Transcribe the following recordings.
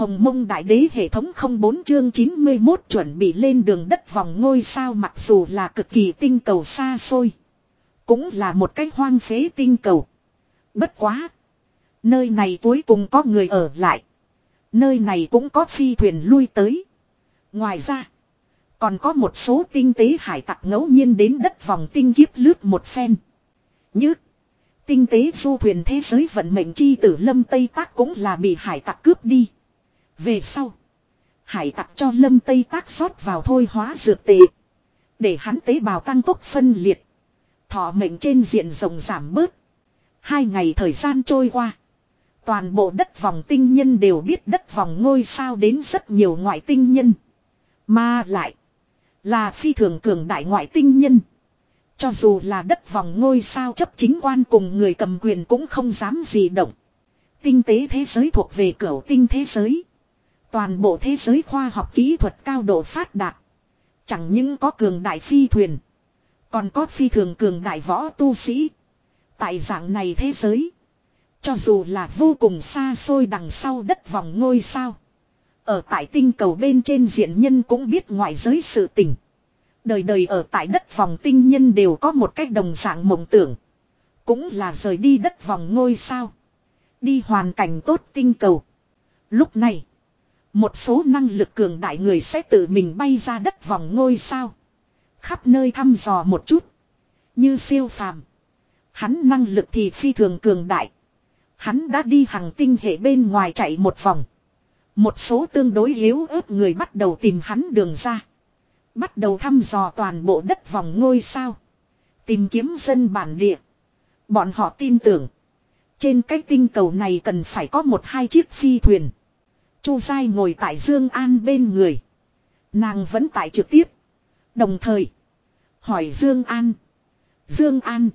Hồng mông đại đế hệ thống 04 chương 91 chuẩn bị lên đường đất vòng ngôi sao mặc dù là cực kỳ tinh cầu xa xôi. Cũng là một cái hoang phế tinh cầu. Bất quá. Nơi này cuối cùng có người ở lại. Nơi này cũng có phi thuyền lui tới. Ngoài ra. Còn có một số tinh tế hải tặc ngẫu nhiên đến đất vòng tinh kiếp lướt một phen. Như. Tinh tế du thuyền thế giới vận mệnh chi tử lâm Tây Tác cũng là bị hải tặc cướp đi. Về sau. Hải tặc cho lâm Tây Tác xót vào thôi hóa dược tệ. Để hắn tế bào tăng tốc phân liệt. Thọ mệnh trên diện rộng giảm bớt. Hai ngày thời gian trôi qua. Toàn bộ đất vòng tinh nhân đều biết đất vòng ngôi sao đến rất nhiều ngoại tinh nhân. Mà lại. Là phi thường cường đại ngoại tinh nhân. Cho dù là đất vòng ngôi sao chấp chính quan cùng người cầm quyền cũng không dám gì động. Tinh tế thế giới thuộc về cửa tinh thế giới. Toàn bộ thế giới khoa học kỹ thuật cao độ phát đạt. Chẳng những có cường đại phi thuyền. Còn có phi thường cường đại võ tu sĩ. Tại dạng này thế giới. Cho dù là vô cùng xa xôi đằng sau đất vòng ngôi sao. Ở tại tinh cầu bên trên diện nhân cũng biết ngoại giới sự tình. Đời đời ở tại đất vòng tinh nhân đều có một cách đồng dạng mộng tưởng. Cũng là rời đi đất vòng ngôi sao. Đi hoàn cảnh tốt tinh cầu. Lúc này. Một số năng lực cường đại người sẽ tự mình bay ra đất vòng ngôi sao. Khắp nơi thăm dò một chút. Như siêu phàm. Hắn năng lực thì phi thường cường đại. Hắn đã đi hàng tinh hệ bên ngoài chạy một vòng. Một số tương đối yếu ớt người bắt đầu tìm hắn đường ra. Bắt đầu thăm dò toàn bộ đất vòng ngôi sao. Tìm kiếm dân bản địa. Bọn họ tin tưởng. Trên cái tinh cầu này cần phải có một hai chiếc phi thuyền. Chu Giai ngồi tại Dương An bên người. Nàng vẫn tại trực tiếp. Đồng thời. Hỏi Dương An. Dương An.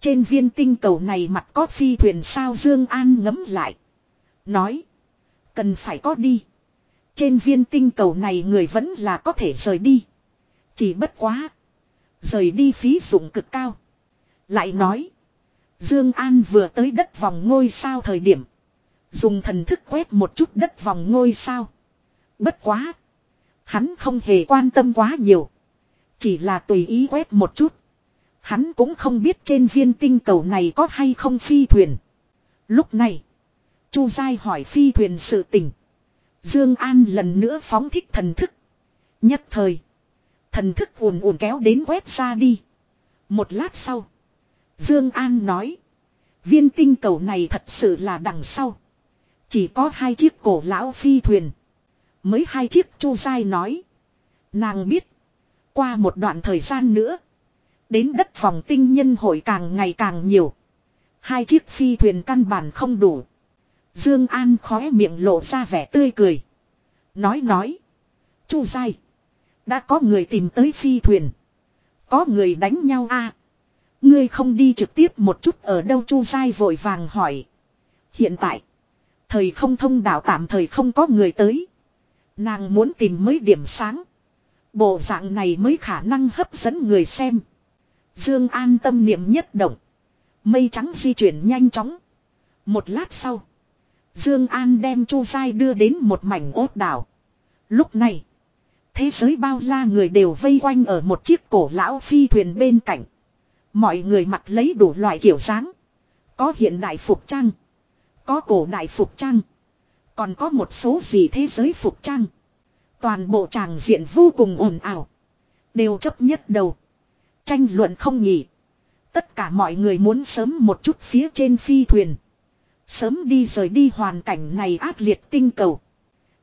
Trên viên tinh cầu này mặt có phi thuyền sao Dương An ngấm lại. Nói. Cần phải có đi. Trên viên tinh cầu này người vẫn là có thể rời đi. Chỉ bất quá. Rời đi phí dụng cực cao. Lại nói. Dương An vừa tới đất vòng ngôi sao thời điểm. Dùng thần thức quét một chút đất vòng ngôi sao. Bất quá. Hắn không hề quan tâm quá nhiều. Chỉ là tùy ý quét một chút. Hắn cũng không biết trên viên tinh cầu này có hay không phi thuyền. Lúc này. Chu Giai hỏi phi thuyền sự tình. Dương An lần nữa phóng thích thần thức. Nhất thời. Thần thức ùn ùn kéo đến quét ra đi. Một lát sau. Dương An nói. Viên tinh cầu này thật sự là đằng sau. Chỉ có hai chiếc cổ lão phi thuyền. Mới hai chiếc Chu sai nói. Nàng biết. Qua một đoạn thời gian nữa. Đến đất phòng tinh nhân hội càng ngày càng nhiều. Hai chiếc phi thuyền căn bản không đủ. Dương An khóe miệng lộ ra vẻ tươi cười. Nói nói. Chu sai Đã có người tìm tới phi thuyền. Có người đánh nhau a Ngươi không đi trực tiếp một chút ở đâu Chu sai vội vàng hỏi. Hiện tại. Thời không thông đạo tạm thời không có người tới. Nàng muốn tìm mới điểm sáng. Bộ dạng này mới khả năng hấp dẫn người xem. Dương An tâm niệm nhất động. Mây trắng di chuyển nhanh chóng. Một lát sau. Dương An đem Chu Sai đưa đến một mảnh ốt đảo. Lúc này. Thế giới bao la người đều vây quanh ở một chiếc cổ lão phi thuyền bên cạnh. Mọi người mặc lấy đủ loại kiểu dáng. Có hiện đại phục trang. Có cổ đại phục trang. Còn có một số gì thế giới phục trang. Toàn bộ tràng diện vô cùng ồn ào. Đều chấp nhất đầu. Tranh luận không nghỉ, Tất cả mọi người muốn sớm một chút phía trên phi thuyền. Sớm đi rời đi hoàn cảnh này ác liệt tinh cầu.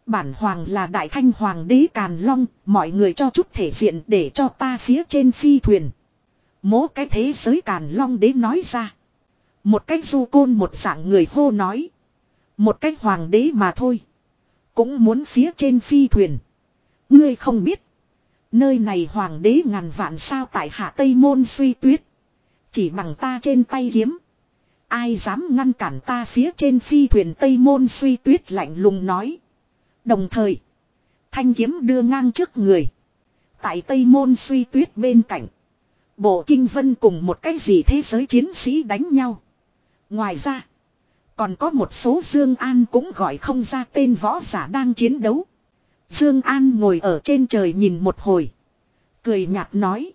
Bản hoàng là đại thanh hoàng đế Càn Long, mọi người cho chút thể diện để cho ta phía trên phi thuyền. Mố cái thế giới Càn Long đế nói ra. Một cách du côn một dạng người hô nói. Một cách hoàng đế mà thôi. Cũng muốn phía trên phi thuyền. Ngươi không biết. Nơi này hoàng đế ngàn vạn sao tại hạ Tây Môn suy tuyết. Chỉ bằng ta trên tay kiếm. Ai dám ngăn cản ta phía trên phi thuyền Tây Môn suy tuyết lạnh lùng nói. Đồng thời. Thanh kiếm đưa ngang trước người. Tại Tây Môn suy tuyết bên cạnh. Bộ kinh vân cùng một cái gì thế giới chiến sĩ đánh nhau. Ngoài ra. Còn có một số Dương An cũng gọi không ra tên võ giả đang chiến đấu. Dương An ngồi ở trên trời nhìn một hồi. Cười nhạt nói.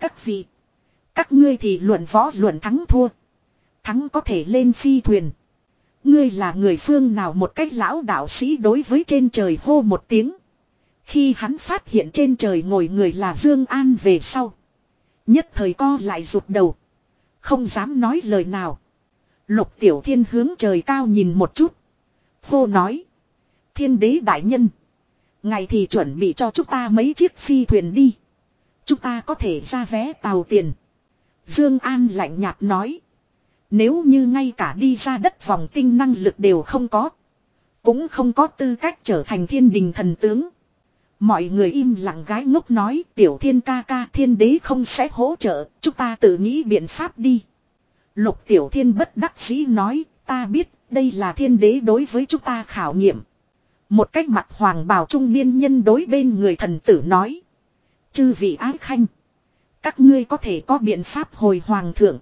Các vị. Các ngươi thì luận võ luận thắng thua. Thắng có thể lên phi thuyền. Ngươi là người phương nào một cách lão đạo sĩ đối với trên trời hô một tiếng. Khi hắn phát hiện trên trời ngồi người là Dương An về sau. Nhất thời co lại rụt đầu. Không dám nói lời nào. Lục tiểu thiên hướng trời cao nhìn một chút. Khô nói. Thiên đế đại nhân. Ngày thì chuẩn bị cho chúng ta mấy chiếc phi thuyền đi. Chúng ta có thể ra vé tàu tiền. Dương An lạnh nhạt nói. Nếu như ngay cả đi ra đất vòng tinh năng lực đều không có. Cũng không có tư cách trở thành thiên đình thần tướng. Mọi người im lặng gái ngốc nói tiểu thiên ca ca thiên đế không sẽ hỗ trợ, chúng ta tự nghĩ biện pháp đi. Lục tiểu thiên bất đắc dĩ nói, ta biết đây là thiên đế đối với chúng ta khảo nghiệm. Một cách mặt hoàng bào trung niên nhân đối bên người thần tử nói. Chư vị ái khanh. Các ngươi có thể có biện pháp hồi hoàng thượng.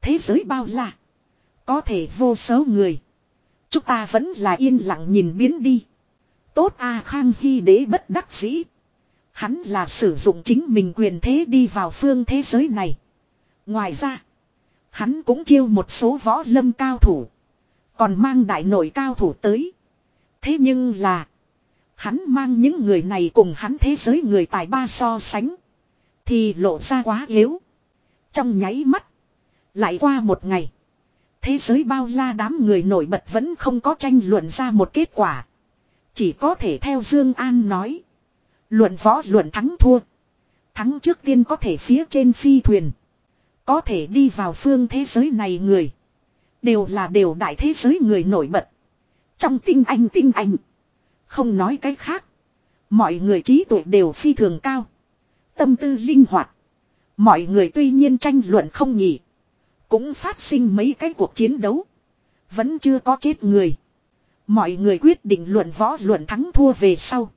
Thế giới bao la. Có thể vô số người. Chúng ta vẫn là yên lặng nhìn biến đi. Tốt a khang hy đế bất đắc dĩ. Hắn là sử dụng chính mình quyền thế đi vào phương thế giới này. Ngoài ra. Hắn cũng chiêu một số võ lâm cao thủ. Còn mang đại nội cao thủ tới. Thế nhưng là. Hắn mang những người này cùng hắn thế giới người tài ba so sánh. Thì lộ ra quá yếu. Trong nháy mắt. Lại qua một ngày. Thế giới bao la đám người nổi bật vẫn không có tranh luận ra một kết quả. Chỉ có thể theo Dương An nói. Luận võ luận thắng thua. Thắng trước tiên có thể phía trên phi thuyền. Có thể đi vào phương thế giới này người. Đều là đều đại thế giới người nổi bật. Trong tinh anh tinh anh. Không nói cái khác. Mọi người trí tuệ đều phi thường cao. Tâm tư linh hoạt. Mọi người tuy nhiên tranh luận không nhỉ. Cũng phát sinh mấy cái cuộc chiến đấu. Vẫn chưa có chết người. Mọi người quyết định luận võ luận thắng thua về sau.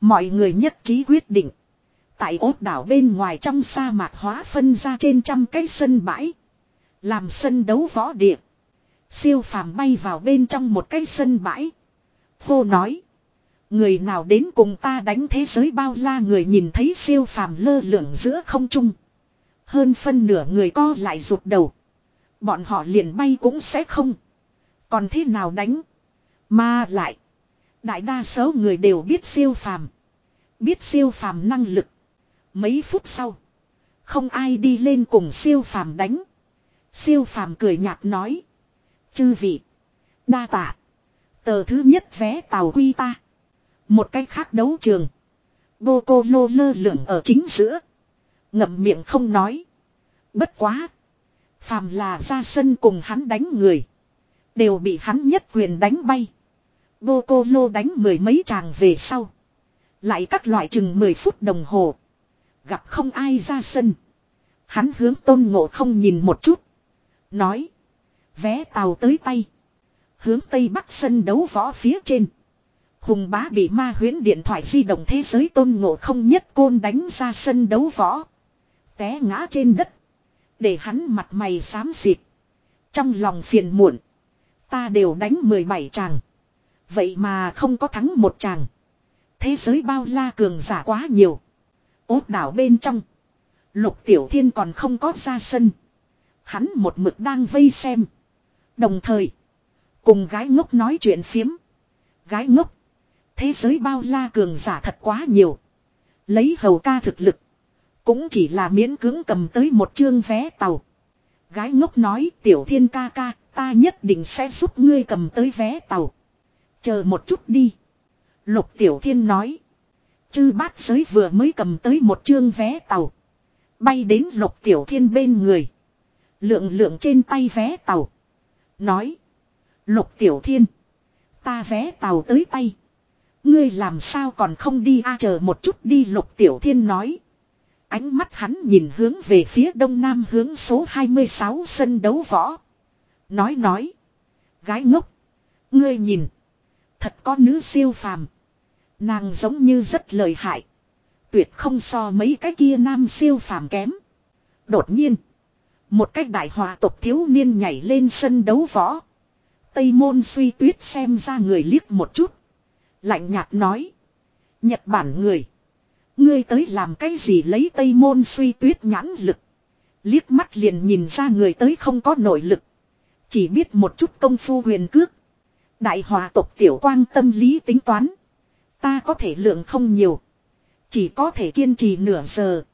Mọi người nhất trí quyết định. Tại ốt đảo bên ngoài trong sa mạc hóa phân ra trên trăm cái sân bãi. Làm sân đấu võ địa. Siêu phàm bay vào bên trong một cái sân bãi. vô nói. Người nào đến cùng ta đánh thế giới bao la người nhìn thấy siêu phàm lơ lửng giữa không trung. Hơn phân nửa người co lại rụt đầu. Bọn họ liền bay cũng sẽ không. Còn thế nào đánh? Mà lại. Đại đa số người đều biết siêu phàm. Biết siêu phàm năng lực. Mấy phút sau. Không ai đi lên cùng siêu phàm đánh. Siêu phàm cười nhạt nói. Chư vị. Đa tạ. Tờ thứ nhất vé tàu quy ta. Một cách khác đấu trường. Bô cô lô lơ lửng ở chính giữa. Ngậm miệng không nói. Bất quá. Phàm là ra sân cùng hắn đánh người. Đều bị hắn nhất quyền đánh bay. Bô cô lô đánh mười mấy chàng về sau. Lại các loại chừng mười phút đồng hồ. Gặp không ai ra sân. Hắn hướng tôn ngộ không nhìn một chút. Nói. Vé tàu tới tay. Hướng tây bắc sân đấu võ phía trên. Hùng bá bị ma huyến điện thoại di động thế giới tôn ngộ không nhất côn đánh ra sân đấu võ. Té ngã trên đất. Để hắn mặt mày xám xịt. Trong lòng phiền muộn. Ta đều đánh 17 chàng. Vậy mà không có thắng một chàng. Thế giới bao la cường giả quá nhiều. Ốt đảo bên trong. Lục tiểu thiên còn không có ra sân. Hắn một mực đang vây xem. Đồng thời. Cùng gái ngốc nói chuyện phiếm. Gái ngốc. Thế giới bao la cường giả thật quá nhiều. Lấy hầu ca thực lực. Cũng chỉ là miễn cưỡng cầm tới một chương vé tàu. Gái ngốc nói tiểu thiên ca ca, ta nhất định sẽ giúp ngươi cầm tới vé tàu. Chờ một chút đi. Lục tiểu thiên nói. Chư bát giới vừa mới cầm tới một chương vé tàu. Bay đến lục tiểu thiên bên người. Lượng lượng trên tay vé tàu. Nói. Lục tiểu thiên. Ta vé tàu tới tay. Ngươi làm sao còn không đi a chờ một chút đi, lục tiểu thiên nói. Ánh mắt hắn nhìn hướng về phía đông nam hướng số 26 sân đấu võ. Nói nói. Gái ngốc. Ngươi nhìn. Thật có nữ siêu phàm. Nàng giống như rất lợi hại. Tuyệt không so mấy cái kia nam siêu phàm kém. Đột nhiên. Một cách đại hòa tộc thiếu niên nhảy lên sân đấu võ. Tây môn suy tuyết xem ra người liếc một chút. Lạnh nhạt nói. Nhật Bản người. Ngươi tới làm cái gì lấy Tây môn suy tuyết nhãn lực. Liếc mắt liền nhìn ra người tới không có nội lực. Chỉ biết một chút công phu huyền cước. Đại hòa tộc tiểu quang tâm lý tính toán. Ta có thể lượng không nhiều. Chỉ có thể kiên trì nửa giờ.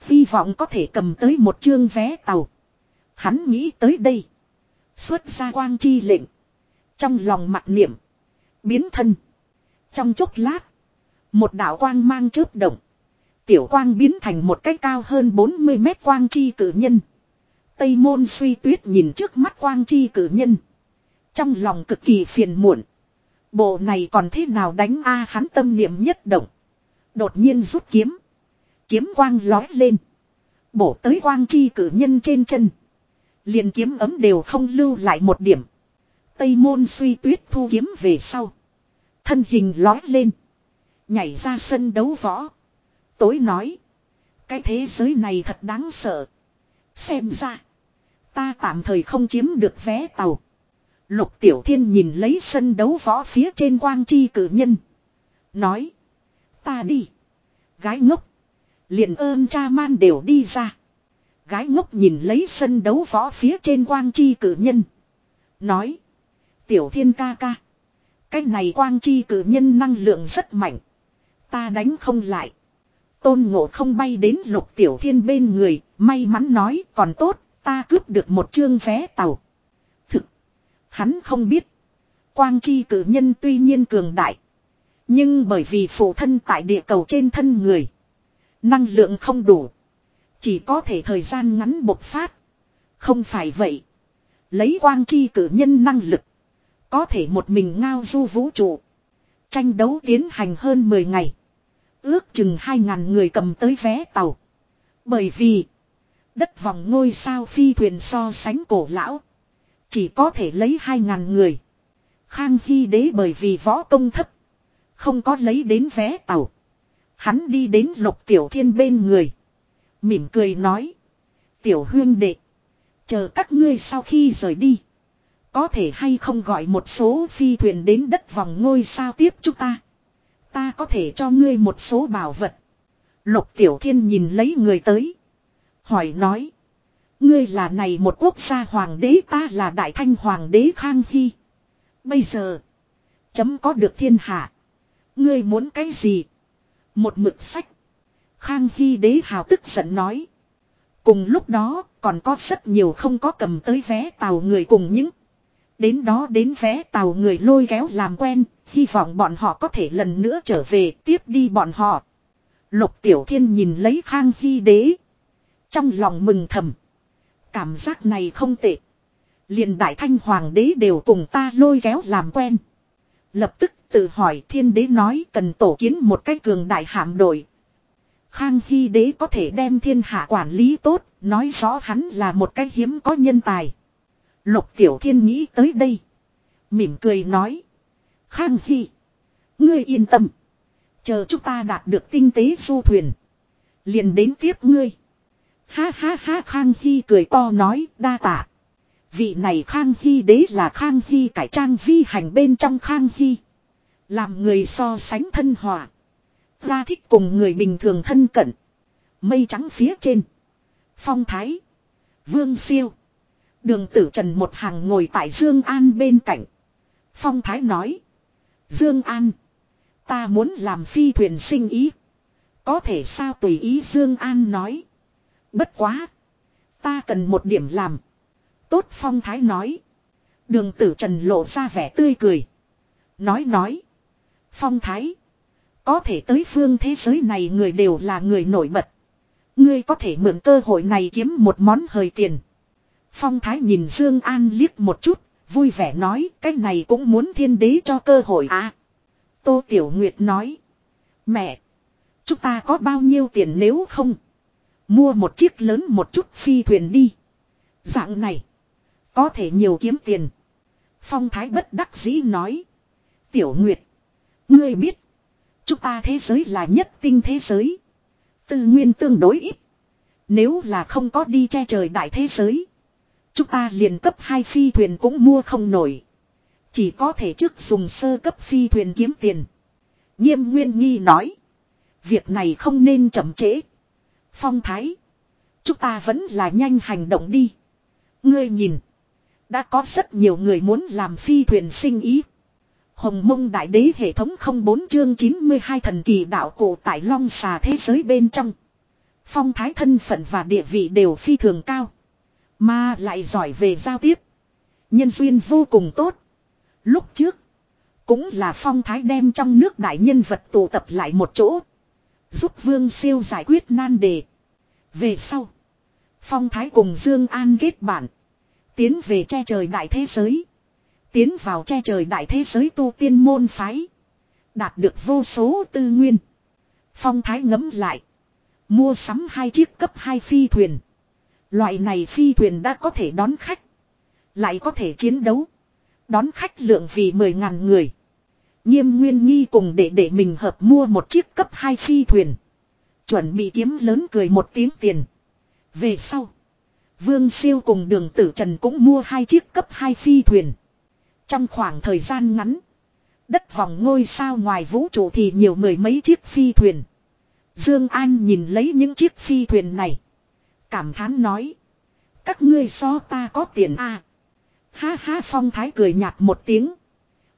Hy vọng có thể cầm tới một chương vé tàu. Hắn nghĩ tới đây. Xuất ra quang chi lệnh. Trong lòng mặt niệm. Biến thân. Trong chốc lát. Một đạo quang mang chớp động. Tiểu quang biến thành một cái cao hơn 40 mét quang chi cử nhân. Tây môn suy tuyết nhìn trước mắt quang chi cử nhân. Trong lòng cực kỳ phiền muộn. Bộ này còn thế nào đánh a hắn tâm niệm nhất động. Đột nhiên rút kiếm. Kiếm quang lói lên. Bổ tới quang chi cử nhân trên chân. liền kiếm ấm đều không lưu lại một điểm. Tây môn suy tuyết thu kiếm về sau. Thân hình lói lên. Nhảy ra sân đấu võ. Tối nói. Cái thế giới này thật đáng sợ. Xem ra. Ta tạm thời không chiếm được vé tàu. Lục Tiểu Thiên nhìn lấy sân đấu võ phía trên quang chi cử nhân. Nói. Ta đi. Gái ngốc. liền ơn cha man đều đi ra. Gái ngốc nhìn lấy sân đấu võ phía trên quang chi cử nhân. Nói. Tiểu Thiên ca ca. Cái này quang chi cử nhân năng lượng rất mạnh. Ta đánh không lại. Tôn ngộ không bay đến lục tiểu thiên bên người, may mắn nói còn tốt, ta cướp được một chương vé tàu. Hắn không biết. Quang chi cử nhân tuy nhiên cường đại. Nhưng bởi vì phụ thân tại địa cầu trên thân người. Năng lượng không đủ. Chỉ có thể thời gian ngắn bộc phát. Không phải vậy. Lấy quang chi cử nhân năng lực. Có thể một mình ngao du vũ trụ. Tranh đấu tiến hành hơn 10 ngày. Ước chừng 2.000 người cầm tới vé tàu. Bởi vì. Đất vòng ngôi sao phi thuyền so sánh cổ lão. Chỉ có thể lấy 2.000 người. Khang Hy đế bởi vì võ công thấp. Không có lấy đến vé tàu. Hắn đi đến lục tiểu thiên bên người. Mỉm cười nói. Tiểu hương đệ. Chờ các ngươi sau khi rời đi. Có thể hay không gọi một số phi thuyền đến đất vòng ngôi sao tiếp chúng ta. Ta có thể cho ngươi một số bảo vật. Lục tiểu thiên nhìn lấy người tới. Hỏi nói. Ngươi là này một quốc gia hoàng đế ta là đại thanh hoàng đế Khang Hy. Bây giờ. Chấm có được thiên hạ. Ngươi muốn cái gì? Một mực sách. Khang Hy đế hào tức giận nói. Cùng lúc đó còn có rất nhiều không có cầm tới vé tàu người cùng những. Đến đó đến vé tàu người lôi kéo làm quen, hy vọng bọn họ có thể lần nữa trở về tiếp đi bọn họ. Lục Tiểu Thiên nhìn lấy Khang Hy đế. Trong lòng mừng thầm. Cảm giác này không tệ. liền đại thanh hoàng đế đều cùng ta lôi kéo làm quen. Lập tức tự hỏi thiên đế nói cần tổ kiến một cái cường đại hạm đội. Khang Hy đế có thể đem thiên hạ quản lý tốt, nói rõ hắn là một cái hiếm có nhân tài. Lục Tiểu Thiên nghĩ tới đây. Mỉm cười nói. Khang Hy. Ngươi yên tâm. Chờ chúng ta đạt được tinh tế du thuyền. Liền đến tiếp ngươi. Ha ha ha, Khang Hy cười to nói, đa tạ. Vị này Khang Hy đế là Khang Hy cải trang vi hành bên trong Khang Hy. Làm người so sánh thân hòa. Ra thích cùng người bình thường thân cận. Mây trắng phía trên. Phong Thái. Vương Siêu. Đường tử trần một hàng ngồi tại Dương An bên cạnh. Phong Thái nói. Dương An. Ta muốn làm phi thuyền sinh ý. Có thể sao tùy ý Dương An nói. Bất quá. Ta cần một điểm làm. Tốt Phong Thái nói. Đường tử trần lộ ra vẻ tươi cười. Nói nói. Phong Thái. Có thể tới phương thế giới này người đều là người nổi bật. Ngươi có thể mượn cơ hội này kiếm một món hời tiền. Phong Thái nhìn Dương An liếc một chút, vui vẻ nói cái này cũng muốn thiên đế cho cơ hội à. Tô Tiểu Nguyệt nói. Mẹ. Chúng ta có bao nhiêu tiền nếu không. Mua một chiếc lớn một chút phi thuyền đi. Dạng này. Có thể nhiều kiếm tiền. Phong Thái bất đắc dĩ nói. Tiểu Nguyệt. Ngươi biết. Chúng ta thế giới là nhất tinh thế giới. Tư nguyên tương đối ít. Nếu là không có đi che trời đại thế giới. Chúng ta liền cấp hai phi thuyền cũng mua không nổi. Chỉ có thể trước dùng sơ cấp phi thuyền kiếm tiền. Nghiêm Nguyên Nghi nói. Việc này không nên chậm trễ. Phong Thái. Chúng ta vẫn là nhanh hành động đi. Ngươi nhìn. Đã có rất nhiều người muốn làm phi thuyền sinh ý. Hồng mông đại đế hệ thống 04 chương 92 thần kỳ đạo cổ tại long xà thế giới bên trong. Phong thái thân phận và địa vị đều phi thường cao. Mà lại giỏi về giao tiếp. Nhân duyên vô cùng tốt. Lúc trước. Cũng là phong thái đem trong nước đại nhân vật tụ tập lại một chỗ. Giúp vương siêu giải quyết nan đề. Về sau. Phong thái cùng Dương An kết bản. Tiến về che trời đại thế giới. Tiến vào che trời đại thế giới tu tiên môn phái. Đạt được vô số tư nguyên. Phong thái ngấm lại. Mua sắm hai chiếc cấp 2 phi thuyền. Loại này phi thuyền đã có thể đón khách. Lại có thể chiến đấu. Đón khách lượng vì 10.000 người. Nghiêm Nguyên Nghi cùng để để mình hợp mua một chiếc cấp 2 phi thuyền. Chuẩn bị kiếm lớn cười một tiếng tiền. Về sau. Vương Siêu cùng đường tử Trần cũng mua hai chiếc cấp 2 phi thuyền. Trong khoảng thời gian ngắn. Đất vòng ngôi sao ngoài vũ trụ thì nhiều mười mấy chiếc phi thuyền. Dương An nhìn lấy những chiếc phi thuyền này. Cảm thán nói. Các ngươi so ta có tiền à. Ha ha, phong thái cười nhạt một tiếng.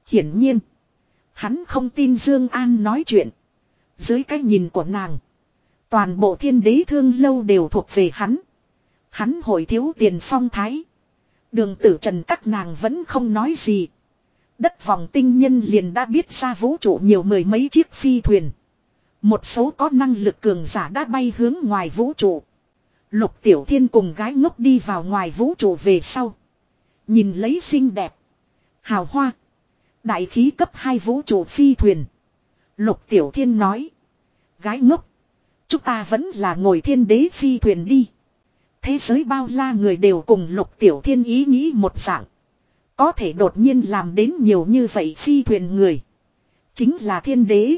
Hiển nhiên. Hắn không tin Dương An nói chuyện. Dưới cái nhìn của nàng. Toàn bộ thiên đế thương lâu đều thuộc về hắn. Hắn hồi thiếu tiền phong thái. Đường tử trần các nàng vẫn không nói gì. Đất vòng tinh nhân liền đã biết ra vũ trụ nhiều mười mấy chiếc phi thuyền. Một số có năng lực cường giả đã bay hướng ngoài vũ trụ. Lục tiểu thiên cùng gái ngốc đi vào ngoài vũ trụ về sau. Nhìn lấy xinh đẹp. Hào hoa. Đại khí cấp 2 vũ trụ phi thuyền. Lục tiểu thiên nói. Gái ngốc. Chúng ta vẫn là ngồi thiên đế phi thuyền đi. Thế giới bao la người đều cùng lục tiểu thiên ý nghĩ một dạng. Có thể đột nhiên làm đến nhiều như vậy phi thuyền người. Chính là thiên đế.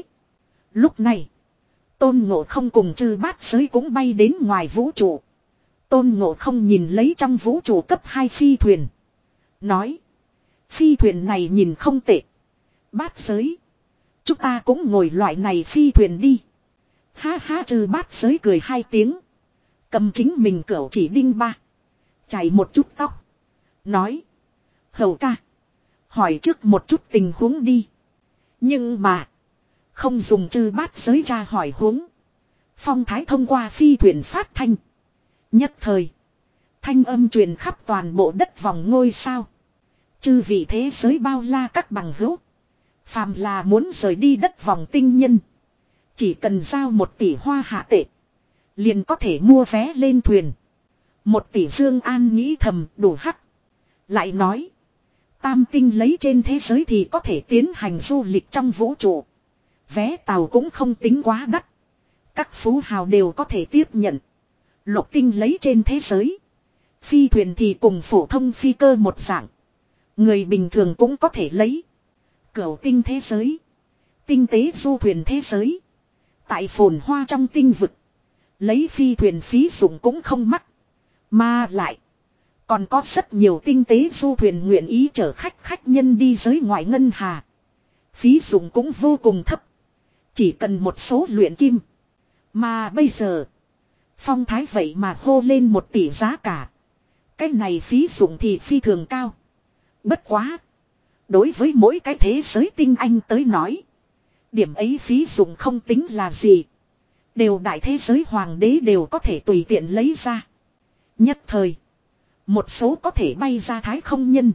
Lúc này. Tôn ngộ không cùng chư bát giới cũng bay đến ngoài vũ trụ. Tôn ngộ không nhìn lấy trong vũ trụ cấp 2 phi thuyền. Nói. Phi thuyền này nhìn không tệ. Bát giới. Chúng ta cũng ngồi loại này phi thuyền đi. Ha ha trừ bát giới cười hai tiếng. Cầm chính mình cẩu chỉ đinh ba. Chảy một chút tóc. Nói. Hầu ca. Hỏi trước một chút tình huống đi. Nhưng mà. Không dùng chư bát giới ra hỏi huống. Phong thái thông qua phi thuyền phát thanh. Nhất thời. Thanh âm truyền khắp toàn bộ đất vòng ngôi sao. Chư vị thế giới bao la các bằng hữu. Phàm là muốn rời đi đất vòng tinh nhân. Chỉ cần giao một tỷ hoa hạ tệ. Liền có thể mua vé lên thuyền. Một tỷ Dương An nghĩ thầm đủ hắc. Lại nói. Tam tinh lấy trên thế giới thì có thể tiến hành du lịch trong vũ trụ. Vé tàu cũng không tính quá đắt. Các phú hào đều có thể tiếp nhận. Lục tinh lấy trên thế giới. Phi thuyền thì cùng phổ thông phi cơ một dạng. Người bình thường cũng có thể lấy. Cửu tinh thế giới. Tinh tế du thuyền thế giới. Tại phồn hoa trong tinh vực. Lấy phi thuyền phí dụng cũng không mắc. Mà lại. Còn có rất nhiều tinh tế du thuyền nguyện ý chở khách khách nhân đi giới ngoại ngân hà. Phí dụng cũng vô cùng thấp. Chỉ cần một số luyện kim. Mà bây giờ. Phong thái vậy mà hô lên một tỷ giá cả. Cái này phí dụng thì phi thường cao. Bất quá. Đối với mỗi cái thế giới tinh anh tới nói. Điểm ấy phí dụng không tính là gì. Đều đại thế giới hoàng đế đều có thể tùy tiện lấy ra. Nhất thời. Một số có thể bay ra thái không nhân.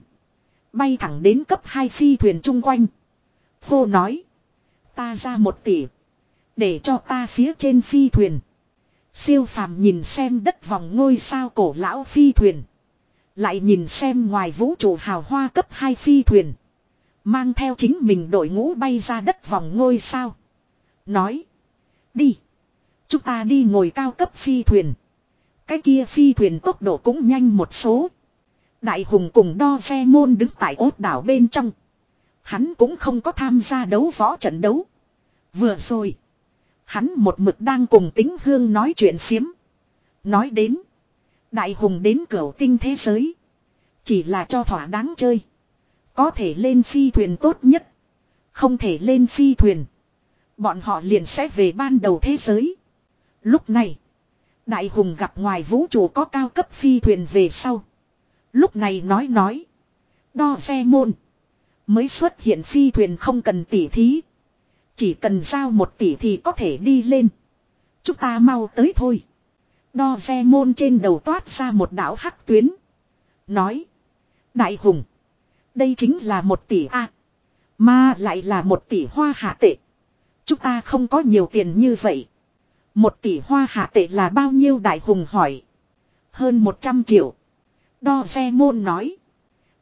Bay thẳng đến cấp 2 phi thuyền chung quanh. Khô nói. Ta ra một tỷ. Để cho ta phía trên phi thuyền. Siêu phàm nhìn xem đất vòng ngôi sao cổ lão phi thuyền. Lại nhìn xem ngoài vũ trụ hào hoa cấp 2 phi thuyền. Mang theo chính mình đội ngũ bay ra đất vòng ngôi sao. Nói. Đi. Chúng ta đi ngồi cao cấp phi thuyền. Cái kia phi thuyền tốc độ cũng nhanh một số. Đại hùng cùng đo xe môn đứng tại ốt đảo bên trong. Hắn cũng không có tham gia đấu võ trận đấu. Vừa rồi. Hắn một mực đang cùng tính hương nói chuyện phiếm. Nói đến. Đại hùng đến cửa tinh thế giới. Chỉ là cho thỏa đáng chơi. Có thể lên phi thuyền tốt nhất. Không thể lên phi thuyền. Bọn họ liền sẽ về ban đầu thế giới. Lúc này. Đại hùng gặp ngoài vũ trụ có cao cấp phi thuyền về sau. Lúc này nói nói. Đo xe môn. Mới xuất hiện phi thuyền không cần tỉ thí. Chỉ cần giao một tỷ thì có thể đi lên. Chúng ta mau tới thôi. Đo xe môn trên đầu toát ra một đảo hắc tuyến. Nói. Đại hùng. Đây chính là một tỷ A. Mà lại là một tỷ hoa hạ tệ. Chúng ta không có nhiều tiền như vậy. Một tỷ hoa hạ tệ là bao nhiêu đại hùng hỏi. Hơn một trăm triệu. Đo xe môn nói.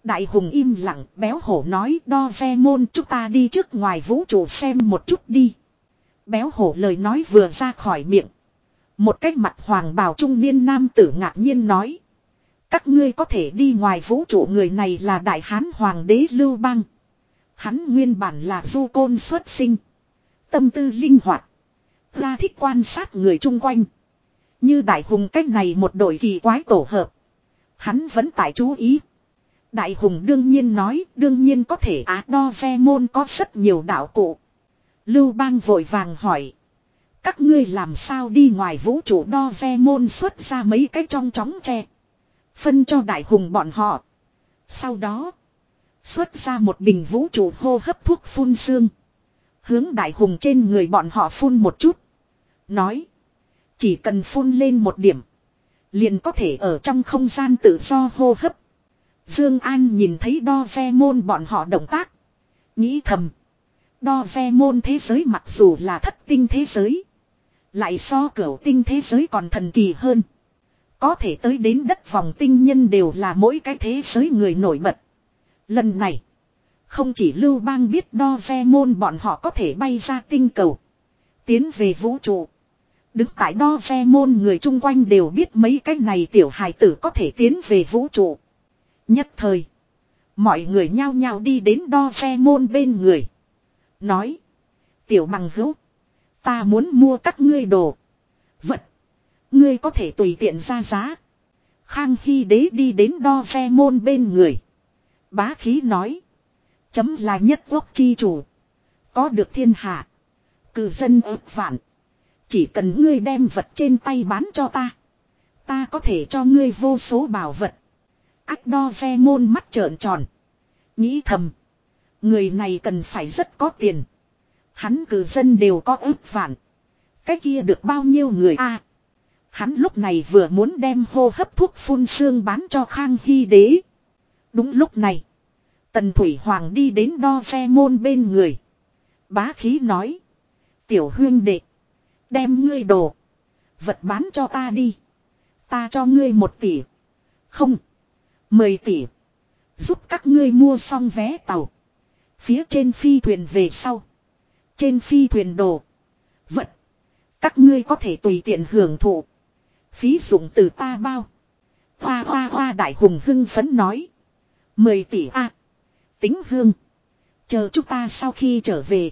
Đại hùng im lặng, béo hổ nói, đo xe môn, chúng ta đi trước ngoài vũ trụ xem một chút đi. Béo hổ lời nói vừa ra khỏi miệng. Một cách mặt hoàng bào trung niên nam tử ngạc nhiên nói. Các ngươi có thể đi ngoài vũ trụ người này là đại hán hoàng đế lưu bang. Hắn nguyên bản là du côn xuất sinh. Tâm tư linh hoạt. Ra thích quan sát người chung quanh. Như đại hùng cách này một đội kỳ quái tổ hợp. Hắn vẫn tại chú ý. Đại hùng đương nhiên nói, đương nhiên có thể á đo ve môn có rất nhiều đạo cụ. Lưu bang vội vàng hỏi. Các ngươi làm sao đi ngoài vũ trụ đo ve môn xuất ra mấy cái trong chóng tre. Phân cho đại hùng bọn họ. Sau đó. Xuất ra một bình vũ trụ hô hấp thuốc phun xương. Hướng đại hùng trên người bọn họ phun một chút. Nói. Chỉ cần phun lên một điểm. Liền có thể ở trong không gian tự do hô hấp. Dương An nhìn thấy đo ve môn bọn họ động tác. Nghĩ thầm. Đo ve môn thế giới mặc dù là thất tinh thế giới. Lại so cửu tinh thế giới còn thần kỳ hơn. Có thể tới đến đất vòng tinh nhân đều là mỗi cái thế giới người nổi bật. Lần này. Không chỉ lưu bang biết đo ve môn bọn họ có thể bay ra tinh cầu. Tiến về vũ trụ. Đứng tại đo ve môn người chung quanh đều biết mấy cái này tiểu hài tử có thể tiến về vũ trụ. Nhất thời. Mọi người nhao nhao đi đến đo ve môn bên người. Nói. Tiểu bằng hữu. Ta muốn mua các ngươi đồ. Vật. Ngươi có thể tùy tiện ra giá. Khang Hy đế đi đến đo xe môn bên người. Bá khí nói. Chấm là nhất quốc chi chủ. Có được thiên hạ. Cử dân ước vạn. Chỉ cần ngươi đem vật trên tay bán cho ta. Ta có thể cho ngươi vô số bảo vật. Ác đo xe môn mắt trợn tròn. Nghĩ thầm. Người này cần phải rất có tiền. Hắn cử dân đều có ước vạn. Cái kia được bao nhiêu người a? hắn lúc này vừa muốn đem hô hấp thuốc phun xương bán cho Khang Hy đế. Đúng lúc này. Tần Thủy Hoàng đi đến đo xe môn bên người. Bá khí nói. Tiểu huyên đệ. Đem ngươi đồ. Vật bán cho ta đi. Ta cho ngươi một tỷ. Không. Mười tỷ. Giúp các ngươi mua xong vé tàu. Phía trên phi thuyền về sau. Trên phi thuyền đồ. Vật. Các ngươi có thể tùy tiện hưởng thụ. Phí dụng từ ta bao. Hoa hoa hoa đại hùng hưng phấn nói. Mười tỷ a Tính hương. Chờ chúng ta sau khi trở về.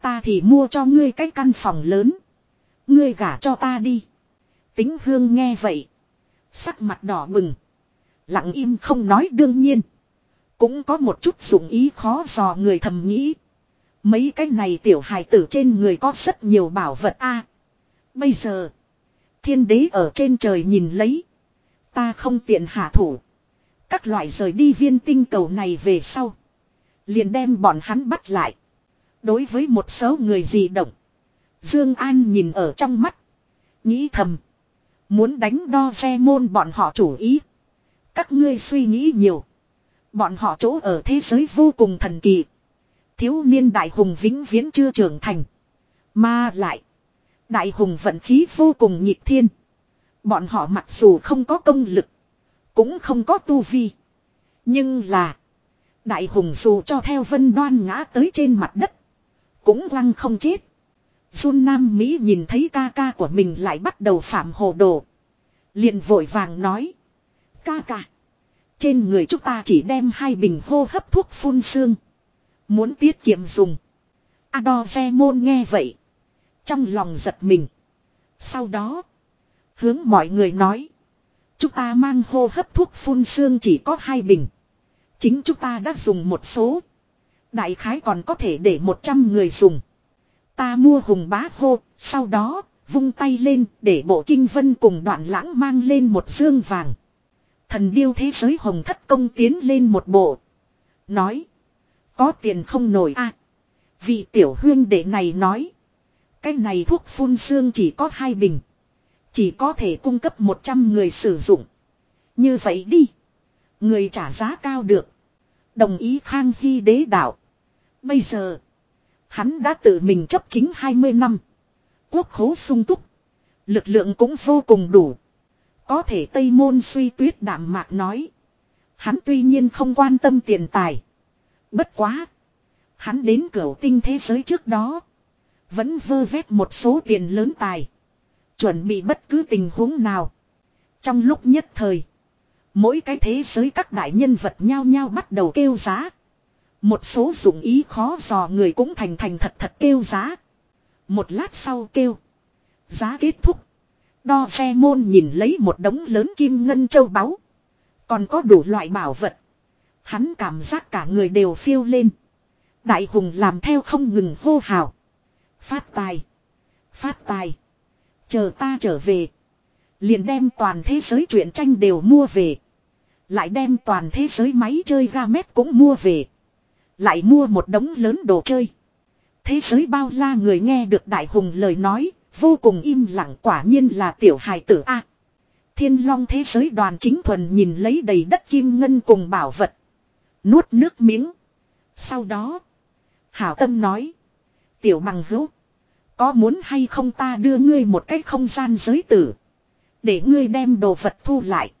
Ta thì mua cho ngươi cái căn phòng lớn. Ngươi gả cho ta đi. Tính hương nghe vậy. Sắc mặt đỏ bừng. Lặng im không nói đương nhiên. Cũng có một chút dụng ý khó dò người thầm nghĩ. Mấy cái này tiểu hài tử trên người có rất nhiều bảo vật a. bây giờ. Thiên đế ở trên trời nhìn lấy. Ta không tiện hạ thủ. Các loại rời đi viên tinh cầu này về sau. Liền đem bọn hắn bắt lại. Đối với một số người gì động. Dương An nhìn ở trong mắt. Nghĩ thầm. Muốn đánh đo xe môn bọn họ chủ ý. Các ngươi suy nghĩ nhiều. Bọn họ chỗ ở thế giới vô cùng thần kỳ. Thiếu niên đại hùng vĩnh viễn chưa trưởng thành. Mà lại. Đại hùng vận khí vô cùng nhịp thiên. Bọn họ mặc dù không có công lực. Cũng không có tu vi. Nhưng là. Đại hùng dù cho theo vân đoan ngã tới trên mặt đất. Cũng lăng không chết. Jun Nam Mỹ nhìn thấy ca ca của mình lại bắt đầu phạm hồ đồ. liền vội vàng nói. Ca ca. Trên người chúng ta chỉ đem hai bình hô hấp thuốc phun xương. Muốn tiết kiệm dùng. Adore môn nghe vậy. Trong lòng giật mình. Sau đó. Hướng mọi người nói. Chúng ta mang hô hấp thuốc phun xương chỉ có hai bình. Chính chúng ta đã dùng một số. Đại khái còn có thể để 100 người dùng. Ta mua hùng bá hô, sau đó, vung tay lên để bộ kinh vân cùng đoạn lãng mang lên một dương vàng. Thần điêu thế giới hồng thất công tiến lên một bộ. Nói. Có tiền không nổi a Vị tiểu huyên đệ này nói. Cái này thuốc phun xương chỉ có hai bình. Chỉ có thể cung cấp 100 người sử dụng. Như vậy đi. Người trả giá cao được. Đồng ý khang hy đế đạo. Bây giờ. Hắn đã tự mình chấp chính 20 năm. Quốc khố sung túc. Lực lượng cũng vô cùng đủ. Có thể Tây Môn suy tuyết đạm mạc nói. Hắn tuy nhiên không quan tâm tiền tài. Bất quá. Hắn đến cửa tinh thế giới trước đó. Vẫn vơ vét một số tiền lớn tài. Chuẩn bị bất cứ tình huống nào. Trong lúc nhất thời. Mỗi cái thế giới các đại nhân vật nhao nhao bắt đầu kêu giá. Một số dụng ý khó dò người cũng thành thành thật thật kêu giá. Một lát sau kêu. Giá kết thúc. Đo xe môn nhìn lấy một đống lớn kim ngân châu báu. Còn có đủ loại bảo vật. Hắn cảm giác cả người đều phiêu lên. Đại hùng làm theo không ngừng hô hào. Phát tài. Phát tài. Chờ ta trở về. Liền đem toàn thế giới truyện tranh đều mua về. Lại đem toàn thế giới máy chơi ga mét cũng mua về. Lại mua một đống lớn đồ chơi. Thế giới bao la người nghe được đại hùng lời nói, vô cùng im lặng quả nhiên là tiểu hài tử A. thiên long thế giới đoàn chính thuần nhìn lấy đầy đất kim ngân cùng bảo vật. Nuốt nước miếng. Sau đó, hảo tâm nói. Tiểu bằng hữu. Có muốn hay không ta đưa ngươi một cái không gian giới tử. Để ngươi đem đồ vật thu lại.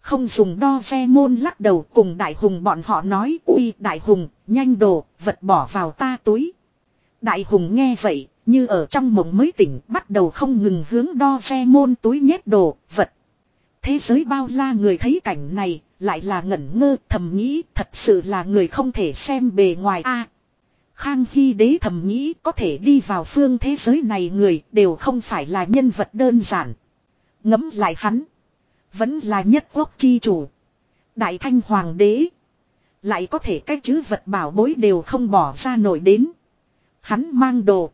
Không dùng đo ve môn lắc đầu cùng đại hùng bọn họ nói uy đại hùng nhanh đồ vật bỏ vào ta túi. Đại hùng nghe vậy như ở trong mộng mới tỉnh bắt đầu không ngừng hướng đo ve môn túi nhét đồ vật. Thế giới bao la người thấy cảnh này lại là ngẩn ngơ, thầm nghĩ, thật sự là người không thể xem bề ngoài a Khang Hy đế thầm nghĩ, có thể đi vào phương thế giới này người đều không phải là nhân vật đơn giản. Ngấm lại hắn. Vẫn là nhất quốc chi chủ. Đại thanh hoàng đế. Lại có thể cách chứ vật bảo bối đều không bỏ ra nổi đến. Hắn mang đồ.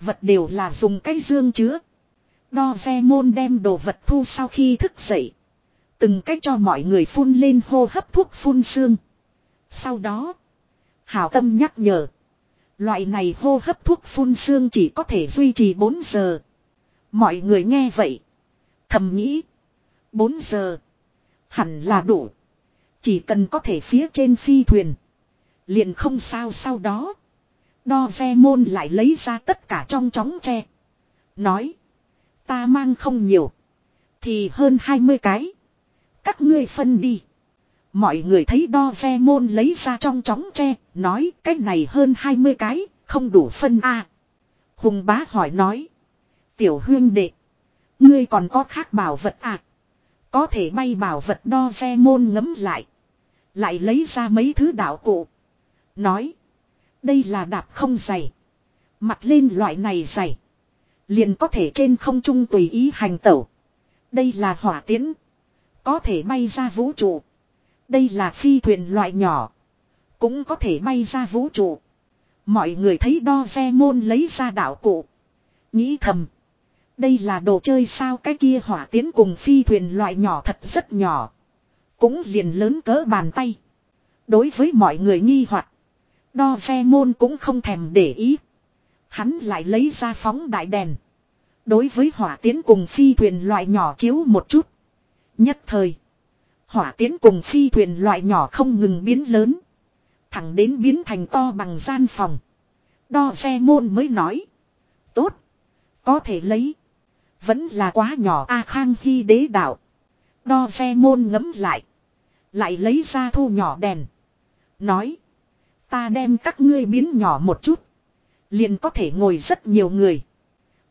Vật đều là dùng cái dương chứa. Đo ve môn đem đồ vật thu sau khi thức dậy. Từng cách cho mọi người phun lên hô hấp thuốc phun xương. Sau đó. Hảo tâm nhắc nhở. Loại này hô hấp thuốc phun xương chỉ có thể duy trì 4 giờ. Mọi người nghe vậy. Thầm nghĩ. 4 giờ. Hẳn là đủ. Chỉ cần có thể phía trên phi thuyền. Liền không sao sau đó. Đo ve môn lại lấy ra tất cả trong chóng tre. Nói. Ta mang không nhiều. Thì hơn 20 cái. Các ngươi phân đi. Mọi người thấy đo ve môn lấy ra trong chóng tre. Nói, cái này hơn 20 cái. Không đủ phân a Hùng bá hỏi nói. Tiểu huyên đệ. Ngươi còn có khác bảo vật à? Có thể bay bảo vật đo ve môn ngấm lại. Lại lấy ra mấy thứ đạo cụ. Nói. Đây là đạp không dày. Mặt lên loại này dày. Liền có thể trên không trung tùy ý hành tẩu. Đây là hỏa tiễn. Có thể bay ra vũ trụ. Đây là phi thuyền loại nhỏ. Cũng có thể bay ra vũ trụ. Mọi người thấy đo ve môn lấy ra đạo cụ. Nghĩ thầm. Đây là đồ chơi sao cái kia hỏa tiến cùng phi thuyền loại nhỏ thật rất nhỏ. Cũng liền lớn cỡ bàn tay. Đối với mọi người nghi hoặc Đo ve môn cũng không thèm để ý. Hắn lại lấy ra phóng đại đèn. Đối với hỏa tiến cùng phi thuyền loại nhỏ chiếu một chút. Nhất thời. Hỏa tiến cùng phi thuyền loại nhỏ không ngừng biến lớn. Thẳng đến biến thành to bằng gian phòng. Đo xe môn mới nói. Tốt. Có thể lấy. Vẫn là quá nhỏ A Khang Hy đế đạo. Đo xe môn ngấm lại. Lại lấy ra thu nhỏ đèn. Nói. Ta đem các ngươi biến nhỏ một chút. Liền có thể ngồi rất nhiều người.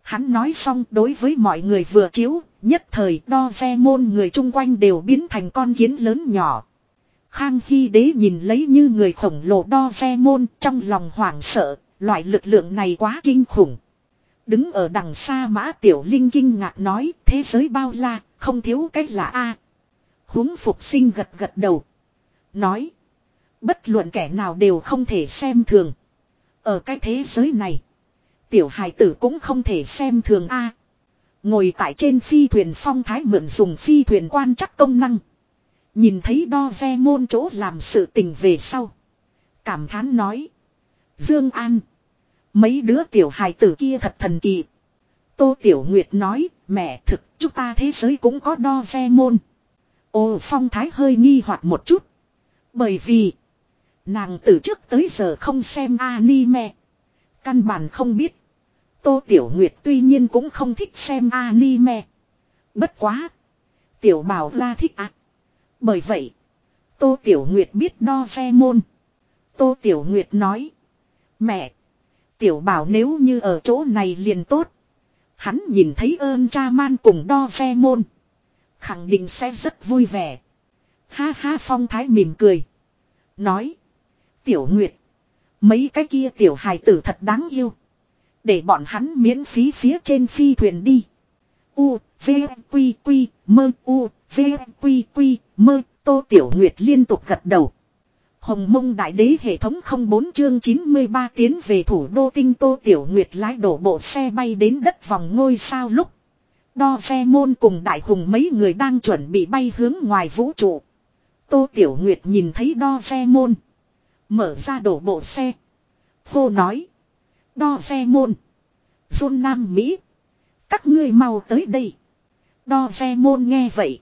Hắn nói xong đối với mọi người vừa chiếu, nhất thời đo ve môn người chung quanh đều biến thành con kiến lớn nhỏ. Khang Hy đế nhìn lấy như người khổng lồ đo ve môn trong lòng hoảng sợ, loại lực lượng này quá kinh khủng. Đứng ở đằng xa mã tiểu linh kinh ngạc nói thế giới bao la, không thiếu cách là A. à. Húng phục sinh gật gật đầu. Nói. Bất luận kẻ nào đều không thể xem thường. Ở cái thế giới này. Tiểu hài tử cũng không thể xem thường a. ngồi tại trên phi thuyền phong thái mượn dùng phi thuyền quan chắc công năng. Nhìn thấy đo ve môn chỗ làm sự tình về sau. Cảm thán nói. Dương An. Mấy đứa tiểu hài tử kia thật thần kỳ. Tô Tiểu Nguyệt nói, mẹ thực, chúng ta thế giới cũng có đo ve môn. Ô phong thái hơi nghi hoặc một chút. Bởi vì, nàng từ trước tới giờ không xem anime. Căn bản không biết. Tô Tiểu Nguyệt tuy nhiên cũng không thích xem anime. Bất quá. Tiểu bảo ra thích ạ. Bởi vậy. Tô Tiểu Nguyệt biết đo ve môn. Tô Tiểu Nguyệt nói. Mẹ. Tiểu bảo nếu như ở chỗ này liền tốt. Hắn nhìn thấy ơn cha man cùng đo ve môn. Khẳng định sẽ rất vui vẻ. Ha ha, phong thái mỉm cười. Nói. Tiểu Nguyệt. Mấy cái kia tiểu hài tử thật đáng yêu. Để bọn hắn miễn phí phía trên phi thuyền đi. U, V, Quy, Quy, Mơ, U, V, Quy, Quy, Mơ, Tô Tiểu Nguyệt liên tục gật đầu. Hồng mông đại đế hệ thống 04 chương 93 tiến về thủ đô tinh Tô Tiểu Nguyệt lái đổ bộ xe bay đến đất vòng ngôi sao lúc. Đo xe môn cùng đại hùng mấy người đang chuẩn bị bay hướng ngoài vũ trụ. Tô Tiểu Nguyệt nhìn thấy đo xe môn. Mở ra đổ bộ xe. Cô nói. Đo xe môn. Dôn Nam Mỹ. Các ngươi mau tới đây. Đo xe môn nghe vậy.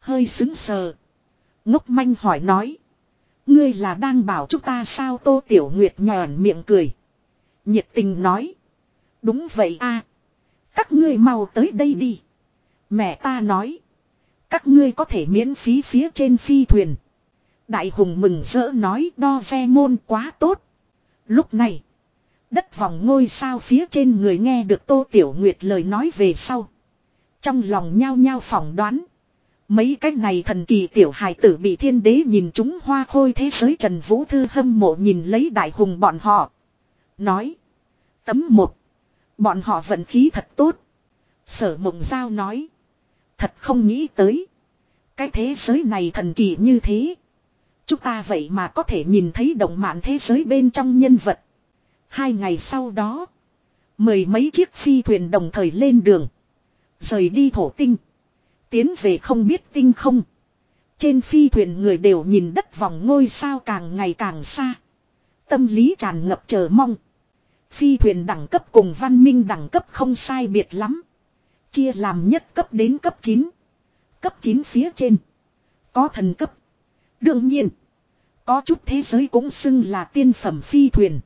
Hơi xứng sờ. Ngốc manh hỏi nói. Ngươi là đang bảo chúng ta sao Tô Tiểu Nguyệt nhòn miệng cười. Nhiệt tình nói. Đúng vậy a, Các ngươi mau tới đây đi. Mẹ ta nói. Các ngươi có thể miễn phí phía trên phi thuyền. Đại hùng mừng rỡ nói đo ve môn quá tốt. Lúc này. Đất vòng ngôi sao phía trên người nghe được Tô Tiểu Nguyệt lời nói về sau. Trong lòng nhao nhao phỏng đoán. Mấy cái này thần kỳ tiểu hài tử bị thiên đế nhìn chúng hoa khôi thế giới Trần Vũ Thư hâm mộ nhìn lấy đại hùng bọn họ. Nói. Tấm một. Bọn họ vận khí thật tốt. Sở mộng giao nói. Thật không nghĩ tới. Cái thế giới này thần kỳ như thế. Chúng ta vậy mà có thể nhìn thấy động mạn thế giới bên trong nhân vật. Hai ngày sau đó. Mười mấy chiếc phi thuyền đồng thời lên đường. Rời đi thổ tinh. Tiến về không biết tinh không. Trên phi thuyền người đều nhìn đất vòng ngôi sao càng ngày càng xa. Tâm lý tràn ngập chờ mong. Phi thuyền đẳng cấp cùng văn minh đẳng cấp không sai biệt lắm. Chia làm nhất cấp đến cấp 9. Cấp 9 phía trên. Có thần cấp. Đương nhiên. Có chút thế giới cũng xưng là tiên phẩm phi thuyền.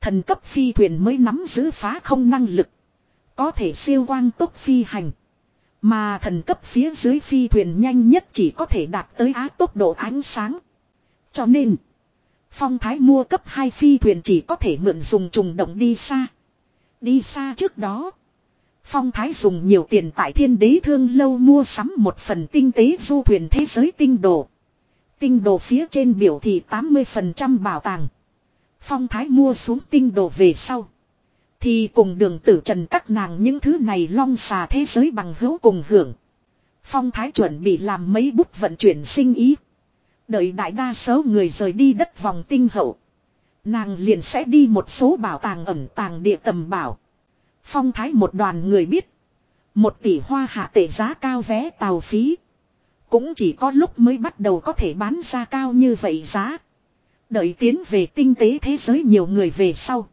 Thần cấp phi thuyền mới nắm giữ phá không năng lực. Có thể siêu quang tốc phi hành. Mà thần cấp phía dưới phi thuyền nhanh nhất chỉ có thể đạt tới á tốc độ ánh sáng. Cho nên, phong thái mua cấp 2 phi thuyền chỉ có thể mượn dùng trùng động đi xa. Đi xa trước đó, phong thái dùng nhiều tiền tại thiên đế thương lâu mua sắm một phần tinh tế du thuyền thế giới tinh đồ. Tinh đồ phía trên biểu thị 80% bảo tàng. Phong thái mua xuống tinh đồ về sau. Thì cùng đường tử trần các nàng những thứ này long xà thế giới bằng hữu cùng hưởng. Phong thái chuẩn bị làm mấy bút vận chuyển sinh ý. Đợi đại đa số người rời đi đất vòng tinh hậu. Nàng liền sẽ đi một số bảo tàng ẩn tàng địa tầm bảo. Phong thái một đoàn người biết. Một tỷ hoa hạ tệ giá cao vé tàu phí. Cũng chỉ có lúc mới bắt đầu có thể bán ra cao như vậy giá. Đợi tiến về tinh tế thế giới nhiều người về sau.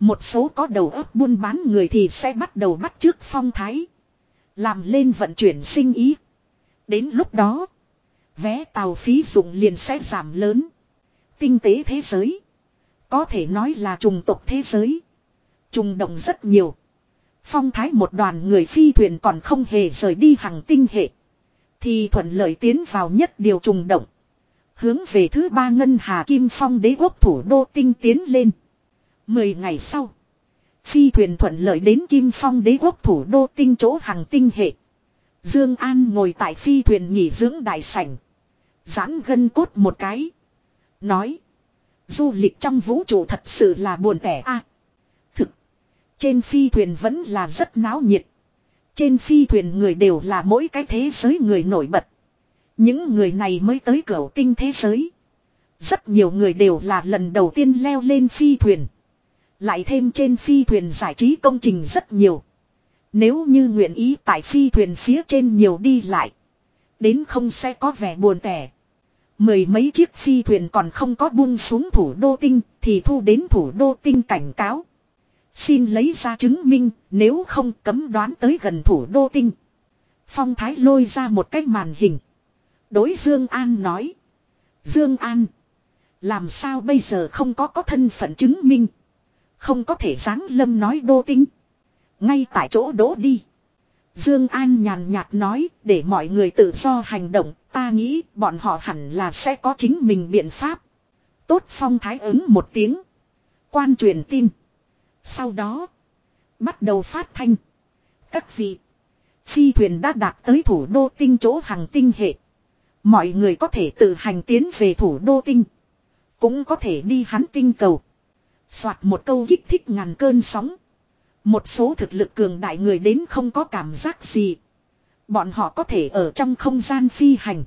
Một số có đầu óc buôn bán người thì sẽ bắt đầu bắt trước phong thái. Làm lên vận chuyển sinh ý. Đến lúc đó. Vé tàu phí dụng liền sẽ giảm lớn. Tinh tế thế giới. Có thể nói là trùng tộc thế giới. Trùng động rất nhiều. Phong thái một đoàn người phi thuyền còn không hề rời đi hàng tinh hệ. Thì thuận lợi tiến vào nhất điều trùng động. Hướng về thứ ba ngân hà kim phong đế quốc thủ đô tinh tiến lên. Mười ngày sau. Phi thuyền thuận lợi đến kim phong đế quốc thủ đô tinh chỗ hàng tinh hệ. Dương An ngồi tại phi thuyền nghỉ dưỡng đại sảnh. Giãn gân cốt một cái. Nói. Du lịch trong vũ trụ thật sự là buồn tẻ a. thực. Trên phi thuyền vẫn là rất náo nhiệt. Trên phi thuyền người đều là mỗi cái thế giới người nổi bật. Những người này mới tới cửa tinh thế giới. Rất nhiều người đều là lần đầu tiên leo lên phi thuyền. Lại thêm trên phi thuyền giải trí công trình rất nhiều. Nếu như nguyện ý tại phi thuyền phía trên nhiều đi lại. Đến không sẽ có vẻ buồn tẻ. Mười mấy chiếc phi thuyền còn không có buông xuống thủ đô tinh, thì thu đến thủ đô tinh cảnh cáo. Xin lấy ra chứng minh, nếu không cấm đoán tới gần thủ đô tinh. Phong Thái lôi ra một cái màn hình. Đối Dương An nói. Dương An. Làm sao bây giờ không có có thân phận chứng minh. Không có thể dáng lâm nói đô tinh. Ngay tại chỗ đỗ đi. Dương An nhàn nhạt nói, để mọi người tự do hành động. Ta nghĩ bọn họ hẳn là sẽ có chính mình biện pháp. Tốt phong thái ứng một tiếng. Quan truyền tin. Sau đó. Bắt đầu phát thanh. Các vị. Phi thuyền đã đạt tới thủ đô tinh chỗ hàng tinh hệ. Mọi người có thể tự hành tiến về thủ đô tinh. Cũng có thể đi hắn tinh cầu. Soạt một câu kích thích ngàn cơn sóng. Một số thực lực cường đại người đến không có cảm giác gì. Bọn họ có thể ở trong không gian phi hành.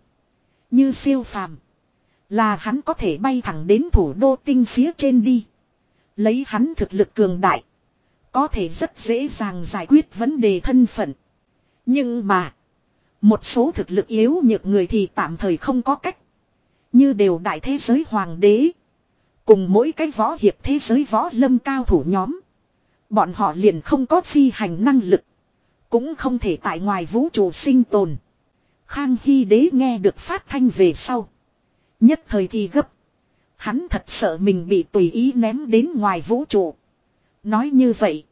Như siêu phàm. Là hắn có thể bay thẳng đến thủ đô tinh phía trên đi. Lấy hắn thực lực cường đại. Có thể rất dễ dàng giải quyết vấn đề thân phận. Nhưng mà. Một số thực lực yếu nhược người thì tạm thời không có cách. Như đều đại thế giới hoàng đế. Cùng mỗi cái võ hiệp thế giới võ lâm cao thủ nhóm. Bọn họ liền không có phi hành năng lực. Cũng không thể tại ngoài vũ trụ sinh tồn. Khang Hy đế nghe được phát thanh về sau. Nhất thời thì gấp. Hắn thật sợ mình bị tùy ý ném đến ngoài vũ trụ. Nói như vậy.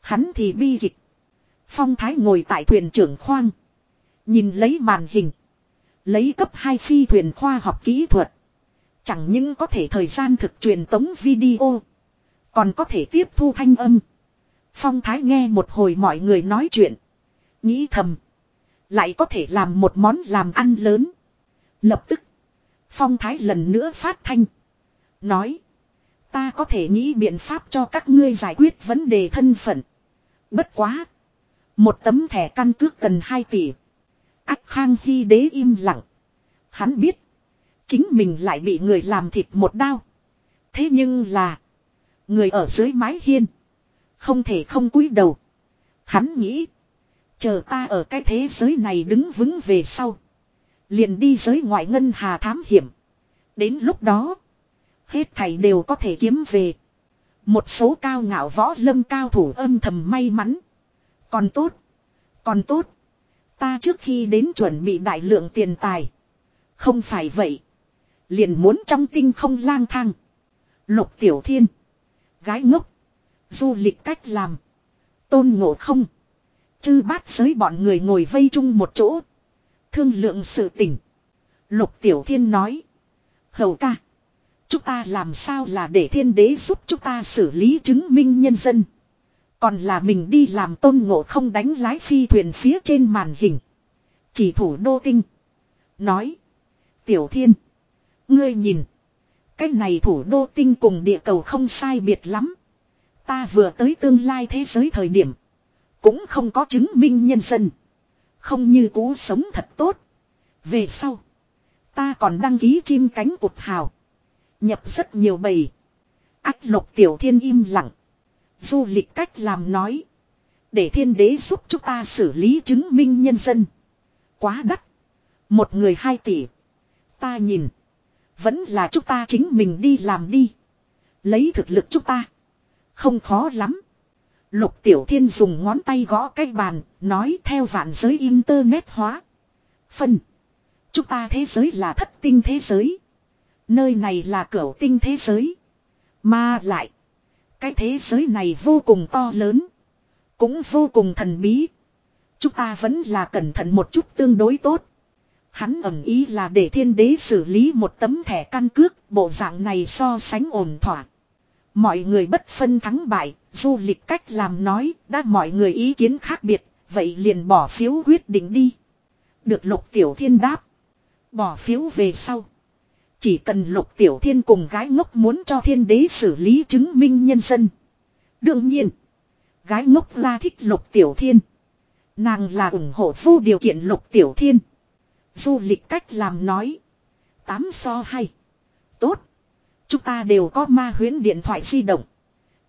Hắn thì bi kịch. Phong Thái ngồi tại thuyền trưởng khoang. Nhìn lấy màn hình. Lấy cấp 2 phi thuyền khoa học kỹ thuật. Chẳng những có thể thời gian thực truyền tống video. Còn có thể tiếp thu thanh âm. Phong Thái nghe một hồi mọi người nói chuyện. Nghĩ thầm. Lại có thể làm một món làm ăn lớn. Lập tức. Phong Thái lần nữa phát thanh. Nói. Ta có thể nghĩ biện pháp cho các ngươi giải quyết vấn đề thân phận. Bất quá. Một tấm thẻ căn cước cần 2 tỷ. Ác Khang Hy đế im lặng. Hắn biết. Chính mình lại bị người làm thịt một đao. Thế nhưng là. Người ở dưới mái hiên. Không thể không cúi đầu. Hắn nghĩ. Chờ ta ở cái thế giới này đứng vững về sau. Liền đi giới ngoại ngân hà thám hiểm. Đến lúc đó. Hết thảy đều có thể kiếm về. Một số cao ngạo võ lâm cao thủ âm thầm may mắn. Còn tốt. Còn tốt. Ta trước khi đến chuẩn bị đại lượng tiền tài. Không phải vậy. Liền muốn trong tinh không lang thang. Lục tiểu thiên. Gái ngốc. Du lịch cách làm. Tôn ngộ không. Chư bát giới bọn người ngồi vây chung một chỗ. Thương lượng sự tình. Lục tiểu thiên nói. Hầu ca. Chúng ta làm sao là để thiên đế giúp chúng ta xử lý chứng minh nhân dân. Còn là mình đi làm tôn ngộ không đánh lái phi thuyền phía trên màn hình. Chỉ thủ đô tinh. Nói. Tiểu thiên. Ngươi nhìn. Cái này thủ đô tinh cùng địa cầu không sai biệt lắm. Ta vừa tới tương lai thế giới thời điểm. Cũng không có chứng minh nhân dân. Không như cú sống thật tốt. Về sau. Ta còn đăng ký chim cánh cụt hào. Nhập rất nhiều bầy. Ách lục tiểu thiên im lặng. Du lịch cách làm nói. Để thiên đế giúp chúng ta xử lý chứng minh nhân dân. Quá đắt. Một người hai tỷ. Ta nhìn. Vẫn là chúng ta chính mình đi làm đi. Lấy thực lực chúng ta. Không khó lắm. Lục Tiểu Thiên dùng ngón tay gõ cái bàn, nói theo vạn giới internet hóa. Phân. Chúng ta thế giới là thất tinh thế giới. Nơi này là cửa tinh thế giới. Mà lại. Cái thế giới này vô cùng to lớn. Cũng vô cùng thần bí. Chúng ta vẫn là cẩn thận một chút tương đối tốt. Hắn ẩm ý là để thiên đế xử lý một tấm thẻ căn cước, bộ dạng này so sánh ổn thỏa. Mọi người bất phân thắng bại, du lịch cách làm nói, đã mọi người ý kiến khác biệt, vậy liền bỏ phiếu quyết định đi. Được lục tiểu thiên đáp. Bỏ phiếu về sau. Chỉ cần lục tiểu thiên cùng gái ngốc muốn cho thiên đế xử lý chứng minh nhân dân. Đương nhiên. Gái ngốc ra thích lục tiểu thiên. Nàng là ủng hộ vô điều kiện lục tiểu thiên. Du lịch cách làm nói. Tám so hay. Tốt. Chúng ta đều có ma huyến điện thoại di động.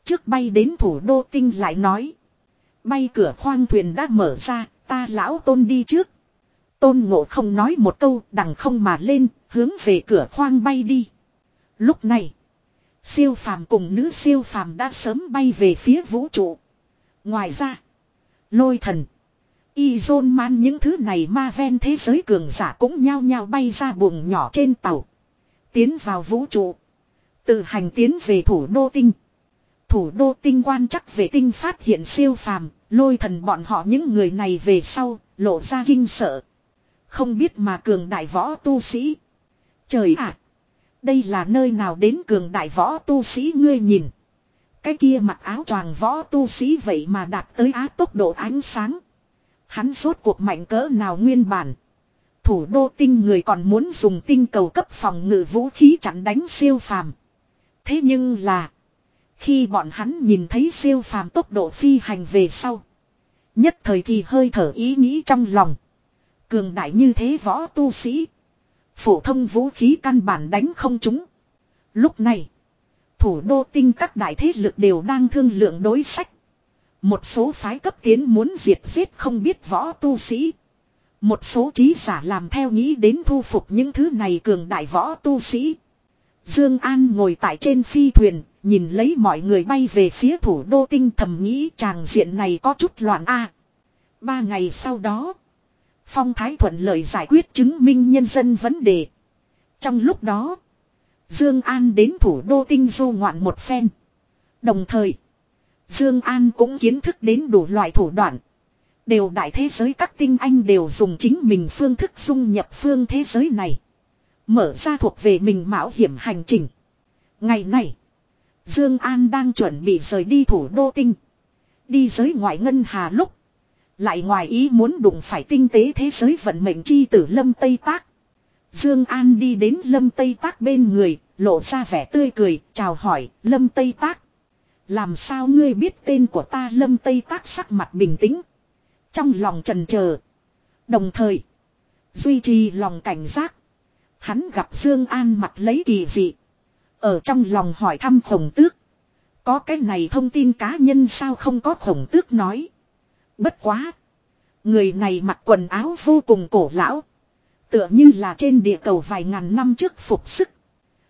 Trước bay đến thủ đô tinh lại nói. Bay cửa khoang thuyền đã mở ra, ta lão tôn đi trước. Tôn ngộ không nói một câu đằng không mà lên, hướng về cửa khoang bay đi. Lúc này, siêu phàm cùng nữ siêu phàm đã sớm bay về phía vũ trụ. Ngoài ra, lôi thần, y dôn man những thứ này ma ven thế giới cường giả cũng nhao nhao bay ra buồng nhỏ trên tàu. Tiến vào vũ trụ. Tự hành tiến về thủ đô tinh. Thủ đô tinh quan chắc về tinh phát hiện siêu phàm, lôi thần bọn họ những người này về sau, lộ ra kinh sợ. Không biết mà cường đại võ tu sĩ. Trời ạ! đây là nơi nào đến cường đại võ tu sĩ ngươi nhìn. Cái kia mặc áo choàng võ tu sĩ vậy mà đạt tới á tốc độ ánh sáng. Hắn rốt cuộc mạnh cỡ nào nguyên bản. Thủ đô tinh người còn muốn dùng tinh cầu cấp phòng ngự vũ khí chặn đánh siêu phàm. Thế nhưng là. Khi bọn hắn nhìn thấy siêu phàm tốc độ phi hành về sau. Nhất thời thì hơi thở ý nghĩ trong lòng. Cường đại như thế võ tu sĩ. Phổ thông vũ khí căn bản đánh không chúng. Lúc này. Thủ đô tinh các đại thế lực đều đang thương lượng đối sách. Một số phái cấp tiến muốn diệt giết không biết võ tu sĩ. Một số trí giả làm theo nghĩ đến thu phục những thứ này cường đại võ tu sĩ. Dương An ngồi tại trên phi thuyền, nhìn lấy mọi người bay về phía thủ đô tinh thầm nghĩ chàng diện này có chút loạn a. ba ngày sau đó, Phong Thái thuận lợi giải quyết chứng minh nhân dân vấn đề. Trong lúc đó, Dương An đến thủ đô tinh du ngoạn một phen. Đồng thời, Dương An cũng kiến thức đến đủ loại thủ đoạn. Đều đại thế giới các tinh anh đều dùng chính mình phương thức dung nhập phương thế giới này. Mở ra thuộc về mình mạo hiểm hành trình. Ngày này, Dương An đang chuẩn bị rời đi thủ đô tinh. Đi giới ngoại ngân hà lúc. Lại ngoài ý muốn đụng phải tinh tế thế giới vận mệnh chi tử Lâm Tây Tác. Dương An đi đến Lâm Tây Tác bên người, lộ ra vẻ tươi cười, chào hỏi, Lâm Tây Tác. Làm sao ngươi biết tên của ta Lâm Tây Tác sắc mặt bình tĩnh. Trong lòng trần chờ Đồng thời, duy trì lòng cảnh giác. Hắn gặp Dương An mặt lấy kỳ dị. Ở trong lòng hỏi thăm khổng tước. Có cái này thông tin cá nhân sao không có khổng tước nói. Bất quá. Người này mặc quần áo vô cùng cổ lão. Tựa như là trên địa cầu vài ngàn năm trước phục sức.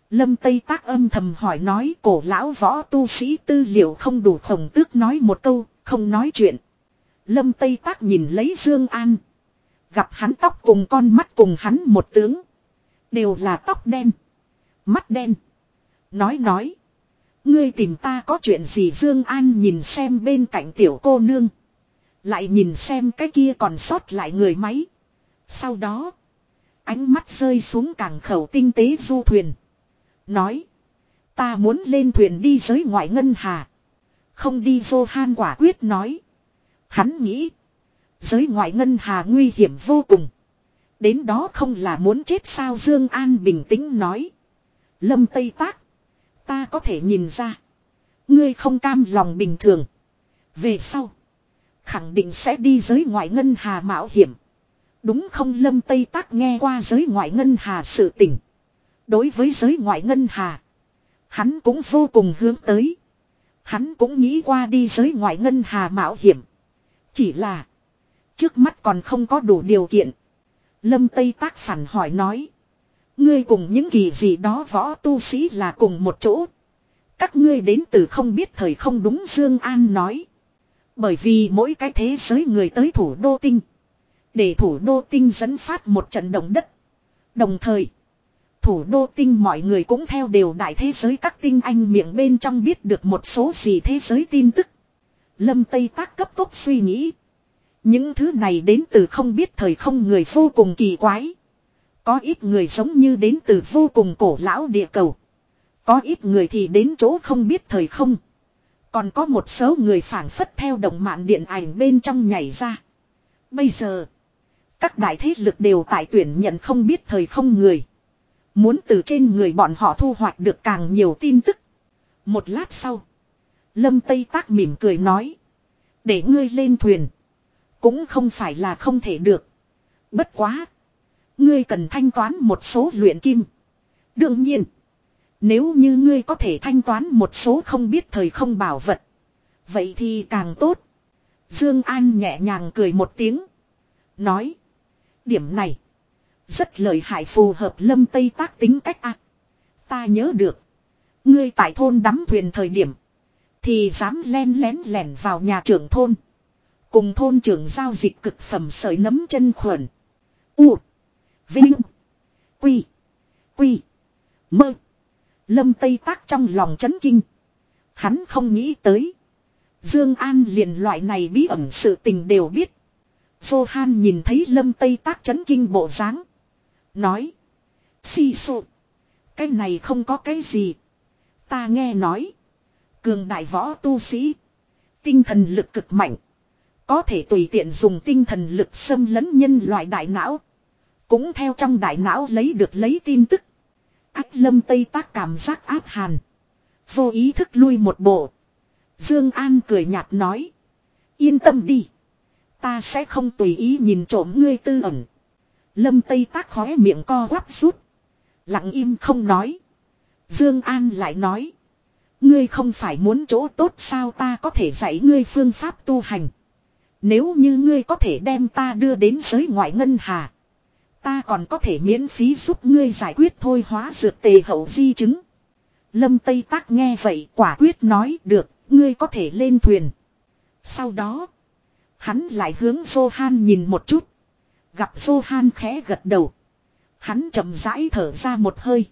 Lâm Tây Tác âm thầm hỏi nói cổ lão võ tu sĩ tư liệu không đủ khổng tước nói một câu, không nói chuyện. Lâm Tây Tác nhìn lấy Dương An. Gặp hắn tóc cùng con mắt cùng hắn một tướng. Đều là tóc đen. Mắt đen. Nói nói. Ngươi tìm ta có chuyện gì Dương An nhìn xem bên cạnh tiểu cô nương. Lại nhìn xem cái kia còn sót lại người máy. Sau đó. Ánh mắt rơi xuống cảng khẩu tinh tế du thuyền. Nói. Ta muốn lên thuyền đi giới ngoại ngân hà. Không đi Johan han quả quyết nói. Hắn nghĩ. Giới ngoại ngân hà nguy hiểm vô cùng. Đến đó không là muốn chết sao Dương An bình tĩnh nói. Lâm Tây Tác. Ta có thể nhìn ra. Ngươi không cam lòng bình thường. Về sau. Khẳng định sẽ đi giới ngoại ngân hà mạo hiểm. Đúng không Lâm Tây Tác nghe qua giới ngoại ngân hà sự tình. Đối với giới ngoại ngân hà. Hắn cũng vô cùng hướng tới. Hắn cũng nghĩ qua đi giới ngoại ngân hà mạo hiểm. Chỉ là. Trước mắt còn không có đủ điều kiện. Lâm Tây Tác phản hỏi nói. Ngươi cùng những kỳ gì đó võ tu sĩ là cùng một chỗ. Các ngươi đến từ không biết thời không đúng Dương An nói. Bởi vì mỗi cái thế giới người tới thủ đô tinh. Để thủ đô tinh dẫn phát một trận động đất. Đồng thời. Thủ đô tinh mọi người cũng theo đều đại thế giới các tinh anh miệng bên trong biết được một số gì thế giới tin tức. Lâm Tây Tác cấp tốc suy nghĩ. Những thứ này đến từ không biết thời không người vô cùng kỳ quái. Có ít người giống như đến từ vô cùng cổ lão địa cầu. Có ít người thì đến chỗ không biết thời không. Còn có một số người phản phất theo động mạng điện ảnh bên trong nhảy ra. Bây giờ, các đại thế lực đều tại tuyển nhận không biết thời không người. Muốn từ trên người bọn họ thu hoạch được càng nhiều tin tức. Một lát sau, Lâm Tây Tác mỉm cười nói. Để ngươi lên thuyền. Cũng không phải là không thể được. Bất quá. Ngươi cần thanh toán một số luyện kim. Đương nhiên. Nếu như ngươi có thể thanh toán một số không biết thời không bảo vật. Vậy thì càng tốt. Dương An nhẹ nhàng cười một tiếng. Nói. Điểm này. Rất lợi hại phù hợp lâm tây tác tính cách a. Ta nhớ được. Ngươi tại thôn đắm thuyền thời điểm. Thì dám len lén lẻn vào nhà trưởng thôn. Cùng thôn trưởng giao dịch cực phẩm sợi nấm chân khuẩn. U. Vinh. Quy. Quy. Mơ. Lâm Tây Tác trong lòng chấn kinh. Hắn không nghĩ tới. Dương An liền loại này bí ẩn sự tình đều biết. Vô Han nhìn thấy Lâm Tây Tác chấn kinh bộ dáng, nói: "Xì sụ, cái này không có cái gì. Ta nghe nói, cường đại võ tu sĩ, tinh thần lực cực mạnh, có thể tùy tiện dùng tinh thần lực xâm lấn nhân loại đại não, cũng theo trong đại não lấy được lấy tin tức." Ách Lâm Tây Tác cảm giác áp hàn, vô ý thức lui một bộ. Dương An cười nhạt nói. Yên tâm đi. Ta sẽ không tùy ý nhìn trộm ngươi tư ẩn. Lâm Tây tác khóe miệng co quắp rút. Lặng im không nói. Dương An lại nói. Ngươi không phải muốn chỗ tốt sao ta có thể dạy ngươi phương pháp tu hành. Nếu như ngươi có thể đem ta đưa đến giới ngoại ngân hà. Ta còn có thể miễn phí giúp ngươi giải quyết thôi hóa dược tề hậu di chứng. Lâm Tây Tác nghe vậy, quả quyết nói, được, Ngươi có thể lên thuyền. Sau đó. Hắn lại hướng Johan nhìn một chút. Gặp Johan khẽ gật đầu. Hắn chậm rãi thở ra một hơi.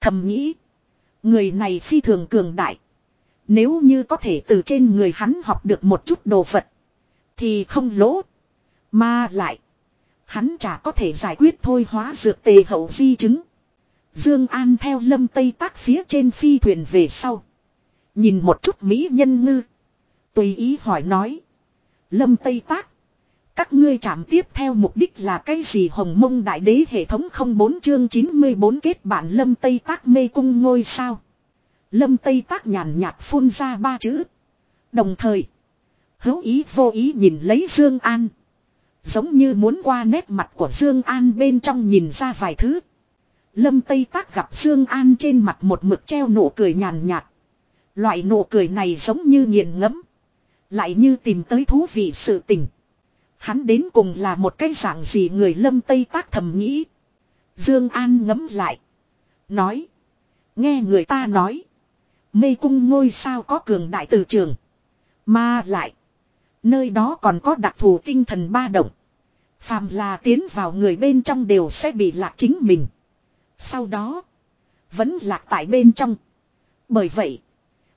Thầm nghĩ. Người này phi thường cường đại. Nếu như có thể từ trên người hắn học được một chút đồ vật. Thì không lỗ. Mà lại. Hắn chả có thể giải quyết thôi hóa dược tề hậu di chứng. Dương An theo lâm tây tác phía trên phi thuyền về sau. Nhìn một chút Mỹ nhân ngư. Tùy ý hỏi nói. Lâm Tây Tác. Các ngươi chạm tiếp theo mục đích là cái gì hồng mông đại đế hệ thống không bốn chương 94 kết bản Lâm Tây Tác mê cung ngôi sao. Lâm Tây Tác nhàn nhạt phun ra ba chữ. Đồng thời. Hữu ý vô ý nhìn lấy Dương An. Giống như muốn qua nét mặt của Dương An bên trong nhìn ra vài thứ. Lâm Tây Tác gặp Dương An trên mặt một mực treo nụ cười nhàn nhạt. Loại nụ cười này giống như nghiền ngẫm Lại như tìm tới thú vị sự tình. Hắn đến cùng là một cái dạng gì người lâm tây tác thầm nghĩ. Dương An ngẫm lại. Nói. Nghe người ta nói. Mê cung ngôi sao có cường đại từ trường. Mà lại. Nơi đó còn có đặc thù tinh thần ba động. Phàm là tiến vào người bên trong đều sẽ bị lạc chính mình. Sau đó. Vẫn lạc tại bên trong. Bởi vậy.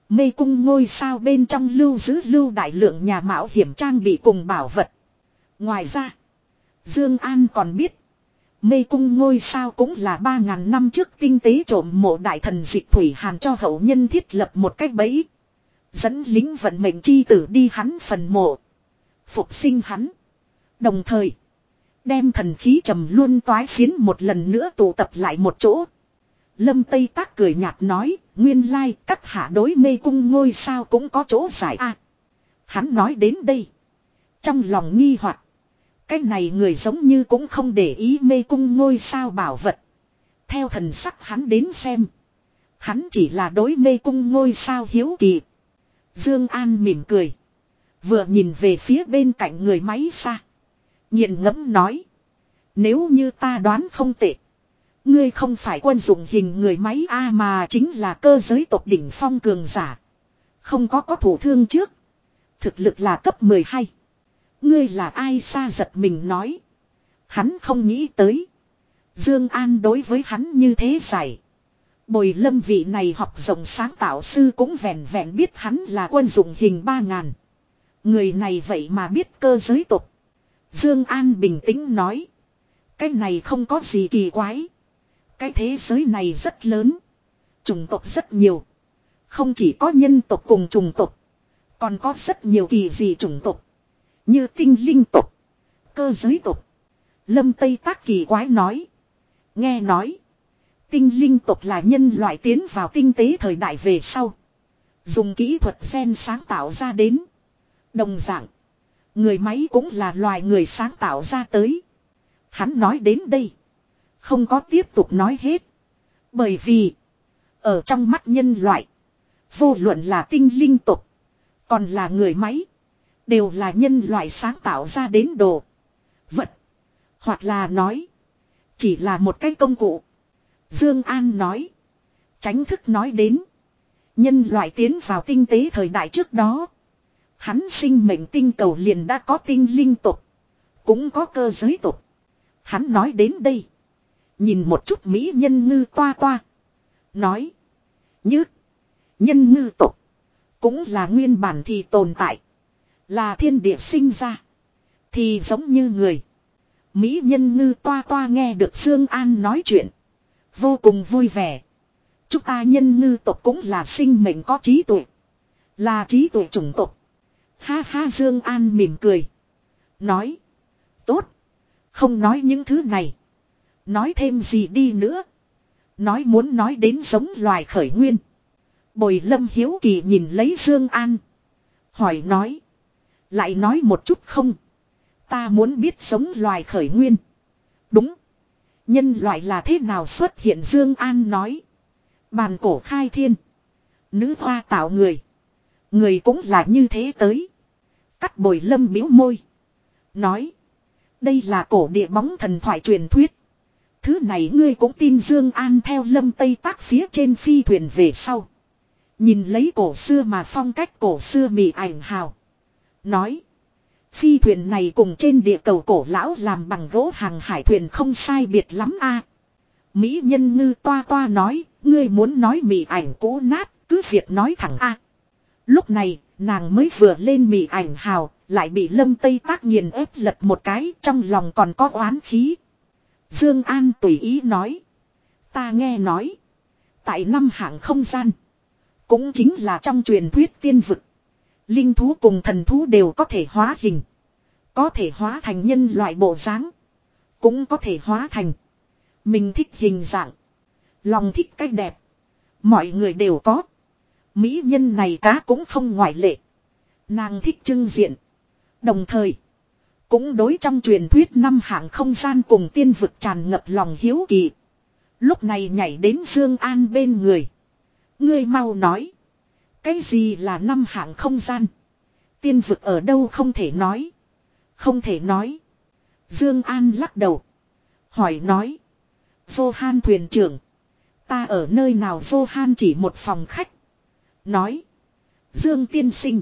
Mê cung ngôi sao bên trong lưu giữ lưu đại lượng nhà mạo hiểm trang bị cùng bảo vật. Ngoài ra, Dương An còn biết, mê cung ngôi sao cũng là 3.000 năm trước tinh tế trộm mộ đại thần dịch thủy hàn cho hậu nhân thiết lập một cách bẫy. Dẫn lính vận mệnh chi tử đi hắn phần mộ. Phục sinh hắn. Đồng thời, đem thần khí trầm luôn toái phiến một lần nữa tụ tập lại một chỗ. Lâm Tây Tác cười nhạt nói, nguyên lai các hạ đối mê cung ngôi sao cũng có chỗ giải a. hắn nói đến đây. Trong lòng nghi hoặc Cái này người giống như cũng không để ý mê cung ngôi sao bảo vật. Theo thần sắc hắn đến xem. Hắn chỉ là đối mê cung ngôi sao hiếu kỳ. Dương An mỉm cười. Vừa nhìn về phía bên cạnh người máy xa. Nhìn ngẫm nói. Nếu như ta đoán không tệ. Ngươi không phải quân dụng hình người máy A mà chính là cơ giới tộc đỉnh phong cường giả. Không có có thủ thương trước. Thực lực là cấp 12. Ngươi là ai xa giật mình nói. Hắn không nghĩ tới. Dương An đối với hắn như thế giải. Bồi lâm vị này học rộng sáng tạo sư cũng vẹn vẹn biết hắn là quân dụng hình ba ngàn. Người này vậy mà biết cơ giới tục. Dương An bình tĩnh nói. Cái này không có gì kỳ quái. Cái thế giới này rất lớn. Chủng tộc rất nhiều. Không chỉ có nhân tộc cùng chủng tộc. Còn có rất nhiều kỳ dị chủng tộc. Như tinh linh tộc. Cơ giới tộc. Lâm Tây Tác kỳ quái nói. Nghe nói. Tinh linh tộc là nhân loại tiến vào tinh tế thời đại về sau. Dùng kỹ thuật gen sáng tạo ra đến. Đồng dạng. Người máy cũng là loài người sáng tạo ra tới. Hắn nói đến đây. Không có tiếp tục nói hết. Bởi vì. Ở trong mắt nhân loại. Vô luận là tinh linh tục. Còn là người máy. Đều là nhân loại sáng tạo ra đến đồ. Vật. Hoặc là nói. Chỉ là một cái công cụ. Dương An nói. Tránh thức nói đến. Nhân loại tiến vào tinh tế thời đại trước đó. Hắn sinh mệnh tinh cầu liền đã có tinh linh tục. Cũng có cơ giới tục. Hắn nói đến đây. Nhìn một chút Mỹ nhân ngư toa toa. Nói. Như. Nhân ngư tục. Cũng là nguyên bản thì tồn tại. Là thiên địa sinh ra. Thì giống như người. Mỹ nhân ngư toa toa nghe được Dương An nói chuyện. Vô cùng vui vẻ. Chúng ta nhân ngư tộc cũng là sinh mệnh có trí tuệ. Là trí tuệ chủng tộc. Ha ha Dương An mỉm cười. Nói. Tốt. Không nói những thứ này. Nói thêm gì đi nữa. Nói muốn nói đến giống loài khởi nguyên. Bồi lâm hiếu kỳ nhìn lấy Dương An. Hỏi nói. Lại nói một chút không. Ta muốn biết sống loài khởi nguyên. Đúng. Nhân loại là thế nào xuất hiện Dương An nói. Bàn cổ khai thiên. Nữ hoa tạo người. Người cũng là như thế tới. Cắt bồi lâm biếu môi. Nói. Đây là cổ địa bóng thần thoại truyền thuyết. Thứ này ngươi cũng tin Dương An theo lâm tây tác phía trên phi thuyền về sau. Nhìn lấy cổ xưa mà phong cách cổ xưa mị ảnh hào. Nói. Phi thuyền này cùng trên địa cầu cổ lão làm bằng gỗ hàng hải thuyền không sai biệt lắm a. Mỹ nhân ngư toa toa nói, ngươi muốn nói mị ảnh cũ nát, cứ việc nói thẳng a. Lúc này, nàng mới vừa lên mị ảnh hào, lại bị lâm tây tác nghiền ép lật một cái, trong lòng còn có oán khí. Dương An tùy ý nói. Ta nghe nói. Tại năm hạng không gian. Cũng chính là trong truyền thuyết tiên vực. Linh thú cùng thần thú đều có thể hóa hình. Có thể hóa thành nhân loại bộ dáng. Cũng có thể hóa thành. Mình thích hình dạng. Lòng thích cách đẹp. Mọi người đều có. Mỹ nhân này cá cũng không ngoại lệ. Nàng thích trưng diện. Đồng thời. Cũng đối trong truyền thuyết năm hạng không gian cùng tiên vực tràn ngập lòng hiếu kỳ. Lúc này nhảy đến Dương An bên người. Ngươi mau nói. Cái gì là năm hạng không gian? Tiên vực ở đâu không thể nói. Không thể nói. Dương An lắc đầu. Hỏi nói. vô han thuyền trưởng. Ta ở nơi nào vô han chỉ một phòng khách. Nói. Dương tiên sinh.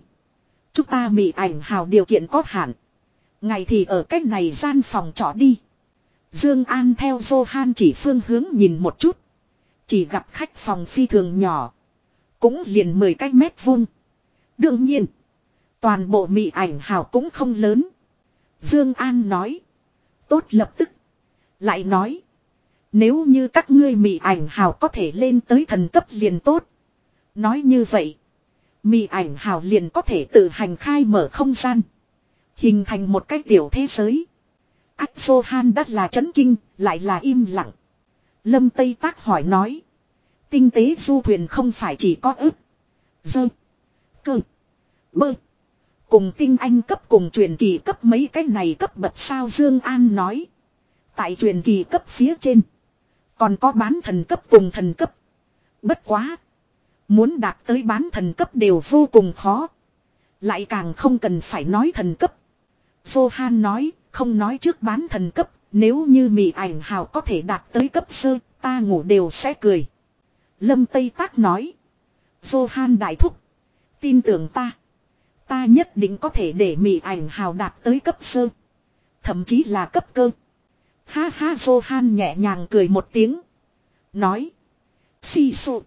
Chúng ta mị ảnh hào điều kiện có hạn. Ngày thì ở cách này gian phòng trọ đi. Dương An theo Johan chỉ phương hướng nhìn một chút. Chỉ gặp khách phòng phi thường nhỏ. Cũng liền 10 cách mét vuông. Đương nhiên. Toàn bộ mị ảnh hào cũng không lớn. Dương An nói. Tốt lập tức. Lại nói. Nếu như các ngươi mị ảnh hào có thể lên tới thần cấp liền tốt. Nói như vậy. Mị ảnh hào liền có thể tự hành khai mở không gian. Hình thành một cái tiểu thế giới. Ách Han đắt là chấn kinh, lại là im lặng. Lâm Tây Tác hỏi nói. Tinh tế du thuyền không phải chỉ có ức. Dơ. Cơ. Bơ. Cùng tinh anh cấp cùng truyền kỳ cấp mấy cái này cấp bậc sao Dương An nói. Tại truyền kỳ cấp phía trên. Còn có bán thần cấp cùng thần cấp. Bất quá. Muốn đạt tới bán thần cấp đều vô cùng khó. Lại càng không cần phải nói thần cấp. Vô Han nói, không nói trước bán thần cấp, nếu như mị ảnh hào có thể đạt tới cấp sơ, ta ngủ đều sẽ cười. Lâm Tây Tác nói. Vô Han đại thúc. Tin tưởng ta. Ta nhất định có thể để mị ảnh hào đạt tới cấp sơ. Thậm chí là cấp cơ. Ha ha Johan nhẹ nhàng cười một tiếng. Nói. Si sụ.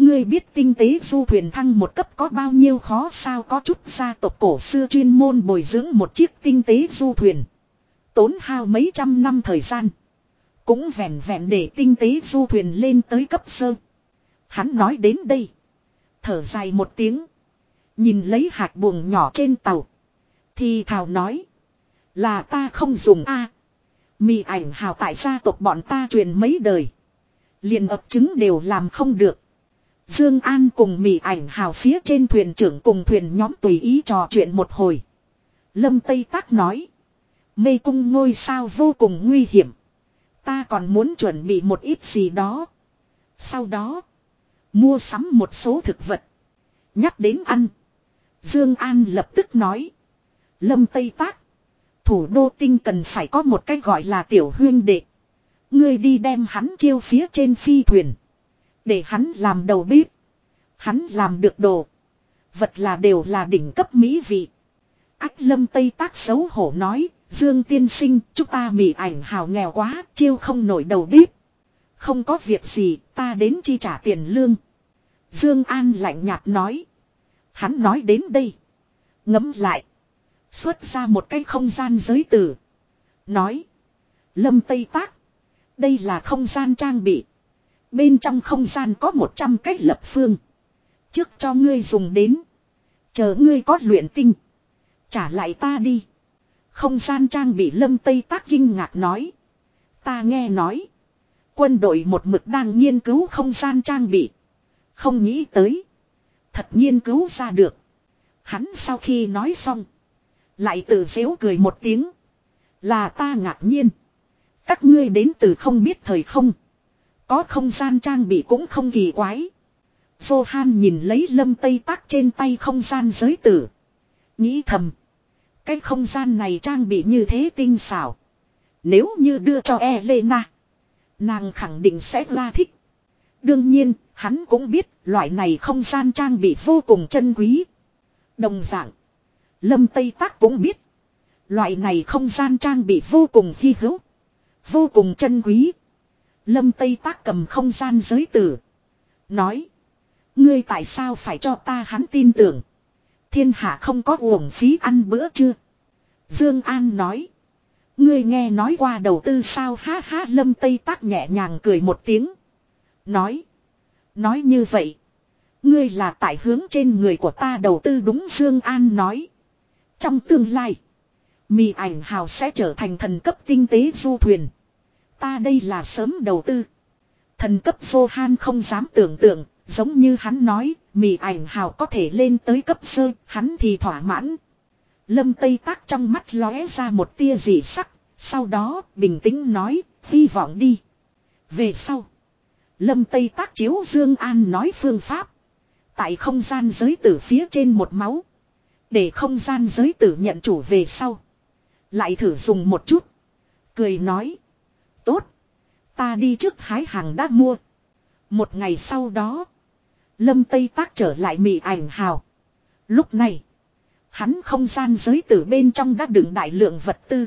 Ngươi biết tinh tế du thuyền thăng một cấp có bao nhiêu khó sao có chút gia tộc cổ xưa chuyên môn bồi dưỡng một chiếc tinh tế du thuyền. Tốn hao mấy trăm năm thời gian. Cũng vẹn vẹn để tinh tế du thuyền lên tới cấp sơ. Hắn nói đến đây. Thở dài một tiếng. Nhìn lấy hạt buồng nhỏ trên tàu. Thì thảo nói. Là ta không dùng a Mì ảnh hào tại gia tộc bọn ta truyền mấy đời. liền ập chứng đều làm không được. Dương An cùng Mị ảnh hào phía trên thuyền trưởng cùng thuyền nhóm tùy ý trò chuyện một hồi. Lâm Tây Tác nói. Mê cung ngôi sao vô cùng nguy hiểm. Ta còn muốn chuẩn bị một ít gì đó. Sau đó. Mua sắm một số thực vật. Nhắc đến ăn. Dương An lập tức nói. Lâm Tây Tác. Thủ đô tinh cần phải có một cái gọi là tiểu huyên đệ. Ngươi đi đem hắn chiêu phía trên phi thuyền. Để hắn làm đầu bếp. Hắn làm được đồ. Vật là đều là đỉnh cấp mỹ vị. Ách lâm Tây Tác xấu hổ nói. Dương tiên sinh, chúng ta mỉ ảnh hào nghèo quá. Chiêu không nổi đầu bếp. Không có việc gì, ta đến chi trả tiền lương. Dương An lạnh nhạt nói. Hắn nói đến đây. Ngấm lại. Xuất ra một cái không gian giới tử. Nói. Lâm Tây Tác. Đây là không gian trang bị. Bên trong không gian có 100 cách lập phương. Trước cho ngươi dùng đến. Chờ ngươi có luyện tinh. Trả lại ta đi. Không gian trang bị lâm Tây Tác kinh ngạc nói. Ta nghe nói. Quân đội một mực đang nghiên cứu không gian trang bị. Không nghĩ tới. Thật nghiên cứu ra được. Hắn sau khi nói xong. Lại tự dễu cười một tiếng. Là ta ngạc nhiên. Các ngươi đến từ không biết thời không. Có không gian trang bị cũng không kỳ quái. Johan nhìn lấy lâm tây tác trên tay không gian giới tử. Nghĩ thầm. Cái không gian này trang bị như thế tinh xảo. Nếu như đưa cho Elena. Nàng khẳng định sẽ la thích. Đương nhiên, hắn cũng biết loại này không gian trang bị vô cùng chân quý. Đồng dạng. Lâm Tây Tác cũng biết. Loại này không gian trang bị vô cùng hy hữu. Vô cùng chân quý. Lâm Tây Tác cầm không gian giới tử. Nói. Ngươi tại sao phải cho ta hắn tin tưởng. Thiên hạ không có uổng phí ăn bữa chưa. Dương An nói. Ngươi nghe nói qua đầu tư sao ha ha, lâm Tây Tác nhẹ nhàng cười một tiếng. Nói. Nói như vậy. Ngươi là tại hướng trên người của ta đầu tư đúng Dương An nói. Trong tương lai. Mì ảnh hào sẽ trở thành thần cấp tinh tế du thuyền. Ta đây là sớm đầu tư. Thần cấp Johan không dám tưởng tượng, giống như hắn nói, mì ảnh hào có thể lên tới cấp sơ, hắn thì thỏa mãn. Lâm Tây Tác trong mắt lóe ra một tia dị sắc, sau đó bình tĩnh nói, hy vọng đi. Về sau, Lâm Tây Tác chiếu Dương An nói phương pháp. Tại không gian giới tử phía trên một máu. Để không gian giới tử nhận chủ về sau. Lại thử dùng một chút. Cười nói. Ta đi trước hái hàng đã mua. Một ngày sau đó. Lâm Tây Tác trở lại mị ảnh hào. Lúc này. Hắn không gian giới tử bên trong đã đựng đại lượng vật tư.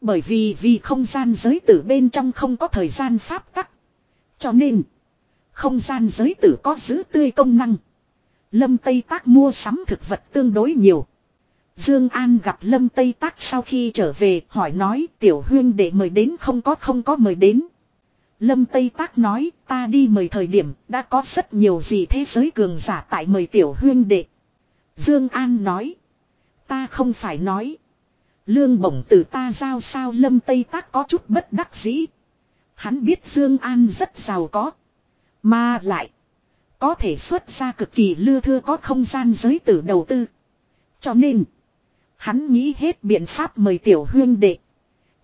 Bởi vì vì không gian giới tử bên trong không có thời gian pháp tắc. Cho nên. Không gian giới tử có giữ tươi công năng. Lâm Tây Tác mua sắm thực vật tương đối nhiều. Dương An gặp Lâm Tây Tác sau khi trở về, hỏi nói, tiểu huyên để mời đến không có không có mời đến. Lâm Tây Tác nói, ta đi mời thời điểm, đã có rất nhiều gì thế giới cường giả tại mời tiểu huyên đệ. Dương An nói. Ta không phải nói. Lương bổng từ ta giao sao Lâm Tây Tác có chút bất đắc dĩ. Hắn biết Dương An rất giàu có. Mà lại. Có thể xuất ra cực kỳ lưa thưa có không gian giới tử đầu tư. Cho nên. Hắn nghĩ hết biện pháp mời tiểu huyên đệ.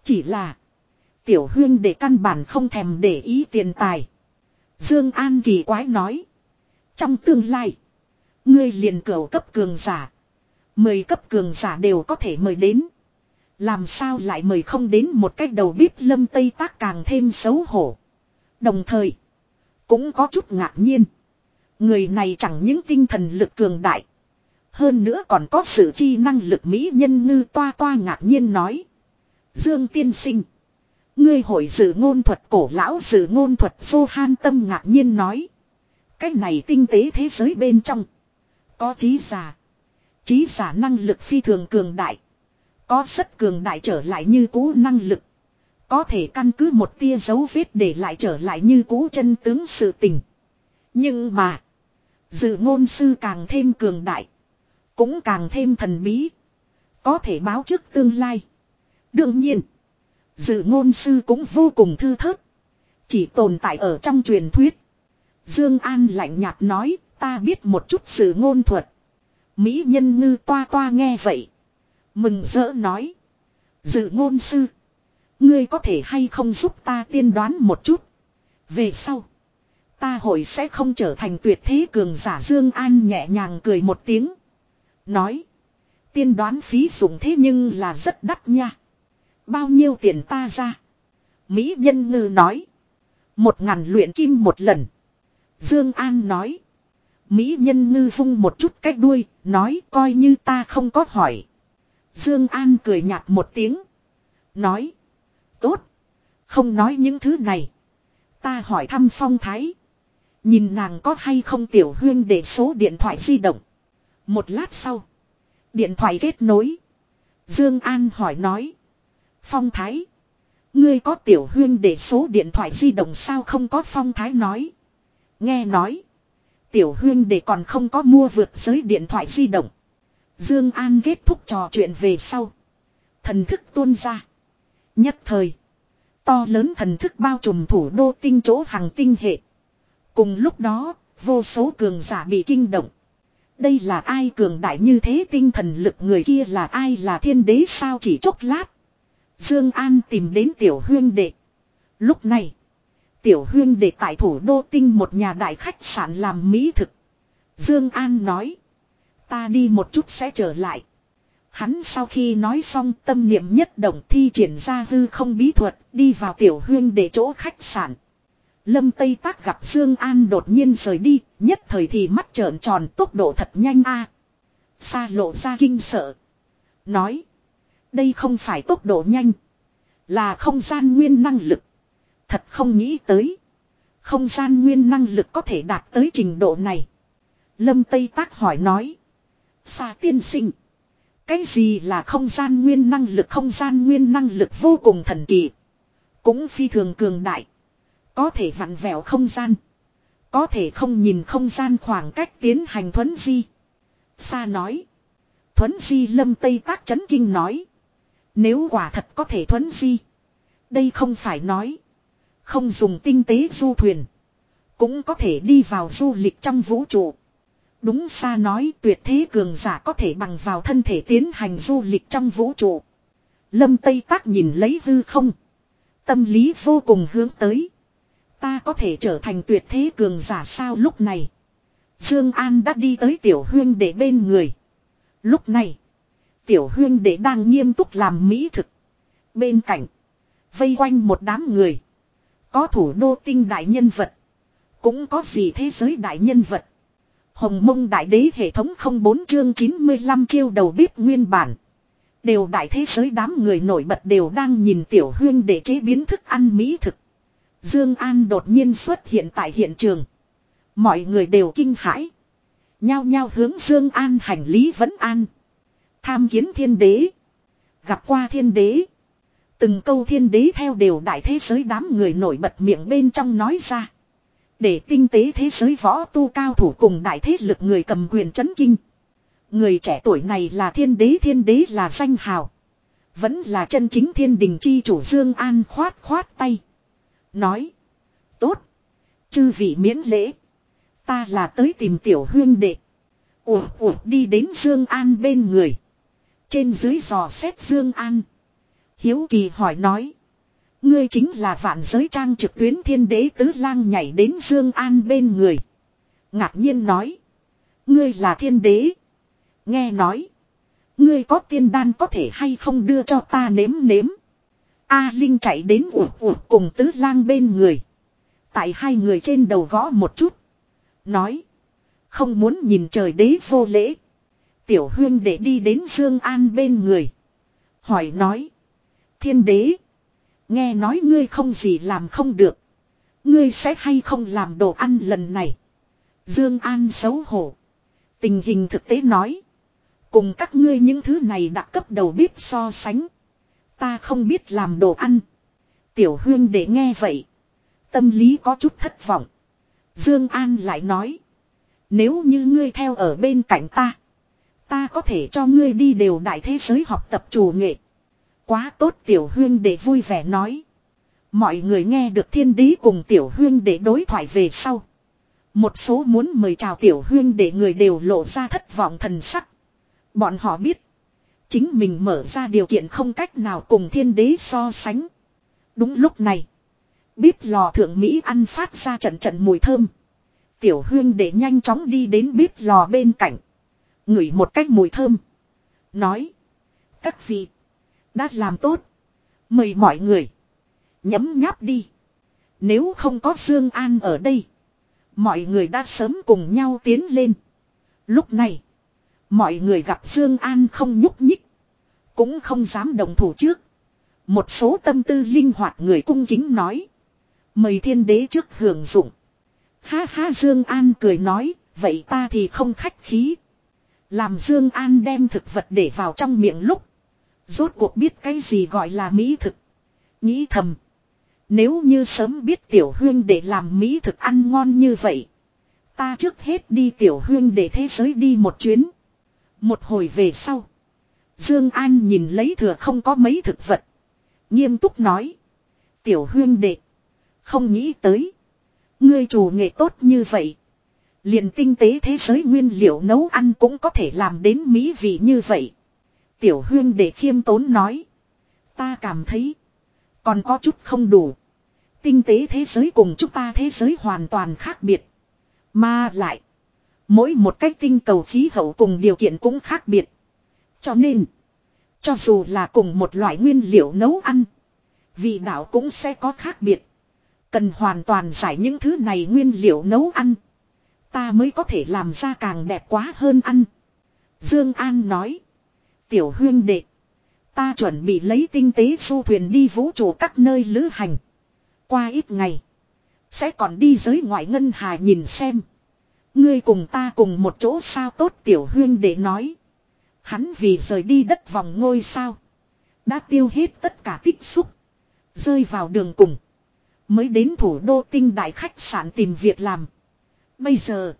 Chỉ là. Tiểu huyên để căn bản không thèm để ý tiền tài. Dương An kỳ quái nói. Trong tương lai. Ngươi liền cửu cấp cường giả. Mời cấp cường giả đều có thể mời đến. Làm sao lại mời không đến một cách đầu bếp lâm tây tác càng thêm xấu hổ. Đồng thời. Cũng có chút ngạc nhiên. Người này chẳng những tinh thần lực cường đại. Hơn nữa còn có sự chi năng lực mỹ nhân ngư toa toa ngạc nhiên nói. Dương tiên sinh. Ngươi hội dự ngôn thuật cổ lão dự ngôn thuật vô han tâm ngạc nhiên nói. Cái này tinh tế thế giới bên trong. Có trí giả. Trí giả năng lực phi thường cường đại. Có rất cường đại trở lại như cũ năng lực. Có thể căn cứ một tia dấu vết để lại trở lại như cũ chân tướng sự tình. Nhưng mà. Dự ngôn sư càng thêm cường đại. Cũng càng thêm thần bí. Có thể báo trước tương lai. Đương nhiên. Dự ngôn sư cũng vô cùng thư thớt. Chỉ tồn tại ở trong truyền thuyết. Dương An lạnh nhạt nói. Ta biết một chút sự ngôn thuật. Mỹ nhân ngư toa toa nghe vậy. Mừng rỡ nói. Dự ngôn sư. Ngươi có thể hay không giúp ta tiên đoán một chút. Về sau. Ta hội sẽ không trở thành tuyệt thế cường giả Dương An nhẹ nhàng cười một tiếng. Nói. Tiên đoán phí dùng thế nhưng là rất đắt nha. Bao nhiêu tiền ta ra? Mỹ nhân ngư nói. Một ngàn luyện kim một lần. Dương An nói. Mỹ nhân ngư vung một chút cách đuôi, nói coi như ta không có hỏi. Dương An cười nhạt một tiếng. Nói. Tốt. Không nói những thứ này. Ta hỏi thăm phong thái. Nhìn nàng có hay không tiểu huyên để số điện thoại di động. Một lát sau. Điện thoại kết nối. Dương An hỏi nói. Phong thái. Ngươi có tiểu huyên để số điện thoại di động sao không có phong thái nói. Nghe nói. Tiểu huyên để còn không có mua vượt giới điện thoại di động. Dương An kết thúc trò chuyện về sau. Thần thức tuôn ra. Nhất thời. To lớn thần thức bao trùm thủ đô tinh chỗ hàng tinh hệ. Cùng lúc đó, vô số cường giả bị kinh động. Đây là ai cường đại như thế tinh thần lực người kia là ai là thiên đế sao chỉ chốc lát. Dương An tìm đến tiểu huyên đệ. Lúc này, tiểu huyên đệ tại thủ đô tinh một nhà đại khách sạn làm mỹ thực. Dương An nói, ta đi một chút sẽ trở lại. Hắn sau khi nói xong tâm niệm nhất động thi triển ra hư không bí thuật đi vào tiểu huyên đệ chỗ khách sạn. Lâm Tây Tác gặp Dương An đột nhiên rời đi, nhất thời thì mắt trợn tròn tốc độ thật nhanh a. Xa lộ ra kinh sợ. Nói. Đây không phải tốc độ nhanh. Là không gian nguyên năng lực. Thật không nghĩ tới. Không gian nguyên năng lực có thể đạt tới trình độ này. Lâm Tây Tác hỏi nói. Xa tiên sinh. Cái gì là không gian nguyên năng lực không gian nguyên năng lực vô cùng thần kỳ. Cũng phi thường cường đại. Có thể vặn vẹo không gian. Có thể không nhìn không gian khoảng cách tiến hành thuấn di. Sa nói. Thuấn di lâm tây tác chấn kinh nói. Nếu quả thật có thể thuấn di. Đây không phải nói. Không dùng tinh tế du thuyền. Cũng có thể đi vào du lịch trong vũ trụ. Đúng xa nói, tuyệt thế cường giả có thể bằng vào thân thể tiến hành du lịch trong vũ trụ. Lâm Tây Tác nhìn lấy hư không. Tâm lý vô cùng hướng tới. Ta có thể trở thành tuyệt thế cường giả sao lúc này. Dương An đã đi tới tiểu huyên để bên người. Lúc này. Tiểu huyên để đang nghiêm túc làm mỹ thực. Bên cạnh. Vây quanh một đám người. Có thủ đô tinh đại nhân vật. Cũng có gì thế giới đại nhân vật. Hồng mông đại đế hệ thống 04 chương 95 chiêu đầu bếp nguyên bản. Đều đại thế giới đám người nổi bật đều đang nhìn tiểu huyên để chế biến thức ăn mỹ thực. Dương An đột nhiên xuất hiện tại hiện trường. Mọi người đều kinh hãi. Nhao nhao hướng Dương An hành lý vấn an. Tham kiến thiên đế. Gặp qua thiên đế. Từng câu thiên đế theo đều đại thế giới đám người nổi bật miệng bên trong nói ra. Để tinh tế thế giới võ tu cao thủ cùng đại thế lực người cầm quyền chấn kinh. Người trẻ tuổi này là thiên đế thiên đế là danh hào. Vẫn là chân chính thiên đình chi chủ Dương An khoát khoát tay. Nói. Tốt. Chư vị miễn lễ. Ta là tới tìm tiểu huyên đệ. Ủa ủa, đi đến Dương An bên người. Trên dưới dò xét Dương An. Hiếu kỳ hỏi nói. Ngươi chính là vạn giới trang trực tuyến thiên đế tứ lang nhảy đến Dương An bên người. Ngạc nhiên nói. Ngươi là thiên đế. Nghe nói. Ngươi có tiên đan có thể hay không đưa cho ta nếm nếm. A Linh chạy đến ụt ụt cùng tứ lang bên người. Tại hai người trên đầu gõ một chút. Nói. Không muốn nhìn trời đế vô lễ. Tiểu huyên để đi đến Dương An bên người. Hỏi nói. Thiên đế. Nghe nói ngươi không gì làm không được. Ngươi sẽ hay không làm đồ ăn lần này. Dương An xấu hổ. Tình hình thực tế nói. Cùng các ngươi những thứ này đã cấp đầu bếp so sánh. Ta không biết làm đồ ăn. Tiểu huyên để nghe vậy. Tâm lý có chút thất vọng. Dương An lại nói. Nếu như ngươi theo ở bên cạnh ta. Ta có thể cho ngươi đi đều đại thế giới học tập chủ nghệ. Quá tốt tiểu huyên để vui vẻ nói. Mọi người nghe được thiên đế cùng tiểu huyên để đối thoại về sau. Một số muốn mời chào tiểu huyên để người đều lộ ra thất vọng thần sắc. Bọn họ biết. Chính mình mở ra điều kiện không cách nào cùng thiên đế so sánh. Đúng lúc này. Bếp lò thượng Mỹ ăn phát ra trận trận mùi thơm. Tiểu huyên để nhanh chóng đi đến bếp lò bên cạnh. Ngửi một cách mùi thơm. Nói. Các vị. Đã làm tốt. Mời mọi người. Nhấm nháp đi. Nếu không có Dương An ở đây. Mọi người đã sớm cùng nhau tiến lên. Lúc này. Mọi người gặp Dương An không nhúc nhích. Cũng không dám đồng thủ trước. Một số tâm tư linh hoạt người cung kính nói. Mời thiên đế trước hưởng dụng. Ha ha, Dương An cười nói. Vậy ta thì không khách khí. Làm Dương An đem thực vật để vào trong miệng lúc. Rốt cuộc biết cái gì gọi là mỹ thực. Nghĩ thầm. Nếu như sớm biết tiểu huyên để làm mỹ thực ăn ngon như vậy. Ta trước hết đi tiểu huyên để thế giới đi một chuyến. Một hồi về sau. Dương An nhìn lấy thừa không có mấy thực vật. Nghiêm túc nói. Tiểu huyên đệ. Không nghĩ tới. Ngươi chủ nghệ tốt như vậy liền tinh tế thế giới nguyên liệu nấu ăn cũng có thể làm đến mỹ vị như vậy. Tiểu huyên đệ khiêm tốn nói. Ta cảm thấy. Còn có chút không đủ. Tinh tế thế giới cùng chúng ta thế giới hoàn toàn khác biệt. Mà lại. Mỗi một cách tinh cầu khí hậu cùng điều kiện cũng khác biệt. Cho nên. Cho dù là cùng một loại nguyên liệu nấu ăn. Vị đạo cũng sẽ có khác biệt. Cần hoàn toàn giải những thứ này nguyên liệu nấu ăn. Ta mới có thể làm ra càng đẹp quá hơn ăn. Dương An nói. Tiểu huyên đệ. Ta chuẩn bị lấy tinh tế du thuyền đi vũ trụ các nơi lữ hành. Qua ít ngày. Sẽ còn đi giới ngoại ngân hà nhìn xem. Ngươi cùng ta cùng một chỗ sao tốt tiểu huyên để nói. Hắn vì rời đi đất vòng ngôi sao. Đã tiêu hết tất cả tích xúc. Rơi vào đường cùng. Mới đến thủ đô tinh đại khách sạn tìm việc làm. Bây giờ.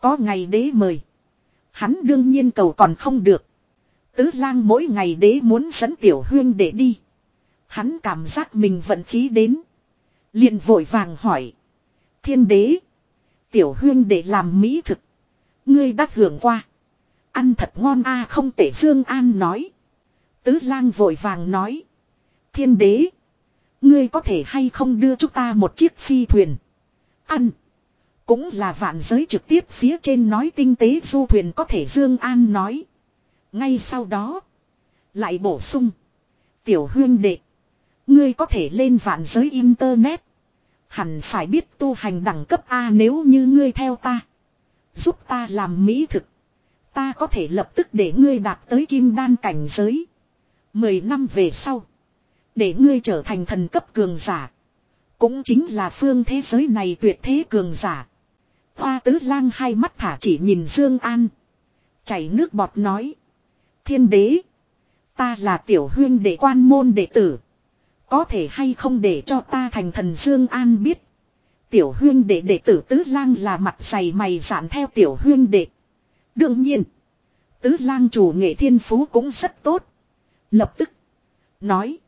Có ngày đế mời. Hắn đương nhiên cầu còn không được. Tứ lang mỗi ngày đế muốn dẫn tiểu huyên để đi. Hắn cảm giác mình vận khí đến. liền vội vàng hỏi. Thiên đế. Tiểu huyên để làm mỹ thực. Ngươi đã hưởng qua. Ăn thật ngon a, không tể Dương An nói. Tứ lang vội vàng nói. Thiên đế. Ngươi có thể hay không đưa chúng ta một chiếc phi thuyền. Ăn. Cũng là vạn giới trực tiếp phía trên nói tinh tế du thuyền có thể Dương An nói. Ngay sau đó. Lại bổ sung. Tiểu huyên đệ. Ngươi có thể lên vạn giới internet. Hẳn phải biết tu hành đẳng cấp A nếu như ngươi theo ta. Giúp ta làm mỹ thực. Ta có thể lập tức để ngươi đạt tới kim đan cảnh giới. Mười năm về sau. Để ngươi trở thành thần cấp cường giả. Cũng chính là phương thế giới này tuyệt thế cường giả. Hoa tứ lang hai mắt thả chỉ nhìn Dương An. Chảy nước bọt nói. Thiên đế. Ta là tiểu huyên đệ quan môn đệ tử. Có thể hay không để cho ta thành thần Dương An biết. Tiểu huyên đệ đệ tử tứ lang là mặt dày mày dạn theo tiểu huyên đệ. Đương nhiên. Tứ lang chủ nghệ thiên phú cũng rất tốt. Lập tức. Nói.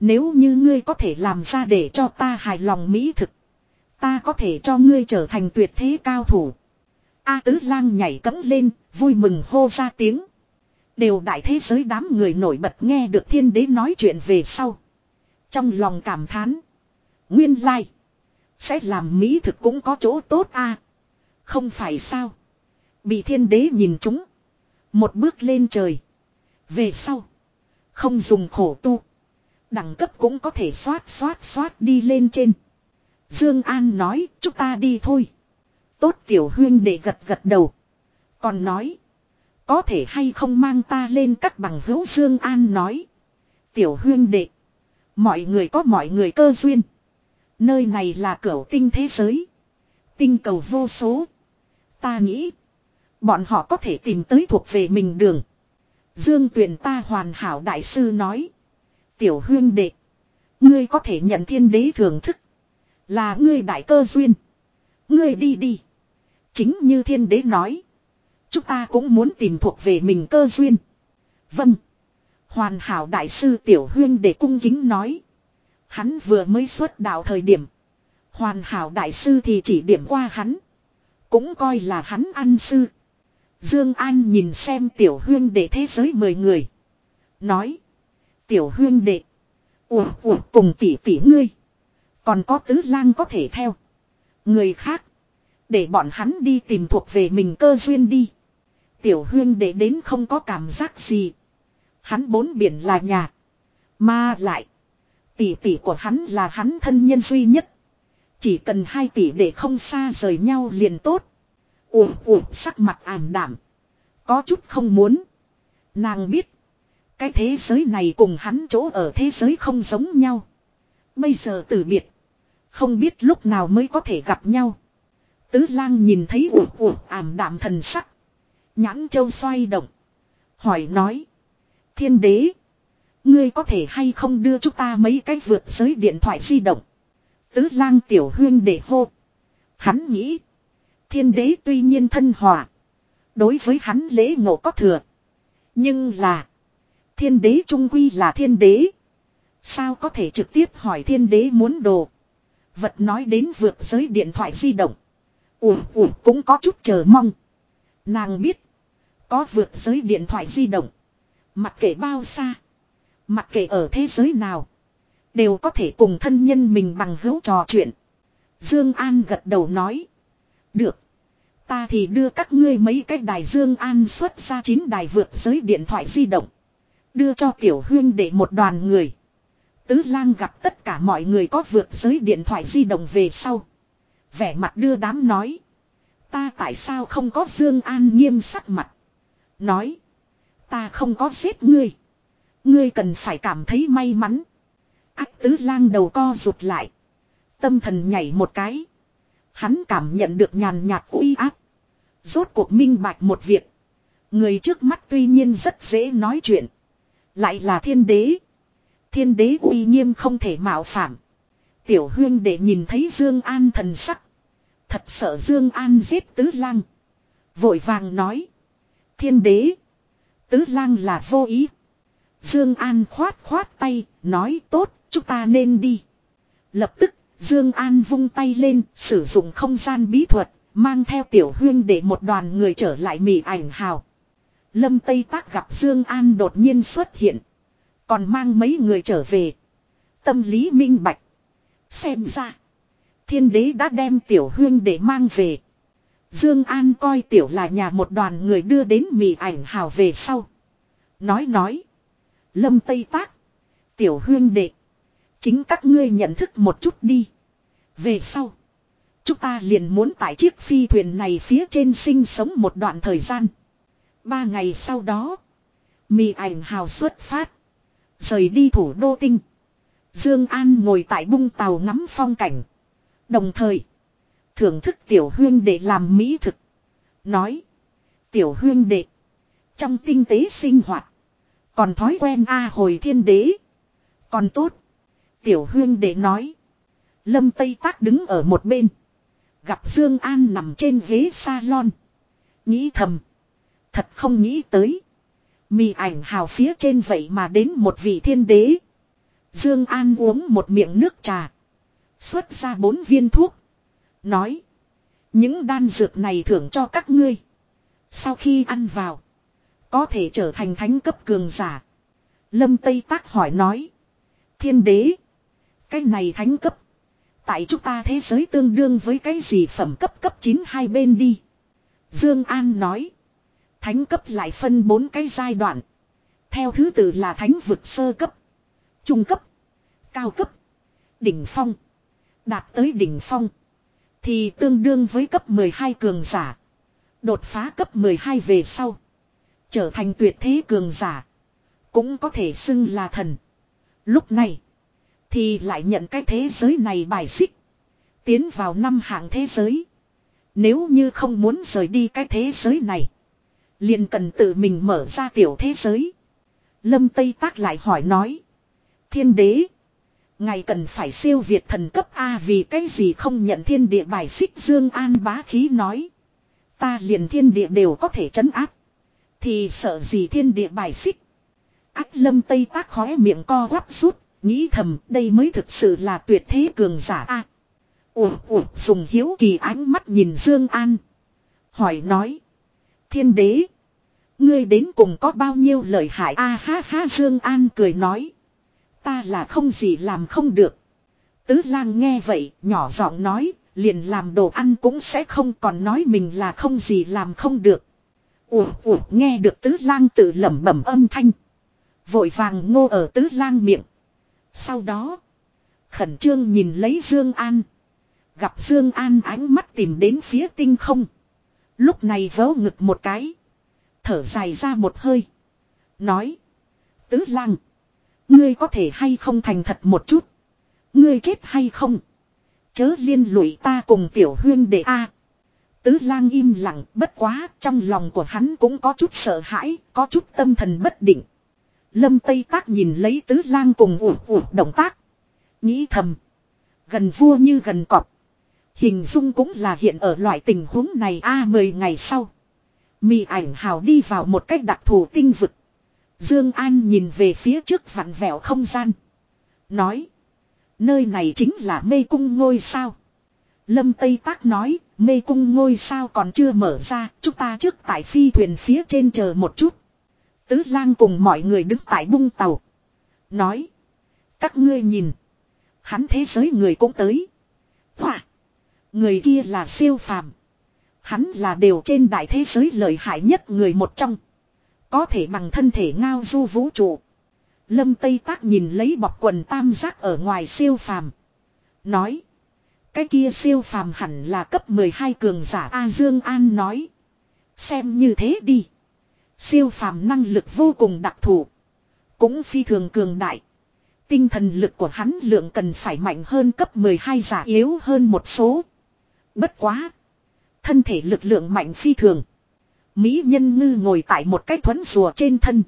Nếu như ngươi có thể làm ra để cho ta hài lòng mỹ thực. Ta có thể cho ngươi trở thành tuyệt thế cao thủ. A tứ lang nhảy cấm lên, vui mừng hô ra tiếng. Đều đại thế giới đám người nổi bật nghe được thiên đế nói chuyện về sau. Trong lòng cảm thán. Nguyên lai. Sẽ làm mỹ thực cũng có chỗ tốt a Không phải sao. Bị thiên đế nhìn chúng. Một bước lên trời. Về sau. Không dùng khổ tu. Đẳng cấp cũng có thể xoát xoát xoát đi lên trên. Dương An nói, chúng ta đi thôi. Tốt tiểu huyên để gật gật đầu. Còn nói. Có thể hay không mang ta lên các bằng hữu Dương An nói. Tiểu huyên đệ. Mọi người có mọi người cơ duyên. Nơi này là cửu tinh thế giới. Tinh cầu vô số. Ta nghĩ. Bọn họ có thể tìm tới thuộc về mình đường. Dương Tuyền ta hoàn hảo đại sư nói. Tiểu huyên đệ. Ngươi có thể nhận thiên đế thưởng thức. Là ngươi đại cơ duyên. Ngươi đi đi. Chính như thiên đế nói. Chúng ta cũng muốn tìm thuộc về mình cơ duyên. Vâng. Hoàn hảo đại sư Tiểu Huyên để cung kính nói. Hắn vừa mới xuất đạo thời điểm. Hoàn hảo đại sư thì chỉ điểm qua hắn. Cũng coi là hắn ăn sư. Dương An nhìn xem Tiểu Huyên để thế giới mười người. Nói. Tiểu Huyên đệ. Ủa ủa, cùng tỷ tỷ ngươi. Còn có tứ lang có thể theo. Người khác. Để bọn hắn đi tìm thuộc về mình cơ duyên đi. Tiểu huyên để đến không có cảm giác gì. Hắn bốn biển là nhà. Mà lại. Tỷ tỷ của hắn là hắn thân nhân duy nhất. Chỉ cần hai tỷ để không xa rời nhau liền tốt. Ủa ủa, sắc mặt ảm đảm. Có chút không muốn. Nàng biết. Cái thế giới này cùng hắn chỗ ở thế giới không giống nhau. Bây giờ từ biệt. Không biết lúc nào mới có thể gặp nhau. Tứ lang nhìn thấy ủ ủ ảm đạm thần sắc. Nhãn châu xoay động. Hỏi nói. Thiên đế. Ngươi có thể hay không đưa chúng ta mấy cái vượt giới điện thoại di động. Tứ lang tiểu huyên để hô. Hắn nghĩ. Thiên đế tuy nhiên thân hòa. Đối với hắn lễ ngộ có thừa. Nhưng là. Thiên đế trung quy là thiên đế. Sao có thể trực tiếp hỏi thiên đế muốn đồ. Vật nói đến vượt giới điện thoại di động. Ủa ủa, cũng có chút chờ mong. Nàng biết. Có vượt giới điện thoại di động. Mặc kệ bao xa. Mặc kệ ở thế giới nào. Đều có thể cùng thân nhân mình bằng hữu trò chuyện. Dương An gật đầu nói. Được. Ta thì đưa các ngươi mấy cái đài Dương An xuất ra chín đài vượt giới điện thoại di động. Đưa cho tiểu hương để một đoàn người. Tứ lang gặp tất cả mọi người có vượt giới điện thoại di động về sau. Vẻ mặt đưa đám nói. Ta tại sao không có Dương An nghiêm sắc mặt. Nói. Ta không có giết ngươi. Ngươi cần phải cảm thấy may mắn. Ác tứ lang đầu co rụt lại. Tâm thần nhảy một cái. Hắn cảm nhận được nhàn nhạt uy áp. Rốt cuộc minh bạch một việc. Người trước mắt tuy nhiên rất dễ nói chuyện. Lại là thiên đế. Thiên đế uy nghiêm không thể mạo phạm. Tiểu huyên để nhìn thấy Dương An thần sắc. Thật sợ Dương An giết tứ lang. Vội vàng nói. Thiên đế. Tứ lang là vô ý. Dương An khoát khoát tay, nói tốt, chúng ta nên đi. Lập tức, Dương An vung tay lên, sử dụng không gian bí thuật, mang theo tiểu huyên để một đoàn người trở lại mỉ ảnh hào. Lâm Tây Tác gặp Dương An đột nhiên xuất hiện. Còn mang mấy người trở về. Tâm lý minh bạch. Xem ra. Thiên đế đã đem tiểu huyên để mang về. Dương An coi tiểu là nhà một đoàn người đưa đến mì ảnh hào về sau. Nói nói. Lâm Tây Tác. Tiểu huyên đệ. Chính các ngươi nhận thức một chút đi. Về sau. Chúng ta liền muốn tại chiếc phi thuyền này phía trên sinh sống một đoạn thời gian. Ba ngày sau đó. Mì ảnh hào xuất phát. Rời đi thủ đô tinh. Dương An ngồi tại bung tàu ngắm phong cảnh. Đồng thời. Thưởng thức tiểu huyên để làm mỹ thực. Nói. Tiểu huyên đệ. Trong tinh tế sinh hoạt. Còn thói quen A hồi thiên đế. Còn tốt. Tiểu huyên đệ nói. Lâm Tây Tác đứng ở một bên. Gặp Dương An nằm trên ghế salon. Nghĩ thầm. Thật không nghĩ tới. Mì ảnh hào phía trên vậy mà đến một vị thiên đế. Dương An uống một miệng nước trà. Xuất ra bốn viên thuốc. Nói. Những đan dược này thưởng cho các ngươi. Sau khi ăn vào. Có thể trở thành thánh cấp cường giả. Lâm Tây Tác hỏi nói. Thiên đế. Cái này thánh cấp. Tại chúng ta thế giới tương đương với cái gì phẩm cấp cấp 9 hai bên đi. Dương An nói. Thánh cấp lại phân bốn cái giai đoạn. Theo thứ tự là thánh vực sơ cấp. Trung cấp. Cao cấp. Đỉnh phong. Đạt tới đỉnh phong. Thì tương đương với cấp 12 cường giả. Đột phá cấp 12 về sau. Trở thành tuyệt thế cường giả. Cũng có thể xưng là thần. Lúc này. Thì lại nhận cái thế giới này bài xích. Tiến vào năm hạng thế giới. Nếu như không muốn rời đi cái thế giới này. Liền cần tự mình mở ra tiểu thế giới. Lâm Tây Tác lại hỏi nói. Thiên đế. Ngài cần phải siêu việt thần cấp A vì cái gì không nhận thiên địa bài xích Dương An bá khí nói. Ta liền thiên địa đều có thể chấn áp. Thì sợ gì thiên địa bài xích. Ách lâm tây tác khóe miệng co quắp rút. Nghĩ thầm đây mới thực sự là tuyệt thế cường giả a. À, ủa ủa dùng hiếu kỳ ánh mắt nhìn Dương An. Hỏi nói. Thiên đế. Ngươi đến cùng có bao nhiêu lời hại a ha ha Dương An cười nói. Ta là không gì làm không được. Tứ lang nghe vậy, nhỏ giọng nói, liền làm đồ ăn cũng sẽ không còn nói mình là không gì làm không được. Ủa ủa nghe được tứ lang tự lẩm bẩm âm thanh. Vội vàng ngô ở tứ lang miệng. Sau đó, khẩn trương nhìn lấy Dương An. Gặp Dương An ánh mắt tìm đến phía tinh không. Lúc này vớ ngực một cái. Thở dài ra một hơi. Nói. Tứ lang. Ngươi có thể hay không thành thật một chút. Ngươi chết hay không. Chớ liên lụy ta cùng tiểu huyên đệ a. Tứ lang im lặng bất quá trong lòng của hắn cũng có chút sợ hãi, có chút tâm thần bất định. Lâm Tây Tác nhìn lấy tứ lang cùng ủ ủ động tác. Nghĩ thầm. Gần vua như gần cọp. Hình dung cũng là hiện ở loại tình huống này a mười ngày sau. Mị ảnh hào đi vào một cách đặc thù tinh vực. Dương An nhìn về phía trước vặn vẹo không gian. Nói. Nơi này chính là mê cung ngôi sao. Lâm Tây Tác nói, mê cung ngôi sao còn chưa mở ra, chúng ta trước tại phi thuyền phía trên chờ một chút. Tứ lang cùng mọi người đứng tại bung tàu. Nói. Các ngươi nhìn. Hắn thế giới người cũng tới. Hòa. Người kia là siêu phàm. Hắn là đều trên đại thế giới lợi hại nhất người một trong. Có thể bằng thân thể ngao du vũ trụ. Lâm Tây Tác nhìn lấy bọc quần tam giác ở ngoài siêu phàm. Nói. Cái kia siêu phàm hẳn là cấp 12 cường giả A Dương An nói. Xem như thế đi. Siêu phàm năng lực vô cùng đặc thù. Cũng phi thường cường đại. Tinh thần lực của hắn lượng cần phải mạnh hơn cấp 12 giả yếu hơn một số. Bất quá. Thân thể lực lượng mạnh phi thường. Mỹ nhân ngư ngồi tại một cái thuẫn rùa trên thân.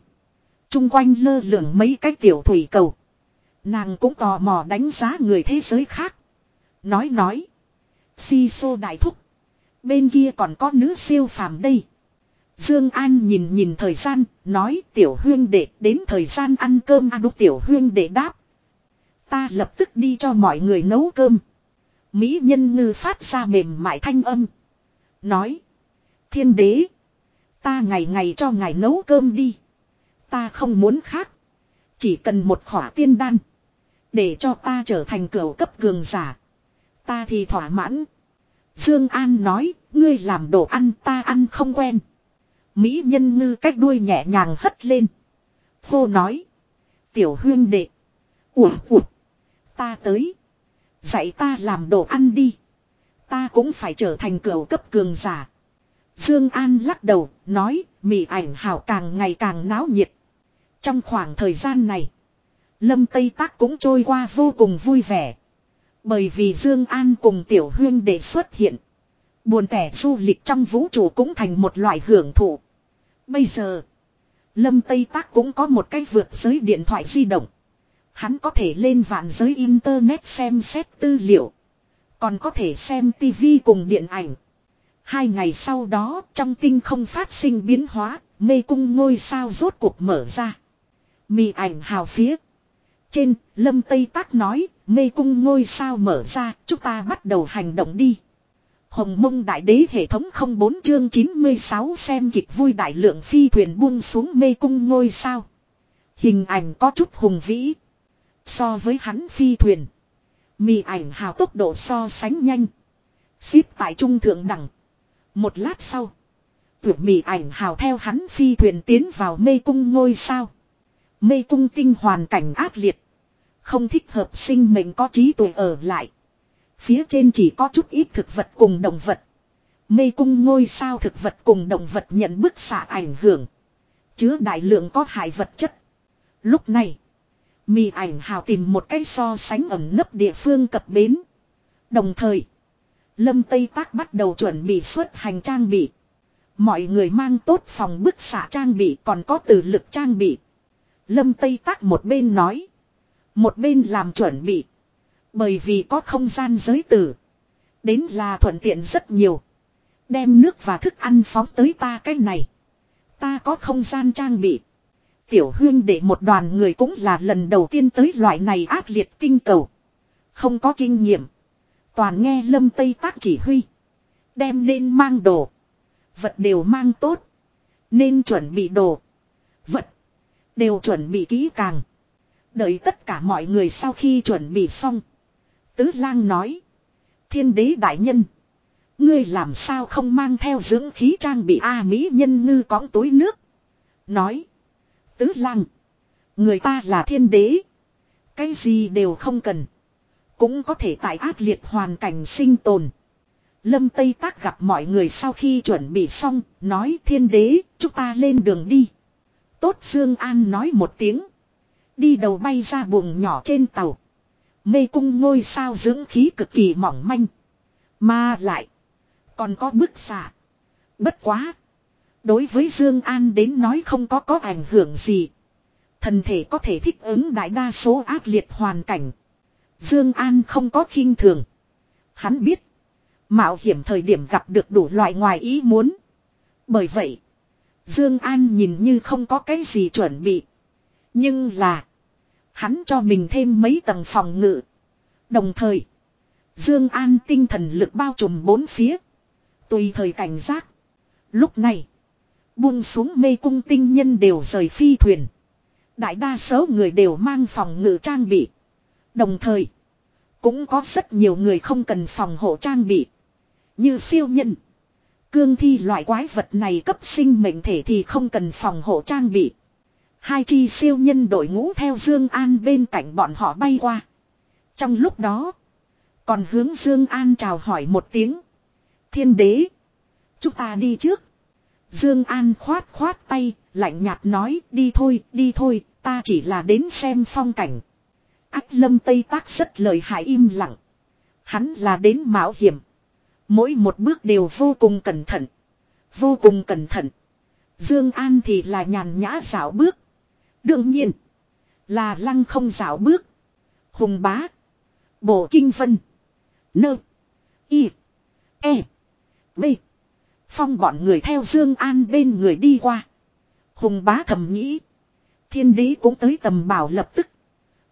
Trung quanh lơ lửng mấy cái tiểu thủy cầu. Nàng cũng tò mò đánh giá người thế giới khác. Nói nói. Si xô đại thúc. Bên kia còn có nữ siêu phàm đây. Dương An nhìn nhìn thời gian, nói tiểu huyên đệ đến thời gian ăn cơm a à, đúc tiểu huyên đệ đáp. Ta lập tức đi cho mọi người nấu cơm. Mỹ nhân ngư phát ra mềm mại thanh âm. Nói. Thiên đế. Ta ngày ngày cho ngài nấu cơm đi. Ta không muốn khác. Chỉ cần một khỏa tiên đan. Để cho ta trở thành cửu cấp cường giả. Ta thì thỏa mãn. Dương An nói, ngươi làm đồ ăn ta ăn không quen. Mỹ nhân ngư cách đuôi nhẹ nhàng hất lên. Vô nói. Tiểu huyên đệ. Ủa ủa. Ta tới. Dạy ta làm đồ ăn đi. Ta cũng phải trở thành cửu cấp cường giả. Dương An lắc đầu, nói, mị ảnh hào càng ngày càng náo nhiệt. Trong khoảng thời gian này, Lâm Tây Tác cũng trôi qua vô cùng vui vẻ. Bởi vì Dương An cùng Tiểu Huyên để xuất hiện. Buồn tẻ du lịch trong vũ trụ cũng thành một loại hưởng thụ. Bây giờ, Lâm Tây Tác cũng có một cái vượt giới điện thoại di động. Hắn có thể lên vạn giới internet xem xét tư liệu. Còn có thể xem tivi cùng điện ảnh. Hai ngày sau đó trong tinh không phát sinh biến hóa, mê cung ngôi sao rốt cuộc mở ra. Mì ảnh hào phía. Trên, Lâm Tây Tác nói, mê cung ngôi sao mở ra, chúng ta bắt đầu hành động đi. Hồng mông đại đế hệ thống 04 chương 96 xem kịch vui đại lượng phi thuyền buông xuống mê cung ngôi sao. Hình ảnh có chút hùng vĩ. So với hắn phi thuyền. Mì ảnh hào tốc độ so sánh nhanh. Xếp tại trung thượng đẳng. Một lát sau. Tuyệt mì ảnh hào theo hắn phi thuyền tiến vào mê cung ngôi sao. Mê cung tinh hoàn cảnh ác liệt. Không thích hợp sinh mệnh có trí tuệ ở lại. Phía trên chỉ có chút ít thực vật cùng động vật. Mê cung ngôi sao thực vật cùng động vật nhận bức xạ ảnh hưởng. Chứa đại lượng có hại vật chất. Lúc này. Mì ảnh hào tìm một cái so sánh ẩm nấp địa phương cập bến. Đồng thời. Lâm Tây Tác bắt đầu chuẩn bị xuất hành trang bị. Mọi người mang tốt phòng bức xạ trang bị còn có từ lực trang bị. Lâm Tây Tác một bên nói. Một bên làm chuẩn bị. Bởi vì có không gian giới tử. Đến là thuận tiện rất nhiều. Đem nước và thức ăn phóng tới ta cái này. Ta có không gian trang bị. Tiểu huyên để một đoàn người cũng là lần đầu tiên tới loại này ác liệt tinh cầu. Không có kinh nghiệm. Toàn nghe lâm tây tác chỉ huy. Đem nên mang đồ. Vật đều mang tốt. Nên chuẩn bị đồ. Vật. Đều chuẩn bị kỹ càng. Đợi tất cả mọi người sau khi chuẩn bị xong. Tứ lang nói. Thiên đế đại nhân. Ngươi làm sao không mang theo dưỡng khí trang bị A Mỹ nhân ngư cõng túi nước. Nói. Tứ lang. Người ta là thiên đế. Cái gì đều không cần. Cũng có thể tại ác liệt hoàn cảnh sinh tồn. Lâm Tây Tác gặp mọi người sau khi chuẩn bị xong, nói thiên đế, chúng ta lên đường đi. Tốt Dương An nói một tiếng. Đi đầu bay ra buồng nhỏ trên tàu. Mê cung ngôi sao dưỡng khí cực kỳ mỏng manh. Mà lại. Còn có bức xạ. Bất quá. Đối với Dương An đến nói không có có ảnh hưởng gì. Thần thể có thể thích ứng đại đa số ác liệt hoàn cảnh. Dương An không có khinh thường. Hắn biết. Mạo hiểm thời điểm gặp được đủ loại ngoài ý muốn. Bởi vậy. Dương An nhìn như không có cái gì chuẩn bị. Nhưng là. Hắn cho mình thêm mấy tầng phòng ngự. Đồng thời. Dương An tinh thần lực bao trùm bốn phía. Tùy thời cảnh giác. Lúc này. Buông xuống mê cung tinh nhân đều rời phi thuyền. Đại đa số người đều mang phòng ngự trang bị. Đồng thời. Cũng có rất nhiều người không cần phòng hộ trang bị. Như siêu nhân. Cương thi loại quái vật này cấp sinh mệnh thể thì không cần phòng hộ trang bị. Hai chi siêu nhân đội ngũ theo Dương An bên cạnh bọn họ bay qua. Trong lúc đó. Còn hướng Dương An chào hỏi một tiếng. Thiên đế. Chúng ta đi trước. Dương An khoát khoát tay, lạnh nhạt nói đi thôi, đi thôi, ta chỉ là đến xem phong cảnh. Ách lâm Tây Tác rất lời hại im lặng. Hắn là đến mạo hiểm. Mỗi một bước đều vô cùng cẩn thận. Vô cùng cẩn thận. Dương An thì là nhàn nhã dạo bước. Đương nhiên. Là lăng không dạo bước. Hùng bá. Bộ kinh vân. Nơ. Y. E. B. Phong bọn người theo Dương An bên người đi qua. Hùng bá thầm nghĩ. Thiên đế cũng tới tầm bảo lập tức.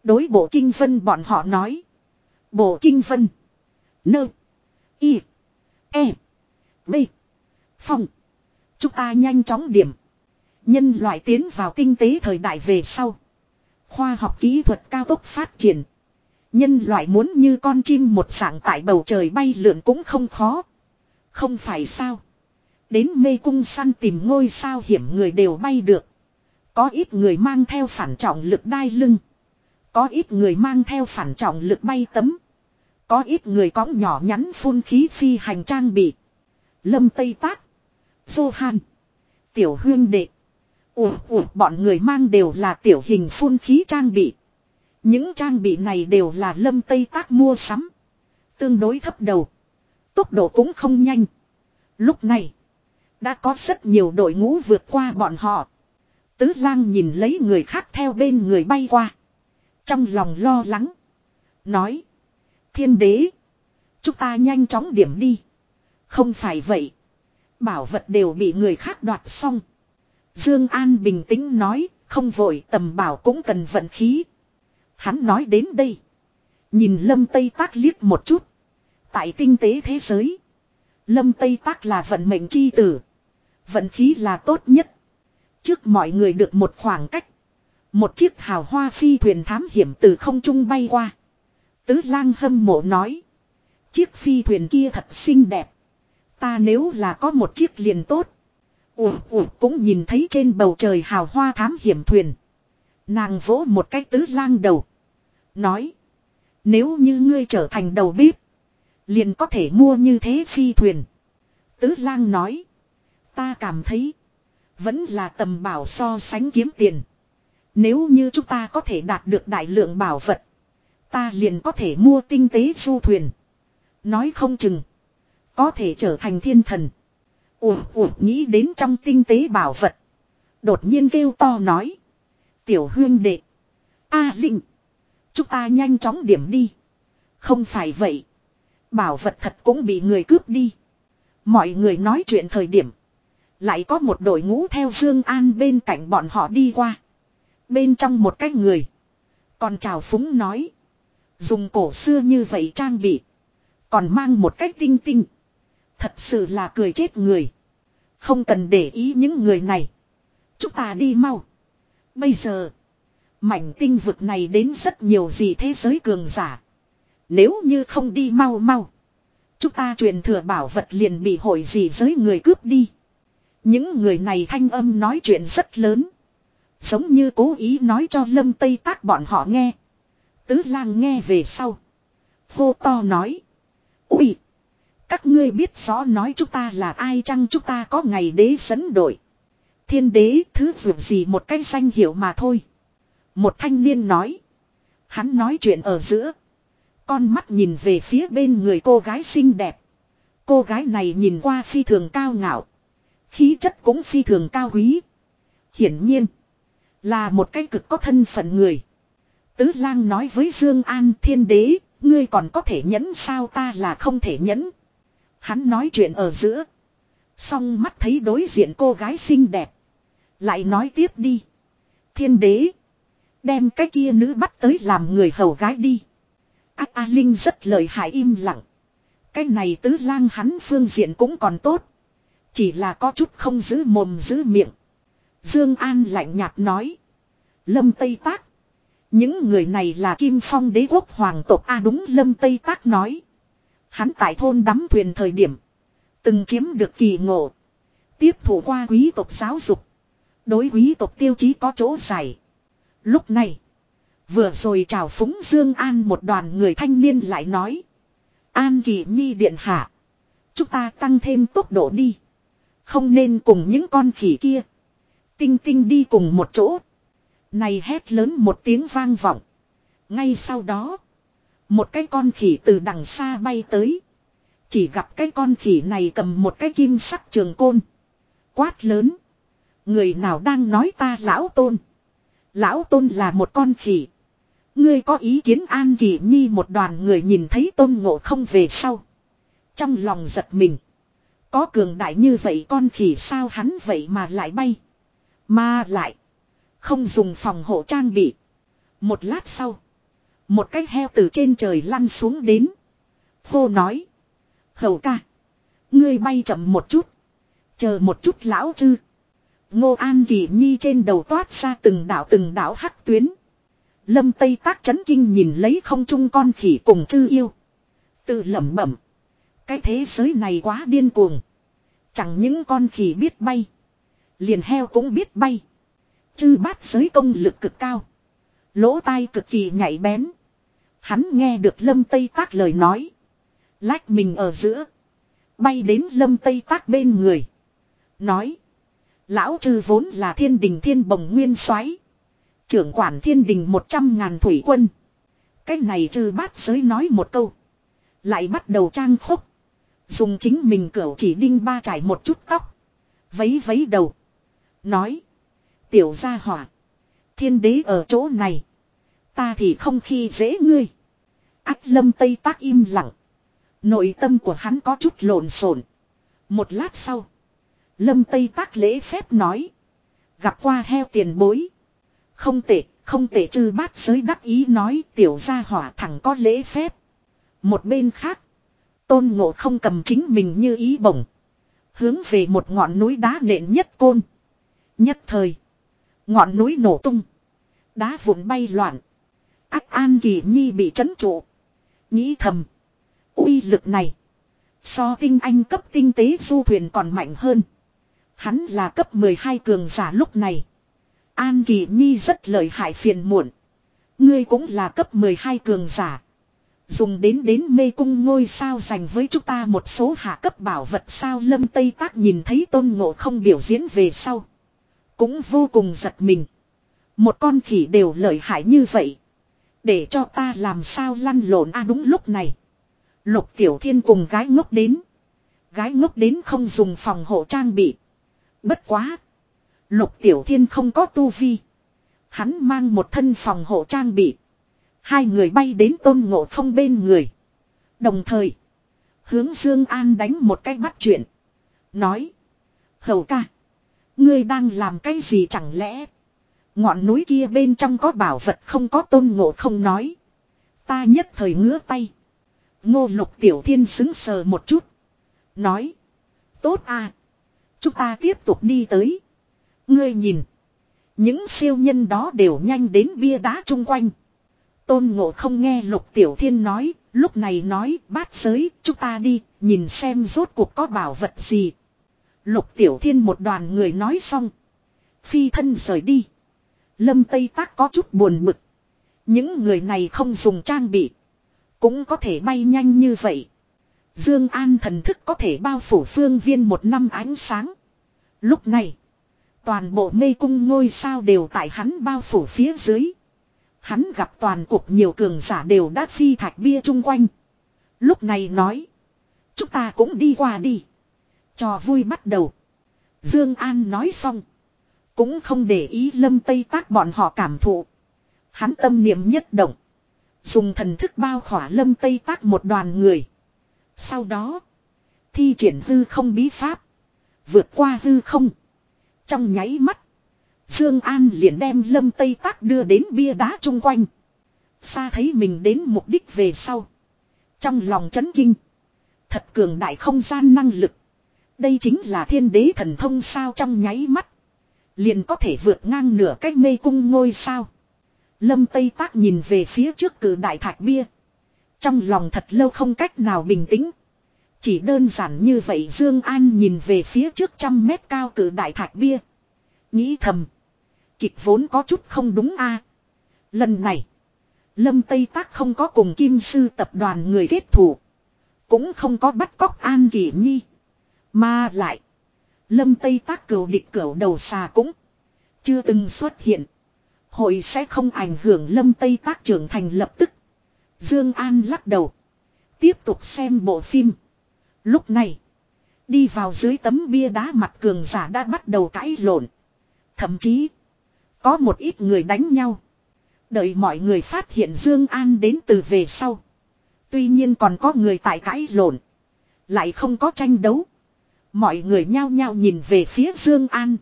Đối bộ kinh vân bọn họ nói. Bộ kinh vân. Nơ. Y. E. B. Phong. Chúng ta nhanh chóng điểm. Nhân loại tiến vào kinh tế thời đại về sau. Khoa học kỹ thuật cao tốc phát triển. Nhân loại muốn như con chim một dạng tại bầu trời bay lượn cũng không khó. Không phải sao. Đến mê cung săn tìm ngôi sao hiểm người đều bay được. Có ít người mang theo phản trọng lực đai lưng. Có ít người mang theo phản trọng lực bay tấm. Có ít người có nhỏ nhắn phun khí phi hành trang bị. Lâm Tây Tác. Vô Hàn. Tiểu Huyên Đệ. Ủa ủa, bọn người mang đều là tiểu hình phun khí trang bị. Những trang bị này đều là lâm Tây Tác mua sắm. Tương đối thấp đầu. Tốc độ cũng không nhanh. Lúc này. Đã có rất nhiều đội ngũ vượt qua bọn họ. Tứ lang nhìn lấy người khác theo bên người bay qua. Trong lòng lo lắng. Nói. Thiên đế. Chúng ta nhanh chóng điểm đi. Không phải vậy. Bảo vật đều bị người khác đoạt xong. Dương An bình tĩnh nói. Không vội, tầm bảo cũng cần vận khí. Hắn nói đến đây. Nhìn lâm Tây Tác liếc một chút. Tại kinh tế thế giới. Lâm Tây Tác là vận mệnh chi tử. Vận khí là tốt nhất. Trước mọi người được một khoảng cách. Một chiếc hào hoa phi thuyền thám hiểm từ không trung bay qua. Tứ lang hâm mộ nói. Chiếc phi thuyền kia thật xinh đẹp. Ta nếu là có một chiếc liền tốt. Ủa ủa, cũng nhìn thấy trên bầu trời hào hoa thám hiểm thuyền. Nàng vỗ một cái tứ lang đầu. Nói. Nếu như ngươi trở thành đầu bếp. Liền có thể mua như thế phi thuyền. Tứ lang nói. Ta cảm thấy. Vẫn là tầm bảo so sánh kiếm tiền. Nếu như chúng ta có thể đạt được đại lượng bảo vật. Ta liền có thể mua tinh tế du thuyền. Nói không chừng. Có thể trở thành thiên thần. Ủa ủa, nghĩ đến trong tinh tế bảo vật. Đột nhiên kêu to nói. Tiểu huyên đệ. A Linh. Chúng ta nhanh chóng điểm đi. Không phải vậy. Bảo vật thật cũng bị người cướp đi. Mọi người nói chuyện thời điểm. Lại có một đội ngũ theo Dương An bên cạnh bọn họ đi qua. Bên trong một cái người. Còn chào phúng nói. Dùng cổ xưa như vậy trang bị. Còn mang một cái tinh tinh. Thật sự là cười chết người. Không cần để ý những người này. Chúng ta đi mau. Bây giờ. Mảnh tinh vực này đến rất nhiều gì thế giới cường giả. Nếu như không đi mau mau. Chúng ta truyền thừa bảo vật liền bị hội gì giới người cướp đi. Những người này thanh âm nói chuyện rất lớn. Giống như cố ý nói cho lâm tây tác bọn họ nghe. Tứ lang nghe về sau. Hô to nói. Ui! Các ngươi biết rõ nói chúng ta là ai chăng chúng ta có ngày đế dẫn đội. Thiên đế thứ vượt gì một cái danh hiệu mà thôi. Một thanh niên nói. Hắn nói chuyện ở giữa. Con mắt nhìn về phía bên người cô gái xinh đẹp. Cô gái này nhìn qua phi thường cao ngạo. Khí chất cũng phi thường cao quý. Hiển nhiên. Là một cái cực có thân phận người. Tứ lang nói với Dương An thiên đế. Ngươi còn có thể nhẫn sao ta là không thể nhẫn. Hắn nói chuyện ở giữa. Song mắt thấy đối diện cô gái xinh đẹp. Lại nói tiếp đi. Thiên đế. Đem cái kia nữ bắt tới làm người hầu gái đi. Ác A Linh rất lời hại im lặng. Cái này tứ lang hắn phương diện cũng còn tốt. Chỉ là có chút không giữ mồm giữ miệng. Dương An lạnh nhạt nói. Lâm Tây Tác. Những người này là Kim Phong đế quốc hoàng tộc A đúng, Lâm Tây Tác nói. Hắn tại thôn đắm thuyền thời điểm. Từng chiếm được kỳ ngộ. Tiếp thủ qua quý tộc giáo dục. Đối quý tộc tiêu chí có chỗ giải. Lúc này. Vừa rồi chào phúng Dương An một đoàn người thanh niên lại nói. An kỳ nhi điện hạ. Chúng ta tăng thêm tốc độ đi. Không nên cùng những con khỉ kia. Tinh tinh đi cùng một chỗ. Này hét lớn một tiếng vang vọng. Ngay sau đó. Một cái con khỉ từ đằng xa bay tới. Chỉ gặp cái con khỉ này cầm một cái kim sắc trường côn. Quát lớn. Người nào đang nói ta lão tôn. Lão tôn là một con khỉ. Ngươi có ý kiến an kỳ nhi một đoàn người nhìn thấy tôn ngộ không về sau. Trong lòng giật mình. Có cường đại như vậy con khỉ sao hắn vậy mà lại bay. Mà lại. Không dùng phòng hộ trang bị. Một lát sau. Một cái heo từ trên trời lăn xuống đến. Hô nói. Hầu ca. Ngươi bay chậm một chút. Chờ một chút lão chư. Ngô An Kỳ Nhi trên đầu toát ra từng đảo từng đảo hắc tuyến. Lâm Tây Tác chấn kinh nhìn lấy không trung con khỉ cùng chư yêu. Tự lẩm bẩm. Cái thế giới này quá điên cuồng. Chẳng những con khỉ biết bay. Liền heo cũng biết bay. Chư bát giới công lực cực cao. Lỗ tai cực kỳ nhạy bén. Hắn nghe được Lâm Tây Tác lời nói. Lách mình ở giữa. Bay đến Lâm Tây Tác bên người. Nói. Lão trừ vốn là thiên đình thiên bồng nguyên soái Trưởng quản thiên đình một trăm ngàn thủy quân. Cái này trừ bát giới nói một câu. Lại bắt đầu trang khúc. Dùng chính mình cửu chỉ đinh ba trải một chút tóc. Vấy vấy đầu. Nói. Tiểu gia hỏa. Thiên đế ở chỗ này. Ta thì không khi dễ ngươi. Ách lâm tây tác im lặng. Nội tâm của hắn có chút lộn xộn. Một lát sau. Lâm tây tác lễ phép nói. Gặp qua heo tiền bối. Không tệ, không tệ chư bát giới đắc ý nói tiểu gia hỏa thẳng có lễ phép. Một bên khác. Tôn ngộ không cầm chính mình như ý bổng. Hướng về một ngọn núi đá nện nhất côn. Nhất thời. Ngọn núi nổ tung. Đá vụn bay loạn. Ác an kỳ nhi bị chấn trụ. Nghĩ thầm. uy lực này. So tinh anh cấp tinh tế du thuyền còn mạnh hơn. Hắn là cấp 12 cường giả lúc này. An Kỳ Nhi rất lợi hại phiền muộn. Ngươi cũng là cấp 12 cường giả. Dùng đến đến mê cung ngôi sao dành với chúng ta một số hạ cấp bảo vật sao lâm Tây Tác nhìn thấy tôn ngộ không biểu diễn về sau. Cũng vô cùng giật mình. Một con khỉ đều lợi hại như vậy. Để cho ta làm sao lăn lộn a à đúng lúc này. Lục Tiểu Thiên cùng gái ngốc đến. Gái ngốc đến không dùng phòng hộ trang bị. Bất quá. Lục Tiểu Thiên không có tu vi. Hắn mang một thân phòng hộ trang bị. Hai người bay đến tôn ngộ không bên người. Đồng thời. Hướng Dương An đánh một cái bắt chuyện. Nói. Hầu ca. Ngươi đang làm cái gì chẳng lẽ. Ngọn núi kia bên trong có bảo vật không có tôn ngộ không nói. Ta nhất thời ngứa tay. Ngô lục tiểu thiên xứng sờ một chút. Nói. Tốt à. Chúng ta tiếp tục đi tới. Ngươi nhìn. Những siêu nhân đó đều nhanh đến bia đá chung quanh. Tôn ngộ không nghe lục tiểu thiên nói. Lúc này nói, bát giới, chúng ta đi, nhìn xem rốt cuộc có bảo vật gì. Lục tiểu thiên một đoàn người nói xong. Phi thân rời đi. Lâm Tây Tác có chút buồn bực. Những người này không dùng trang bị. Cũng có thể bay nhanh như vậy. Dương An thần thức có thể bao phủ phương viên một năm ánh sáng. Lúc này. Toàn bộ mê cung ngôi sao đều tại hắn bao phủ phía dưới. Hắn gặp toàn cục nhiều cường giả đều đã phi thạch bia chung quanh. Lúc này nói. Chúng ta cũng đi qua đi. cho vui bắt đầu. Dương An nói xong. Cũng không để ý lâm tây tác bọn họ cảm thụ. Hắn tâm niệm nhất động. Dùng thần thức bao khỏa lâm tây tác một đoàn người. Sau đó. Thi triển hư không bí pháp. Vượt qua hư không. Trong nháy mắt. Dương An liền đem lâm tây tác đưa đến bia đá chung quanh. Xa thấy mình đến mục đích về sau. Trong lòng chấn kinh. Thật cường đại không gian năng lực. Đây chính là thiên đế thần thông sao trong nháy mắt. Liền có thể vượt ngang nửa cách mê cung ngôi sao. Lâm Tây Tác nhìn về phía trước cử đại thạch bia. Trong lòng thật lâu không cách nào bình tĩnh. Chỉ đơn giản như vậy Dương An nhìn về phía trước trăm mét cao cử đại thạch bia. Nghĩ thầm. Kịch vốn có chút không đúng a. Lần này. Lâm Tây Tác không có cùng Kim Sư tập đoàn người kết thủ. Cũng không có bắt cóc An Kỳ Nhi. Mà lại. Lâm Tây Tác cửu địch cửu đầu xà cũng. Chưa từng xuất hiện. Hội sẽ không ảnh hưởng Lâm Tây Tác trưởng thành lập tức. Dương An lắc đầu. Tiếp tục xem bộ phim. Lúc này. Đi vào dưới tấm bia đá mặt cường giả đã bắt đầu cãi lộn. Thậm chí. Có một ít người đánh nhau. Đợi mọi người phát hiện Dương An đến từ về sau. Tuy nhiên còn có người tại cãi lộn. Lại không có tranh đấu. Mọi người nhao nhao nhìn về phía Dương An.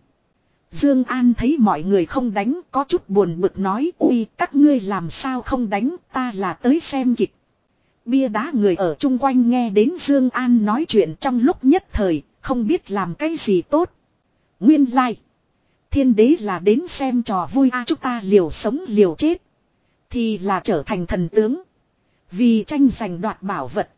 Dương An thấy mọi người không đánh, có chút buồn bực nói Ui các ngươi làm sao không đánh ta là tới xem kịch. Bia đá người ở chung quanh nghe đến Dương An nói chuyện trong lúc nhất thời, không biết làm cái gì tốt. Nguyên lai. Like. Thiên đế là đến xem trò vui a chúng ta liều sống liều chết. Thì là trở thành thần tướng. Vì tranh giành đoạt bảo vật.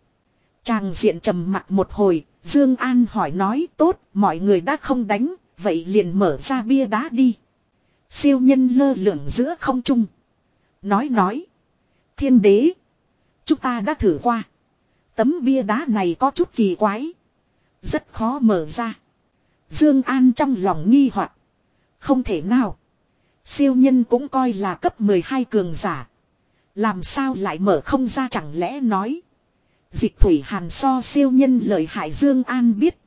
Chàng diện trầm mặt một hồi, Dương An hỏi nói tốt, mọi người đã không đánh, vậy liền mở ra bia đá đi. Siêu nhân lơ lửng giữa không trung. Nói nói. Thiên đế. Chúng ta đã thử qua. Tấm bia đá này có chút kỳ quái. Rất khó mở ra. Dương An trong lòng nghi hoặc không thể nào. Siêu nhân cũng coi là cấp 12 cường giả. Làm sao lại mở không ra chẳng lẽ nói. Dịch thủy hàn so siêu nhân lợi hại Dương An biết.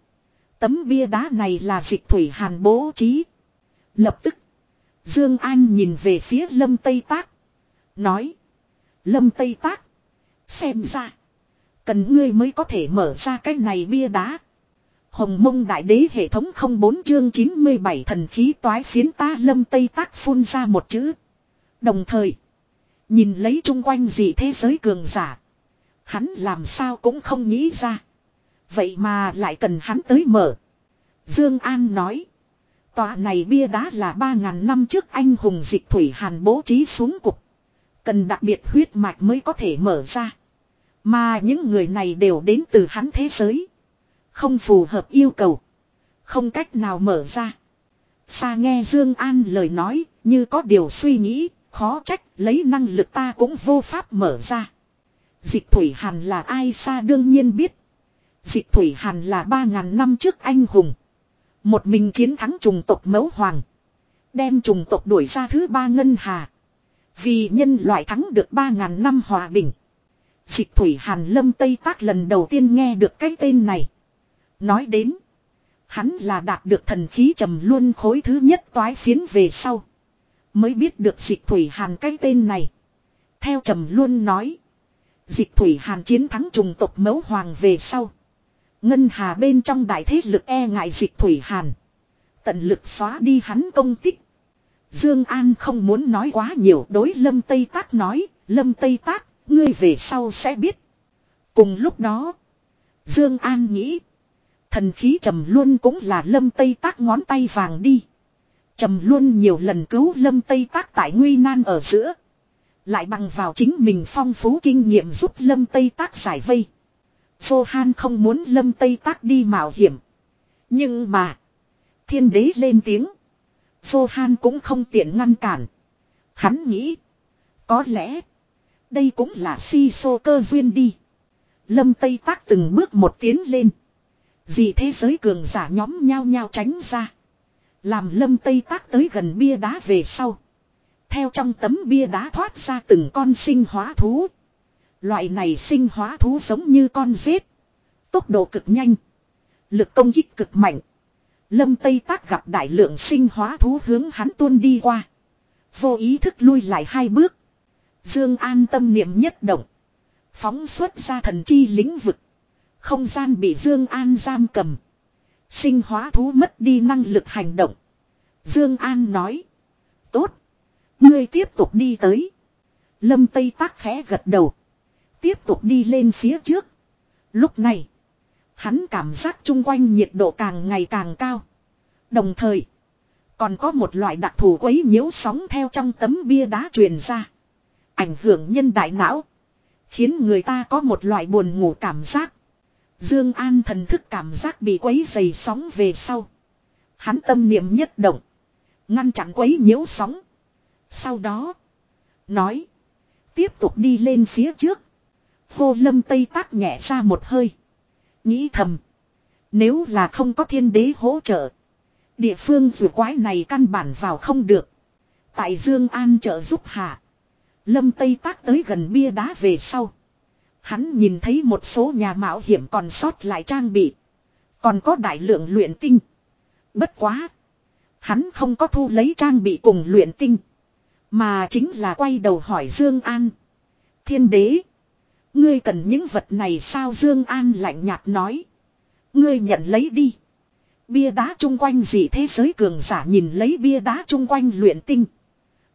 Tấm bia đá này là dịch thủy hàn bố trí. Lập tức. Dương An nhìn về phía lâm Tây Tác. Nói. Lâm Tây Tác. Xem ra. Cần ngươi mới có thể mở ra cái này bia đá. Hồng mông đại đế hệ thống 04 chương 97 thần khí toái phiến ta lâm Tây Tác phun ra một chữ. Đồng thời. Nhìn lấy chung quanh gì thế giới cường giả. Hắn làm sao cũng không nghĩ ra. Vậy mà lại cần hắn tới mở. Dương An nói. Tòa này bia đá là 3.000 năm trước anh hùng dịch thủy hàn bố trí xuống cục. Cần đặc biệt huyết mạch mới có thể mở ra. Mà những người này đều đến từ hắn thế giới. Không phù hợp yêu cầu. Không cách nào mở ra. Xa nghe Dương An lời nói, như có điều suy nghĩ, khó trách, lấy năng lực ta cũng vô pháp mở ra. Dịch Thủy Hàn là ai xa đương nhiên biết. Dịch Thủy Hàn là 3.000 năm trước anh hùng. Một mình chiến thắng trùng tộc mẫu hoàng. Đem trùng tộc đuổi ra thứ ba ngân hà. Vì nhân loại thắng được 3.000 năm hòa bình. Dịch Thủy Hàn lâm Tây Tác lần đầu tiên nghe được cái tên này. Nói đến. Hắn là đạt được thần khí trầm luôn khối thứ nhất toái phiến về sau. Mới biết được dịch Thủy Hàn cái tên này. Theo trầm luôn nói. Dịch Thủy Hàn chiến thắng trùng tộc mẫu hoàng về sau. Ngân Hà bên trong đại thế lực e ngại dịch Thủy Hàn. Tận lực xóa đi hắn công tích. Dương An không muốn nói quá nhiều đối Lâm Tây Tác nói. Lâm Tây Tác, ngươi về sau sẽ biết. Cùng lúc đó. Dương An nghĩ. Thần khí trầm luôn cũng là Lâm Tây Tác ngón tay vàng đi. Trầm luôn nhiều lần cứu Lâm Tây Tác tại nguy nan ở giữa. Lại bằng vào chính mình phong phú kinh nghiệm giúp Lâm Tây Tác giải vây. Johan không muốn Lâm Tây Tác đi mạo hiểm. Nhưng mà. Thiên đế lên tiếng. Johan cũng không tiện ngăn cản. Hắn nghĩ. Có lẽ. Đây cũng là si sô cơ duyên đi. Lâm Tây Tác từng bước một tiến lên dị thế giới cường giả nhóm nhao nhao tránh ra. Làm lâm Tây Tác tới gần bia đá về sau. Theo trong tấm bia đá thoát ra từng con sinh hóa thú. Loại này sinh hóa thú giống như con rết. Tốc độ cực nhanh. Lực công kích cực mạnh. Lâm Tây Tác gặp đại lượng sinh hóa thú hướng hắn tuôn đi qua. Vô ý thức lui lại hai bước. Dương An tâm niệm nhất động. Phóng xuất ra thần chi lĩnh vực. Không gian bị Dương An giam cầm. Sinh hóa thú mất đi năng lực hành động. Dương An nói. Tốt. Ngươi tiếp tục đi tới. Lâm Tây Tác khẽ gật đầu. Tiếp tục đi lên phía trước. Lúc này. Hắn cảm giác chung quanh nhiệt độ càng ngày càng cao. Đồng thời. Còn có một loại đặc thù quấy nhiễu sóng theo trong tấm bia đá truyền ra. Ảnh hưởng nhân đại não. Khiến người ta có một loại buồn ngủ cảm giác. Dương An thần thức cảm giác bị quấy dày sóng về sau. Hắn tâm niệm nhất động. Ngăn chặn quấy nhiễu sóng. Sau đó. Nói. Tiếp tục đi lên phía trước. Hô lâm tây tác nhẹ ra một hơi. Nghĩ thầm. Nếu là không có thiên đế hỗ trợ. Địa phương rùa quái này căn bản vào không được. Tại Dương An trợ giúp hạ. Lâm Tây tác tới gần bia đá về sau. Hắn nhìn thấy một số nhà mạo hiểm còn sót lại trang bị. Còn có đại lượng luyện tinh. Bất quá. Hắn không có thu lấy trang bị cùng luyện tinh. Mà chính là quay đầu hỏi Dương An. Thiên đế. Ngươi cần những vật này sao Dương An lạnh nhạt nói. Ngươi nhận lấy đi. Bia đá chung quanh gì thế giới cường giả nhìn lấy bia đá chung quanh luyện tinh.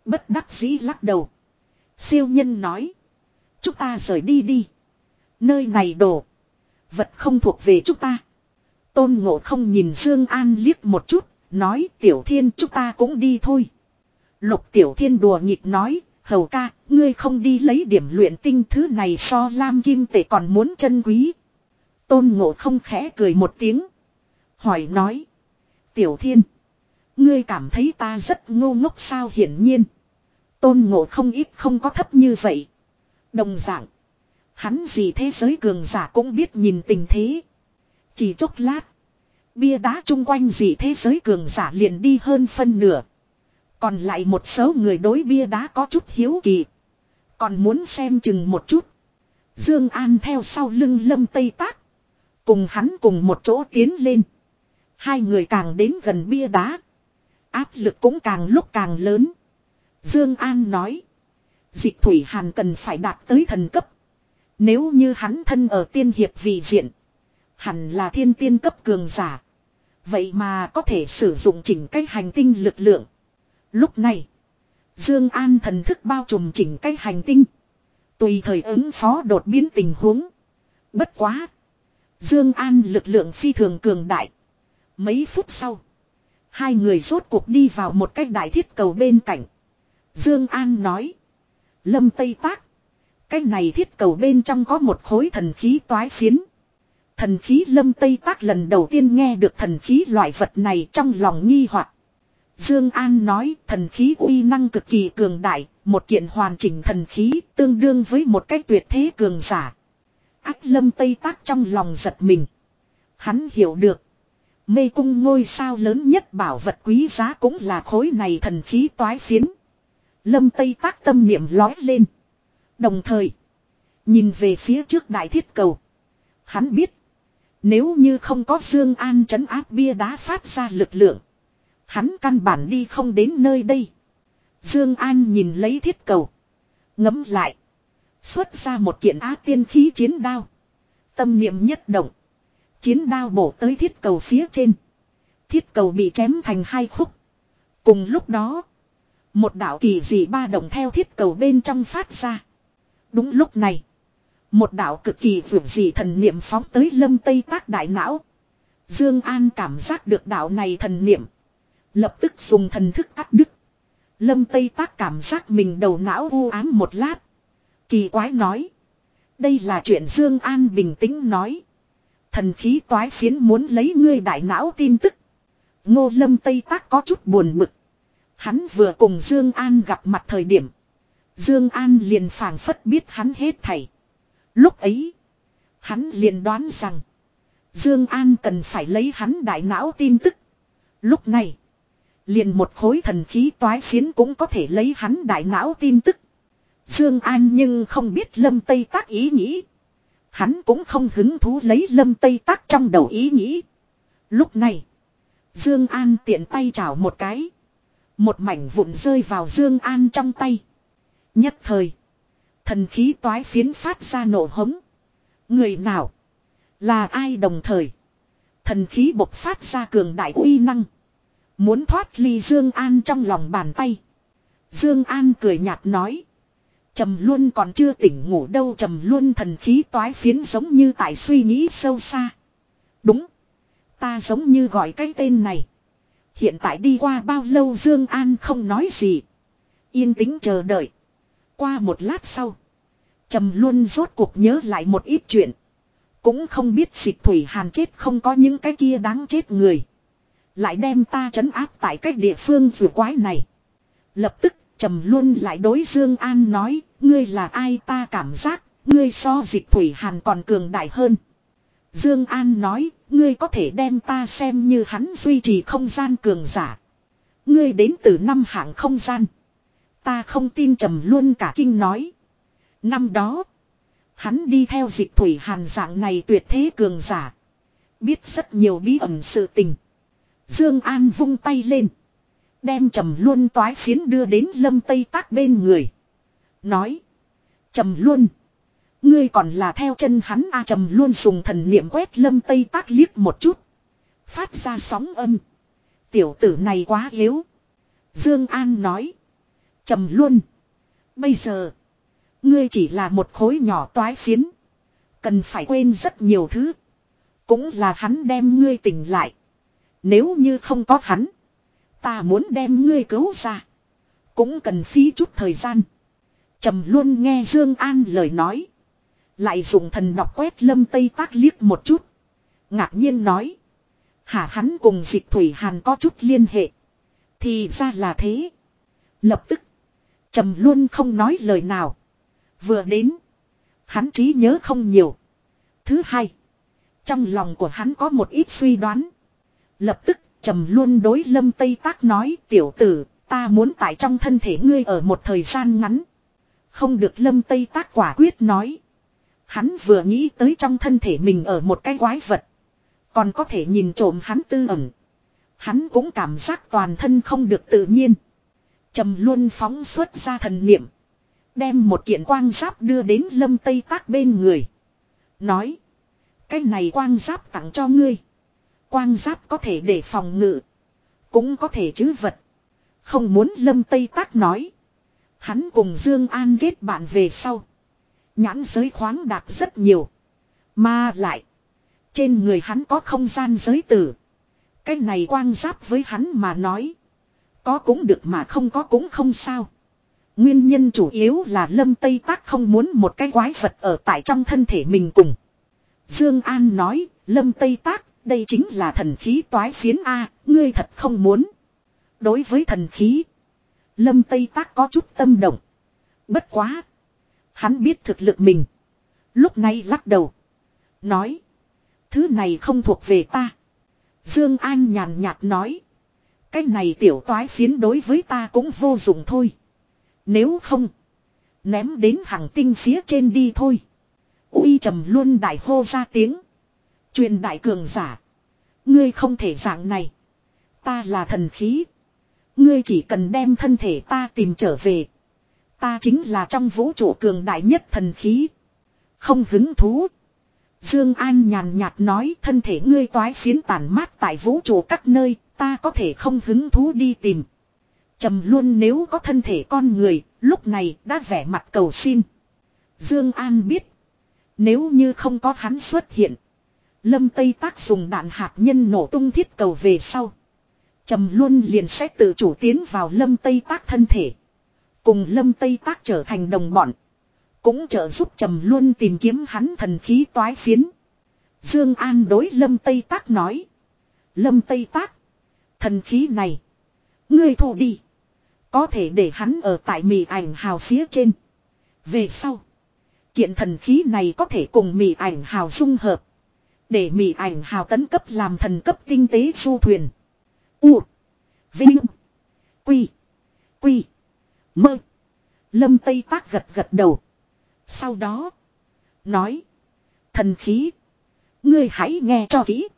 Bất đắc dĩ lắc đầu. Siêu nhân nói. Chúng ta rời đi đi. Nơi này đổ. Vật không thuộc về chúng ta. Tôn ngộ không nhìn Dương An liếc một chút. Nói tiểu thiên chúng ta cũng đi thôi. Lục tiểu thiên đùa nghịch nói. Hầu ca, ngươi không đi lấy điểm luyện tinh thứ này so lam kim tệ còn muốn chân quý. Tôn ngộ không khẽ cười một tiếng. Hỏi nói. Tiểu thiên. Ngươi cảm thấy ta rất ngô ngốc sao hiển nhiên. Tôn ngộ không ít không có thấp như vậy. Đồng dạng. Hắn gì thế giới cường giả cũng biết nhìn tình thế. Chỉ chốc lát. Bia đá chung quanh gì thế giới cường giả liền đi hơn phân nửa. Còn lại một số người đối bia đá có chút hiếu kỳ. Còn muốn xem chừng một chút. Dương An theo sau lưng lâm tây tác. Cùng hắn cùng một chỗ tiến lên. Hai người càng đến gần bia đá. Áp lực cũng càng lúc càng lớn. Dương An nói. Dịch Thủy Hàn cần phải đạt tới thần cấp. Nếu như hắn thân ở tiên hiệp vị diện. Hẳn là thiên tiên cấp cường giả. Vậy mà có thể sử dụng chỉnh cách hành tinh lực lượng. Lúc này. Dương An thần thức bao trùm chỉnh cách hành tinh. Tùy thời ứng phó đột biến tình huống. Bất quá. Dương An lực lượng phi thường cường đại. Mấy phút sau. Hai người rốt cuộc đi vào một cái đại thiết cầu bên cạnh. Dương An nói. Lâm Tây Tác. Cái này thiết cầu bên trong có một khối thần khí toái phiến. Thần khí lâm Tây Tác lần đầu tiên nghe được thần khí loại vật này trong lòng nghi hoặc. Dương An nói thần khí uy năng cực kỳ cường đại, một kiện hoàn chỉnh thần khí tương đương với một cái tuyệt thế cường giả. Ác lâm Tây Tác trong lòng giật mình. Hắn hiểu được. Mê cung ngôi sao lớn nhất bảo vật quý giá cũng là khối này thần khí toái phiến. Lâm Tây Tác tâm niệm lói lên. Đồng thời, nhìn về phía trước đại thiết cầu. Hắn biết, nếu như không có Dương An trấn áp bia đá phát ra lực lượng, hắn căn bản đi không đến nơi đây. Dương An nhìn lấy thiết cầu, ngấm lại, xuất ra một kiện á tiên khí chiến đao. Tâm niệm nhất động, chiến đao bổ tới thiết cầu phía trên. Thiết cầu bị chém thành hai khúc. Cùng lúc đó, một đạo kỳ dị ba động theo thiết cầu bên trong phát ra. Đúng lúc này. Một đạo cực kỳ vượt dị thần niệm phóng tới lâm tây tác đại não. Dương An cảm giác được đạo này thần niệm. Lập tức dùng thần thức cắt đứt. Lâm Tây Tác cảm giác mình đầu não u ám một lát. Kỳ quái nói. Đây là chuyện Dương An bình tĩnh nói. Thần khí toái phiến muốn lấy ngươi đại não tin tức. Ngô Lâm Tây Tác có chút buồn bực. Hắn vừa cùng Dương An gặp mặt thời điểm. Dương An liền phảng phất biết hắn hết thảy. Lúc ấy. Hắn liền đoán rằng. Dương An cần phải lấy hắn đại não tin tức. Lúc này. Liền một khối thần khí toái phiến cũng có thể lấy hắn đại não tin tức. Dương An nhưng không biết Lâm Tây Tác ý nghĩ. Hắn cũng không hứng thú lấy Lâm Tây Tác trong đầu ý nghĩ. Lúc này. Dương An tiện tay chảo một cái. Một mảnh vụn rơi vào Dương An trong tay. Nhất thời. Thần khí toái phiến phát ra nổ hống. Người nào? Là ai đồng thời? Thần khí bộc phát ra cường đại uy năng. Muốn thoát ly Dương An trong lòng bàn tay. Dương An cười nhạt nói. Trầm luôn còn chưa tỉnh ngủ đâu, trầm luôn thần khí toái phiến giống như tại suy nghĩ sâu xa. Đúng. Ta giống như gọi cái tên này. Hiện tại đi qua bao lâu Dương An không nói gì. Yên tĩnh chờ đợi. Qua một lát sau. Trầm luôn rốt cuộc nhớ lại một ít chuyện. Cũng không biết dịch thủy hàn chết không có những cái kia đáng chết người. Lại đem ta trấn áp tại cách địa phương vừa quái này. Lập tức, trầm luôn lại đối Dương An nói. Ngươi là ai ta cảm giác. Ngươi so dịch thủy hàn còn cường đại hơn. Dương An nói. Ngươi có thể đem ta xem như hắn duy trì không gian cường giả. Ngươi đến từ năm hạng không gian. Ta không tin trầm luôn cả kinh nói. Năm đó. Hắn đi theo dịch thủy hàn dạng này tuyệt thế cường giả. Biết rất nhiều bí ẩn sự tình. Dương An vung tay lên. Đem trầm luôn toái phiến đưa đến lâm tây tác bên người. Nói. Trầm luôn. Ngươi còn là theo chân hắn a trầm luôn dùng thần niệm quét lâm tây tác liếc một chút. Phát ra sóng âm. Tiểu tử này quá yếu. Dương An nói. Trầm luôn. Bây giờ. Ngươi chỉ là một khối nhỏ toái phiến. Cần phải quên rất nhiều thứ. Cũng là hắn đem ngươi tỉnh lại. Nếu như không có hắn. Ta muốn đem ngươi cứu ra. Cũng cần phí chút thời gian. trầm luôn nghe Dương An lời nói. Lại dùng thần đọc quét lâm tây tác liếc một chút. Ngạc nhiên nói. Hả hắn cùng dịch thủy hàn có chút liên hệ. Thì ra là thế. Lập tức trầm luôn không nói lời nào. Vừa đến. Hắn trí nhớ không nhiều. Thứ hai. Trong lòng của hắn có một ít suy đoán. Lập tức, trầm luôn đối lâm Tây Tác nói, tiểu tử, ta muốn tại trong thân thể ngươi ở một thời gian ngắn. Không được lâm Tây Tác quả quyết nói. Hắn vừa nghĩ tới trong thân thể mình ở một cái quái vật. Còn có thể nhìn trộm hắn tư ẩn. Hắn cũng cảm giác toàn thân không được tự nhiên. Trầm luôn phóng xuất ra thần niệm. Đem một kiện quang giáp đưa đến lâm tây tác bên người. Nói. Cái này quang giáp tặng cho ngươi. Quang giáp có thể để phòng ngự. Cũng có thể chứ vật. Không muốn lâm tây tác nói. Hắn cùng Dương An kết bạn về sau. Nhãn giới khoáng đạt rất nhiều. Mà lại. Trên người hắn có không gian giới tử. Cái này quang giáp với hắn mà nói. Có cũng được mà không có cũng không sao. Nguyên nhân chủ yếu là Lâm Tây Tác không muốn một cái quái vật ở tại trong thân thể mình cùng. Dương An nói, Lâm Tây Tác, đây chính là thần khí toái phiến A, ngươi thật không muốn. Đối với thần khí, Lâm Tây Tác có chút tâm động. Bất quá. Hắn biết thực lực mình. Lúc này lắc đầu. Nói. Thứ này không thuộc về ta. Dương An nhàn nhạt nói. Cái này tiểu toái phiến đối với ta cũng vô dụng thôi. Nếu không. Ném đến hàng tinh phía trên đi thôi. Uy trầm luôn đại hô ra tiếng. Truyền đại cường giả. Ngươi không thể dạng này. Ta là thần khí. Ngươi chỉ cần đem thân thể ta tìm trở về. Ta chính là trong vũ trụ cường đại nhất thần khí. Không hứng thú. Dương An nhàn nhạt nói thân thể ngươi toái phiến tàn mát tại vũ trụ các nơi, ta có thể không hứng thú đi tìm. Trầm luôn nếu có thân thể con người, lúc này đã vẻ mặt cầu xin. Dương An biết. Nếu như không có hắn xuất hiện. Lâm Tây Tác dùng đạn hạt nhân nổ tung thiết cầu về sau. Trầm luôn liền sẽ tự chủ tiến vào lâm tây tác thân thể. Cùng lâm tây tác trở thành đồng bọn. Cũng trợ giúp trầm luôn tìm kiếm hắn thần khí toái phiến. Dương An đối lâm tây tác nói. Lâm tây tác. Thần khí này. Ngươi thu đi. Có thể để hắn ở tại mì ảnh hào phía trên. Về sau. Kiện thần khí này có thể cùng mì ảnh hào dung hợp. Để mì ảnh hào tấn cấp làm thần cấp tinh tế du thuyền. U. Vinh. Quy. Quy. Mơ. Lâm Tây Tác gật gật đầu. Sau đó. Nói. Thần khí. Ngươi hãy nghe cho kỹ.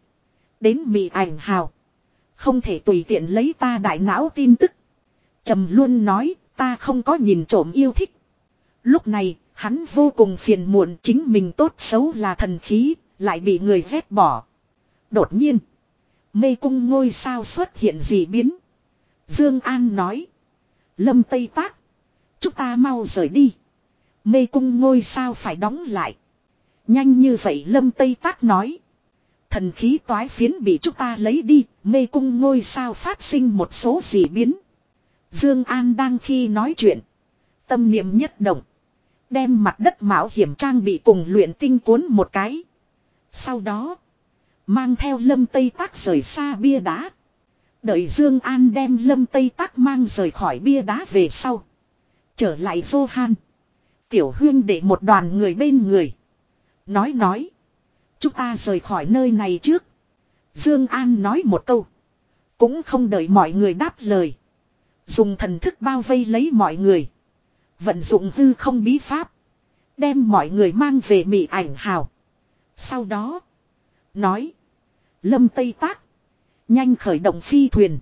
Đến mì ảnh hào. Không thể tùy tiện lấy ta đại não tin tức. Trầm luôn nói, ta không có nhìn trộm yêu thích. Lúc này, hắn vô cùng phiền muộn, chính mình tốt xấu là thần khí. Lại bị người ghét bỏ. Đột nhiên. Mê cung ngôi sao xuất hiện gì biến. Dương An nói. Lâm Tây Tác. Chúng ta mau rời đi. Mê cung ngôi sao phải đóng lại. Nhanh như vậy, Lâm Tây Tác nói. Thần khí toái phiến bị chúng ta lấy đi. Mê cung ngôi sao phát sinh một số gì biến. Dương An đang khi nói chuyện. Tâm niệm nhất động. Đem mặt đất mạo hiểm trang bị cùng luyện tinh cuốn một cái. Sau đó. Mang theo lâm tây tác rời xa bia đá. Đợi Dương An đem lâm tây tác mang rời khỏi bia đá về sau. Trở lại vô han. Tiểu huyên để một đoàn người bên người. Nói nói. Chúng ta rời khỏi nơi này trước. Dương An nói một câu. Cũng không đợi mọi người đáp lời. Dùng thần thức bao vây lấy mọi người. Vận dụng hư không bí pháp. Đem mọi người mang về mị ảnh hào. Sau đó. Nói. Lâm Tây Tác. Nhanh khởi động phi thuyền.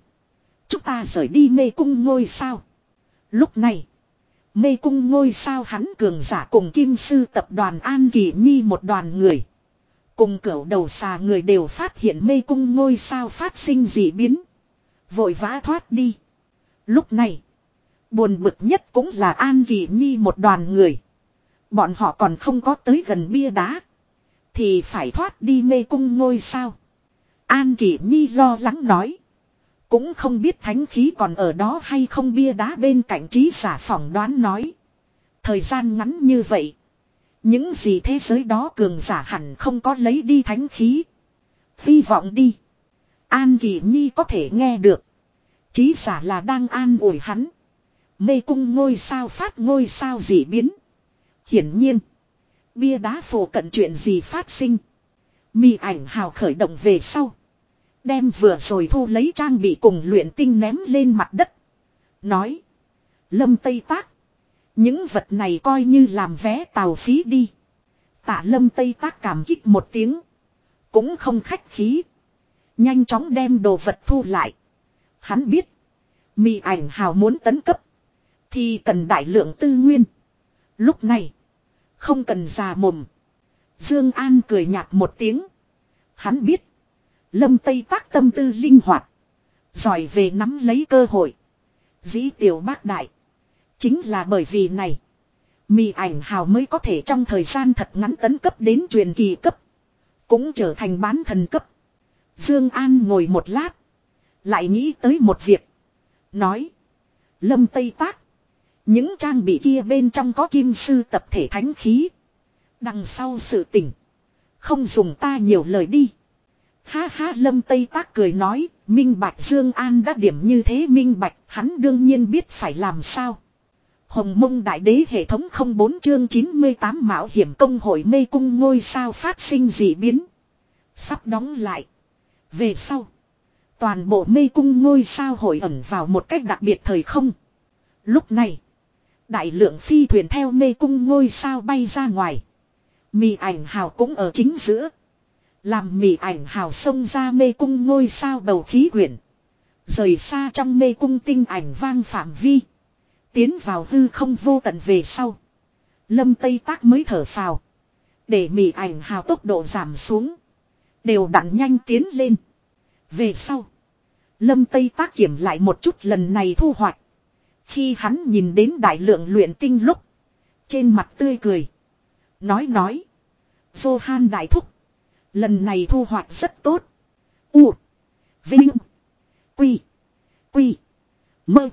Chúng ta rời đi mê cung ngôi sao. Lúc này. Mê cung ngôi sao hắn cường giả cùng kim sư tập đoàn An Kỳ Nhi một đoàn người. Cùng cửu đầu xà người đều phát hiện mê cung ngôi sao phát sinh dị biến. Vội vã thoát đi. Lúc này. Buồn bực nhất cũng là An Kỳ Nhi một đoàn người. Bọn họ còn không có tới gần bia đá. Thì phải thoát đi mê cung ngôi sao. An Kỳ Nhi lo lắng nói. Cũng không biết thánh khí còn ở đó hay không bia đá bên cạnh trí giả phỏng đoán nói. Thời gian ngắn như vậy. Những gì thế giới đó cường giả hẳn không có lấy đi thánh khí. Hy vọng đi. An Kỳ Nhi có thể nghe được. Trí giả là đang an ủi hắn. Mê cung ngôi sao phát ngôi sao dị biến. Hiển nhiên. Bia đá phổ cận chuyện gì phát sinh. Mì ảnh hào khởi động về sau. Đem vừa rồi thu lấy trang bị cùng luyện tinh ném lên mặt đất. Nói. Lâm Tây Tác. Những vật này coi như làm vé tàu phí đi. Tạ Lâm Tây Tác cảm kích một tiếng. Cũng không khách khí. Nhanh chóng đem đồ vật thu lại. Hắn biết. Mị ảnh hào muốn tấn cấp. Thì cần đại lượng tư nguyên. Lúc này. Không cần già mồm. Dương An cười nhạt một tiếng. Hắn biết. Lâm Tây tác tâm tư linh hoạt. Giỏi về nắm lấy cơ hội. Dĩ tiểu bác đại. Chính là bởi vì này. Mì ảnh hào mới có thể trong thời gian thật ngắn tấn cấp đến truyền kỳ cấp. Cũng trở thành bán thần cấp. Dương An ngồi một lát. Lại nghĩ tới một việc. Nói. Lâm Tây Tác. Những trang bị kia bên trong có kim sư tập thể thánh khí. Đằng sau sự tỉnh. Không dùng ta nhiều lời đi. Ha ha, lâm Tây Tác cười nói. Minh Bạch Dương An đã điểm như thế Minh Bạch. Hắn đương nhiên biết phải làm sao. Hồng mông đại đế hệ thống 04 chương 98 mạo hiểm công hội mê cung ngôi sao phát sinh dị biến. Sắp đóng lại. Về sau. Toàn bộ mê cung ngôi sao hội ẩn vào một cách đặc biệt thời không. Lúc này. Đại lượng phi thuyền theo mê cung ngôi sao bay ra ngoài. Mì ảnh hào cũng ở chính giữa. Làm mì ảnh hào xông ra mê cung ngôi sao bầu khí quyển. Rời xa trong mê cung tinh ảnh vang phạm vi. Tiến vào hư không vô tận về sau. Lâm Tây Tác mới thở phào. Để mị ảnh hào tốc độ giảm xuống. Đều đặn nhanh tiến lên. Về sau. Lâm Tây Tác kiểm lại một chút lần này thu hoạch. Khi hắn nhìn đến đại lượng luyện tinh lúc. Trên mặt tươi cười. Nói nói. Vô han đại thúc. Lần này thu hoạch rất tốt. U. Vinh. Quy. Quy. Mơ.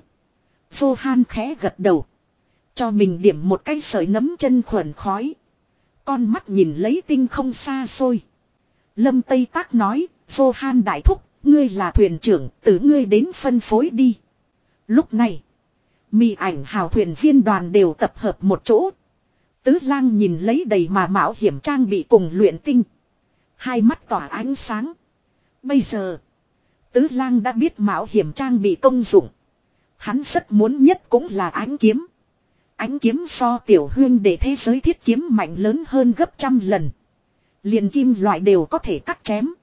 Johan khẽ gật đầu. Cho mình điểm một cái sợi nấm chân khuẩn khói. Con mắt nhìn lấy tinh không xa xôi. Lâm Tây Tác nói, Johan đại thúc, ngươi là thuyền trưởng, từ ngươi đến phân phối đi. Lúc này, mì ảnh hào thuyền viên đoàn đều tập hợp một chỗ. Tứ lang nhìn lấy đầy mà mạo hiểm trang bị cùng luyện tinh. Hai mắt tỏa ánh sáng. Bây giờ, tứ lang đã biết mạo hiểm trang bị công dụng. Hắn rất muốn nhất cũng là ánh kiếm. Ánh kiếm so tiểu hương để thế giới thiết kiếm mạnh lớn hơn gấp trăm lần. liền kim loại đều có thể cắt chém.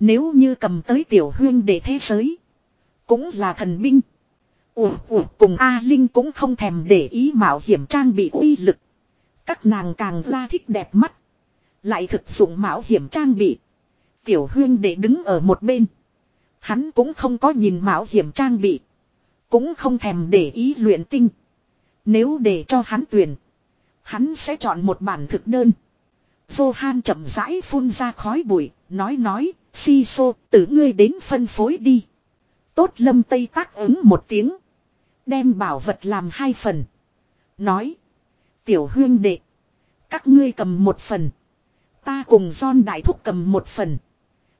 Nếu như cầm tới tiểu hương để thế giới. Cũng là thần binh. Ủa ủa, cùng A Linh cũng không thèm để ý mạo hiểm trang bị uy lực. Các nàng càng ra thích đẹp mắt. Lại thực dụng mạo hiểm trang bị. Tiểu hương để đứng ở một bên. Hắn cũng không có nhìn mạo hiểm trang bị. Cũng không thèm để ý luyện tinh. Nếu để cho hắn tuyển. Hắn sẽ chọn một bản thực đơn. Johan chậm rãi phun ra khói bụi. Nói nói. Si xô tử ngươi đến phân phối đi. Tốt lâm tây tác ứng một tiếng. Đem bảo vật làm hai phần. Nói. Tiểu huyên đệ. Các ngươi cầm một phần. Ta cùng John đại thúc cầm một phần.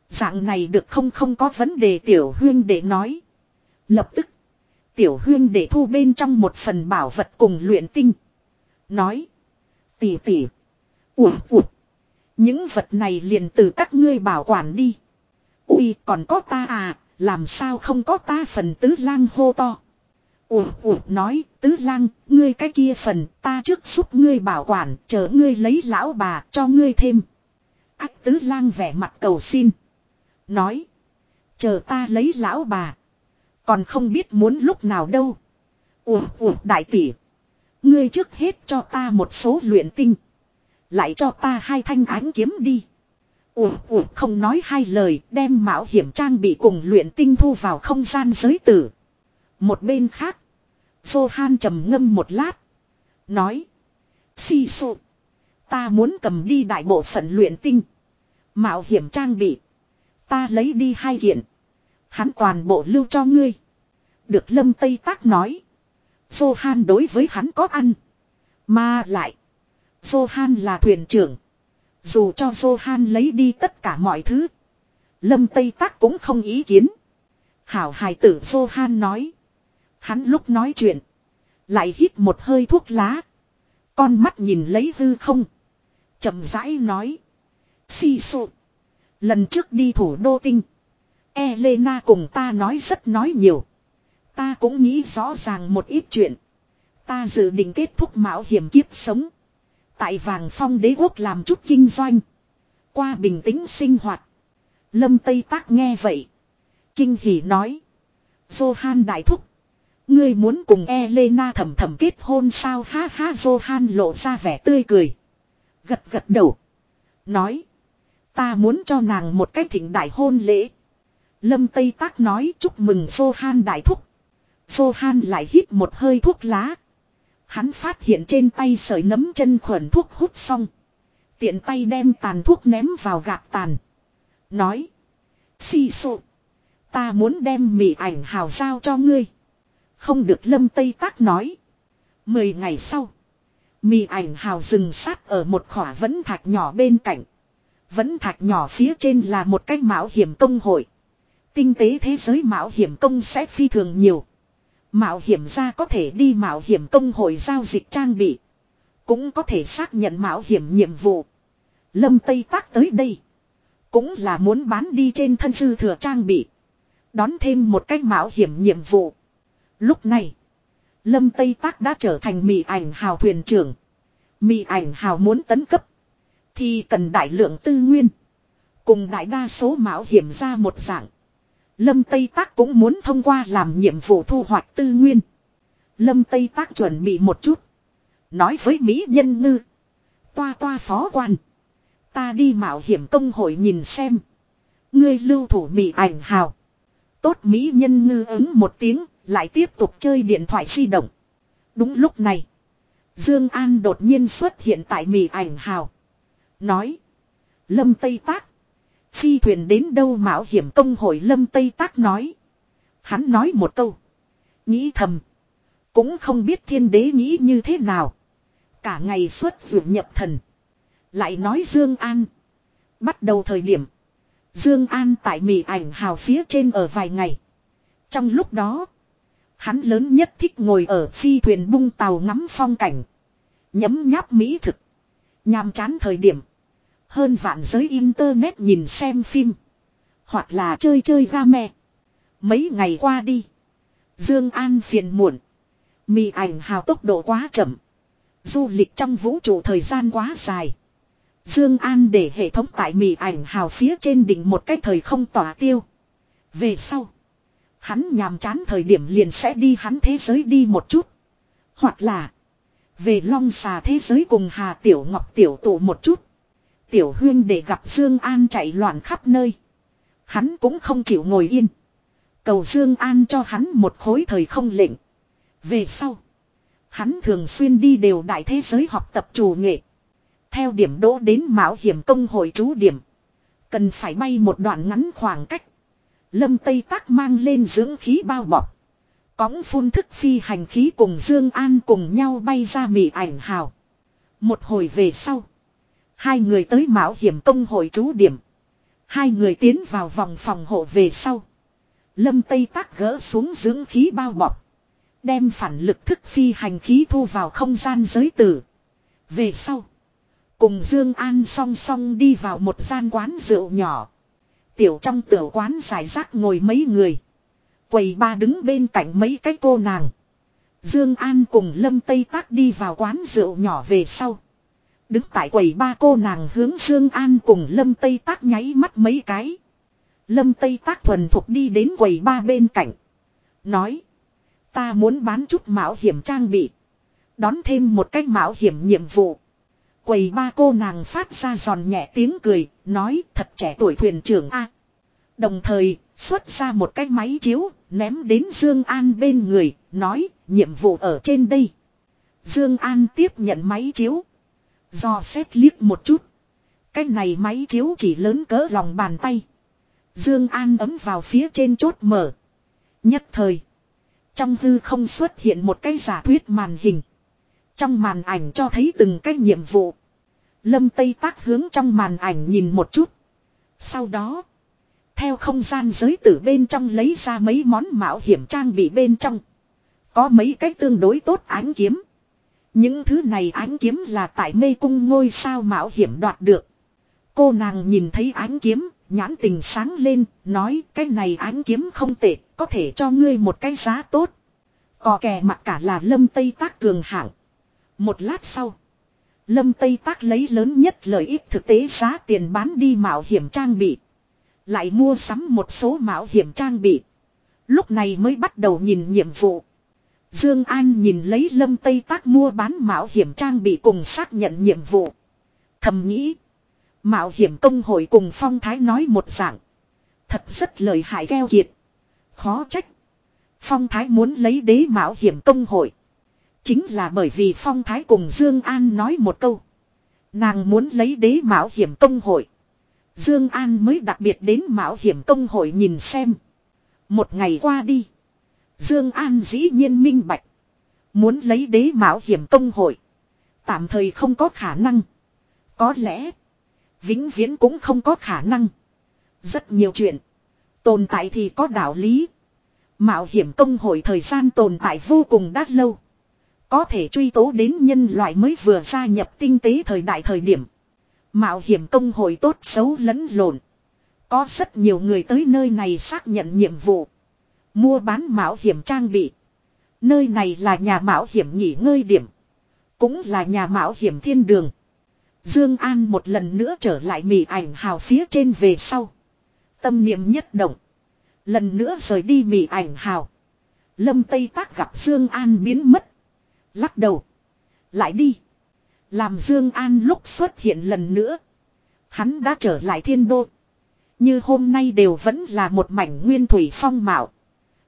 Dạng này được không không có vấn đề, tiểu huyên đệ nói. Lập tức. Tiểu huyên để thu bên trong một phần bảo vật cùng luyện tinh. Nói. Tỉ tỉ. Ủa ủa. Những vật này liền từ các ngươi bảo quản đi. Ui, còn có ta à. Làm sao không có ta phần tứ lang hô to. Ủa ủa, nói, tứ lang. Ngươi cái kia phần, ta trước giúp ngươi bảo quản. Chờ ngươi lấy lão bà, cho ngươi thêm. Ách, tứ lang vẻ mặt cầu xin. Nói. Chờ ta lấy lão bà. Còn không biết muốn lúc nào đâu. Ủa ủa, đại tỷ. Ngươi trước hết cho ta một số luyện tinh. Lại cho ta hai thanh ánh kiếm đi. Ủa ủa, không nói hai lời, đem mạo hiểm trang bị cùng luyện tinh thu vào không gian giới tử. Một bên khác. Johan trầm ngâm một lát. Nói. Si sụ. Ta muốn cầm đi đại bộ phận luyện tinh. Mạo hiểm trang bị. Ta lấy đi hai kiện. Hắn toàn bộ lưu cho ngươi. Được lâm Tây Tác nói. Johan đối với hắn có ăn. Mà lại. Johan là thuyền trưởng. Dù cho Johan lấy đi tất cả mọi thứ. Lâm Tây Tác cũng không ý kiến. Hảo hài tử Johan nói. Hắn lúc nói chuyện. Lại hít một hơi thuốc lá. Con mắt nhìn lấy hư không. chậm rãi nói. Si sụ. Lần trước đi thủ đô tinh. Elena cùng ta nói rất nói nhiều. Ta cũng nghĩ rõ ràng một ít chuyện. Ta dự định kết thúc mạo hiểm kiếp sống. Tại vàng phong đế quốc làm chút kinh doanh. Qua bình tĩnh sinh hoạt. Lâm Tây Tác nghe vậy. Kinh hỉ nói. Johan đại thúc. Ngươi muốn cùng Elena thầm thầm kết hôn sao ha ha, Johan lộ ra vẻ tươi cười. Gật gật đầu. Nói. Ta muốn cho nàng một cách thỉnh đại hôn lễ. Lâm Tây Tác nói, chúc mừng Johan đại thúc. Johan lại hít một hơi thuốc lá. Hắn phát hiện trên tay sợi nấm chân khuẩn thuốc hút xong. Tiện tay đem tàn thuốc ném vào gạt tàn. Nói. Xì sụ. Ta muốn đem mì ảnh hào giao cho ngươi. Không được lâm tây tác nói. Mười ngày sau. Mì ảnh hào dừng sát ở một khỏa vẫn thạch nhỏ bên cạnh. Vẫn thạch nhỏ phía trên là một cái mạo hiểm công hội. Tinh tế thế giới mạo hiểm công sẽ phi thường nhiều. Mạo hiểm gia có thể đi mạo hiểm công hội giao dịch trang bị. Cũng có thể xác nhận mạo hiểm nhiệm vụ. Lâm Tây Tác tới đây. Cũng là muốn bán đi trên thân sư thừa trang bị. Đón thêm một cách mạo hiểm nhiệm vụ. Lúc này. Lâm Tây Tác đã trở thành mị ảnh hào thuyền trưởng. Mị ảnh hào muốn tấn cấp. Thì cần đại lượng tư nguyên. Cùng đại đa số mạo hiểm ra một dạng. Lâm Tây Tác cũng muốn thông qua làm nhiệm vụ thu hoạch tư nguyên. Lâm Tây Tác chuẩn bị một chút. Nói với Mỹ nhân ngư. Toa toa phó quan. Ta đi mạo hiểm công hội nhìn xem. Ngươi lưu thủ Mỹ ảnh hào. Tốt Mỹ nhân ngư ứng một tiếng. Lại tiếp tục chơi điện thoại di động. Đúng lúc này. Dương An đột nhiên xuất hiện tại Mỹ ảnh hào. Nói. Lâm Tây Tác. Phi thuyền đến đâu mạo hiểm công hội lâm Tây Tác nói. Hắn nói một câu. Nghĩ thầm. Cũng không biết thiên đế nghĩ như thế nào. Cả ngày suốt vượt nhập thần. Lại nói Dương An. Bắt đầu thời điểm. Dương An tại mì ảnh hào phía trên ở vài ngày. Trong lúc đó. Hắn lớn nhất thích ngồi ở phi thuyền bung tàu ngắm phong cảnh. Nhấm nháp mỹ thực. Nhàm chán thời điểm. Hơn vạn giới internet nhìn xem phim. Hoặc là chơi chơi game. Mấy ngày qua đi. Dương An phiền muộn. Mì ảnh hào tốc độ quá chậm. Du lịch trong vũ trụ thời gian quá dài. Dương An để hệ thống tại mì ảnh hào phía trên đỉnh một cái thời không tỏa tiêu. Về sau. Hắn nhàm chán thời điểm liền sẽ đi hắn thế giới đi một chút. Hoặc là. Về long xà thế giới cùng Hà Tiểu Ngọc Tiểu tụ một chút. Tiểu huyên để gặp Dương An chạy loạn khắp nơi. Hắn cũng không chịu ngồi yên. Cầu Dương An cho hắn một khối thời không lệnh. Về sau. Hắn thường xuyên đi đều đại thế giới học tập chủ nghệ. Theo điểm đỗ đến mạo hiểm công hội trú điểm. Cần phải bay một đoạn ngắn khoảng cách. Lâm Tây Tác mang lên dưỡng khí bao bọc. Cõng phun thức phi hành khí cùng Dương An cùng nhau bay ra mỉ ảnh hào. Một hồi về sau. Hai người tới mạo hiểm công hội trú điểm. Hai người tiến vào vòng phòng hộ về sau. Lâm Tây Tác gỡ xuống dưỡng khí bao bọc. Đem phản lực thức phi hành khí thu vào không gian giới tử. Về sau. Cùng Dương An song song đi vào một gian quán rượu nhỏ. Tiểu trong tiểu quán giải rác ngồi mấy người. Quầy ba đứng bên cạnh mấy cái cô nàng. Dương An cùng Lâm Tây Tác đi vào quán rượu nhỏ về sau. Đứng tại quầy ba cô nàng hướng Dương An cùng Lâm Tây Tác nháy mắt mấy cái. Lâm Tây Tác thuần thục đi đến quầy ba bên cạnh. Nói. Ta muốn bán chút mạo hiểm trang bị. Đón thêm một cách mạo hiểm nhiệm vụ. Quầy ba cô nàng phát ra giòn nhẹ tiếng cười, nói thật trẻ tuổi thuyền trưởng A. Đồng thời, xuất ra một cái máy chiếu, ném đến Dương An bên người, nói, nhiệm vụ ở trên đây. Dương An tiếp nhận máy chiếu. Do xét liếc một chút. Cái này máy chiếu chỉ lớn cỡ lòng bàn tay. Dương An ấm vào phía trên chốt mở. Nhất thời. Trong hư không xuất hiện một cái giả thuyết màn hình. Trong màn ảnh cho thấy từng cái nhiệm vụ. Lâm Tây Tác hướng trong màn ảnh nhìn một chút. Sau đó. Theo không gian giới tử bên trong lấy ra mấy món mạo hiểm trang bị bên trong. Có mấy cái tương đối tốt ánh kiếm. Những thứ này ánh kiếm là tại mê cung ngôi sao mạo hiểm đoạt được. Cô nàng nhìn thấy ánh kiếm, nhãn tình sáng lên, nói cái này ánh kiếm không tệ, có thể cho ngươi một cái giá tốt. Cò kè mặt cả là lâm tây tác cường hạng. Một lát sau, lâm tây tác lấy lớn nhất lợi ích thực tế giá tiền bán đi mạo hiểm trang bị. Lại mua sắm một số mạo hiểm trang bị. Lúc này mới bắt đầu nhìn nhiệm vụ. Dương An nhìn lấy lâm tây tác mua bán mạo hiểm trang bị cùng xác nhận nhiệm vụ. Thầm nghĩ. Mạo hiểm công hội cùng phong thái nói một dạng. Thật rất lời hại keo kiệt. Khó trách. Phong thái muốn lấy đế mạo hiểm công hội. Chính là bởi vì phong thái cùng Dương An nói một câu. Nàng muốn lấy đế mạo hiểm công hội. Dương An mới đặc biệt đến mạo hiểm công hội nhìn xem. Một ngày qua đi. Dương An dĩ nhiên minh bạch. Muốn lấy đế mạo hiểm công hội. Tạm thời không có khả năng. Có lẽ. Vĩnh viễn cũng không có khả năng. Rất nhiều chuyện. Tồn tại thì có đạo lý. Mạo hiểm công hội thời gian tồn tại vô cùng đắt lâu. Có thể truy tố đến nhân loại mới vừa gia nhập tinh tế thời đại thời điểm. Mạo hiểm công hội tốt xấu lẫn lộn. Có rất nhiều người tới nơi này xác nhận nhiệm vụ. Mua bán mạo hiểm trang bị. Nơi này là nhà mạo hiểm nghỉ ngơi điểm. Cũng là nhà mạo hiểm thiên đường. Dương An một lần nữa trở lại mỉ ảnh hào phía trên về sau. Tâm niệm nhất động. Lần nữa rời đi mỉ ảnh hào. Lâm Tây Tác gặp Dương An biến mất. Lắc đầu. Lại đi. Làm Dương An lúc xuất hiện lần nữa. Hắn đã trở lại thiên đô. Như hôm nay đều vẫn là một mảnh nguyên thủy phong mạo.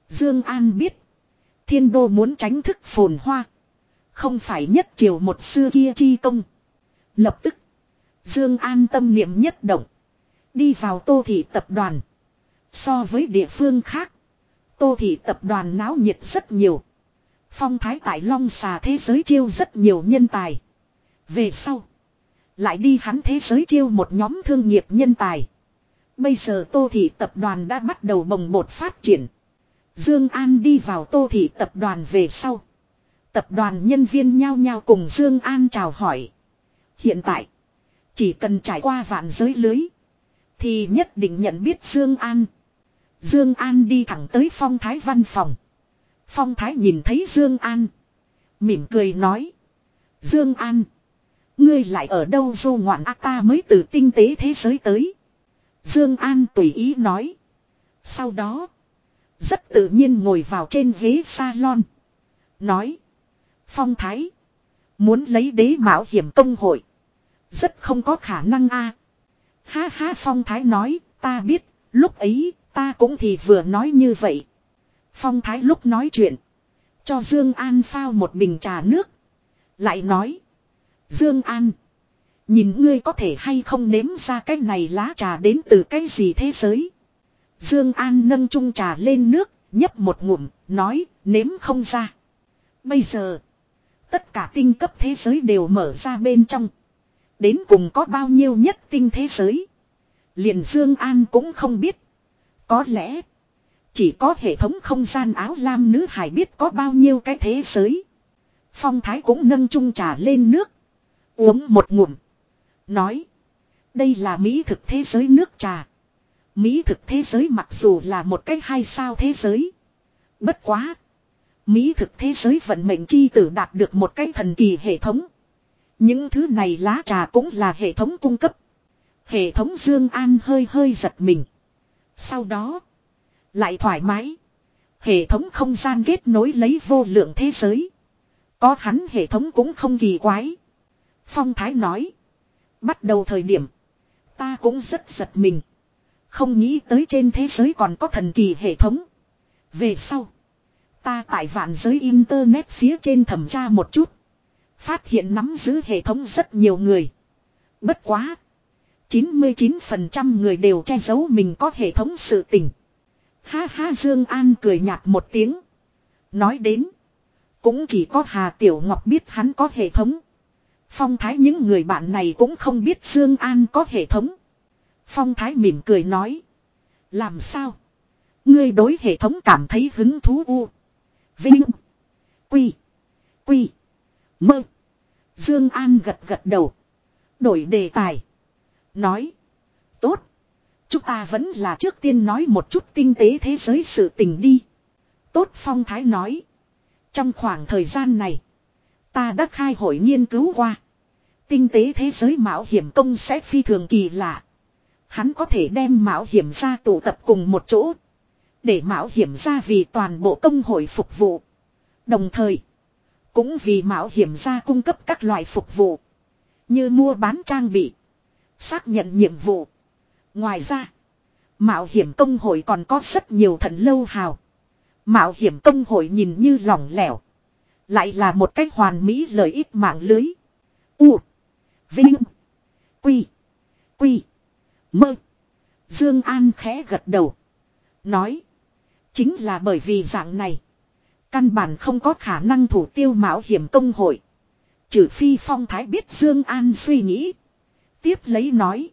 Dương An biết. Thiên đô muốn tránh thức phồn hoa. Không phải nhất triều một xưa kia chi công. Lập tức. Dương An tâm niệm nhất động. Đi vào tô thị tập đoàn. So với địa phương khác. Tô thị tập đoàn náo nhiệt rất nhiều. Phong thái tại long xà thế giới chiêu rất nhiều nhân tài. Về sau. Lại đi hắn thế giới chiêu một nhóm thương nghiệp nhân tài. Bây giờ Tô thị tập đoàn đã bắt đầu bồng bột phát triển. Dương An đi vào Tô thị tập đoàn về sau. Tập đoàn nhân viên nhao nhao cùng Dương An chào hỏi. Hiện tại. Chỉ cần trải qua vạn giới lưới. Thì nhất định nhận biết Dương An. Dương An đi thẳng tới phong thái văn phòng. Phong thái nhìn thấy Dương An. Mỉm cười nói. Dương An. Ngươi lại ở đâu du ngoạn a ta mới từ tinh tế thế giới tới. Dương An tùy ý nói. Sau đó. Rất tự nhiên ngồi vào trên ghế salon. Nói. Phong thái. Muốn lấy đế mạo hiểm công hội. Rất không có khả năng a. Ha ha, Phong thái nói. Ta biết. Lúc ấy, ta cũng thì vừa nói như vậy. Phong thái lúc nói chuyện. Cho Dương An phao một bình trà nước. Lại nói. Dương An. Nhìn ngươi có thể hay không nếm ra cái này lá trà đến từ cái gì thế giới. Dương An nâng chung trà lên nước, nhấp một ngụm, nói, nếm không ra. Bây giờ, tất cả tinh cấp thế giới đều mở ra bên trong. Đến cùng có bao nhiêu nhất tinh thế giới. Liền Dương An cũng không biết. Có lẽ, chỉ có hệ thống không gian áo lam nữ hải biết có bao nhiêu cái thế giới. Phong Thái cũng nâng chung trà lên nước. Uống một ngụm. Nói. Đây là Mỹ thực thế giới nước trà. Mỹ thực thế giới mặc dù là một cách hai sao thế giới. Bất quá. Mỹ thực thế giới vận mệnh chi tử đạt được một cái thần kỳ hệ thống. Những thứ này lá trà cũng là hệ thống cung cấp. Hệ thống Dương An hơi hơi giật mình. Sau đó. Lại thoải mái. Hệ thống không gian kết nối lấy vô lượng thế giới. Có hắn hệ thống cũng không kỳ quái. Phong Thái nói. Bắt đầu thời điểm. Ta cũng rất giật mình. Không nghĩ tới trên thế giới còn có thần kỳ hệ thống. Về sau. Ta tại vạn giới internet phía trên thẩm tra một chút. Phát hiện nắm giữ hệ thống rất nhiều người. Bất quá. 99% người đều che giấu mình có hệ thống sự tình. Ha ha, Dương An cười nhạt một tiếng. Nói đến. Cũng chỉ có Hà Tiểu Ngọc biết hắn có hệ thống. Phong Thái những người bạn này cũng không biết Dương An có hệ thống. Phong Thái mỉm cười nói. Làm sao? Ngươi đối hệ thống cảm thấy hứng thú u. Vinh. Quy. Quy. Mơ. Dương An gật gật đầu. Đổi đề tài. Nói. Tốt. Chúng ta vẫn là trước tiên nói một chút tinh tế thế giới sự tình đi. Tốt Phong Thái nói. Trong khoảng thời gian này. Ta đã khai hội nghiên cứu qua. Tinh tế thế giới mạo hiểm công sẽ phi thường kỳ lạ. Hắn có thể đem mạo hiểm ra tụ tập cùng một chỗ. Để mạo hiểm ra vì toàn bộ công hội phục vụ. Đồng thời. Cũng vì mạo hiểm ra cung cấp các loại phục vụ. Như mua bán trang bị. Xác nhận nhiệm vụ. Ngoài ra. Mạo hiểm công hội còn có rất nhiều thần lâu hào. Mạo hiểm công hội nhìn như lỏng lẻo. Lại là một cách hoàn mỹ lợi ích mạng lưới. U. Vinh. Quy. Quy. Mơ. Dương An khẽ gật đầu. Nói. Chính là bởi vì dạng này. Căn bản không có khả năng thủ tiêu mạo hiểm công hội. Trừ phi phong thái biết Dương An suy nghĩ. Tiếp lấy nói.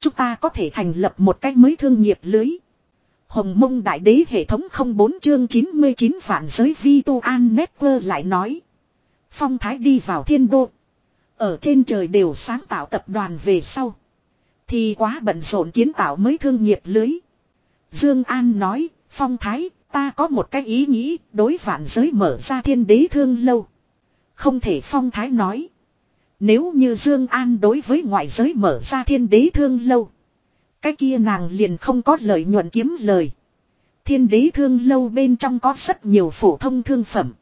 Chúng ta có thể thành lập một cách mới thương nghiệp lưới. Hồng mông đại đế hệ thống 04 chương 99 vạn giới vi tu an network lại nói. Phong thái đi vào thiên đô. Ở trên trời đều sáng tạo tập đoàn về sau. Thì quá bận rộn kiến tạo mới thương nghiệp lưới. Dương An nói, Phong Thái, ta có một cái ý nghĩ, đối vạn giới mở ra thiên đế thương lâu. Không thể Phong Thái nói. Nếu như Dương An đối với ngoại giới mở ra thiên đế thương lâu. Cái kia nàng liền không có lợi nhuận kiếm lời. Thiên đế thương lâu bên trong có rất nhiều phổ thông thương phẩm.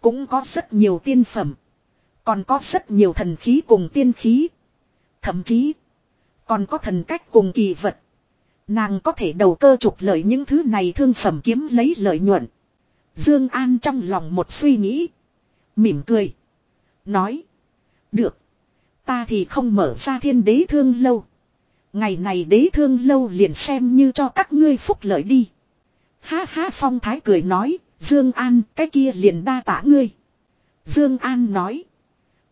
Cũng có rất nhiều tiên phẩm. Còn có rất nhiều thần khí cùng tiên khí. Thậm chí. Còn có thần cách cùng kỳ vật. Nàng có thể đầu cơ trục lợi những thứ này thương phẩm kiếm lấy lợi nhuận. Dương An trong lòng một suy nghĩ. Mỉm cười. Nói. Được. Ta thì không mở ra thiên đế thương lâu. Ngày này đế thương lâu liền xem như cho các ngươi phúc lợi đi. Ha ha phong thái cười nói, Dương An cái kia liền đa tả ngươi. Dương An nói.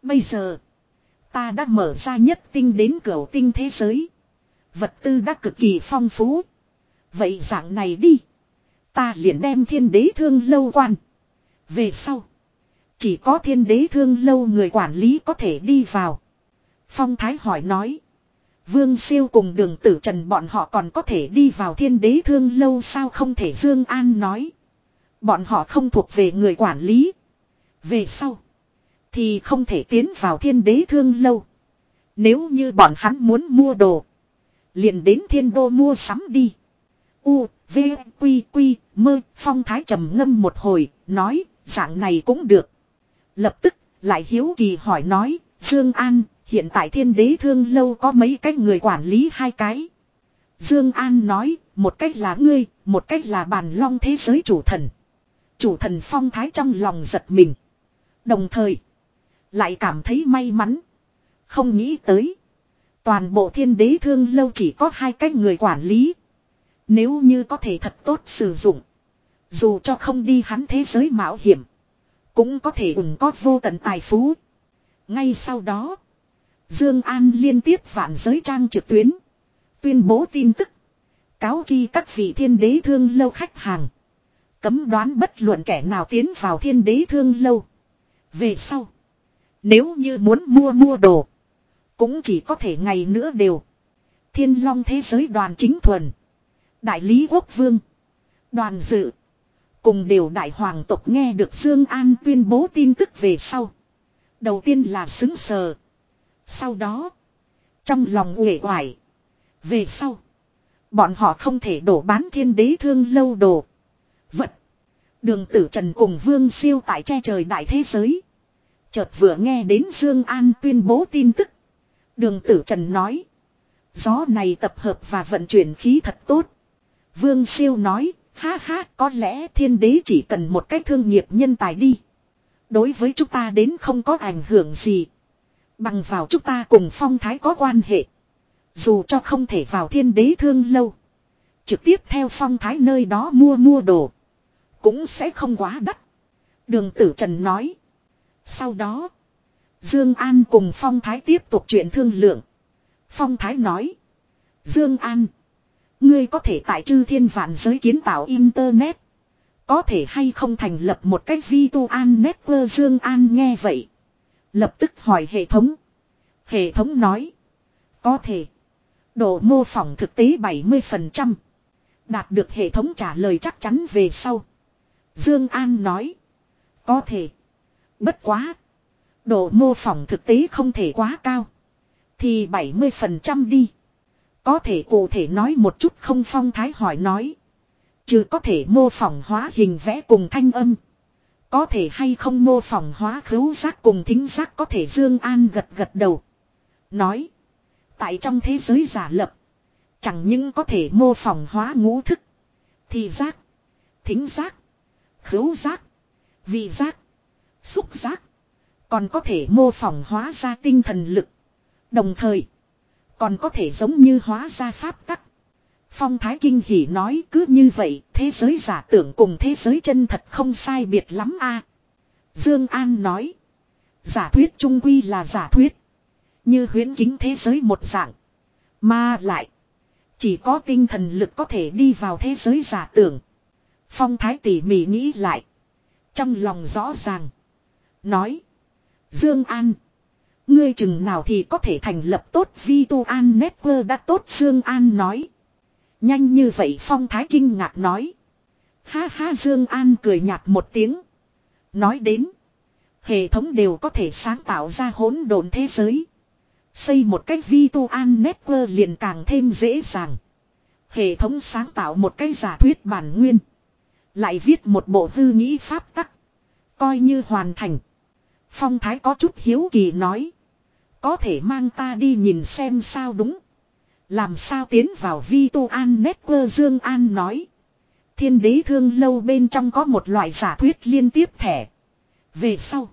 Bây giờ. Ta đã mở ra nhất tinh đến cửa tinh thế giới. Vật tư đã cực kỳ phong phú. Vậy dạng này đi. Ta liền đem thiên đế thương lâu quan. Về sau. Chỉ có thiên đế thương lâu người quản lý có thể đi vào. Phong Thái hỏi nói. Vương siêu cùng đường tử trần bọn họ còn có thể đi vào thiên đế thương lâu sao không thể Dương An nói. Bọn họ không thuộc về người quản lý. Về sau. Thì không thể tiến vào thiên đế thương lâu. Nếu như bọn hắn muốn mua đồ. Liền đến thiên đô mua sắm đi. U, V, Quy, Quy, Mơ, Phong Thái trầm ngâm một hồi, nói, dạng này cũng được. Lập tức, lại hiếu kỳ hỏi nói, Dương An, hiện tại thiên đế thương lâu có mấy cái người quản lý hai cái. Dương An nói, một cách là ngươi, một cách là bàn long thế giới chủ thần. Chủ thần Phong Thái trong lòng giật mình. Đồng thời, lại cảm thấy may mắn. Không nghĩ tới. Toàn bộ thiên đế thương lâu chỉ có hai cái người quản lý. Nếu như có thể thật tốt sử dụng. Dù cho không đi hắn thế giới mạo hiểm. Cũng có thể ủng có vô tận tài phú. Ngay sau đó. Dương An liên tiếp vạn giới trang trực tuyến. Tuyên bố tin tức. Cáo chi các vị thiên đế thương lâu khách hàng. Cấm đoán bất luận kẻ nào tiến vào thiên đế thương lâu. Về sau. Nếu như muốn mua mua đồ. Cũng chỉ có thể ngày nữa đều. Thiên long thế giới đoàn chính thuần. Đại lý quốc vương. Đoàn dự. Cùng đều đại hoàng tộc nghe được Dương An tuyên bố tin tức về sau. Đầu tiên là xứng sờ. Sau đó. Trong lòng uể oải. Về sau. Bọn họ không thể đổ bán thiên đế thương lâu đồ. Vật. Đường tử trần cùng vương siêu tại che trời đại thế giới. Chợt vừa nghe đến Dương An tuyên bố tin tức. Đường tử trần nói. Gió này tập hợp và vận chuyển khí thật tốt. Vương siêu nói, ha ha, có lẽ thiên đế chỉ cần một cách thương nghiệp nhân tài đi. Đối với chúng ta đến không có ảnh hưởng gì. Bằng vào chúng ta cùng phong thái có quan hệ. Dù cho không thể vào thiên đế thương lâu. Trực tiếp theo phong thái nơi đó mua mua đồ. Cũng sẽ không quá đắt. Đường tử trần nói. Sau đó. Dương An cùng phong thái tiếp tục chuyện thương lượng. Phong thái nói. Dương An. Ngươi có thể tại chư thiên vạn giới kiến tạo Internet. Có thể hay không thành lập một cách virtual network Dương An nghe vậy. Lập tức hỏi hệ thống. Hệ thống nói. Có thể. Độ mô phỏng thực tế 70%. Đạt được hệ thống trả lời chắc chắn về sau. Dương An nói. Có thể. Bất quá. Độ mô phỏng thực tế không thể quá cao. Thì 70% đi. Có thể cụ thể nói một chút không phong thái hỏi nói. Chứ có thể mô phỏng hóa hình vẽ cùng thanh âm. Có thể hay không mô phỏng hóa khứu giác cùng thính giác có thể Dương An gật gật đầu. Nói. Tại trong thế giới giả lập. Chẳng những có thể mô phỏng hóa ngũ thức. Thì giác. Thính giác. Khứu giác. Vị giác. Xúc giác. Còn có thể mô phỏng hóa ra tinh thần lực. Đồng thời. Còn có thể giống như hóa ra pháp tắc. Phong Thái Kinh hỉ nói cứ như vậy, thế giới giả tưởng cùng thế giới chân thật không sai biệt lắm a. Dương An nói, giả thuyết trung quy là giả thuyết, như huyễn kính thế giới một dạng, mà lại chỉ có tinh thần lực có thể đi vào thế giới giả tưởng. Phong Thái tỉ mỉ nghĩ lại, trong lòng rõ ràng, nói: "Dương An, Ngươi chừng nào thì có thể thành lập tốt vi tu an network đã tốt Dương An nói. Nhanh như vậy Phong Thái kinh ngạc nói. Ha ha Dương An cười nhạt một tiếng. Nói đến. Hệ thống đều có thể sáng tạo ra hỗn độn thế giới. Xây một cách vi tu an network liền càng thêm dễ dàng. Hệ thống sáng tạo một cái giả thuyết bản nguyên. Lại viết một bộ hư nghĩ pháp tắc. Coi như hoàn thành. Phong Thái có chút hiếu kỳ nói. Có thể mang ta đi nhìn xem sao đúng. Làm sao tiến vào vi tu an network Dương An nói. Thiên đế thương lâu bên trong có một loại giả thuyết liên tiếp thẻ. Về sau.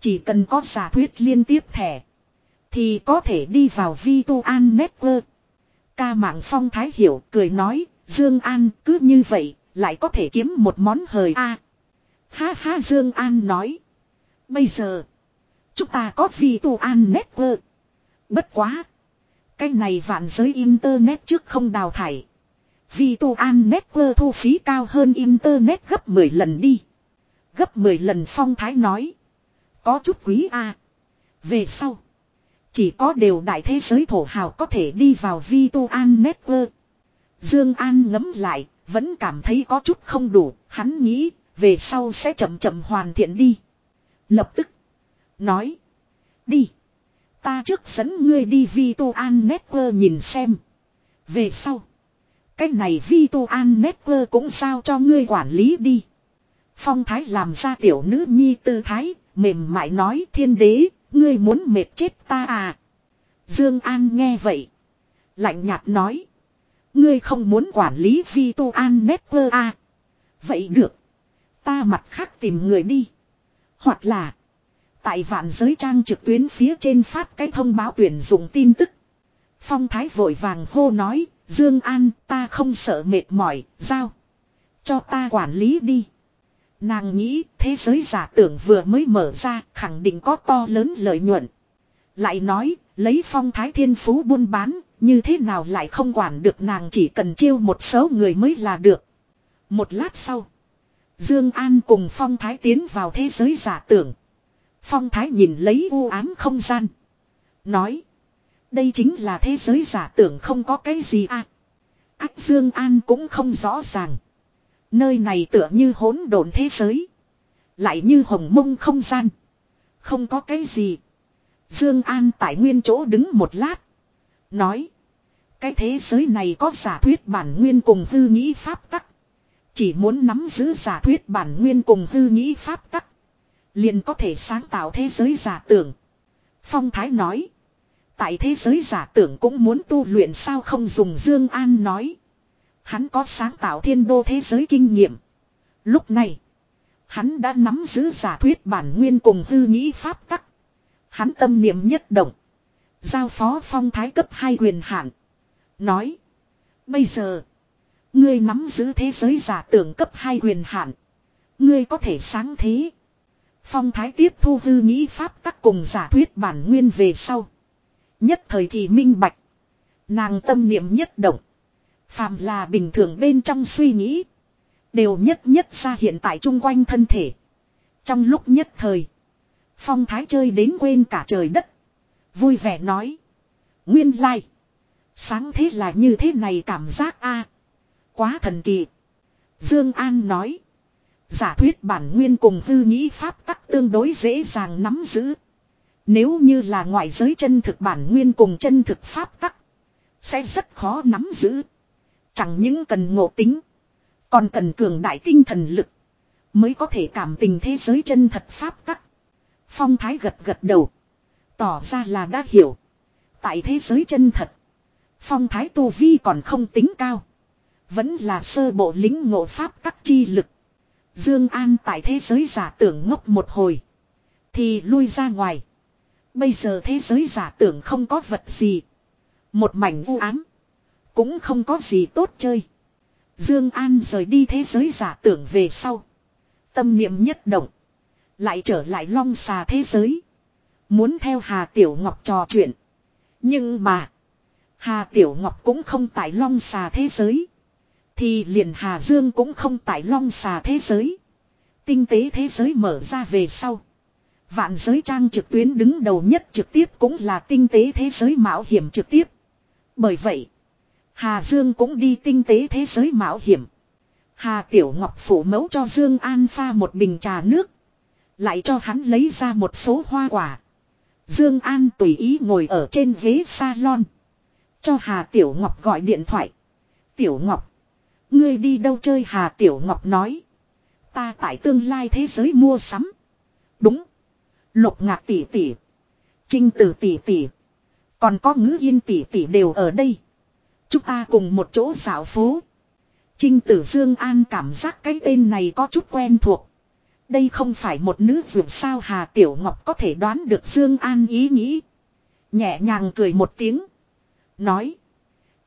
Chỉ cần có giả thuyết liên tiếp thẻ. Thì có thể đi vào vi tu an network. Ca mạng phong thái hiểu cười nói. Dương An, cứ như vậy, Lại có thể kiếm một món hời a Ha ha, Dương An nói. Bây giờ. Chúng ta có vi tu an network. Bất quá. Cái này vạn giới internet trước không đào thải. Vi tu an network thu phí cao hơn internet gấp 10 lần đi. Gấp 10 lần phong thái nói. Có chút quý a Về sau. Chỉ có đều đại thế giới thổ hào có thể đi vào vi tu an network. Dương An ngấm lại, vẫn cảm thấy có chút không đủ, hắn nghĩ, về sau sẽ chậm chậm hoàn thiện đi. Lập tức, nói, đi. Ta trước dẫn ngươi đi vi tu an network nhìn xem. Về sau, cái này vi tu an network cũng sao cho ngươi quản lý đi. Phong thái làm ra tiểu nữ nhi tư thái, mềm mại nói thiên đế, ngươi muốn mệt chết ta à. Dương An nghe vậy. Lạnh nhạt nói. Ngươi không muốn quản lý vi tu an network à. Vậy được. Ta mặt khác tìm người đi. Hoặc là. Tại vạn giới trang trực tuyến phía trên phát cái thông báo tuyển dụng tin tức. Phong Thái vội vàng hô nói. Dương An, ta không sợ mệt mỏi. Giao. Cho ta quản lý đi. Nàng nghĩ, thế giới giả tưởng vừa mới mở ra, khẳng định có to lớn lợi nhuận. Lại nói, lấy phong thái thiên phú buôn bán, như thế nào lại không quản được nàng chỉ cần chiêu một số người mới là được. Một lát sau. Dương An cùng phong thái tiến vào thế giới giả tưởng. Phong thái nhìn lấy u ám không gian. Nói. Đây chính là thế giới giả tưởng không có cái gì à. Ác Dương An cũng không rõ ràng. Nơi này tựa như hỗn độn thế giới. Lại như hồng mông không gian. Không có cái gì. Dương An tại nguyên chỗ đứng một lát. Nói. Cái thế giới này có giả thuyết bản nguyên cùng hư nghĩ pháp tắc. Chỉ muốn nắm giữ giả thuyết bản nguyên cùng hư nghĩ pháp tắc. Liền có thể sáng tạo thế giới giả tưởng. Phong Thái nói. Tại thế giới giả tưởng cũng muốn tu luyện sao không dùng Dương An nói. Hắn có sáng tạo thiên đô thế giới kinh nghiệm. Lúc này. Hắn đã nắm giữ giả thuyết bản nguyên cùng hư nghĩ pháp tắc. Hắn tâm niệm nhất động. Giao phó phong thái cấp hai quyền hạn. Nói. Bây giờ. Ngươi nắm giữ thế giới giả tưởng cấp hai quyền hạn. Ngươi có thể sáng thế. Phong thái tiếp thu hư nghĩ pháp tắc cùng giả thuyết bản nguyên về sau. Nhất thời thì minh bạch. Nàng tâm niệm nhất động. Phàm là bình thường bên trong suy nghĩ. Đều nhất nhất ra hiện tại chung quanh thân thể. Trong lúc nhất thời. Phong thái chơi đến quên cả trời đất. Vui vẻ nói. Nguyên lai. Sáng thế là như thế này cảm giác a Quá thần kỳ. Dương An nói. Giả thuyết bản nguyên cùng hư nghĩ pháp tắc tương đối dễ dàng nắm giữ. Nếu như là ngoại giới chân thực bản nguyên cùng chân thực pháp tắc. Sẽ rất khó nắm giữ. Chẳng những cần ngộ tính. Còn cần cường đại tinh thần lực. Mới có thể cảm tình thế giới chân thật pháp tắc. Phong thái gật gật đầu. Tỏ ra là đã hiểu. Tại thế giới chân thật. Phong thái tu vi còn không tính cao. Vẫn là sơ bộ lính ngộ pháp các chi lực. Dương An tại thế giới giả tưởng ngốc một hồi. Thì lui ra ngoài. Bây giờ thế giới giả tưởng không có vật gì. Một mảnh vu ám. Cũng không có gì tốt chơi. Dương An rời đi thế giới giả tưởng về sau. Tâm niệm nhất động. Lại trở lại long xà thế giới. Muốn theo Hà Tiểu Ngọc trò chuyện. Nhưng mà. Hà Tiểu Ngọc cũng không tại long xà thế giới. Thì liền Hà Dương cũng không tại long xà thế giới. Tinh tế thế giới mở ra về sau. Vạn giới trang trực tuyến đứng đầu nhất trực tiếp cũng là tinh tế thế giới mạo hiểm trực tiếp. Bởi vậy. Hà Dương cũng đi tinh tế thế giới mạo hiểm. Hà Tiểu Ngọc phủ mẫu cho Dương An pha một bình trà nước. Lại cho hắn lấy ra một số hoa quả. Dương An tùy ý ngồi ở trên ghế salon. Cho Hà Tiểu Ngọc gọi điện thoại. Tiểu Ngọc. Ngươi đi đâu chơi Hà Tiểu Ngọc nói. Ta tại tương lai thế giới mua sắm. Đúng. Lục ngạc tỷ tỷ. Trinh tử tỷ tỷ. Còn có ngữ yên tỷ tỷ đều ở đây. Chúng ta cùng một chỗ xảo phố. Trinh tử Dương An cảm giác cái tên này có chút quen thuộc. Đây không phải một nữ vượt sao Hà Tiểu Ngọc có thể đoán được Dương An ý nghĩ. Nhẹ nhàng cười một tiếng. Nói.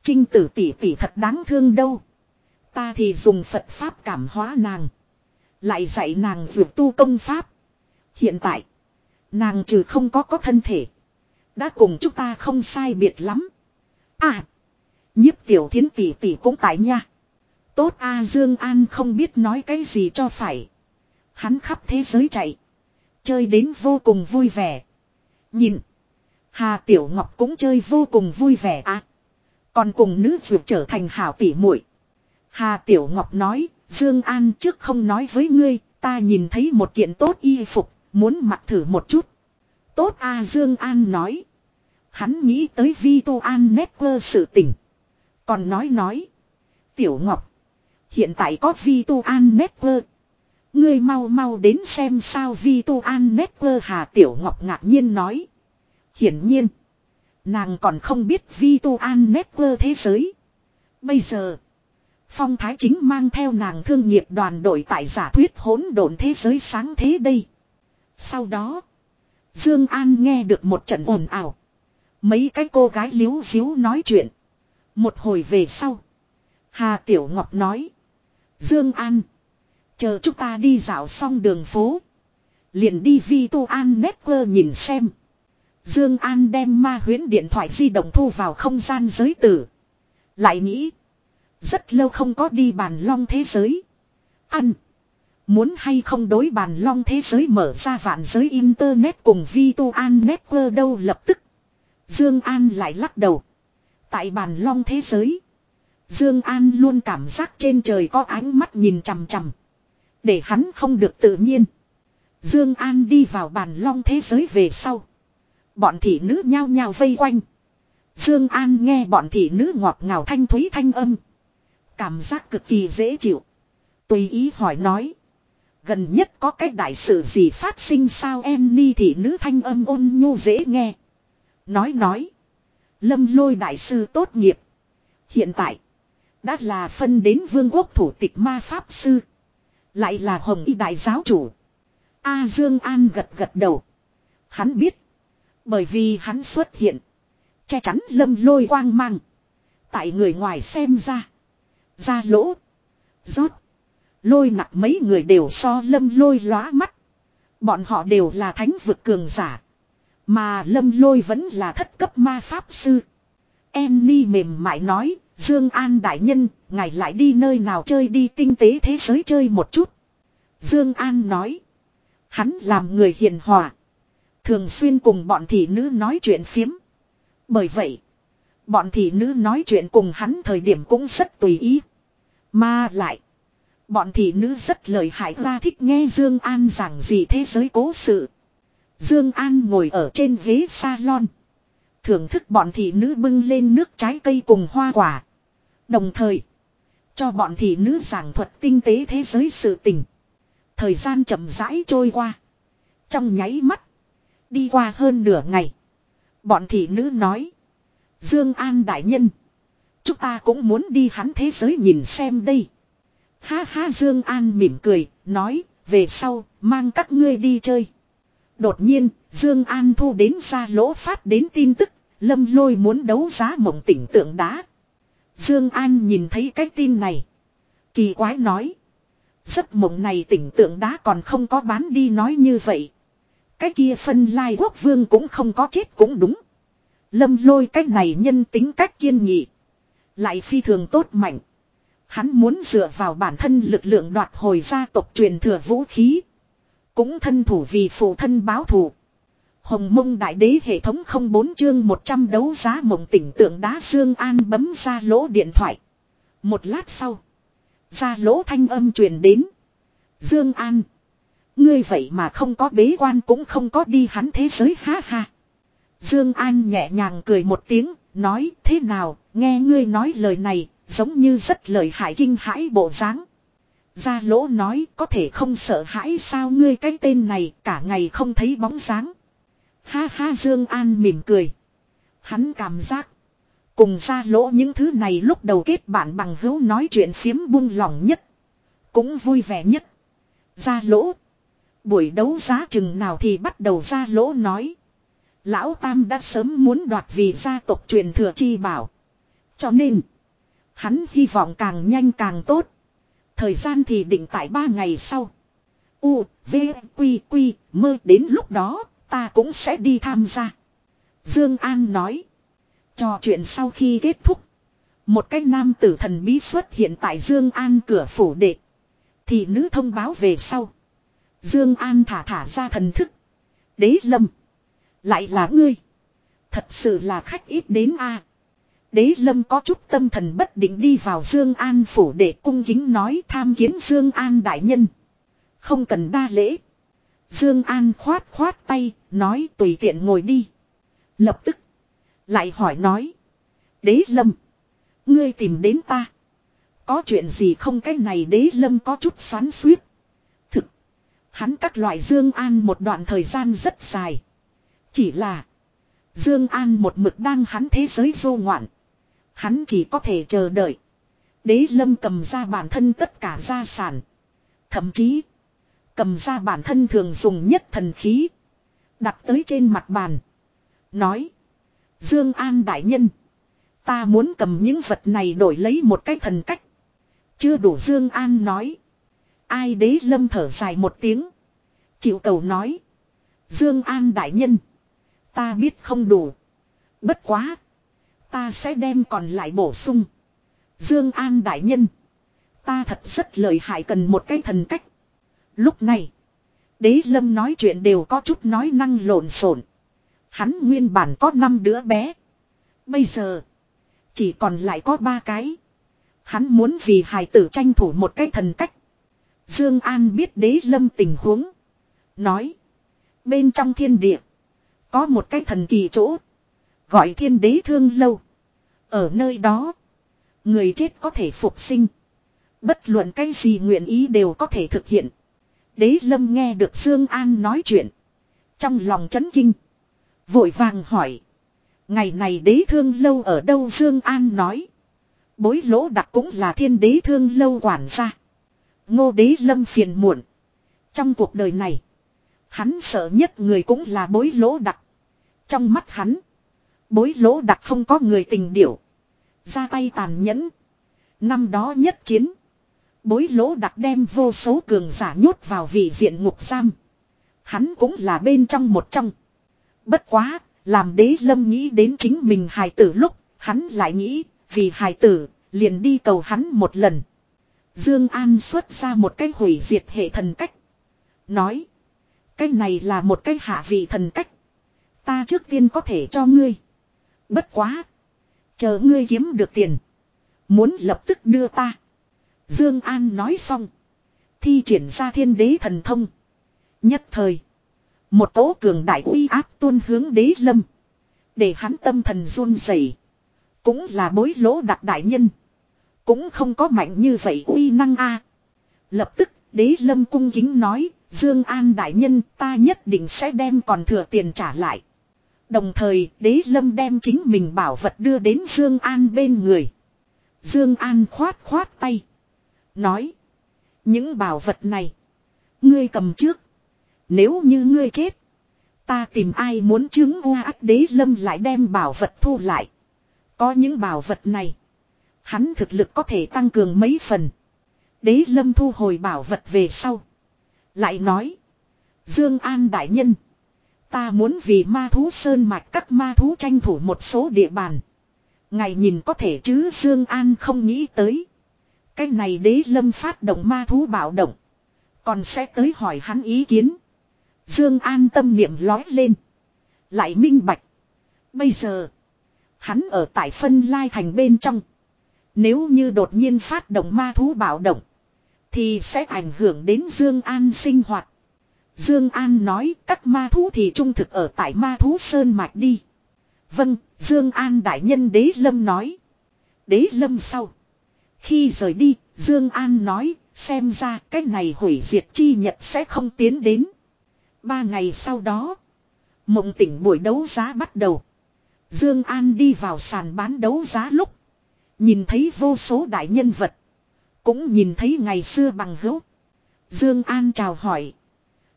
Trinh tử tỷ tỷ thật đáng thương đâu. Ta thì dùng Phật Pháp cảm hóa nàng. Lại dạy nàng vượt tu công Pháp. Hiện tại. Nàng trừ không có có thân thể. Đã cùng chúng ta không sai biệt lắm. À. Nhiếp tiểu thiến tỷ tỷ cũng tại nha. Tốt A Dương An không biết nói cái gì cho phải. Hắn khắp thế giới chạy. Chơi đến vô cùng vui vẻ. Nhìn. Hà Tiểu Ngọc cũng chơi vô cùng vui vẻ à. Còn cùng nữ vượt trở thành hảo tỷ muội. Hà Tiểu Ngọc nói, Dương An trước không nói với ngươi, ta nhìn thấy một kiện tốt y phục, muốn mặc thử một chút. Tốt a Dương An nói. Hắn nghĩ tới Vi Tô An Network sự tình. Còn nói nói. Tiểu Ngọc. Hiện tại có Vi Tô An Network. Ngươi mau mau đến xem sao Vi Tô An Network Hà Tiểu Ngọc ngạc nhiên nói. Hiển nhiên. Nàng còn không biết Vi Tô An Network thế giới. Bây giờ. Phong Thái chính mang theo nàng thương nghiệp đoàn đội tại giả thuyết hỗn độn thế giới sáng thế đây. Sau đó. Dương An nghe được một trận ồn ào. Mấy cái cô gái liếu xíu nói chuyện. Một hồi về sau. Hà Tiểu Ngọc nói. Dương An. Chờ chúng ta đi dạo xong đường phố. Liền đi Vi Tu An Network nhìn xem. Dương An đem ma huyễn điện thoại di động thu vào không gian giới tử. Lại nghĩ. Rất lâu không có đi bàn long thế giới. Ăn. Muốn hay không đối bàn long thế giới mở ra vạn giới internet cùng vi tu an network đâu lập tức. Dương An lại lắc đầu. Tại bàn long thế giới. Dương An luôn cảm giác trên trời có ánh mắt nhìn chằm chằm. Để hắn không được tự nhiên. Dương An đi vào bàn long thế giới về sau. Bọn thị nữ nhao nhao vây quanh. Dương An nghe bọn thị nữ ngọt ngào thanh thúy thanh âm. Cảm giác cực kỳ dễ chịu. Tùy ý hỏi nói. Gần nhất có cái đại sự gì phát sinh sao em ni thị nữ thanh âm ôn nhu dễ nghe. Nói nói. Lâm lôi đại sư tốt nghiệp. Hiện tại. Đã là phân đến vương quốc thủ tịch ma pháp sư. Lại là hồng y đại giáo chủ. A Dương An gật gật đầu. Hắn biết. Bởi vì hắn xuất hiện. Che chắn lâm lôi quang mang. Tại người ngoài xem ra. Ra lỗ. Rót. Lôi nặng mấy người đều so lâm lôi lóa mắt. Bọn họ đều là thánh vực cường giả. Mà lâm lôi vẫn là thất cấp ma pháp sư. Em ni mềm mại nói, Dương An đại nhân, ngài lại đi nơi nào chơi đi tinh tế thế giới chơi một chút. Dương An nói. Hắn làm người hiền hòa. Thường xuyên cùng bọn thị nữ nói chuyện phiếm. Bởi vậy, bọn thị nữ nói chuyện cùng hắn thời điểm cũng rất tùy ý. Mà lại, bọn thị nữ rất lời hại ra thích nghe Dương An giảng gì thế giới cố sự. Dương An ngồi ở trên ghế salon. Thưởng thức bọn thị nữ bưng lên nước trái cây cùng hoa quả. Đồng thời, cho bọn thị nữ giảng thuật tinh tế thế giới sự tình. Thời gian chậm rãi trôi qua. Trong nháy mắt, đi qua hơn nửa ngày. Bọn thị nữ nói. Dương An đại nhân. Chúng ta cũng muốn đi hắn thế giới nhìn xem đây. Ha ha Dương An mỉm cười, nói, về sau, mang các ngươi đi chơi. Đột nhiên, Dương An thu đến ra lỗ phát đến tin tức, lâm lôi muốn đấu giá mộng tỉnh tượng đá. Dương An nhìn thấy cái tin này. Kỳ quái nói. Giấc mộng này tỉnh tượng đá còn không có bán đi nói như vậy. Cái kia phân lai quốc vương cũng không có chết cũng đúng. Lâm lôi cách này nhân tính cách kiên nghị. Lại phi thường tốt mạnh. Hắn muốn dựa vào bản thân lực lượng đoạt hồi gia tộc truyền thừa vũ khí. Cũng thân thủ vì phụ thân báo thù. Hồng mông đại đế hệ thống 04 chương 100 đấu giá mộng tỉnh tượng đá Dương An bấm ra lỗ điện thoại. Một lát sau. Ra lỗ thanh âm truyền đến. Dương An. Ngươi vậy mà không có bế quan cũng không có đi hắn thế giới, ha ha. Dương An nhẹ nhàng cười một tiếng, nói thế nào, nghe ngươi nói lời này, giống như rất lời hại kinh hãi bộ dáng. Gia lỗ nói có thể không sợ hãi sao ngươi cái tên này cả ngày không thấy bóng dáng. Ha ha Dương An mỉm cười. Hắn cảm giác. Cùng gia lỗ những thứ này lúc đầu kết bạn bằng hữu nói chuyện phiếm buông lòng nhất. Cũng vui vẻ nhất. Gia lỗ. Buổi đấu giá chừng nào thì bắt đầu gia lỗ nói. Lão Tam đã sớm muốn đoạt vì gia tộc truyền thừa chi bảo. Cho nên. Hắn hy vọng càng nhanh càng tốt. Thời gian thì định tại ba ngày sau. U, V, Quy, Quy, mơ đến lúc đó, ta cũng sẽ đi tham gia. Dương An nói. Trò chuyện sau khi kết thúc. Một cái nam tử thần bí xuất hiện tại Dương An cửa phủ đệ. Thì nữ thông báo về sau. Dương An thả thả ra thần thức. Đế lâm. Lại là ngươi. Thật sự là khách ít đến a. Đế lâm có chút tâm thần bất định đi vào Dương An phủ để cung kính nói tham kiến Dương An đại nhân. Không cần đa lễ. Dương An khoát khoát tay, nói tùy tiện ngồi đi. Lập tức. Lại hỏi nói. Đế lâm. Ngươi tìm đến ta. Có chuyện gì không cái này đế lâm có chút xoắn suýt. Thực. Hắn các loại Dương An một đoạn thời gian rất dài. Chỉ là. Dương An một mực đang hắn thế giới vô ngoạn. Hắn chỉ có thể chờ đợi. Đế lâm cầm ra bản thân tất cả gia sản. Thậm chí. Cầm ra bản thân thường dùng nhất thần khí. Đặt tới trên mặt bàn. Nói. Dương An đại nhân. Ta muốn cầm những vật này đổi lấy một cái thần cách. Chưa đủ Dương An nói. Ai đế lâm thở dài một tiếng. Chịu cầu nói. Dương An đại nhân. Ta biết không đủ. Bất quá. Ta sẽ đem còn lại bổ sung. Dương An đại nhân. Ta thật rất lợi hại cần một cái thần cách. Lúc này. Đế lâm nói chuyện đều có chút nói năng lộn xộn. Hắn nguyên bản có năm đứa bé. Bây giờ. Chỉ còn lại có ba cái. Hắn muốn vì hài tử tranh thủ một cái thần cách. Dương An biết đế lâm tình huống. Nói. Bên trong thiên địa. Có một cái thần kỳ chỗ. Gọi thiên đế thương lâu. Ở nơi đó. Người chết có thể phục sinh. Bất luận cái gì nguyện ý đều có thể thực hiện. Đế lâm nghe được Dương An nói chuyện. Trong lòng chấn kinh. Vội vàng hỏi. Ngày này đế thương lâu ở đâu Dương An nói. Bối lỗ đặc cũng là thiên đế thương lâu quản gia. Ngô đế lâm phiền muộn. Trong cuộc đời này. Hắn sợ nhất người cũng là bối lỗ đặc. Trong mắt hắn. Bối lỗ đặc không có người tình điểu. Ra tay tàn nhẫn. Năm đó nhất chiến. Bối lỗ đặc đem vô số cường giả nhốt vào vị diện ngục giam. Hắn cũng là bên trong một trong. Bất quá, làm đế lâm nghĩ đến chính mình hài tử lúc, hắn lại nghĩ, vì hài tử, liền đi cầu hắn một lần. Dương An xuất ra một cái hủy diệt hệ thần cách. Nói, cái này là một cái hạ vị thần cách. Ta trước tiên có thể cho ngươi. Bất quá. Chờ ngươi kiếm được tiền. Muốn lập tức đưa ta. Dương An nói xong. Thi triển ra thiên đế thần thông. Nhất thời. Một tố cường đại uy áp tuôn hướng đế lâm. Để hắn tâm thần run rẩy. Cũng là bối lỗ đặc đại nhân. Cũng không có mạnh như vậy uy năng a. Lập tức, đế lâm cung kính nói. Dương An đại nhân, ta nhất định sẽ đem còn thừa tiền trả lại. Đồng thời, đế lâm đem chính mình bảo vật đưa đến Dương An bên người. Dương An khoát khoát tay. Nói. Những bảo vật này. Ngươi cầm trước. Nếu như ngươi chết. Ta tìm ai muốn chứng oa ác đế lâm lại đem bảo vật thu lại. Có những bảo vật này. Hắn thực lực có thể tăng cường mấy phần. Đế lâm thu hồi bảo vật về sau. Lại nói. Dương An đại nhân. Ta muốn vì ma thú sơn mạch các ma thú tranh thủ một số địa bàn. Ngài nhìn có thể chứ, Dương An không nghĩ tới. Cái này đế lâm phát động ma thú bạo động. Còn sẽ tới hỏi hắn ý kiến. Dương An tâm niệm lói lên. Lại minh bạch. Bây giờ. Hắn ở tại phân lai thành bên trong. Nếu như đột nhiên phát động ma thú bạo động. Thì sẽ ảnh hưởng đến Dương An sinh hoạt. Dương An nói các ma thú thì trung thực ở tại ma thú sơn mạch đi. Vâng, Dương An đại nhân đế lâm nói. Đế lâm sau. Khi rời đi, Dương An nói, xem ra cái này hủy diệt chi nhật sẽ không tiến đến. Ba ngày sau đó, mộng tỉnh buổi đấu giá bắt đầu. Dương An đi vào sàn bán đấu giá lúc, nhìn thấy vô số đại nhân vật, cũng nhìn thấy ngày xưa bằng hữu. Dương An chào hỏi.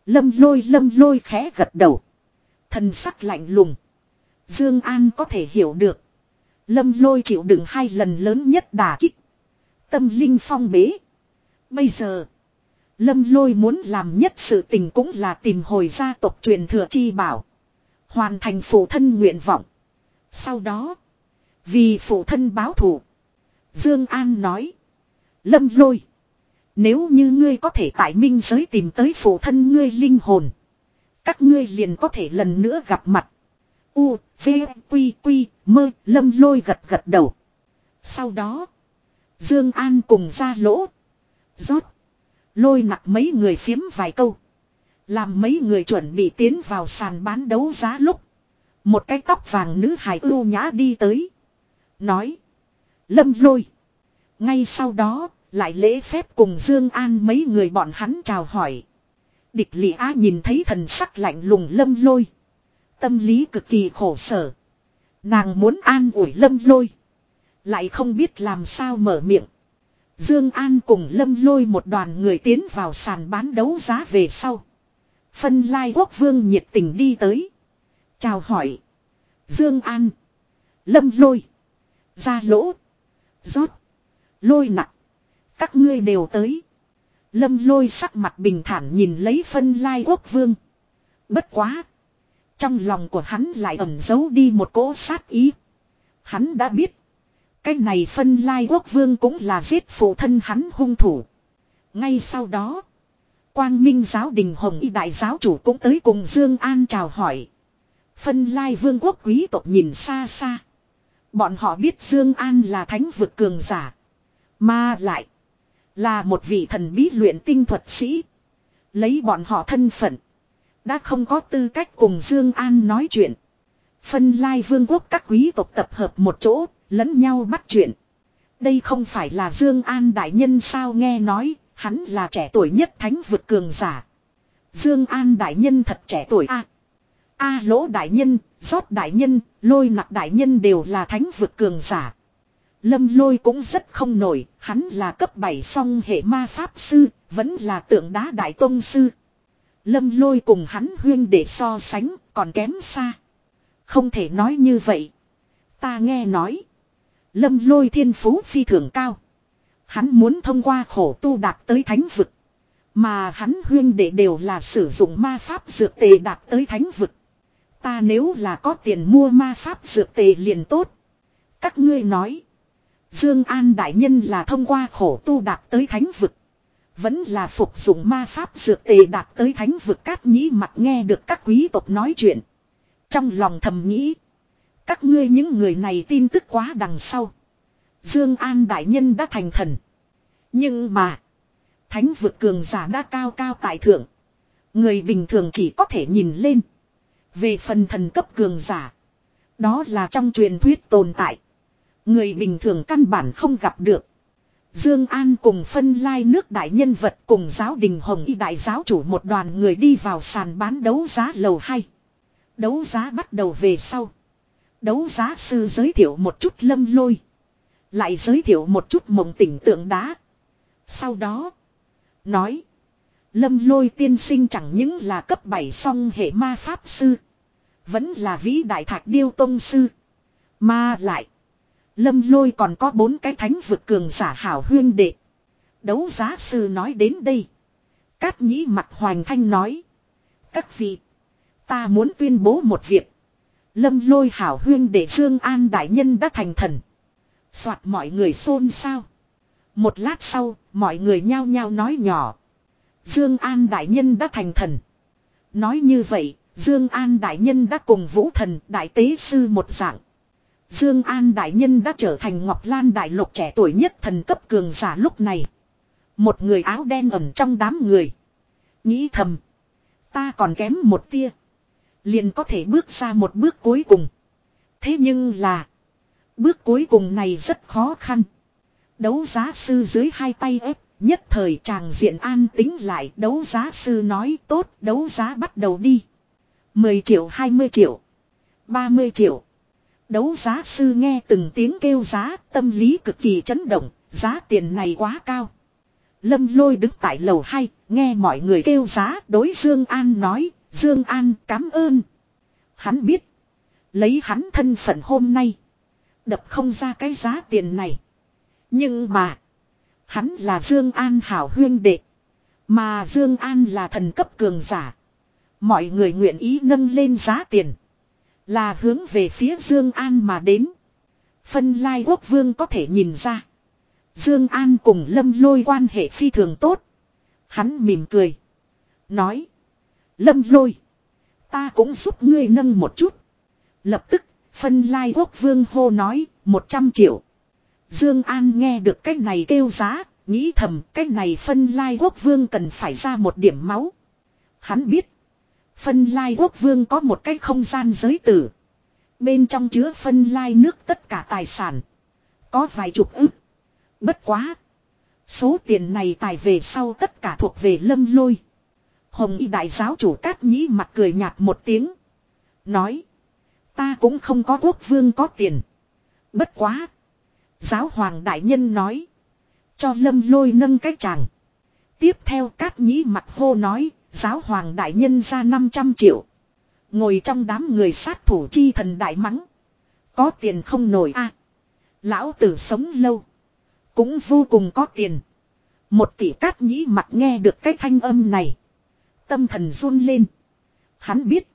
Lâm Lôi Lâm Lôi khẽ gật đầu, thần sắc lạnh lùng. Dương An có thể hiểu được, Lâm lôi chịu đựng hai lần lớn nhất đả kích. Tâm linh phong bế. Bây giờ. Lâm lôi muốn làm nhất sự tình cũng là tìm hồi gia tộc truyền thừa chi bảo. Hoàn thành phụ thân nguyện vọng. Sau đó. Vì phụ thân báo thù. Dương An nói. Lâm lôi. Nếu như ngươi có thể tại minh giới tìm tới phụ thân ngươi linh hồn. Các ngươi liền có thể lần nữa gặp mặt. U, V, Quy, Quy, mơ, lâm lôi gật gật đầu. Sau đó. Dương An cùng ra lỗ. rót. Lôi nặc mấy người phiếm vài câu. Làm mấy người chuẩn bị tiến vào sàn bán đấu giá lúc. Một cái tóc vàng nữ hài ưu nhã đi tới. Nói. Lâm lôi. Ngay sau đó, lại lễ phép cùng Dương An mấy người bọn hắn chào hỏi. Địch lị á nhìn thấy thần sắc lạnh lùng lâm lôi. Tâm lý cực kỳ khổ sở. Nàng muốn an ủi lâm lôi. Lại không biết làm sao mở miệng. Dương An cùng lâm lôi một đoàn người tiến vào sàn bán đấu giá về sau. Phân lai quốc vương nhiệt tình đi tới. Chào hỏi. Dương An. Lâm lôi. Gia lỗ. rót. Lôi nặng. Các ngươi đều tới. Lâm lôi sắc mặt bình thản nhìn lấy phân lai quốc vương. Bất quá. Trong lòng của hắn lại ẩn giấu đi một cỗ sát ý. Hắn đã biết. Cái này phân lai quốc vương cũng là giết phụ thân hắn hung thủ. Ngay sau đó. Quang Minh giáo đình Hồng Y Đại giáo chủ cũng tới cùng Dương An chào hỏi. Phân lai vương quốc quý tộc nhìn xa xa. Bọn họ biết Dương An là thánh vực cường giả. Mà lại. Là một vị thần bí luyện tinh thuật sĩ. Lấy bọn họ thân phận. Đã không có tư cách cùng Dương An nói chuyện. Phân lai vương quốc các quý tộc tập hợp một chỗ, lẫn nhau bắt chuyện. Đây không phải là Dương An đại nhân sao nghe nói, hắn là trẻ tuổi nhất thánh Vượt cường giả. Dương An đại nhân thật trẻ tuổi a. A lỗ đại nhân, rót đại nhân, lôi nặc đại nhân đều là thánh Vượt cường giả. Lâm lôi cũng rất không nổi, hắn là cấp 7 song hệ ma pháp sư, vẫn là tượng đá đại tôn sư. Lâm lôi cùng hắn huyên để so sánh, còn kém xa. Không thể nói như vậy. Ta nghe nói. Lâm lôi thiên phú phi thường cao. Hắn muốn thông qua khổ tu đạt tới thánh vực. Mà hắn huyên đệ đều là sử dụng ma pháp dược tề đạt tới thánh vực. Ta nếu là có tiền mua ma pháp dược tề liền tốt. Các ngươi nói. Dương An đại nhân là thông qua khổ tu đạt tới thánh vực. Vẫn là phục dụng ma pháp dược tề đạt tới thánh vực cát nhĩ mặt nghe được các quý tộc nói chuyện. Trong lòng thầm nghĩ. Các ngươi những người này tin tức quá đằng sau. Dương An đại nhân đã thành thần. Nhưng mà. Thánh vực cường giả đã cao cao tại thượng. Người bình thường chỉ có thể nhìn lên. Về phần thần cấp cường giả. Đó là trong truyền thuyết tồn tại. Người bình thường căn bản không gặp được. Dương An cùng phân lai nước đại nhân vật cùng giáo đình Hồng Y đại giáo chủ một đoàn người đi vào sàn bán đấu giá lầu 2. Đấu giá bắt đầu về sau. Đấu giá sư giới thiệu một chút lâm lôi. Lại giới thiệu một chút mộng tỉnh tượng đá. Sau đó. Nói. Lâm lôi tiên sinh chẳng những là cấp 7 song hệ ma pháp sư. Vẫn là vĩ đại thạch điêu tông sư. Mà lại. Lâm lôi còn có bốn cái thánh vực cường giả hảo huyên đệ. Đấu giá sư nói đến đây. Cát nhĩ mặt hoành thanh nói. Các vị. Ta muốn tuyên bố một việc. Lâm lôi hảo huyên đệ Dương An đại nhân đã thành thần. Soạt mọi người xôn xao. Một lát sau, mọi người nhao nhao nói nhỏ. Dương An đại nhân đã thành thần. Nói như vậy, Dương An đại nhân đã cùng Vũ thần đại tế sư một dạng. Dương An đại nhân đã trở thành Ngọc Lan đại lục trẻ tuổi nhất thần cấp cường giả lúc này. Một người áo đen ẩn trong đám người. Nghĩ thầm. Ta còn kém một tia. Liền có thể bước ra một bước cuối cùng. Thế nhưng là. Bước cuối cùng này rất khó khăn. Đấu giá sư dưới hai tay ép. Nhất thời chàng diện an tính lại. Đấu giá sư nói, tốt. Đấu giá bắt đầu đi. 10 triệu 20 triệu. 30 triệu. Đấu giá sư nghe từng tiếng kêu giá, tâm lý cực kỳ chấn động, giá tiền này quá cao. Lâm lôi đứng tại lầu 2, nghe mọi người kêu giá, đối Dương An nói, Dương An cảm ơn. Hắn biết, lấy hắn thân phận hôm nay, Đập không ra cái giá tiền này. Nhưng mà. Hắn là Dương An hảo huyên đệ. Mà Dương An là thần cấp cường giả. Mọi người nguyện ý nâng lên giá tiền. Là hướng về phía Dương An mà đến. Phân lai quốc vương có thể nhìn ra. Dương An cùng lâm lôi quan hệ phi thường tốt. Hắn mỉm cười. Nói. Lâm lôi. Ta cũng giúp ngươi nâng một chút. Lập tức, phân lai quốc vương hô nói, 100 triệu. Dương An nghe được cái này kêu giá, nghĩ thầm cái này phân lai quốc vương cần phải ra một điểm máu. Hắn biết, phân lai quốc vương có một cái không gian giới tử. Bên trong chứa phân lai nước tất cả tài sản. Có vài chục ức. Bất quá. Số tiền này tài về sau tất cả thuộc về lâm lôi. Hồng y đại giáo chủ cát nhĩ mặt cười nhạt một tiếng. Nói. Ta cũng không có quốc vương có tiền. Bất quá. Giáo hoàng đại nhân nói. Cho lâm lôi nâng cái chàng. Tiếp theo cát nhĩ mặt hô nói. Giáo hoàng đại nhân ra 500 triệu. Ngồi trong đám người sát thủ chi thần đại mắng. Có tiền không nổi a Lão tử sống lâu. Cũng vô cùng có tiền. Một tỷ cát nhĩ mặt nghe được cái thanh âm này. Tâm thần run lên. Hắn biết.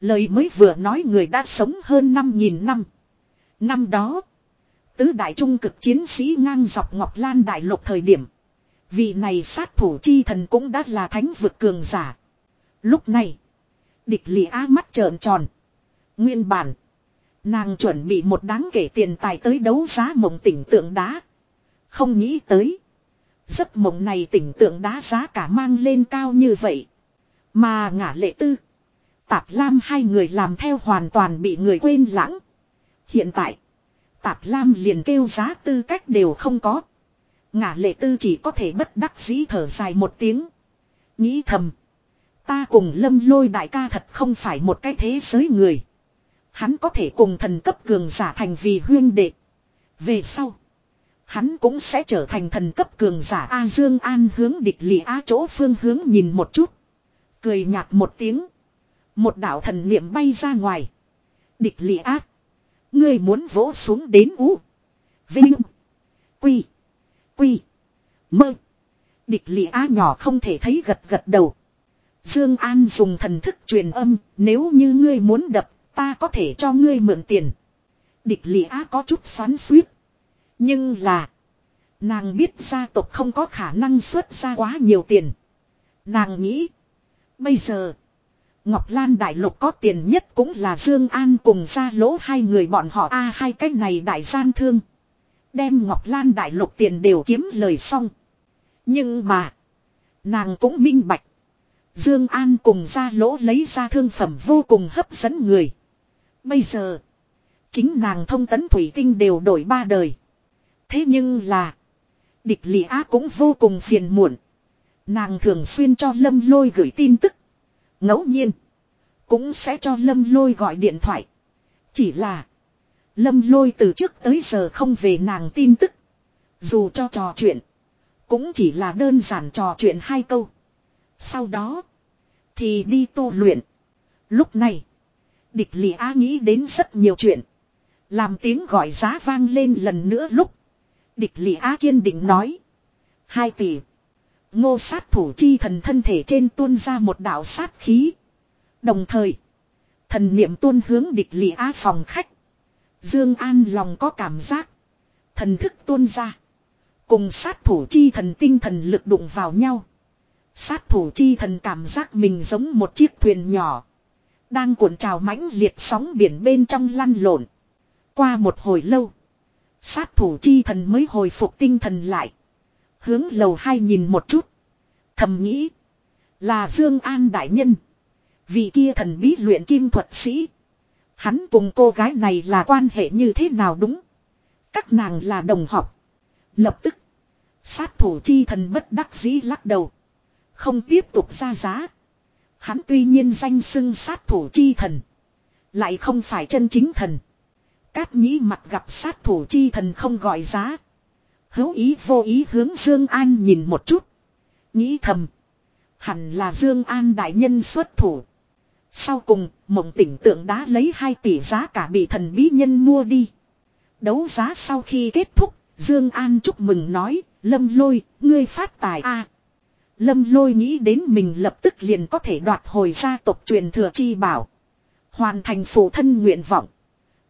Lời mới vừa nói người đã sống hơn 5.000 năm. Năm đó. Tứ đại trung cực chiến sĩ ngang dọc Ngọc Lan đại lục thời điểm. Vị này sát thủ chi thần cũng đã là thánh vực cường giả. Lúc này. Địch lì á mắt trợn tròn. Nguyên bản. Nàng chuẩn bị một đáng kể tiền tài tới đấu giá mộng tỉnh tượng đá. Không nghĩ tới. Giấc mộng này tỉnh tượng đá giá cả mang lên cao như vậy. Mà ngả lệ tư. Tạp Lam hai người làm theo hoàn toàn bị người quên lãng. Hiện tại. Tạp Lam liền kêu giá tư cách đều không có. Ngả lệ tư chỉ có thể bất đắc dĩ thở dài một tiếng. Nghĩ thầm. Ta cùng lâm lôi đại ca thật không phải một cái thế giới người. Hắn có thể cùng thần cấp cường giả thành vì huyên đệ. Về sau. Hắn cũng sẽ trở thành thần cấp cường giả A Dương An hướng địch lì A chỗ phương hướng nhìn một chút. Cười nhạt một tiếng. Một đạo thần niệm bay ra ngoài. Địch lì A. Ngươi muốn vỗ xuống đến ú. Vinh. Quy. Quy. Mơ. Địch lì Á nhỏ không thể thấy gật gật đầu. Dương An dùng thần thức truyền âm. Nếu như ngươi muốn đập. Ta có thể cho ngươi mượn tiền. Địch lì Á có chút xoắn suýt. Nhưng là. Nàng biết gia tộc không có khả năng xuất ra quá nhiều tiền. Nàng nghĩ. Bây giờ. Ngọc Lan Đại Lục có tiền nhất cũng là Dương An cùng gia lỗ hai người bọn họ a, hai cái này đại gian thương. Đem Ngọc Lan Đại Lục tiền đều kiếm lời xong. Nhưng mà. Nàng cũng minh bạch. Dương An cùng gia lỗ lấy ra thương phẩm vô cùng hấp dẫn người. Bây giờ. Chính nàng thông tấn thủy tinh đều đổi ba đời. Thế nhưng là. Địch lị á cũng vô cùng phiền muộn. Nàng thường xuyên cho lâm lôi gửi tin tức. ngẫu nhiên. Cũng sẽ cho lâm lôi gọi điện thoại. Chỉ là. Lâm lôi từ trước tới giờ không về nàng tin tức. Dù cho trò chuyện. Cũng chỉ là đơn giản trò chuyện hai câu. Sau đó. Thì đi tu luyện. Lúc này. Địch lì á nghĩ đến rất nhiều chuyện. Làm tiếng gọi giá vang lên lần nữa lúc. Địch lì á kiên định nói. Hai tỷ. Ngô sát thủ chi thần thân thể trên tuôn ra một đạo sát khí. Đồng thời. Thần niệm tuôn hướng địch lì á phòng khách. Dương An lòng có cảm giác. Thần thức tuôn ra. Cùng sát thủ chi thần tinh thần lực đụng vào nhau. Sát thủ chi thần cảm giác mình giống một chiếc thuyền nhỏ. Đang cuộn trào mãnh liệt sóng biển bên trong lăn lộn. Qua một hồi lâu. Sát thủ chi thần mới hồi phục tinh thần lại. Hướng lầu hai nhìn một chút. Thầm nghĩ. Là Dương An đại nhân. Vị kia thần bí luyện kim thuật sĩ. Hắn cùng cô gái này là quan hệ như thế nào đúng. Các nàng là đồng học. Lập tức. Sát thủ chi thần bất đắc dĩ lắc đầu. Không tiếp tục ra giá. Hắn tuy nhiên danh xưng sát thủ chi thần. Lại không phải chân chính thần. Cát nhĩ mặt gặp sát thủ chi thần không gọi giá. Hữu ý vô ý hướng Dương An nhìn một chút. Nghĩ thầm. Hẳn là Dương An đại nhân xuất thủ. Sau cùng, mộng tỉnh tượng đã lấy 2 tỷ giá cả bị thần bí nhân mua đi. Đấu giá sau khi kết thúc, Dương An chúc mừng nói, Lâm Lôi, ngươi phát tài a. Lâm Lôi nghĩ đến mình lập tức liền có thể đoạt hồi gia tộc truyền thừa chi bảo. Hoàn thành phụ thân nguyện vọng.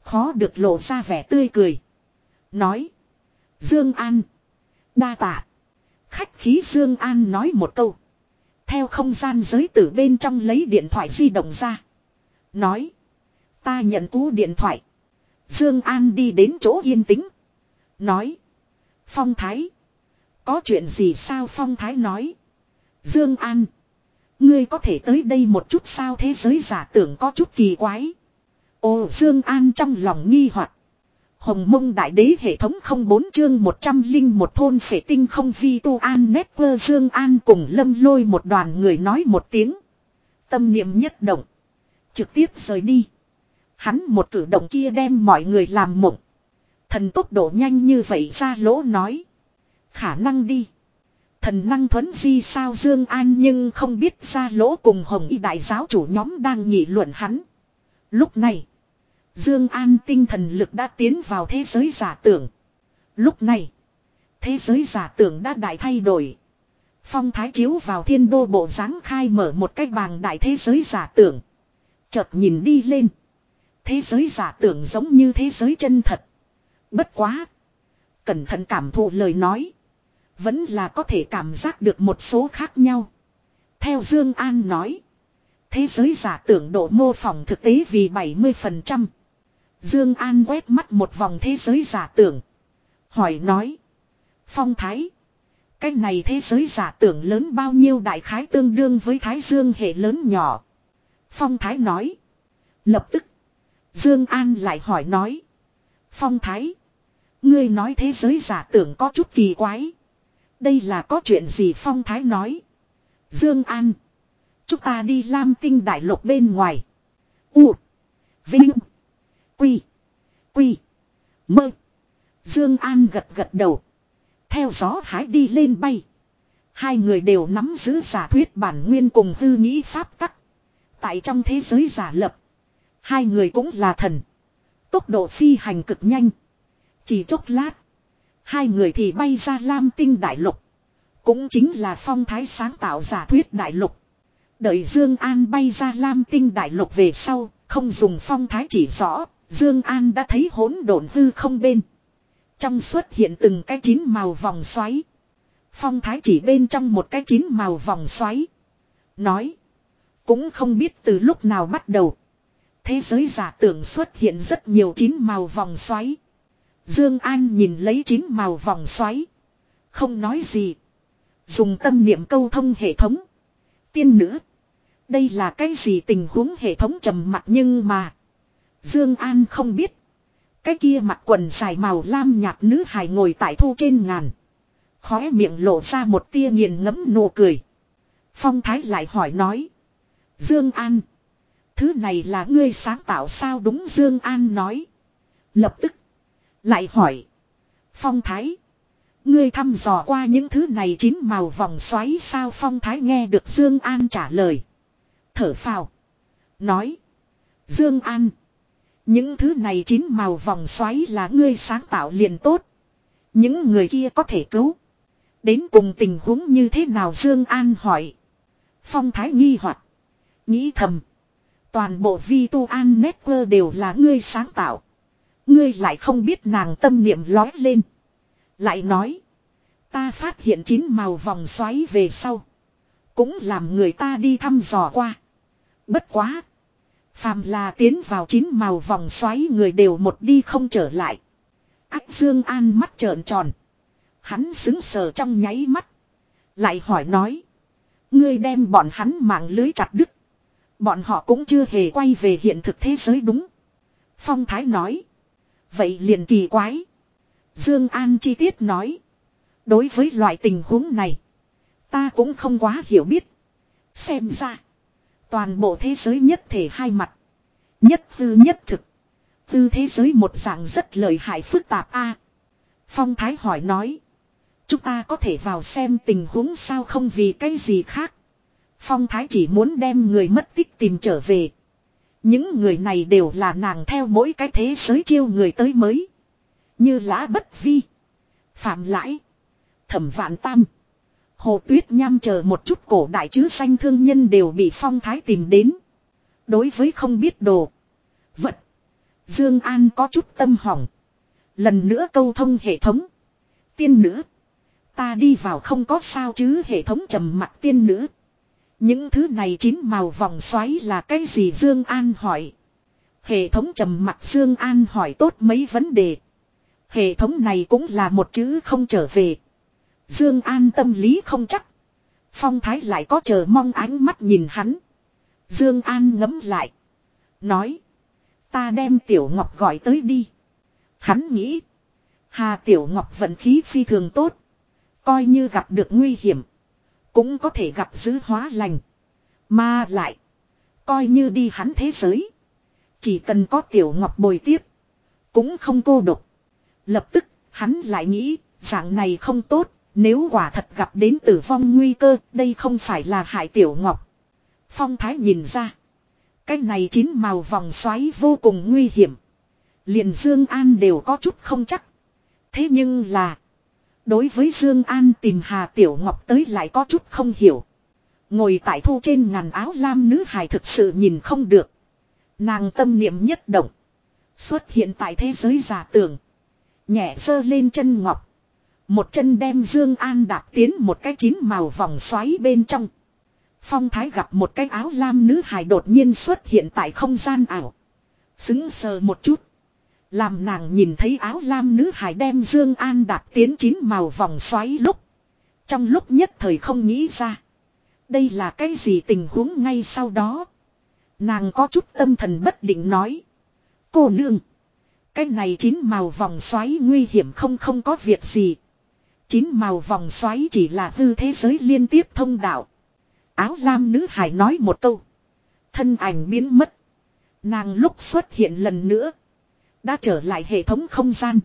Khó được lộ ra vẻ tươi cười. Nói. Dương An. Đa tạ. Khách khí Dương An nói một câu. Theo không gian giới tử bên trong lấy điện thoại di động ra. Nói. Ta nhận cú điện thoại. Dương An đi đến chỗ yên tĩnh. Nói. Phong Thái. Có chuyện gì sao Phong Thái nói. Dương An. Ngươi có thể tới đây một chút sao thế giới giả tưởng có chút kỳ quái. Ồ, Dương An trong lòng nghi hoặc. Hồng mông đại đế hệ thống không bốn chương một trăm linh một thôn phệ tinh không vi tu an nét quơ Dương An cùng lâm lôi một đoàn người nói một tiếng. Tâm niệm nhất động. Trực tiếp rời đi. Hắn một cử động kia đem mọi người làm mộng. Thần tốc độ nhanh như vậy ra lỗ nói. Khả năng đi. Thần năng thuấn di sao Dương An nhưng không biết ra lỗ cùng hồng y đại giáo chủ nhóm đang nghị luận hắn. Lúc này. Dương An tinh thần lực đã tiến vào thế giới giả tưởng. Lúc này. Thế giới giả tưởng đã đại thay đổi. Phong thái chiếu vào thiên đô bộ dáng khai mở một cách bàng đại thế giới giả tưởng. Chợt nhìn đi lên. Thế giới giả tưởng giống như thế giới chân thật. Bất quá. Cẩn thận cảm thụ lời nói. Vẫn là có thể cảm giác được một số khác nhau. Theo Dương An nói. Thế giới giả tưởng độ mô phỏng thực tế vì 70%. Dương An quét mắt một vòng thế giới giả tưởng. Hỏi nói. Phong Thái. Cái này thế giới giả tưởng lớn bao nhiêu đại khái tương đương với Thái Dương hệ lớn nhỏ. Phong Thái nói. Lập tức. Dương An lại hỏi nói. Phong Thái. Ngươi nói thế giới giả tưởng có chút kỳ quái. Đây là có chuyện gì Phong Thái nói. Dương An. Chúng ta đi Lam Tinh Đại Lục bên ngoài. U. Vinh. Quy. Quy. Mơ. Dương An gật gật đầu. Theo gió hái đi lên bay. Hai người đều nắm giữ giả thuyết bản nguyên cùng hư nghĩ pháp tắc. Tại trong thế giới giả lập. Hai người cũng là thần. Tốc độ phi hành cực nhanh. Chỉ chốc lát. Hai người thì bay ra Lam Tinh Đại Lục. Cũng chính là phong thái sáng tạo giả thuyết Đại Lục. Đợi Dương An bay ra Lam Tinh Đại Lục về sau, không dùng phong thái chỉ rõ, Dương An đã thấy hỗn độn hư không bên. Trong xuất hiện từng cái chín màu vòng xoáy. Phong thái chỉ bên trong một cái chín màu vòng xoáy. Nói. Cũng không biết từ lúc nào bắt đầu. Thế giới giả tưởng xuất hiện rất nhiều chín màu vòng xoáy. Dương An nhìn lấy chín màu vòng xoáy. Không nói gì. Dùng tâm niệm câu thông hệ thống. Tiên nữ. Đây là cái gì tình huống hệ thống trầm mặc nhưng mà. Dương An không biết. Cái kia mặc quần dài màu lam nhạt nữ hài ngồi tại thu trên ngàn. Khóe miệng lộ ra một tia nghiền ngẫm nụ cười. Phong Thái lại hỏi nói. Dương An. Thứ này là ngươi sáng tạo sao đúng Dương An nói. Lập tức. Lại hỏi. Phong Thái. Ngươi thăm dò qua những thứ này chín màu vòng xoáy sao Phong Thái nghe được Dương An trả lời. Thở phào. Nói. Dương An. Những thứ này chín màu vòng xoáy là ngươi sáng tạo liền tốt. Những người kia có thể cứu. Đến cùng tình huống như thế nào Dương An hỏi. Phong Thái nghi hoặc Nghĩ thầm. Toàn bộ vi tu an network đều là ngươi sáng tạo. Ngươi lại không biết nàng tâm niệm lói lên. Lại nói. Ta phát hiện chín màu vòng xoáy về sau. Cũng làm người ta đi thăm dò qua. Bất quá. Phàm là tiến vào chín màu vòng xoáy người đều một đi không trở lại. Ách Dương An mắt trợn tròn. Hắn xứng sờ trong nháy mắt. Lại hỏi nói. Ngươi đem bọn hắn mạng lưới chặt đứt. Bọn họ cũng chưa hề quay về hiện thực thế giới đúng. Phong Thái nói. Vậy liền kỳ quái. Dương An chi tiết nói. Đối với loại tình huống này. Ta cũng không quá hiểu biết. Xem ra. Toàn bộ thế giới nhất thể hai mặt. Nhất tư nhất thực. Tư thế giới một dạng rất lợi hại phức tạp a. Phong Thái hỏi nói. Chúng ta có thể vào xem tình huống sao không vì cái gì khác. Phong Thái chỉ muốn đem người mất tích tìm trở về. Những người này đều là nàng theo mỗi cái thế giới chiêu người tới mới. Như lã bất vi. Phạm lãi. Thẩm vạn tam. Hồ tuyết nham chờ một chút cổ đại chứ xanh thương nhân đều bị phong thái tìm đến. Đối với không biết đồ. Vật. Dương An có chút tâm hỏng. Lần nữa câu thông hệ thống. Tiên nữ. Ta đi vào không có sao chứ hệ thống trầm mặt tiên nữ. Những thứ này chín màu vòng xoáy là cái gì Dương An hỏi. Hệ thống trầm mặt Dương An hỏi tốt mấy vấn đề. Hệ thống này cũng là một chữ không trở về. Dương An tâm lý không chắc. Phong Thái lại có chờ mong ánh mắt nhìn hắn. Dương An ngấm lại. Nói. Ta đem Tiểu Ngọc gọi tới đi. Hắn nghĩ. Hà Tiểu Ngọc vận khí phi thường tốt. Coi như gặp được nguy hiểm. Cũng có thể gặp giữ hóa lành. Mà lại. Coi như đi hắn thế giới. Chỉ cần có Tiểu Ngọc bồi tiếp. Cũng không cô độc. Lập tức, hắn lại nghĩ, dạng này không tốt, nếu quả thật gặp đến tử vong nguy cơ, đây không phải là hại Tiểu Ngọc. Phong Thái nhìn ra. Cái này chín màu vòng xoáy vô cùng nguy hiểm. Liền Dương An đều có chút không chắc. Thế nhưng là. Đối với Dương An tìm Hà Tiểu Ngọc tới lại có chút không hiểu. Ngồi tại thu trên ngàn áo lam nữ hài thực sự nhìn không được. Nàng tâm niệm nhất động. Xuất hiện tại thế giới giả tưởng. Nhẹ sơ lên chân ngọc. Một chân đem Dương An đạp tiến một cái chín màu vòng xoáy bên trong. Phong Thái gặp một cái áo lam nữ hài đột nhiên xuất hiện tại không gian ảo. sững sờ một chút. Làm nàng nhìn thấy áo lam nữ hài đem Dương An đạp tiến chín màu vòng xoáy lúc. Trong lúc nhất thời không nghĩ ra. Đây là cái gì tình huống ngay sau đó. Nàng có chút tâm thần bất định nói. Cô nương. Cái này chín màu vòng xoáy nguy hiểm không không có việc gì. Chín màu vòng xoáy chỉ là hư thế giới liên tiếp thông đạo. Áo lam nữ hải nói một câu. Thân ảnh biến mất. Nàng lúc xuất hiện lần nữa. Đã trở lại hệ thống không gian.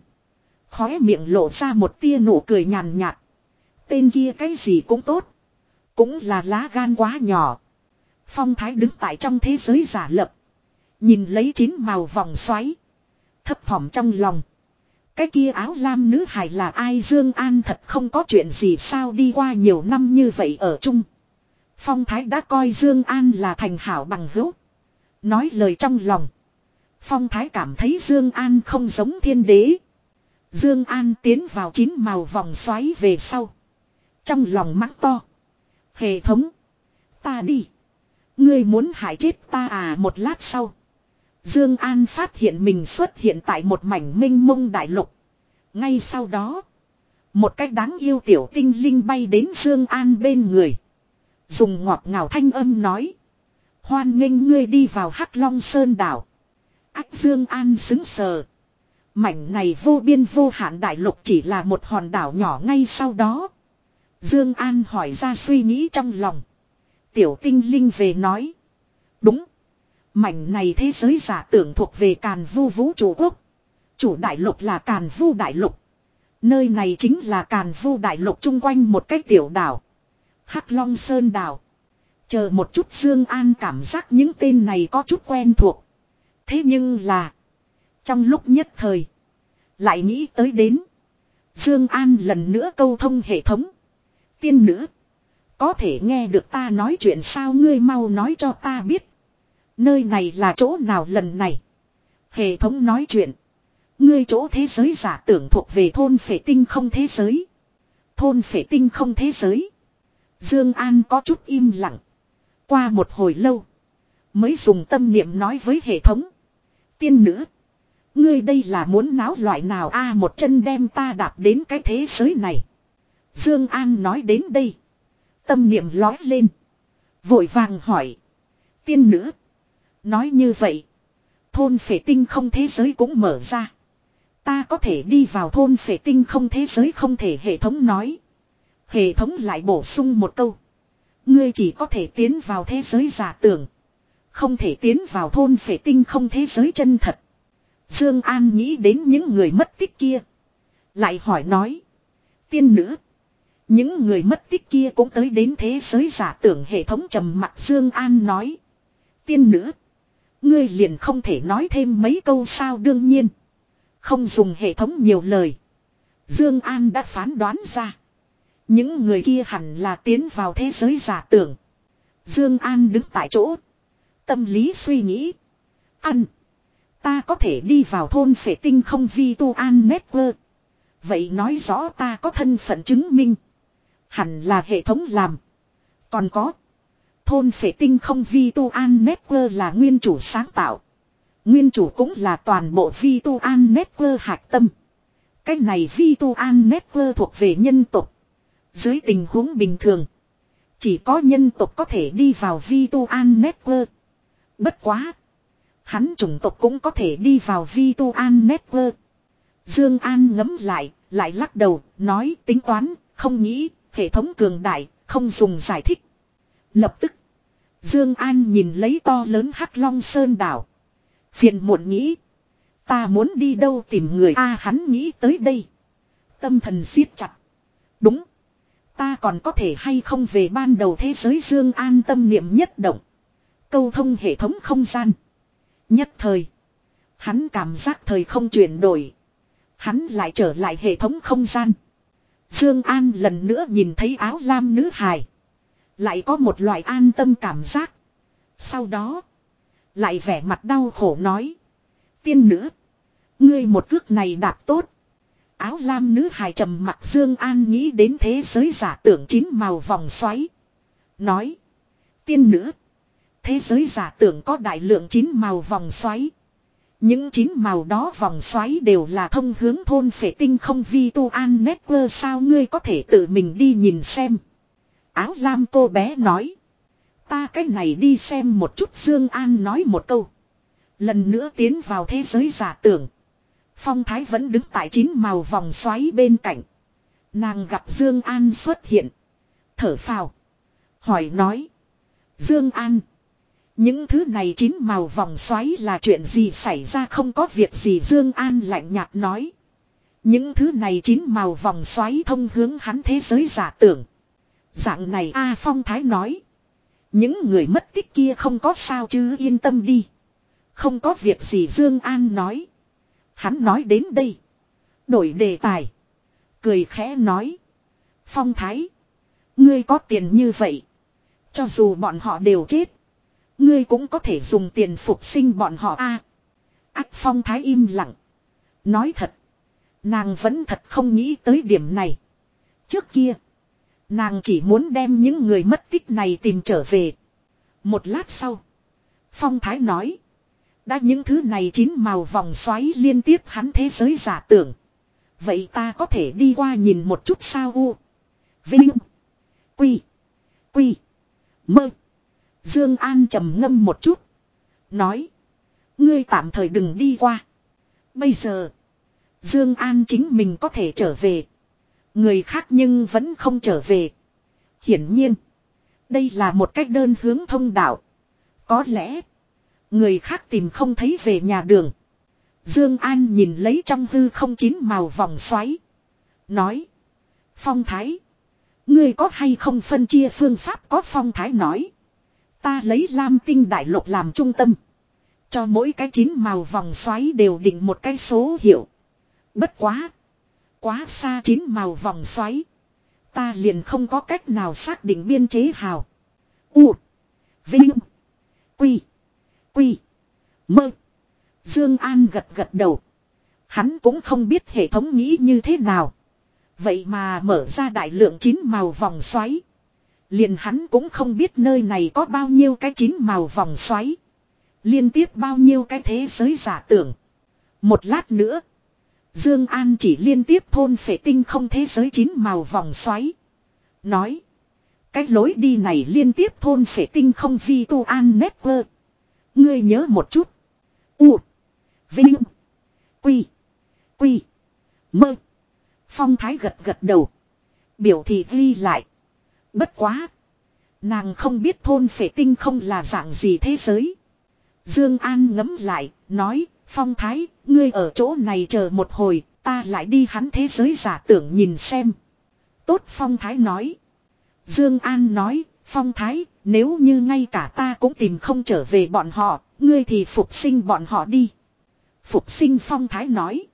Khóe miệng lộ ra một tia nụ cười nhàn nhạt. Tên kia cái gì cũng tốt. Cũng là lá gan quá nhỏ. Phong thái đứng tại trong thế giới giả lập. Nhìn lấy chín màu vòng xoáy. Thấp thỏm trong lòng. Cái kia áo lam nữ hài là ai Dương An thật không có chuyện gì sao đi qua nhiều năm như vậy ở chung. Phong Thái đã coi Dương An là thành hảo bằng hữu. Nói lời trong lòng. Phong Thái cảm thấy Dương An không giống thiên đế. Dương An tiến vào chín màu vòng xoáy về sau. Trong lòng mắng to. Hệ thống. Ta đi. Ngươi muốn hại chết ta à một lát sau. Dương An phát hiện mình xuất hiện tại một mảnh minh mông đại lục. Ngay sau đó. Một cách đáng yêu tiểu tinh linh bay đến Dương An bên người. Dùng ngọt ngào thanh âm nói. Hoan nghênh ngươi đi vào Hắc Long Sơn đảo. Ách Dương An sững sờ. Mảnh này vô biên vô hạn đại lục chỉ là một hòn đảo nhỏ ngay sau đó. Dương An hỏi ra suy nghĩ trong lòng. Tiểu tinh linh về nói. Đúng. Mảnh này thế giới giả tưởng thuộc về càn vu vũ trụ quốc. Chủ đại lục là càn vu đại lục. Nơi này chính là càn vu đại lục chung quanh một cái tiểu đảo. Hắc Long Sơn đảo. Chờ một chút Dương An cảm giác những tên này có chút quen thuộc. Thế nhưng là. Trong lúc nhất thời. Lại nghĩ tới đến. Dương An lần nữa câu thông hệ thống. Tiên nữ. Có thể nghe được ta nói chuyện sao ngươi mau nói cho ta biết. Nơi này là chỗ nào lần này. Hệ thống nói chuyện. Ngươi chỗ thế giới giả tưởng thuộc về thôn phệ tinh không thế giới. Thôn phệ tinh không thế giới. Dương An có chút im lặng. Qua một hồi lâu. Mới dùng tâm niệm nói với hệ thống. Tiên nữ. Ngươi đây là muốn náo loại nào a một chân đem ta đạp đến cái thế giới này. Dương An nói đến đây. Tâm niệm lói lên. Vội vàng hỏi. Tiên nữ. Nói như vậy. Thôn phệ tinh không thế giới cũng mở ra. Ta có thể đi vào thôn phệ tinh không thế giới không thể hệ thống nói. Hệ thống lại bổ sung một câu. Ngươi chỉ có thể tiến vào thế giới giả tưởng. Không thể tiến vào thôn phệ tinh không thế giới chân thật. Dương An nghĩ đến những người mất tích kia. Lại hỏi nói. Tiên nữ. Những người mất tích kia cũng tới đến thế giới giả tưởng hệ thống trầm mặt Dương An nói. Tiên nữ. Ngươi liền không thể nói thêm mấy câu sao đương nhiên. Không dùng hệ thống nhiều lời. Dương An đã phán đoán ra. Những người kia hẳn là tiến vào thế giới giả tưởng. Dương An đứng tại chỗ. Tâm lý suy nghĩ. Ăn. Ta có thể đi vào thôn phệ tinh không vi tu an network. Vậy nói rõ ta có thân phận chứng minh. Hẳn là hệ thống làm. Còn có. Thôn phệ tinh không vi tu an network là nguyên chủ sáng tạo. Nguyên chủ cũng là toàn bộ vi tu an network hạch tâm. Cái này vi tu an network thuộc về nhân tộc. Dưới tình huống bình thường. Chỉ có nhân tộc có thể đi vào vi tu an network. Bất quá. Hắn chủng tộc cũng có thể đi vào vi tu an network. Dương An ngấm lại, lại lắc đầu, nói tính toán, không nghĩ, hệ thống cường đại, không dùng giải thích. Lập tức, Dương An nhìn lấy to lớn Hắc Long Sơn đảo. Phiền muộn nghĩ, ta muốn đi đâu tìm người a hắn nghĩ tới đây. Tâm thần siết chặt. Đúng, ta còn có thể hay không về ban đầu thế giới Dương An tâm niệm nhất động. Câu thông hệ thống không gian. Nhất thời, hắn cảm giác thời không chuyển đổi. Hắn lại trở lại hệ thống không gian. Dương An lần nữa nhìn thấy áo lam nữ hài. Lại có một loại an tâm cảm giác. Sau đó. Lại vẻ mặt đau khổ nói. Tiên nữ. Ngươi một cước này đạp tốt. Áo lam nữ hài trầm mặt Dương An nghĩ đến thế giới giả tưởng chín màu vòng xoáy. Nói. Tiên nữ. Thế giới giả tưởng có đại lượng chín màu vòng xoáy. Những chín màu đó vòng xoáy đều là thông hướng thôn phệ tinh không vi tu an network sao ngươi có thể tự mình đi nhìn xem. Áo lam cô bé nói. Ta cách này đi xem một chút Dương An nói một câu. Lần nữa tiến vào thế giới giả tưởng. Phong Thái vẫn đứng tại chín màu vòng xoáy bên cạnh. Nàng gặp Dương An xuất hiện. Thở phào. Hỏi nói. Dương An. Những thứ này chín màu vòng xoáy là chuyện gì xảy ra không có việc gì Dương An lạnh nhạt nói. Những thứ này chín màu vòng xoáy thông hướng hắn thế giới giả tưởng. Dạng này A Phong Thái nói. Những người mất tích kia không có sao chứ yên tâm đi. Không có việc gì Dương An nói. Hắn nói đến đây. Đổi đề tài. Cười khẽ nói. Phong Thái. Ngươi có tiền như vậy. Cho dù bọn họ đều chết. Ngươi cũng có thể dùng tiền phục sinh bọn họ a. Ác phong thái im lặng. Nói thật. Nàng vẫn thật không nghĩ tới điểm này. Trước kia. Nàng chỉ muốn đem những người mất tích này tìm trở về. Một lát sau. Phong thái nói. Đã những thứ này chín màu vòng xoáy liên tiếp hắn thế giới giả tưởng. Vậy ta có thể đi qua nhìn một chút sao u. Vinh. Quy. Quy. Mơ. Dương An trầm ngâm một chút. Nói. Ngươi tạm thời đừng đi qua. Bây giờ. Dương An chính mình có thể trở về. Người khác nhưng vẫn không trở về. Hiển nhiên. Đây là một cách đơn hướng thông đạo. Có lẽ. Người khác tìm không thấy về nhà đường. Dương An nhìn lấy trong hư không chín màu vòng xoáy. Nói. Phong Thái. Ngươi có hay không phân chia phương pháp có Phong Thái nói. Ta lấy lam tinh đại lục làm trung tâm. Cho mỗi cái chín màu vòng xoáy đều định một cái số hiệu. Bất quá. Quá xa chín màu vòng xoáy. Ta liền không có cách nào xác định biên chế hào. U. Vinh. Quy. Quy. Mơ. Dương An gật gật đầu. Hắn cũng không biết hệ thống nghĩ như thế nào. Vậy mà mở ra đại lượng chín màu vòng xoáy. Liền hắn cũng không biết nơi này có bao nhiêu cái chín màu vòng xoáy. Liên tiếp bao nhiêu cái thế giới giả tưởng. Một lát nữa. Dương An chỉ liên tiếp thôn phệ tinh không thế giới chín màu vòng xoáy. Nói. Cái lối đi này liên tiếp thôn phệ tinh không vi tu an network. Ngươi nhớ một chút. U. Vinh. Quy. Quy. Mơ. Phong thái gật gật đầu. Biểu thị ghi lại. Bất quá. Nàng không biết thôn phệ tinh không là dạng gì thế giới. Dương An ngấm lại, nói, Phong Thái, ngươi ở chỗ này chờ một hồi, ta lại đi hắn thế giới giả tưởng nhìn xem. Tốt Phong Thái nói. Dương An nói, Phong Thái, nếu như ngay cả ta cũng tìm không trở về bọn họ, ngươi thì phục sinh bọn họ đi. Phục sinh Phong Thái nói.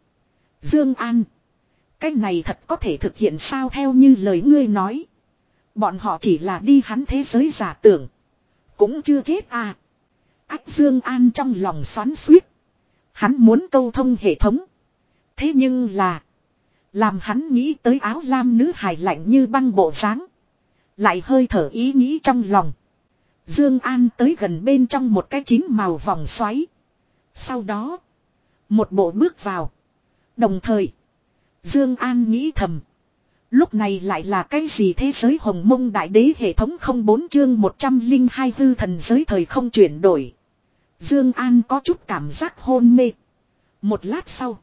Dương An. Cái này thật có thể thực hiện sao theo như lời ngươi nói. Bọn họ chỉ là đi hắn thế giới giả tưởng. Cũng chưa chết à. Ách Dương An trong lòng xoắn suýt. Hắn muốn câu thông hệ thống. Thế nhưng là. Làm hắn nghĩ tới áo lam nữ hài lạnh như băng bộ dáng Lại hơi thở ý nghĩ trong lòng. Dương An tới gần bên trong một cái chín màu vòng xoáy. Sau đó. Một bộ bước vào. Đồng thời. Dương An nghĩ thầm. Lúc này lại là cái gì thế giới hồng mông đại đế hệ thống không bốn chương 102 hư thần giới thời không chuyển đổi. Dương An có chút cảm giác hôn mê. Một lát sau.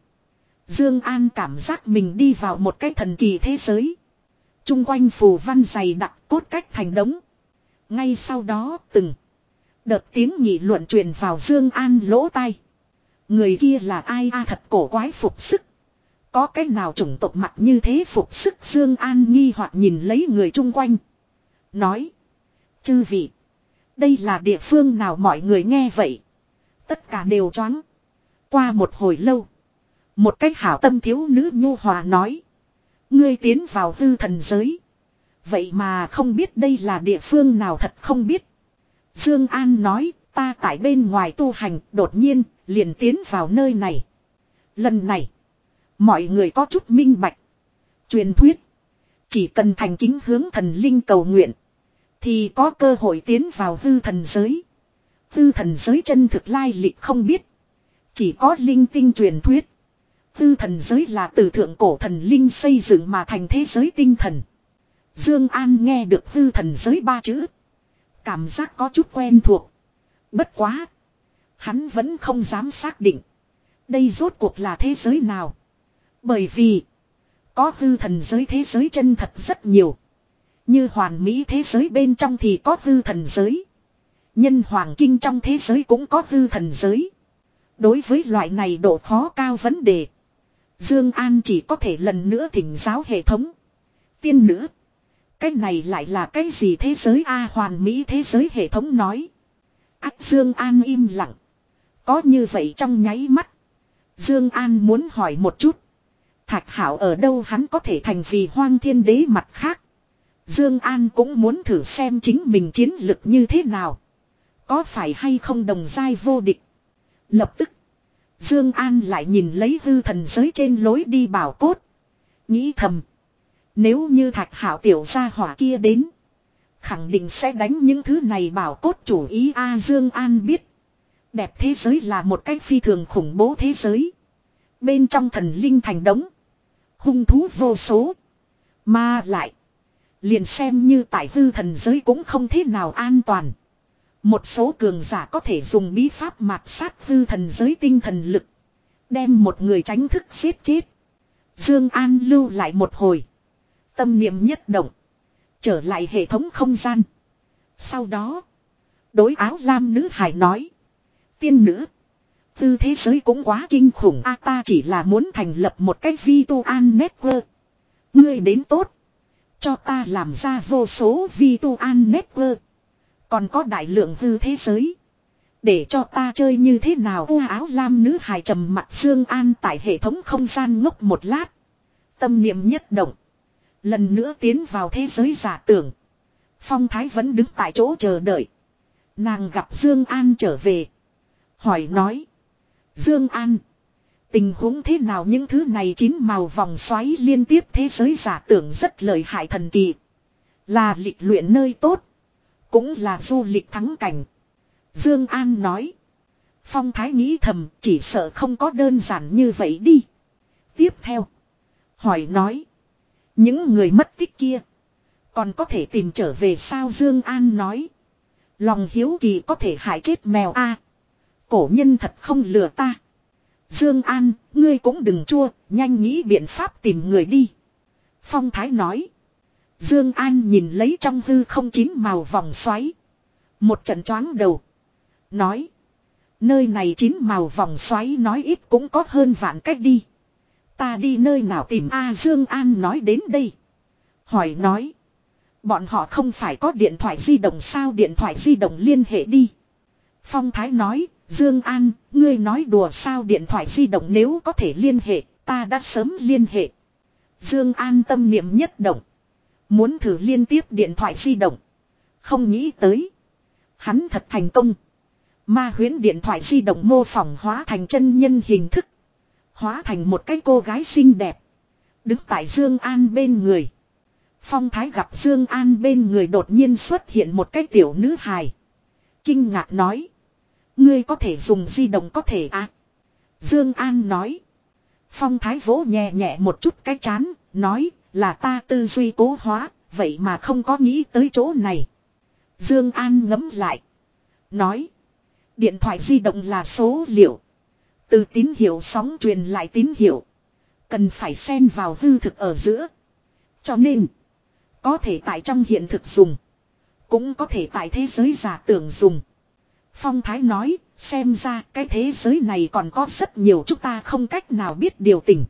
Dương An cảm giác mình đi vào một cái thần kỳ thế giới. Trung quanh phù văn dày đặc cốt cách thành đống. Ngay sau đó từng. Đợt tiếng nghị luận truyền vào Dương An lỗ tai. Người kia là ai a, thật cổ quái phục sức. Có cái nào chủng tộc mặt như thế phục sức Dương An nghi hoặc nhìn lấy người chung quanh. Nói. Chư vị. Đây là địa phương nào mọi người nghe vậy. Tất cả đều choáng. Qua một hồi lâu. Một cách hảo tâm thiếu nữ nhu hòa nói. Ngươi tiến vào hư thần giới. Vậy mà không biết đây là địa phương nào thật không biết. Dương An nói, ta tại bên ngoài tu hành, đột nhiên liền tiến vào nơi này. Lần này. Mọi người có chút minh bạch. Truyền thuyết. Chỉ cần thành kính hướng thần linh cầu nguyện. Thì có cơ hội tiến vào hư thần giới tư thần giới chân thực lai lịch không biết. Chỉ có linh tinh truyền thuyết. tư thần giới là từ thượng cổ thần linh xây dựng mà thành thế giới tinh thần. Dương An nghe được tư thần giới ba chữ. Cảm giác có chút quen thuộc. Bất quá. Hắn vẫn không dám xác định. Đây rốt cuộc là thế giới nào. Bởi vì. Có tư thần giới thế giới chân thật rất nhiều. Như hoàn mỹ thế giới bên trong thì có tư thần giới. Nhân hoàng kinh trong thế giới cũng có hư thần giới. Đối với loại này độ khó cao vấn đề. Dương An chỉ có thể lần nữa thỉnh giáo hệ thống. Tiên nữ. Cái này lại là cái gì thế giới A hoàn mỹ thế giới hệ thống nói. Ác Dương An im lặng. Có như vậy trong nháy mắt. Dương An muốn hỏi một chút. Thạch Hảo ở đâu hắn có thể thành vì hoang thiên đế mặt khác. Dương An cũng muốn thử xem chính mình chiến lực như thế nào. Có phải hay không đồng giai vô địch. Lập tức. Dương An lại nhìn lấy hư thần giới trên lối đi bảo cốt. Nghĩ thầm. Nếu như thạch hảo tiểu gia hỏa kia đến. Khẳng định sẽ đánh những thứ này bảo cốt chủ ý A Dương An biết. Đẹp thế giới là một cách phi thường khủng bố thế giới. Bên trong thần linh thành đống. Hung thú vô số. Mà lại. Liền xem như tại hư thần giới cũng không thế nào an toàn. Một số cường giả có thể dùng bí pháp mạt sát hư thần giới tinh thần lực. Đem một người tránh thức giết chết. Dương An lưu lại một hồi. Tâm niệm nhất động. Trở lại hệ thống không gian. Sau đó. Đối áo lam nữ hải nói. Tiên nữ. Tư thế giới cũng quá kinh khủng a ta chỉ là muốn thành lập một cái vi tu an network. Ngươi đến tốt. Cho ta làm ra vô số vi tu an network. Còn có đại lượng hư thế giới. Để cho ta chơi như thế nào u áo lam nữ hài trầm mặt Dương An tại hệ thống không gian ngốc một lát. Tâm niệm nhất động. Lần nữa tiến vào thế giới giả tưởng. Phong Thái vẫn đứng tại chỗ chờ đợi. Nàng gặp Dương An trở về. Hỏi nói. Dương An. Tình huống thế nào những thứ này chín màu vòng xoáy liên tiếp thế giới giả tưởng rất lợi hại thần kỳ. Là lịch luyện nơi tốt. Cũng là du lịch thắng cảnh. Dương An nói. Phong Thái nghĩ thầm chỉ sợ không có đơn giản như vậy đi. Tiếp theo. Hỏi nói. Những người mất tích kia. Còn có thể tìm trở về sao Dương An nói. Lòng hiếu kỳ có thể hại chết mèo a. cổ nhân thật không lừa ta. Dương An, ngươi cũng đừng chua, nhanh nghĩ biện pháp tìm người đi. Phong Thái nói. Dương An nhìn lấy trong hư không chín màu vòng xoáy. Một trận choáng đầu. Nói. Nơi này chín màu vòng xoáy nói ít cũng có hơn vạn cách đi. Ta đi nơi nào tìm A Dương An nói đến đây. Hỏi nói. Bọn họ không phải có điện thoại di động sao điện thoại di động liên hệ đi. Phong Thái nói. Dương An, ngươi nói đùa sao điện thoại di động nếu có thể liên hệ, Ta đã sớm liên hệ. Dương An tâm niệm nhất động. Muốn thử liên tiếp điện thoại di động. Không nghĩ tới. Hắn thật thành công. Ma huyến điện thoại di động mô phỏng hóa thành chân nhân hình thức. Hóa thành một cái cô gái xinh đẹp. Đứng tại Dương An bên người. Phong Thái gặp Dương An bên người đột nhiên xuất hiện một cái tiểu nữ hài. Kinh ngạc nói. Ngươi có thể dùng di động có thể à? Dương An nói. Phong Thái vỗ nhẹ nhẹ một chút cái chán, nói là ta tư duy cố hóa, vậy mà không có nghĩ tới chỗ này. Dương An ngẫm lại. Nói. Điện thoại di động là số liệu. Từ tín hiệu sóng truyền lại tín hiệu. Cần phải xen vào hư thực ở giữa. Cho nên. Có thể tại trong hiện thực dùng. Cũng có thể tại thế giới giả tưởng dùng. Phong Thái nói, xem ra cái thế giới này còn có rất nhiều chúng ta không cách nào biết điều tình.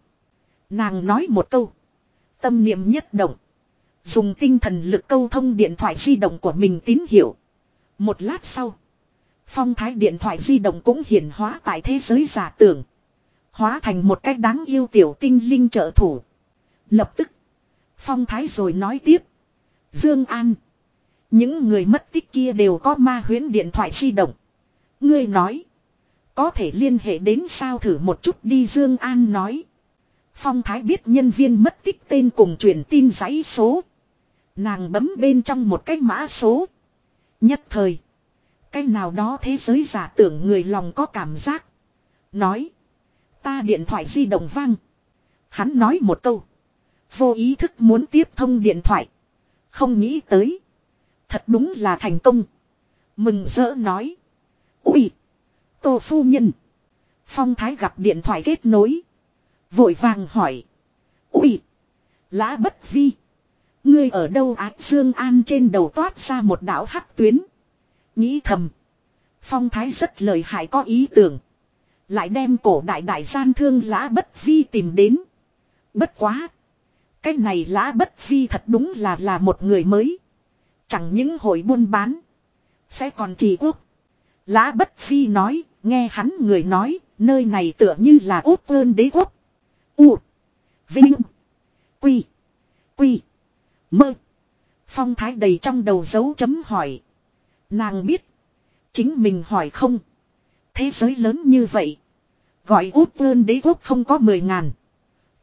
Nàng nói một câu. Tâm niệm nhất động. Dùng tinh thần lực câu thông điện thoại di động của mình tín hiệu. Một lát sau. Phong thái điện thoại di động cũng hiển hóa tại thế giới giả tưởng. Hóa thành một cách đáng yêu tiểu tinh linh trợ thủ. Lập tức. Phong thái rồi nói tiếp. Dương An. Những người mất tích kia đều có ma huyễn điện thoại di động. Ngươi nói. Có thể liên hệ đến sao thử một chút đi Dương An nói. Phong Thái biết nhân viên mất tích tên cùng truyền tin giấy số. Nàng bấm bên trong một cái mã số. Nhất thời. Cái nào đó thế giới giả tưởng người lòng có cảm giác. Nói. Ta điện thoại di động vang. Hắn nói một câu. Vô ý thức muốn tiếp thông điện thoại. Không nghĩ tới. Thật đúng là thành công. Mừng rỡ nói. Ui. Tô phu nhân. Phong thái gặp điện thoại kết nối. Vội vàng hỏi. Ui. Lã bất vi. Ngươi ở đâu ác dương an trên đầu toát ra một đảo hắc tuyến. Nghĩ thầm. Phong thái rất lời hại có ý tưởng. Lại đem cổ đại đại gian thương lã bất vi tìm đến. Bất quá. Cái này lã bất vi thật đúng là là một người mới. Chẳng những hội buôn bán. Sẽ còn trì quốc. Lã bất vi nói. Nghe hắn người nói. Nơi này tựa như là út ơn đế quốc. U. Vinh. Quy. Quy. Mơ. Phong thái đầy trong đầu dấu chấm hỏi. Nàng biết. Chính mình hỏi không. Thế giới lớn như vậy. Gọi út ơn đế quốc không có mười ngàn.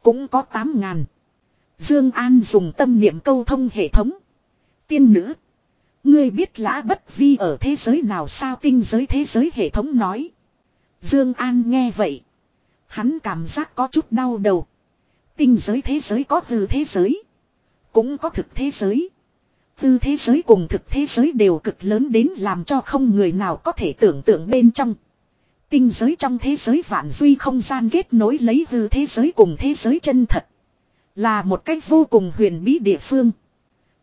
Cũng có tám ngàn. Dương An dùng tâm niệm câu thông hệ thống. Tiên nữ. Ngươi biết lã bất vi ở thế giới nào sao tinh giới thế giới hệ thống nói. Dương An nghe vậy. Hắn cảm giác có chút đau đầu. Tinh giới thế giới có hư thế giới. Cũng có thực thế giới. Hư thế giới cùng thực thế giới đều cực lớn đến làm cho không người nào có thể tưởng tượng bên trong. Tinh giới trong thế giới vạn duy không gian kết nối lấy hư thế giới cùng thế giới chân thật. Là một cách vô cùng huyền bí địa phương.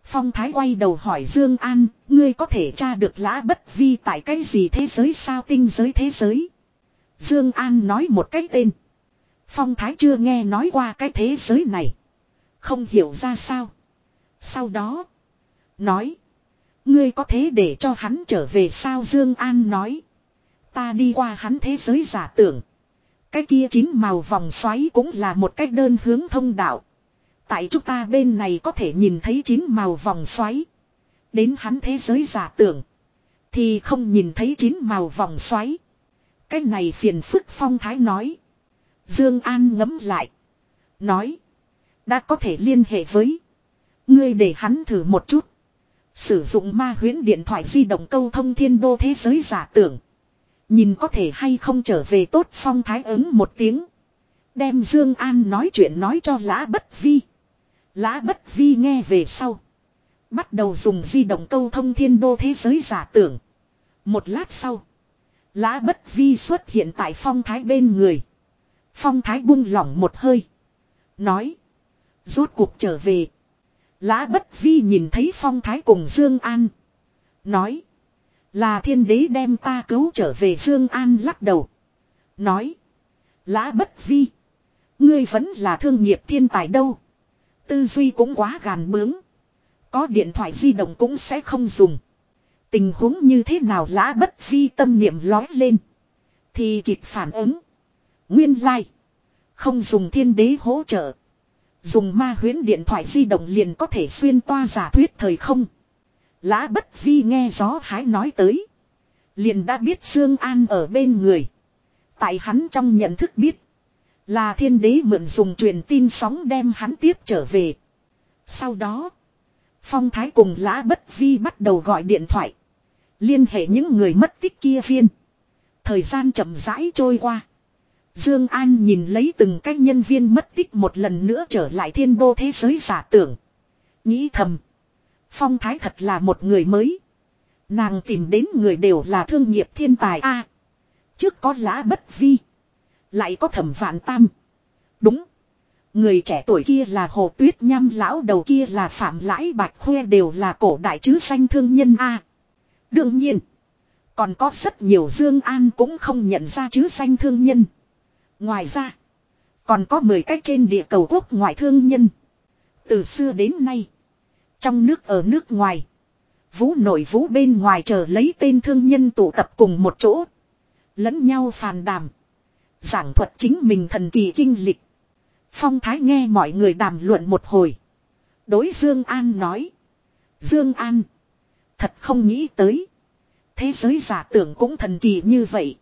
Phong Thái quay đầu hỏi Dương An, ngươi có thể tra được lã bất vi tại cái gì thế giới sao tinh giới thế giới? Dương An nói một cái tên. Phong Thái chưa nghe nói qua cái thế giới này. Không hiểu ra sao. Sau đó. Nói. Ngươi có thế để cho hắn trở về sao Dương An nói. Ta đi qua hắn thế giới giả tưởng. Cái kia chín màu vòng xoáy cũng là một cách đơn hướng thông đạo. Tại chúng ta bên này có thể nhìn thấy chín màu vòng xoáy. Đến hắn thế giới giả tưởng. Thì không nhìn thấy chín màu vòng xoáy. Cái này phiền phức phong thái nói. Dương An ngẫm lại. Nói. Đã có thể liên hệ với. Ngươi để hắn thử một chút. Sử dụng ma huyễn điện thoại di động câu thông thiên đô thế giới giả tưởng. Nhìn có thể hay không trở về tốt phong thái ứng một tiếng. Đem Dương An nói chuyện nói cho Lã Bất Vi. Lã Bất Vi nghe về sau. Bắt đầu dùng di động câu thông thiên đô thế giới giả tưởng. Một lát sau. Lã Bất Vi xuất hiện tại phong thái bên người. Phong thái buông lỏng một hơi. Nói. Rốt cuộc trở về. Lã bất vi nhìn thấy phong thái cùng Dương An. Nói. Là thiên đế đem ta cứu trở về Dương An lắc đầu. Nói. Lã bất vi. Ngươi vẫn là thương nghiệp thiên tài đâu. Tư duy cũng quá gàn bướng. Có điện thoại di động cũng sẽ không dùng. Tình huống như thế nào lã bất vi tâm niệm lói lên. Thì kịp phản ứng. Nguyên lai. Like. Không dùng thiên đế hỗ trợ. Dùng ma huyến điện thoại di động liền có thể xuyên toa giả thuyết thời không. Lã bất vi nghe gió hái nói tới. Liền đã biết Dương An ở bên người. Tại hắn trong nhận thức biết. Là thiên đế mượn dùng truyền tin sóng đem hắn tiếp trở về. Sau đó. Phong Thái cùng Lã Bất Vi bắt đầu gọi điện thoại. Liên hệ những người mất tích kia phiên. Thời gian chậm rãi trôi qua. Dương An nhìn lấy từng cái nhân viên mất tích một lần nữa trở lại thiên đô thế giới giả tưởng. Nghĩ thầm. Phong Thái thật là một người mới. Nàng tìm đến người đều là thương nghiệp thiên tài a. trước có lã bất vi. Lại có thẩm vạn tam. Đúng. Người trẻ tuổi kia là hồ tuyết nham, lão đầu kia là phạm lãi bạch khoe đều là cổ đại chứ danh thương nhân a đương nhiên. Còn có rất nhiều Dương An cũng không nhận ra chứ danh thương nhân. Ngoài ra. Còn có 10 cách trên địa cầu quốc ngoại thương nhân. Từ xưa đến nay. Trong nước ở nước ngoài. Vũ nội vũ bên ngoài chờ lấy tên thương nhân tụ tập cùng một chỗ. Lẫn nhau phàn đàm. Giảng thuật chính mình thần kỳ kinh lịch. Phong Thái nghe mọi người đàm luận một hồi. Đối Dương An nói. Dương An. Thật không nghĩ tới. Thế giới giả tưởng cũng thần kỳ như vậy.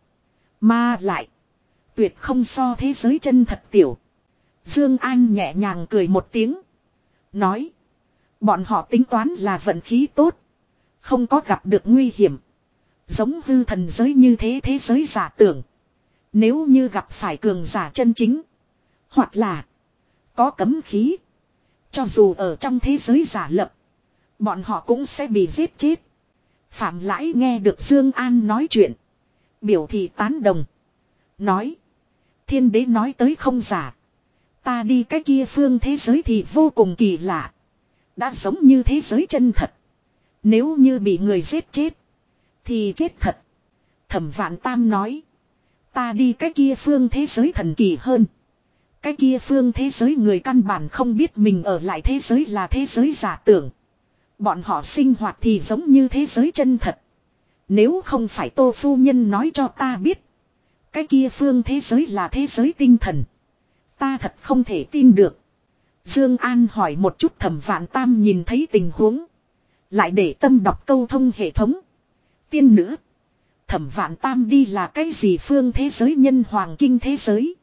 Mà lại. Tuyệt không so thế giới chân thật tiểu. Dương An nhẹ nhàng cười một tiếng. Nói. Bọn họ tính toán là vận khí tốt. Không có gặp được nguy hiểm. Giống hư thần giới như thế thế giới giả tưởng. Nếu như gặp phải cường giả chân chính. Hoặc là. Có cấm khí. Cho dù ở trong thế giới giả lập. Bọn họ cũng sẽ bị giết chết. Phạm Lãi nghe được Dương An nói chuyện. Biểu thị tán đồng. Nói. Thiên đế nói tới không giả. Ta đi cái kia phương thế giới thì vô cùng kỳ lạ. Đã giống như thế giới chân thật. Nếu như bị người giết chết. Thì chết thật. Thẩm vạn tam nói. Ta đi cái kia phương thế giới thần kỳ hơn. Cái kia phương thế giới người căn bản không biết mình ở lại thế giới là thế giới giả tưởng. Bọn họ sinh hoạt thì giống như thế giới chân thật. Nếu không phải tô phu nhân nói cho ta biết. Cái kia phương thế giới là thế giới tinh thần. Ta thật không thể tin được. Dương An hỏi một chút thẩm vạn tam nhìn thấy tình huống. Lại để tâm đọc câu thông hệ thống. Tiên nữ. Thẩm vạn tam đi là cái gì phương thế giới nhân hoàng kinh thế giới.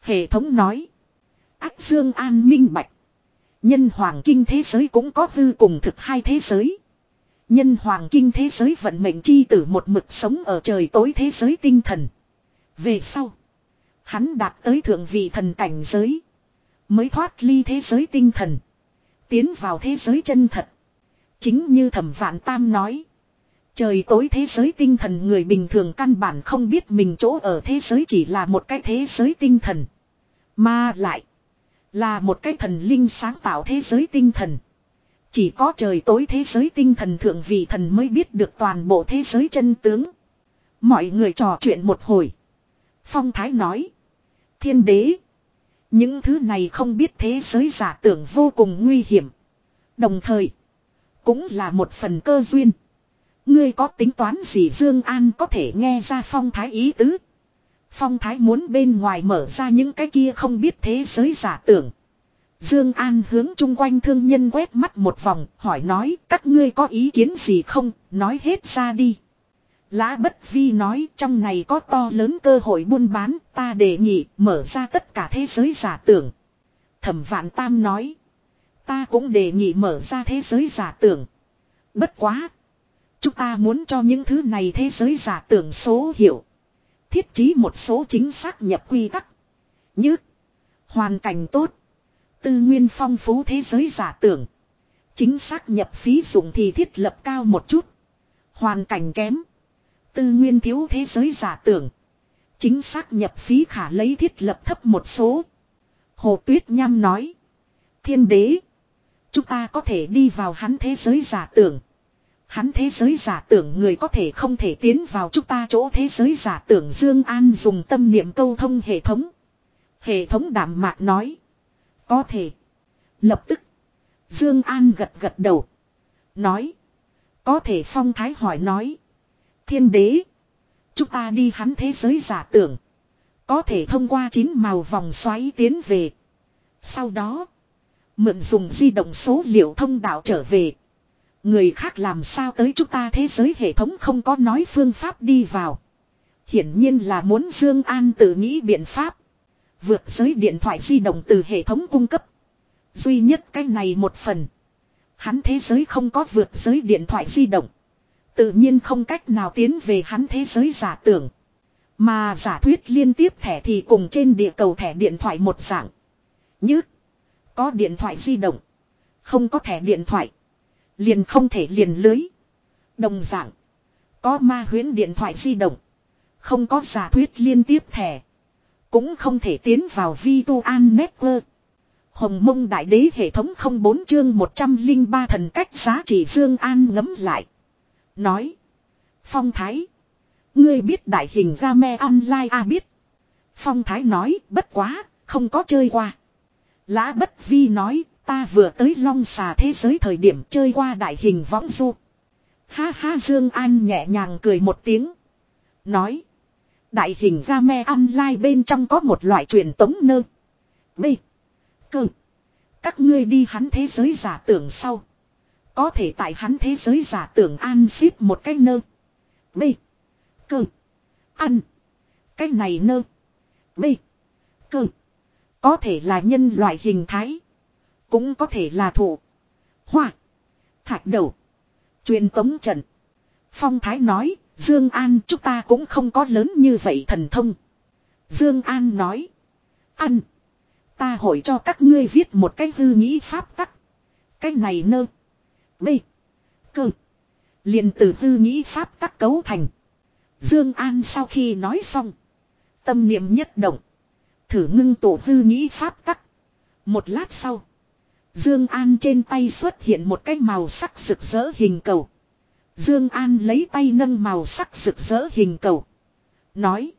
Hệ thống nói. Ác Dương An minh bạch. Nhân hoàng kinh thế giới cũng có hư cùng thực hai thế giới. Nhân hoàng kinh thế giới vận mệnh chi tử một mực sống ở trời tối thế giới tinh thần. Về sau. Hắn đạt tới thượng vị thần cảnh giới. Mới thoát ly thế giới tinh thần. Tiến vào thế giới chân thật. Chính như thẩm vạn tam nói. Trời tối thế giới tinh thần người bình thường căn bản không biết mình chỗ ở thế giới chỉ là một cái thế giới tinh thần. Mà lại. Là một cái thần linh sáng tạo thế giới tinh thần. Chỉ có trời tối thế giới tinh thần thượng vị thần mới biết được toàn bộ thế giới chân tướng. Mọi người trò chuyện một hồi. Phong Thái nói. Thiên đế. Những thứ này không biết thế giới giả tưởng vô cùng nguy hiểm. Đồng thời. Cũng là một phần cơ duyên. Ngươi có tính toán gì Dương An có thể nghe ra phong thái ý tứ. Phong thái muốn bên ngoài mở ra những cái kia không biết thế giới giả tưởng. Dương An hướng chung quanh thương nhân quét mắt một vòng, hỏi nói các ngươi có ý kiến gì không, nói hết ra đi. Lã Bất Vi nói trong này có to lớn cơ hội buôn bán, ta đề nghị mở ra tất cả thế giới giả tưởng. Thẩm Vạn Tam nói, ta cũng đề nghị mở ra thế giới giả tưởng. Bất quá, chúng ta muốn cho những thứ này thế giới giả tưởng số hiệu. Thiết trí một số chính xác nhập quy tắc. Như hoàn cảnh tốt, tư nguyên phong phú thế giới giả tưởng. Chính xác nhập phí dụng thì thiết lập cao một chút. Hoàn cảnh kém Tư nguyên thiếu thế giới giả tưởng. Chính xác nhập phí khả lấy thiết lập thấp một số. Hồ Tuyết Nham nói. Thiên đế. Chúng ta có thể đi vào hắn thế giới giả tưởng. Hắn thế giới giả tưởng người có thể không thể tiến vào chúng ta chỗ thế giới giả tưởng Dương An dùng tâm niệm câu thông hệ thống. Hệ thống đảm mạc nói. Có thể. Lập tức. Dương An gật gật đầu. Nói. Có thể phong thái hỏi nói. Thiên đế. Chúng ta đi hắn thế giới giả tưởng. Có thể thông qua chín màu vòng xoáy tiến về. Sau đó. Mượn dùng di động số liệu thông đạo trở về. Người khác làm sao tới chúng ta thế giới hệ thống không có nói phương pháp đi vào. Hiển nhiên là muốn Dương An tự nghĩ biện pháp. Vượt giới điện thoại di động từ hệ thống cung cấp. Duy nhất cái này một phần. Hắn thế giới không có vượt giới điện thoại di động. Tự nhiên không cách nào tiến về hắn thế giới giả tưởng. Mà giả thuyết liên tiếp thẻ thì cùng trên địa cầu thẻ điện thoại một dạng. Như, có điện thoại di động. Không có thẻ điện thoại. Liền không thể liền lưới. Đồng dạng. Có ma huyến điện thoại di động. Không có giả thuyết liên tiếp thẻ. Cũng không thể tiến vào Virtual Network. Hồng mông đại đế hệ thống không bốn chương 103 thần cách giá trị Dương An ngấm lại. Nói. Phong Thái. Ngươi biết đại hình game online à biết. Phong Thái nói bất quá, không có chơi qua. Lã bất vi nói, ta vừa tới long xà thế giới thời điểm chơi qua đại hình võng du. Ha ha, Dương An nhẹ nhàng cười một tiếng. Nói. Đại hình game online bên trong có một loại truyền tống nơ. B. Cơ. Các ngươi đi hắn thế giới giả tưởng sau. Có thể tại hắn thế giới giả tưởng an ship một cái nơ. B. Cơ. Ăn. Cái này nơ. B. Cơ. Có thể là nhân loại hình thái. Cũng có thể là thủ. Hoa. Thạch đầu. Truyền tống trận. Phong Thái nói, Dương An chúng ta cũng không có lớn như vậy thần thông. Dương An nói. Ăn. Ta hội cho các ngươi viết một cái hư nghĩ pháp tắc. Cái này nơ. Bê. Cơ. liền từ hư nghĩ pháp tắc cấu thành. Dương An sau khi nói xong. Tâm niệm nhất động. Thử ngưng tổ hư nghĩ pháp tắc. Một lát sau. Dương An trên tay xuất hiện một cái màu sắc rực rỡ hình cầu. Dương An lấy tay nâng màu sắc rực rỡ hình cầu. Nói.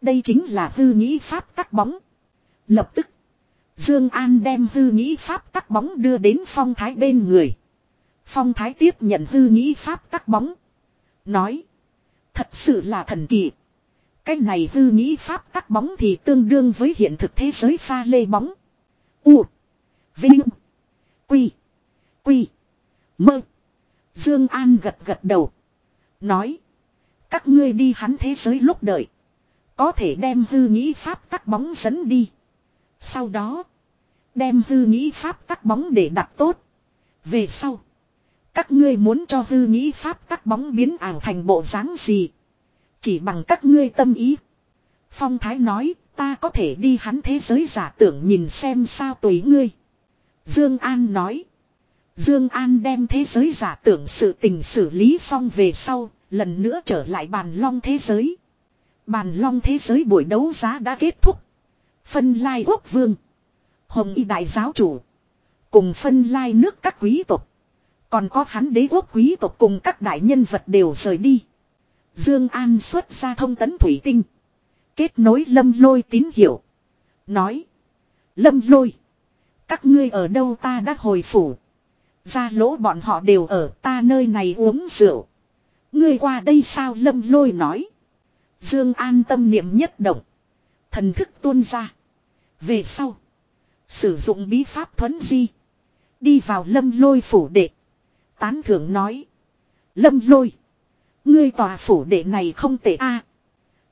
Đây chính là hư nghĩ pháp tắc bóng. Lập tức. Dương An đem hư nghĩ pháp tắc bóng đưa đến phong thái bên người. Phong thái tiếp nhận hư nghĩ pháp tắc bóng. Nói. Thật sự là thần kỳ. Cái này hư nghĩ pháp tắc bóng thì tương đương với hiện thực thế giới pha lê bóng. U. Vinh. Quy. Quy. Mơ. Dương An gật gật đầu. Nói. Các ngươi đi hắn thế giới lúc đợi. Có thể đem hư nghĩ pháp tắc bóng dẫn đi. Sau đó. Đem hư nghĩ pháp tắc bóng để đặt tốt. Về sau. Các ngươi muốn cho hư nghĩ pháp tắc bóng biến ảo thành bộ dáng gì. Chỉ bằng các ngươi tâm ý. Phong Thái nói, ta có thể đi hắn thế giới giả tưởng nhìn xem sao tùy ngươi. Dương An nói. Dương An đem thế giới giả tưởng sự tình xử lý xong về sau, lần nữa trở lại bàn long thế giới. Bàn long thế giới buổi đấu giá đã kết thúc. Phân lai quốc vương. Hồng y đại giáo chủ. Cùng phân lai nước các quý tộc. Còn có hắn đế quốc quý tộc cùng các đại nhân vật đều rời đi. Dương An xuất ra thông tấn thủy tinh. Kết nối lâm lôi tín hiệu. Nói. Lâm lôi. Các ngươi ở đâu ta đã hồi phủ. Ra lỗ bọn họ đều ở ta nơi này uống rượu. Ngươi qua đây sao lâm lôi nói. Dương An tâm niệm nhất động. Thần thức tuôn ra. Về sau. Sử dụng bí pháp thuấn di. Đi vào lâm lôi phủ đệ. Tán thưởng nói. Lâm lôi. Ngươi tòa phủ đệ này không tệ a.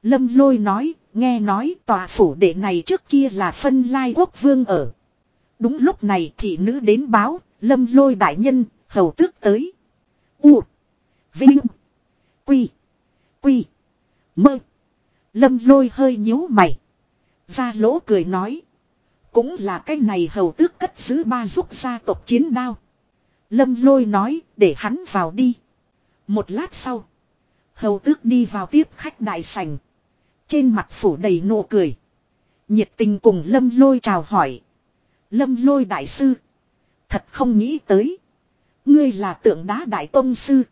Lâm lôi nói, nghe nói tòa phủ đệ này trước kia là phân lai quốc vương ở. Đúng lúc này thị nữ đến báo, lâm lôi đại nhân, hầu tước tới. U. Vinh. Quy. Quy. Mơ. Lâm lôi hơi nhíu mày. Ra lỗ cười nói. Cũng là cái này hầu tước cất giữ ba giúp gia tộc chiến đao. Lâm lôi nói để hắn vào đi. Một lát sau. Hầu tước đi vào tiếp khách đại sành Trên mặt phủ đầy nụ cười. Nhiệt tình cùng lâm lôi chào hỏi. Lâm lôi đại sư. Thật không nghĩ tới. Ngươi là tượng đá đại tông sư.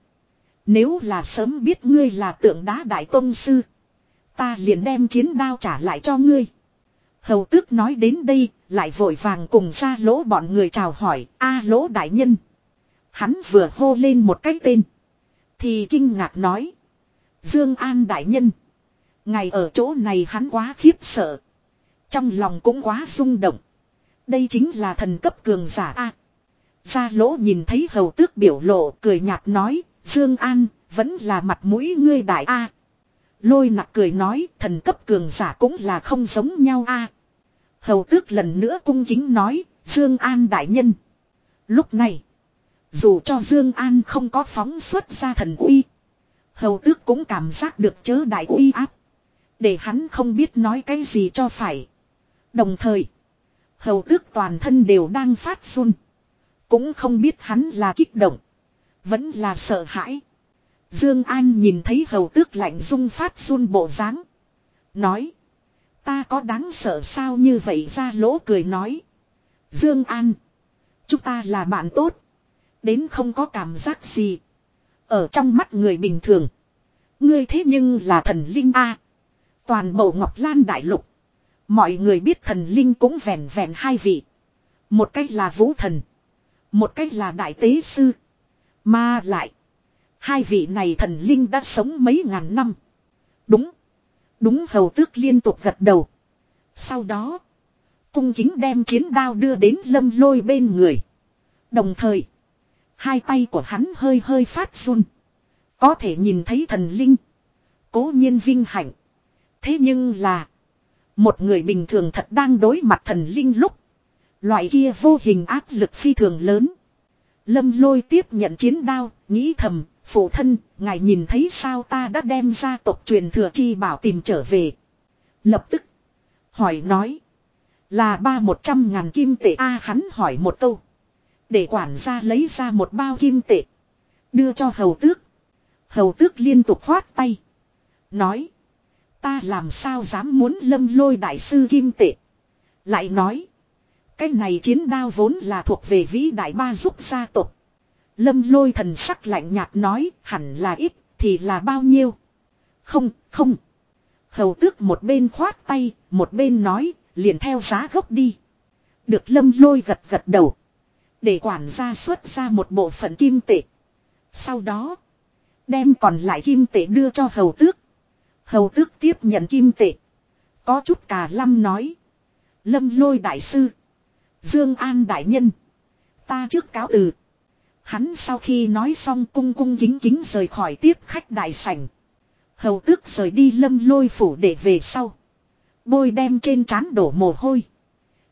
Nếu là sớm biết ngươi là tượng đá đại tông sư. Ta liền đem chiến đao trả lại cho ngươi. Hầu tước nói đến đây, lại vội vàng cùng ra lỗ bọn người chào hỏi, a lỗ đại nhân. Hắn vừa hô lên một cái tên. Thì kinh ngạc nói. Dương An đại nhân. Ngày ở chỗ này hắn quá khiếp sợ. Trong lòng cũng quá rung động. Đây chính là thần cấp cường giả A. Gia lỗ nhìn thấy hầu tước biểu lộ cười nhạt nói, Dương An, vẫn là mặt mũi ngươi đại A. Lôi nặc cười nói, thần cấp cường giả cũng là không giống nhau A. Hầu tước lần nữa cung kính nói, Dương An đại nhân. Lúc này, dù cho Dương An không có phóng xuất ra thần uy, hầu tước cũng cảm giác được chớ đại uy áp. Để hắn không biết nói cái gì cho phải. Đồng thời, hầu tước toàn thân đều đang phát run. Cũng không biết hắn là kích động. Vẫn là sợ hãi. Dương An nhìn thấy hầu tước lạnh run phát run bộ dáng, nói: "Ta có đáng sợ sao như vậy?" Ra lỗ cười nói: "Dương An, chúng ta là bạn tốt, đến không có cảm giác gì. Ở trong mắt người bình thường, ngươi thế nhưng là thần linh a. Toàn bộ Ngọc Lan đại lục, mọi người biết thần linh cũng vẹn vẹn hai vị. Một cách là vũ thần, một cách là đại tế sư. Mà lại, hai vị này thần linh đã sống mấy ngàn năm. Đúng, đúng hầu tước liên tục gật đầu. Sau đó, cung kính đem chiến đao đưa đến lâm lôi bên người. Đồng thời, hai tay của hắn hơi hơi phát run. Có thể nhìn thấy thần linh. Cố nhiên vinh hạnh. Thế nhưng là, một người bình thường thật đang đối mặt thần linh lúc. Loại kia vô hình áp lực phi thường lớn. Lâm lôi tiếp nhận chiến đao, nghĩ thầm, phụ thân, ngài nhìn thấy sao ta đã đem ra tộc truyền thừa chi bảo tìm trở về. Lập tức, hỏi nói, là ba một trăm ngàn kim tệ A hắn hỏi một câu. Để quản gia lấy ra một bao kim tệ. Đưa cho hầu tước. Hầu tước liên tục khoát tay. Nói. Ta làm sao dám muốn lâm lôi đại sư kim tệ. Lại nói. Cái này chiến đao vốn là thuộc về vĩ đại ba giúp gia tộc. Lâm lôi thần sắc lạnh nhạt nói hẳn là ít thì là bao nhiêu. Không, không. Hầu tước một bên khoát tay, một bên nói, liền theo giá gốc đi. Được lâm lôi gật gật đầu. Để quản gia xuất ra một bộ phận kim tệ. Sau đó, đem còn lại kim tệ đưa cho hầu tước. Hầu tước tiếp nhận kim tệ. Có chút cà lâm nói. Lâm lôi đại sư. Dương An đại nhân. Ta trước cáo từ. Hắn sau khi nói xong cung cung kính kính rời khỏi tiếp khách đại sảnh. Hầu tước rời đi lâm lôi phủ để về sau. Bôi đem trên trán đổ mồ hôi.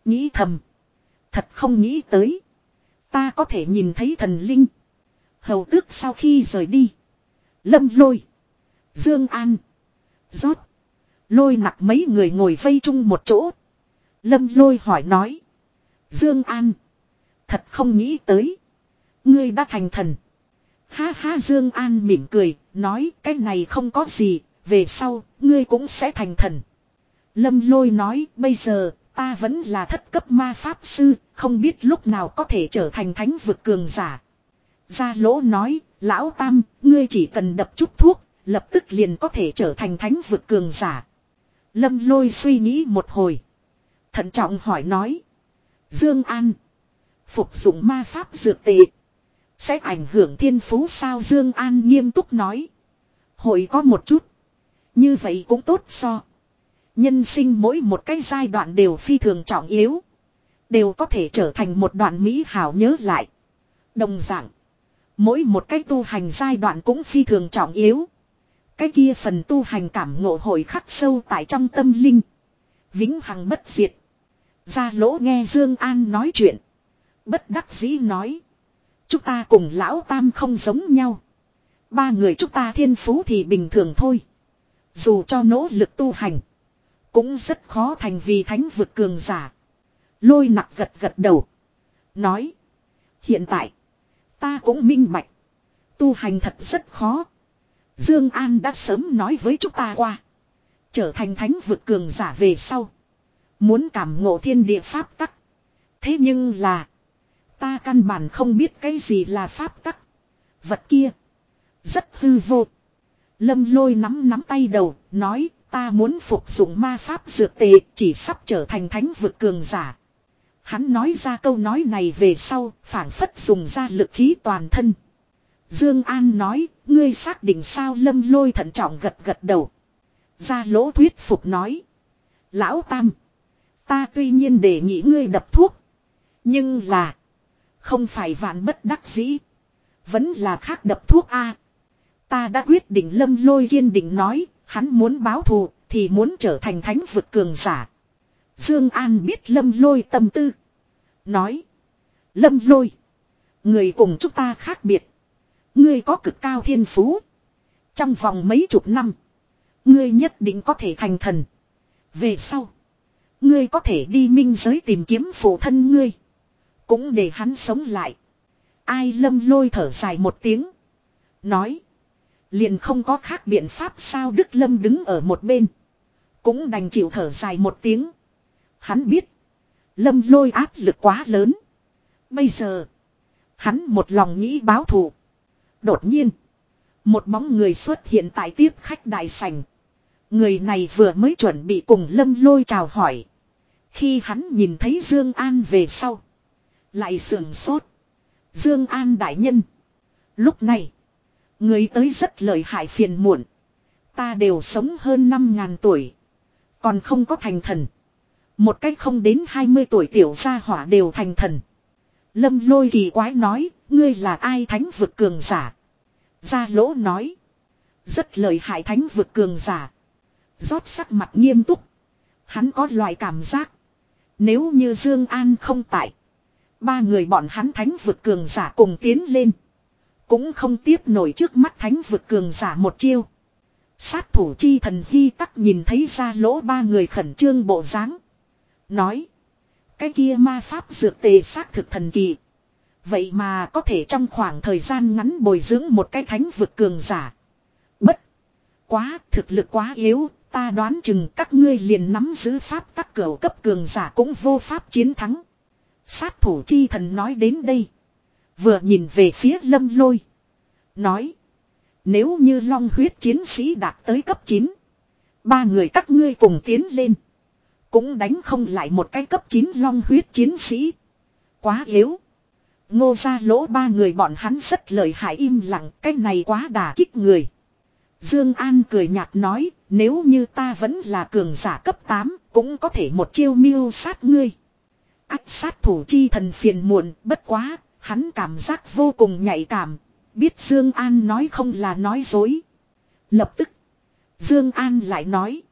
Nghĩ thầm. Thật không nghĩ tới. Ta có thể nhìn thấy thần linh. Hầu tước sau khi rời đi. Lâm lôi. Dương An rót. Lôi nặc mấy người ngồi vây chung một chỗ. Lâm lôi hỏi nói. Dương An. Thật không nghĩ tới. Ngươi đã thành thần. Ha ha Dương An mỉm cười. Nói cái này không có gì. Về sau ngươi cũng sẽ thành thần. Lâm lôi nói bây giờ ta vẫn là thất cấp ma pháp sư. Không biết lúc nào có thể trở thành thánh vực cường giả. Gia lỗ nói, lão tam, ngươi chỉ cần đập chút thuốc, lập tức liền có thể trở thành thánh vực cường giả. Lâm lôi suy nghĩ một hồi. Thận trọng hỏi nói. Dương An. Phục dụng ma pháp dược tệ. Sẽ ảnh hưởng thiên phú sao Dương An nghiêm túc nói. Hội có một chút. Như vậy cũng tốt so. Nhân sinh mỗi một cái giai đoạn đều phi thường trọng yếu. Đều có thể trở thành một đoạn mỹ hảo nhớ lại. Đồng dạng. Mỗi một cái tu hành giai đoạn cũng phi thường trọng yếu. Cái kia phần tu hành cảm ngộ hội khắc sâu tại trong tâm linh. Vĩnh hằng bất diệt. Gia lỗ nghe Dương An nói chuyện. Bất đắc dĩ nói. Chúng ta cùng lão tam không giống nhau. Ba người chúng ta thiên phú thì bình thường thôi. Dù cho nỗ lực tu hành. Cũng rất khó thành vì thánh vực cường giả. Lôi nặc gật gật đầu. Nói. Hiện tại. Ta cũng minh bạch. Tu hành thật rất khó. Dương An đã sớm nói với chúng ta qua. Trở thành thánh vực cường giả về sau. Muốn cảm ngộ thiên địa pháp tắc. Thế nhưng là. Ta căn bản không biết cái gì là pháp tắc. Vật kia. Rất hư vô. Lâm lôi nắm nắm tay đầu. Nói, ta muốn phục dụng ma pháp dược tệ. Chỉ sắp trở thành thánh vực cường giả. Hắn nói ra câu nói này về sau. phản phất dùng ra lực khí toàn thân. Dương An nói. Ngươi xác định sao lâm lôi thận trọng gật gật đầu. Gia lỗ thuyết phục nói. Lão Tam. Ta tuy nhiên để nghĩ ngươi đập thuốc. Nhưng là. Không phải vạn bất đắc dĩ. Vẫn là khác đập thuốc A. Ta đã quyết định, lâm lôi kiên định nói. Hắn muốn báo thù thì muốn trở thành thánh vực cường giả. Dương An biết lâm lôi tâm tư. Nói. Lâm lôi. Người cùng chúng ta khác biệt. Ngươi có cực cao thiên phú. Trong vòng mấy chục năm. Ngươi nhất định có thể thành thần. Về sau. Ngươi có thể đi minh giới tìm kiếm phụ thân ngươi. Cũng để hắn sống lại. Ai lâm lôi thở dài một tiếng. Nói. Liền không có khác biện pháp sao Đức Lâm đứng ở một bên. Cũng đành chịu thở dài một tiếng. Hắn biết. Lâm lôi áp lực quá lớn. Bây giờ. Hắn một lòng nghĩ báo thù. Đột nhiên. Một bóng người xuất hiện tại tiếp khách đại sảnh. Người này vừa mới chuẩn bị cùng lâm lôi chào hỏi. Khi hắn nhìn thấy Dương An về sau. Lại sườn sốt. Dương An đại nhân. Lúc này. Người tới rất lợi hại phiền muộn. Ta đều sống hơn năm ngàn tuổi. Còn không có thành thần. Một cách không đến 20 tuổi tiểu gia hỏa đều thành thần. Lâm lôi kỳ quái nói, ngươi là ai thánh vực cường giả? Gia lỗ nói. Rất lời hại thánh vực cường giả. rót sắc mặt nghiêm túc. Hắn có loại cảm giác. Nếu như Dương An không tại. Ba người bọn hắn thánh vực cường giả cùng tiến lên. Cũng không tiếp nổi trước mắt thánh vực cường giả một chiêu. Sát thủ chi thần hy tắc nhìn thấy ra lỗ ba người khẩn trương bộ dáng Nói. Cái kia ma pháp dược tề xác thực thần kỳ. Vậy mà có thể trong khoảng thời gian ngắn bồi dưỡng một cái thánh vực cường giả. Bất. Quá thực lực quá yếu. Ta đoán chừng các ngươi liền nắm giữ pháp các cửu cấp cường giả cũng vô pháp chiến thắng. Sát thủ chi thần nói đến đây. Vừa nhìn về phía lâm lôi. Nói. Nếu như long huyết chiến sĩ đạt tới cấp 9. Ba người các ngươi cùng tiến lên. Cũng đánh không lại một cái cấp 9 long huyết chiến sĩ. Quá yếu. Ngô ra lỗ ba người bọn hắn rất lời hại im lặng. Cái này quá đà kích người. Dương An cười nhạt nói. Nếu như ta vẫn là cường giả cấp 8. Cũng có thể một chiêu miêu sát ngươi. Ách sát thủ chi thần phiền muộn. Bất quá. Hắn cảm giác vô cùng nhạy cảm. Biết Dương An nói không là nói dối. Lập tức. Dương An lại nói.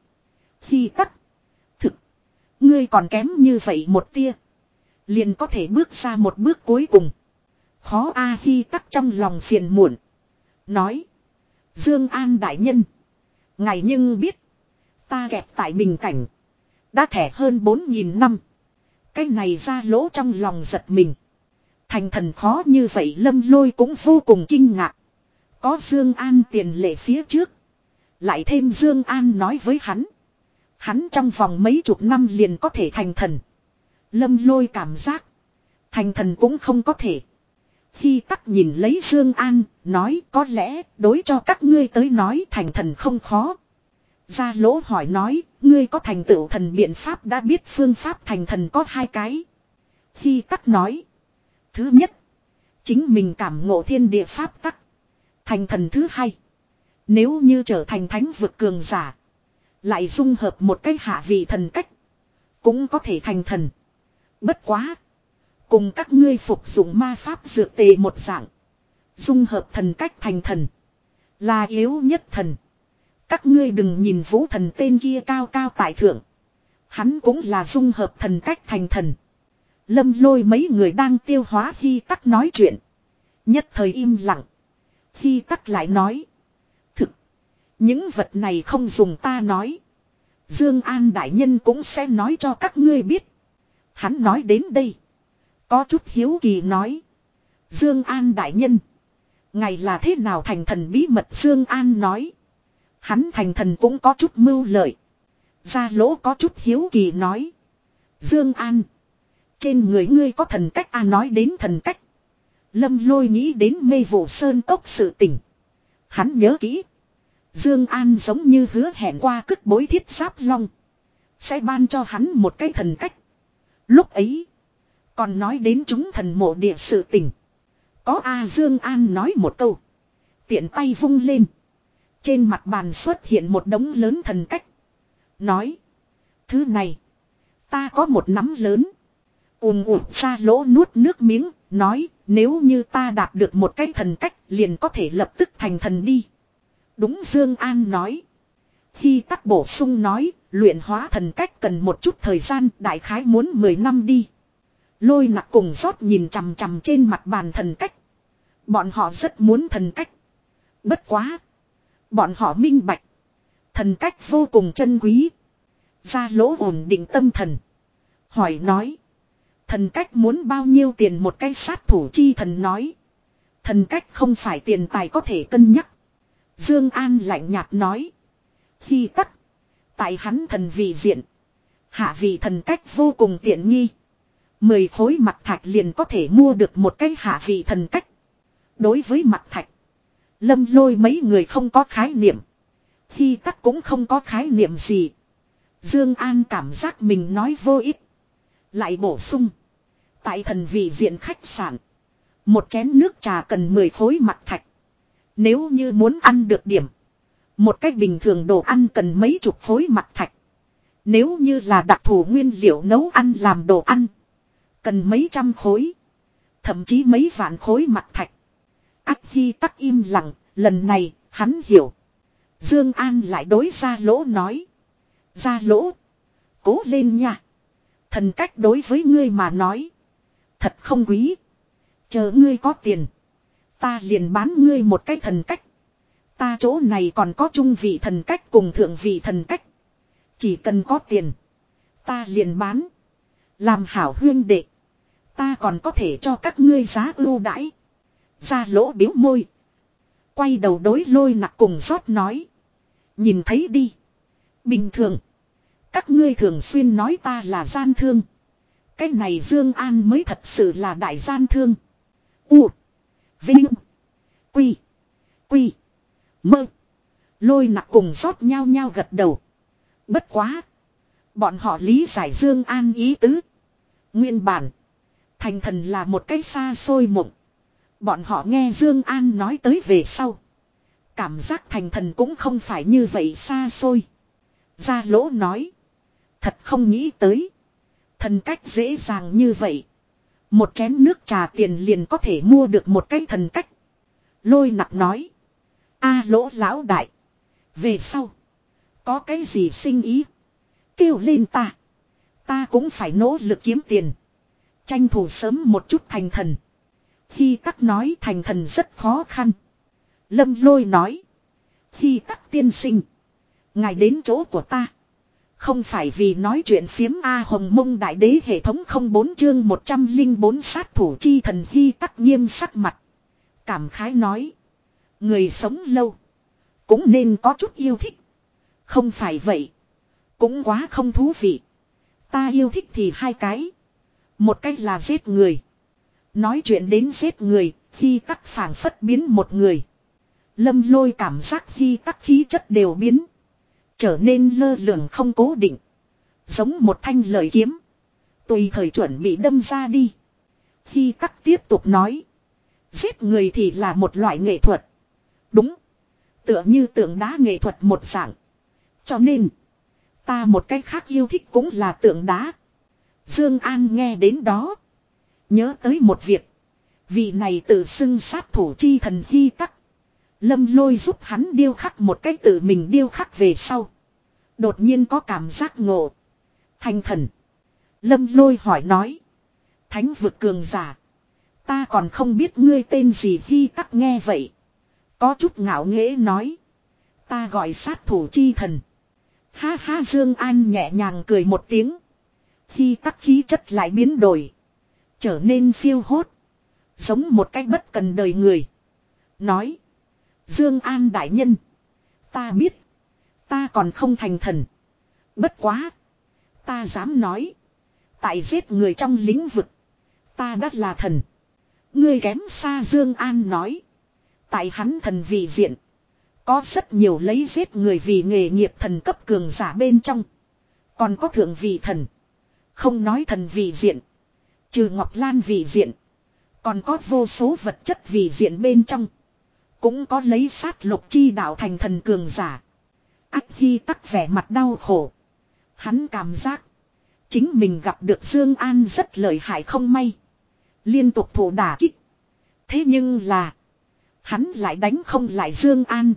Khi tắt. Ngươi còn kém như vậy một tia. Liền có thể bước ra một bước cuối cùng. Khó A Hi tắc trong lòng phiền muộn. Nói. Dương An đại nhân. Ngày nhưng biết. Ta kẹp tại bình cảnh. Đã thẻ hơn 4.000 năm. Cái này ra lỗ trong lòng giật mình. Thành thần khó như vậy lâm lôi cũng vô cùng kinh ngạc. Có Dương An tiền lệ phía trước. Lại thêm Dương An nói với hắn. Hắn trong vòng mấy chục năm liền có thể thành thần. Lâm lôi cảm giác. Thành thần cũng không có thể. Khi tắc nhìn lấy Dương An, nói có lẽ đối cho các ngươi tới nói thành thần không khó. Gia lỗ hỏi nói, ngươi có thành tựu thần biện pháp đã biết phương pháp thành thần có hai cái. Khi tắc nói. Thứ nhất, chính mình cảm ngộ thiên địa pháp tắc. Thành thần thứ hai. Nếu như trở thành thánh vực cường giả. Lại dung hợp một cái hạ vị thần cách. Cũng có thể thành thần. Bất quá. Cùng các ngươi phục dụng ma pháp dược tề một dạng. Dung hợp thần cách thành thần. Là yếu nhất thần. Các ngươi đừng nhìn vũ thần tên kia cao cao tại thượng. Hắn cũng là dung hợp thần cách thành thần. Lâm lôi mấy người đang tiêu hóa khi tắc nói chuyện. Nhất thời im lặng. Khi tắc lại nói. Những vật này không dùng ta nói. Dương An đại nhân cũng sẽ nói cho các ngươi biết. Hắn nói đến đây. Có chút hiếu kỳ nói. Dương An đại nhân. Ngày là thế nào thành thần bí mật Dương An nói. Hắn thành thần cũng có chút mưu lợi. Gia lỗ có chút hiếu kỳ nói. Dương An. Trên người ngươi có thần cách a nói đến thần cách. Lâm lôi nghĩ đến mê vụ sơn tốc sự tình. Hắn nhớ kỹ. Dương An giống như hứa hẹn qua cức bối thiết giáp long. Sẽ ban cho hắn một cái thần cách. Lúc ấy. Còn nói đến chúng thần mộ địa sự tình. Có A Dương An nói một câu. Tiện tay vung lên. Trên mặt bàn xuất hiện một đống lớn thần cách. Nói. Thứ này. Ta có một nắm lớn. ùm ụt xa lỗ nuốt nước miếng. Nói, nếu như ta đạt được một cái thần cách, liền có thể lập tức thành thần đi. Đúng Dương An nói. Khi tắc bổ sung nói, luyện hóa thần cách cần một chút thời gian, đại khái muốn 10 năm đi. Lôi nặc cùng rót nhìn chằm chằm trên mặt bàn thần cách. Bọn họ rất muốn thần cách. Bất quá. Bọn họ minh bạch. Thần cách vô cùng chân quý. Ra lỗ ổn định tâm thần. Hỏi nói. Thần cách muốn bao nhiêu tiền một cái sát thủ chi thần nói. Thần cách không phải tiền tài có thể cân nhắc. Dương An lạnh nhạt nói. Khi tắc. Tại hắn thần vị diện. Hạ vị thần cách vô cùng tiện nghi. Mười khối mặt thạch liền có thể mua được một cái hạ vị thần cách. Đối với mặt thạch. Lâm lôi mấy người không có khái niệm. Khi tắc cũng không có khái niệm gì. Dương An cảm giác mình nói vô ích. Lại bổ sung. Tại thần vị diện khách sạn. Một chén nước trà cần 10 khối mặt thạch. Nếu như muốn ăn được điểm. Một cách bình thường đồ ăn cần mấy chục khối mặt thạch. Nếu như là đặc thù nguyên liệu nấu ăn làm đồ ăn. Cần mấy trăm khối. Thậm chí mấy vạn khối mặt thạch. Ác Hi tắc im lặng, lần này, hắn hiểu. Dương An lại đối ra lỗ nói. Ra lỗ. Cố lên nha. Thần cách đối với ngươi mà nói. Thật không quý. Chờ ngươi có tiền. Ta liền bán ngươi một cái thần cách. Ta chỗ này còn có trung vị thần cách cùng thượng vị thần cách. Chỉ cần có tiền. Ta liền bán. Làm hảo huyên đệ. Ta còn có thể cho các ngươi giá ưu đãi. Ra lỗ biếu môi. Quay đầu đối lôi nặc cùng rót nói. Nhìn thấy đi. Bình thường. Các ngươi thường xuyên nói ta là gian thương. Cái này Dương An mới thật sự là đại gian thương. U. Vinh. Quy. Quy. Mơ. Lôi nặc cùng rót nhau nhau gật đầu. Bất quá. Bọn họ lý giải Dương An ý tứ. Nguyên bản. Thành thần là một cái xa xôi mộng. Bọn họ nghe Dương An nói tới về sau. Cảm giác thành thần cũng không phải như vậy xa xôi. Gia lỗ nói. Thật không nghĩ tới. Thần cách dễ dàng như vậy. Một chén nước trà tiền liền có thể mua được một cái thần cách. Lôi nặc nói. A lỗ lão đại. Về sau. Có cái gì sinh ý. Kêu lên ta. Ta cũng phải nỗ lực kiếm tiền. Tranh thủ sớm một chút thành thần. Khi tắc nói thành thần rất khó khăn. Lâm lôi nói. Khi tắc tiên sinh. Ngài đến chỗ của ta. Không phải vì nói chuyện phiếm A Hồng Mông Đại Đế hệ thống không bốn chương 104 sát thủ chi thần hy tắc nghiêm sắc mặt. Cảm khái nói. Người sống lâu. Cũng nên có chút yêu thích. Không phải vậy. Cũng quá không thú vị. Ta yêu thích thì hai cái. Một cách là giết người. Nói chuyện đến giết người, khi tắc phảng phất biến một người. Lâm lôi cảm giác khi tắc khí chất đều biến. Trở nên lơ lửng không cố định. Giống một thanh lời kiếm. Tùy thời chuẩn bị đâm ra đi. Khi tắc tiếp tục nói. Giết người thì là một loại nghệ thuật. Đúng. Tựa như tượng đá nghệ thuật một dạng. Cho nên. Ta một cách khác yêu thích cũng là tượng đá. Dương An nghe đến đó. Nhớ tới một việc. Vị này tự xưng sát thủ chi thần hy tắc. Lâm lôi giúp hắn điêu khắc một cách tự mình điêu khắc về sau. Đột nhiên có cảm giác ngộ. Thanh thần. Lâm lôi hỏi nói. Thánh vực cường giả. Ta còn không biết ngươi tên gì khi tắc nghe vậy. Có chút ngạo nghễ nói. Ta gọi sát thủ chi thần. Ha ha Dương An nhẹ nhàng cười một tiếng. Khi tắc khí chất lại biến đổi. Trở nên phiêu hốt. Giống một cách bất cần đời người. Nói. Dương An đại nhân. Ta biết. Ta còn không thành thần. Bất quá. Ta dám nói. Tại giết người trong lĩnh vực. Ta đắt là thần. Ngươi kém xa Dương An nói. Tại hắn thần vị diện. Có rất nhiều lấy giết người vì nghề nghiệp thần cấp cường giả bên trong. Còn có thượng vị thần. Không nói thần vị diện. Trừ Ngọc Lan vị diện. Còn có vô số vật chất vị diện bên trong. Cũng có lấy sát lục chi đạo thành thần cường giả. Ách Hy tắc vẻ mặt đau khổ. Hắn cảm giác. Chính mình gặp được Dương An rất lợi hại không may. Liên tục thủ đả kích. Thế nhưng là. Hắn lại đánh không lại Dương An.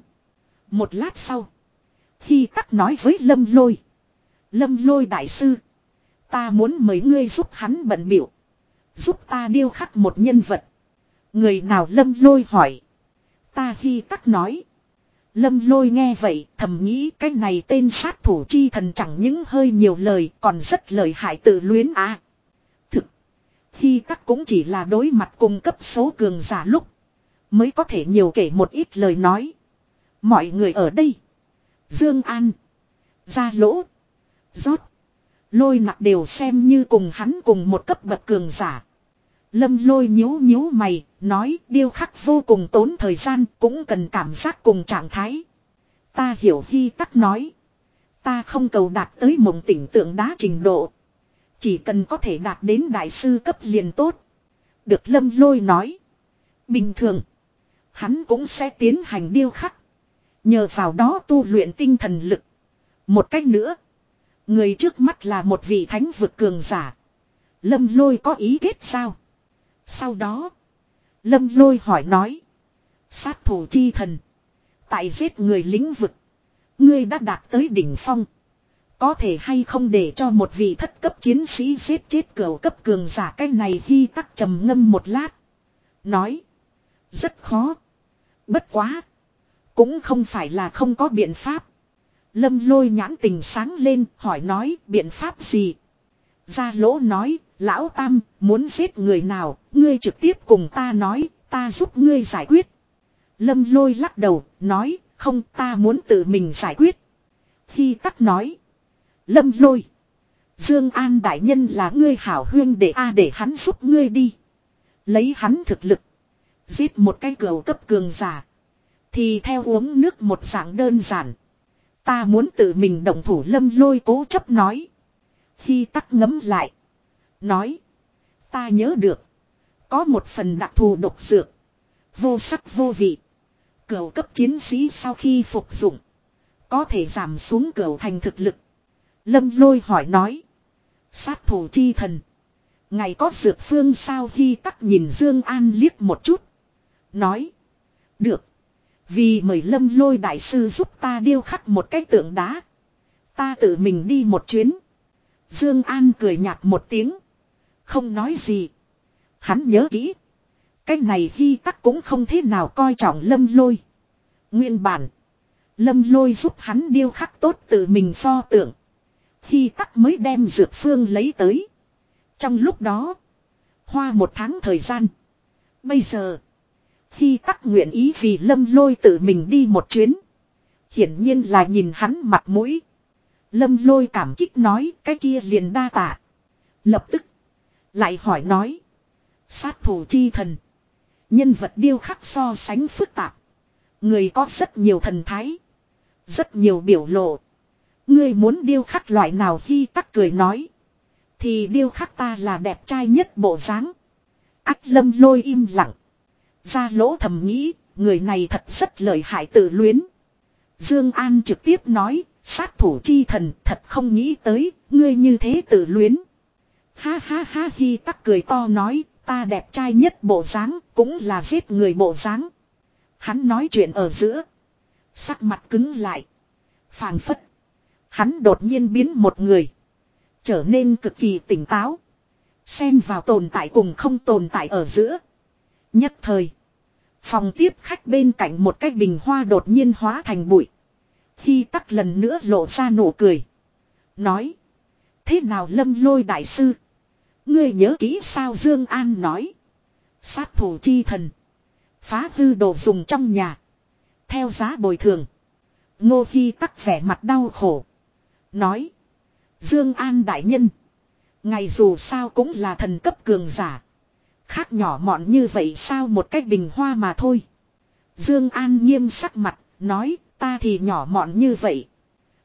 Một lát sau. Hy tắc nói với Lâm Lôi. Lâm Lôi đại sư. Ta muốn mấy ngươi giúp hắn bận biểu. Giúp ta điêu khắc một nhân vật. Người nào Lâm Lôi hỏi. Ta Hy tắc nói. Lâm lôi nghe vậy thầm nghĩ cái này tên sát thủ chi thần chẳng những hơi nhiều lời còn rất lời hại tự luyến á. Thực. Khi tắc cũng chỉ là đối mặt cung cấp số cường giả lúc. Mới có thể nhiều kể một ít lời nói. Mọi người ở đây. Dương An. Gia Lỗ. Giót, Lôi nặng đều xem như cùng hắn cùng một cấp bậc cường giả. Lâm lôi nhíu nhíu mày, nói điêu khắc vô cùng tốn thời gian, cũng cần cảm giác cùng trạng thái. Ta hiểu Hy tắc nói. Ta không cầu đạt tới mộng tỉnh tượng đá trình độ. Chỉ cần có thể đạt đến đại sư cấp liền tốt. Được lâm lôi nói. Bình thường. Hắn cũng sẽ tiến hành điêu khắc. Nhờ vào đó tu luyện tinh thần lực. Một cách nữa. Người trước mắt là một vị thánh vực cường giả. Lâm lôi có ý kết sao? Sau đó, Lâm Lôi hỏi nói. Sát thủ chi thần. Tại giết người lĩnh vực. Ngươi đã đạt tới đỉnh phong. Có thể hay không để cho một vị thất cấp chiến sĩ giết chết cửu cấp cường giả cái này hy tắc trầm ngâm một lát. Nói. Rất khó. Bất quá. Cũng không phải là không có biện pháp. Lâm lôi nhãn tình sáng lên hỏi nói biện pháp gì. Gia lỗ nói Lão Tam, muốn giết người nào, ngươi trực tiếp cùng ta nói, ta giúp ngươi giải quyết. Lâm lôi lắc đầu, nói, không ta muốn tự mình giải quyết. Khi tắc nói, Lâm lôi, Dương An đại nhân là ngươi hảo huyên để a để hắn giúp ngươi đi. Lấy hắn thực lực, giết một cái cầu cấp cường giả. Thì theo uống nước một dạng đơn giản. Ta muốn tự mình động thủ lâm lôi cố chấp nói. Khi tắc ngấm lại. Nói. Ta nhớ được. Có một phần đặc thù độc dược. Vô sắc vô vị. Cửu cấp chiến sĩ sau khi phục dụng. Có thể giảm xuống cửu thành thực lực. Lâm lôi hỏi nói. Sát thủ chi thần. Ngày có dược phương sao khi tắc nhìn Dương An liếc một chút. Nói. Được. Vì mời lâm lôi đại sư giúp ta điêu khắc một cái tượng đá. Ta tự mình đi một chuyến. Dương An cười nhạt một tiếng. Không nói gì. Hắn nhớ kỹ. Cái này khi tắc cũng không thế nào coi trọng lâm lôi. Nguyên bản. Lâm lôi giúp hắn điêu khắc tốt tự mình pho tượng. khi tắc mới đem dược phương lấy tới. Trong lúc đó. Hoa một tháng thời gian. Bây giờ. khi tắc nguyện ý vì lâm lôi tự mình đi một chuyến. Hiển nhiên là nhìn hắn mặt mũi. Lâm lôi cảm kích nói, cái kia liền đa tạ. Lập tức. Lại hỏi nói. Sát thủ chi thần. Nhân vật điêu khắc so sánh phức tạp. Người có rất nhiều thần thái. Rất nhiều biểu lộ. Ngươi muốn điêu khắc loại nào khi tắc cười nói. Thì điêu khắc ta là đẹp trai nhất bộ dáng. Ách lâm lôi im lặng. Ra lỗ thầm nghĩ, người này thật rất lợi hại tự luyến. Dương An trực tiếp nói, sát thủ chi thần thật không nghĩ tới, ngươi như thế tự luyến. Ha ha ha hi tắc cười to nói, ta đẹp trai nhất bộ dáng, cũng là giết người bộ dáng. Hắn nói chuyện ở giữa. Sắc mặt cứng lại. phảng phất. Hắn đột nhiên biến một người. Trở nên cực kỳ tỉnh táo. Xen vào tồn tại cùng không tồn tại ở giữa. Nhất thời. Phòng tiếp khách bên cạnh một cái bình hoa đột nhiên hóa thành bụi. Khi tắc lần nữa lộ ra nụ cười. Nói. Thế nào lâm lôi đại sư? Ngươi nhớ kỹ sao Dương An nói. Sát thủ chi thần. Phá hư đồ dùng trong nhà. Theo giá bồi thường. Ngô Phi tắc vẻ mặt đau khổ. Nói. Dương An đại nhân. Ngày dù sao cũng là thần cấp cường giả. Khác nhỏ mọn như vậy sao một cách bình hoa mà thôi. Dương An nghiêm sắc mặt. Nói, ta thì nhỏ mọn như vậy.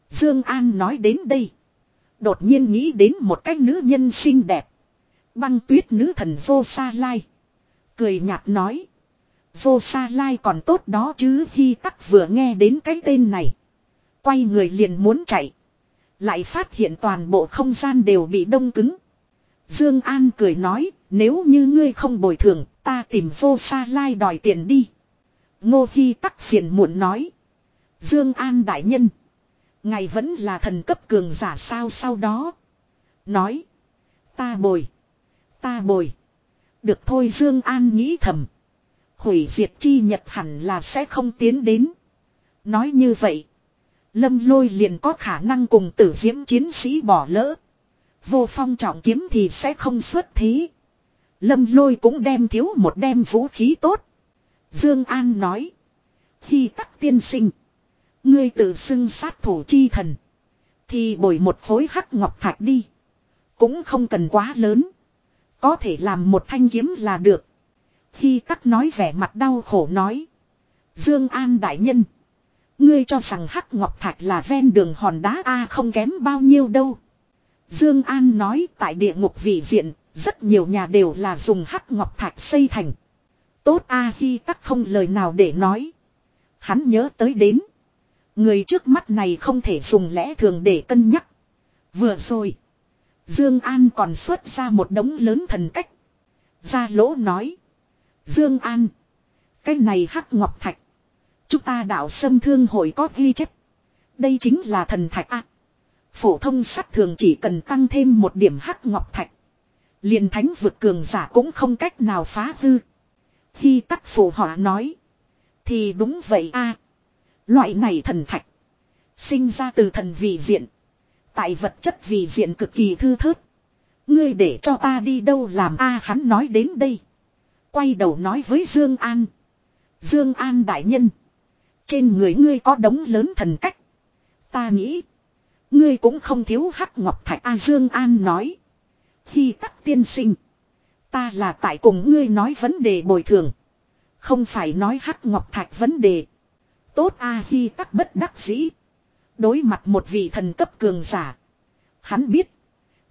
Dương An nói đến đây. Đột nhiên nghĩ đến một cái nữ nhân xinh đẹp. Băng tuyết nữ thần vô sa lai. Cười nhạt nói. Vô Sa Lai còn tốt đó chứ khi tắc vừa nghe đến cái tên này. Quay người liền muốn chạy. Lại phát hiện toàn bộ không gian đều bị đông cứng. Dương An cười nói, nếu như ngươi không bồi thường, ta tìm vô sa lai đòi tiền đi. Ngô Hi tắc phiền muộn nói. Dương An đại nhân. Ngài vẫn là thần cấp cường giả sao sau đó. Nói. Ta bồi. Ta bồi. Được thôi Dương An nghĩ thầm. Hủy diệt chi nhật hẳn là sẽ không tiến đến. Nói như vậy. Lâm lôi liền có khả năng cùng tử diễm chiến sĩ bỏ lỡ. Vô phong trọng kiếm thì sẽ không xuất thế. Lâm lôi cũng đem thiếu một đem vũ khí tốt. Dương An nói. Khi tắc tiên sinh. Ngươi tự xưng sát thủ chi thần. Thì bồi một khối hắc ngọc thạch đi. Cũng không cần quá lớn. Có thể làm một thanh kiếm là được. Khi tắc nói vẻ mặt đau khổ nói. Dương An đại nhân. Ngươi cho rằng hắc ngọc thạch là ven đường hòn đá A không kém bao nhiêu đâu. Dương An nói tại địa ngục vị diện, rất nhiều nhà đều là dùng hắc ngọc thạch xây thành. Tốt A khi tắc không lời nào để nói. Hắn nhớ tới đến. Người trước mắt này không thể dùng lẽ thường để cân nhắc. Vừa rồi. Dương An còn xuất ra một đống lớn thần cách. Gia lỗ nói. Dương An. Cái này hắc ngọc thạch. Chúng ta đạo xâm thương hội có ghi chép. Đây chính là thần thạch A. Phổ thông sắt thường chỉ cần tăng thêm một điểm hắc ngọc thạch. liền thánh vực cường giả cũng không cách nào phá hư. Khi tắc Phù họ nói. Thì đúng vậy a Loại này thần thạch. Sinh ra từ thần vị diện. Tại vật chất vì diện cực kỳ thư thớt. Ngươi để cho ta đi đâu làm a hắn nói đến đây. Quay đầu nói với Dương An. Dương An đại nhân. Trên người ngươi có đống lớn thần cách. Ta nghĩ. Ngươi cũng không thiếu hắc ngọc thạch A Dương An nói. Khi tắc tiên sinh. Ta là tại cùng ngươi nói vấn đề bồi thường. Không phải nói hắc ngọc thạch vấn đề. Tốt A Hi tắc bất đắc dĩ. Đối mặt một vị thần cấp cường giả. Hắn biết.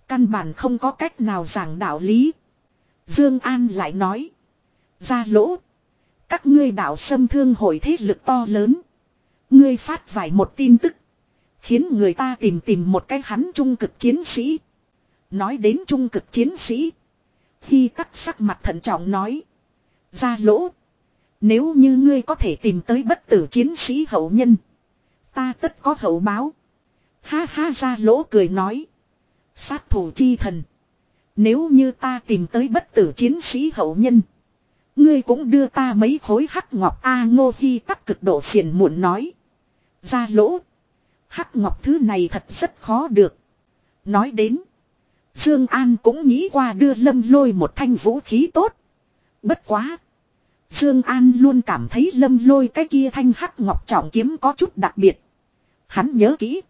Căn bản không có cách nào giảng đạo lý. Dương An lại nói. Ra lỗ. Các ngươi đạo xâm thương hội thế lực to lớn. Ngươi phát vài một tin tức. Khiến người ta tìm tìm một cái hắn trung cực chiến sĩ. Nói đến trung cực chiến sĩ. Khi tắc sắc mặt thận trọng nói. Ra lỗ. Nếu như ngươi có thể tìm tới bất tử chiến sĩ hậu nhân. Ta tất có hậu báo. Ha ha ra lỗ cười nói. Sát thủ chi thần. Nếu như ta tìm tới bất tử chiến sĩ hậu nhân. Ngươi cũng đưa ta mấy khối hắc ngọc A ngô hi tắc cực độ phiền muộn nói. Ra lỗ. Hắc ngọc thứ này thật rất khó được. Nói đến. Dương An cũng nghĩ qua đưa lâm lôi một thanh vũ khí tốt. Bất quá. Dương An luôn cảm thấy lâm lôi cái kia thanh hắc ngọc trọng kiếm có chút đặc biệt. Hắn nhớ kỹ.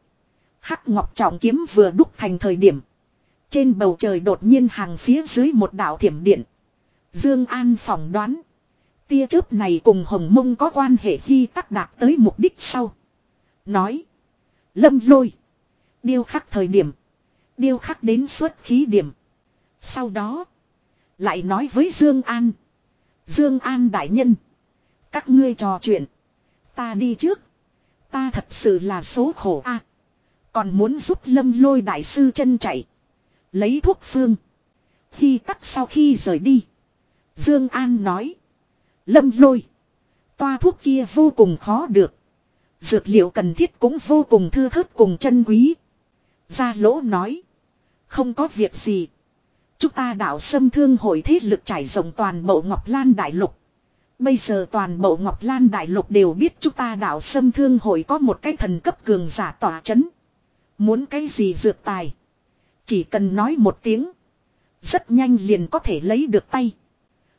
Hắc ngọc trọng kiếm vừa đúc thành thời điểm. Trên bầu trời đột nhiên hàng phía dưới một đạo thiểm điện. Dương An phỏng đoán. Tia chớp này cùng hồng mông có quan hệ khi tác đạt tới mục đích sau. Nói. Lâm lôi. Điêu khắc thời điểm. Điêu khắc đến suốt khí điểm. Sau đó. Lại nói với Dương An. Dương An đại nhân. Các ngươi trò chuyện. Ta đi trước. Ta thật sự là số khổ a. còn muốn giúp lâm lôi đại sư chân chạy. Lấy thuốc phương. Khi tắc sau khi rời đi. Dương An nói. Lâm lôi. Toa thuốc kia vô cùng khó được. Dược liệu cần thiết cũng vô cùng thưa thớt cùng chân quý. Gia lỗ nói. Không có việc gì. Chúng ta đạo xâm thương hội thế lực trải rộng toàn bộ Ngọc Lan Đại Lục. Bây giờ toàn bộ Ngọc Lan Đại Lục đều biết chúng ta đảo xâm thương hội có một cái thần cấp cường giả tỏa chấn. Muốn cái gì dược tài. Chỉ cần nói một tiếng. Rất nhanh liền có thể lấy được tay.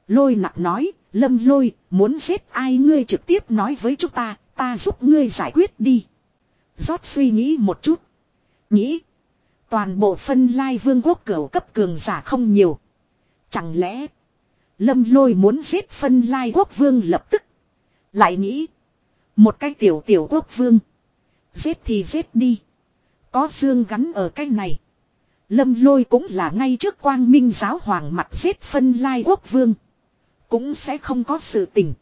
Lôi nặng nói, lâm lôi, muốn giết ai ngươi trực tiếp nói với chúng ta, ta giúp ngươi giải quyết đi. rót suy nghĩ một chút. Nghĩ. Toàn bộ phân lai vương quốc cửu cấp cường giả không nhiều. Chẳng lẽ. Lâm lôi muốn giết phân lai quốc vương lập tức. Lại nghĩ. Một cái tiểu tiểu quốc vương. Giết thì giết đi. Có xương gắn ở cái này. Lâm lôi cũng là ngay trước quang minh giáo hoàng mặt giết phân lai quốc vương. Cũng sẽ không có sự tình.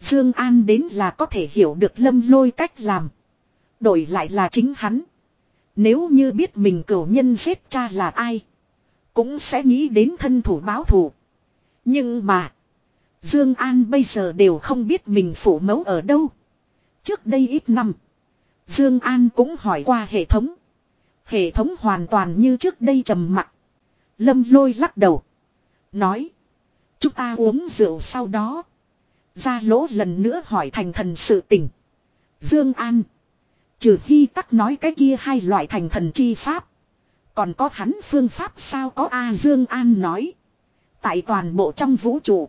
Dương An đến là có thể hiểu được lâm lôi cách làm. Đổi lại là chính hắn. Nếu như biết mình cửu nhân giết cha là ai. Cũng sẽ nghĩ đến thân thủ báo thù. Nhưng mà. Dương An bây giờ đều không biết mình phủ mẫu ở đâu. Trước đây ít năm. Dương An cũng hỏi qua hệ thống. Hệ thống hoàn toàn như trước đây trầm mặc. Lâm lôi lắc đầu. Nói. Chúng ta uống rượu sau đó. Ra lỗ lần nữa hỏi thành thần sự tình. Dương An. Trừ khi tắc nói cái kia hai loại thành thần chi pháp. Còn có hắn phương pháp sao có A Dương An nói. Tại toàn bộ trong vũ trụ.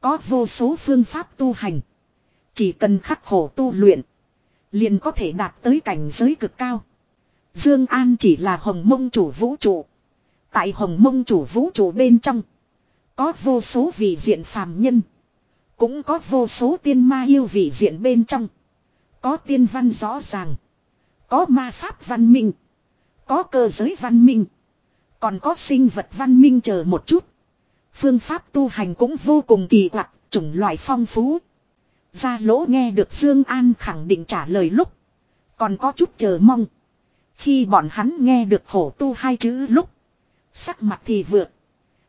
Có vô số phương pháp tu hành. Chỉ cần khắc khổ tu luyện. Liền có thể đạt tới cảnh giới cực cao. Dương An chỉ là hồng mông chủ vũ trụ. Tại hồng mông chủ vũ trụ bên trong. Có vô số vị diện phàm nhân. Cũng có vô số tiên ma yêu vị diện bên trong. Có tiên văn rõ ràng. Có ma pháp văn minh. Có cơ giới văn minh. Còn có sinh vật văn minh chờ một chút. Phương pháp tu hành cũng vô cùng kỳ quặc, chủng loại phong phú. Gia lỗ nghe được Dương An khẳng định trả lời lúc. Còn có chút chờ mong. Khi bọn hắn nghe được khổ tu hai chữ lúc. Sắc mặt thì vượt.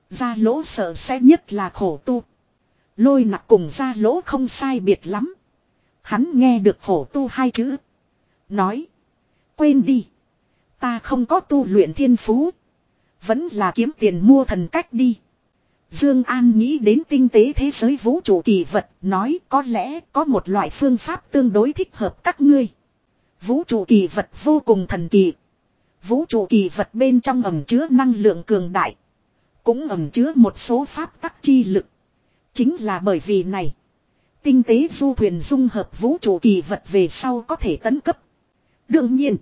Gia lỗ sợ sẽ nhất là khổ tu. Lôi nặc cùng gia lỗ không sai biệt lắm. Hắn nghe được khổ tu hai chữ. Nói. Quên đi. Ta không có tu luyện thiên phú. Vẫn là kiếm tiền mua thần cách đi. Dương An nghĩ đến tinh tế thế giới vũ trụ kỳ vật, nói có lẽ có một loại phương pháp tương đối thích hợp các ngươi. Vũ trụ kỳ vật vô cùng thần kỳ. Vũ trụ kỳ vật bên trong ẩm chứa năng lượng cường đại. Cũng ẩm chứa một số pháp tắc chi lực. Chính là bởi vì này. Tinh tế du thuyền dung hợp vũ trụ kỳ vật về sau có thể tấn cấp. Đương nhiên.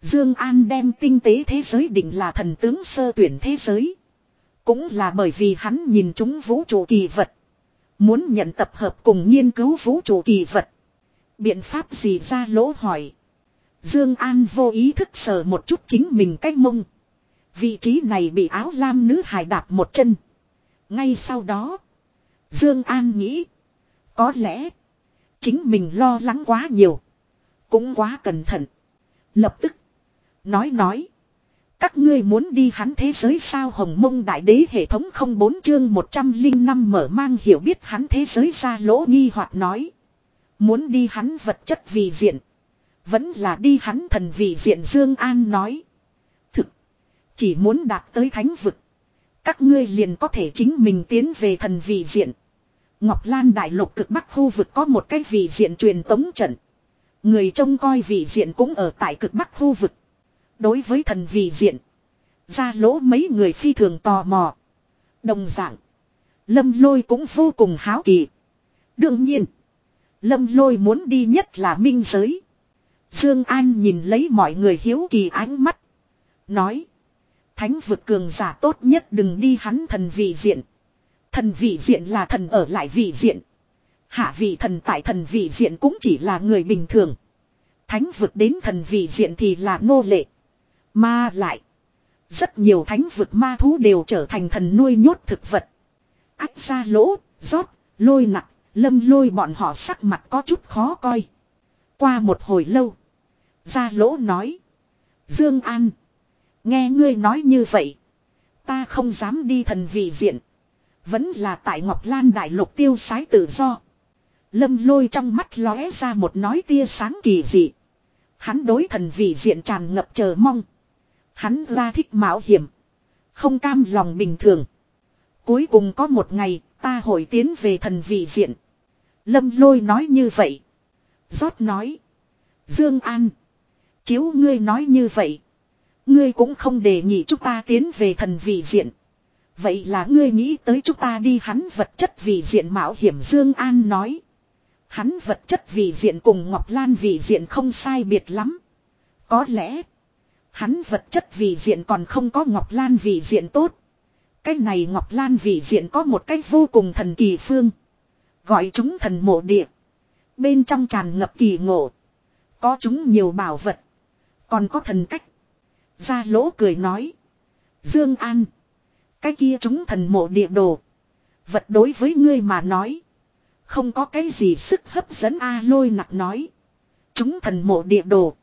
Dương An đem tinh tế thế giới định là thần tướng sơ tuyển thế giới. Cũng là bởi vì hắn nhìn chúng vũ trụ kỳ vật. Muốn nhận tập hợp cùng nghiên cứu vũ trụ kỳ vật. Biện pháp gì ra lỗ hỏi. Dương An vô ý thức sờ một chút chính mình cái mông. Vị trí này bị áo lam nữ hài đạp một chân. Ngay sau đó. Dương An nghĩ. Có lẽ. Chính mình lo lắng quá nhiều. Cũng quá cẩn thận. Lập tức. Nói nói. Các ngươi muốn đi hắn thế giới sao hồng mông đại đế hệ thống không bốn chương 105 mở mang hiểu biết hắn thế giới ra lỗ nghi hoặc nói. Muốn đi hắn vật chất vì diện. Vẫn là đi hắn thần vì diện Dương An nói. Thực. Chỉ muốn đạt tới thánh vực. Các ngươi liền có thể chính mình tiến về thần vì diện. Ngọc Lan đại lục cực bắc khu vực có một cái vị diện truyền tống trận. Người trông coi vị diện cũng ở tại cực bắc khu vực. Đối với thần vị diện. Ra lỗ mấy người phi thường tò mò. Đồng dạng. Lâm lôi cũng vô cùng háo kỳ. Đương nhiên. Lâm lôi muốn đi nhất là minh giới. Dương An nhìn lấy mọi người hiếu kỳ ánh mắt. Nói. Thánh vực cường giả tốt nhất đừng đi hắn thần vị diện. Thần vị diện là thần ở lại vị diện. Hạ vị thần tại thần vị diện cũng chỉ là người bình thường. Thánh vực đến thần vị diện thì là nô lệ. Mà lại. Rất nhiều thánh vực ma thú đều trở thành thần nuôi nhốt thực vật. Ách ra lỗ, rót, lôi nặng, lâm lôi bọn họ sắc mặt có chút khó coi. Qua một hồi lâu. ra lỗ nói. Dương An. Nghe ngươi nói như vậy. Ta không dám đi thần vị diện. Vẫn là tại Ngọc Lan Đại Lục tiêu sái tự do. Lâm lôi trong mắt lóe ra một nói tia sáng kỳ dị. Hắn đối thần vị diện tràn ngập chờ mong. Hắn ra thích mạo hiểm. Không cam lòng bình thường. Cuối cùng có một ngày, ta hồi tiến về thần vị diện. Lâm lôi nói như vậy. Rót nói. Dương An. Chiếu ngươi nói như vậy. Ngươi cũng không đề nghị chúng ta tiến về thần vị diện. Vậy là ngươi nghĩ tới chúng ta đi hắn vật chất vị diện mạo hiểm Dương An nói. Hắn vật chất vị diện cùng Ngọc Lan vị diện không sai biệt lắm. Có lẽ. Hắn vật chất vị diện còn không có Ngọc Lan vị diện tốt. Cái này Ngọc Lan vị diện có một cách vô cùng thần kỳ phương. Gọi chúng thần mộ địa. Bên trong tràn ngập kỳ ngộ. Có chúng nhiều bảo vật. Còn có thần cách. Gia lỗ cười nói. Dương An. Cái kia chúng thần mộ địa đồ. Vật đối với ngươi mà nói. Không có cái gì sức hấp dẫn A lôi nặng nói. Chúng thần mộ địa đồ.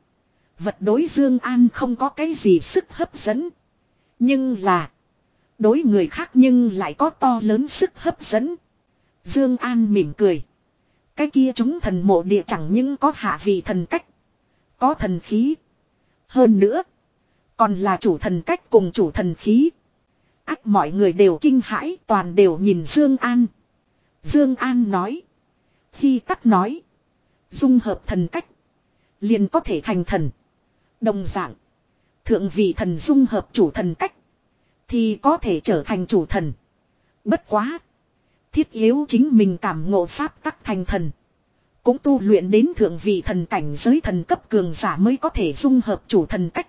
Vật đối Dương An không có cái gì sức hấp dẫn. Nhưng là. Đối người khác nhưng lại có to lớn sức hấp dẫn. Dương An mỉm cười. Cái kia chúng thần mộ địa chẳng những có hạ vị thần cách. Có thần khí. Hơn nữa. Còn là chủ thần cách cùng chủ thần khí. Ách mọi người đều kinh hãi, toàn đều nhìn Dương An. Dương An nói. Khi tắc nói. Dung hợp thần cách. Liền có thể thành thần. Đồng dạng. Thượng vị thần dung hợp chủ thần cách. Thì có thể trở thành chủ thần. Bất quá. Thiết yếu chính mình cảm ngộ pháp tắc thành thần. Cũng tu luyện đến thượng vị thần cảnh giới thần cấp cường giả mới có thể dung hợp chủ thần cách.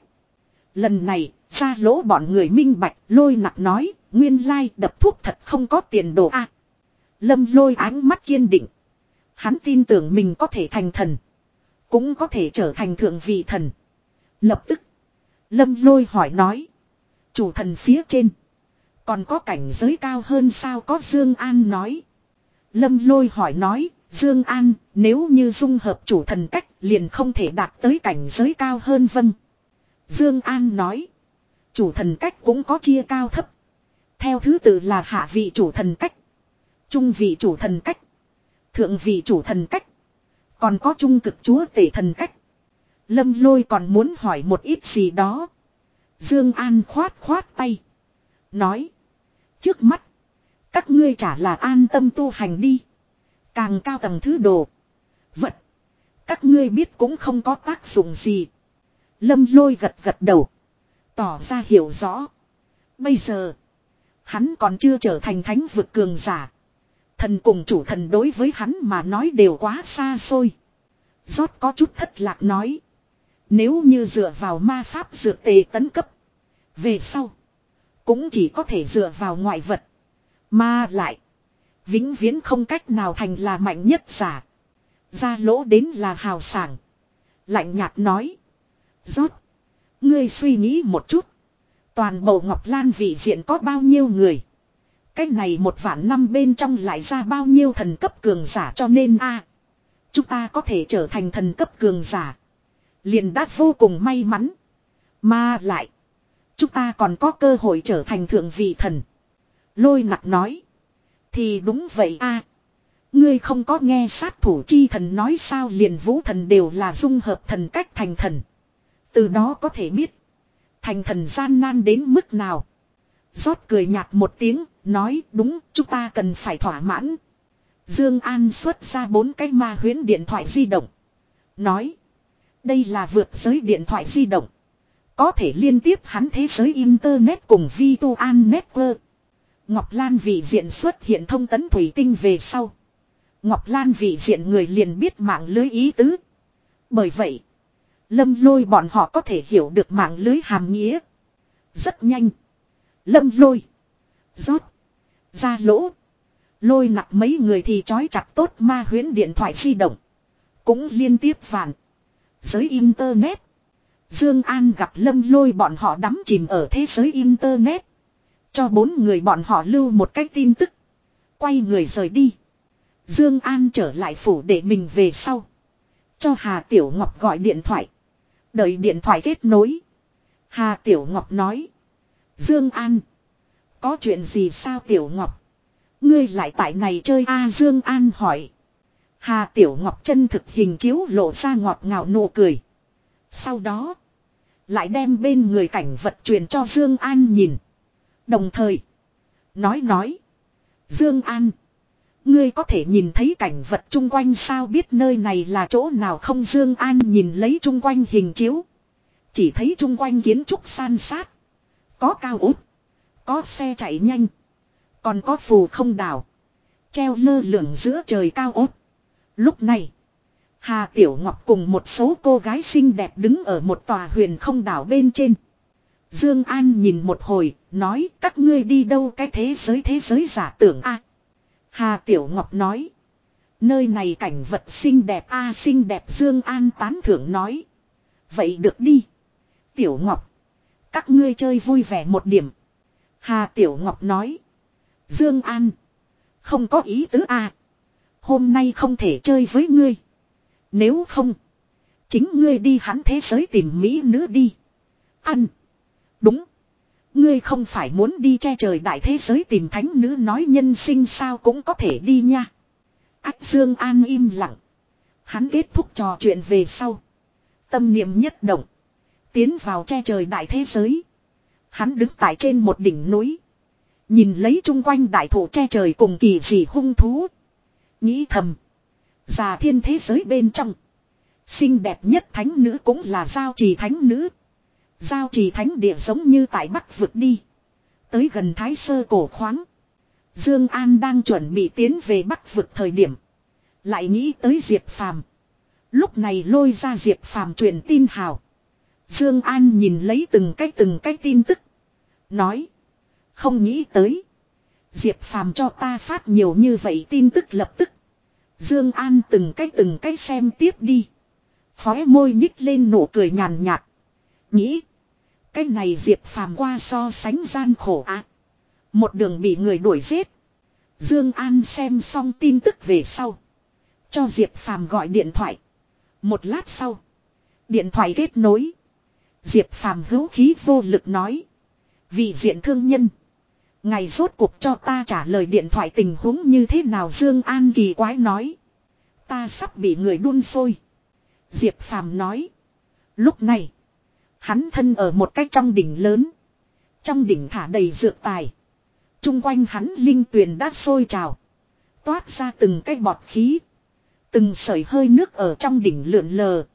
Lần này, ra lỗ bọn người minh bạch, lôi nặc nói, nguyên lai đập thuốc thật không có tiền đồ a. lâm lôi ánh mắt kiên định. Hắn tin tưởng mình có thể thành thần. Cũng có thể trở thành thượng vị thần. Lập tức, lâm lôi hỏi nói. Chủ thần phía trên. Còn có cảnh giới cao hơn sao có Dương An nói. Lâm lôi hỏi nói, Dương An, nếu như dung hợp chủ thần cách liền không thể đạt tới cảnh giới cao hơn vâng. Dương An nói. Chủ thần cách cũng có chia cao thấp. Theo thứ tự là hạ vị chủ thần cách. Trung vị chủ thần cách. Thượng vị chủ thần cách. Còn có trung cực chúa tể thần cách. Lâm lôi còn muốn hỏi một ít gì đó. Dương An khoát khoát tay. Nói. Trước mắt. Các ngươi trả là an tâm tu hành đi. Càng cao tầng thứ đồ. Vật. Các ngươi biết cũng không có tác dụng gì. Lâm lôi gật gật đầu. Tỏ ra hiểu rõ. Bây giờ. Hắn còn chưa trở thành thánh vực cường giả. Thần cùng chủ thần đối với hắn mà nói đều quá xa xôi. Giót có chút thất lạc nói. Nếu như dựa vào ma pháp dược tề tấn cấp. Về sau. Cũng chỉ có thể dựa vào ngoại vật. Mà lại. Vĩnh viễn không cách nào thành là mạnh nhất giả. Ra lỗ đến là hào sảng. Lạnh nhạt nói. rốt, Ngươi suy nghĩ một chút. Toàn bộ Ngọc Lan vị diện có bao nhiêu người. Cách này một vạn năm bên trong lại ra bao nhiêu thần cấp cường giả cho nên a, Chúng ta có thể trở thành thần cấp cường giả. Liền đã vô cùng may mắn. Mà lại. Chúng ta còn có cơ hội trở thành thượng vị thần. Lôi nặc nói. Thì đúng vậy a Ngươi không có nghe sát thủ chi thần nói sao liền vũ thần đều là dung hợp thần cách thành thần. Từ đó có thể biết. Thành thần gian nan đến mức nào. rót cười nhạt một tiếng, nói đúng chúng ta cần phải thỏa mãn. Dương An xuất ra bốn cái ma huyến điện thoại di động. Nói. Đây là vượt giới điện thoại di động. Có thể liên tiếp hắn thế giới Internet cùng Virtual Network. Ngọc Lan vị diện xuất hiện thông tấn thủy tinh về sau. Ngọc Lan vị diện người liền biết mạng lưới ý tứ. Bởi vậy, lâm lôi bọn họ có thể hiểu được mạng lưới hàm nghĩa. Rất nhanh. Lâm lôi. rót. Ra lỗ. Lôi nặng mấy người thì trói chặt tốt ma huyến điện thoại di động. Cũng liên tiếp phản. Giới Internet. Dương An gặp lâm lôi bọn họ đắm chìm ở thế giới Internet. Cho bốn người bọn họ lưu một cách tin tức. Quay người rời đi. Dương An trở lại phủ để mình về sau. Cho Hà Tiểu Ngọc gọi điện thoại. Đợi điện thoại kết nối. Hà Tiểu Ngọc nói. Dương An. Có chuyện gì sao Tiểu Ngọc? Ngươi lại tại này chơi a Dương An hỏi. Hà Tiểu Ngọc chân thực hình chiếu lộ ra ngọt ngào nụ cười. Sau đó. Lại đem bên người cảnh vật truyền cho Dương An nhìn. Đồng thời. Nói nói. Dương An. Ngươi có thể nhìn thấy cảnh vật chung quanh sao biết nơi này là chỗ nào không Dương An nhìn lấy chung quanh hình chiếu. Chỉ thấy chung quanh kiến trúc san sát. Có cao út. Có xe chạy nhanh. Còn có phù không đảo. Treo lơ lửng giữa trời cao ốc. Lúc này. Hà Tiểu Ngọc cùng một số cô gái xinh đẹp đứng ở một tòa huyền không đảo bên trên. Dương An nhìn một hồi, nói các ngươi đi đâu cái thế giới thế giới giả tưởng a Hà Tiểu Ngọc nói. Nơi này cảnh vật xinh đẹp a xinh đẹp Dương An tán thưởng nói. Vậy được đi. Tiểu Ngọc. Các ngươi chơi vui vẻ một điểm. Hà Tiểu Ngọc nói. Dương An. Không có ý tứ a Hôm nay không thể chơi với ngươi. Nếu không. Chính ngươi đi hắn thế giới tìm Mỹ nữ đi. Ăn. Đúng. Ngươi không phải muốn đi che trời đại thế giới tìm thánh nữ nói nhân sinh sao cũng có thể đi nha. Ách Dương An im lặng. Hắn kết thúc trò chuyện về sau. Tâm niệm nhất động. Tiến vào che trời đại thế giới. Hắn đứng tại trên một đỉnh núi. Nhìn lấy chung quanh đại thụ che trời cùng kỳ dị hung thú. Nghĩ thầm. Già thiên thế giới bên trong. Xinh đẹp nhất thánh nữ cũng là giao trì thánh nữ. Giao trì thánh địa giống như tại Bắc vượt đi. Tới gần Thái Sơ cổ khoáng. Dương An đang chuẩn bị tiến về Bắc vực thời điểm. Lại nghĩ tới Diệp Phàm. Lúc này lôi ra Diệp Phàm truyền tin hào. Dương An nhìn lấy từng cái từng cái tin tức. Nói. Không nghĩ tới. Diệp Phàm cho ta phát nhiều như vậy tin tức lập tức. Dương An từng cái từng cái xem tiếp đi. Khóe môi nhích lên nụ cười nhàn nhạt. Nghĩ. Cái này Diệp Phàm qua so sánh gian khổ ạ. Một đường bị người đuổi giết. Dương An xem xong tin tức về sau. Cho Diệp Phàm gọi điện thoại. Một lát sau. Điện thoại kết nối. Diệp Phàm hữu khí vô lực nói. Vị diện thương nhân. Ngày rốt cuộc cho ta trả lời điện thoại tình huống như thế nào Dương An kỳ quái nói. Ta sắp bị người đun sôi. Diệp Phàm nói. Lúc này. Hắn thân ở một cách trong đỉnh lớn. Trong đỉnh thả đầy dược tài. Trung quanh hắn linh tuyền đã sôi trào. Toát ra từng cái bọt khí. Từng sợi hơi nước ở trong đỉnh lượn lờ.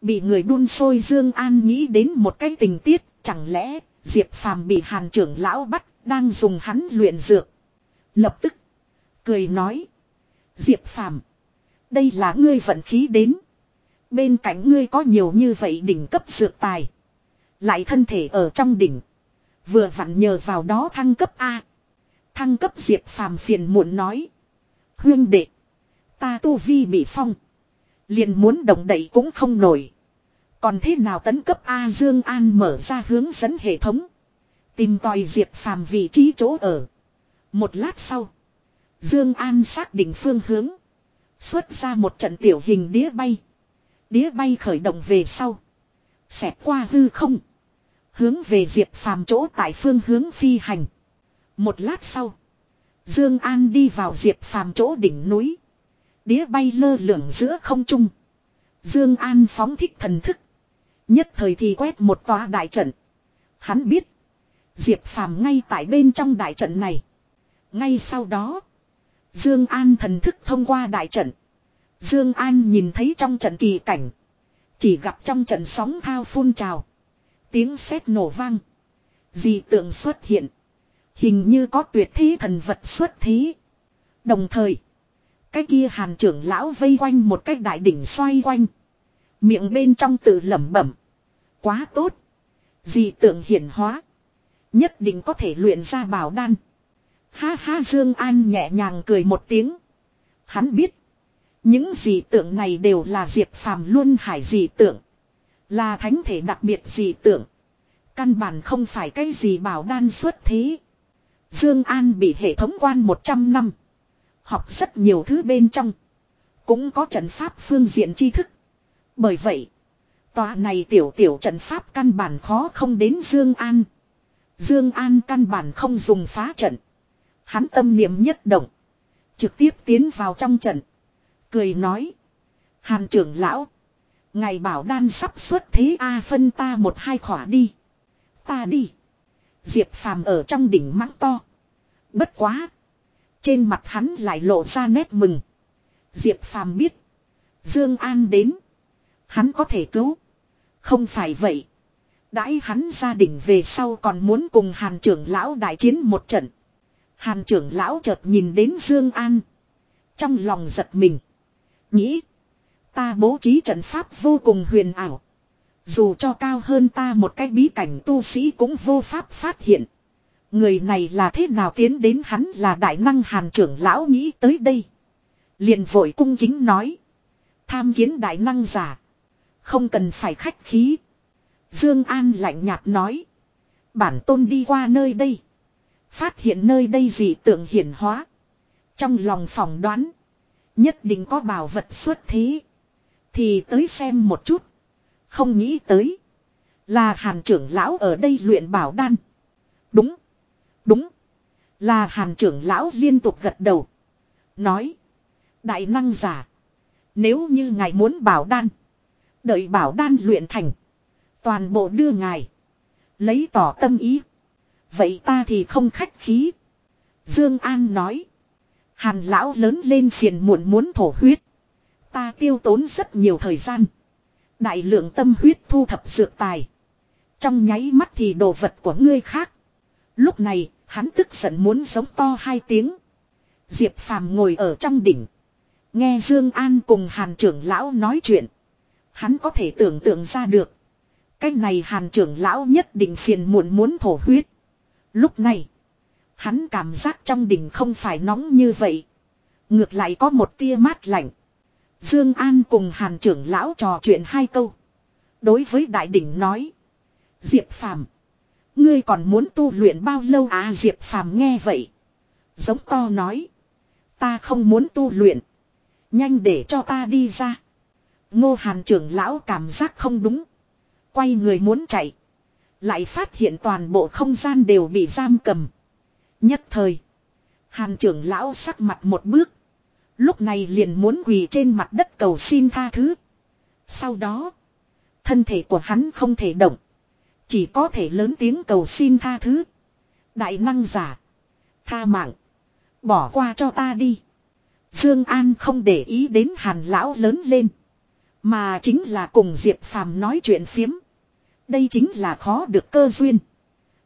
Bị người đun sôi Dương An nghĩ đến một cái tình tiết. Chẳng lẽ Diệp Phàm bị hàn trưởng lão bắt đang dùng hắn luyện dược. Lập tức. Cười nói. Diệp Phàm, Đây là ngươi vận khí đến. Bên cạnh ngươi có nhiều như vậy đỉnh cấp dược tài. Lại thân thể ở trong đỉnh. Vừa vặn nhờ vào đó thăng cấp A. Thăng cấp Diệp Phàm phiền muộn nói. Huyên đệ. Ta tu vi bị phong. Liền muốn động đậy cũng không nổi. Còn thế nào tấn cấp A Dương An mở ra hướng dẫn hệ thống. Tìm tòi Diệp Phàm vị trí chỗ ở. Một lát sau. Dương An xác định phương hướng. Xuất ra một trận tiểu hình đĩa bay. Đĩa bay khởi động về sau. Xẹt qua hư không. Hướng về Diệp Phàm chỗ tại phương hướng phi hành. Một lát sau. Dương An đi vào Diệp Phàm chỗ đỉnh núi. Đĩa bay lơ lửng giữa không trung. Dương An phóng thích thần thức. Nhất thời thì quét một tòa đại trận. Hắn biết. Diệp Phàm ngay tại bên trong đại trận này. Ngay sau đó. Dương An thần thức thông qua đại trận. Dương An nhìn thấy trong trận kỳ cảnh. Chỉ gặp trong trận sóng thao phun trào. Tiếng sét nổ vang. Dị tượng xuất hiện. Hình như có tuyệt thế thần vật xuất thế. Đồng thời. Cái kia hàn trưởng lão vây quanh một cái đại đỉnh xoay quanh. Miệng bên trong tự lẩm bẩm. Quá tốt. Dị tượng hiển hóa. Nhất định có thể luyện ra bảo đan. Ha ha, Dương An nhẹ nhàng cười một tiếng. Hắn biết. Những dị tượng này đều là Diệp Phàm luôn hải dị tượng. Là thánh thể đặc biệt dị tượng. Căn bản không phải cái gì bảo đan xuất thế. Dương An bị hệ thống quan 100 năm. Học rất nhiều thứ bên trong. Cũng có trận pháp phương diện tri thức. Bởi vậy. Tòa này tiểu tiểu trận pháp căn bản khó không đến Dương An. Dương An căn bản không dùng phá trận. Hắn tâm niệm nhất động. Trực tiếp tiến vào trong trận. Cười nói. Hàn trưởng lão. Ngày bảo đan sắp xuất thế A phân ta một hai khỏa đi. Ta đi. Diệp phàm ở trong đỉnh mắng to. Bất quá. Trên mặt hắn lại lộ ra nét mừng. Diệp phàm biết. Dương An đến. Hắn có thể cứu. Không phải vậy. Đãi hắn gia đình về sau còn muốn cùng hàn trưởng lão đại chiến một trận. Hàn trưởng lão chợt nhìn đến Dương An. Trong lòng giật mình. Nghĩ. Ta bố trí trận pháp vô cùng huyền ảo. Dù cho cao hơn ta một cái bí cảnh tu sĩ cũng vô pháp phát hiện. Người này là thế nào tiến đến hắn là đại năng hàn trưởng lão nghĩ tới đây. liền vội cung kính nói. Tham kiến đại năng giả. Không cần phải khách khí. Dương An lạnh nhạt nói. Bản tôn đi qua nơi đây. Phát hiện nơi đây dị tượng hiển hóa. Trong lòng phỏng đoán. Nhất định có bảo vật xuất thế. Thì tới xem một chút. Không nghĩ tới. Là hàn trưởng lão ở đây luyện bảo đan. Đúng. Đúng. Là hàn trưởng lão liên tục gật đầu. Nói. Đại năng giả. Nếu như ngài muốn bảo đan. Đợi bảo đan luyện thành. Toàn bộ đưa ngài. Lấy tỏ tâm ý. Vậy ta thì không khách khí. Dương An nói. Hàn lão lớn lên phiền muộn muốn thổ huyết. Ta tiêu tốn rất nhiều thời gian. Đại lượng tâm huyết thu thập dược tài. Trong nháy mắt thì đồ vật của ngươi khác. Lúc này, hắn tức giận muốn giống to hai tiếng. Diệp Phàm ngồi ở trong đỉnh. Nghe Dương An cùng Hàn trưởng lão nói chuyện. Hắn có thể tưởng tượng ra được. Cái này Hàn trưởng lão nhất định phiền muộn muốn thổ huyết. Lúc này, hắn cảm giác trong đỉnh không phải nóng như vậy. Ngược lại có một tia mát lạnh. Dương An cùng Hàn trưởng lão trò chuyện hai câu. Đối với đại đỉnh nói. Diệp Phàm Ngươi còn muốn tu luyện bao lâu à Diệp Phàm nghe vậy. Giống to nói. Ta không muốn tu luyện. Nhanh để cho ta đi ra. Ngô Hàn trưởng lão cảm giác không đúng. Quay người muốn chạy. Lại phát hiện toàn bộ không gian đều bị giam cầm. Nhất thời. Hàn trưởng lão sắc mặt một bước. Lúc này liền muốn quỳ trên mặt đất cầu xin tha thứ. Sau đó. Thân thể của hắn không thể động. Chỉ có thể lớn tiếng cầu xin tha thứ. Đại năng giả. Tha mạng. Bỏ qua cho ta đi. Dương An không để ý đến hàn lão lớn lên. Mà chính là cùng Diệp Phàm nói chuyện phiếm. Đây chính là khó được cơ duyên.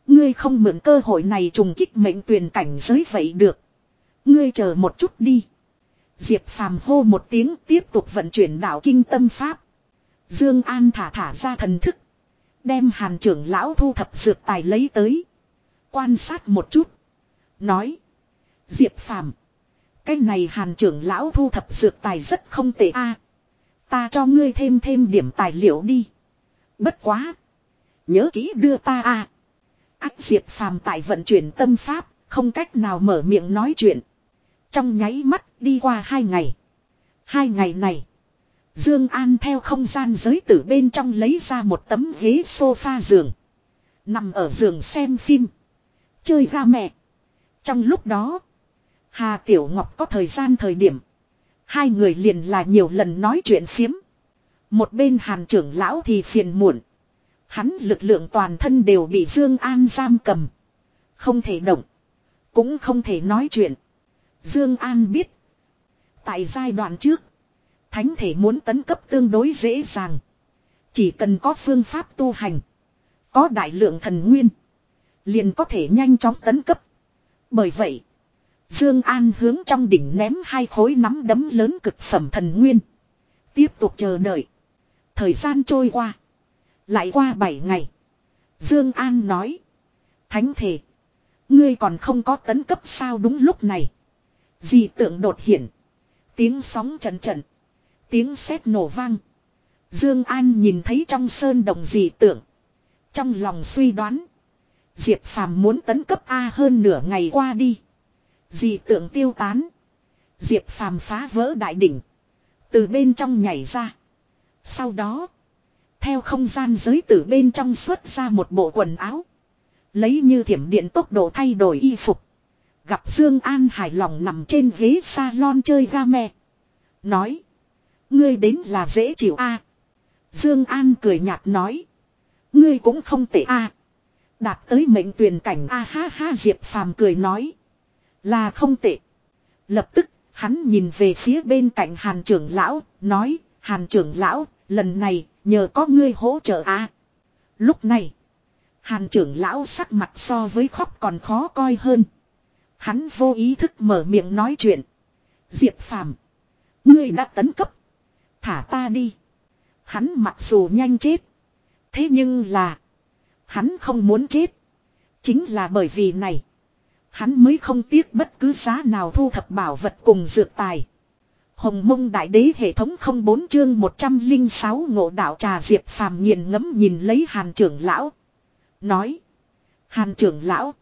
Ngươi không mượn cơ hội này trùng kích mệnh tuyển cảnh giới vậy được. Ngươi chờ một chút đi. Diệp Phàm hô một tiếng tiếp tục vận chuyển đạo kinh tâm pháp. Dương An thả thả ra thần thức. Đem hàn trưởng lão thu thập dược tài lấy tới. Quan sát một chút. Nói. Diệp Phàm Cái này hàn trưởng lão thu thập dược tài rất không tệ a. Ta cho ngươi thêm thêm điểm tài liệu đi. Bất quá. Nhớ kỹ đưa ta a. Ác Diệp Phàm tại vận chuyển tâm pháp. Không cách nào mở miệng nói chuyện. Trong nháy mắt đi qua hai ngày. Hai ngày này. Dương An theo không gian giới tử bên trong lấy ra một tấm ghế sofa giường. Nằm ở giường xem phim. Chơi ga mẹ. Trong lúc đó. Hà Tiểu Ngọc có thời gian thời điểm. Hai người liền là nhiều lần nói chuyện phiếm. Một bên hàn trưởng lão thì phiền muộn. Hắn lực lượng toàn thân đều bị Dương An giam cầm. Không thể động. Cũng không thể nói chuyện. Dương An biết. Tại giai đoạn trước. Thánh thể muốn tấn cấp tương đối dễ dàng. Chỉ cần có phương pháp tu hành. Có đại lượng thần nguyên. Liền có thể nhanh chóng tấn cấp. Bởi vậy. Dương An hướng trong đỉnh ném hai khối nắm đấm lớn cực phẩm thần nguyên. Tiếp tục chờ đợi. Thời gian trôi qua. Lại qua 7 ngày. Dương An nói. Thánh thể. Ngươi còn không có tấn cấp sao đúng lúc này. Dị tượng đột hiện. Tiếng sóng trận trận. Tiếng sét nổ vang. Dương An nhìn thấy trong sơn đồng dị tượng. Trong lòng suy đoán. Diệp Phàm muốn tấn cấp A hơn nửa ngày qua đi. Dị tượng tiêu tán. Diệp Phàm phá vỡ đại đỉnh. Từ bên trong nhảy ra. Sau đó. Theo không gian giới từ bên trong xuất ra một bộ quần áo. Lấy như thiểm điện tốc độ thay đổi y phục. Gặp Dương An hài lòng nằm trên ghế salon chơi game. Nói. Ngươi đến là dễ chịu a. Dương An cười nhạt nói. Ngươi cũng không tệ a. Đạt tới mệnh tuyển cảnh a ha ha Diệp Phàm cười nói. Là không tệ. Lập tức, hắn nhìn về phía bên cạnh Hàn trưởng lão, nói, Hàn trưởng lão, lần này, nhờ có ngươi hỗ trợ a. Lúc này, Hàn trưởng lão sắc mặt so với khóc còn khó coi hơn. Hắn vô ý thức mở miệng nói chuyện. Diệp Phàm, ngươi đã tấn cấp. Thả ta đi. Hắn mặc dù nhanh chết. Thế nhưng là. Hắn không muốn chết. Chính là bởi vì này. Hắn mới không tiếc bất cứ giá nào thu thập bảo vật cùng dược tài. Hồng mông đại đế hệ thống không bốn chương 106 ngộ đạo trà diệp phàm nghiền ngẫm nhìn lấy hàn trưởng lão. Nói. Hàn trưởng lão.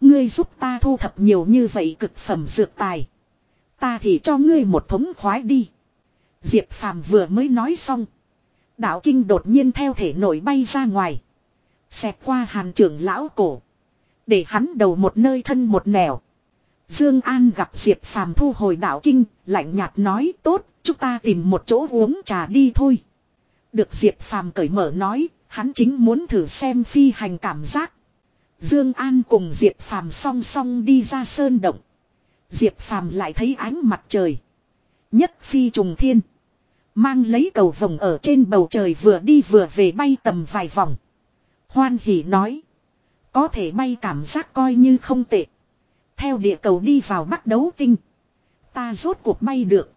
Ngươi giúp ta thu thập nhiều như vậy cực phẩm dược tài. Ta thì cho ngươi một thống khoái đi. Diệp Phàm vừa mới nói xong. Đạo kinh đột nhiên theo thể nổi bay ra ngoài. Xẹt qua hàn trưởng lão cổ. Để hắn đầu một nơi thân một nẻo. Dương An gặp Diệp Phàm thu hồi đạo kinh, lạnh nhạt nói tốt, chúng ta tìm một chỗ uống trà đi thôi. Được Diệp Phàm cởi mở nói, hắn chính muốn thử xem phi hành cảm giác. Dương An cùng Diệp Phàm song song đi ra sơn động. Diệp Phàm lại thấy ánh mặt trời. Nhất phi trùng thiên. Mang lấy cầu vồng ở trên bầu trời vừa đi vừa về bay tầm vài vòng. Hoan hỉ nói. Có thể bay cảm giác coi như không tệ. Theo địa cầu đi vào bắt đấu tinh. Ta rốt cuộc bay được.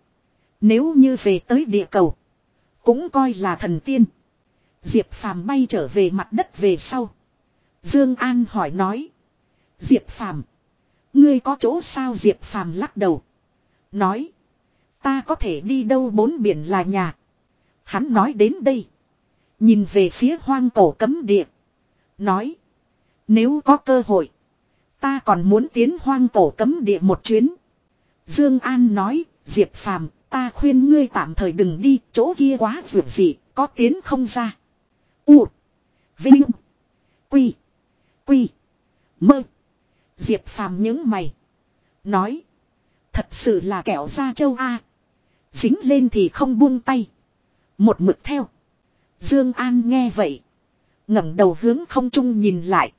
Nếu như về tới địa cầu. Cũng coi là thần tiên. Diệp Phàm bay trở về mặt đất về sau. Dương An hỏi nói. Diệp Phàm, Ngươi có chỗ sao Diệp Phàm lắc đầu. Nói. Ta có thể đi đâu bốn biển là nhà. Hắn nói đến đây. Nhìn về phía hoang cổ cấm địa. Nói. Nếu có cơ hội. Ta còn muốn tiến hoang cổ cấm địa một chuyến. Dương An nói. Diệp Phàm, ta khuyên ngươi tạm thời đừng đi. Chỗ kia quá rườm dị. Có tiến không ra. U. Vinh. Quy. Quy. Mơ. Diệp Phàm những mày. Nói. Thật sự là kẻo ra châu A. Dính lên thì không buông tay. Một mực theo. Dương An nghe vậy. ngẩng đầu hướng không trung nhìn lại.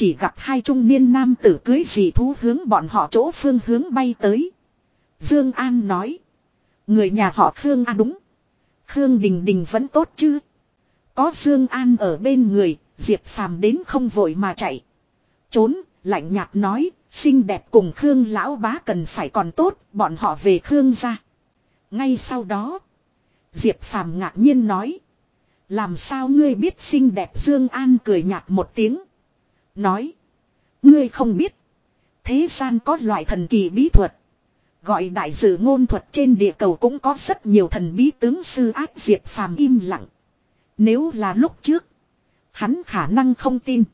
Chỉ gặp hai trung niên nam tử cưới dị thú hướng bọn họ chỗ phương hướng bay tới. Dương An nói. Người nhà họ Khương A đúng. Khương Đình Đình vẫn tốt chứ. Có Dương An ở bên người, Diệp Phàm đến không vội mà chạy. Trốn, lạnh nhạt nói, xinh đẹp cùng Khương lão bá cần phải còn tốt, bọn họ về Khương gia. Ngay sau đó, Diệp Phàm ngạc nhiên nói, làm sao ngươi biết xinh đẹp Dương An cười nhạt một tiếng, nói, ngươi không biết, thế gian có loại thần kỳ bí thuật, gọi đại sử ngôn thuật trên địa cầu cũng có rất nhiều thần bí tướng sư ác diệt Phàm im lặng. Nếu là lúc trước, hắn khả năng không tin.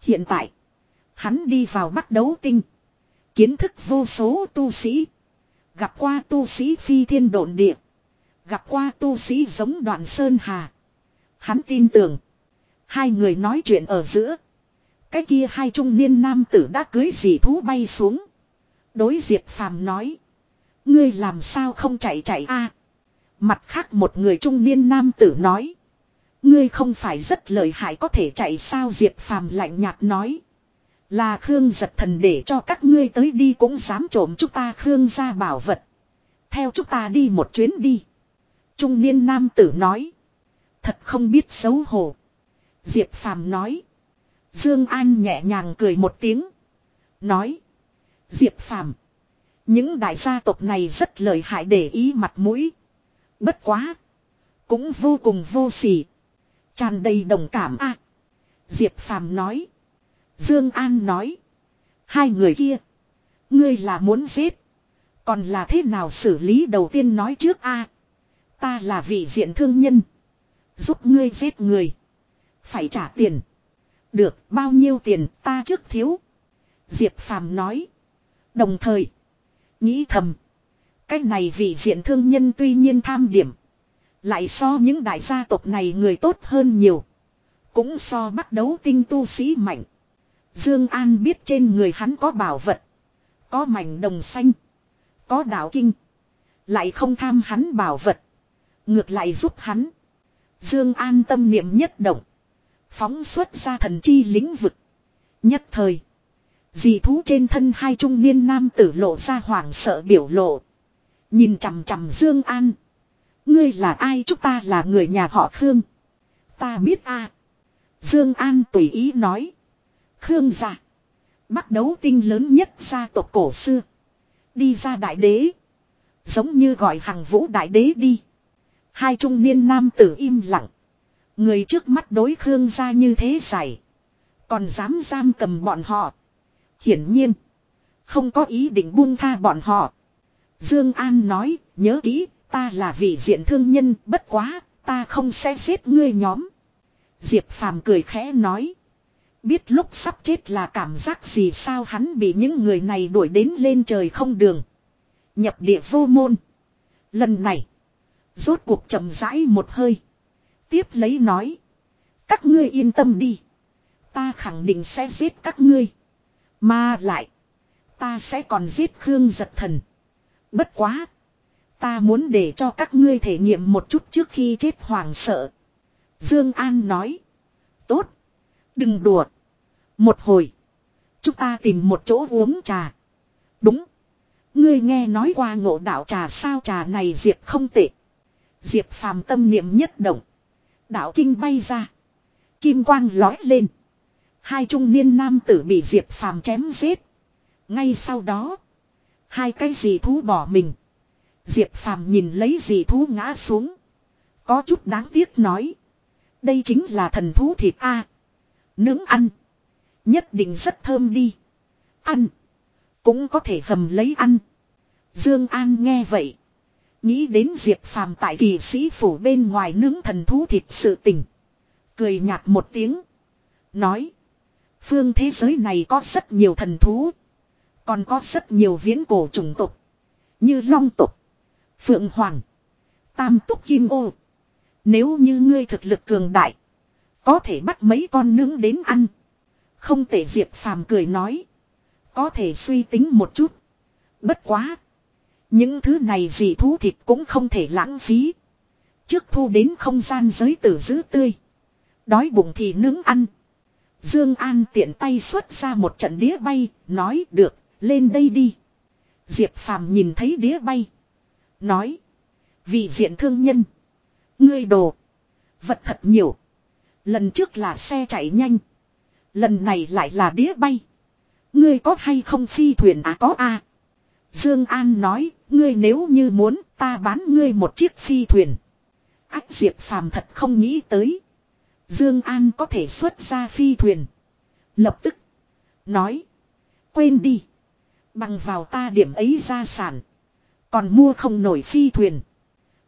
Hiện tại, Hắn đi vào bắt đấu tinh. Kiến thức vô số tu sĩ. Gặp qua tu sĩ phi thiên độn địa. Gặp qua tu sĩ giống đoạn sơn hà. Hắn tin tưởng. Hai người nói chuyện ở giữa. Cái kia hai trung niên nam tử đã cưới dì thú bay xuống. Đối diệp phàm nói. Ngươi làm sao không chạy chạy a? Mặt khác một người trung niên nam tử nói. Ngươi không phải rất lợi hại có thể chạy sao diệp phàm lạnh nhạt nói. Là Khương giật thần để cho các ngươi tới đi cũng dám trộm chúng ta Khương ra bảo vật. Theo chúng ta đi một chuyến đi. Trung niên nam tử nói. Thật không biết xấu hổ. Diệp Phàm nói. Dương An nhẹ nhàng cười một tiếng. Nói. Diệp Phàm, Những đại gia tộc này rất lợi hại để ý mặt mũi. Bất quá. Cũng vô cùng vô sỉ. tràn đầy đồng cảm a Diệp Phàm nói. Dương An nói. Hai người kia. Ngươi là muốn giết. Còn là thế nào xử lý đầu tiên nói trước a Ta là vị diện thương nhân. Giúp ngươi giết người. Phải trả tiền. Được, bao nhiêu tiền ta trước thiếu. Diệp Phàm nói. Đồng thời. Nghĩ thầm. Cái này vị diện thương nhân tuy nhiên tham điểm. Lại so những đại gia tộc này người tốt hơn nhiều. Cũng so bắt đấu tinh tu sĩ mạnh. Dương An biết trên người hắn có bảo vật. Có mảnh đồng xanh. Có đạo kinh. Lại không tham hắn bảo vật. Ngược lại giúp hắn. Dương An tâm niệm nhất động. Phóng xuất ra thần chi lĩnh vực. Nhất thời. Dì thú trên thân hai trung niên nam tử lộ ra hoảng sợ biểu lộ. Nhìn chằm chằm Dương An. Ngươi là ai chúng ta là người nhà họ Khương. Ta biết a. Dương An tùy ý nói. Khương giả Bắt đấu tinh lớn nhất gia tộc cổ xưa. Đi ra đại đế. Giống như gọi hàng vũ đại đế đi. Hai trung niên nam tử im lặng. Người trước mắt đối Khương gia như thế giải. Còn dám giam cầm bọn họ. Hiển nhiên. Không có ý định buông tha bọn họ. Dương An nói, nhớ kỹ, ta là vị diện thương nhân, bất quá, ta không sẽ giết ngươi nhóm. Diệp Phàm cười khẽ nói. Biết lúc sắp chết là cảm giác gì sao hắn bị những người này đuổi đến lên trời không đường. Nhập địa vô môn. Lần này. Rốt cuộc chậm rãi một hơi. Tiếp lấy nói. Các ngươi yên tâm đi. Ta khẳng định sẽ giết các ngươi. Mà lại. Ta sẽ còn giết Khương giật thần. Bất quá. Ta muốn để cho các ngươi thể nghiệm một chút trước khi chết hoảng sợ. Dương An nói. Tốt. Đừng đùa. Một hồi. Chúng ta tìm một chỗ uống trà. Đúng. Ngươi nghe nói qua ngộ đạo trà sao trà này Diệp không tệ. Diệp phàm tâm niệm nhất động. Đạo kinh bay ra. Kim quang lói lên. Hai trung niên nam tử bị Diệp phàm chém giết. Ngay sau đó. Hai cái dị thú bỏ mình. Diệp phàm nhìn lấy dị thú ngã xuống. Có chút đáng tiếc nói. Đây chính là thần thú thịt A. Nướng ăn. Nhất định rất thơm đi. Ăn. Cũng có thể hầm lấy ăn. Dương An nghe vậy. Nghĩ đến Diệp Phàm tại kỳ sĩ phủ bên ngoài nướng thần thú thịt sự tình. Cười nhạt một tiếng. Nói. Phương thế giới này có rất nhiều thần thú. Còn có rất nhiều viễn cổ chủng tục Như long tộc. Phượng Hoàng. Tam túc kim ô. Nếu như ngươi thực lực cường đại. Có thể bắt mấy con nướng đến ăn. Không thể Diệp Phàm cười nói. Có thể suy tính một chút. Bất quá. Những thứ này gì thú thịt cũng không thể lãng phí. Trước thu đến không gian giới tử giữ tươi. Đói bụng thì nướng ăn. Dương An tiện tay xuất ra một trận đĩa bay, nói được, lên đây đi. Diệp Phàm nhìn thấy đĩa bay. Nói. Vị diện thương nhân. Ngươi đồ. Vật thật nhiều. Lần trước là xe chạy nhanh. Lần này lại là đĩa bay. Ngươi có hay không phi thuyền à có a Dương An nói, ngươi nếu như muốn, ta bán ngươi một chiếc phi thuyền. Ách Diệp Phàm thật không nghĩ tới. Dương An có thể xuất ra phi thuyền. Lập tức. Nói. Quên đi. Bằng vào ta điểm ấy ra sản. Còn mua không nổi phi thuyền.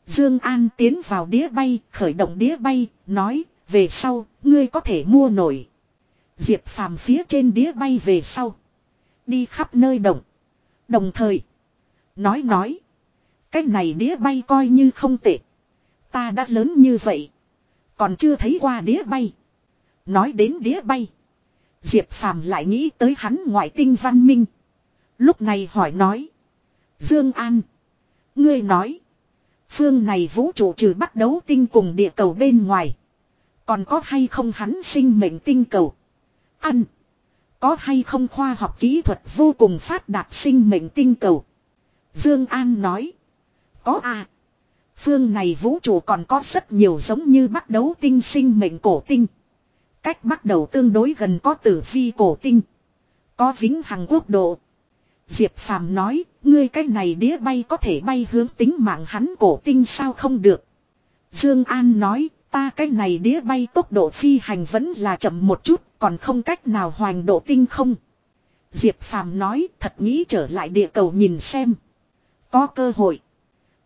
Dương An tiến vào đĩa bay, khởi động đĩa bay, nói, về sau, ngươi có thể mua nổi. Diệp phàm phía trên đĩa bay về sau. Đi khắp nơi động. Đồng thời. Nói nói. Cái này đĩa bay coi như không tệ. Ta đã lớn như vậy. Còn chưa thấy qua đĩa bay. Nói đến đĩa bay. Diệp phàm lại nghĩ tới hắn ngoại tinh văn minh. Lúc này hỏi nói. Dương An. Ngươi nói. Phương này vũ trụ trừ bắt đấu tinh cùng địa cầu bên ngoài. Còn có hay không hắn sinh mệnh tinh cầu. Ăn. Có hay không khoa học kỹ thuật vô cùng phát đạt sinh mệnh tinh cầu. Dương An nói. Có à. Phương này vũ trụ còn có rất nhiều giống như bắt đấu tinh sinh mệnh cổ tinh. Cách bắt đầu tương đối gần có tử phi cổ tinh. Có vĩnh hằng quốc độ. Diệp Phàm nói, ngươi cái này đĩa bay có thể bay hướng tính mạng hắn cổ tinh sao không được. Dương An nói, ta cái này đĩa bay tốc độ phi hành vẫn là chậm một chút, còn không cách nào hoành độ tinh không. Diệp Phàm nói, thật nghĩ trở lại địa cầu nhìn xem. Có cơ hội.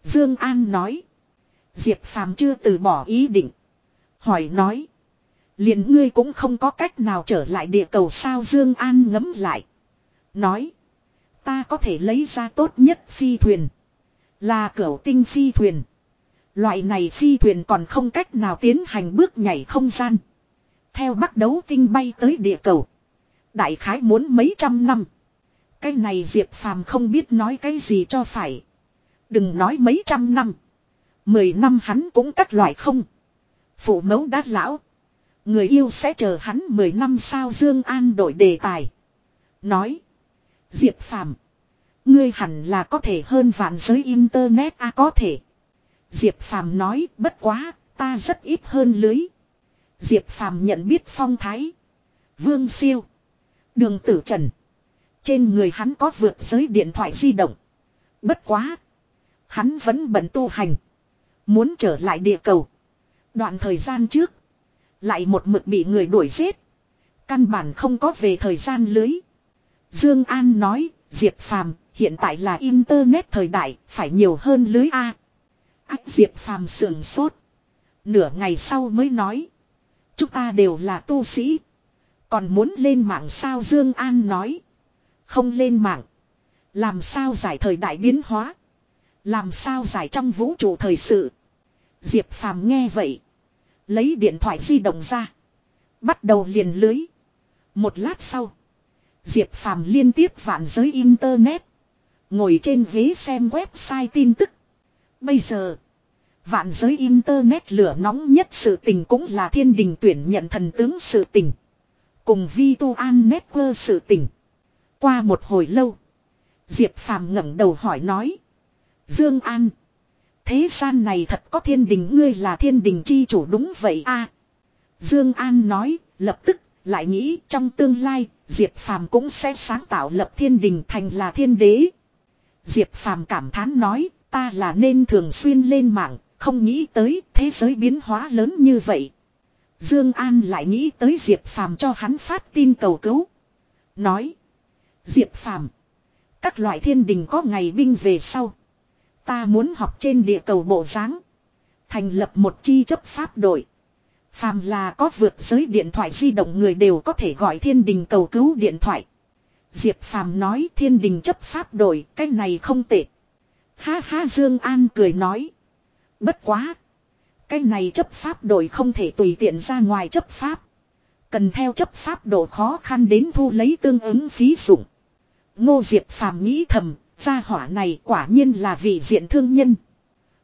Dương An nói. Diệp Phàm chưa từ bỏ ý định. Hỏi nói. liền ngươi cũng không có cách nào trở lại địa cầu sao Dương An ngẫm lại. Nói. Ta có thể lấy ra tốt nhất phi thuyền. Là cửu tinh phi thuyền. Loại này phi thuyền còn không cách nào tiến hành bước nhảy không gian. Theo bắt đấu tinh bay tới địa cầu. Đại khái muốn mấy trăm năm. Cái này Diệp Phàm không biết nói cái gì cho phải. Đừng nói mấy trăm năm. Mười năm hắn cũng các loại không. Phụ mẫu đã lão. Người yêu sẽ chờ hắn mười năm sao Dương An đổi đề tài. Nói. Diệp Phàm, ngươi hẳn là có thể hơn vạn giới internet a à, có thể. Diệp Phàm nói, bất quá, ta rất ít hơn lưới. Diệp Phàm nhận biết phong thái, Vương Siêu, Đường Tử Trần, trên người hắn có vượt giới điện thoại di động. Bất quá, hắn vẫn bận tu hành, muốn trở lại địa cầu. Đoạn thời gian trước, lại một mực bị người đuổi giết, căn bản không có về thời gian lưới. Dương An nói, Diệp Phàm, hiện tại là internet thời đại, phải nhiều hơn lưới a. Ách Diệp Phàm sườn sốt, nửa ngày sau mới nói, chúng ta đều là tu sĩ, còn muốn lên mạng sao Dương An nói, không lên mạng, Làm sao giải thời đại biến hóa. Làm sao giải trong vũ trụ thời sự. Diệp Phàm nghe vậy. Lấy điện thoại di động ra. Bắt đầu liền lưới. Một lát sau. Diệp Phàm liên tiếp vạn giới Internet. Ngồi trên ghế xem website tin tức. Bây giờ. Vạn giới Internet lửa nóng nhất sự tình cũng là thiên đình tuyển nhận thần tướng sự tình. Cùng Vi Tu An Network sự tình. Qua một hồi lâu. Diệp Phàm ngẩng đầu hỏi nói. Dương An. Thế gian này thật có thiên đình ngươi là thiên đình chi chủ đúng vậy a Dương An nói, lập tức, lại nghĩ trong tương lai, Diệp Phàm cũng sẽ sáng tạo lập thiên đình thành là thiên đế. Diệp Phàm cảm thán nói, ta là nên thường xuyên lên mạng, không nghĩ tới thế giới biến hóa lớn như vậy. Dương An lại nghĩ tới Diệp Phàm cho hắn phát tin cầu cứu. Nói, Diệp Phàm các loại thiên đình có ngày binh về sau. Ta muốn học trên địa cầu bộ dáng Thành lập một chi chấp pháp đội. Phàm là có vượt giới điện thoại di động người đều có thể gọi thiên đình cầu cứu điện thoại. Diệp Phàm nói thiên đình chấp pháp đội, cái này không tệ. Ha ha Dương An cười nói. Bất quá. Cái này chấp pháp đội không thể tùy tiện ra ngoài chấp pháp. Cần theo chấp pháp độ khó khăn đến thu lấy tương ứng phí dụng. Ngô Diệp Phàm nghĩ thầm, gia hỏa này quả nhiên là vị diện thương nhân.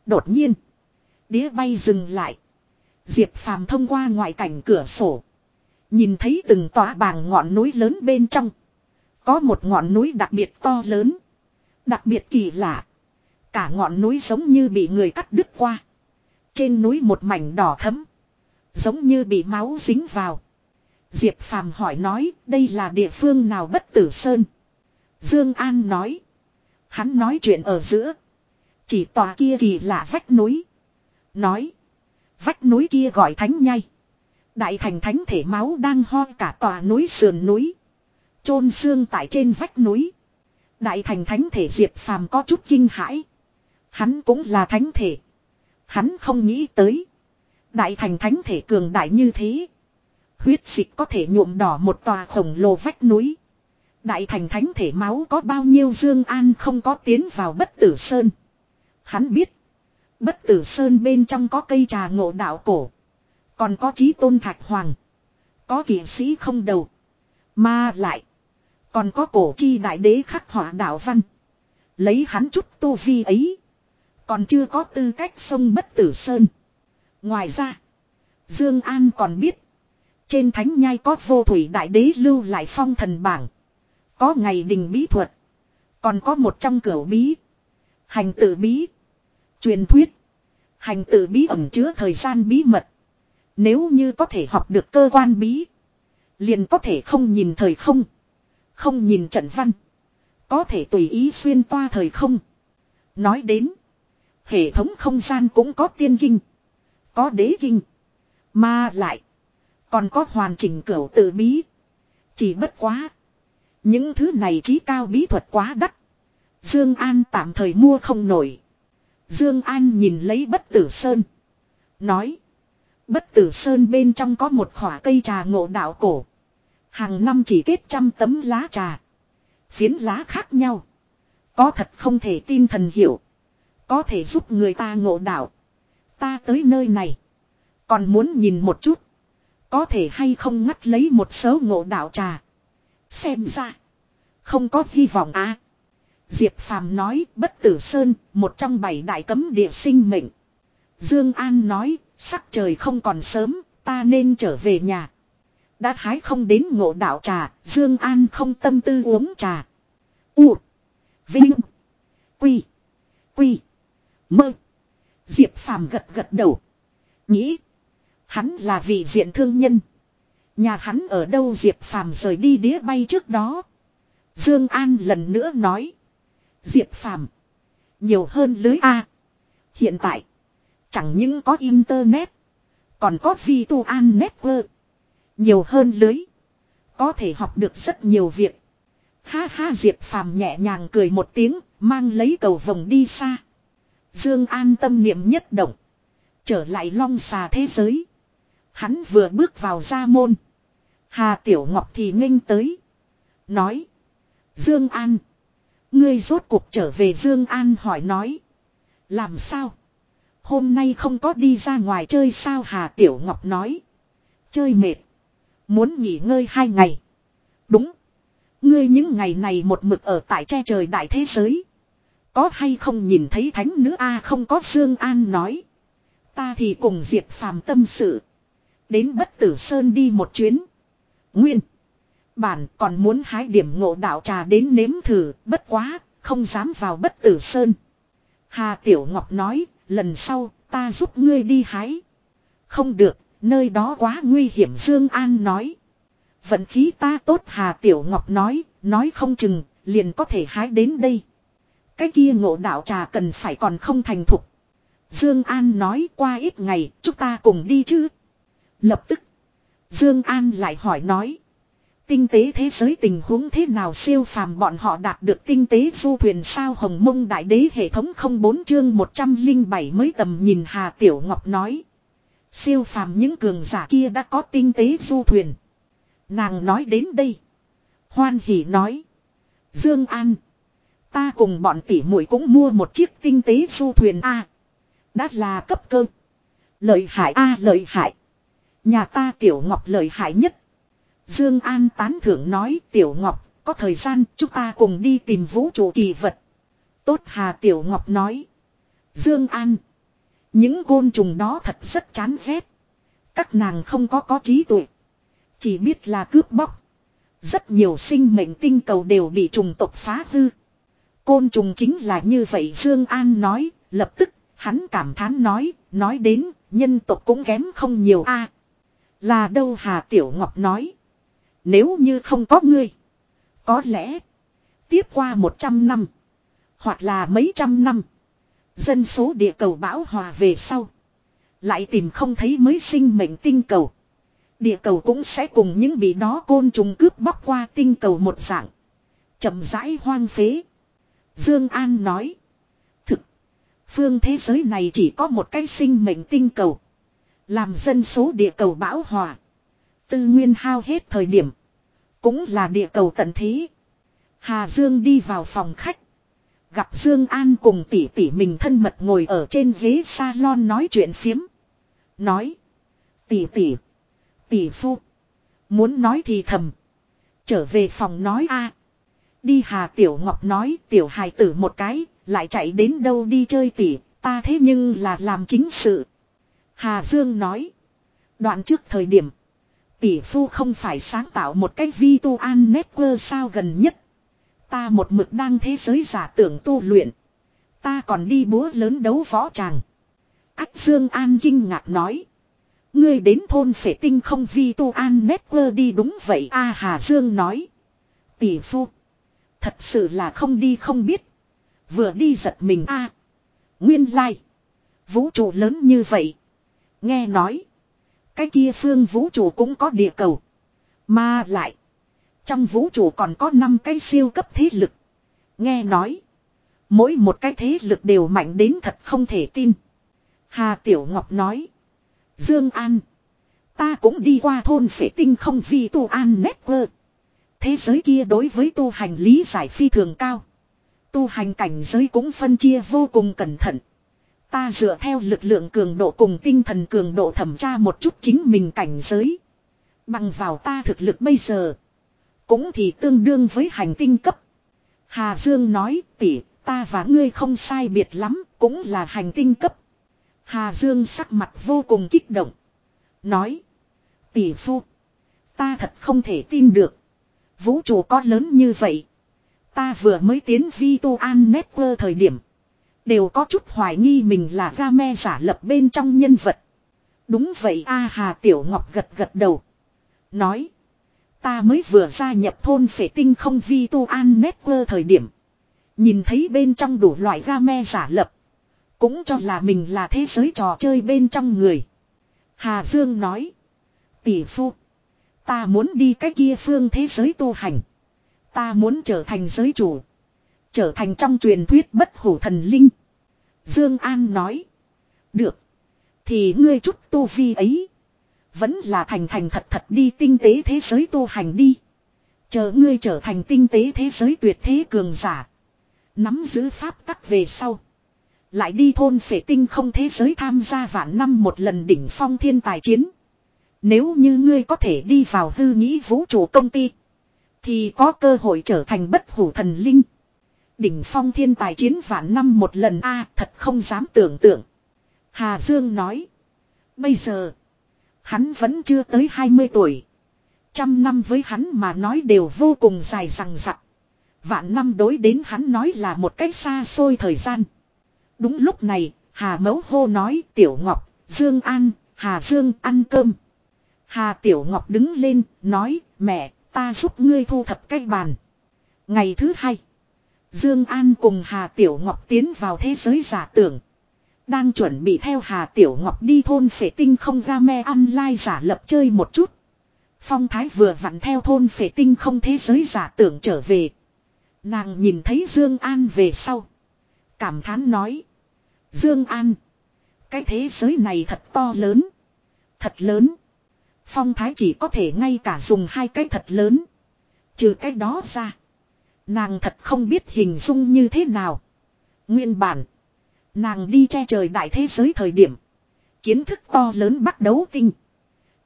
Đột nhiên, đĩa bay dừng lại. Diệp Phàm thông qua ngoại cảnh cửa sổ, nhìn thấy từng tòa bàng ngọn núi lớn bên trong. Có một ngọn núi đặc biệt to lớn, đặc biệt kỳ lạ. Cả ngọn núi giống như bị người cắt đứt qua. Trên núi một mảnh đỏ thấm, giống như bị máu dính vào. Diệp Phàm hỏi nói, đây là địa phương nào bất tử sơn? Dương An nói. Hắn nói chuyện ở giữa. Chỉ tòa kia kỳ lạ vách núi. Nói. Vách núi kia gọi thánh nhai. Đại thành thánh thể máu đang ho cả tòa núi sườn núi. chôn xương tại trên vách núi. Đại thành thánh thể diệp phàm có chút kinh hãi. Hắn cũng là thánh thể. Hắn không nghĩ tới. Đại thành thánh thể cường đại như thế. Huyết dịch có thể nhuộm đỏ một tòa khổng lồ vách núi. Đại thành thánh thể máu có bao nhiêu Dương An không có tiến vào bất tử sơn. Hắn biết. Bất tử sơn bên trong có cây trà ngộ đạo cổ. Còn có trí tôn thạch hoàng. Có kỷ sĩ không đầu. Mà lại. Còn có cổ chi đại đế khắc họa đạo văn. Lấy hắn chút tu vi ấy. Còn chưa có tư cách sông bất tử sơn. Ngoài ra. Dương An còn biết. Trên thánh nhai có vô thủy đại đế lưu lại phong thần bảng. Có ngày đình bí thuật. Còn có một trong cửa bí. Hành tự bí. Truyền thuyết. Hành tự bí ẩn chứa thời gian bí mật. Nếu như có thể học được cơ quan bí. Liền có thể không nhìn thời không. Không nhìn trận văn. Có thể tùy ý xuyên toa thời không. Nói đến. Hệ thống không gian cũng có tiên kinh. Có đế kinh. Mà lại. Còn có hoàn chỉnh cửu tự bí. Chỉ bất quá. Những thứ này trí cao bí thuật quá đắt. Dương An tạm thời mua không nổi. Dương An nhìn lấy bất tử sơn. Nói. Bất tử sơn bên trong có một khỏa cây trà ngộ đạo cổ. Hàng năm chỉ kết trăm tấm lá trà. Phiến lá khác nhau. Có thật không thể tin thần hiểu. Có thể giúp người ta ngộ đạo. Ta tới nơi này. Còn muốn nhìn một chút. Có thể hay không ngắt lấy một số ngộ đạo trà. Xem ra. Không có hy vọng à. Diệp Phàm nói bất tử sơn, một trong bảy đại cấm địa sinh mệnh. Dương An nói, sắc trời không còn sớm, ta nên trở về nhà. Đã hái không đến ngộ đạo trà, Dương An không tâm tư uống trà. U. Vinh. Quy. Quy. Mơ. Diệp Phàm gật gật đầu. Nghĩ. Hắn là vị diện thương nhân. Nhà hắn ở đâu Diệp Phàm rời đi đĩa bay trước đó. Dương An lần nữa nói. Diệp Phàm, Nhiều hơn lưới A. Hiện tại. Chẳng những có Internet. Còn có Vi Tu An Network. Nhiều hơn lưới. Có thể học được rất nhiều việc. Ha ha, Diệp Phàm nhẹ nhàng cười một tiếng. Mang lấy cầu vồng đi xa. Dương An tâm niệm nhất động. Trở lại long xà thế giới. Hắn vừa bước vào gia môn. Hà Tiểu Ngọc thì nghênh tới. Nói. Dương An. Ngươi rốt cuộc trở về Dương An hỏi nói. Làm sao? Hôm nay không có đi ra ngoài chơi sao Hà Tiểu Ngọc nói. Chơi mệt. Muốn nghỉ ngơi hai ngày. Đúng. Ngươi những ngày này một mực ở tại che trời đại thế giới. Có hay không nhìn thấy thánh nữ A, không có, Dương An nói. Ta thì cùng Diệp Phàm tâm sự. Đến bất tử Sơn đi một chuyến. Nguyên. Bản còn muốn hái điểm ngộ đạo trà đến nếm thử, bất quá, không dám vào bất tử Sơn. Hà Tiểu Ngọc nói, lần sau, ta giúp ngươi đi hái. Không được, nơi đó quá nguy hiểm Dương An nói. Vận khí ta tốt Hà Tiểu Ngọc nói, nói không chừng, liền có thể hái đến đây. Cái kia ngộ đạo trà cần phải còn không thành thục. Dương An nói qua ít ngày, chúng ta cùng đi chứ. Lập tức, Dương An lại hỏi nói. Tinh tế thế giới tình huống thế nào siêu phàm bọn họ đạt được tinh tế du thuyền sao hồng mông đại đế hệ thống không bốn chương 107 mới tầm nhìn Hà Tiểu Ngọc nói. Siêu phàm những cường giả kia đã có tinh tế du thuyền. Nàng nói đến đây. Hoan hỉ nói. Dương An. Ta cùng bọn tỷ muội cũng mua một chiếc tinh tế du thuyền A. đã là cấp cơ. Lợi hại A, lợi hại. Nhà ta Tiểu Ngọc lợi hại nhất. Dương An tán thưởng nói Tiểu Ngọc, có thời gian chúng ta cùng đi tìm vũ trụ kỳ vật. Tốt Hà Tiểu Ngọc nói. Dương An. Những côn trùng đó thật rất chán ghét. Các nàng không có có trí tuệ. Chỉ biết là cướp bóc. Rất nhiều sinh mệnh tinh cầu đều bị trùng tộc phá hư. Côn trùng chính là như vậy Dương An nói, lập tức, hắn cảm thán nói, nói đến, nhân tộc cũng kém không nhiều a là đâu Hà Tiểu Ngọc nói. Nếu như không có ngươi. Có lẽ. Tiếp qua 100 năm. Hoặc là mấy trăm năm. Dân số địa cầu bão hòa về sau. Lại tìm không thấy mới sinh mệnh tinh cầu. Địa cầu cũng sẽ cùng những bị đó côn trùng cướp bóc qua tinh cầu một dạng. chậm rãi hoang phế. Dương An nói. Thực. Phương thế giới này chỉ có một cái sinh mệnh tinh cầu. Làm dân số địa cầu bão hòa. Tư nguyên hao hết thời điểm. Cũng là địa cầu tận thế. Hà Dương đi vào phòng khách. Gặp Dương An cùng tỷ tỷ mình thân mật ngồi ở trên ghế salon nói chuyện phiếm. Nói. Tỷ tỷ. Tỷ phu. Muốn nói thì thầm. Trở về phòng nói a. Đi Hà Tiểu Ngọc nói, tiểu hài tử một cái. Lại chạy đến đâu đi chơi tỷ. Ta thế nhưng là làm chính sự. Hà Dương nói. Đoạn trước thời điểm, tỷ phu không phải sáng tạo một cái vi tu an network sao gần nhất. Ta một mực đang thế giới giả tưởng tu luyện. Ta còn đi búa lớn đấu võ tràng. Ách Dương An kinh ngạc nói. Ngươi đến thôn phệ tinh không vi tu an network đi đúng vậy, a Hà Dương nói. Tỷ phu. Thật sự là không đi không biết. Vừa đi giật mình, a Nguyên lai. Like. Vũ trụ lớn như vậy. Nghe nói. Cái kia phương vũ trụ cũng có địa cầu. Mà lại. Trong vũ trụ còn có 5 cái siêu cấp thế lực. Nghe nói. Mỗi một cái thế lực đều mạnh đến thật không thể tin. Hà Tiểu Ngọc nói. Dương An. Ta cũng đi qua thôn phệ tinh không vi tu an network. Thế giới kia đối với tu hành lý giải phi thường cao. Tu hành cảnh giới cũng phân chia vô cùng cẩn thận. Ta dựa theo lực lượng cường độ cùng tinh thần cường độ thẩm tra một chút chính mình cảnh giới. Bằng vào ta thực lực bây giờ. Cũng thì tương đương với hành tinh cấp. Hà Dương nói, tỷ, ta và ngươi không sai biệt lắm, cũng là hành tinh cấp. Hà Dương sắc mặt vô cùng kích động. Nói. Tỷ phu. Ta thật không thể tin được. Vũ trụ có lớn như vậy. Ta vừa mới tiến vi tu an network thời điểm. Đều có chút hoài nghi mình là game giả lập bên trong nhân vật. Đúng vậy A Hà Tiểu Ngọc gật gật đầu. Nói. Ta mới vừa gia nhập thôn phệ tinh không vi tu an network thời điểm. Nhìn thấy bên trong đủ loại game giả lập. Cũng cho là mình là thế giới trò chơi bên trong người. Hà Dương nói. Tỷ phu. Ta muốn đi cái kia phương thế giới tu hành. Ta muốn trở thành giới chủ. Trở thành trong truyền thuyết bất hủ thần linh. Dương An nói. Được. Thì ngươi chút tu vi ấy. Vẫn là thành thành thật thật đi tinh tế thế giới tu hành đi. Chờ ngươi trở thành tinh tế thế giới tuyệt thế cường giả. Nắm giữ pháp tắc về sau. Lại đi thôn phệ tinh không thế giới tham gia vạn năm một lần đỉnh phong thiên tài chiến. Nếu như ngươi có thể đi vào hư nghĩ vũ trụ công ty. Thì có cơ hội trở thành bất hủ thần linh. Đỉnh phong thiên tài chiến vạn năm một lần a thật không dám tưởng tượng. Hà Dương nói. Bây giờ. Hắn vẫn chưa tới 20 tuổi. Trăm năm với hắn mà nói đều vô cùng dài rằng rặc. Vạn năm đối đến hắn nói là một cách xa xôi thời gian. Đúng lúc này, Hà Mẫu hô nói Tiểu Ngọc, Dương An, Hà Dương ăn cơm. Hà Tiểu Ngọc đứng lên, nói, mẹ, ta giúp ngươi thu thập cái bàn. Ngày thứ hai, Dương An cùng Hà Tiểu Ngọc tiến vào thế giới giả tưởng. Đang chuẩn bị theo Hà Tiểu Ngọc đi thôn phệ tinh không ra me ăn lai giả lập chơi một chút. Phong Thái vừa vặn theo thôn phệ tinh không thế giới giả tưởng trở về. Nàng nhìn thấy Dương An về sau. Cảm thán nói. Dương An. Cái thế giới này thật to lớn. Thật lớn. Phong thái chỉ có thể ngay cả dùng hai cái thật lớn. Trừ cái đó ra. Nàng thật không biết hình dung như thế nào. Nguyên bản. Nàng đi che trời đại thế giới thời điểm. Kiến thức to lớn bắt đấu tinh.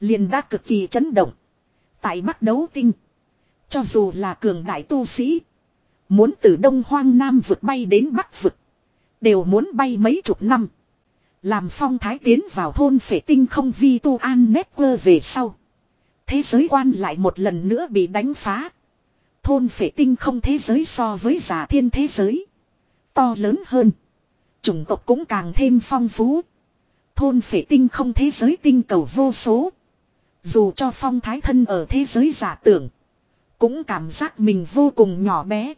Liền đã cực kỳ chấn động. Tại bắt đấu tinh. Cho dù là cường đại tu sĩ. Muốn từ đông hoang nam vượt bay đến bắc vực. Đều muốn bay mấy chục năm. Làm phong thái tiến vào thôn phệ tinh không vi tu an network về sau. Thế giới quan lại một lần nữa bị đánh phá. Thôn phệ tinh không thế giới so với giả thiên thế giới. To lớn hơn. Chủng tộc cũng càng thêm phong phú. Thôn phệ tinh không thế giới tinh cầu vô số. Dù cho phong thái thân ở thế giới giả tưởng. Cũng cảm giác mình vô cùng nhỏ bé.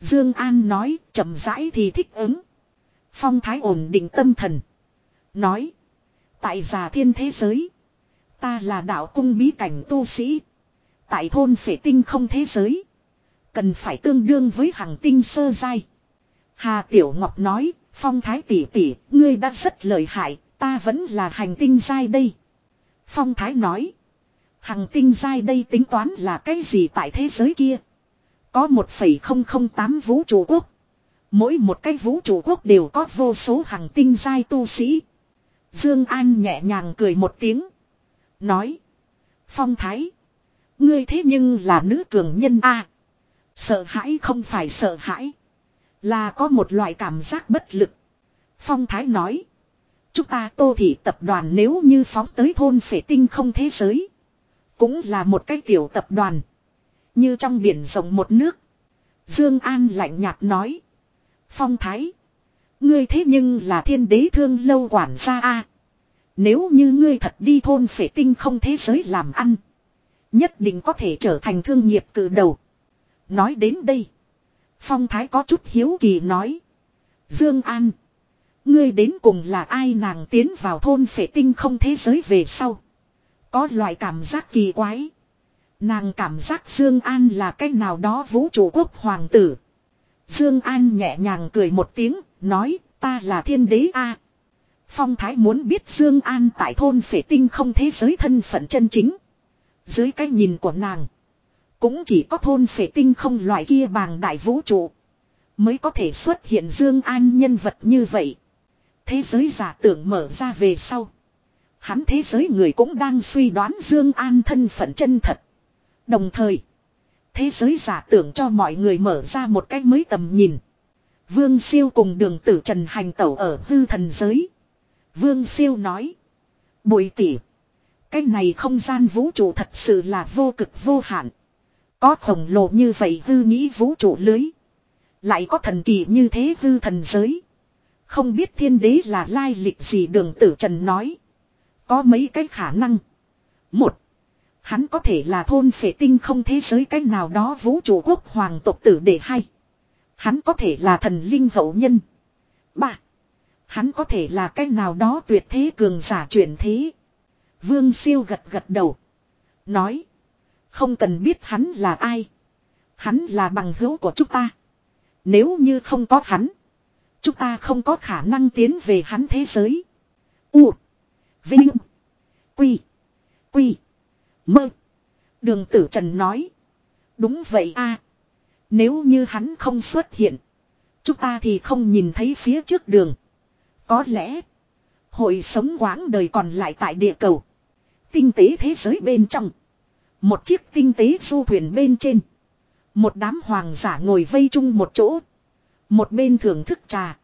Dương An nói, chậm rãi thì thích ứng. Phong thái ổn định tâm thần. Nói. Tại giả thiên thế giới. Ta là đạo cung bí cảnh tu sĩ. Tại thôn phệ tinh không thế giới. Cần phải tương đương với hàng tinh sơ giai. Hà Tiểu Ngọc nói. Phong thái tỷ tỷ, ngươi đã rất lợi hại, ta vẫn là hành tinh giai đây. Phong thái nói. Hằng tinh giai đây tính toán là cái gì tại thế giới kia? Có 1,008 vũ trụ quốc. Mỗi một cái vũ trụ quốc đều có vô số hàng tinh giai tu sĩ. Dương An nhẹ nhàng cười một tiếng. Nói. Phong Thái. Ngươi thế nhưng là nữ cường nhân a Sợ hãi không phải sợ hãi. Là có một loại cảm giác bất lực. Phong Thái nói. Chúng ta tô thị tập đoàn nếu như phóng tới thôn phệ tinh không thế giới. Cũng là một cái tiểu tập đoàn. Như trong biển rộng một nước. Dương An lạnh nhạt nói. Phong Thái. Ngươi thế nhưng là thiên đế thương lâu quản gia a Nếu như ngươi thật đi thôn phệ tinh không thế giới làm ăn. Nhất định có thể trở thành thương nghiệp từ đầu. Nói đến đây. Phong Thái có chút hiếu kỳ nói. Dương An. Ngươi đến cùng là ai nàng tiến vào thôn phệ tinh không thế giới về sau. Có loại cảm giác kỳ quái. Nàng cảm giác Dương An là cái nào đó vũ trụ quốc hoàng tử. Dương An nhẹ nhàng cười một tiếng, nói, ta là thiên đế a. Phong Thái muốn biết Dương An tại thôn phệ tinh không thế giới thân phận chân chính. Dưới cái nhìn của nàng, cũng chỉ có thôn phệ tinh không loại kia bàng đại vũ trụ mới có thể xuất hiện Dương An nhân vật như vậy. Thế giới giả tưởng mở ra về sau, hắn thế giới người cũng đang suy đoán Dương An thân phận chân thật. Đồng thời, thế giới giả tưởng cho mọi người mở ra một cách mới tầm nhìn. Vương Siêu cùng đường tử Trần hành tẩu ở hư thần giới. Vương Siêu nói. Bụi tỉ. Cái này không gian vũ trụ thật sự là vô cực vô hạn. Có khổng lồ như vậy hư nghĩ vũ trụ lưới. Lại có thần kỳ như thế hư thần giới. Không biết thiên đế là lai lịch gì đường tử Trần nói. Có mấy cái khả năng. Một. Hắn có thể là thôn phệ tinh không thế giới cách nào đó vũ trụ quốc hoàng tộc tử để hay. Hắn có thể là thần linh hậu nhân. Ba. Hắn có thể là cách nào đó tuyệt thế cường giả chuyển thế. Vương siêu gật gật đầu. Nói. Không cần biết hắn là ai. Hắn là bằng hữu của chúng ta. Nếu như không có hắn. Chúng ta không có khả năng tiến về hắn thế giới. U. Vinh. Quy. Quy. Mơ. Đường tử trần nói. Đúng vậy a Nếu như hắn không xuất hiện. Chúng ta thì không nhìn thấy phía trước đường. Có lẽ. Hội sống quãng đời còn lại tại địa cầu. Tinh tế thế giới bên trong. Một chiếc tinh tế du thuyền bên trên. Một đám hoàng giả ngồi vây chung một chỗ. Một bên thưởng thức trà.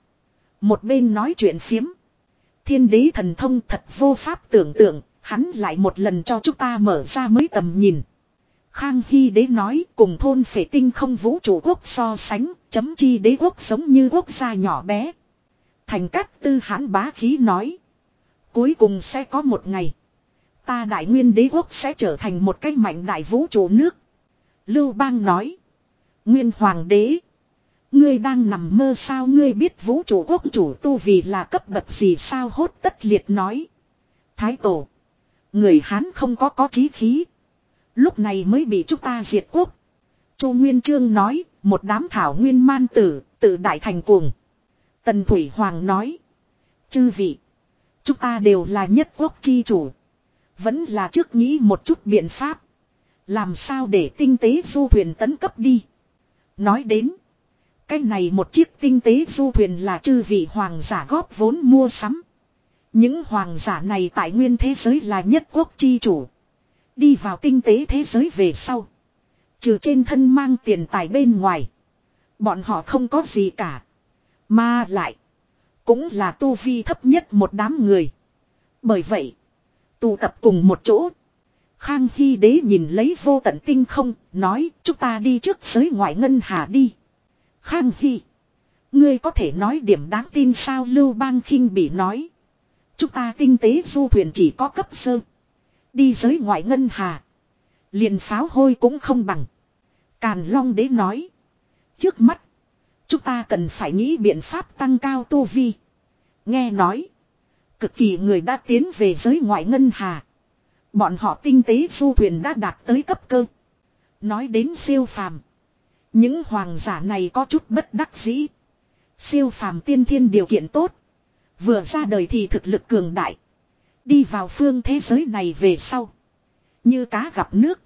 Một bên nói chuyện phiếm. Thiên đế thần thông thật vô pháp tưởng tượng. Hắn lại một lần cho chúng ta mở ra mới tầm nhìn. Khang Hy đế nói cùng thôn phệ tinh không vũ trụ quốc so sánh, chấm chi đế quốc giống như quốc gia nhỏ bé. Thành cát tư hãn bá khí nói. Cuối cùng sẽ có một ngày. Ta đại nguyên đế quốc sẽ trở thành một cái mạnh đại vũ trụ nước. Lưu bang nói. Nguyên hoàng đế. Ngươi đang nằm mơ sao ngươi biết vũ trụ quốc chủ tu vì là cấp bậc gì sao hốt tất liệt nói. Thái tổ. Người Hán không có có trí khí. Lúc này mới bị chúng ta diệt quốc. Chu Nguyên Trương nói, một đám thảo nguyên man tử, tự đại thành cuồng. Tần Thủy Hoàng nói. Chư vị. Chúng ta đều là nhất quốc chi chủ. Vẫn là trước nghĩ một chút biện pháp. Làm sao để tinh tế du thuyền tấn cấp đi. Nói đến. Cái này một chiếc tinh tế du thuyền là chư vị hoàng giả góp vốn mua sắm. Những hoàng giả này tại nguyên thế giới là nhất quốc chi chủ. Đi vào tinh tế thế giới về sau. Trừ trên thân mang tiền tài bên ngoài. Bọn họ không có gì cả. Mà lại. Cũng là tu vi thấp nhất một đám người. Bởi vậy. Tụ tập cùng một chỗ. Khang Hy đế nhìn lấy vô tận tinh không. Nói, chúng ta đi trước giới ngoại ngân hà đi. Khang Hy. Ngươi có thể nói điểm đáng tin sao Lưu Bang khinh bị nói. Chúng ta tinh tế du thuyền chỉ có cấp sơ. Đi giới ngoại ngân hà. Liền pháo hôi cũng không bằng. Càn Long đế nói. Trước mắt. Chúng ta cần phải nghĩ biện pháp tăng cao tu vi. Nghe nói. Cực kỳ người đã tiến về giới ngoại ngân hà. Bọn họ tinh tế du thuyền đã đạt tới cấp cơ. Nói đến siêu phàm. Những hoàng giả này có chút bất đắc dĩ. Siêu phàm tiên thiên điều kiện tốt. Vừa ra đời thì thực lực cường đại. Đi vào phương thế giới này về sau. Như cá gặp nước.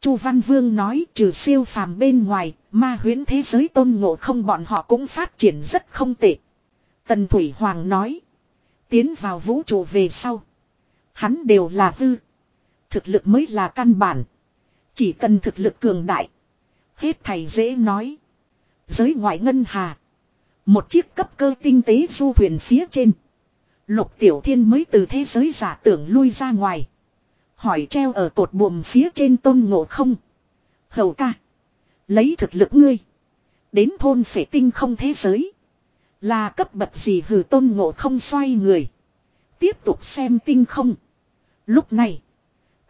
Chu Văn Vương nói trừ siêu phàm bên ngoài, ma huyễn thế giới tôn ngộ không bọn họ cũng phát triển rất không tệ. Tần Thủy Hoàng nói. Tiến vào vũ trụ về sau. Hắn đều là hư. Thực lực mới là căn bản. Chỉ cần thực lực cường đại. Hết thầy dễ nói. Giới ngoại ngân hà. Một chiếc cấp cơ tinh tế du thuyền phía trên. Lục Tiểu Thiên mới từ thế giới giả tưởng lui ra ngoài. Hỏi treo ở cột buồm phía trên tôn ngộ không. Hầu ca. Lấy thực lực ngươi. Đến thôn phệ tinh không thế giới. Là cấp bậc gì hừ tôn ngộ không xoay người. Tiếp tục xem tinh không. Lúc này.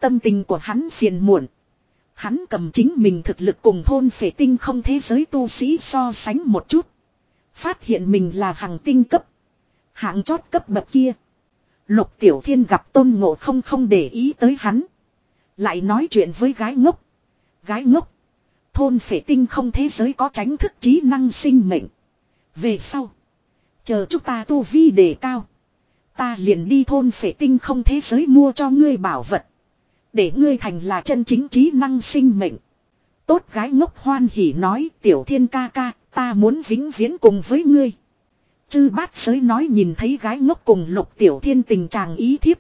Tâm tình của hắn phiền muộn. Hắn cầm chính mình thực lực cùng thôn phệ tinh không thế giới tu sĩ so sánh một chút. Phát hiện mình là hàng tinh cấp. Hạng chót cấp bậc kia. Lục Tiểu Thiên gặp Tôn Ngộ không không để ý tới hắn. Lại nói chuyện với gái ngốc. Gái ngốc. Thôn phệ tinh không thế giới có tránh thức trí năng sinh mệnh. Về sau. Chờ chúng ta tu vi đề cao. Ta liền đi thôn phệ tinh không thế giới mua cho ngươi bảo vật. Để ngươi thành là chân chính trí năng sinh mệnh. Tốt gái ngốc hoan hỉ nói, tiểu thiên ca ca, ta muốn vĩnh viễn cùng với ngươi. Chư bát giới nói nhìn thấy gái ngốc cùng lục tiểu thiên tình trạng ý thiếp.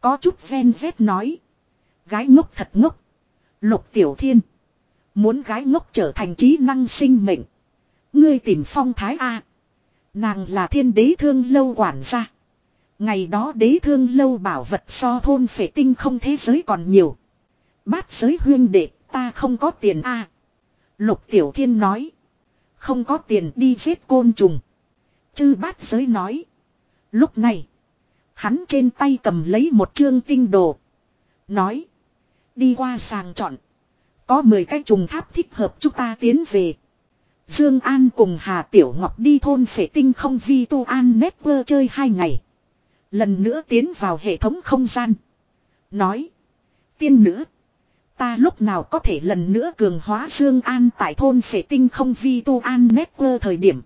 Có chút ven vét nói. Gái ngốc thật ngốc. Lục tiểu thiên. Muốn gái ngốc trở thành trí năng sinh mệnh. Ngươi tìm phong thái A. Nàng là thiên đế thương lâu quản gia. Ngày đó đế thương lâu bảo vật so thôn phệ tinh không thế giới còn nhiều. Bát giới huyên đệ, ta không có tiền A. Lục tiểu thiên nói. Không có tiền đi giết côn trùng. Chư bát giới nói. Lúc này. Hắn trên tay cầm lấy một chương tinh đồ. Nói. Đi qua sàng chọn. Có 10 cái trùng tháp thích hợp chúng ta tiến về. Dương An cùng Hà Tiểu Ngọc đi thôn phệ tinh không vi tu an network chơi hai ngày. Lần nữa tiến vào hệ thống không gian. Nói. Tiên nữ. Ta lúc nào có thể lần nữa cường hóa Dương An tại thôn phệ tinh không vi tu an network thời điểm.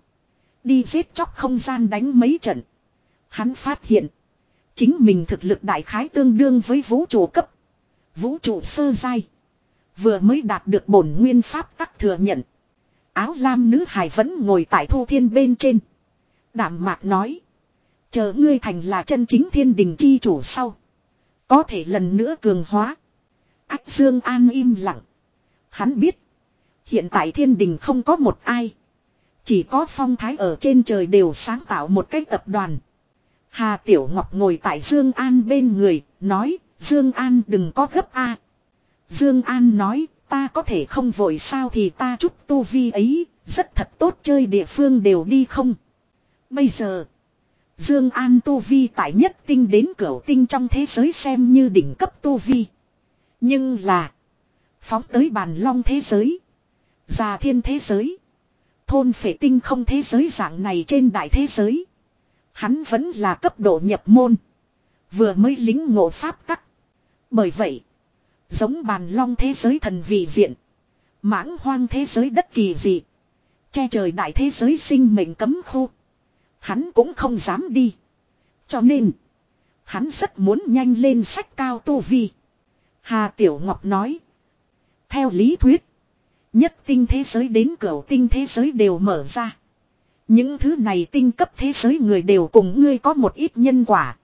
Đi giết chóc không gian đánh mấy trận. Hắn phát hiện. Chính mình thực lực đại khái tương đương với vũ trụ cấp. Vũ trụ sơ giai. Vừa mới đạt được bổn nguyên pháp tắc thừa nhận. Áo lam nữ hải vẫn ngồi tại thu thiên bên trên. Đảm mạc nói. Chờ ngươi thành là chân chính thiên đình chi chủ sau. Có thể lần nữa cường hóa. Ách Dương An im lặng. Hắn biết. Hiện tại thiên đình không có một ai. Chỉ có phong thái ở trên trời đều sáng tạo một cái tập đoàn. Hà Tiểu Ngọc ngồi tại Dương An bên người, nói, Dương An đừng có gấp a. Dương An nói, ta có thể không vội sao thì ta chút tu vi ấy, rất thật tốt chơi địa phương đều đi không. Bây giờ, Dương An tu vi tại nhất tinh đến cửu tinh trong thế giới xem như đỉnh cấp tu vi. Nhưng là, phóng tới bàn long thế giới, già thiên thế giới, thôn phệ tinh không thế giới dạng này trên đại thế giới. Hắn vẫn là cấp độ nhập môn. Vừa mới lính ngộ pháp tắc. Bởi vậy, giống bàn long thế giới thần vị diện, mãng hoang thế giới đất kỳ dị, che trời đại thế giới sinh mệnh cấm khu. Hắn cũng không dám đi. Cho nên, hắn rất muốn nhanh lên sách cao tu vi. Hà Tiểu Ngọc nói, theo lý thuyết, nhất tinh thế giới đến cửa tinh thế giới đều mở ra. Những thứ này tinh cấp thế giới người đều cùng ngươi có một ít nhân quả.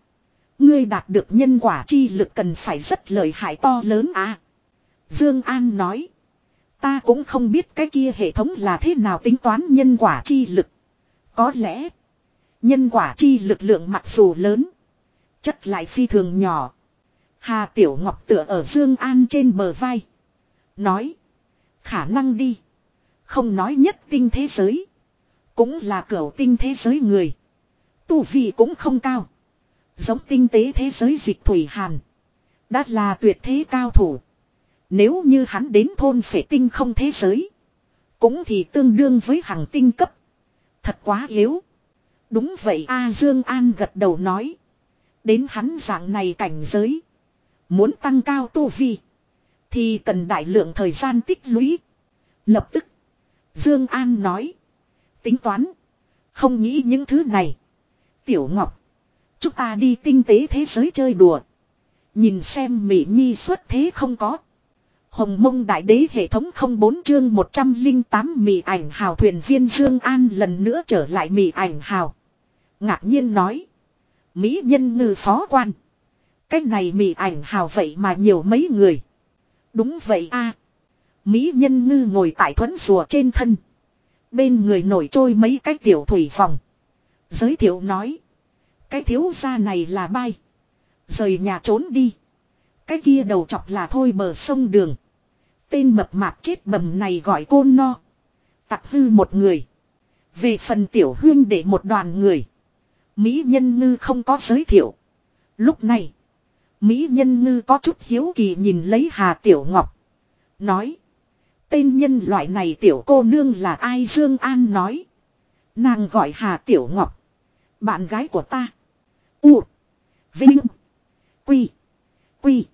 Ngươi đạt được nhân quả chi lực cần phải rất lợi hại to lớn à. Dương An nói. Ta cũng không biết cái kia hệ thống là thế nào tính toán nhân quả chi lực. Có lẽ. Nhân quả chi lực lượng mặc dù lớn. Chất lại phi thường nhỏ. Hà Tiểu Ngọc tựa ở Dương An trên bờ vai. Nói. Khả năng đi. Không nói nhất tinh thế giới. Cũng là cửu tinh thế giới người. Tu vi cũng không cao. Giống tinh tế thế giới dịch thủy hàn. Đã là tuyệt thế cao thủ. Nếu như hắn đến thôn phệ tinh không thế giới. Cũng thì tương đương với hàng tinh cấp. Thật quá yếu. Đúng vậy, A Dương An gật đầu nói. Đến hắn dạng này cảnh giới. Muốn tăng cao tu vi. Thì cần đại lượng thời gian tích lũy. Lập tức. Dương An nói. Tính toán. Không nghĩ những thứ này. Tiểu Ngọc. Chúng ta đi tinh tế thế giới chơi đùa. Nhìn xem Mỹ Nhi xuất thế không có. Hồng mông đại đế hệ thống 04 chương 108 Mỹ ảnh hào thuyền viên Dương An lần nữa trở lại Mỹ ảnh hào. Ngạc nhiên nói. Mỹ nhân ngư phó quan. Cách này Mỹ ảnh hào vậy mà nhiều mấy người. Đúng vậy a Mỹ nhân ngư ngồi tại thuẫn rùa trên thân. Bên người nổi trôi mấy cái tiểu thủy phòng. Giới thiệu nói. Cái thiếu gia này là bay. Rời nhà trốn đi. Cái kia đầu chọc là thôi bờ sông đường. Tên mập mạp chết bầm này gọi côn no. Tặc hư một người. Về phần tiểu huyên để một đoàn người. Mỹ nhân ngư không có giới thiệu. Lúc này. Mỹ nhân ngư có chút hiếu kỳ nhìn lấy Hà Tiểu Ngọc. Nói. Tên nhân loại này tiểu cô nương là ai Dương An nói. Nàng gọi Hà Tiểu Ngọc. Bạn gái của ta. U. Vinh. Quy. Quy.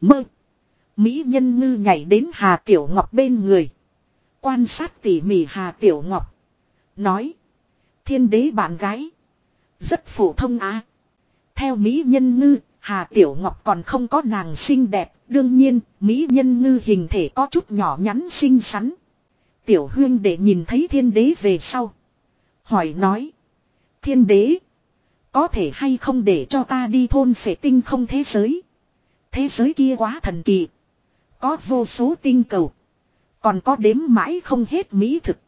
Mơ. Mỹ nhân ngư nhảy đến Hà Tiểu Ngọc bên người. Quan sát tỉ mỉ Hà Tiểu Ngọc. Nói. Thiên đế bạn gái. Rất phổ thông á. Theo Mỹ nhân ngư, Hà Tiểu Ngọc còn không có nàng xinh đẹp, đương nhiên, Mỹ nhân ngư hình thể có chút nhỏ nhắn xinh xắn. Tiểu huyên để nhìn thấy thiên đế về sau. Hỏi nói. Thiên đế. Có thể hay không để cho ta đi thôn phệ tinh không thế giới. Thế giới kia quá thần kỳ. Có vô số tinh cầu. Còn có đếm mãi không hết mỹ thực.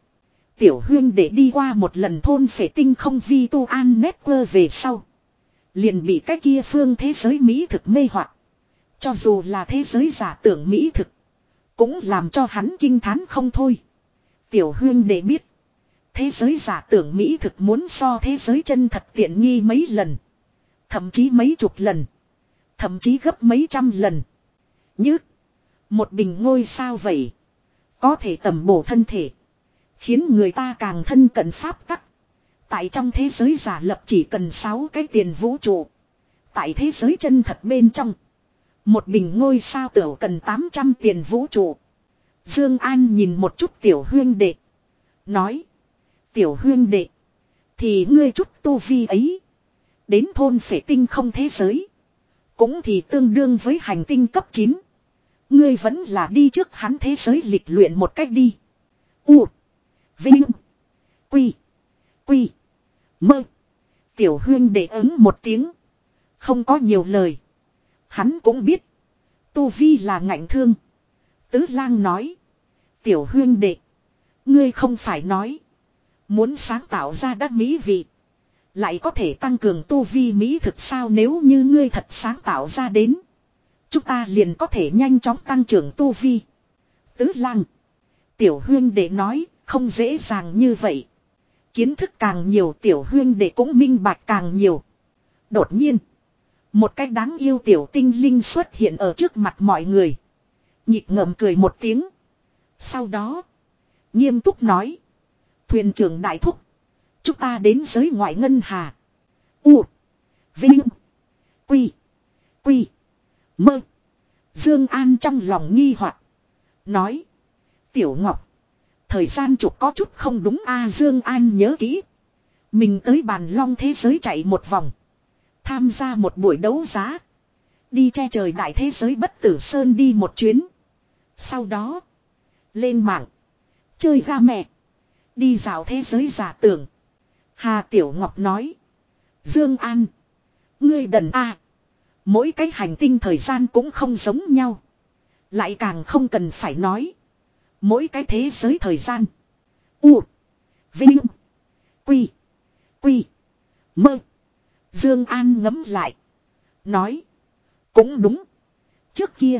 Tiểu huyên để đi qua một lần thôn phệ tinh không vi tu an network về sau. Liền bị cái kia phương thế giới mỹ thực mê hoặc Cho dù là thế giới giả tưởng mỹ thực. Cũng làm cho hắn kinh thán không thôi. Tiểu huyên để biết. Thế giới giả tưởng Mỹ thực muốn so thế giới chân thật tiện nghi mấy lần. Thậm chí mấy chục lần. Thậm chí gấp mấy trăm lần. Như. Một bình ngôi sao vậy. Có thể tầm bổ thân thể. Khiến người ta càng thân cận pháp tắc. Tại trong thế giới giả lập chỉ cần 6 cái tiền vũ trụ. Tại thế giới chân thật bên trong. Một bình ngôi sao tiểu cần 800 tiền vũ trụ. Dương An nhìn một chút tiểu huyên đệ. Nói. Tiểu huyên đệ. Thì ngươi chút tu vi ấy. Đến thôn phệ tinh không thế giới. Cũng thì tương đương với hành tinh cấp 9. Ngươi vẫn là đi trước hắn thế giới lịch luyện một cách đi. U. Vinh. Quy. Quy. Mơ. Tiểu huyên để ứng một tiếng. Không có nhiều lời. Hắn cũng biết. Tu Vi là ngạnh thương. Tứ lang nói. Tiểu huyên đệ. Ngươi không phải nói. Muốn sáng tạo ra đắc mỹ vị. Lại có thể tăng cường tu vi mỹ thực sao nếu như ngươi thật sáng tạo ra đến. Chúng ta liền có thể nhanh chóng tăng trưởng tu vi. Tứ lang. Tiểu huyên đệ nói, không dễ dàng như vậy. Kiến thức càng nhiều, tiểu huyên đệ cũng minh bạch càng nhiều. Đột nhiên. Một cái đáng yêu tiểu tinh linh xuất hiện ở trước mặt mọi người. Nhịp ngậm cười một tiếng. Sau đó. Nghiêm túc nói. Thuyền trưởng đại thúc. Chúng ta đến giới ngoại ngân hà. U. Vinh. Quy. Quy. Mơ. Dương An trong lòng nghi hoặc Nói. Tiểu Ngọc. Thời gian chụp có chút không đúng a, Dương An nhớ kỹ. Mình tới bàn long thế giới chạy một vòng. Tham gia một buổi đấu giá. Đi che trời đại thế giới bất tử sơn đi một chuyến. Sau đó. Lên mạng. Chơi ra mẹ. Đi dạo thế giới giả tưởng. Hà Tiểu Ngọc nói. Dương An. Ngươi đần a. Mỗi cái hành tinh thời gian cũng không giống nhau. Lại càng không cần phải nói. Mỗi cái thế giới thời gian. U. Vinh. Quy. Quy. Mơ. Dương An ngấm lại. Nói. Cũng đúng. Trước kia.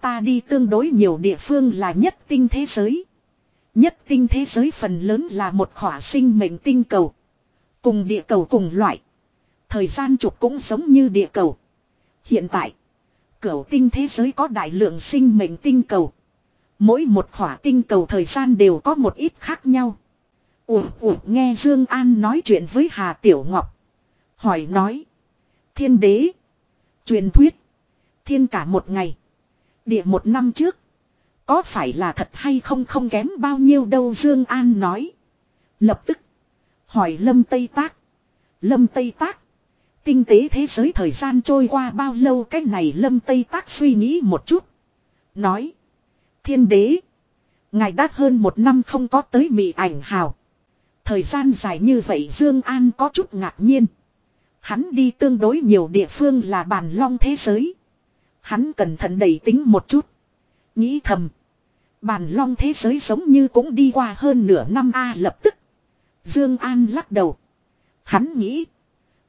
Ta đi tương đối nhiều địa phương là nhất tinh thế giới. Nhất tinh thế giới phần lớn là một khỏa sinh mệnh tinh cầu. Cùng địa cầu cùng loại. Thời gian trục cũng giống như địa cầu. Hiện tại. Cửu tinh thế giới có đại lượng sinh mệnh tinh cầu. Mỗi một khỏa tinh cầu thời gian đều có một ít khác nhau. Ủa ủa, nghe Dương An nói chuyện với Hà Tiểu Ngọc. Hỏi nói. Thiên đế. Truyền thuyết. Thiên cả một ngày. Địa một năm trước. Có phải là thật hay không không kém bao nhiêu đâu Dương An nói. Lập tức. Hỏi Lâm Tây Tác. Lâm Tây Tác. Tinh tế thế giới thời gian trôi qua bao lâu cái này Lâm Tây Tác suy nghĩ một chút. Nói. Thiên đế. Ngài đã hơn một năm không có tới mị ảnh hào. Thời gian dài như vậy Dương An có chút ngạc nhiên. Hắn đi tương đối nhiều địa phương là bàn long thế giới. Hắn cẩn thận đẩy tính một chút. Nghĩ thầm. Bàn long thế giới giống như cũng đi qua hơn nửa năm A lập tức. Dương An lắc đầu. Hắn nghĩ.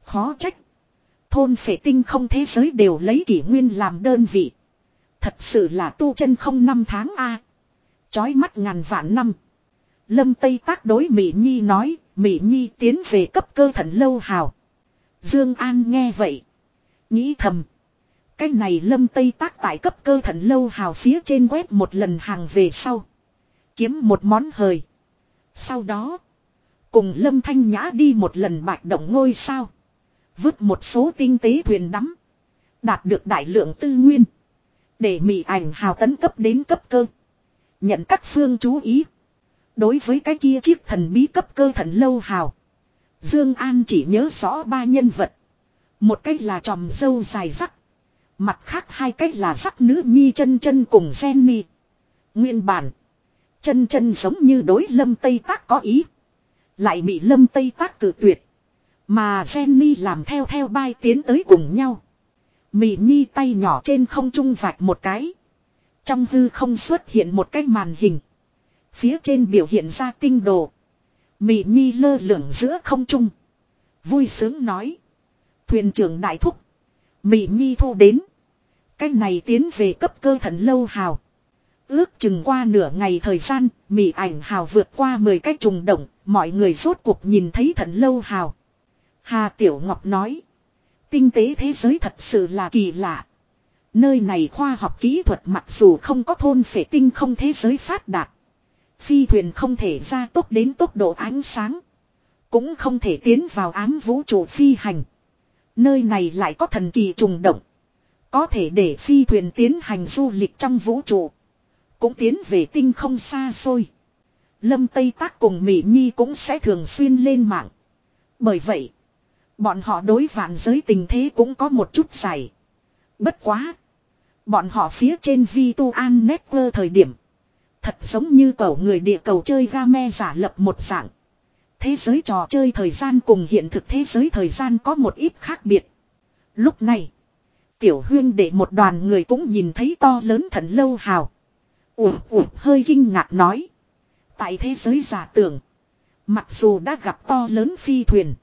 Khó trách. Thôn phệ tinh không thế giới đều lấy kỷ nguyên làm đơn vị. Thật sự là tu chân không năm tháng A. Chói mắt ngàn vạn năm. Lâm Tây tác đối Mỹ Nhi nói. Mỹ Nhi tiến về cấp cơ thần lâu hào. Dương An nghe vậy. Nghĩ thầm. Cái này lâm tây tác tại cấp cơ thần lâu hào phía trên quét một lần hàng về sau. Kiếm một món hời. Sau đó. Cùng lâm thanh nhã đi một lần bạch động ngôi sao. Vứt một số tinh tế thuyền đắm. Đạt được đại lượng tư nguyên. Để mị ảnh hào tấn cấp đến cấp cơ. Nhận các phương chú ý. Đối với cái kia chiếc thần bí cấp cơ thần lâu hào. Dương An chỉ nhớ rõ ba nhân vật. Một cách là tròm dâu dài rắc. Mặt khác hai cách là sắc nữ nhi chân chân cùng Jenny. Nguyên bản. Chân chân giống như đối lâm Tây Tác có ý. Lại bị lâm Tây Tác cử tuyệt. Mà Jenny làm theo theo bay tiến tới cùng nhau. Mị nhi tay nhỏ trên không trung vạch một cái. Trong hư không xuất hiện một cái màn hình. Phía trên biểu hiện ra tinh đồ. Mị nhi lơ lửng giữa không trung. Vui sướng nói. Thuyền trưởng đại thúc. Mị nhi thu đến. Cái này tiến về cấp cơ thần lâu hào. Ước chừng qua nửa ngày thời gian, mị ảnh hào vượt qua 10 cái trùng động, mọi người rốt cuộc nhìn thấy thần lâu hào. Hà Tiểu Ngọc nói. Tinh tế thế giới thật sự là kỳ lạ. Nơi này khoa học kỹ thuật mặc dù không có thôn phệ tinh không thế giới phát đạt. Phi thuyền không thể ra tốc đến tốc độ ánh sáng. Cũng không thể tiến vào ám vũ trụ phi hành. Nơi này lại có thần kỳ trùng động. Có thể để phi thuyền tiến hành du lịch trong vũ trụ. Cũng tiến về tinh không xa xôi. Lâm Tây Tác cùng Mỹ Nhi cũng sẽ thường xuyên lên mạng. Bởi vậy, bọn họ đối vạn giới tình thế cũng có một chút dài. Bất quá. Bọn họ phía trên Vi Tu An Network thời điểm. Thật giống như cậu người địa cầu chơi game giả lập một dạng. Thế giới trò chơi thời gian cùng hiện thực thế giới thời gian có một ít khác biệt. Lúc này, tiểu huyên để một đoàn người cũng nhìn thấy to lớn thần lâu hào. Ủa ủa hơi kinh ngạc nói. Tại thế giới giả tưởng, mặc dù đã gặp to lớn phi thuyền.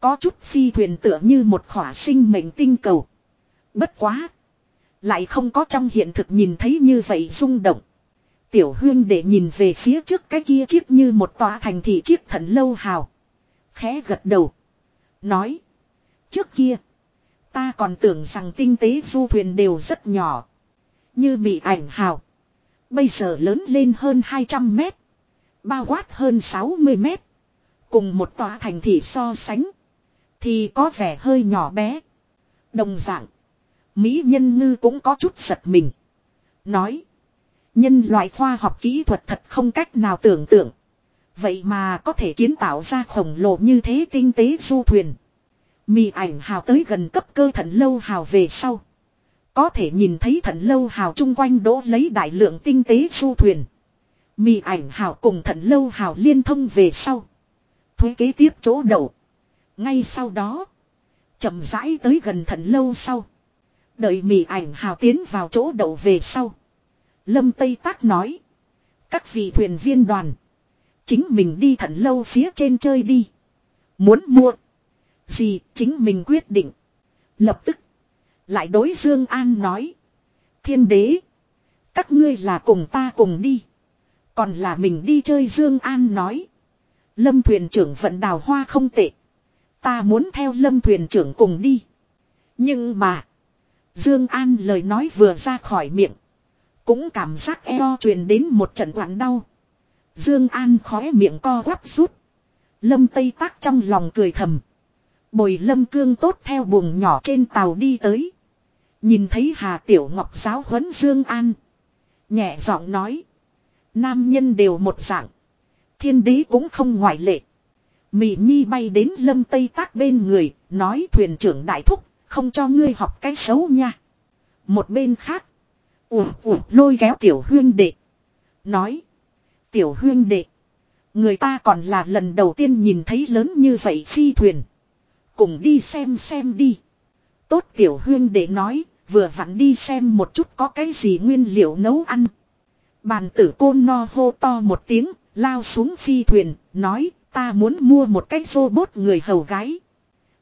Có chút phi thuyền tựa như một khỏa sinh mệnh tinh cầu. Bất quá. Lại không có trong hiện thực nhìn thấy như vậy rung động. Tiểu huyên để nhìn về phía trước cái kia chiếc như một tòa thành thị chiếc thần lâu hào. Khẽ gật đầu. Nói. Trước kia. Ta còn tưởng rằng tinh tế du thuyền đều rất nhỏ. Như bị ảnh hào. Bây giờ lớn lên hơn 200 mét. Bao quát hơn 60 mét. Cùng một tòa thành thị so sánh. Thì có vẻ hơi nhỏ bé. Đồng dạng. Mỹ nhân ngư cũng có chút giật mình. Nói. Nhân loại khoa học kỹ thuật thật không cách nào tưởng tượng. Vậy mà có thể kiến tạo ra khổng lồ như thế tinh tế du thuyền. Mì ảnh hào tới gần cấp cơ thần lâu hào về sau. Có thể nhìn thấy thần lâu hào chung quanh đỗ lấy đại lượng tinh tế du thuyền. Mì ảnh hào cùng thần lâu hào liên thông về sau. Thuế kế tiếp chỗ đậu. Ngay sau đó. chậm rãi tới gần thần lâu sau. Đợi mì ảnh hào tiến vào chỗ đậu về sau. Lâm Tây Tác nói. Các vị thuyền viên đoàn. Chính mình đi thần lâu phía trên chơi đi. Muốn mua. Gì chính mình quyết định. Lập tức. Lại đối Dương An nói. Thiên đế. Các ngươi là cùng ta cùng đi. Còn là mình đi chơi Dương An nói. Lâm thuyền trưởng vận đào hoa không tệ. Ta muốn theo lâm thuyền trưởng cùng đi. Nhưng mà. Dương An lời nói vừa ra khỏi miệng. Cũng cảm giác eo truyền đến một trận quặn đau. Dương An khóe miệng co quắp rút. Lâm Tây Tác trong lòng cười thầm. Bồi Lâm Cương tốt theo buồng nhỏ trên tàu đi tới. Nhìn thấy Hà Tiểu Ngọc giáo huấn Dương An. Nhẹ giọng nói. Nam nhân đều một dạng. Thiên đế cũng không ngoại lệ. Mị Nhi bay đến Lâm Tây Tác bên người, nói thuyền trưởng đại thúc, không cho ngươi học cái xấu nha. Một bên khác, Ủa ủa lôi kéo tiểu huyên đệ. Nói, tiểu huyên đệ, người ta còn là lần đầu tiên nhìn thấy lớn như vậy phi thuyền. Cùng đi xem xem đi. Tốt tiểu huyên để nói, vừa vặn đi xem một chút có cái gì nguyên liệu nấu ăn. Bàn tử côn no hô to một tiếng, lao xuống phi thuyền, nói ta muốn mua một cái robot người hầu gái.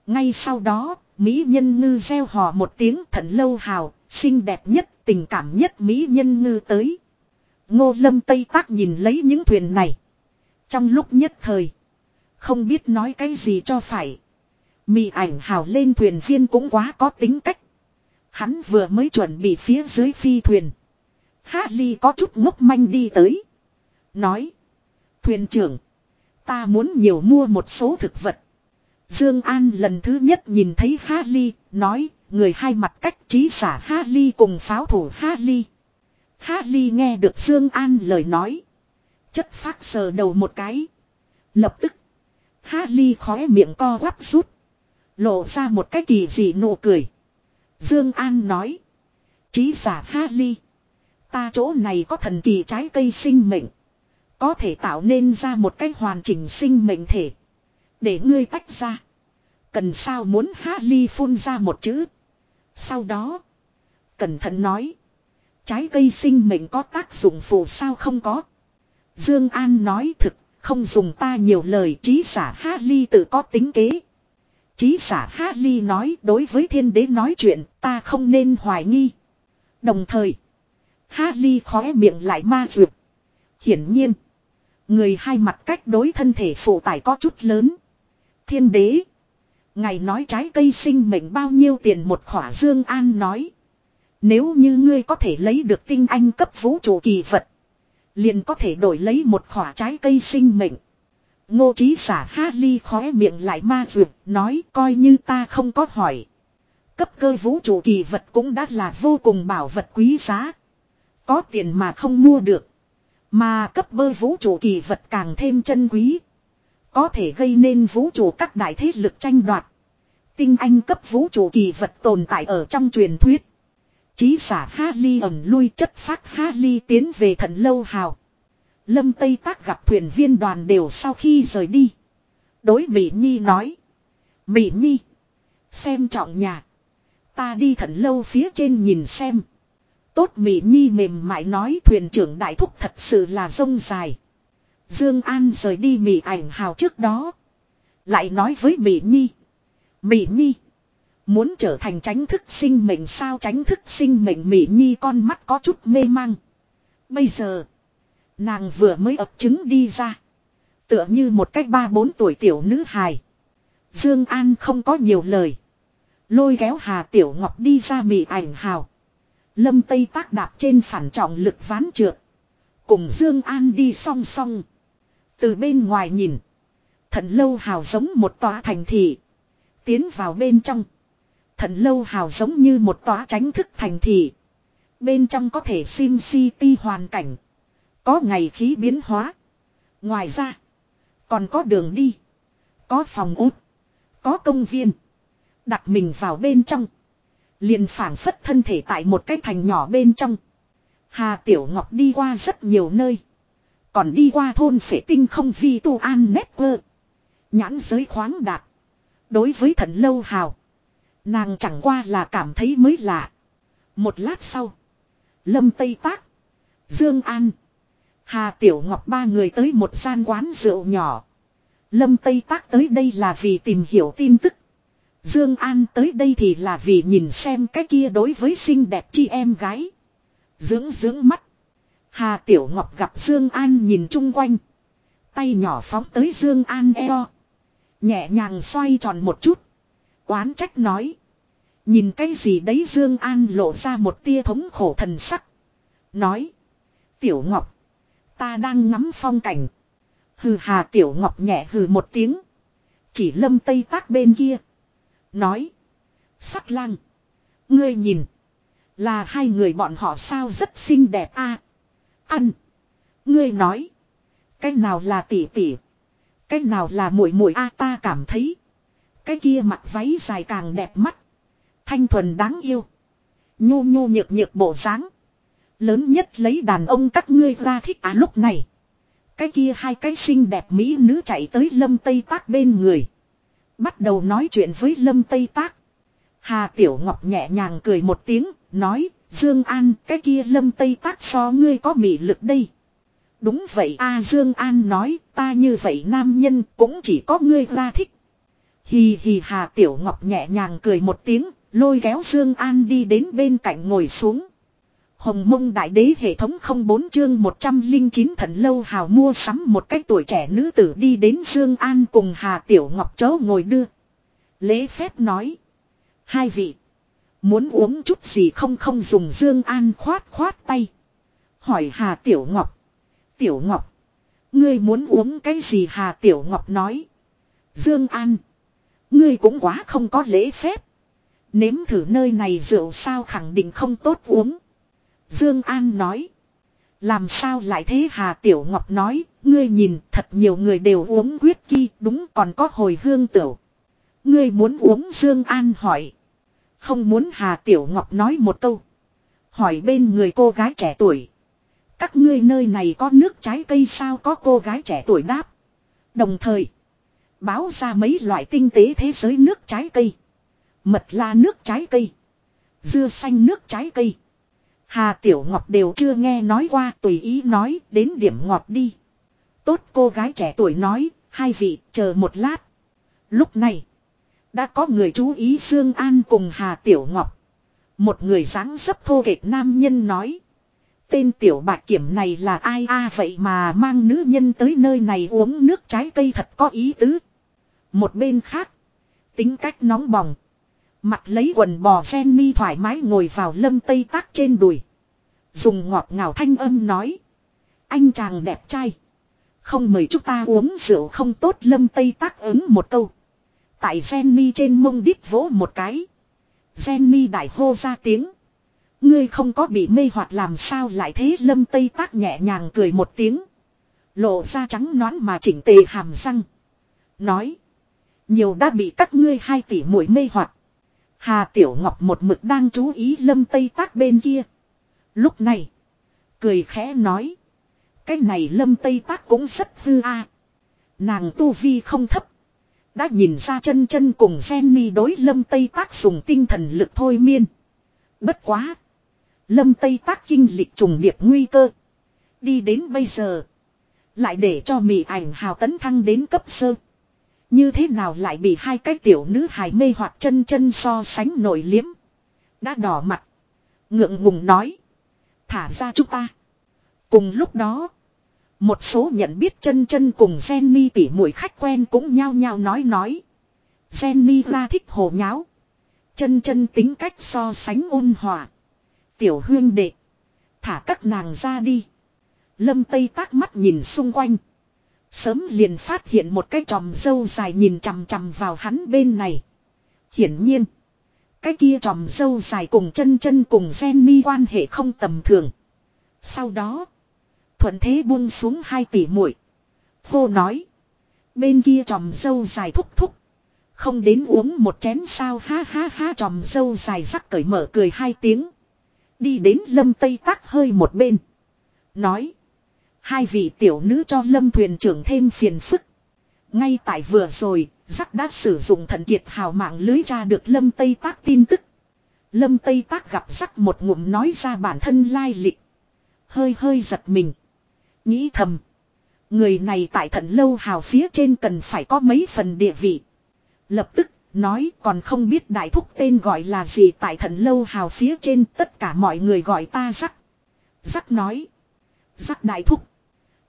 Ngay sau đó, Mỹ nhân ngư gieo hò một tiếng thận lâu hào, xinh đẹp nhất, tình cảm nhất Mỹ nhân ngư tới. Ngô lâm Tây Tác nhìn lấy những thuyền này. Trong lúc nhất thời, không biết nói cái gì cho phải. Mị ảnh hào lên thuyền viên cũng quá có tính cách. Hắn vừa mới chuẩn bị phía dưới phi thuyền. Há ly có chút ngốc manh đi tới. Nói. Thuyền trưởng. Ta muốn nhiều mua một số thực vật. Dương An lần thứ nhất nhìn thấy Há Ly, nói, người hai mặt cách trí giả Há Ly cùng pháo thủ Há Ly. Há Ly nghe được Dương An lời nói. Chất phát sờ đầu một cái. Lập tức. Há Ly khóe miệng co quắp rút. Lộ ra một cái kỳ dị nụ cười. Dương An nói. Trí giả Ha Ly. Ta chỗ này có thần kỳ trái cây sinh mệnh. Có thể tạo nên ra một cách hoàn chỉnh sinh mệnh thể. Để ngươi tách ra. Cần sao muốn Ha ly phun ra một chữ. Sau đó. Cẩn thận nói. Trái cây sinh mệnh có tác dụng phụ sao không có. Dương An nói, thực. Không dùng ta nhiều lời trí giả Ha ly tự có tính kế chí giả Ha ly nói, đối với thiên đế nói chuyện, ta không nên hoài nghi. Đồng thời. Ha ly khóe miệng lại ma dược. Hiển nhiên. Người hai mặt cách đối thân thể phụ tải có chút lớn. Thiên đế. Ngài nói trái cây sinh mệnh bao nhiêu tiền một khỏa Dương An nói. Nếu như ngươi có thể lấy được tinh anh cấp vũ trụ kỳ vật. Liền có thể đổi lấy một khỏa trái cây sinh mệnh. Ngô trí giả ha ly khóe miệng lại ma dược, nói coi như ta không có hỏi. Cấp cơ vũ trụ kỳ vật cũng đã là vô cùng bảo vật quý giá. Có tiền mà không mua được. Mà cấp bơ vũ trụ kỳ vật càng thêm chân quý. Có thể gây nên vũ trụ các đại thế lực tranh đoạt. Tinh anh cấp vũ trụ kỳ vật tồn tại ở trong truyền thuyết. Chí giả Ha Ly ẩn lui chất phát Ha Ly tiến về thần lâu hào. Lâm Tây Tác gặp thuyền viên đoàn đều sau khi rời đi. Đối Mỹ Nhi nói. Mỹ Nhi. Xem trọng nhà. Ta đi thận lâu phía trên nhìn xem. Tốt Mỹ Nhi mềm mại nói thuyền trưởng đại thúc thật sự là rông dài. Dương An rời đi Mỹ ảnh hào trước đó. Lại nói với Mỹ Nhi. Mỹ Nhi. Muốn trở thành tránh thức sinh mệnh sao tránh thức sinh mệnh Mỹ Nhi con mắt có chút mê mang. Bây giờ. Nàng vừa mới ấp trứng đi ra. Tựa như một cách ba bốn tuổi tiểu nữ hài. Dương An không có nhiều lời. Lôi kéo Hà Tiểu Ngọc đi ra mị ảnh hào. Lâm Tây tác đạp trên phản trọng lực ván trượt. Cùng Dương An đi song song. Từ bên ngoài nhìn. Thần lâu hào giống một tòa thành thị. Tiến vào bên trong. Thần lâu hào giống như một tòa tránh thức thành thị. Bên trong có thể sim city hoàn cảnh. Có ngày khí biến hóa. Ngoài ra. Còn có đường đi. Có phòng út. Có công viên. Đặt mình vào bên trong. Liền phảng phất thân thể tại một cái thành nhỏ bên trong. Hà Tiểu Ngọc đi qua rất nhiều nơi. Còn đi qua thôn phệ tinh không vi tu an network. Nhãn giới khoáng đạt. Đối với thần lâu hào. Nàng chẳng qua là cảm thấy mới lạ. Một lát sau. Lâm Tây Tác. Dương An. Hà Tiểu Ngọc ba người tới một gian quán rượu nhỏ. Lâm Tây Tác tới đây là vì tìm hiểu tin tức. Dương An tới đây thì là vì nhìn xem cái kia đối với xinh đẹp chi em gái. Dưỡng dưỡng mắt. Hà Tiểu Ngọc gặp Dương An nhìn chung quanh. Tay nhỏ phóng tới Dương An eo. Nhẹ nhàng xoay tròn một chút. Oán trách nói. Nhìn cái gì đấy Dương An lộ ra một tia thống khổ thần sắc. Nói. Tiểu Ngọc. Ta đang ngắm phong cảnh. Hừ hà Tiểu Ngọc nhẹ hừ một tiếng. Chỉ lâm tây tác bên kia. Nói. Sắc lang. Ngươi nhìn. Là hai người bọn họ sao rất xinh đẹp a Ăn. Ngươi nói. Cái nào là tỷ tỷ. Cái nào là muội muội a ta cảm thấy. Cái kia mặc váy dài càng đẹp mắt. Thanh thuần đáng yêu. Nhô nhô nhược nhược bộ dáng Lớn nhất lấy đàn ông các ngươi ra thích à lúc này. Cái kia hai cái xinh đẹp mỹ nữ chạy tới lâm tây tác bên người. Bắt đầu nói chuyện với lâm tây tác. Hà Tiểu Ngọc nhẹ nhàng cười một tiếng, nói, Dương An, cái kia lâm tây tác so ngươi có mị lực đây. Đúng vậy a Dương An nói, ta như vậy nam nhân cũng chỉ có ngươi ra thích. Hì hì Hà Tiểu Ngọc nhẹ nhàng cười một tiếng, lôi kéo Dương An đi đến bên cạnh ngồi xuống. Hồng mông đại đế hệ thống 04 chương 109 thần lâu hào mua sắm một cách tuổi trẻ nữ tử đi đến Dương An cùng Hà Tiểu Ngọc chó ngồi đưa. Lễ phép nói. Hai vị. Muốn uống chút gì không không dùng Dương An khoát khoát tay. Hỏi Hà Tiểu Ngọc. Tiểu Ngọc. Ngươi muốn uống cái gì Hà Tiểu Ngọc nói. Dương An. Ngươi cũng quá không có lễ phép. Nếm thử nơi này rượu sao khẳng định không tốt uống. Dương An nói. Làm sao lại thế Hà Tiểu Ngọc nói, ngươi nhìn thật nhiều người đều uống huyết kỳ đúng còn có hồi hương tiểu. Ngươi muốn uống Dương An hỏi. Không muốn Hà Tiểu Ngọc nói một câu. Hỏi bên người cô gái trẻ tuổi. Các ngươi nơi này có nước trái cây sao có cô gái trẻ tuổi đáp. Đồng thời. Báo ra mấy loại tinh tế thế giới nước trái cây. Mật la nước trái cây. Dưa xanh nước trái cây. Hà Tiểu Ngọc đều chưa nghe nói qua tùy ý nói đến điểm ngọt đi. Tốt cô gái trẻ tuổi nói, hai vị chờ một lát. Lúc này, đã có người chú ý Dương An cùng Hà Tiểu Ngọc. Một người dáng dấp thô kệch nam nhân nói. Tên tiểu bạc kiểm này là ai a vậy mà mang nữ nhân tới nơi này uống nước trái cây thật có ý tứ. Một bên khác, tính cách nóng bỏng. Mặt lấy quần bò sen mi thoải mái ngồi vào lâm tây tác trên đùi. Dùng ngọt ngào thanh âm nói. Anh chàng đẹp trai. Không mời chúng ta uống rượu không tốt lâm tây tác ứng một câu. Tại Jenny trên mông đít vỗ một cái. Jenny đại hô ra tiếng. Ngươi không có bị mê hoặc làm sao lại thế lâm tây tác nhẹ nhàng cười một tiếng. Lộ ra trắng nón mà chỉnh tề hàm răng. Nói. Nhiều đã bị các ngươi hai tỷ mũi mê hoặc. Hà Tiểu Ngọc một mực đang chú ý lâm tây tác bên kia. Lúc này. Cười khẽ nói. Cái này lâm tây tác cũng rất hư a. Nàng tu vi không thấp. Đã nhìn ra chân chân cùng Jenny đối lâm tây tác dùng tinh thần lực thôi miên. Bất quá. Lâm tây tác kinh lịch trùng điệp nguy cơ. Đi đến bây giờ. Lại để cho mị ảnh hào tấn thăng đến cấp sơ. Như thế nào lại bị hai cái tiểu nữ hài mê hoặc chân chân so sánh nổi liếm. Đã đỏ mặt. Ngượng ngùng nói. Thả ra chúng ta. Cùng lúc đó. Một số nhận biết chân chân cùng Jenny tỉ mũi khách quen cũng nhao nhao nói nói. Jenny ra thích hồ nháo. Chân chân tính cách so sánh ôn hòa. Tiểu huyên đệ. Thả các nàng ra đi. Lâm Tây tác mắt nhìn xung quanh. Sớm liền phát hiện một cái tròm dâu dài nhìn chằm chằm vào hắn bên này. Hiển nhiên. Cái kia tròm dâu dài cùng chân chân cùng Jenny quan hệ không tầm thường. Sau đó. Thuận thế buông xuống hai tỷ muội Vô nói. Bên kia tròm dâu dài thúc thúc. Không đến uống một chén sao ha ha ha tròm dâu dài rắc cởi mở cười hai tiếng. Đi đến lâm tây tắc hơi một bên. Nói. Hai vị tiểu nữ cho lâm thuyền trưởng thêm phiền phức. Ngay tại vừa rồi, rắc đã sử dụng thần kiệt hào mạng lưới ra được lâm tây tác tin tức. Lâm tây tác gặp rắc một ngụm nói ra bản thân lai lịch. Hơi hơi giật mình. Nghĩ thầm. Người này tại thần lâu hào phía trên cần phải có mấy phần địa vị. Lập tức nói còn không biết đại thúc tên gọi là gì tại thần lâu hào phía trên tất cả mọi người gọi ta rắc. Rắc nói. Rắc đại thúc.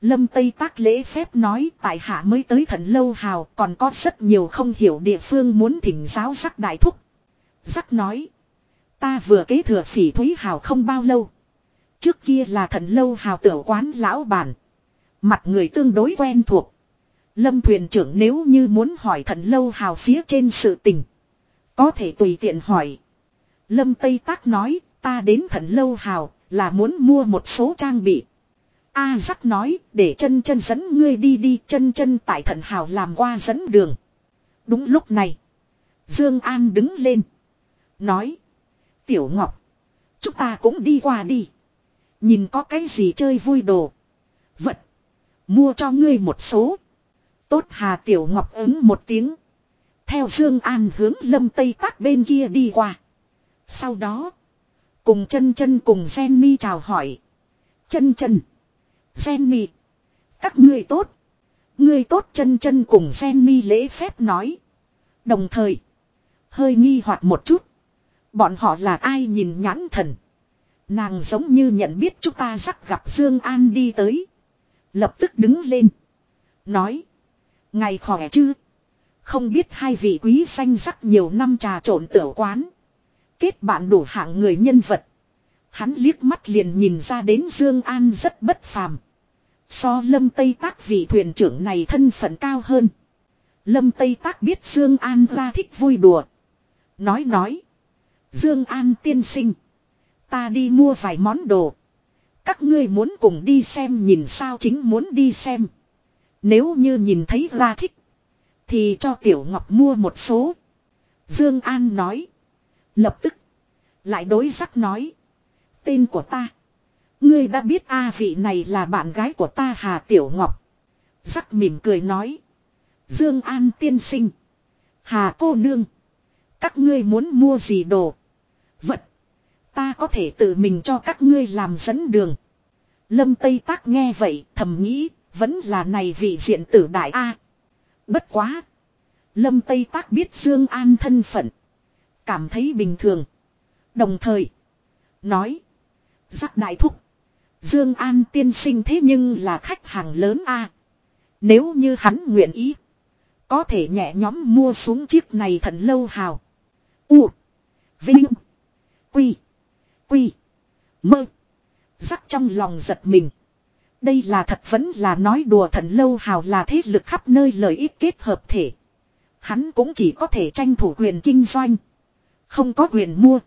Lâm Tây tác lễ phép nói tại hạ mới tới thần lâu hào, còn có rất nhiều không hiểu địa phương muốn thỉnh giáo sắc đại thúc. Sắc nói. Ta vừa kế thừa phỉ thúy hào không bao lâu. Trước kia là thần lâu hào tiểu quán lão bản. Mặt người tương đối quen thuộc. Lâm thuyền trưởng nếu như muốn hỏi thần lâu hào phía trên sự tình. Có thể tùy tiện hỏi. Lâm Tây Tác nói, ta đến thần lâu hào là muốn mua một số trang bị. A à, dắt nói để chân chân dẫn ngươi đi đi chân chân tại thần hào làm qua dẫn đường. Đúng lúc này. Dương An đứng lên. Nói. Tiểu Ngọc. Chúng ta cũng đi qua đi. Nhìn có cái gì chơi vui đồ. Vật. Mua cho ngươi một số. Tốt Hà Tiểu Ngọc ứng một tiếng. Theo Dương An hướng lâm tây tác bên kia đi qua. Sau đó. Cùng chân chân cùng Jenny chào hỏi. Chân chân. Jenny. Các ngươi tốt. Ngươi tốt chân chân cùng Jenny lễ phép nói. Đồng thời. Hơi nghi hoặc một chút. Bọn họ là ai nhìn nhãn thần. Nàng giống như nhận biết chúng ta sắp gặp Dương An đi tới. Lập tức đứng lên. Nói. Ngày khỏe chứ. Không biết hai vị quý danh sắc nhiều năm trà trộn tiểu quán. Kết bạn đủ hạng người nhân vật. Hắn liếc mắt liền nhìn ra đến Dương An rất bất phàm. So lâm Tây Tác vị thuyền trưởng này thân phận cao hơn. Lâm Tây Tác biết Dương An ra thích vui đùa. Nói nói. Dương An tiên sinh. Ta đi mua vài món đồ. Các ngươi muốn cùng đi xem nhìn sao chính muốn đi xem. Nếu như nhìn thấy ra thích. Thì cho Tiểu Ngọc mua một số. Dương An nói. Lập tức. Lại đối sắc nói. Tên của ta. Ngươi đã biết a vị này là bạn gái của ta Hà Tiểu Ngọc. Sắc mỉm cười nói. Dương An tiên sinh. Hà cô nương. Các ngươi muốn mua gì đồ. Vật. Ta có thể tự mình cho các ngươi làm dẫn đường. Lâm Tây Tác nghe vậy, thầm nghĩ, vẫn là này vị diện tử đại A. Bất quá. Lâm Tây Tác biết Dương An thân phận. Cảm thấy bình thường. Đồng thời. Nói. Giác đại thúc. Dương An tiên sinh thế nhưng là khách hàng lớn A. Nếu như hắn nguyện ý. Có thể nhẹ nhóm mua xuống chiếc này thần lâu hào. U. Vinh. Quy. Quy. Mơ. Rắc trong lòng giật mình. Đây là thật vẫn là nói đùa thần lâu hào là thế lực khắp nơi lợi ích kết hợp thể. Hắn cũng chỉ có thể tranh thủ quyền kinh doanh. Không có quyền mua.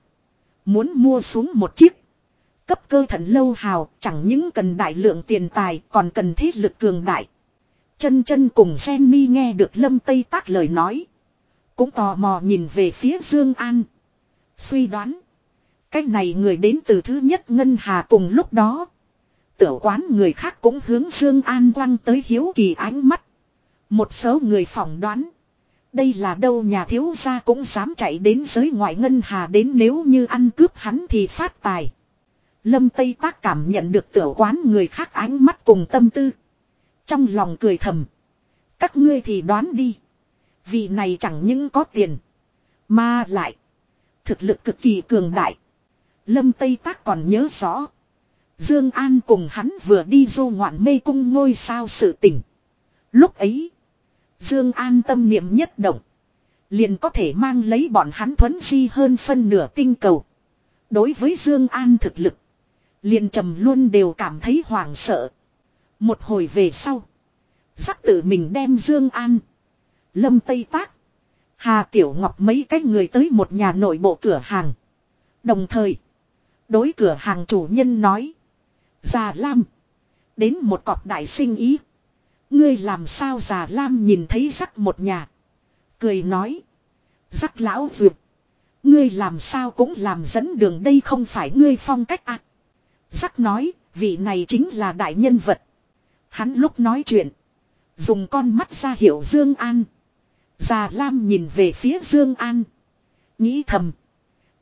Muốn mua xuống một chiếc. Cấp cơ thần lâu hào, chẳng những cần đại lượng tiền tài, còn cần thế lực cường đại. Chân chân cùng Jenny nghe được Lâm Tây tác lời nói. Cũng tò mò nhìn về phía Dương An. Suy đoán. cách này người đến từ thứ nhất Ngân Hà cùng lúc đó. Tiểu quán người khác cũng hướng Dương An quăng tới hiếu kỳ ánh mắt. Một số người phỏng đoán. Đây là đâu nhà thiếu gia cũng dám chạy đến giới ngoại ngân hà đến nếu như ăn cướp hắn thì phát tài. Lâm Tây Tác cảm nhận được tiểu quán người khác ánh mắt cùng tâm tư. Trong lòng cười thầm. Các ngươi thì đoán đi. Vì này chẳng những có tiền. Mà lại. Thực lực cực kỳ cường đại. Lâm Tây Tác còn nhớ rõ. Dương An cùng hắn vừa đi du ngoạn mê cung ngôi sao sự tỉnh. Lúc ấy. Dương An tâm niệm nhất động. Liền có thể mang lấy bọn hắn thuấn di hơn phân nửa tinh cầu. Đối với Dương An thực lực. Liền trầm luôn đều cảm thấy hoảng sợ. Một hồi về sau. Sắc tự mình đem Dương An. Lâm Tây Tác. Hà Tiểu Ngọc mấy cái người tới một nhà nội bộ cửa hàng. Đồng thời. Đối cửa hàng chủ nhân nói. Già Lam. Đến một cọp đại sinh ý. Ngươi làm sao già Lam nhìn thấy rắc một nhà. Cười nói. Rắc lão vượt. Ngươi làm sao cũng làm dẫn đường đây không phải ngươi phong cách à sắc nói, vị này chính là đại nhân vật. Hắn lúc nói chuyện. Dùng con mắt ra hiệu Dương An. Già Lam nhìn về phía Dương An. Nghĩ thầm.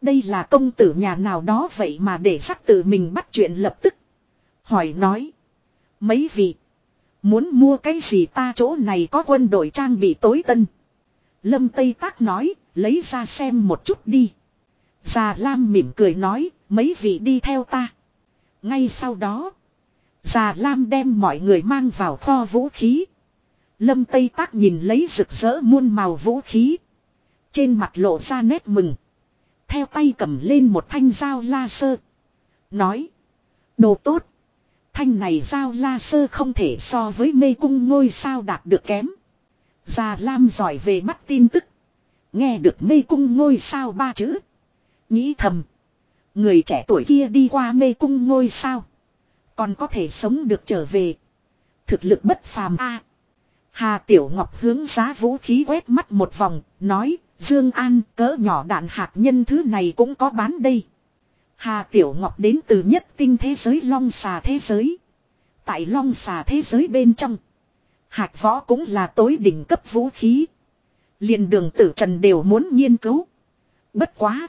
Đây là công tử nhà nào đó vậy mà để sắc tự mình bắt chuyện lập tức. Hỏi nói. Mấy vị. Muốn mua cái gì ta chỗ này có quân đội trang bị tối tân. Lâm Tây Tác nói, lấy ra xem một chút đi. Già Lam mỉm cười nói, mấy vị đi theo ta. Ngay sau đó, Già Lam đem mọi người mang vào kho vũ khí. Lâm Tây Tác nhìn lấy rực rỡ muôn màu vũ khí. Trên mặt lộ ra nét mừng. Theo tay cầm lên một thanh dao la sơ. Nói. Đồ tốt. Thanh này dao la sơ không thể so với mê cung ngôi sao đạt được kém. Già Lam giỏi về bắt tin tức. Nghe được mê cung ngôi sao ba chữ. Nghĩ thầm. Người trẻ tuổi kia đi qua mê cung ngôi sao. Còn có thể sống được trở về. Thực lực bất phàm a. Hà Tiểu Ngọc hướng giá vũ khí quét mắt một vòng, nói, Dương An cỡ nhỏ đạn hạt nhân thứ này cũng có bán đây. Hà Tiểu Ngọc đến từ nhất tinh thế giới long xà thế giới. Tại long xà thế giới bên trong. Hạt võ cũng là tối đỉnh cấp vũ khí. liền đường tử trần đều muốn nghiên cứu. Bất quá.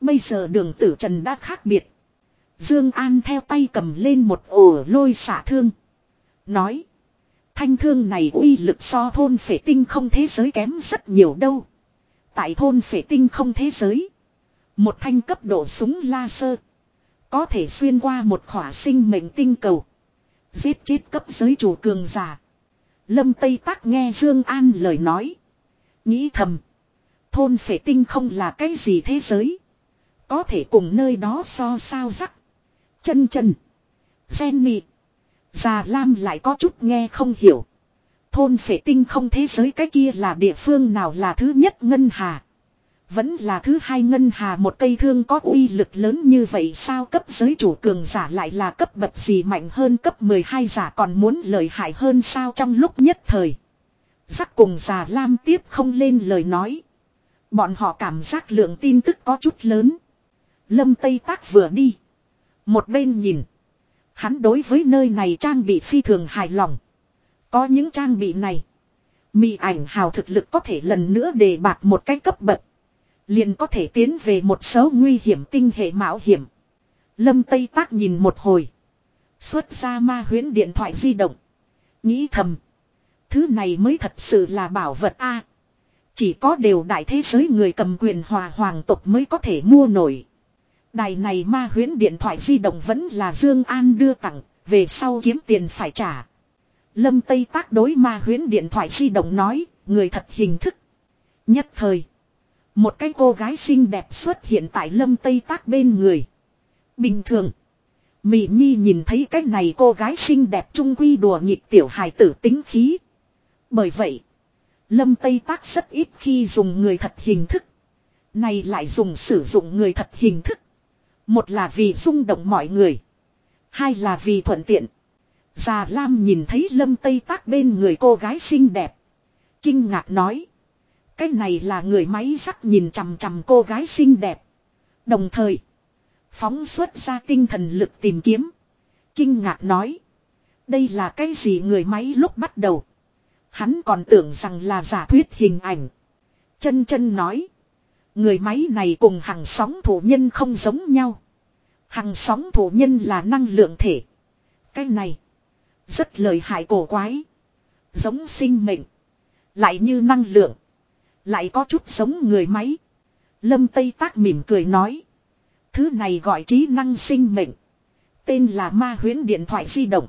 Bây giờ đường tử trần đã khác biệt. Dương An theo tay cầm lên một ổ lôi xả thương. Nói. Thanh thương này uy lực so thôn phệ tinh không thế giới kém rất nhiều đâu. Tại thôn phệ tinh không thế giới. Một thanh cấp độ súng laser. Có thể xuyên qua một khỏa sinh mệnh tinh cầu. Giết chết cấp giới chủ cường giả. Lâm Tây Tác nghe Dương An lời nói. Nghĩ thầm. Thôn phệ tinh không là cái gì thế giới. Có thể cùng nơi đó so sao rắc. Chân chân. Sen mị. Già Lam lại có chút nghe không hiểu. Thôn phệ tinh không thế giới cái kia là địa phương nào là thứ nhất ngân hà. Vẫn là thứ hai ngân hà một cây thương có uy lực lớn như vậy sao cấp giới chủ cường giả lại là cấp bậc gì mạnh hơn cấp 12 giả còn muốn lợi hại hơn sao trong lúc nhất thời. Giác cùng già Lam tiếp không lên lời nói. Bọn họ cảm giác lượng tin tức có chút lớn. Lâm Tây Tác vừa đi. Một bên nhìn. Hắn đối với nơi này trang bị phi thường hài lòng. Có những trang bị này. Mị ảnh hào thực lực có thể lần nữa đề bạc một cái cấp bậc. Liền có thể tiến về một số nguy hiểm tinh hệ mạo hiểm. Lâm Tây Tác nhìn một hồi. Xuất ra ma huyến điện thoại di động. Nghĩ thầm. Thứ này mới thật sự là bảo vật A. chỉ có đều đại thế giới người cầm quyền hòa hoàng tộc mới có thể mua nổi. Đài này ma huyến điện thoại di động vẫn là Dương An đưa tặng, về sau kiếm tiền phải trả. Lâm Tây tác đối ma huyến điện thoại di động nói, người thật hình thức. Nhất thời, một cái cô gái xinh đẹp xuất hiện tại Lâm Tây tác bên người. Bình thường, Mị Nhi nhìn thấy cái này cô gái xinh đẹp trung quy đùa nghịch tiểu hài tử tính khí. Bởi vậy, Lâm Tây tác rất ít khi dùng người thật hình thức. Này lại dùng sử dụng người thật hình thức. Một là vì rung động mọi người. Hai là vì thuận tiện. Già Lam nhìn thấy lâm tây tác bên người cô gái xinh đẹp. Kinh ngạc nói. Cái này là người máy sắc nhìn chằm chằm cô gái xinh đẹp. Đồng thời. Phóng xuất ra tinh thần lực tìm kiếm. Kinh ngạc nói. Đây là cái gì người máy lúc bắt đầu. Hắn còn tưởng rằng là giả thuyết hình ảnh. Chân chân nói. Người máy này cùng hàng sóng thủ nhân không giống nhau. Hàng sóng thủ nhân là năng lượng thể. Cái này. Rất lời hại cổ quái. Giống sinh mệnh. Lại như năng lượng. Lại có chút giống người máy. Lâm Tây Tác mỉm cười nói. Thứ này gọi trí năng sinh mệnh. Tên là ma huyễn điện thoại di động.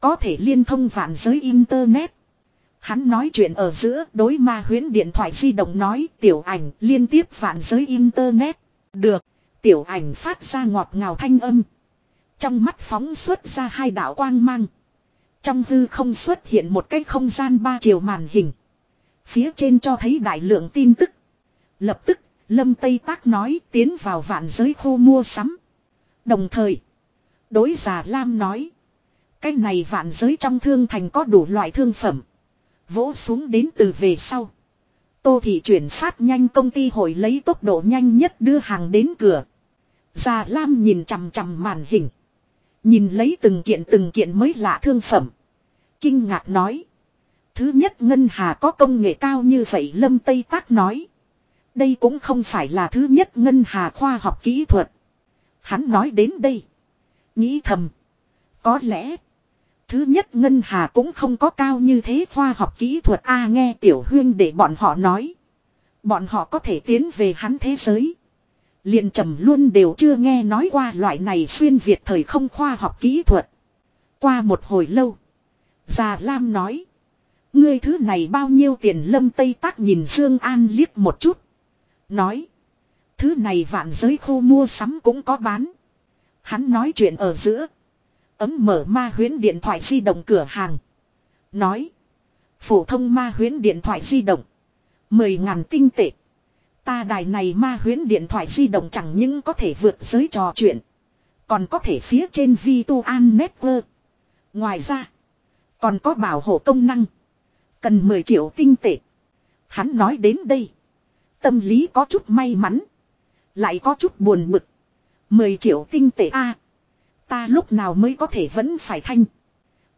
Có thể liên thông vạn giới Internet. Hắn nói chuyện ở giữa đối ma huyến điện thoại di động nói tiểu ảnh liên tiếp vạn giới Internet. Được, tiểu ảnh phát ra ngọt ngào thanh âm. Trong mắt phóng xuất ra hai đạo quang mang. Trong hư không xuất hiện một cái không gian ba chiều màn hình. Phía trên cho thấy đại lượng tin tức. Lập tức, Lâm Tây Tác nói tiến vào vạn giới khu mua sắm. Đồng thời, đối giả Lam nói. Cái này vạn giới trong thương thành có đủ loại thương phẩm. Vỗ xuống đến từ về sau. Tô thị chuyển phát nhanh công ty hội lấy tốc độ nhanh nhất đưa hàng đến cửa. Già Lam nhìn chằm chằm màn hình. Nhìn lấy từng kiện từng kiện mới lạ thương phẩm. Kinh ngạc nói. Thứ nhất Ngân Hà có công nghệ cao như vậy Lâm Tây Tác nói. Đây cũng không phải là thứ nhất Ngân Hà khoa học kỹ thuật. Hắn nói đến đây. Nghĩ thầm. Có lẽ. Thứ nhất Ngân Hà cũng không có cao như thế khoa học kỹ thuật A nghe Tiểu Huyên để bọn họ nói. Bọn họ có thể tiến về hắn thế giới. liền trầm luôn đều chưa nghe nói qua loại này xuyên Việt thời không khoa học kỹ thuật. Qua một hồi lâu. Già Lam nói. Ngươi thứ này bao nhiêu tiền lâm Tây Tác nhìn Dương An liếc một chút. Nói. Thứ này vạn giới khu mua sắm cũng có bán. Hắn nói chuyện ở giữa. Ấm mở ma huyến điện thoại di động cửa hàng. Nói. Phổ thông ma huyến điện thoại di động. Mười ngàn tinh tệ. Ta đài này ma huyến điện thoại di động chẳng những có thể vượt giới trò chuyện. Còn có thể phía trên vi tu an Network. Ngoài ra. Còn có bảo hộ công năng. Cần 10 triệu tinh tệ. Hắn nói đến đây. Tâm lý có chút may mắn. Lại có chút buồn bực. 10 triệu tinh tệ a Ta lúc nào mới có thể vẫn phải thanh.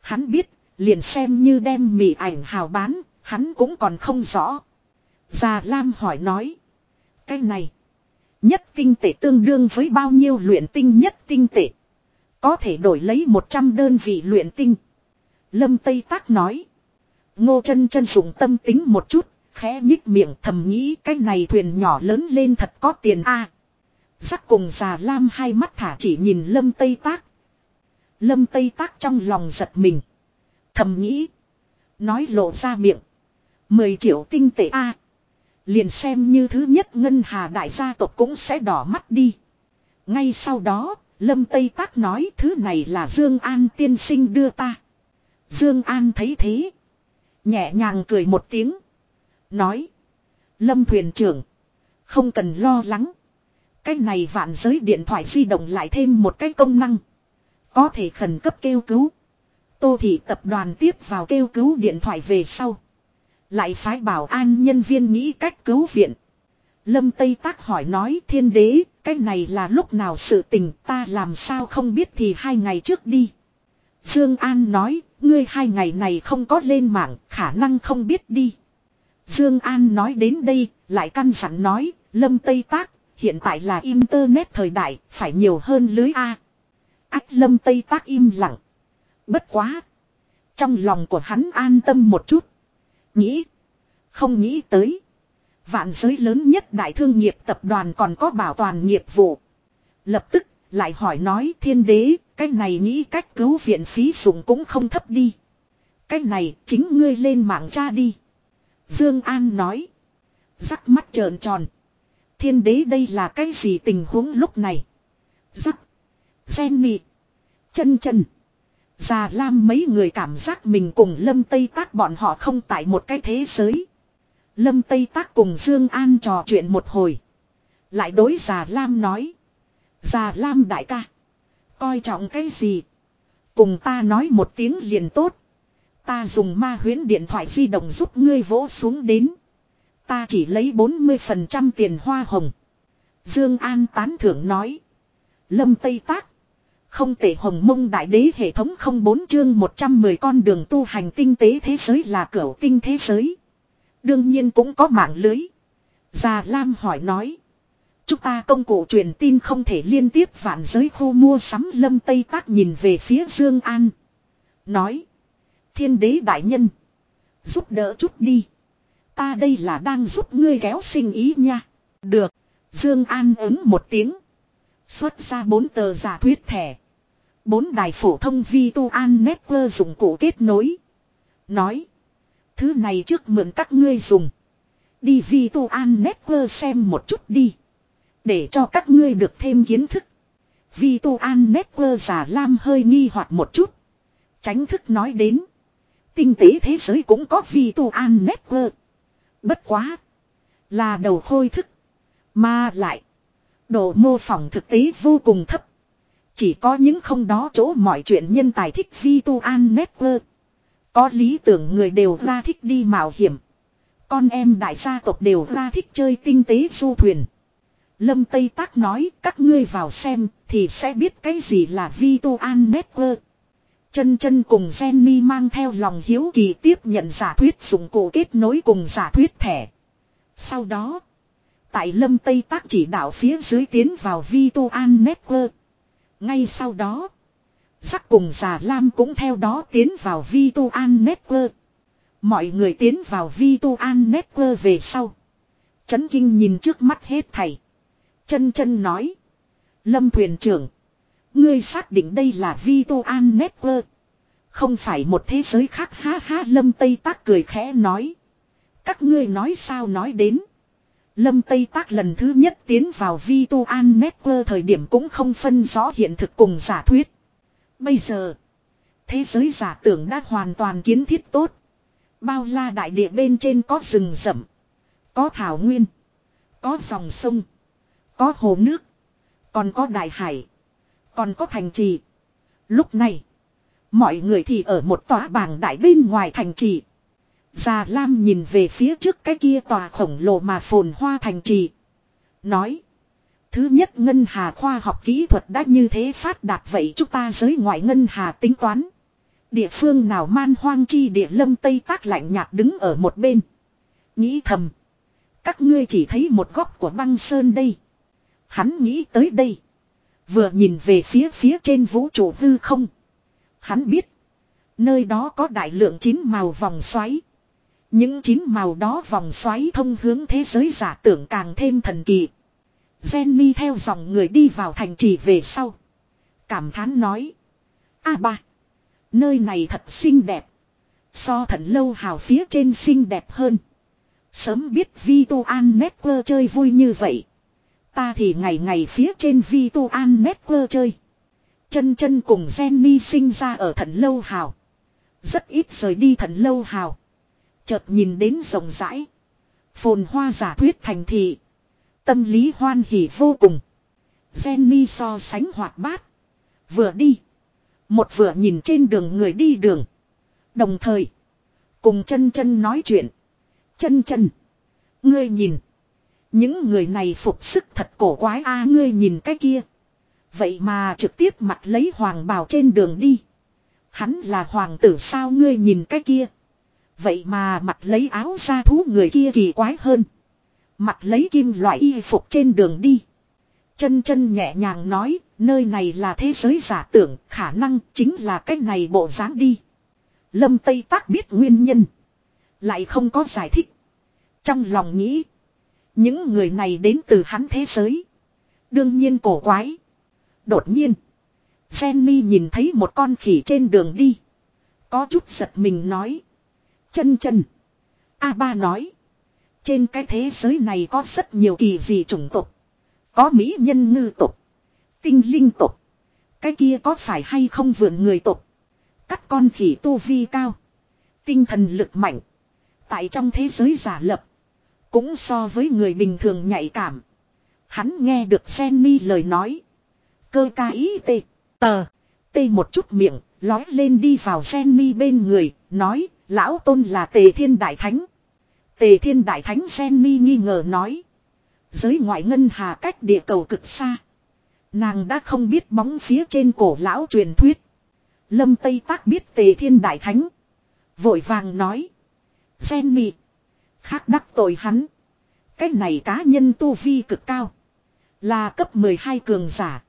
Hắn biết, liền xem như đem mì ảnh hào bán, hắn cũng còn không rõ. Già Lam hỏi nói. Cái này. Nhất tinh tệ tương đương với bao nhiêu luyện tinh nhất tinh tệ. Có thể đổi lấy 100 đơn vị luyện tinh. Lâm Tây Tác nói. Ngô chân chân dùng tâm tính một chút, khẽ nhích miệng thầm nghĩ cái này thuyền nhỏ lớn lên thật có tiền a. Sắc cùng già lam hai mắt thả chỉ nhìn lâm tây tác. Lâm tây tác trong lòng giật mình. Thầm nghĩ. Nói lộ ra miệng. Mười triệu tinh tệ a Liền xem như thứ nhất ngân hà đại gia tộc cũng sẽ đỏ mắt đi. Ngay sau đó, Lâm Tây Tác nói thứ này là Dương An tiên sinh đưa ta. Dương An thấy thế. Nhẹ nhàng cười một tiếng. Nói. Lâm thuyền trưởng. Không cần lo lắng. Cái này vạn giới điện thoại di động lại thêm một cái công năng. Có thể khẩn cấp kêu cứu. Tô thị tập đoàn tiếp vào kêu cứu điện thoại về sau. Lại phái bảo an nhân viên nghĩ cách cứu viện. Lâm Tây Tác hỏi nói thiên đế, cái này là lúc nào sự tình ta làm sao không biết thì hai ngày trước đi. Dương An nói, ngươi hai ngày này không có lên mạng, khả năng không biết đi. Dương An nói đến đây, lại căn dặn nói, Lâm Tây Tác, hiện tại là internet thời đại, phải nhiều hơn lưới a. Ách Lâm Tây Tác im lặng. Bất quá, trong lòng của hắn an tâm một chút. Nghĩ, không nghĩ tới, vạn giới lớn nhất đại thương nghiệp tập đoàn còn có bảo toàn nghiệp vụ. Lập tức lại hỏi nói thiên đế, cái này nghĩ cách cứu viện phí dùng cũng không thấp đi. Cái này chính ngươi lên mạng tra đi. Dương An nói. Rắc mắt trợn tròn. Thiên đế đây là cái gì tình huống lúc này? Rắc. Xen nị. Chân chân. Già Lam mấy người cảm giác mình cùng Lâm Tây Tác bọn họ không tại một cái thế giới. Lâm Tây Tác cùng Dương An trò chuyện một hồi. Lại đối Già Lam nói. Già Lam đại ca. Coi trọng cái gì? Cùng ta nói một tiếng liền tốt. Ta dùng ma huyến điện thoại di động giúp ngươi vỗ xuống đến. Ta chỉ lấy 40% tiền hoa hồng. Dương An tán thưởng nói. Lâm Tây Tác. Không tệ hồng mông đại đế hệ thống không bốn chương 110 con đường tu hành tinh tế thế giới là cửa tinh thế giới. Đương nhiên cũng có mạng lưới. Già Lam hỏi nói. Chúng ta công cụ truyền tin không thể liên tiếp vạn giới khu mua sắm lâm Tây Tác nhìn về phía Dương An. Nói. Thiên đế đại nhân. Giúp đỡ chút đi. Ta đây là đang giúp ngươi kéo sinh ý nha. Được. Dương An ứng một tiếng. Xuất ra bốn tờ giả thuyết thẻ. Bốn đài phổ thông vi tu an network dụng cụ kết nối. Nói. Thứ này trước mượn các ngươi dùng. Đi vi tu an network xem một chút đi. Để cho các ngươi được thêm kiến thức. Vi tu an network giả lam hơi nghi hoặc một chút. Tránh thức nói đến. Tinh tế thế giới cũng có vi tu an network. Bất quá. Là đầu khôi thức. Mà lại. Độ mô phỏng thực tế vô cùng thấp. Chỉ có những không đó chỗ mọi chuyện nhân tài thích vi tu an network. Có lý tưởng người đều ra thích đi mạo hiểm. Con em đại gia tộc đều ra thích chơi tinh tế du thuyền. Lâm Tây Tác nói, các ngươi vào xem, thì sẽ biết cái gì là vi tu an network. Chân chân cùng Jenny mang theo lòng hiếu kỳ tiếp nhận giả thuyết dụng cụ kết nối cùng giả thuyết thẻ. Sau đó, tại lâm Tây Tác chỉ đạo phía dưới tiến vào Vito An Network. Ngay sau đó, sắc cùng giả Lam cũng theo đó tiến vào Vito An Network. Mọi người tiến vào Vito An Network về sau. Chấn kinh nhìn trước mắt hết thầy. Chân chân nói. Lâm thuyền trưởng. Ngươi xác định đây là Vito An Network. Không phải một thế giới khác ha ha Lâm Tây Tác cười khẽ nói. Các ngươi nói sao nói đến. Lâm Tây Tác lần thứ nhất tiến vào Vito An Network thời điểm cũng không phân rõ hiện thực cùng giả thuyết. Bây giờ, thế giới giả tưởng đã hoàn toàn kiến thiết tốt. Bao la đại địa bên trên có rừng rậm, có thảo nguyên, có dòng sông, có hồ nước, còn có đại hải, còn có thành trì. Lúc này, mọi người thì ở một tòa bảng đại bên ngoài thành trì. Già Lam nhìn về phía trước cái kia tòa khổng lồ mà phồn hoa thành trì. Nói. Thứ nhất ngân hà khoa học kỹ thuật đã như thế phát đạt vậy chúng ta giới ngoại ngân hà tính toán. Địa phương nào man hoang chi địa lâm tây tác lạnh nhạt đứng ở một bên. Nghĩ thầm. Các ngươi chỉ thấy một góc của băng sơn đây. Hắn nghĩ tới đây. Vừa nhìn về phía phía trên vũ trụ hư không. Hắn biết. Nơi đó có đại lượng chín màu vòng xoáy. Những chín màu đó vòng xoáy thông hướng thế giới giả tưởng càng thêm thần kỳ. Jenny theo dòng người đi vào thành trì về sau. Cảm thán nói. a ba. Nơi này thật xinh đẹp. So thần lâu hào phía trên xinh đẹp hơn. Sớm biết Vito An Network chơi vui như vậy. Ta thì ngày ngày phía trên vi tu An Network chơi. Chân chân cùng Jenny sinh ra ở thần lâu hào. Rất ít rời đi thần lâu hào. Chợt nhìn đến rộng rãi. Phồn hoa giả thuyết thành thị. Tâm lý hoan hỉ vô cùng. Jenny so sánh hoạt bát. Vừa đi. Một vừa nhìn trên đường người đi đường. Đồng thời. Cùng chân chân nói chuyện. Chân chân. Ngươi nhìn. Những người này phục sức thật cổ quái a ngươi nhìn cái kia. Vậy mà trực tiếp mặt lấy hoàng bào trên đường đi. Hắn là hoàng tử sao ngươi nhìn cái kia. Vậy mà mặt lấy áo da thú người kia kỳ quái hơn. Mặt lấy kim loại y phục trên đường đi. Chân chân nhẹ nhàng nói, nơi này là thế giới giả tưởng, khả năng chính là cách này bộ dáng đi. Lâm Tây Tác biết nguyên nhân. Lại không có giải thích. Trong lòng nghĩ. Những người này đến từ hắn thế giới. Đương nhiên cổ quái. Đột nhiên. Jenny nhìn thấy một con khỉ trên đường đi. Có chút giật mình nói. Chân chân. A ba nói. Trên cái thế giới này có rất nhiều kỳ dị chủng tộc. Có mỹ nhân ngư tộc. Tinh linh tộc. Cái kia có phải hay không vượn người tộc. Cắt con khỉ tu vi cao. Tinh thần lực mạnh. Tại trong thế giới giả lập. Cũng so với người bình thường nhạy cảm. Hắn nghe được Jenny lời nói. Cơ ca ý tê. Tờ. Tê một chút miệng. Lói lên đi vào Jenny bên người. Nói. Lão tôn là tề thiên đại thánh. Tề thiên đại thánh Jenny nghi ngờ nói. Giới ngoại ngân hà cách địa cầu cực xa. Nàng đã không biết bóng phía trên cổ lão truyền thuyết. Lâm Tây Tác biết tề thiên đại thánh. Vội vàng nói. Jenny. Khác đắc tội hắn. Cái này cá nhân tu vi cực cao. Là cấp 12 cường giả.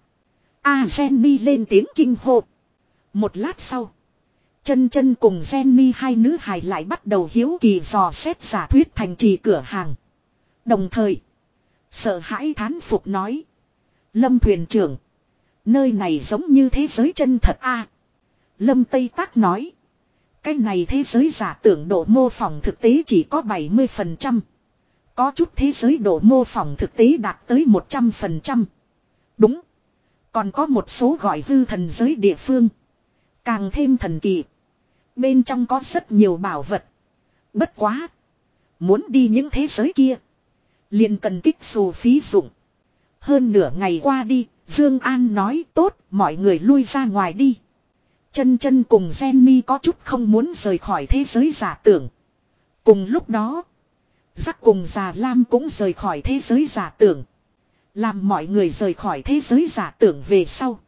A Jenny lên tiếng kinh hô. Một lát sau. Chân chân cùng Jenny hai nữ hài lại bắt đầu hiếu kỳ dò xét giả thuyết thành trì cửa hàng. Đồng thời. Sợ hãi thán phục nói. Lâm thuyền trưởng. Nơi này giống như thế giới chân thật a. Lâm Tây Tác nói. Cái này thế giới giả tưởng độ mô phỏng thực tế chỉ có 70%. Có chút thế giới độ mô phỏng thực tế đạt tới 100%. Đúng. Còn có một số gọi hư thần giới địa phương. Càng thêm thần kỳ. Bên trong có rất nhiều bảo vật. Bất quá. Muốn đi những thế giới kia. liền cần kích xù phí dụng. Hơn nửa ngày qua đi, Dương An nói tốt, mọi người lui ra ngoài đi. Chân chân cùng Jenny có chút không muốn rời khỏi thế giới giả tưởng. Cùng lúc đó, Giác cùng già Lam cũng rời khỏi thế giới giả tưởng. Làm mọi người rời khỏi thế giới giả tưởng về sau.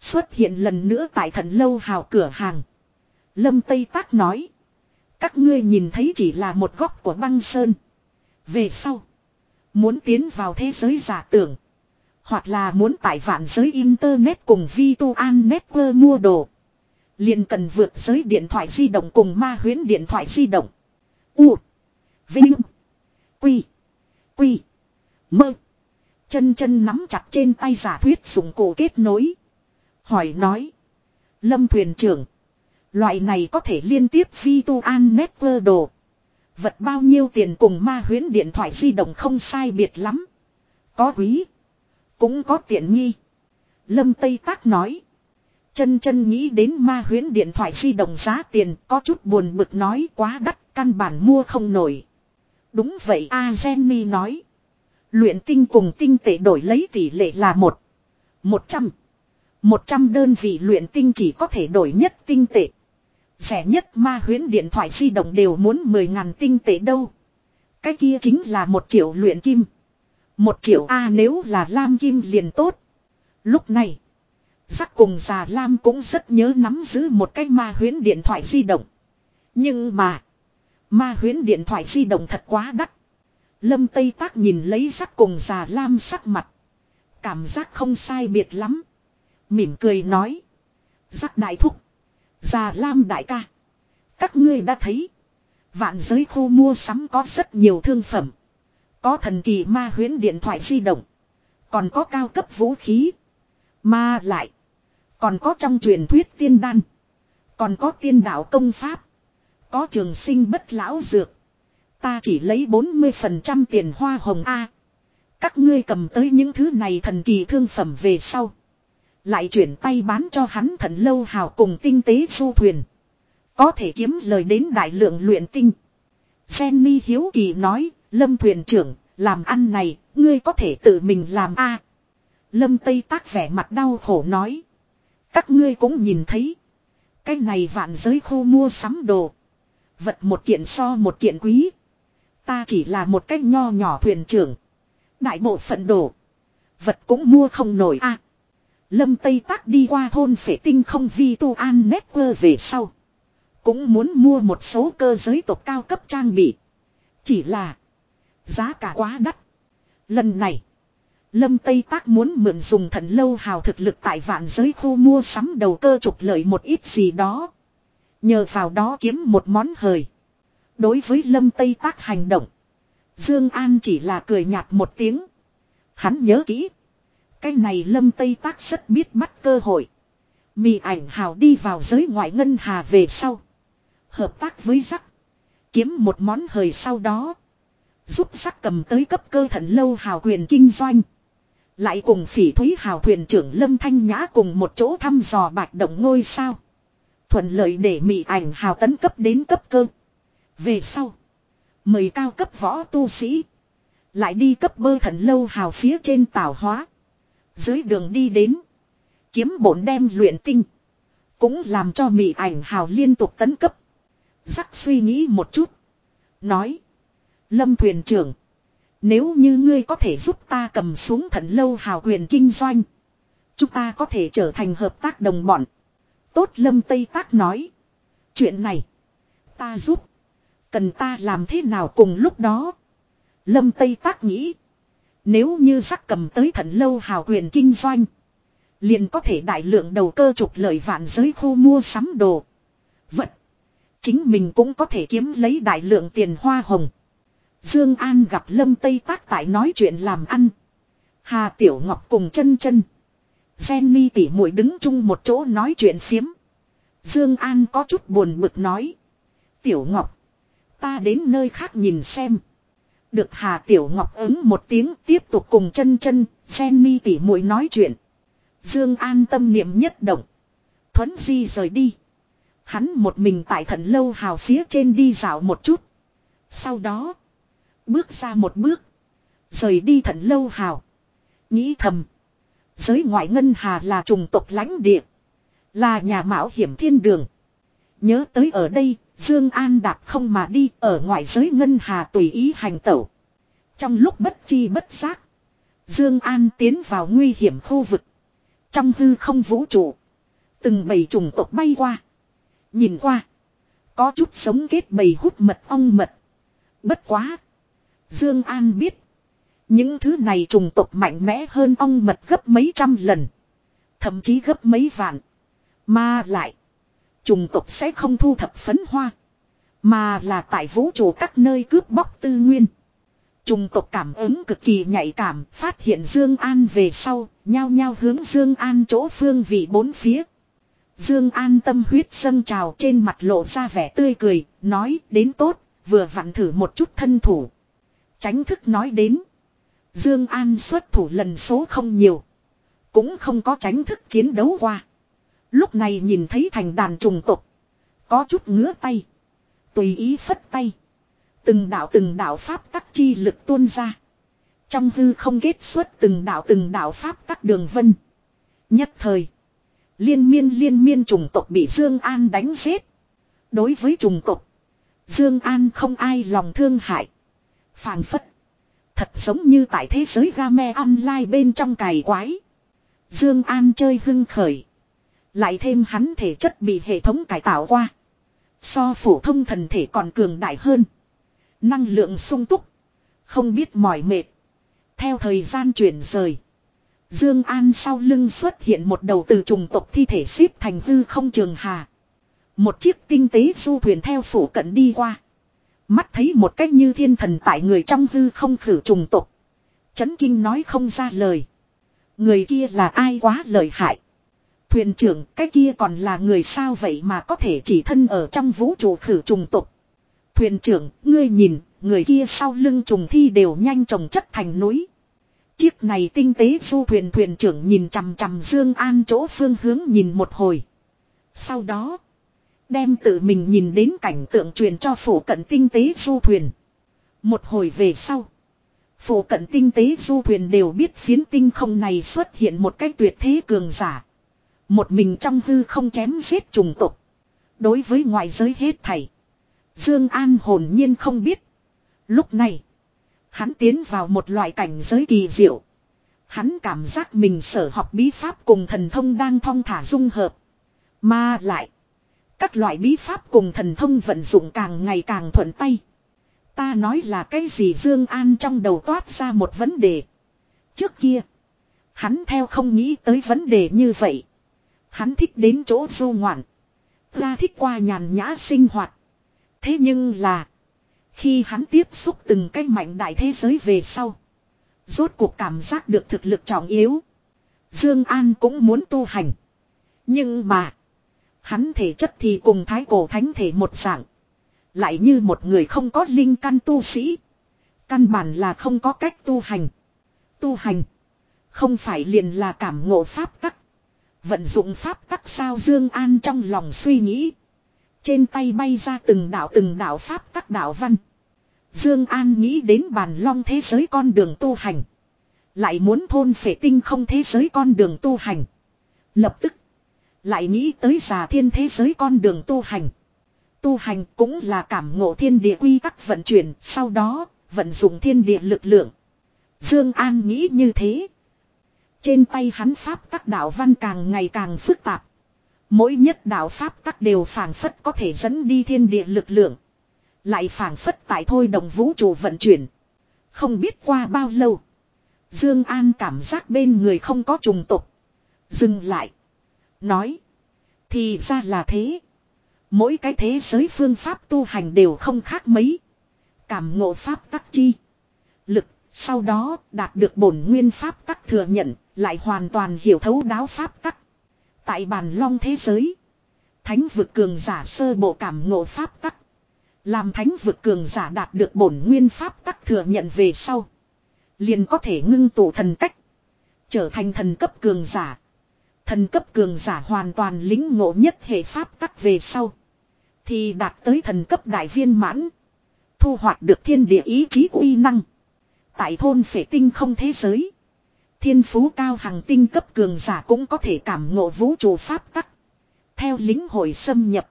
Xuất hiện lần nữa tại thần lâu hào cửa hàng. Lâm Tây Tác nói. Các ngươi nhìn thấy chỉ là một góc của băng sơn. Về sau. Muốn tiến vào thế giới giả tưởng. Hoặc là muốn tại vạn giới Internet cùng Vituan Network mua đồ liền cần vượt giới điện thoại di động cùng ma huyến điện thoại di động. U. Vinh. Quy. Quy. Mơ. Chân chân nắm chặt trên tay giả thuyết dụng cổ kết nối. Hỏi nói. Lâm thuyền trưởng. Loại này có thể liên tiếp vi tu an network đồ. Vật bao nhiêu tiền cùng ma huyến điện thoại di động không sai biệt lắm. Có quý. Cũng có tiện nghi. Lâm Tây Tác nói. Chân chân nghĩ đến ma huyến điện thoại di động giá tiền, có chút buồn bực nói quá đắt, căn bản mua không nổi. Đúng vậy, A Jenny nói. Luyện tinh cùng tinh tệ đổi lấy tỷ lệ là một. Một trăm. Một trăm đơn vị luyện tinh chỉ có thể đổi nhất tinh tệ. Rẻ nhất ma huyến điện thoại di động đều muốn mười ngàn tinh tệ đâu. Cái kia chính là một triệu luyện kim. Một triệu A nếu là lam kim liền tốt. Lúc này sắc cùng già lam cũng rất nhớ nắm giữ một cái ma huyến điện thoại di động. Nhưng mà. Ma huyến điện thoại di động thật quá đắt. Lâm Tây Tác nhìn lấy sắc cùng già lam sắc mặt. Cảm giác không sai biệt lắm. Mỉm cười nói. Sắc đại thúc. Già lam đại ca. Các ngươi đã thấy. Vạn giới khu mua sắm có rất nhiều thương phẩm. Có thần kỳ ma huyến điện thoại di động. Còn có cao cấp vũ khí. Mà lại. Còn có trong truyền thuyết tiên đan. Còn có tiên đạo công pháp. Có trường sinh bất lão dược. Ta chỉ lấy 40% tiền hoa hồng A. Các ngươi cầm tới những thứ này thần kỳ thương phẩm về sau. Lại chuyển tay bán cho hắn thần lâu hào cùng tinh tế du thuyền. Có thể kiếm lời đến đại lượng luyện tinh. Jenny Hiếu Kỳ nói, Lâm thuyền trưởng, làm ăn này, ngươi có thể tự mình làm a Lâm Tây tác vẻ mặt đau khổ nói. Các ngươi cũng nhìn thấy. Cái này vạn giới khô mua sắm đồ. Vật một kiện so một kiện quý. Ta chỉ là một cách nho nhỏ thuyền trưởng. Đại bộ phận đồ. Vật cũng mua không nổi a. Lâm Tây Tác đi qua thôn phệ tinh không vi tu an network về sau. Cũng muốn mua một số cơ giới tộc cao cấp trang bị. Chỉ là. Giá cả quá đắt. Lần này. Lâm Tây Tác muốn mượn dùng thần lâu hào thực lực tại vạn giới khu mua sắm đầu cơ trục lợi một ít gì đó. Nhờ vào đó kiếm một món hời. Đối với Lâm Tây Tác hành động. Dương An chỉ là cười nhạt một tiếng. Hắn nhớ kỹ. Cái này Lâm Tây Tác rất biết bắt cơ hội. Mị ảnh hào đi vào giới ngoại ngân hà về sau. Hợp tác với rắc. Kiếm một món hời sau đó. Giúp rắc cầm tới cấp cơ thần lâu hào quyền kinh doanh. Lại cùng phỉ thúy hào thuyền trưởng Lâm Thanh Nhã cùng một chỗ thăm dò bạch động ngôi sao. Thuận lợi để mị ảnh hào tấn cấp đến cấp cơ. Về sau. Mời cao cấp võ tu sĩ. Lại đi cấp bơ thần lâu hào phía trên tảo hóa. Dưới đường đi đến. Kiếm bổn đem luyện tinh. Cũng làm cho mị ảnh hào liên tục tấn cấp. Rắc suy nghĩ một chút. Nói. Lâm thuyền trưởng. Nếu như ngươi có thể giúp ta cầm xuống thần lâu hào quyền kinh doanh. Chúng ta có thể trở thành hợp tác đồng bọn. Tốt lâm Tây Tác nói. Chuyện này. Ta giúp. Cần ta làm thế nào cùng lúc đó. Lâm Tây Tác nghĩ. Nếu như sắc cầm tới thần lâu hào quyền kinh doanh. Liền có thể đại lượng đầu cơ trục lợi vạn giới khu mua sắm đồ. Vật. Chính mình cũng có thể kiếm lấy đại lượng tiền hoa hồng. Dương An gặp Lâm Tây Tác tại nói chuyện làm ăn. Hà Tiểu Ngọc cùng chân chân. Jenny tỉ muội đứng chung một chỗ nói chuyện phiếm. Dương An có chút buồn bực nói. Tiểu Ngọc. Ta đến nơi khác nhìn xem. Được Hà Tiểu Ngọc ứng một tiếng tiếp tục cùng chân chân, Jenny tỉ muội nói chuyện. Dương An tâm niệm nhất động. Thuấn di rời đi. Hắn một mình tại thần lâu hào phía trên đi dạo một chút. Sau đó. Bước ra một bước. Rời đi thần lâu hào. Nghĩ thầm. Giới ngoại ngân hà là trùng tộc lãnh địa. Là nhà mạo hiểm thiên đường. Nhớ tới ở đây, Dương An đạp không mà đi ở ngoại giới ngân hà tùy ý hành tẩu. Trong lúc bất chi bất giác, Dương An tiến vào nguy hiểm khu vực. Trong hư không vũ trụ, từng bầy trùng tộc bay qua. Nhìn qua, có chút sống kết bầy hút mật ong mật. Bất quá, Dương An biết, những thứ này trùng tộc mạnh mẽ hơn ong mật gấp mấy trăm lần, thậm chí gấp mấy vạn. Mà lại, trùng tộc sẽ không thu thập phấn hoa, mà là tại vũ trụ các nơi cướp bóc tư nguyên. Trùng tộc cảm ứng cực kỳ nhạy cảm, phát hiện Dương An về sau, nhao nhao hướng Dương An chỗ phương vị bốn phía. Dương An tâm huyết dâng trào trên mặt lộ ra vẻ tươi cười, nói đến tốt, vừa vặn thử một chút thân thủ. Tránh thức nói đến. Dương An xuất thủ lần số không nhiều. Cũng không có tránh thức chiến đấu qua. Lúc này nhìn thấy thành đàn trùng tộc. Có chút ngứa tay. Tùy ý phất tay. Từng đạo từng đạo pháp tắc chi lực tuôn ra. Trong hư không kết xuất từng đạo từng đạo pháp tắc đường vân. Nhất thời. Liên miên liên miên trùng tộc bị Dương An đánh giết. Đối với trùng tộc. Dương An không ai lòng thương hại. Phàng phất. Thật giống như tại thế giới game online bên trong cày quái. Dương An chơi hưng khởi. Lại thêm hắn thể chất bị hệ thống cải tạo qua. So phổ thông thần thể còn cường đại hơn. Năng lượng sung túc. Không biết mỏi mệt. Theo thời gian chuyển rời. Dương An sau lưng xuất hiện một đầu từ trùng tộc thi thể xếp thành hư không trường hà. Một chiếc tinh tế du thuyền theo phủ cận đi qua. Mắt thấy một cách như thiên thần tại người trong hư không khử trùng tục, Chấn kinh nói không ra lời. Người kia là ai quá lợi hại. Thuyền trưởng cái kia còn là người sao vậy mà có thể chỉ thân ở trong vũ trụ khử trùng tục? Thuyền trưởng, ngươi nhìn, người kia sau lưng trùng thi đều nhanh trồng chất thành núi. Chiếc này tinh tế du thuyền thuyền trưởng nhìn chằm chằm Dương An chỗ phương hướng nhìn một hồi. Sau đó, đem tự mình nhìn đến cảnh tượng truyền cho phổ cận tinh tế du thuyền. Một hồi về sau, phổ cận tinh tế du thuyền đều biết phiến tinh không này xuất hiện một cách tuyệt thế cường giả. Một mình trong hư không chém giết trùng tộc. Đối với ngoại giới hết thảy. Dương An hồn nhiên không biết. Lúc này, hắn tiến vào một loại cảnh giới kỳ diệu. Hắn cảm giác mình sở học bí pháp cùng thần thông đang thong thả dung hợp. Mà lại, các loại bí pháp cùng thần thông vận dụng càng ngày càng thuận tay. Ta nói là cái gì Dương An trong đầu toát ra một vấn đề. Trước kia, hắn theo không nghĩ tới vấn đề như vậy. Hắn thích đến chỗ du ngoạn. Ra thích qua nhàn nhã sinh hoạt. Thế nhưng là. Khi hắn tiếp xúc từng cái mạnh đại thế giới về sau. Rốt cuộc cảm giác được thực lực trọng yếu. Dương An cũng muốn tu hành. Nhưng mà. Hắn thể chất thì cùng thái cổ thánh thể một dạng. Lại như một người không có linh căn tu sĩ. Căn bản là không có cách tu hành. Tu hành. Không phải liền là cảm ngộ pháp tắc. Vận dụng pháp tắc sao Dương An trong lòng suy nghĩ. Trên tay bay ra từng đạo từng đạo pháp tắc đạo văn. Dương An nghĩ đến bàn long thế giới con đường tu hành. Lại muốn thôn phệ tinh không thế giới con đường tu hành. Lập tức. Lại nghĩ tới già thiên thế giới con đường tu hành. Tu hành cũng là cảm ngộ thiên địa quy tắc vận chuyển. Sau đó, vận dụng thiên địa lực lượng. Dương An nghĩ như thế. Trên tay hắn pháp tắc đạo văn càng ngày càng phức tạp. Mỗi nhất đạo pháp tắc đều phảng phất có thể dẫn đi thiên địa lực lượng. Lại phảng phất tại thôi đồng vũ trụ vận chuyển. Không biết qua bao lâu. Dương An cảm giác bên người không có trùng tục. Dừng lại. Nói. Thì ra là thế. Mỗi cái thế giới phương pháp tu hành đều không khác mấy. Cảm ngộ pháp tắc chi. Lực. Sau đó, đạt được bổn nguyên pháp tắc thừa nhận. Lại hoàn toàn hiểu thấu đáo pháp tắc. Tại bàn long thế giới. Thánh vực cường giả sơ bộ cảm ngộ pháp tắc. Làm thánh vực cường giả đạt được bổn nguyên pháp tắc thừa nhận về sau. Liền có thể ngưng tụ thần cách. Trở thành thần cấp cường giả. Thần cấp cường giả hoàn toàn lính ngộ nhất hệ pháp tắc về sau. Thì đạt tới thần cấp đại viên mãn. Thu hoạch được thiên địa ý chí uy năng. Tại thôn phệ tinh không thế giới. Thiên phú cao hàng tinh cấp cường giả cũng có thể cảm ngộ vũ trụ pháp tắc. Theo lính hội xâm nhập.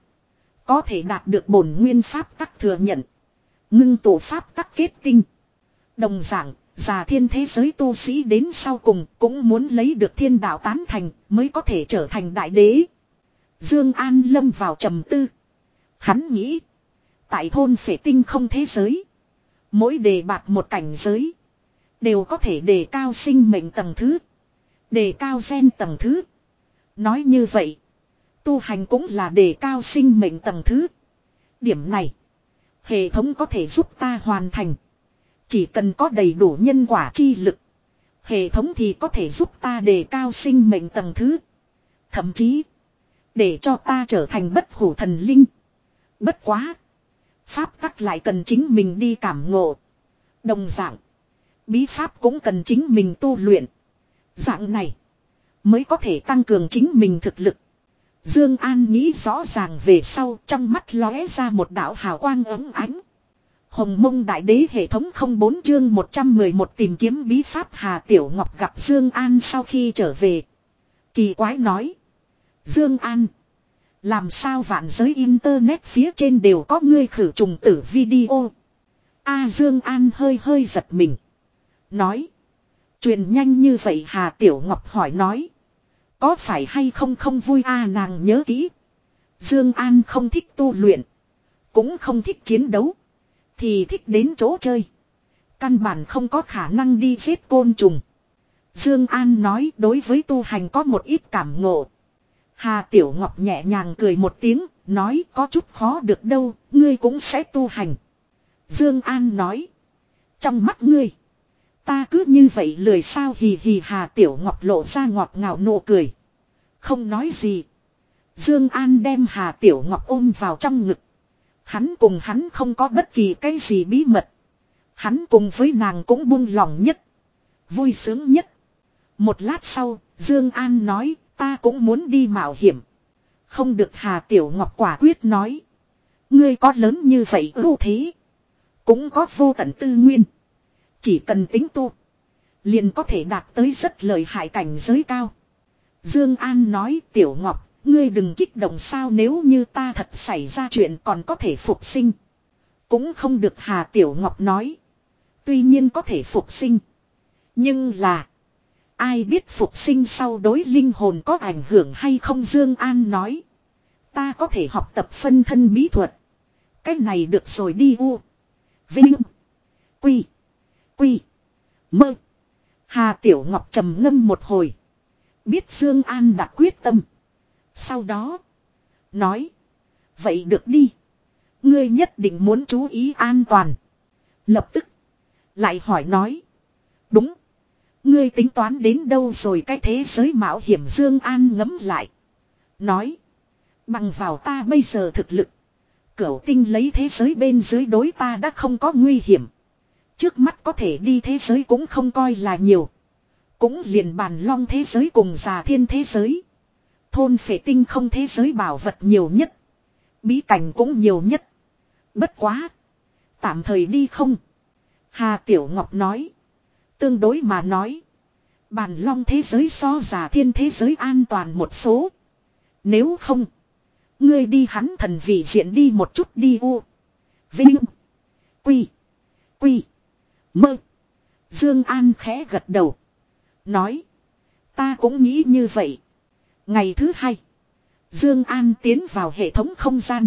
Có thể đạt được bổn nguyên pháp tắc thừa nhận. Ngưng tổ pháp tắc kết tinh. Đồng dạng, già thiên thế giới tu sĩ đến sau cùng cũng muốn lấy được thiên đạo tán thành mới có thể trở thành đại đế. Dương An lâm vào trầm tư. Hắn nghĩ. Tại thôn phệ tinh không thế giới. Mỗi đề bạt một cảnh giới. Đều có thể đề cao sinh mệnh tầng thứ. Đề cao gen tầng thứ. Nói như vậy. Tu hành cũng là đề cao sinh mệnh tầng thứ. Điểm này. Hệ thống có thể giúp ta hoàn thành. Chỉ cần có đầy đủ nhân quả chi lực. Hệ thống thì có thể giúp ta đề cao sinh mệnh tầng thứ. Thậm chí. Để cho ta trở thành bất hủ thần linh. Bất quá. Pháp tắc lại cần chính mình đi cảm ngộ. Đồng dạng. Bí pháp cũng cần chính mình tu luyện. Dạng này. Mới có thể tăng cường chính mình thực lực. Dương An nghĩ rõ ràng về sau, trong mắt lóe ra một đạo hào quang ấm ánh. Hồng mông đại đế hệ thống 04 chương 111 tìm kiếm bí pháp Hà Tiểu Ngọc gặp Dương An sau khi trở về. Kỳ quái nói. Dương An. Làm sao vạn giới internet phía trên đều có ngươi khử trùng tử video. A Dương An hơi hơi giật mình. Nói. Truyền nhanh như vậy Hà Tiểu Ngọc hỏi nói. Có phải hay không không vui a à, nàng nhớ kỹ. Dương An không thích tu luyện. Cũng không thích chiến đấu. Thì thích đến chỗ chơi. Căn bản không có khả năng đi giết côn trùng. Dương An nói đối với tu hành có một ít cảm ngộ. Hà Tiểu Ngọc nhẹ nhàng cười một tiếng, nói có chút khó được đâu, ngươi cũng sẽ tu hành. Dương An nói. Trong mắt ngươi. Ta cứ như vậy lười sao hì hì Hà Tiểu Ngọc lộ ra ngọt ngào nụ cười. Không nói gì. Dương An đem Hà Tiểu Ngọc ôm vào trong ngực. Hắn cùng hắn không có bất kỳ cái gì bí mật. Hắn cùng với nàng cũng buông lòng nhất. Vui sướng nhất. Một lát sau, Dương An nói, ta cũng muốn đi mạo hiểm. Không được Hà Tiểu Ngọc quả quyết nói. Ngươi có lớn như vậy ưu thế. Cũng có vô tận tư nguyên. Chỉ cần tính tu. Liền có thể đạt tới rất lợi hại cảnh giới cao. Dương An nói Tiểu Ngọc, ngươi đừng kích động sao nếu như ta thật xảy ra chuyện còn có thể phục sinh. Cũng không được Hà Tiểu Ngọc nói. Tuy nhiên có thể phục sinh. Nhưng là. Ai biết phục sinh sau đối linh hồn có ảnh hưởng hay không Dương An nói. Ta có thể học tập phân thân bí thuật. Cái này được rồi đi u. Vinh. Quy. Quy. Mơ. Hà Tiểu Ngọc trầm ngâm một hồi. Biết Dương An đã quyết tâm. Sau đó. Nói. Vậy được đi. Ngươi nhất định muốn chú ý an toàn. Lập tức. Lại hỏi nói. Đúng. Ngươi tính toán đến đâu rồi cái thế giới mạo hiểm Dương An ngấm lại. Nói. Bằng vào ta bây giờ thực lực. Cửu tinh lấy thế giới bên dưới đối ta đã không có nguy hiểm. Trước mắt có thể đi thế giới cũng không coi là nhiều. Cũng liền bàn long thế giới cùng già thiên thế giới. Thôn phệ tinh không thế giới bảo vật nhiều nhất. Bí cảnh cũng nhiều nhất. Bất quá. Tạm thời đi không. Hà Tiểu Ngọc nói. Tương đối mà nói. Bàn long thế giới so già thiên thế giới an toàn một số. Nếu không. Ngươi đi hắn thần vị diện đi một chút đi u. Vinh. Quy. Quy. Mơ. Dương An khẽ gật đầu. Nói. Ta cũng nghĩ như vậy. Ngày thứ hai. Dương An tiến vào hệ thống không gian.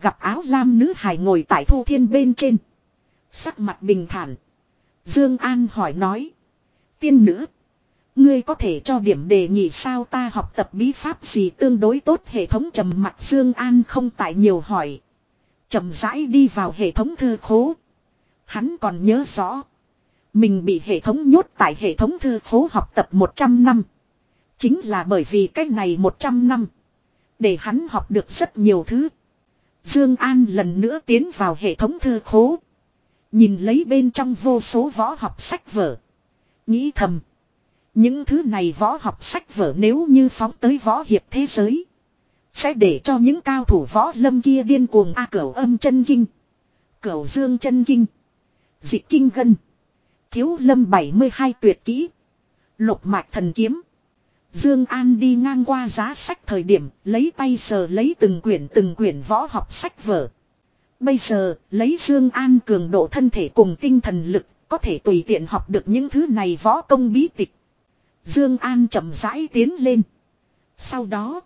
Gặp áo lam nữ hài ngồi tại thu thiên bên trên. Sắc mặt bình thản. Dương An hỏi nói. Tiên nữ. Ngươi có thể cho điểm đề nghị sao ta học tập bí pháp gì tương đối tốt hệ thống trầm mặt Dương An không tại nhiều hỏi. chậm rãi đi vào hệ thống thư khố. Hắn còn nhớ rõ. Mình bị hệ thống nhốt tại hệ thống thư khố học tập 100 năm. Chính là bởi vì cách này 100 năm. Để hắn học được rất nhiều thứ. Dương An lần nữa tiến vào hệ thống thư khố. Nhìn lấy bên trong vô số võ học sách vở. Nghĩ thầm. Những thứ này võ học sách vở nếu như phóng tới võ hiệp thế giới. Sẽ để cho những cao thủ võ lâm kia điên cuồng A cửu âm chân kinh. Cửu dương chân kinh. Dị kinh gân. Thiếu lâm 72 tuyệt kỹ. Lục mạch thần kiếm. Dương An đi ngang qua giá sách thời điểm, lấy tay sờ lấy từng quyển từng quyển võ học sách vở. Bây giờ, lấy Dương An cường độ thân thể cùng tinh thần lực, có thể tùy tiện học được những thứ này võ công bí tịch. Dương An chậm rãi tiến lên. Sau đó,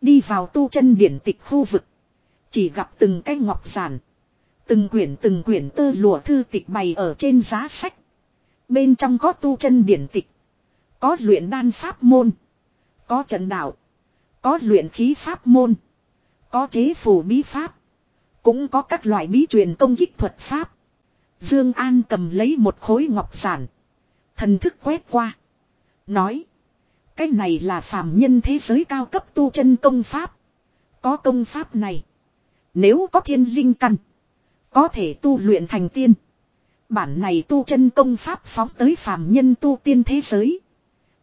đi vào tu chân điển tịch khu vực, chỉ gặp từng cái ngọc giản, từng quyển từng quyển tơ lụa thư tịch bày ở trên giá sách. Bên trong có tu chân điển tịch, có luyện đan pháp môn, có trận đạo, có luyện khí pháp môn, có chế phù bí pháp, cũng có các loại bí truyền công kích thuật pháp. Dương An cầm lấy một khối ngọc giản, thần thức quét qua, nói: "Cái này là phàm nhân thế giới cao cấp tu chân công pháp. Có công pháp này, nếu có thiên linh căn, có thể tu luyện thành tiên." Bản này tu chân công pháp phóng tới phàm nhân tu tiên thế giới.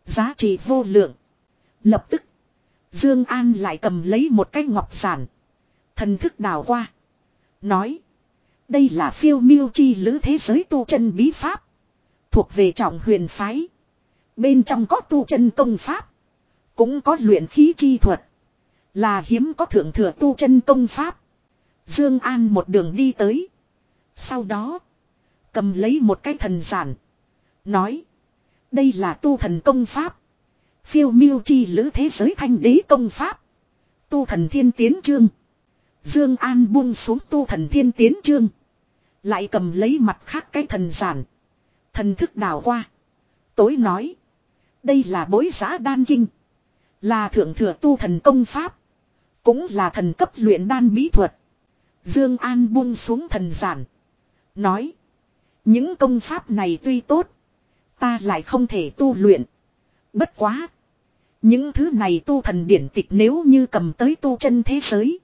Giá trị vô lượng. Lập tức. Dương An lại cầm lấy một cái ngọc giản. Thần thức đào qua. Nói. Đây là phiêu miêu chi lữ thế giới tu chân bí pháp. Thuộc về trọng huyền phái. Bên trong có tu chân công pháp. Cũng có luyện khí chi thuật. Là hiếm có thượng thừa tu chân công pháp. Dương An một đường đi tới. Sau đó. Cầm lấy một cái thần giản. Nói. Đây là tu thần công pháp. Phiêu miêu chi lữ thế giới thanh đế công pháp. Tu thần thiên tiến chương. Dương An buông xuống tu thần thiên tiến chương. Lại cầm lấy mặt khác cái thần giản. Thần thức đào qua. Tối nói. Đây là bối giá đan kinh. Là thượng thừa tu thần công pháp. Cũng là thần cấp luyện đan bí thuật. Dương An buông xuống thần giản. Nói. Những công pháp này tuy tốt. Ta lại không thể tu luyện. Bất quá. Những thứ này tu thần điển tịch nếu như cầm tới tu chân thế giới.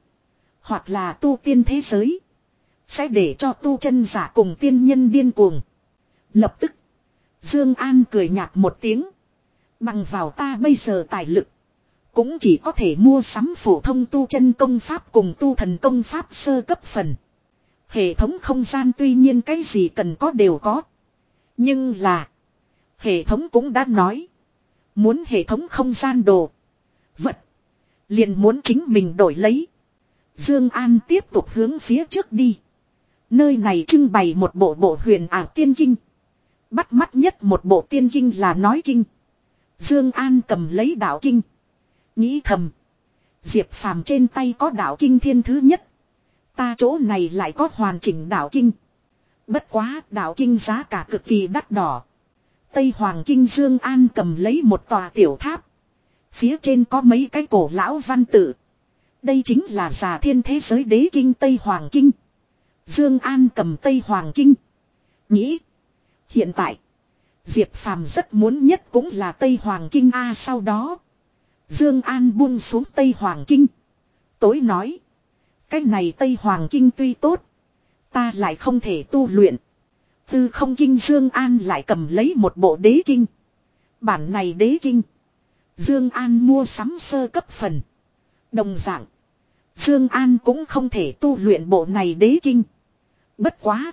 Hoặc là tu tiên thế giới. Sẽ để cho tu chân giả cùng tiên nhân điên cuồng. Lập tức. Dương An cười nhạt một tiếng. Bằng vào ta bây giờ tài lực. Cũng chỉ có thể mua sắm phổ thông tu chân công pháp cùng tu thần công pháp sơ cấp phần. Hệ thống không gian tuy nhiên cái gì cần có đều có. Nhưng là. Hệ thống cũng đã nói. Muốn hệ thống không gian đồ. Vật. Liền muốn chính mình đổi lấy. Dương An tiếp tục hướng phía trước đi. Nơi này trưng bày một bộ bộ huyền ảo tiên kinh. Bắt mắt nhất một bộ tiên kinh là nói kinh. Dương An cầm lấy đạo kinh. Nghĩ thầm. Diệp Phàm trên tay có đạo kinh thiên thứ nhất. Ta chỗ này lại có hoàn chỉnh đạo kinh. Bất quá, đạo kinh giá cả cực kỳ đắt đỏ. Tây Hoàng Kinh Dương An cầm lấy một tòa tiểu tháp. Phía trên có mấy cái cổ lão văn tự. Đây chính là giả thiên thế giới đế kinh Tây Hoàng Kinh. Dương An cầm Tây Hoàng Kinh. Nghĩ. Hiện tại. Diệp Phàm rất muốn nhất cũng là Tây Hoàng Kinh A sau đó. Dương An buông xuống Tây Hoàng Kinh. Tối nói. Cái này Tây Hoàng Kinh tuy tốt. Ta lại không thể tu luyện. Tư không kinh Dương An lại cầm lấy một bộ đế kinh. Bản này đế kinh. Dương An mua sắm sơ cấp phần. Đồng dạng. Dương An cũng không thể tu luyện bộ này đế kinh. Bất quá.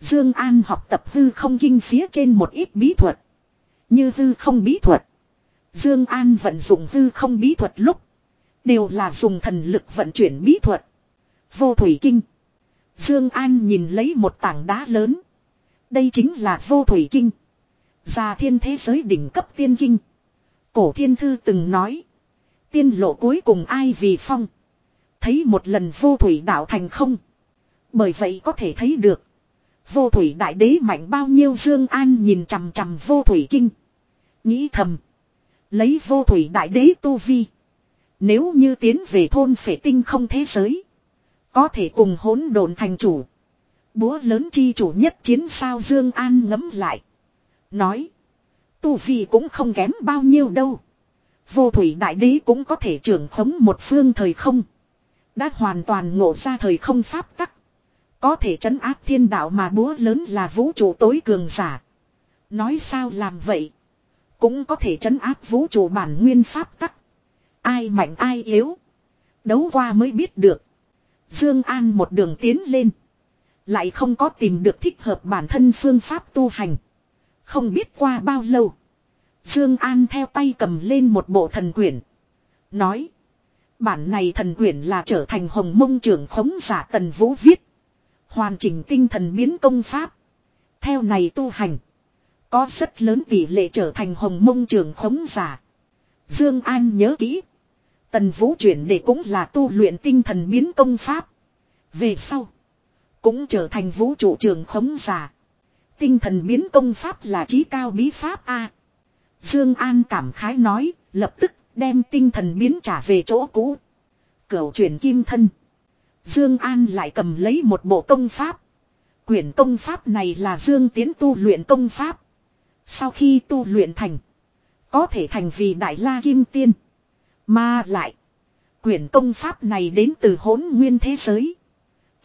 Dương An học tập hư không kinh phía trên một ít bí thuật. Như hư không bí thuật. Dương An vận dụng hư không bí thuật lúc. Đều là dùng thần lực vận chuyển bí thuật. Vô thủy kinh. Dương An nhìn lấy một tảng đá lớn. Đây chính là vô thủy kinh. Già thiên thế giới đỉnh cấp tiên kinh. Cổ thiên thư từng nói. Tiên lộ cuối cùng ai vì phong. Thấy một lần vô thủy đạo thành không. Bởi vậy có thể thấy được. Vô thủy đại đế mạnh bao nhiêu Dương An nhìn chằm chằm vô thủy kinh. Nghĩ thầm. Lấy vô thủy đại đế tu vi. Nếu như tiến về thôn phệ tinh không thế giới. Có thể cùng hỗn độn thành chủ. Búa lớn chi chủ nhất chiến sao Dương An ngấm lại. Nói. Tu vi cũng không kém bao nhiêu đâu. Vô thủy đại đế cũng có thể trưởng khống một phương thời không. Đã hoàn toàn ngộ ra thời không pháp tắc. Có thể trấn áp thiên đạo mà búa lớn là vũ trụ tối cường giả. Nói sao làm vậy. Cũng có thể trấn áp vũ trụ bản nguyên pháp tắc. Ai mạnh ai yếu. Đấu qua mới biết được. Dương An một đường tiến lên. Lại không có tìm được thích hợp bản thân phương pháp tu hành. Không biết qua bao lâu. Dương An theo tay cầm lên một bộ thần quyển. Nói. Bản này thần quyển là trở thành hồng mông trưởng khống giả tần vũ viết. Hoàn chỉnh tinh thần biến công pháp. Theo này tu hành. Có rất lớn tỷ lệ trở thành hồng mông trưởng khống giả. Dương An nhớ kỹ. Tần vũ chuyển để cũng là tu luyện tinh thần biến công pháp. Về sau. Cũng trở thành vũ trụ trường khống giả. Tinh thần biến công pháp là trí cao bí pháp A. Dương An cảm khái nói, lập tức đem tinh thần biến trả về chỗ cũ. Cửu chuyển kim thân. Dương An lại cầm lấy một bộ công pháp. Quyển công pháp này là Dương Tiến tu luyện công pháp. Sau khi tu luyện thành, có thể thành vì Đại La Kim Tiên. Mà lại, quyển công pháp này đến từ hỗn nguyên thế giới.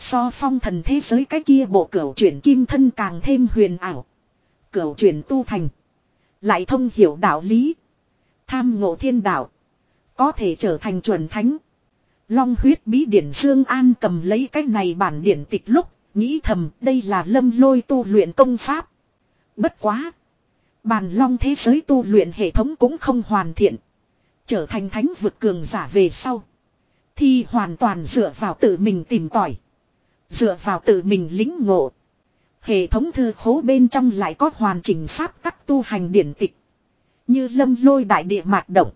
So phong thần thế giới cái kia bộ cửu chuyển kim thân càng thêm huyền ảo. Cửu chuyển tu thành. Lại thông hiểu đạo lý. Tham ngộ thiên đạo. Có thể trở thành chuẩn thánh. Long huyết bí điển Dương An cầm lấy cái này bản điển tịch lúc. Nghĩ thầm, đây là lâm lôi tu luyện công pháp. Bất quá. Bàn long thế giới tu luyện hệ thống cũng không hoàn thiện. Trở thành thánh vực cường giả về sau. Thì hoàn toàn dựa vào tự mình tìm tòi. Dựa vào tự mình lính ngộ. Hệ thống thư khố bên trong lại có hoàn chỉnh pháp các tu hành điển tịch. Như lâm lôi đại địa mạc động.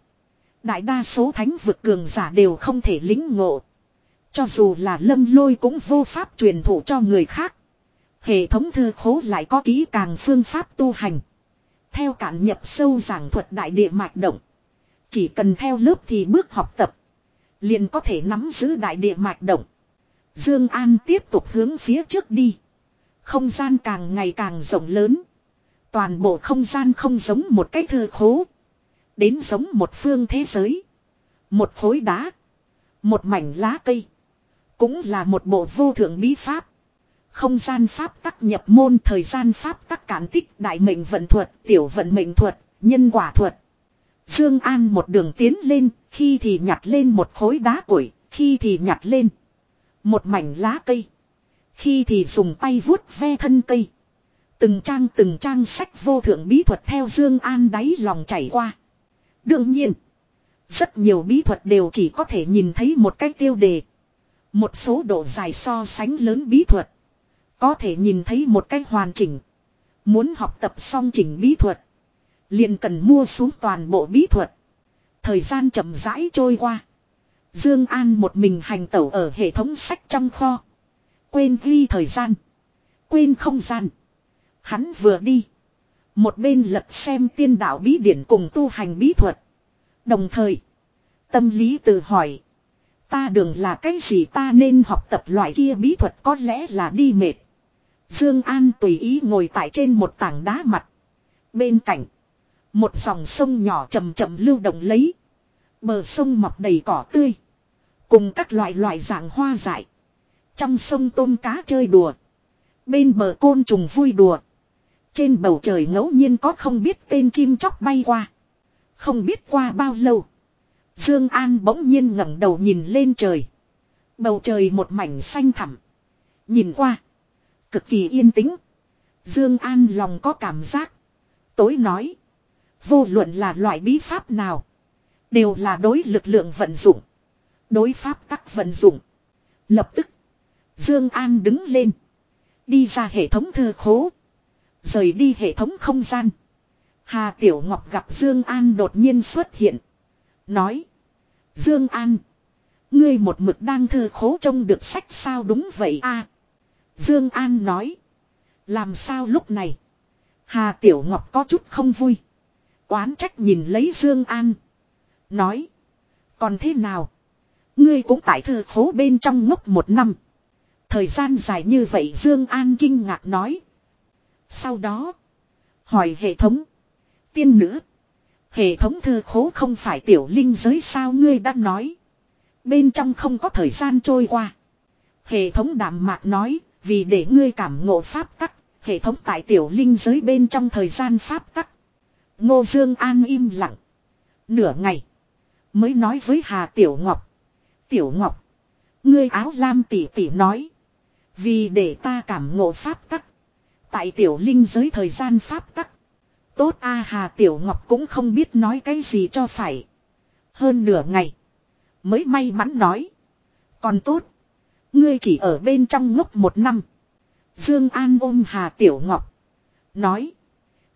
Đại đa số thánh vực cường giả đều không thể lính ngộ. Cho dù là lâm lôi cũng vô pháp truyền thụ cho người khác. Hệ thống thư khố lại có kỹ càng phương pháp tu hành. Theo cản nhập sâu giảng thuật đại địa mạch động. Chỉ cần theo lớp thì bước học tập. Liền có thể nắm giữ đại địa mạch động. Dương An tiếp tục hướng phía trước đi. Không gian càng ngày càng rộng lớn. Toàn bộ không gian không giống một cái thư khố. Đến giống một phương thế giới. Một khối đá. Một mảnh lá cây. Cũng là một bộ vô thượng bí pháp. Không gian pháp tắc nhập môn thời gian pháp tắc cản tích đại mệnh vận thuật, tiểu vận mệnh thuật, nhân quả thuật. Dương An một đường tiến lên, khi thì nhặt lên một khối đá củi, khi thì nhặt lên một mảnh lá cây. Khi thì dùng tay vuốt ve thân cây. Từng trang từng trang sách vô thượng bí thuật theo Dương An đáy lòng chảy qua. Đương nhiên, rất nhiều bí thuật đều chỉ có thể nhìn thấy một cách tiêu đề. Một số độ dài so sánh lớn bí thuật. Có thể nhìn thấy một cách hoàn chỉnh. Muốn học tập song chỉnh bí thuật. liền cần mua xuống toàn bộ bí thuật. Thời gian chậm rãi trôi qua. Dương An một mình hành tẩu ở hệ thống sách trong kho. Quên ghi thời gian. Quên không gian. Hắn vừa đi. Một bên lật xem tiên đạo bí điển cùng tu hành bí thuật. Đồng thời. Tâm lý tự hỏi. Ta đường là cái gì ta nên học tập loại kia bí thuật có lẽ là đi mệt. Dương An tùy ý ngồi tại trên một tảng đá mặt. Bên cạnh. Một dòng sông nhỏ chậm chậm lưu động lấy. Bờ sông mọc đầy cỏ tươi. Cùng các loại loại dạng hoa dại. Trong sông tôm cá chơi đùa. Bên bờ côn trùng vui đùa. Trên bầu trời ngẫu nhiên có không biết tên chim chóc bay qua. Không biết qua bao lâu. Dương An bỗng nhiên ngẩng đầu nhìn lên trời. Bầu trời một mảnh xanh thẳm. Nhìn qua. Cực kỳ yên tĩnh. Dương An lòng có cảm giác. Tối nói. Vô luận là loại bí pháp nào. Đều là đối lực lượng vận dụng. Đối pháp tắc vận dụng. Lập tức. Dương An đứng lên. Đi ra hệ thống thư khố. Rời đi hệ thống không gian. Hà Tiểu Ngọc gặp Dương An đột nhiên xuất hiện. Nói. Dương An. Ngươi một mực đang thư khố trông được sách sao đúng vậy a Dương An nói. Làm sao lúc này. Hà Tiểu Ngọc có chút không vui. Oán trách nhìn lấy Dương An. Nói. Còn thế nào? Ngươi cũng tại thư khố bên trong ngốc một năm. Thời gian dài như vậy Dương An kinh ngạc nói. Sau đó. Hỏi hệ thống. Tiên nữ. Hệ thống thư khố không phải tiểu linh giới sao ngươi đã nói. Bên trong không có thời gian trôi qua. Hệ thống đạm mạc nói. Vì để ngươi cảm ngộ pháp tắc. Hệ thống tại tiểu linh giới bên trong thời gian pháp tắc. Ngô Dương An im lặng. Nửa ngày. Mới nói với Hà Tiểu Ngọc. Tiểu Ngọc. Ngươi áo lam tỷ tỷ nói. Vì để ta cảm ngộ pháp tắc. Tại tiểu linh giới thời gian pháp tắc. Tốt A Hà Tiểu Ngọc cũng không biết nói cái gì cho phải. Hơn nửa ngày. Mới may mắn nói. Còn tốt. Ngươi chỉ ở bên trong ngốc một năm. Dương An ôm Hà Tiểu Ngọc. Nói.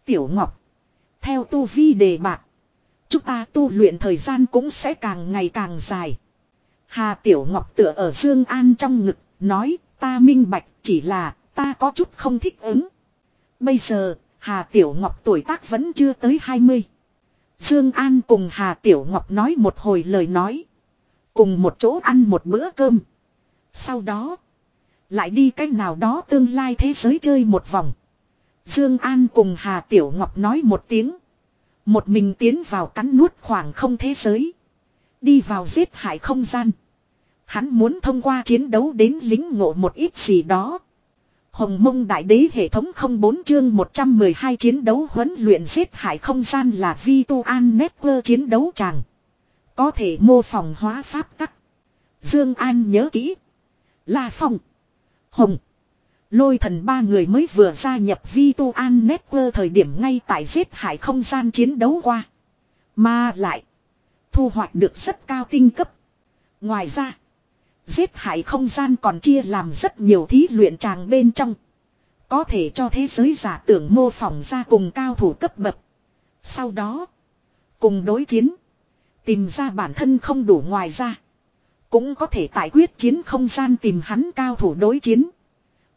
Tiểu Ngọc. Theo tu vi đề bạc. Chúng ta tu luyện thời gian cũng sẽ càng ngày càng dài. Hà Tiểu Ngọc tựa ở Dương An trong ngực. Nói, ta minh bạch, chỉ là ta có chút không thích ứng. Bây giờ, Hà Tiểu Ngọc tuổi tác vẫn chưa tới 20. Dương An cùng Hà Tiểu Ngọc nói một hồi lời nói. Cùng một chỗ ăn một bữa cơm. Sau đó. Lại đi cách nào đó tương lai thế giới chơi một vòng. Dương An cùng Hà Tiểu Ngọc nói một tiếng. Một mình tiến vào cắn nuốt khoảng không thế giới. Đi vào giết hại không gian. Hắn muốn thông qua chiến đấu đến lính ngộ một ít gì đó. Hồng mông đại đế hệ thống 04 chương 112 chiến đấu huấn luyện giết hại không gian là vi tu an network chiến đấu chàng. Có thể mô phỏng hóa pháp tắc. Dương An nhớ kỹ. La Phong. Hồng. Lôi thần ba người mới vừa gia nhập vi tu an network thời điểm ngay tại giết hại không gian chiến đấu qua. Mà lại. Thu hoạch được rất cao tinh cấp. Ngoài ra. Giết hại không gian còn chia làm rất nhiều thí luyện tràng bên trong. Có thể cho thế giới giả tưởng mô phỏng ra cùng cao thủ cấp bậc. Sau đó. Cùng đối chiến. Tìm ra bản thân không đủ ngoài ra. Cũng có thể tại quyết chiến không gian tìm hắn cao thủ đối chiến.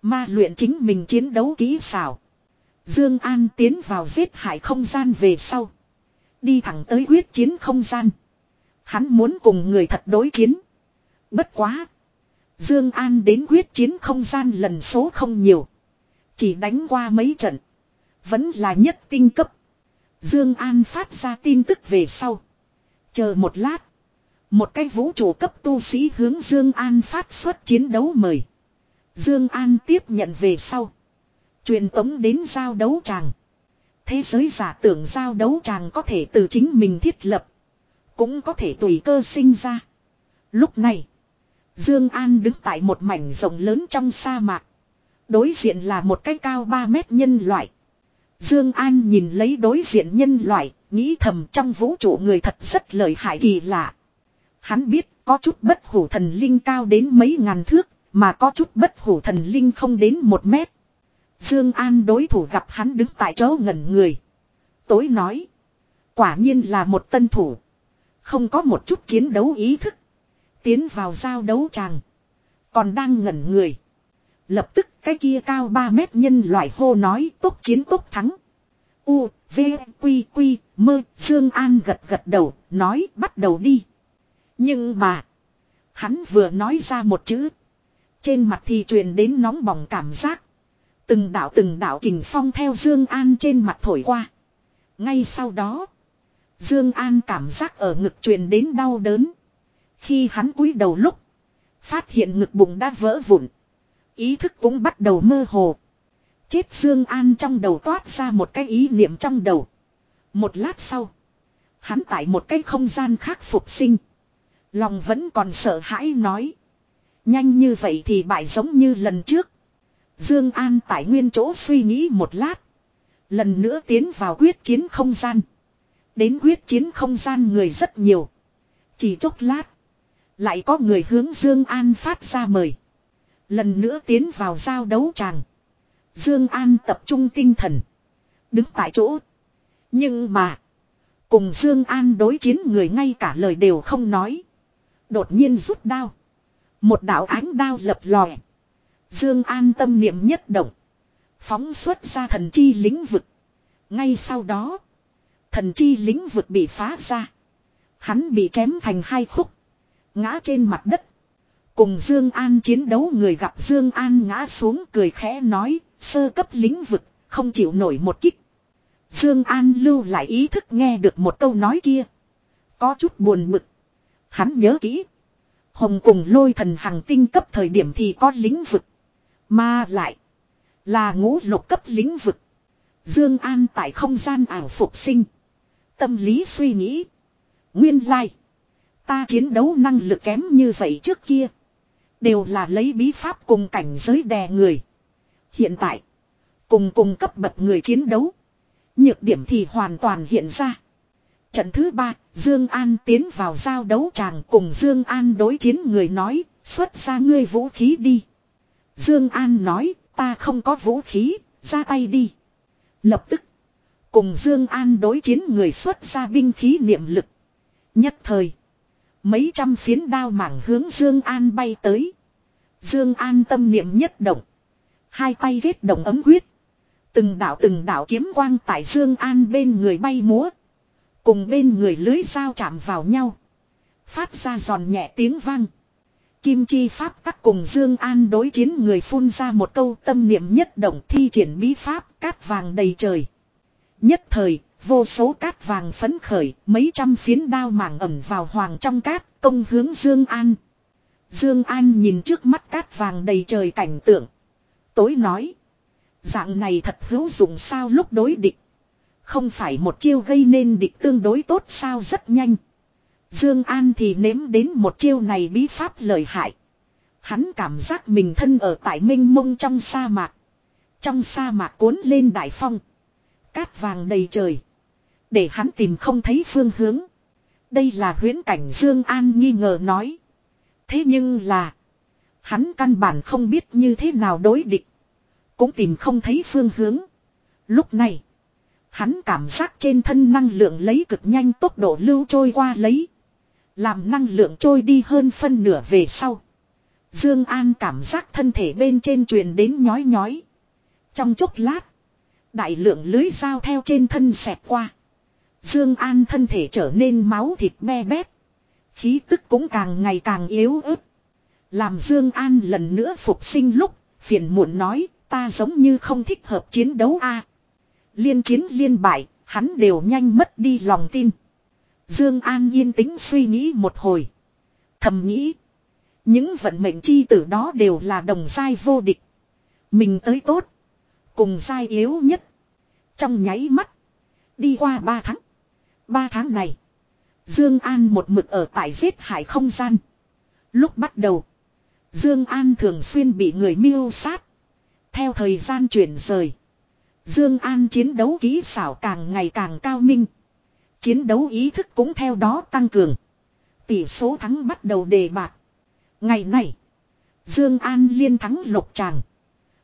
Ma luyện chính mình chiến đấu kỹ xảo. Dương An tiến vào giết hại không gian về sau. Đi thẳng tới quyết chiến không gian. Hắn muốn cùng người thật đối chiến. Bất quá. Dương An đến quyết chiến không gian lần số không nhiều. Chỉ đánh qua mấy trận. Vẫn là nhất tinh cấp. Dương An phát ra tin tức về sau. Chờ một lát. Một cái vũ trụ cấp tu sĩ hướng Dương An phát xuất chiến đấu mời. Dương An tiếp nhận về sau. Truyền tống đến giao đấu tràng. Thế giới giả tưởng giao đấu tràng có thể từ chính mình thiết lập. Cũng có thể tùy cơ sinh ra. Lúc này. Dương An đứng tại một mảnh rộng lớn trong sa mạc. Đối diện là một cái cao 3 mét nhân loại. Dương An nhìn lấy đối diện nhân loại, nghĩ thầm trong vũ trụ người thật rất lợi hại kỳ lạ. Hắn biết có chút bất hủ thần linh cao đến mấy ngàn thước, mà có chút bất hủ thần linh không đến một mét. Dương An đối thủ gặp hắn đứng tại chỗ ngẩn người. Tối nói. Quả nhiên là một tân thủ. Không có một chút chiến đấu ý thức. Tiến vào giao đấu tràng. Còn đang ngẩn người. Lập tức cái kia cao 3 mét nhân loại hô nói tốt chiến tốt thắng. U, V, Quy, Quy, Mơ, Dương An gật gật đầu, nói bắt đầu đi. Nhưng mà, hắn vừa nói ra một chữ. Trên mặt thì truyền đến nóng bỏng cảm giác. Từng đạo từng đạo kình phong theo Dương An trên mặt thổi qua. Ngay sau đó, Dương An cảm giác ở ngực truyền đến đau đớn. Khi hắn cúi đầu lúc, phát hiện ngực bụng đã vỡ vụn. Ý thức cũng bắt đầu mơ hồ. Chết Dương An trong đầu toát ra một cái ý niệm trong đầu. Một lát sau, hắn tại một cái không gian khác phục sinh. Lòng vẫn còn sợ hãi nói. Nhanh như vậy thì bại giống như lần trước. Dương An tại nguyên chỗ suy nghĩ một lát. Lần nữa tiến vào quyết chiến không gian. Đến quyết chiến không gian người rất nhiều. Chỉ chốc lát. Lại có người hướng Dương An phát ra mời. Lần nữa tiến vào giao đấu tràng. Dương An tập trung tinh thần. Đứng tại chỗ. Nhưng mà. Cùng Dương An đối chiến người ngay cả lời đều không nói. Đột nhiên rút đao. Một đạo ánh đao lập lòe. Dương An tâm niệm nhất động. Phóng xuất ra thần chi lĩnh vực. Ngay sau đó. Thần chi lĩnh vực bị phá ra. Hắn bị chém thành hai khúc. Ngã trên mặt đất. Cùng Dương An chiến đấu, người gặp Dương An ngã xuống cười khẽ nói. Sơ cấp lĩnh vực. Không chịu nổi một kích. Dương An lưu lại ý thức nghe được một câu nói kia. Có chút buồn bực. Hắn nhớ kỹ. Hồng cùng lôi thần hằng tinh cấp thời điểm thì có lĩnh vực. Mà lại. Là ngũ lục cấp lĩnh vực. Dương An tại không gian ảo phục sinh. Tâm lý suy nghĩ. Nguyên lai. Ta chiến đấu năng lực kém như vậy trước kia. Đều là lấy bí pháp cùng cảnh giới đè người. Hiện tại. Cùng cùng cấp bậc người chiến đấu. Nhược điểm thì hoàn toàn hiện ra. Trận thứ ba, Dương An tiến vào giao đấu tràng cùng Dương An đối chiến người nói, xuất ra ngươi vũ khí đi. Dương An nói, ta không có vũ khí, ra tay đi. Lập tức, cùng Dương An đối chiến người xuất ra binh khí niệm lực. Nhất thời, mấy trăm phiến đao mảng hướng Dương An bay tới. Dương An tâm niệm nhất động, hai tay viết động ấm huyết, Từng đạo từng đạo kiếm quang tại Dương An bên người bay múa. Cùng bên người lưới dao chạm vào nhau. Phát ra giòn nhẹ tiếng vang. Kim Chi Pháp các cùng Dương An đối chiến người phun ra một câu tâm niệm nhất động thi triển bí pháp cát vàng đầy trời. Nhất thời, vô số cát vàng phấn khởi, mấy trăm phiến đao mảng ẩm vào hoàng trong cát, công hướng Dương An. Dương An nhìn trước mắt cát vàng đầy trời cảnh tượng. Tối nói. Dạng này thật hữu dụng sao lúc đối địch. Không phải một chiêu gây nên địch tương đối tốt sao rất nhanh. Dương An thì nếm đến một chiêu này bí pháp lợi hại. Hắn cảm giác mình thân ở tại minh mông trong sa mạc. Trong sa mạc cuốn lên đại phong. Cát vàng đầy trời. Để hắn tìm không thấy phương hướng. Đây là huyễn cảnh Dương An nghi ngờ nói. Thế nhưng là. Hắn căn bản không biết như thế nào đối địch. Cũng tìm không thấy phương hướng. Lúc này. Hắn cảm giác trên thân năng lượng lấy cực nhanh tốc độ lưu trôi qua lấy. Làm năng lượng trôi đi hơn phân nửa về sau. Dương An cảm giác thân thể bên trên truyền đến nhói nhói. Trong chốc lát. Đại lượng lưới dao theo trên thân xẹt qua. Dương An thân thể trở nên máu thịt be bét. Khí tức cũng càng ngày càng yếu ớt. Làm Dương An lần nữa phục sinh lúc, phiền muộn nói, ta giống như không thích hợp chiến đấu a. Liên chiến liên bại, hắn đều nhanh mất đi lòng tin. Dương An yên tĩnh suy nghĩ một hồi. Thầm nghĩ. Những vận mệnh chi tử đó đều là đồng giai vô địch. Mình tới tốt. Cùng giai yếu nhất. Trong nháy mắt. Đi qua ba tháng ba tháng này. Dương An một mực ở tại giết hải không gian. Lúc bắt đầu. Dương An thường xuyên bị người miêu sát. Theo thời gian chuyển rời. Dương An chiến đấu kỹ xảo càng ngày càng cao minh. Chiến đấu ý thức cũng theo đó tăng cường. Tỷ số thắng bắt đầu đề bạc. Ngày này. Dương An liên thắng lục tràng.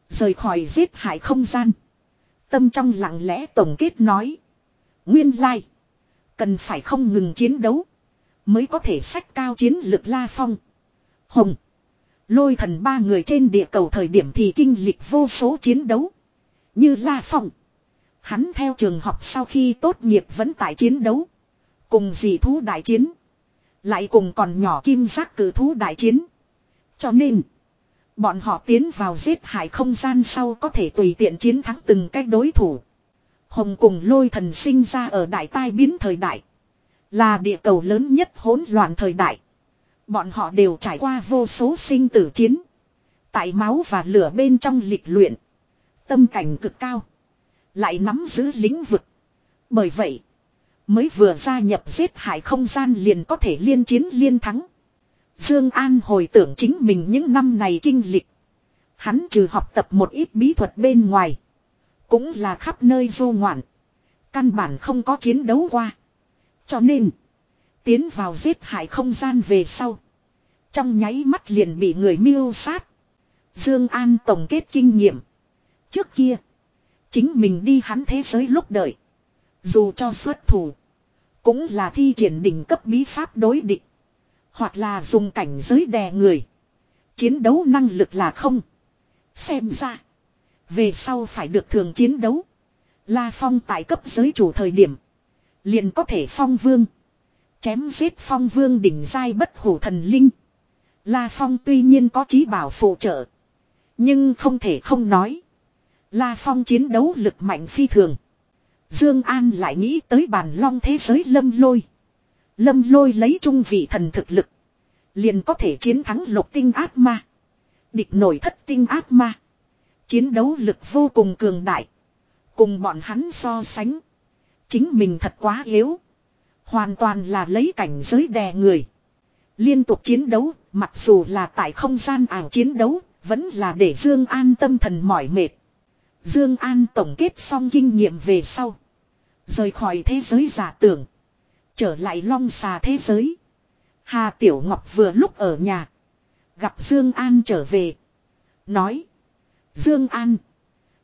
Rời khỏi giết hải không gian. Tâm trong lặng lẽ tổng kết nói. Nguyên lai. Cần phải không ngừng chiến đấu. Mới có thể sách cao chiến lực La Phong. Hồng. Lôi thần ba người trên địa cầu thời điểm thì kinh lịch vô số chiến đấu. Như La Phong. Hắn theo trường học sau khi tốt nghiệp vẫn tại chiến đấu. Cùng dì thú đại chiến. Lại cùng còn nhỏ kim giác cử thú đại chiến. Cho nên. Bọn họ tiến vào giết hại không gian sau có thể tùy tiện chiến thắng từng cái đối thủ. Hồng cùng lôi thần sinh ra ở đại tai biến thời đại. Là địa cầu lớn nhất hỗn loạn thời đại. Bọn họ đều trải qua vô số sinh tử chiến. Tại máu và lửa bên trong lịch luyện. Tâm cảnh cực cao. Lại nắm giữ lĩnh vực. Bởi vậy. Mới vừa gia nhập giết hại không gian liền có thể liên chiến liên thắng. Dương An hồi tưởng chính mình những năm này kinh lịch. Hắn trừ học tập một ít bí thuật bên ngoài. Cũng là khắp nơi du ngoạn. Căn bản không có chiến đấu qua. Cho nên. Tiến vào giết hại không gian về sau. Trong nháy mắt liền bị người miêu sát. Dương An tổng kết kinh nghiệm. Trước kia. Chính mình đi hắn thế giới lúc đợi. Dù cho xuất thủ. Cũng là thi triển đỉnh cấp bí pháp đối địch. Hoặc là dùng cảnh giới đè người. Chiến đấu năng lực là không. Xem ra. Về sau phải được thường chiến đấu. La Phong tại cấp giới chủ thời điểm. Liền có thể phong vương. Chém giết phong vương đỉnh giai bất hủ thần linh. La Phong tuy nhiên có trí bảo phụ trợ. Nhưng không thể không nói. La Phong chiến đấu lực mạnh phi thường. Dương An lại nghĩ tới bản long thế giới lâm lôi. Lâm lôi lấy trung vị thần thực lực. Liền có thể chiến thắng lục tinh ác ma. Địch nổi thất tinh ác ma. Chiến đấu lực vô cùng cường đại. Cùng bọn hắn so sánh. Chính mình thật quá yếu. Hoàn toàn là lấy cảnh giới đè người. Liên tục chiến đấu, mặc dù là tại không gian ảo chiến đấu, vẫn là để Dương An tâm thần mỏi mệt. Dương An tổng kết xong kinh nghiệm về sau. Rời khỏi thế giới giả tưởng. Trở lại long xà thế giới. Hà Tiểu Ngọc vừa lúc ở nhà. Gặp Dương An trở về. Nói. Dương An.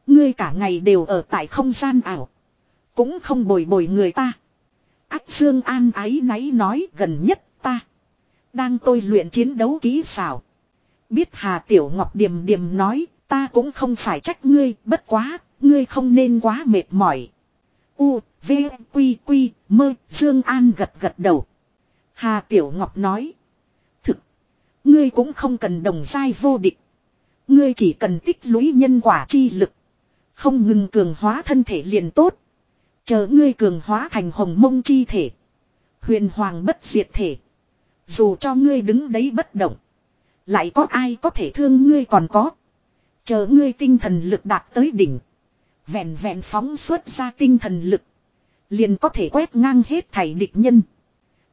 Ngươi cả ngày đều ở tại không gian ảo. Cũng không bồi bồi người ta. Ách Dương An ái náy nói gần nhất ta. Đang tôi luyện chiến đấu kỹ xảo. Biết Hà Tiểu Ngọc điềm điềm nói ta cũng không phải trách ngươi bất quá. Ngươi không nên quá mệt mỏi. U, V, Quy, Quy, Mơ, Dương An gật gật đầu. Hà Tiểu Ngọc nói. Thực. Ngươi cũng không cần đồng sai vô địch. Ngươi chỉ cần tích lũy nhân quả chi lực. Không ngừng cường hóa thân thể liền tốt. Chờ ngươi cường hóa thành hồng mông chi thể. Huyền hoàng bất diệt thể. Dù cho ngươi đứng đấy bất động. Lại có ai có thể thương ngươi còn có. Chờ ngươi tinh thần lực đạt tới đỉnh. Vẹn vẹn phóng xuất ra tinh thần lực. Liền có thể quét ngang hết thảy địch nhân.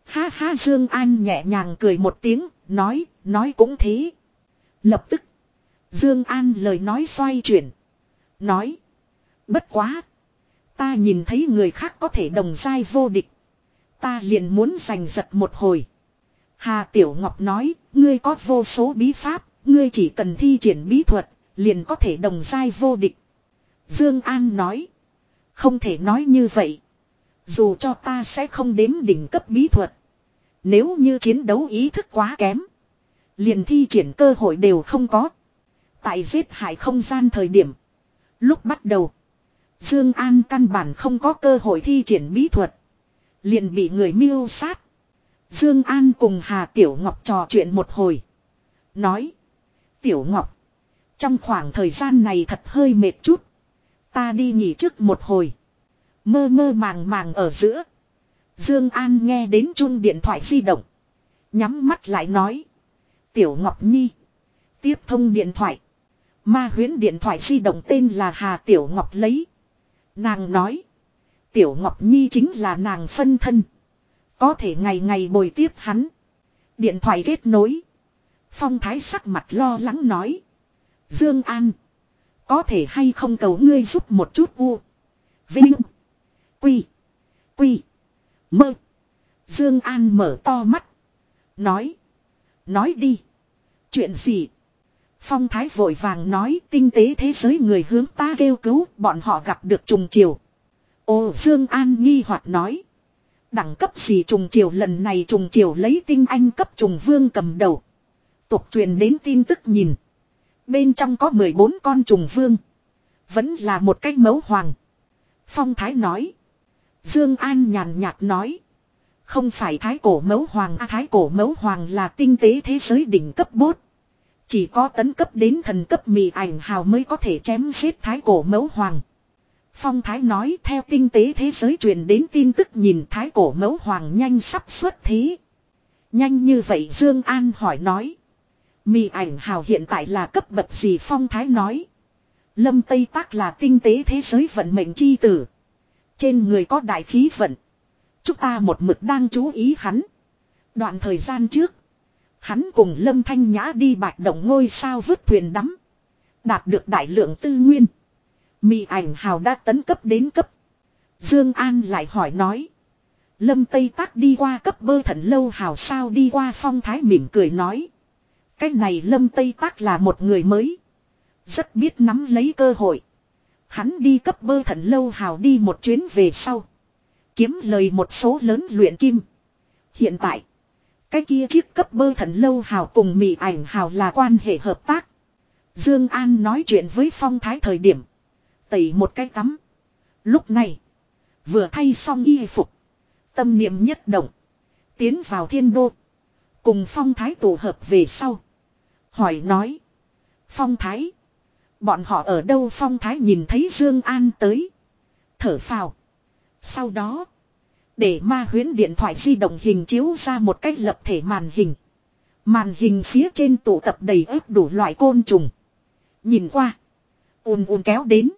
Ha ha Dương An nhẹ nhàng cười một tiếng, nói, nói cũng thế. Lập tức, Dương An lời nói xoay chuyển. Nói, bất quá. Ta nhìn thấy người khác có thể đồng giai vô địch. Ta liền muốn giành giật một hồi. Hà Tiểu Ngọc nói, ngươi có vô số bí pháp, ngươi chỉ cần thi triển bí thuật, liền có thể đồng giai vô địch. Dương An nói, không thể nói như vậy. Dù cho ta sẽ không đếm đỉnh cấp bí thuật. Nếu như chiến đấu ý thức quá kém. Liền thi triển cơ hội đều không có. Tại giết hại không gian thời điểm. Lúc bắt đầu. Dương An căn bản không có cơ hội thi triển bí thuật. Liền bị người miêu sát. Dương An cùng Hà Tiểu Ngọc trò chuyện một hồi. Nói. Tiểu Ngọc. Trong khoảng thời gian này thật hơi mệt chút. Ta đi nghỉ trước một hồi. Mơ mơ màng màng ở giữa. Dương An nghe đến chuông điện thoại di động. Nhắm mắt lại nói. Tiểu Ngọc Nhi. Tiếp thông điện thoại. Ma huyến điện thoại di động tên là Hà Tiểu Ngọc lấy. Nàng nói. Tiểu Ngọc Nhi chính là nàng phân thân. Có thể ngày ngày bồi tiếp hắn. Điện thoại kết nối. Phong thái sắc mặt lo lắng nói. Dương An. Có thể hay không cầu ngươi giúp một chút u. Vinh. Quy. Quy. Mơ. Dương An mở to mắt. Nói. Nói đi. Chuyện gì? Phong Thái vội vàng nói tinh tế thế giới người hướng ta kêu cứu bọn họ gặp được trùng chiều. Ồ Dương An nghi hoặc nói. Đẳng cấp gì trùng chiều lần này trùng chiều lấy tinh anh cấp trùng vương cầm đầu. Tục truyền đến tin tức nhìn. Bên trong có 14 con trùng vương. Vẫn là một cái mấu hoàng. Phong Thái nói. Dương An nhàn nhạt nói. Không phải thái cổ mấu hoàng à, thái cổ mấu hoàng là tinh tế thế giới đỉnh cấp bốt. Chỉ có tấn cấp đến thần cấp mì ảnh hào mới có thể chém giết thái cổ Mẫu hoàng. Phong Thái nói, theo tinh tế thế giới truyền đến tin tức nhìn thái cổ Mẫu hoàng nhanh sắp xuất thế. Nhanh như vậy Dương An hỏi nói. Mì ảnh hào hiện tại là cấp bậc gì Phong Thái nói. Lâm Tây Tác là tinh tế thế giới vận mệnh chi tử. Trên người có đại khí vận. Chúng ta một mực đang chú ý hắn. Đoạn thời gian trước. Hắn cùng Lâm Thanh Nhã đi bạch động ngôi sao vứt thuyền đắm. Đạt được đại lượng tư nguyên. Mị ảnh hào đã tấn cấp đến cấp. Dương An lại hỏi nói. Lâm Tây Tác đi qua cấp bơ thận lâu hào sao đi qua phong thái mỉm cười nói. Cái này Lâm Tây Tác là một người mới. Rất biết nắm lấy cơ hội. Hắn đi cấp bơ thận lâu hào đi một chuyến về sau. Kiếm lời một số lớn luyện kim. Hiện tại. Cái kia chiếc cấp bơ thần lâu hào cùng mị ảnh hào là quan hệ hợp tác. Dương An nói chuyện với Phong Thái thời điểm. Tẩy một cái tắm. Lúc này. Vừa thay xong y phục. Tâm niệm nhất động. Tiến vào thiên đô. Cùng Phong Thái tụ hợp về sau. Hỏi nói. Phong Thái. Bọn họ ở đâu Phong Thái nhìn thấy Dương An tới. Thở phào. Sau đó. Để ma huyến điện thoại di động hình chiếu ra một cách lập thể màn hình. Màn hình phía trên tụ tập đầy ớt đủ loại côn trùng. Nhìn qua. ùn ùn kéo đến.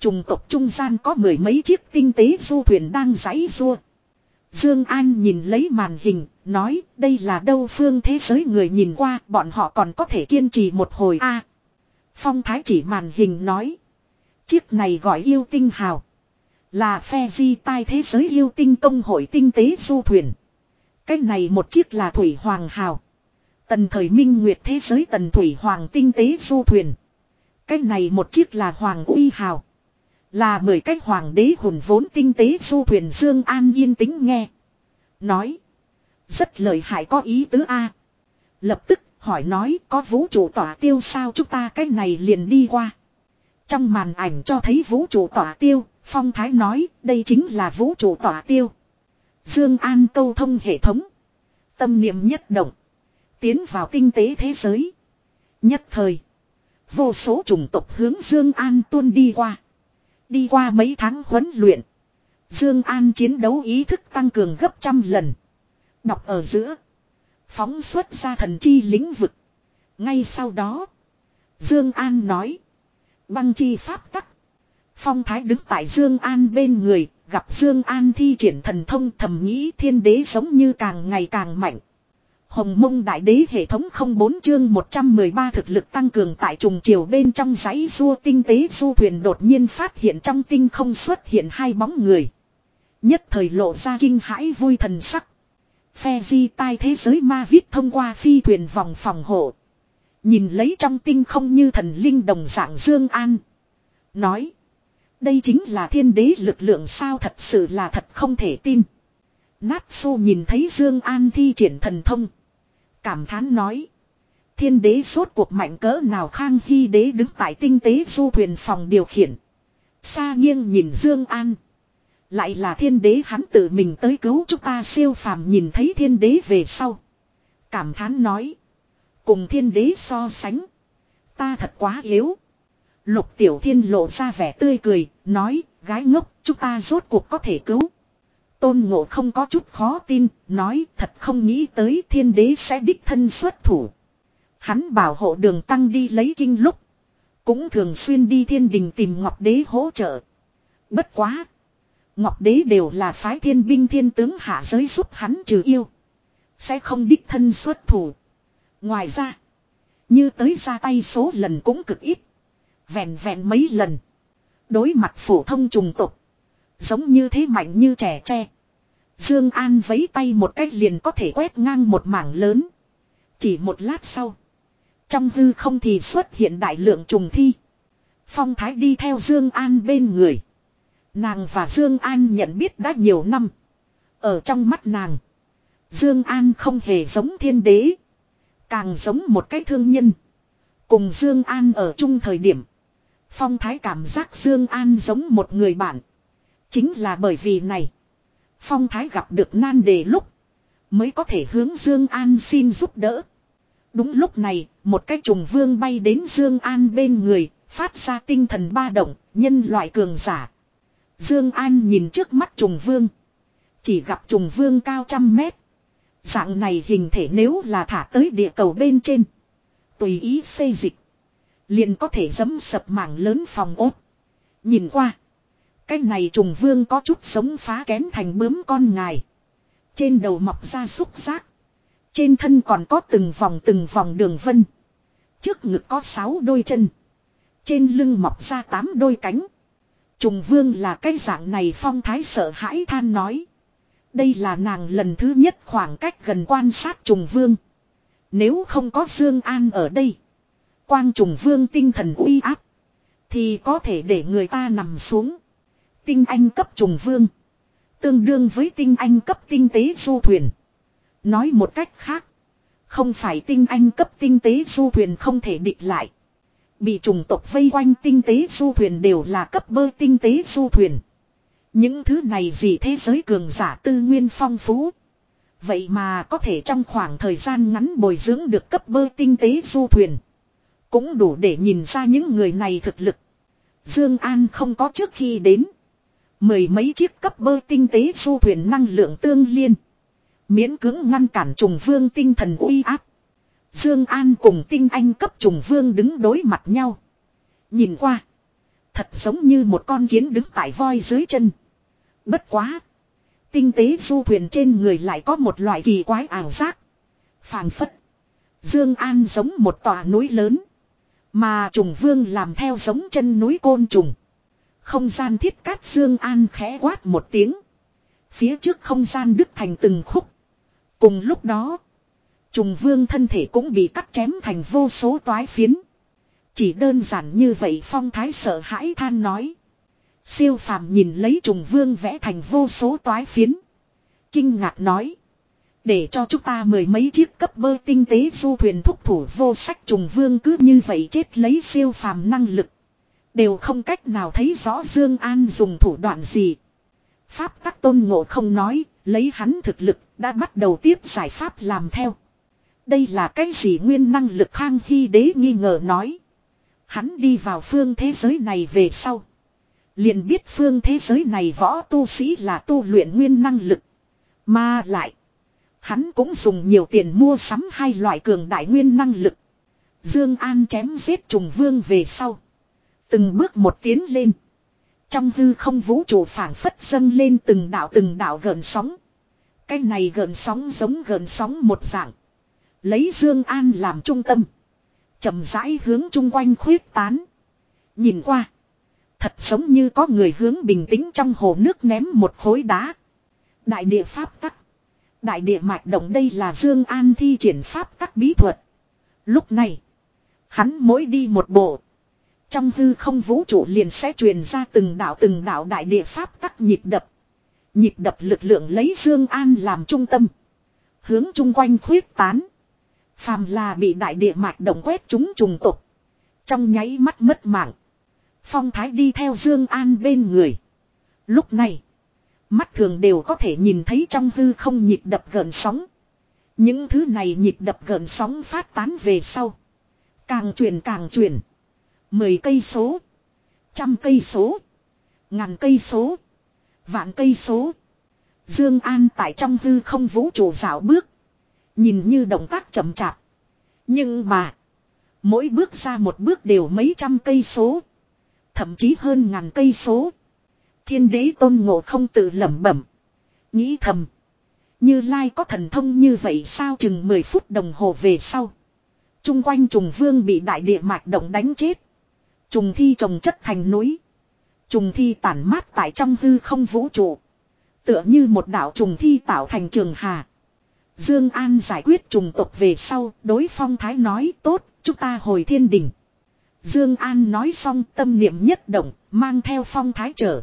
Trùng tộc trung gian có mười mấy chiếc tinh tế du thuyền đang giãy rua. Dương An nhìn lấy màn hình, nói đây là đâu phương thế giới người nhìn qua, bọn họ còn có thể kiên trì một hồi a. Phong Thái chỉ màn hình nói. Chiếc này gọi yêu tinh hào. Là phe di tai thế giới yêu tinh công hội tinh tế du thuyền. cách này một chiếc là Thủy Hoàng hào. Tần thời minh nguyệt thế giới tần Thủy Hoàng tinh tế du thuyền. cách này một chiếc là Hoàng uy hào. Là mười cách hoàng đế hồn vốn tinh tế du thuyền Dương An yên tĩnh nghe. Nói. Rất lợi hại có ý tứ A. Lập tức hỏi nói, có vũ trụ tỏa tiêu sao chúng ta cách này liền đi qua. Trong màn ảnh cho thấy vũ trụ tỏa tiêu, Phong Thái nói đây chính là vũ trụ tỏa tiêu. Dương An câu thông hệ thống. Tâm niệm nhất động. Tiến vào tinh tế thế giới. Nhất thời. Vô số chủng tộc hướng Dương An tuôn đi qua. Đi qua mấy tháng huấn luyện. Dương An chiến đấu ý thức tăng cường gấp trăm lần. Đọc ở giữa. Phóng xuất ra thần chi lĩnh vực. Ngay sau đó. Dương An nói. Băng chi pháp tắc. Phong Thái đứng tại Dương An bên người. Gặp Dương An thi triển thần thông thầm nghĩ thiên đế giống như càng ngày càng mạnh. Hồng mông đại đế hệ thống 04 chương 113 thực lực tăng cường tại trùng chiều bên trong dãy rua tinh tế du thuyền đột nhiên phát hiện trong tinh không xuất hiện hai bóng người. Nhất thời lộ ra kinh hãi vui thần sắc. Phe di tai thế giới ma viết thông qua phi thuyền vòng phòng hộ. Nhìn lấy trong tinh không như thần linh đồng dạng Dương An. Nói. Đây chính là thiên đế lực lượng sao thật sự là thật không thể tin. Nát nhìn thấy Dương An thi triển thần thông. Cảm thán nói. Thiên đế suốt cuộc mạnh cỡ nào khang hy đế đứng tại tinh tế du thuyền phòng điều khiển. Xa nghiêng nhìn Dương An. Lại là thiên đế hắn tự mình tới cứu chúng ta siêu phàm nhìn thấy thiên đế về sau. Cảm thán nói. Cùng thiên đế so sánh. Ta thật quá yếu. Lục tiểu thiên lộ ra vẻ tươi cười, nói, gái ngốc, chúng ta rốt cuộc có thể cứu. Tôn ngộ không có chút khó tin, nói thật không nghĩ tới thiên đế sẽ đích thân xuất thủ. Hắn bảo hộ đường tăng đi lấy kinh lúc. Cũng thường xuyên đi thiên đình tìm Ngọc Đế hỗ trợ. Bất quá. Ngọc Đế đều là phái thiên binh thiên tướng hạ giới giúp hắn trừ yêu. Sẽ không đích thân xuất thủ. Ngoài ra. Như tới ra tay số lần cũng cực ít. Vẹn vẹn mấy lần. Đối mặt phổ thông trùng tục. Giống như thế mạnh như trẻ tre. Dương An vấy tay một cách liền có thể quét ngang một mảng lớn. Chỉ một lát sau. Trong hư không thì xuất hiện đại lượng trùng thi. Phong Thái đi theo Dương An bên người. Nàng và Dương An nhận biết đã nhiều năm. Ở trong mắt nàng. Dương An không hề giống thiên đế. Càng giống một cái thương nhân. Cùng Dương An ở chung thời điểm. Phong Thái cảm giác Dương An giống một người bạn. Chính là bởi vì này. Phong Thái gặp được nan đề lúc. Mới có thể hướng Dương An xin giúp đỡ. Đúng lúc này, một cái trùng vương bay đến Dương An bên người, phát ra tinh thần ba động, nhân loại cường giả. Dương An nhìn trước mắt trùng vương. Chỉ gặp trùng vương cao trăm mét. Dạng này hình thể nếu là thả tới địa cầu bên trên. Tùy ý xây dịch. Liền có thể dấm sập mảng lớn phòng ốt. Nhìn qua. Cái này trùng vương có chút sống phá kén thành bướm con ngài. Trên đầu mọc ra xúc giác. Trên thân còn có từng vòng từng vòng đường vân. Trước ngực có sáu đôi chân. Trên lưng mọc ra tám đôi cánh. Trùng vương là cái dạng này phong thái sợ hãi than nói. Đây là nàng lần thứ nhất khoảng cách gần quan sát trùng vương. Nếu không có Dương An ở đây. Quang trùng vương tinh thần uy áp. Thì có thể để người ta nằm xuống. Tinh anh cấp trùng vương. Tương đương với tinh anh cấp tinh tế du thuyền. Nói một cách khác. Không phải tinh anh cấp tinh tế du thuyền không thể địch lại. Bị trùng tộc vây quanh tinh tế du thuyền đều là cấp bơ tinh tế du thuyền. Những thứ này gì thế giới cường giả tư nguyên phong phú. Vậy mà có thể trong khoảng thời gian ngắn bồi dưỡng được cấp bơ tinh tế du thuyền. Cũng đủ để nhìn ra những người này thực lực. Dương An không có trước khi đến. Mười mấy chiếc cấp bơ tinh tế du thuyền năng lượng tương liên. Miễn cưỡng ngăn cản trùng vương tinh thần uy áp. Dương An cùng tinh anh cấp trùng vương đứng đối mặt nhau. Nhìn qua. Thật giống như một con kiến đứng tại voi dưới chân. Bất quá. Tinh tế du thuyền trên người lại có một loại kỳ quái ảo giác. phảng phất. Dương An giống một tòa núi lớn. Mà trùng vương làm theo giống chân núi côn trùng. Không gian thiết cát Dương An khẽ quát một tiếng. Phía trước không gian đứt thành từng khúc. Cùng lúc đó. Trùng vương thân thể cũng bị cắt chém thành vô số toái phiến. Chỉ đơn giản như vậy phong thái sợ hãi than nói. Siêu phàm nhìn lấy trùng vương vẽ thành vô số toái phiến. Kinh ngạc nói. Để cho chúng ta mười mấy chiếc cấp bơ tinh tế du thuyền thúc thủ vô sách trùng vương cứ như vậy chết lấy siêu phàm năng lực. Đều không cách nào thấy rõ Dương An dùng thủ đoạn gì. Pháp tắc tôn ngộ không nói, lấy hắn thực lực, đã bắt đầu tiếp giải pháp làm theo. Đây là cái gì nguyên năng lực khang hy đế nghi ngờ nói. Hắn đi vào phương thế giới này về sau. Liền biết phương thế giới này võ tu sĩ là tu luyện nguyên năng lực. Mà lại. Hắn cũng dùng nhiều tiền mua sắm hai loại cường đại nguyên năng lực. Dương An chém giết trùng vương về sau. Từng bước một tiến lên. Trong hư không vũ trụ phảng phất dâng lên từng đạo từng đạo gợn sóng. Cái này gợn sóng giống gợn sóng một dạng. Lấy Dương An làm trung tâm. chậm rãi hướng chung quanh khuyết tán. Nhìn qua. Thật giống như có người hướng bình tĩnh trong hồ nước ném một khối đá. Đại địa pháp tắc. Đại địa mạch động đây là Dương An thi triển pháp tắc bí thuật. Lúc này. Hắn mỗi đi một bộ. Trong hư không vũ trụ liền sẽ truyền ra từng đạo từng đạo đại địa pháp tắc nhịp đập. Nhịp đập lực lượng lấy Dương An làm trung tâm. Hướng chung quanh khuyết tán. Phàm là bị đại địa mạch động quét chúng trùng tục. Trong nháy mắt mất mạng. Phong thái đi theo Dương An bên người. Lúc này. Mắt thường đều có thể nhìn thấy trong hư không nhịp đập gần sóng. Những thứ này nhịp đập gần sóng phát tán về sau. Càng truyền càng truyền. Mười cây số. Trăm cây số. Ngàn cây số. Vạn cây số. Dương An tại trong hư không vũ trụ dạo bước. Nhìn như động tác chậm chạp. Nhưng mà. Mỗi bước ra một bước đều mấy trăm cây số. Thậm chí hơn ngàn cây số. Thiên đế tôn ngộ không tự lẩm bẩm. Nghĩ thầm. Như Lai có thần thông như vậy sao chừng 10 phút đồng hồ về sau. Trung quanh trùng vương bị đại địa mạch động đánh chết. Trùng thi trồng chất thành núi. Trùng thi tản mát tại trong hư không vũ trụ. Tựa như một đảo trùng thi tạo thành trường hà. Dương An giải quyết trùng tộc về sau, đối phong thái nói tốt, chúng ta hồi thiên đình. Dương An nói xong tâm niệm nhất động, mang theo phong thái trở.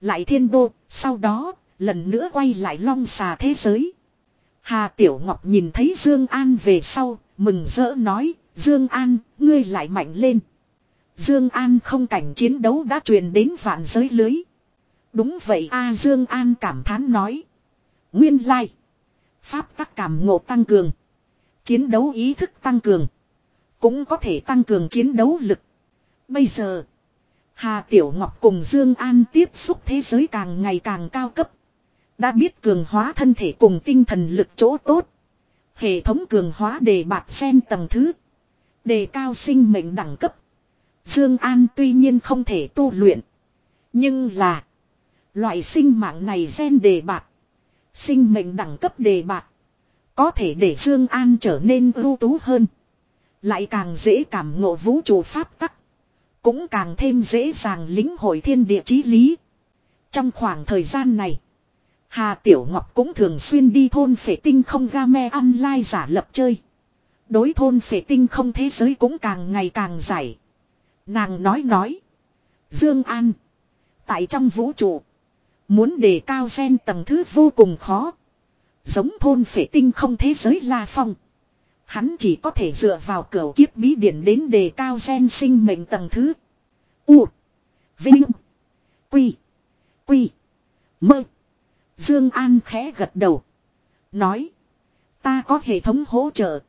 Lại thiên đô, sau đó, lần nữa quay lại long xà thế giới. Hà Tiểu Ngọc nhìn thấy Dương An về sau, mừng rỡ nói, Dương An, ngươi lại mạnh lên. Dương An không cảnh chiến đấu đã truyền đến vạn giới lưới. Đúng vậy a Dương An cảm thán nói. Nguyên lai. Pháp tắc cảm ngộ tăng cường. Chiến đấu ý thức tăng cường. Cũng có thể tăng cường chiến đấu lực. Bây giờ. Hà Tiểu Ngọc cùng Dương An tiếp xúc thế giới càng ngày càng cao cấp. Đã biết cường hóa thân thể cùng tinh thần lực chỗ tốt. Hệ thống cường hóa đề bạc sen tầng thứ. Đề cao sinh mệnh đẳng cấp. Dương An tuy nhiên không thể tu luyện. Nhưng là. Loại sinh mạng này gen đề bạc. Sinh mệnh đẳng cấp đề bạc. Có thể để Dương An trở nên ưu tú hơn. Lại càng dễ cảm ngộ vũ trụ pháp tắc. Cũng càng thêm dễ dàng lĩnh hội thiên địa chí lý. Trong khoảng thời gian này. Hà Tiểu Ngọc cũng thường xuyên đi thôn phệ tinh không game online giả lập chơi. Đối thôn phệ tinh không thế giới cũng càng ngày càng giải. Nàng nói nói. Dương An. Tại trong vũ trụ. Muốn đề cao gen tầng thứ vô cùng khó. Giống thôn phệ tinh không thế giới La Phong. Hắn chỉ có thể dựa vào cửa kiếp bí điển đến đề cao gen sinh mệnh tầng thứ. U. Vinh. Quy. Quy. Mơ. Dương An khẽ gật đầu. Nói. Ta có hệ thống hỗ trợ.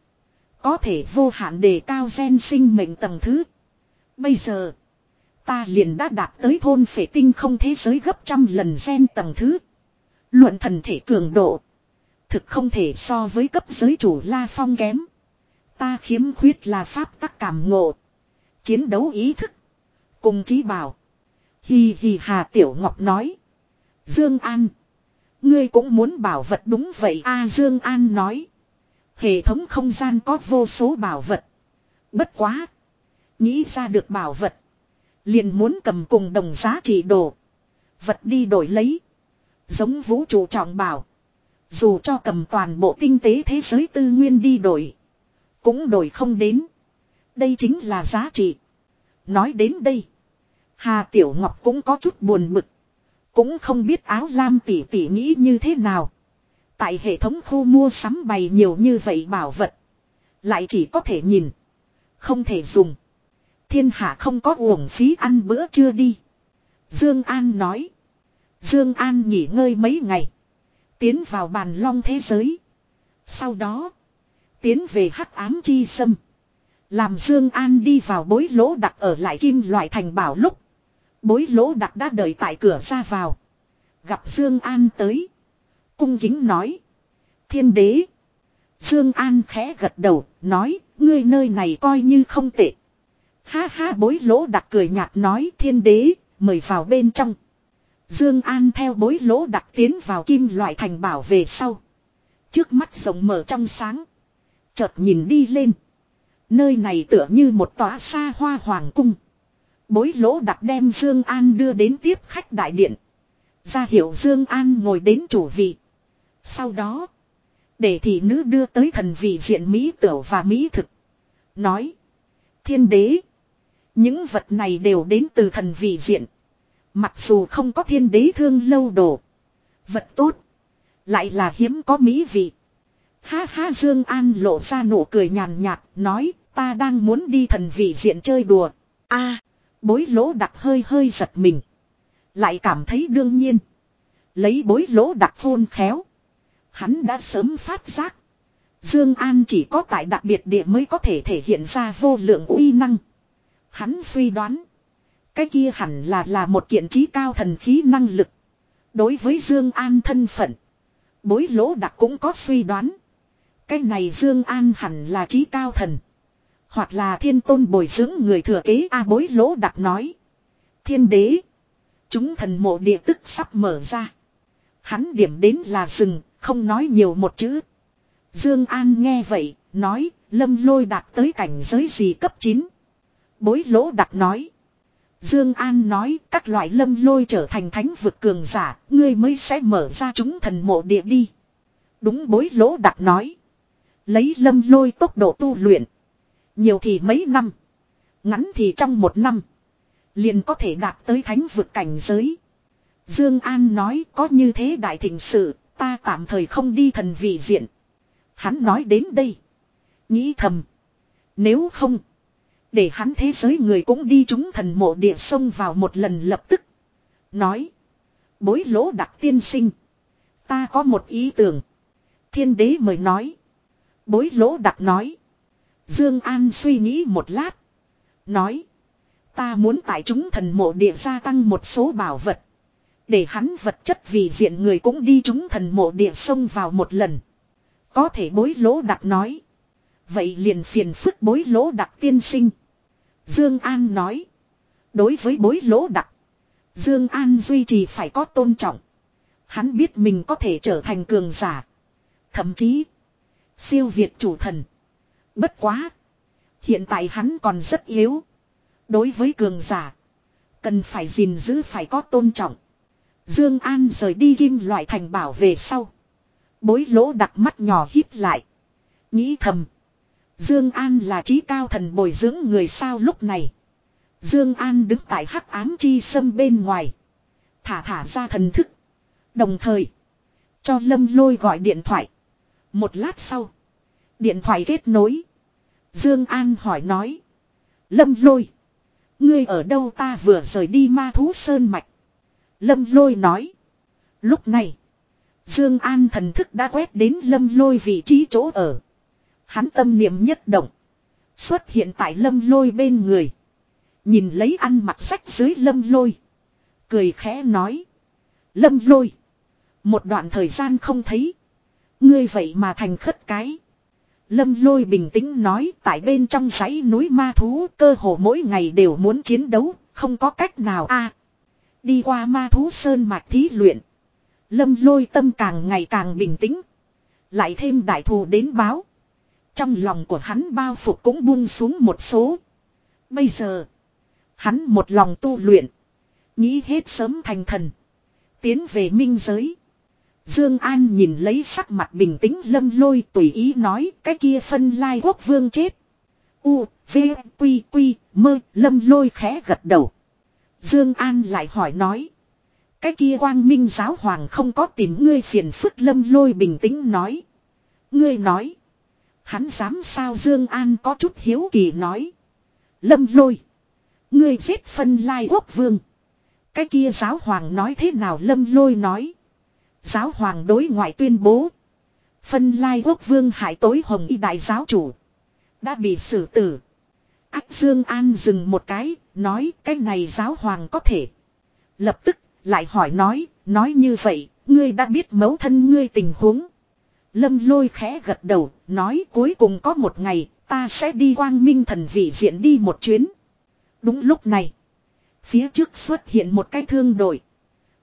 Có thể vô hạn đề cao gen sinh mệnh tầng thứ. Bây giờ. Ta liền đã đạt tới thôn phệ tinh không thế giới gấp trăm lần gen tầng thứ. Luận thần thể cường độ. Thực không thể so với cấp giới chủ La Phong kém. Ta khiếm khuyết là pháp tắc cảm ngộ. Chiến đấu ý thức. Cùng chí bảo. Hi hi Hà Tiểu Ngọc nói. Dương An. Ngươi cũng muốn bảo vật đúng vậy a, Dương An nói. Hệ thống không gian có vô số bảo vật. Bất quá. Nghĩ ra được bảo vật. Liền muốn cầm cùng đồng giá trị đồ. Vật đi đổi lấy. Giống vũ trụ trọng bảo. Dù cho cầm toàn bộ kinh tế thế giới tư nguyên đi đổi. Cũng đổi không đến. Đây chính là giá trị. Nói đến đây. Hà Tiểu Ngọc cũng có chút buồn bực. Cũng không biết áo lam tỷ tỷ nghĩ như thế nào. Tại hệ thống khu mua sắm bày nhiều như vậy bảo vật. Lại chỉ có thể nhìn. Không thể dùng. Thiên hạ không có uổng phí ăn bữa trưa đi. Dương An nói. Dương An nghỉ ngơi mấy ngày. Tiến vào bàn long thế giới. Sau đó. Tiến về hắc ám chi sâm. Làm Dương An đi vào bối lỗ đặt ở lại kim loại thành bảo lúc. Bối lỗ đặt đã đợi tại cửa ra vào. Gặp Dương An tới. Cung kính nói. Thiên đế. Dương An khẽ gật đầu, nói, ngươi nơi này coi như không tệ. Ha ha bối lỗ đặt cười nhạt nói thiên đế, mời vào bên trong. Dương An theo bối lỗ đặt tiến vào kim loại thành bảo về sau. Trước mắt rộng mở trong sáng. Chợt nhìn đi lên. Nơi này tựa như một tòa xa hoa hoàng cung. Bối lỗ đặt đem Dương An đưa đến tiếp khách đại điện. Ra hiệu Dương An ngồi đến chủ vị. Sau đó. Để thị nữ đưa tới thần vị diện Mỹ tửu và Mỹ thực. Nói. Thiên đế. Những vật này đều đến từ thần vị diện. Mặc dù không có thiên đế thương lâu đồ. Vật tốt. Lại là hiếm có mỹ vị. Ha ha Dương An lộ ra nụ cười nhàn nhạt, nói, ta đang muốn đi thần vị diện chơi đùa. A, bối lỗ đặc hơi hơi giật mình. Lại cảm thấy đương nhiên. Lấy bối lỗ đặc phun khéo. Hắn đã sớm phát giác. Dương An chỉ có tại đặc biệt địa mới có thể thể hiện ra vô lượng uy năng. Hắn suy đoán. Cái kia hẳn là là một kiện trí cao thần khí năng lực. Đối với Dương An thân phận. Bối lỗ đặc cũng có suy đoán. Cái này Dương An hẳn là trí cao thần. Hoặc là thiên tôn bồi dưỡng người thừa kế A bối lỗ đặc nói. Thiên đế. Chúng thần mộ địa tức sắp mở ra. Hắn điểm đến là rừng, không nói nhiều một chữ. Dương An nghe vậy, nói, lâm lôi đạt tới cảnh giới gì cấp 9. Bối lỗ đặc nói. Dương An nói các loại lâm lôi trở thành thánh vực cường giả, ngươi mới sẽ mở ra chúng thần mộ địa đi. Đúng bối lỗ đặc nói. Lấy lâm lôi tốc độ tu luyện. Nhiều thì mấy năm. Ngắn thì trong một năm. Liền có thể đạt tới thánh vực cảnh giới. Dương An nói có như thế đại thịnh sự, ta tạm thời không đi thần vị diện. Hắn nói đến đây. Nghĩ thầm. Nếu không. Để hắn thế giới người cũng đi chúng thần mộ địa sông vào một lần lập tức. Nói. Bối lỗ đặc tiên sinh. Ta có một ý tưởng. Thiên đế mời nói. Bối lỗ đặc nói. Dương An suy nghĩ một lát. Nói. Ta muốn tại chúng thần mộ địa gia tăng một số bảo vật. Để hắn vật chất vì diện người cũng đi chúng thần mộ địa sông vào một lần. Có thể bối lỗ đặc nói. Vậy liền phiền phức bối lỗ đặc tiên sinh. Dương An nói. Đối với bối lỗ đặc. Dương An duy trì phải có tôn trọng. Hắn biết mình có thể trở thành cường giả. Thậm chí. Siêu việt chủ thần. Bất quá. Hiện tại hắn còn rất yếu. Đối với cường giả. Cần phải gìn giữ phải có tôn trọng. Dương An rời đi kim loại thành bảo về sau. Bối lỗ Đặc mắt nhỏ híp lại. Nghĩ thầm. Dương An là trí cao thần bồi dưỡng người sao lúc này. Dương An đứng tại hắc ám chi sâm bên ngoài. Thả thả ra thần thức. Đồng thời. Cho lâm lôi gọi điện thoại. Một lát sau. Điện thoại kết nối. Dương An hỏi nói. Lâm lôi. Ngươi ở đâu ta vừa rời đi ma thú sơn mạch. Lâm lôi nói. Lúc này. Dương An thần thức đã quét đến lâm lôi vị trí chỗ ở. Hắn tâm niệm nhất động. Xuất hiện tại lâm lôi bên người. Nhìn lấy ăn mặc sách dưới lâm lôi. Cười khẽ nói. Lâm lôi. Một đoạn thời gian không thấy. Ngươi vậy mà thành khất cái. Lâm lôi bình tĩnh nói tại bên trong dãy núi ma thú cơ hồ mỗi ngày đều muốn chiến đấu, không có cách nào a Đi qua ma thú sơn mạch thí luyện. Lâm lôi tâm càng ngày càng bình tĩnh. Lại thêm đại thù đến báo. Trong lòng của hắn bao phục cũng buông xuống một số. Bây giờ. Hắn một lòng tu luyện. Nghĩ hết sớm thành thần. Tiến về minh giới. Dương An nhìn lấy sắc mặt bình tĩnh lâm lôi tùy ý nói cái kia phân lai quốc vương chết. U, V, Quy, Quy, mơ, lâm lôi khẽ gật đầu. Dương An lại hỏi nói. Cái kia quang minh giáo hoàng không có tìm ngươi phiền phức lâm lôi bình tĩnh nói. Ngươi nói. Hắn dám sao Dương An có chút hiếu kỳ nói. Lâm lôi. Ngươi giết phân lai quốc vương. Cái kia giáo hoàng nói thế nào lâm lôi nói. Giáo hoàng đối ngoại tuyên bố. Phân lai quốc vương hải tối hồng y đại giáo chủ. Đã bị xử tử. Ác Dương An dừng một cái, nói cái này giáo hoàng có thể. Lập tức, lại hỏi nói, nói như vậy, ngươi đã biết mấu thân ngươi tình huống. Lâm lôi khẽ gật đầu, nói cuối cùng có một ngày, ta sẽ đi quang minh thần vị diện đi một chuyến. Đúng lúc này, phía trước xuất hiện một cái thương đội.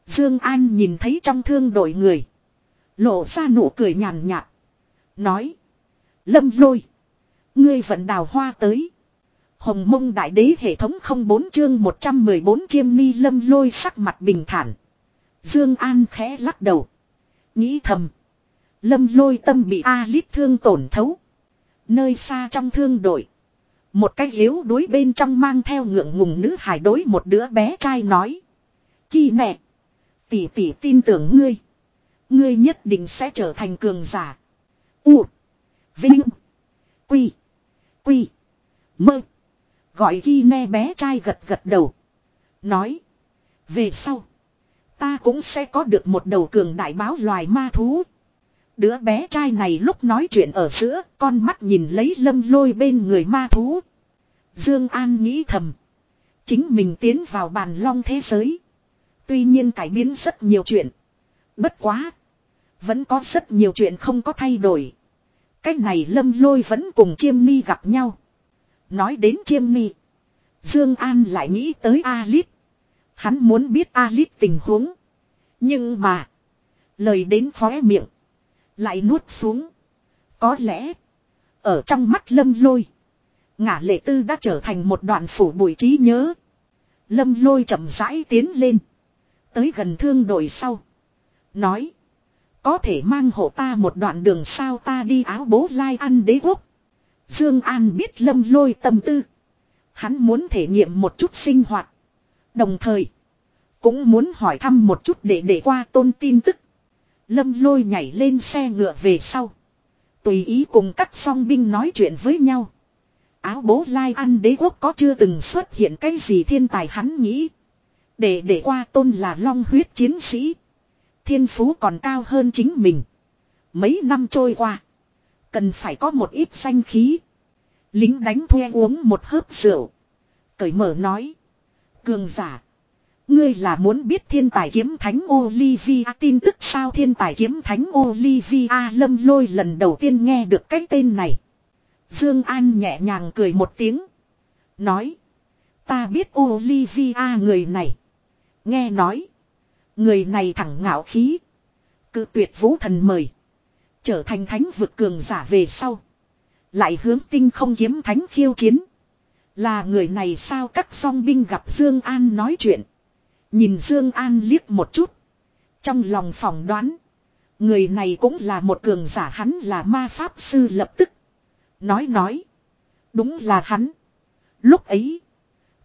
Dương An nhìn thấy trong thương đội người. Lộ ra nụ cười nhàn nhạt. Nói. Lâm lôi. Ngươi vận đào hoa tới. Hồng mông đại đế hệ thống 04 chương 114 chiêm ni lâm lôi sắc mặt bình thản. Dương An khẽ lắc đầu. Nghĩ thầm. Lâm lôi tâm bị A-lít thương tổn thấu. Nơi xa trong thương đội. Một cái yếu đuối bên trong mang theo ngượng ngùng nữ hải đối một đứa bé trai nói. Kỳ mẹ Tỷ tỷ tin tưởng ngươi. Ngươi nhất định sẽ trở thành cường giả. U. Vinh. Quy. Quy. Mơ. Gọi ghi ne bé trai gật gật đầu. Nói. Về sau. Ta cũng sẽ có được một đầu cường đại báo loài ma thú. Đứa bé trai này lúc nói chuyện ở giữa, con mắt nhìn lấy lâm lôi bên người ma thú. Dương An nghĩ thầm. Chính mình tiến vào bàn long thế giới. Tuy nhiên cải biến rất nhiều chuyện. Bất quá. Vẫn có rất nhiều chuyện không có thay đổi. Cách này lâm lôi vẫn cùng chiêm Mi gặp nhau. Nói đến chiêm Mi, Dương An lại nghĩ tới Alip. Hắn muốn biết Alip tình huống. Nhưng mà. Lời đến khóe miệng. Lại nuốt xuống. Có lẽ. Ở trong mắt lâm lôi. Ngã lệ tư đã trở thành một đoạn phủ bụi trí nhớ. Lâm lôi chậm rãi tiến lên. Tới gần thương đội sau. Nói. Có thể mang hộ ta một đoạn đường sao ta đi áo bố lai ăn đế quốc. Dương An biết lâm lôi tâm tư. Hắn muốn thể nghiệm một chút sinh hoạt. Đồng thời. Cũng muốn hỏi thăm một chút để để qua tôn tin tức. Lâm lôi nhảy lên xe ngựa về sau. Tùy ý cùng các song binh nói chuyện với nhau. Áo bố lai ăn đế quốc có chưa từng xuất hiện cái gì thiên tài hắn nghĩ. Để để qua tôn là long huyết chiến sĩ. Thiên phú còn cao hơn chính mình. Mấy năm trôi qua. Cần phải có một ít xanh khí. Lính đánh thuê uống một hớp rượu. Cởi mở nói. Cường giả. Ngươi là muốn biết thiên tài kiếm thánh Olivia, tin tức sao thiên tài kiếm thánh Olivia lâm lôi lần đầu tiên nghe được cái tên này. Dương An nhẹ nhàng cười một tiếng. Nói. Ta biết Olivia người này. Nghe nói. Người này thẳng ngạo khí. Cự tuyệt vũ thần mời. Trở thành thánh vực cường giả về sau. Lại hướng tinh không kiếm thánh khiêu chiến. Là người này sao các song binh gặp Dương An nói chuyện. Nhìn Dương An liếc một chút. Trong lòng phỏng đoán. Người này cũng là một cường giả hắn là ma pháp sư lập tức. Nói nói. Đúng là hắn. Lúc ấy.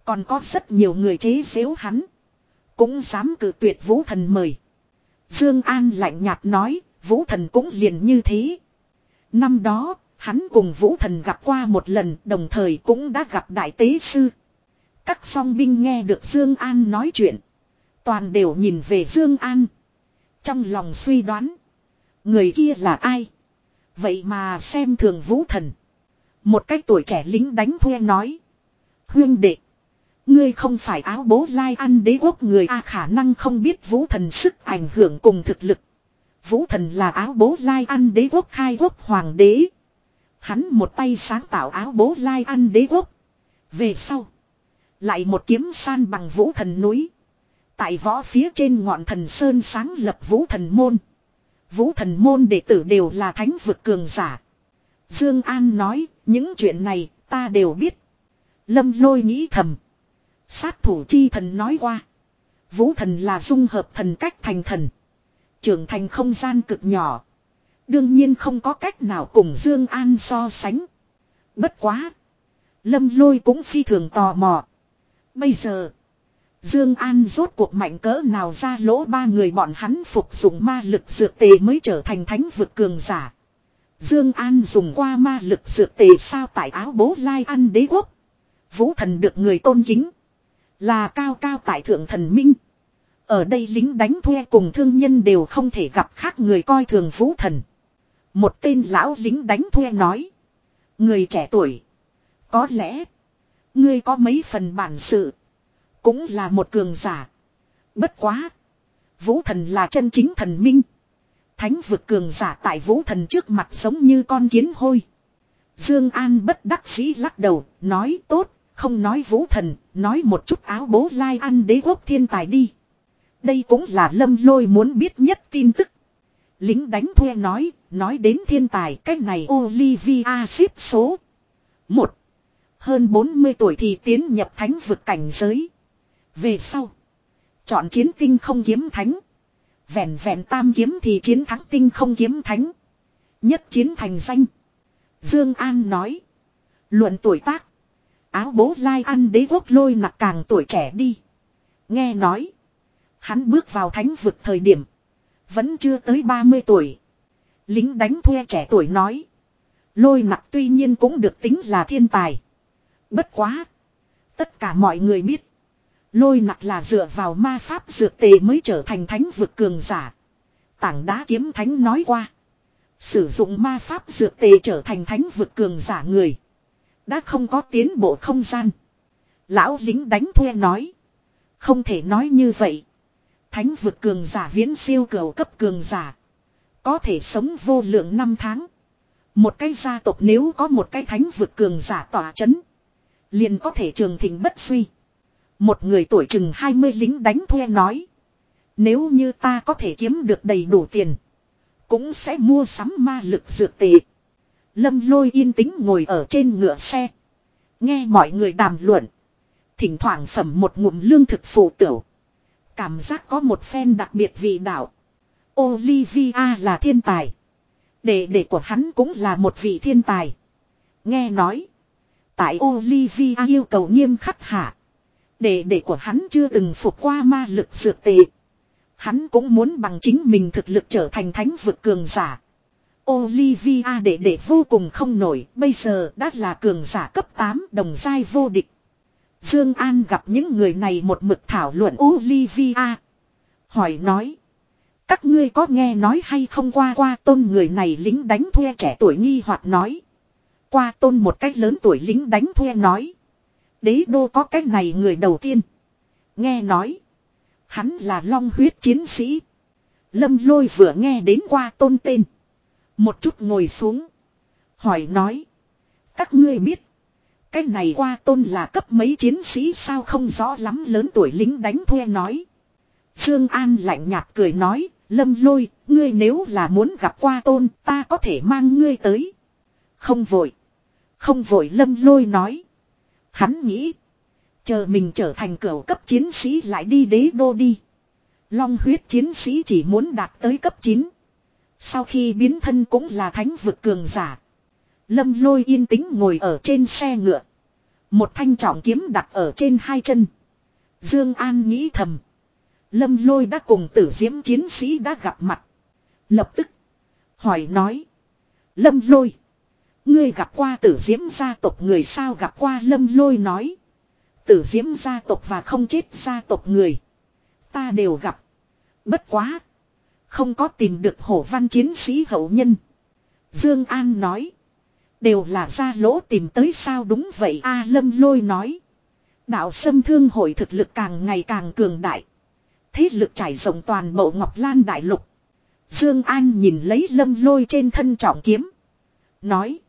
Còn có rất nhiều người chế xếu hắn. Cũng dám cử tuyệt vũ thần mời. Dương An lạnh nhạt nói, Vũ Thần cũng liền như thế. Năm đó, hắn cùng Vũ Thần gặp qua một lần, đồng thời cũng đã gặp Đại Tế Sư. Các song binh nghe được Dương An nói chuyện. Toàn đều nhìn về Dương An. Trong lòng suy đoán. Người kia là ai? Vậy mà xem thường Vũ Thần. Một cách tuổi trẻ lính đánh thuê nói. Huyên đệ. Ngươi không phải áo bố lai ăn đế quốc người a, khả năng không biết vũ thần sức ảnh hưởng cùng thực lực. Vũ thần là áo bố lai ăn đế quốc khai quốc hoàng đế. Hắn một tay sáng tạo áo bố lai ăn đế quốc. Về sau. Lại một kiếm san bằng vũ thần núi. Tại võ phía trên ngọn thần sơn sáng lập vũ thần môn. Vũ thần môn đệ tử đều là thánh vực cường giả. Dương An nói, những chuyện này, ta đều biết. Lâm lôi nghĩ thầm. Sát thủ chi thần nói qua. Vũ thần là dung hợp thần cách thành thần. Trưởng thành không gian cực nhỏ. Đương nhiên không có cách nào cùng Dương An so sánh. Bất quá. Lâm lôi cũng phi thường tò mò. Bây giờ. Dương An rốt cuộc mạnh cỡ nào ra lỗ ba người bọn hắn phục dụng ma lực dược tề mới trở thành thánh vực cường giả. Dương An dùng qua ma lực dược tề sao tại áo bố lai ăn đế quốc. Vũ thần được người tôn kính. Là cao cao tại thượng thần minh. Ở đây lính đánh thuê cùng thương nhân đều không thể gặp khác người coi thường vũ thần. Một tên lão lính đánh thuê nói. Người trẻ tuổi. Có lẽ. Ngươi có mấy phần bản sự. Cũng là một cường giả. Bất quá. Vũ thần là chân chính thần minh. Thánh vực cường giả tại vũ thần trước mặt giống như con kiến hôi. Dương An bất đắc dĩ lắc đầu, nói tốt, không nói vũ thần, nói một chút áo bố lai ăn đế quốc thiên tài đi. Đây cũng là lâm lôi muốn biết nhất tin tức. Lính đánh thuê nói, nói đến thiên tài, cách này Olivia xếp số. một Hơn 40 tuổi thì tiến nhập thánh vực cảnh giới. Về sau, chọn chiến tinh không kiếm thánh. Vẹn vẹn tam kiếm thì chiến thắng tinh không kiếm thánh. Nhất chiến thành danh. Dương An nói. Luận tuổi tác. Áo bố lai ăn đế quốc lôi nặc càng tuổi trẻ đi. Nghe nói. Hắn bước vào thánh vực thời điểm. Vẫn chưa tới 30 tuổi. Lính đánh thuê trẻ tuổi nói. Lôi nặc tuy nhiên cũng được tính là thiên tài. Bất quá. Tất cả mọi người biết. Lôi nặc là dựa vào ma pháp dược tề mới trở thành thánh vực cường giả. Tảng đá kiếm thánh nói qua. Sử dụng ma pháp dược tề trở thành thánh vực cường giả người. Đã không có tiến bộ không gian. Lão lính đánh thuê nói. Không thể nói như vậy. Thánh vực cường giả viễn siêu cầu cấp cường giả. Có thể sống vô lượng năm tháng. Một cái gia tộc nếu có một cái thánh vực cường giả tỏa chấn. Liền có thể trường thịnh bất suy. Một người tuổi chừng 20 lính đánh thuê nói. Nếu như ta có thể kiếm được đầy đủ tiền. Cũng sẽ mua sắm ma lực dược tệ. Lâm lôi yên tĩnh ngồi ở trên ngựa xe. Nghe mọi người đàm luận. Thỉnh thoảng phẩm một ngụm lương thực phụ tửu. Cảm giác có một phen đặc biệt vị đạo. Olivia là thiên tài. Đệ đệ của hắn cũng là một vị thiên tài. Nghe nói. Tại Olivia yêu cầu nghiêm khắc hạ. Đệ đệ của hắn chưa từng phục qua ma lực dược tệ. Hắn cũng muốn bằng chính mình thực lực trở thành thánh vực cường giả. Olivia đệ đệ vô cùng không nổi, bây giờ đã là cường giả cấp 8 đồng giai vô địch. Dương An gặp những người này một mực thảo luận Olivia. Hỏi nói. Các ngươi có nghe nói hay không qua qua tôn người này lính đánh thuê trẻ tuổi nghi hoặc nói. Qua tôn một cách lớn tuổi lính đánh thuê nói. Đế đô có cách này người đầu tiên. Nghe nói. Hắn là long huyết chiến sĩ. Lâm lôi vừa nghe đến qua tôn tên. Một chút ngồi xuống. Hỏi nói. Các ngươi biết. Cái này qua tôn là cấp mấy chiến sĩ sao không rõ lắm lớn tuổi lính đánh thuê nói. Dương An lạnh nhạt cười nói. Lâm lôi, ngươi nếu là muốn gặp qua tôn, ta có thể mang ngươi tới. Không vội. Không vội lâm lôi nói. Hắn nghĩ. Chờ mình trở thành cửu cấp chiến sĩ lại đi đế đô đi. Long huyết chiến sĩ chỉ muốn đạt tới cấp 9. Sau khi biến thân cũng là thánh vực cường giả. Lâm lôi yên tĩnh ngồi ở trên xe ngựa. Một thanh trọng kiếm đặt ở trên hai chân. Dương An nghĩ thầm. Lâm lôi đã cùng tử diễm chiến sĩ đã gặp mặt. Lập tức. Hỏi nói. Lâm lôi. Ngươi gặp qua tử diễm gia tộc người sao gặp qua lâm lôi nói. Tử diễm gia tộc và không chết gia tộc người. Ta đều gặp. Bất quá. Không có tìm được hổ văn chiến sĩ hậu nhân. Dương An nói. Đều là ra lỗ tìm tới sao đúng vậy a, lâm lôi nói. Đạo sâm thương hội thực lực càng ngày càng cường đại. Thế lực trải rộng toàn bộ Ngọc Lan Đại Lục. Dương An nhìn lấy lâm lôi trên thân trọng kiếm. Nói.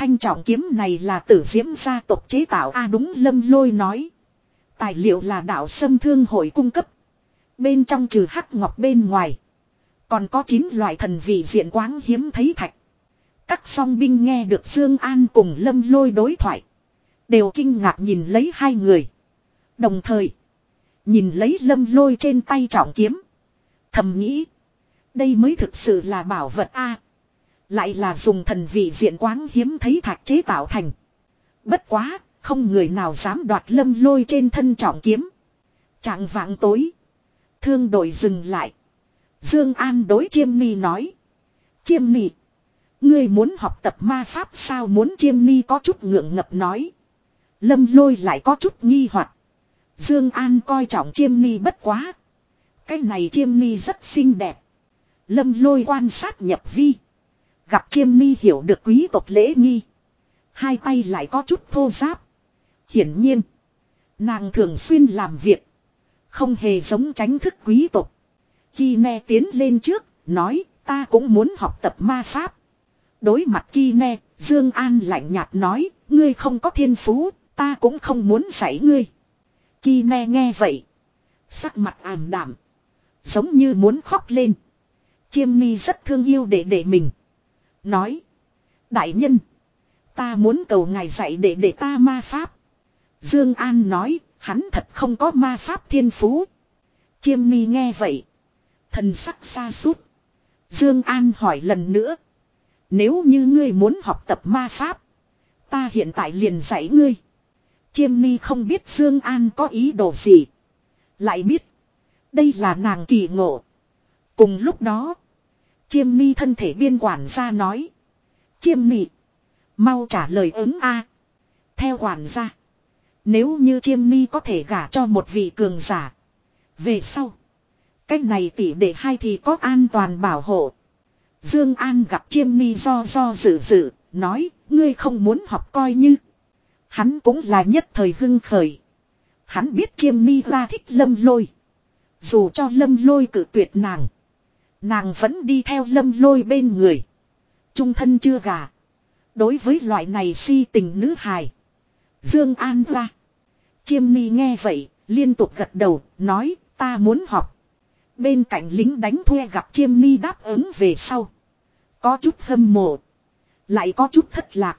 Thanh trọng kiếm này là tử diễm gia tộc chế tạo a đúng, lâm lôi nói. Tài liệu là đạo sâm thương hội cung cấp. Bên trong trừ hắc ngọc bên ngoài. Còn có 9 loại thần vị diện quáng hiếm thấy thạch. Các song binh nghe được Dương An cùng lâm lôi đối thoại. Đều kinh ngạc nhìn lấy hai người. Đồng thời. Nhìn lấy lâm lôi trên tay trọng kiếm. Thầm nghĩ. Đây mới thực sự là bảo vật A. Lại là dùng thần vị diện quáng hiếm thấy thạch chế tạo thành. Bất quá, không người nào dám đoạt lâm lôi trên thân trọng kiếm. Trạng vạng tối. Thương đội dừng lại. Dương An đối chiêm ni nói. Chiêm ni. Ngươi muốn học tập ma pháp sao muốn chiêm ni có chút ngượng ngập nói. Lâm lôi lại có chút nghi hoặc Dương An coi trọng chiêm ni bất quá. Cái này chiêm ni rất xinh đẹp. Lâm lôi quan sát nhập vi. Gặp chiêm ni hiểu được quý tộc lễ nghi. Hai tay lại có chút thô giáp. Hiển nhiên. Nàng thường xuyên làm việc. Không hề giống tránh thức quý tộc. Khi ne tiến lên trước, nói ta cũng muốn học tập ma pháp. Đối mặt Ki ne, Dương An lạnh nhạt nói, ngươi không có thiên phú, ta cũng không muốn dạy ngươi. Ki ne nghe vậy. Sắc mặt ảm đạm. Giống như muốn khóc lên. Chiêm mi rất thương yêu để để mình. Nói. Đại nhân. Ta muốn cầu ngài dạy để để ta ma pháp. Dương An nói. Hắn thật không có ma pháp thiên phú. Chiêm mi nghe vậy. Thần sắc xa suốt. Dương An hỏi lần nữa. Nếu như ngươi muốn học tập ma pháp. Ta hiện tại liền dạy ngươi. Chiêm mi không biết Dương An có ý đồ gì. Lại biết. Đây là nàng kỳ ngộ. Cùng lúc đó. Chiêm mi thân thể biên quản gia nói. Chiêm Mị, Mau trả lời ứng A. Theo quản gia. Nếu như chiêm mi có thể gả cho một vị cường giả. Về sau. Cách này tỷ để hai thì có an toàn bảo hộ. Dương An gặp chiêm mi do do dự dự. Nói. Ngươi không muốn học coi như. Hắn cũng là nhất thời hưng khởi. Hắn biết chiêm mi ra thích lâm lôi. Dù cho lâm lôi cử tuyệt nàng. Nàng vẫn đi theo lâm lôi bên người. Trung thân chưa gà. Đối với loại này si tình nữ hài. Dương An ra. Chiêm mi nghe vậy, liên tục gật đầu, nói ta muốn học. Bên cạnh lính đánh thuê gặp chiêm mi đáp ứng về sau. Có chút hâm mộ. Lại có chút thất lạc.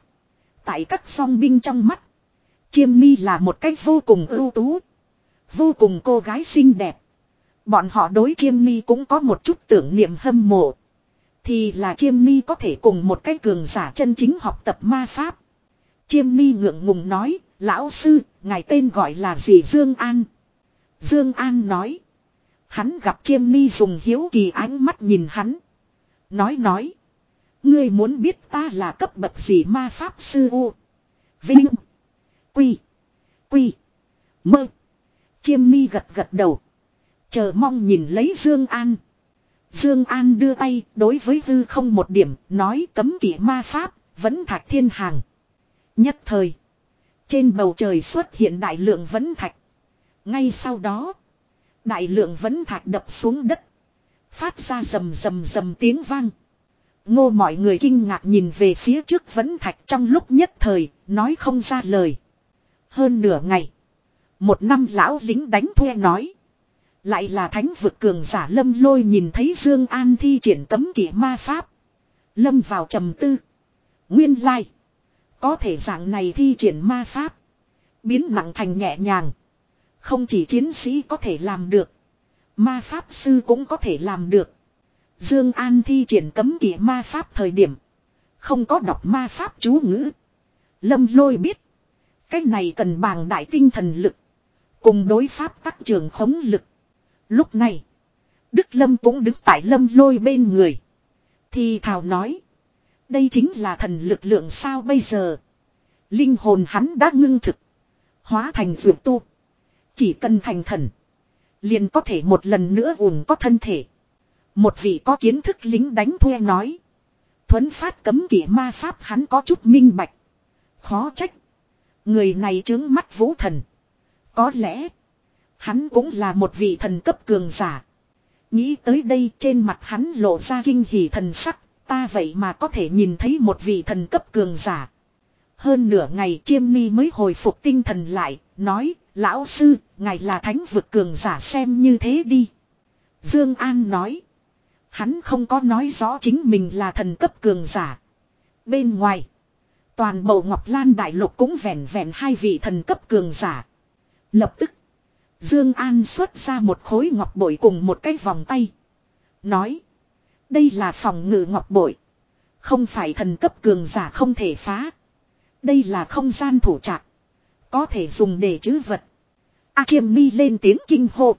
Tại các song binh trong mắt. Chiêm mi là một cách vô cùng ưu tú. Vô cùng cô gái xinh đẹp. Bọn họ đối chiêm mi cũng có một chút tưởng niệm hâm mộ. Thì là chiêm mi có thể cùng một cái cường giả chân chính học tập ma pháp. Chiêm mi ngượng ngùng nói, lão sư, ngài tên gọi là gì Dương An. Dương An nói. Hắn gặp chiêm mi dùng hiếu kỳ ánh mắt nhìn hắn. Nói nói. Ngươi muốn biết ta là cấp bậc gì ma pháp sư U. Vinh. Quy. Quy. Mơ. Chiêm mi gật gật đầu. Chờ mong nhìn lấy Dương An. Dương An đưa tay đối với hư không một điểm nói cấm kỵ ma pháp vẫn thạch thiên hàng. Nhất thời. Trên bầu trời xuất hiện đại lượng vấn thạch. Ngay sau đó. Đại lượng vấn thạch đập xuống đất. Phát ra rầm rầm rầm tiếng vang. Ngô mọi người kinh ngạc nhìn về phía trước vấn thạch trong lúc nhất thời, nói không ra lời. Hơn nửa ngày. Một năm lão lính đánh thuê nói. Lại là thánh vực cường giả lâm lôi nhìn thấy Dương An thi triển tấm kỷ ma pháp. Lâm vào trầm tư. Nguyên lai. Có thể dạng này thi triển ma pháp. Biến nặng thành nhẹ nhàng. Không chỉ chiến sĩ có thể làm được. Ma pháp sư cũng có thể làm được. Dương An thi triển cấm kỵ ma pháp thời điểm. Không có đọc ma pháp chú ngữ. Lâm lôi biết. Cái này cần bàng đại tinh thần lực. Cùng đối pháp tác trường khống lực. Lúc này. Đức Lâm cũng đứng tại Lâm lôi bên người. Thì thảo nói. Đây chính là thần lực lượng sao bây giờ. Linh hồn hắn đã ngưng thực. Hóa thành dược tu. Chỉ cần thành thần. Liền có thể một lần nữa vùng có thân thể. Một vị có kiến thức lính đánh thuê nói. Thuấn phát cấm kỵ ma pháp hắn có chút minh bạch. Khó trách. Người này chứng mắt vũ thần. Có lẽ. Hắn cũng là một vị thần cấp cường giả. Nghĩ tới đây trên mặt hắn lộ ra kinh hỉ thần sắc. Ta vậy mà có thể nhìn thấy một vị thần cấp cường giả. Hơn nửa ngày chiêm mi mới hồi phục tinh thần lại. Nói. Lão sư. Ngài là thánh vực cường giả xem như thế đi. Dương An nói. Hắn không có nói rõ chính mình là thần cấp cường giả. Bên ngoài. Toàn bộ Ngọc Lan Đại Lục cũng vẹn vẹn hai vị thần cấp cường giả. Lập tức. Dương An xuất ra một khối ngọc bội cùng một cái vòng tay. Nói. Đây là phòng ngự ngọc bội. Không phải thần cấp cường giả không thể phá. Đây là không gian thủ trạc. Có thể dùng để trữ vật. A chiêm mi lên tiếng kinh hô.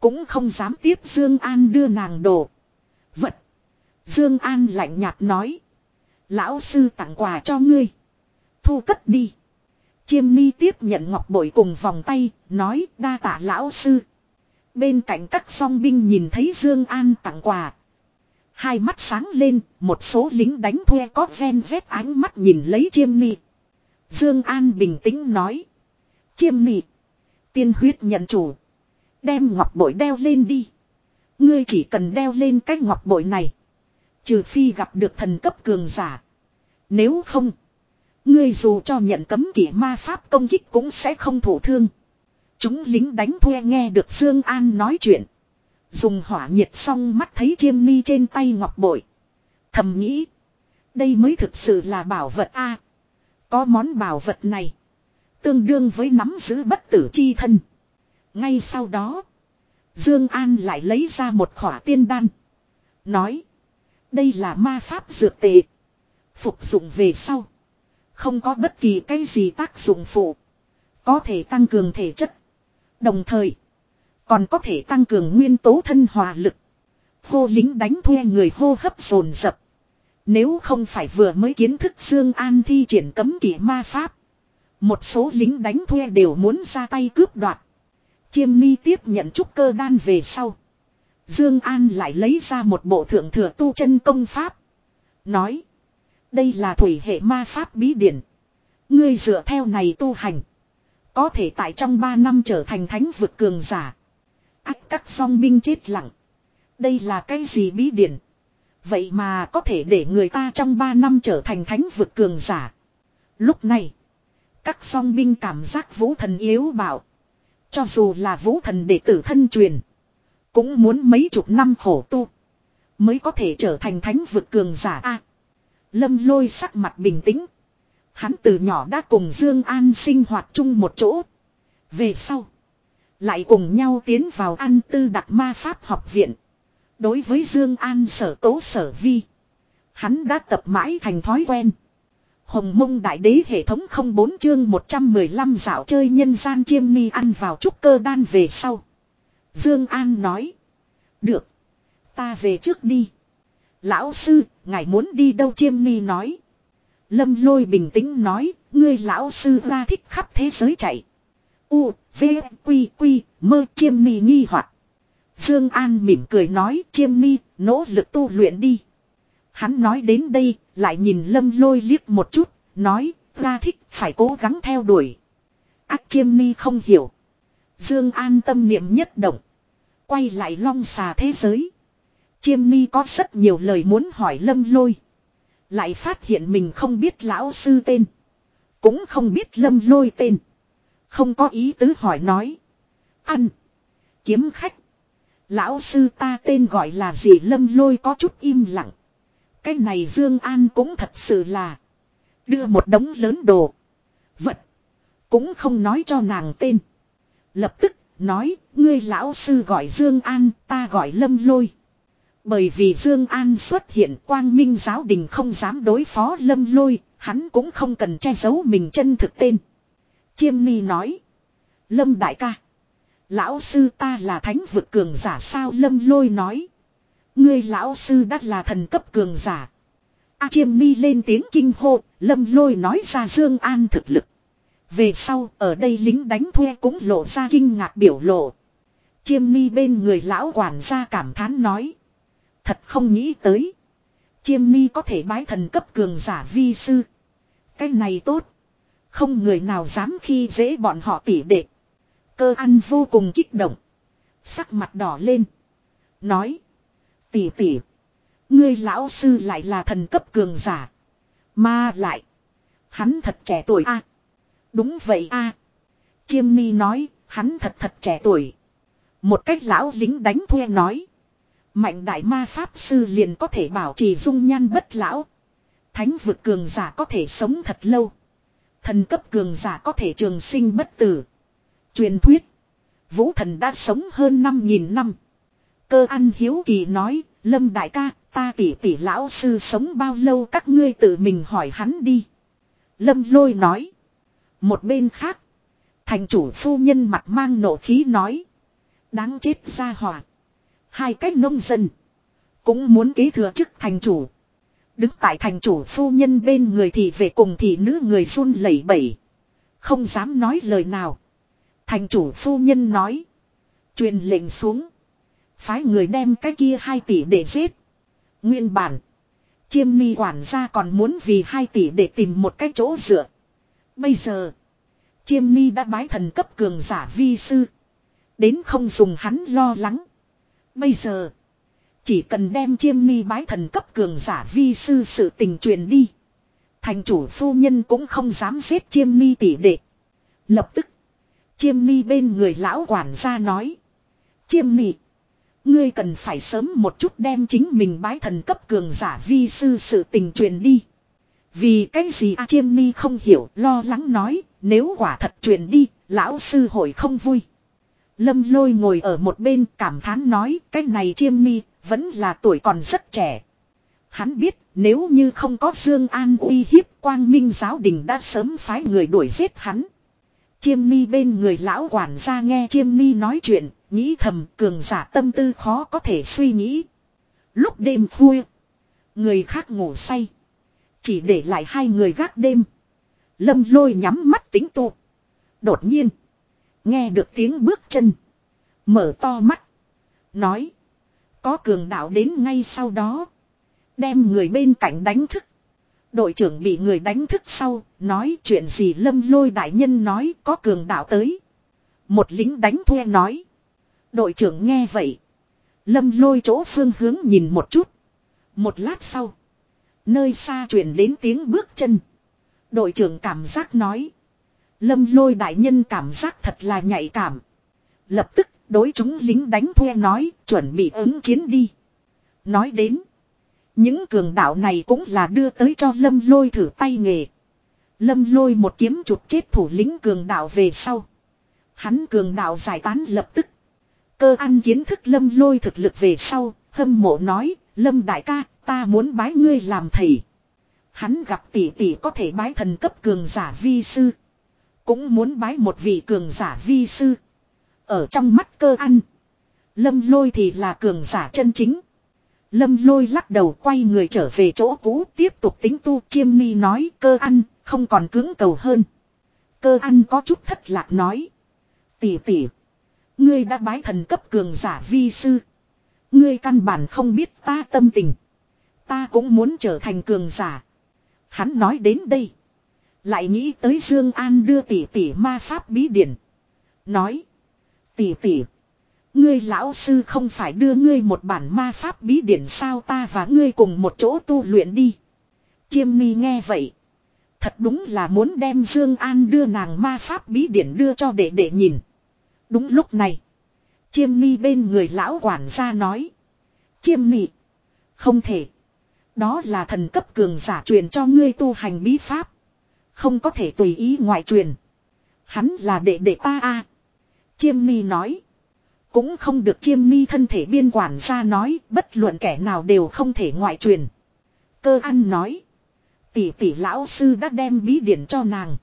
Cũng không dám tiếp Dương An đưa nàng đồ. Vật. Dương An lạnh nhạt nói. Lão sư tặng quà cho ngươi. Thu cất đi. Chiêm mi tiếp nhận ngọc bội cùng vòng tay, nói đa tạ lão sư. Bên cạnh các song binh nhìn thấy Dương An tặng quà. Hai mắt sáng lên, một số lính đánh thuê có ven vét ánh mắt nhìn lấy chiêm mi. Dương An bình tĩnh nói. Chiêm mi. Tiên huyết nhận chủ. Đem ngọc bội đeo lên đi. Ngươi chỉ cần đeo lên cái ngọc bội này. Trừ phi gặp được thần cấp cường giả. Nếu không. Ngươi dù cho nhận cấm kỵ ma pháp công kích cũng sẽ không thổ thương. Chúng lính đánh thuê nghe được Dương An nói chuyện. Dùng hỏa nhiệt xong mắt thấy chiêm ni trên tay ngọc bội. Thầm nghĩ. Đây mới thực sự là bảo vật A. có món bảo vật này. Tương đương với nắm giữ bất tử chi thân. Ngay sau đó. Dương An lại lấy ra một khỏa tiên đan. Nói. Đây là ma pháp dược tệ. Phục dụng về sau. Không có bất kỳ cái gì tác dụng phụ. Có thể tăng cường thể chất. Đồng thời. Còn có thể tăng cường nguyên tố thân hòa lực. Hô lính đánh thuê người hô hấp rồn rập. Nếu không phải vừa mới kiến thức Dương An thi triển cấm kỵ ma pháp. Một số lính đánh thuê đều muốn ra tay cướp đoạt. Chiêm ni tiếp nhận trúc cơ đan về sau. Dương An lại lấy ra một bộ thượng thừa tu chân công pháp. Nói. Đây là thủy hệ ma pháp bí điển. Ngươi dựa theo này tu hành. Có thể tại trong 3 năm trở thành thánh vực cường giả. Ác các song binh chết lặng. Đây là cái gì bí điển? Vậy mà có thể để người ta trong 3 năm trở thành thánh vực cường giả. Lúc này. Các song binh cảm giác vũ thần yếu bảo. Cho dù là vũ thần đệ tử thân truyền. Cũng muốn mấy chục năm khổ tu. Mới có thể trở thành thánh vực cường giả a Lâm lôi sắc mặt bình tĩnh. Hắn từ nhỏ đã cùng Dương An sinh hoạt chung một chỗ. Về sau. Lại cùng nhau tiến vào An tư đặc ma pháp học viện. Đối với Dương An sở tố sở vi. Hắn đã tập mãi thành thói quen. Hồng mông đại đế hệ thống không bốn chương 115 dạo chơi nhân gian chiêm ni ăn vào trúc cơ đan về sau. Dương An nói. Được. Ta về trước đi. Lão sư, ngài muốn đi đâu chiêm ni nói. Lâm lôi bình tĩnh nói, ngươi lão sư ra thích khắp thế giới chạy. U, V, Quy, Quy, mơ chiêm ni nghi hoặc Dương An mỉm cười nói chiêm ni, nỗ lực tu luyện đi. Hắn nói đến đây, lại nhìn lâm lôi liếc một chút, nói, ra thích, phải cố gắng theo đuổi. Ác chiêm ni không hiểu. Dương An tâm niệm nhất động. Quay lại long xà thế giới. Chiêm mi có rất nhiều lời muốn hỏi lâm lôi. Lại phát hiện mình không biết lão sư tên. Cũng không biết lâm lôi tên. Không có ý tứ hỏi nói. Ăn. Kiếm khách. Lão sư ta tên gọi là gì lâm lôi có chút im lặng. Cái này Dương An cũng thật sự là. Đưa một đống lớn đồ. Vật. Cũng không nói cho nàng tên. Lập tức, nói. Ngươi lão sư gọi Dương An, ta gọi lâm lôi. Bởi vì Dương An xuất hiện quang minh giáo đình không dám đối phó lâm lôi. Hắn cũng không cần che giấu mình chân thực tên. Chiêm Ni nói. Lâm đại ca. Lão sư ta là thánh vực cường giả sao lâm lôi nói. Ngươi lão sư đã là thần cấp cường giả. A chiêm ni lên tiếng kinh hô, lâm lôi nói ra Dương An thực lực. Về sau, ở đây lính đánh thuê cũng lộ ra kinh ngạc biểu lộ. Chiêm ni bên người lão quản gia cảm thán nói. Thật không nghĩ tới. Chiêm ni có thể bái thần cấp cường giả vi sư. Cái này tốt. Không người nào dám khi dễ bọn họ tỉ đệ. Cơ ăn vô cùng kích động. Sắc mặt đỏ lên. Nói. Tỉ tỉ. Ngươi lão sư lại là thần cấp cường giả. Mà lại. Hắn thật trẻ tuổi a. đúng vậy a. Chiêm ni nói. Hắn thật thật trẻ tuổi. Một cách lão lính đánh thuê nói. Mạnh đại ma pháp sư liền có thể bảo trì dung nhan bất lão. Thánh vực cường giả có thể sống thật lâu. Thần cấp cường giả có thể trường sinh bất tử. Truyền thuyết. Vũ thần đã sống hơn 5.000 năm. Cơ ăn hiếu kỳ nói, Lâm đại ca, ta tỷ tỷ lão sư sống bao lâu các ngươi tự mình hỏi hắn đi. Lâm lôi nói. Một bên khác. Thành chủ phu nhân mặt mang nộ khí nói. Đáng chết ra hỏa. Hai cách nông dân. Cũng muốn kế thừa chức thành chủ. Đứng tại thành chủ phu nhân bên người thì về cùng thị nữ người run lẩy bẩy. Không dám nói lời nào. Thành chủ phu nhân nói. Truyền lệnh xuống. Phái người đem cái kia hai tỷ để giết. Nguyên bản. Chiêm ni quản gia còn muốn vì hai tỷ để tìm một cái chỗ dựa. Bây giờ. Chiêm ni đã bái thần cấp cường giả vi sư. Đến không dùng hắn lo lắng. Bây giờ. Chỉ cần đem chiêm mi bái thần cấp cường giả vi sư sự tình truyền đi. Thành chủ phu nhân cũng không dám giết chiêm mi tỷ đệ. Lập tức. Chiêm mi bên người lão quản gia nói. Chiêm mi Ngươi cần phải sớm một chút đem chính mình bái thần cấp cường giả vi sư sự tình truyền đi. Vì cái gì A Chiêm mi không hiểu lo lắng nói, nếu quả thật truyền đi, lão sư hội không vui. Lâm lôi ngồi ở một bên cảm thán nói, cái này Chiêm Ni, vẫn là tuổi còn rất trẻ. Hắn biết, nếu như không có Dương An uy hiếp quang minh giáo đình đã sớm phái người đuổi giết hắn. Chiêm Ni bên người lão quản gia nghe Chiêm Ni nói chuyện, nghĩ thầm cường giả tâm tư khó có thể suy nghĩ. Lúc đêm khuya, người khác ngủ say. Chỉ để lại hai người gác đêm. Lâm lôi nhắm mắt tính tụ. Đột nhiên, nghe được tiếng bước chân. Mở to mắt. Nói, có cường đạo đến ngay sau đó. Đem người bên cạnh đánh thức. Đội trưởng bị người đánh thức sau, nói chuyện gì lâm lôi đại nhân nói có cường đạo tới. Một lính đánh thuê nói. Đội trưởng nghe vậy. Lâm lôi chỗ phương hướng nhìn một chút. Một lát sau. Nơi xa truyền đến tiếng bước chân. Đội trưởng cảm giác nói. Lâm lôi đại nhân cảm giác thật là nhạy cảm. Lập tức đối chúng lính đánh thuê nói chuẩn bị ứng chiến đi. Nói đến. Những cường đạo này cũng là đưa tới cho lâm lôi thử tay nghề. Lâm lôi một kiếm chụp chết thủ lính cường đạo về sau. Hắn cường đạo giải tán lập tức. Cơ ăn kiến thức lâm lôi thực lực về sau, hâm mộ nói, lâm đại ca, ta muốn bái ngươi làm thầy. Hắn gặp tỷ tỷ có thể bái thần cấp cường giả vi sư. Cũng muốn bái một vị cường giả vi sư. Ở trong mắt cơ ăn. Lâm lôi thì là cường giả chân chính. Lâm lôi lắc đầu quay người trở về chỗ cũ tiếp tục tính tu chiêm ni nói cơ ăn, không còn cứng cầu hơn. Cơ ăn có chút thất lạc nói. Tỷ tỷ. Ngươi đã bái thần cấp cường giả vi sư. Ngươi căn bản không biết ta tâm tình. Ta cũng muốn trở thành cường giả. Hắn nói đến đây. Lại nghĩ tới Dương An đưa tỷ tỷ ma pháp bí điển. Nói. Tỷ tỷ. Ngươi lão sư không phải đưa ngươi một bản ma pháp bí điển sao ta và ngươi cùng một chỗ tu luyện đi. Chiêm ni nghe vậy. Thật đúng là muốn đem Dương An đưa nàng ma pháp bí điển đưa cho đệ đệ nhìn. Đúng lúc này. Chiêm ni bên người lão quản gia nói. Chiêm ni. Không thể. Đó là thần cấp cường giả truyền cho ngươi tu hành bí pháp. Không có thể tùy ý ngoại truyền. Hắn là đệ đệ ta a. Chiêm mi nói. Cũng không được chiêm mi thân thể biên quản gia nói, bất luận kẻ nào đều không thể ngoại truyền. Cơ ăn nói. Tỷ tỷ lão sư đã đem bí điển cho nàng.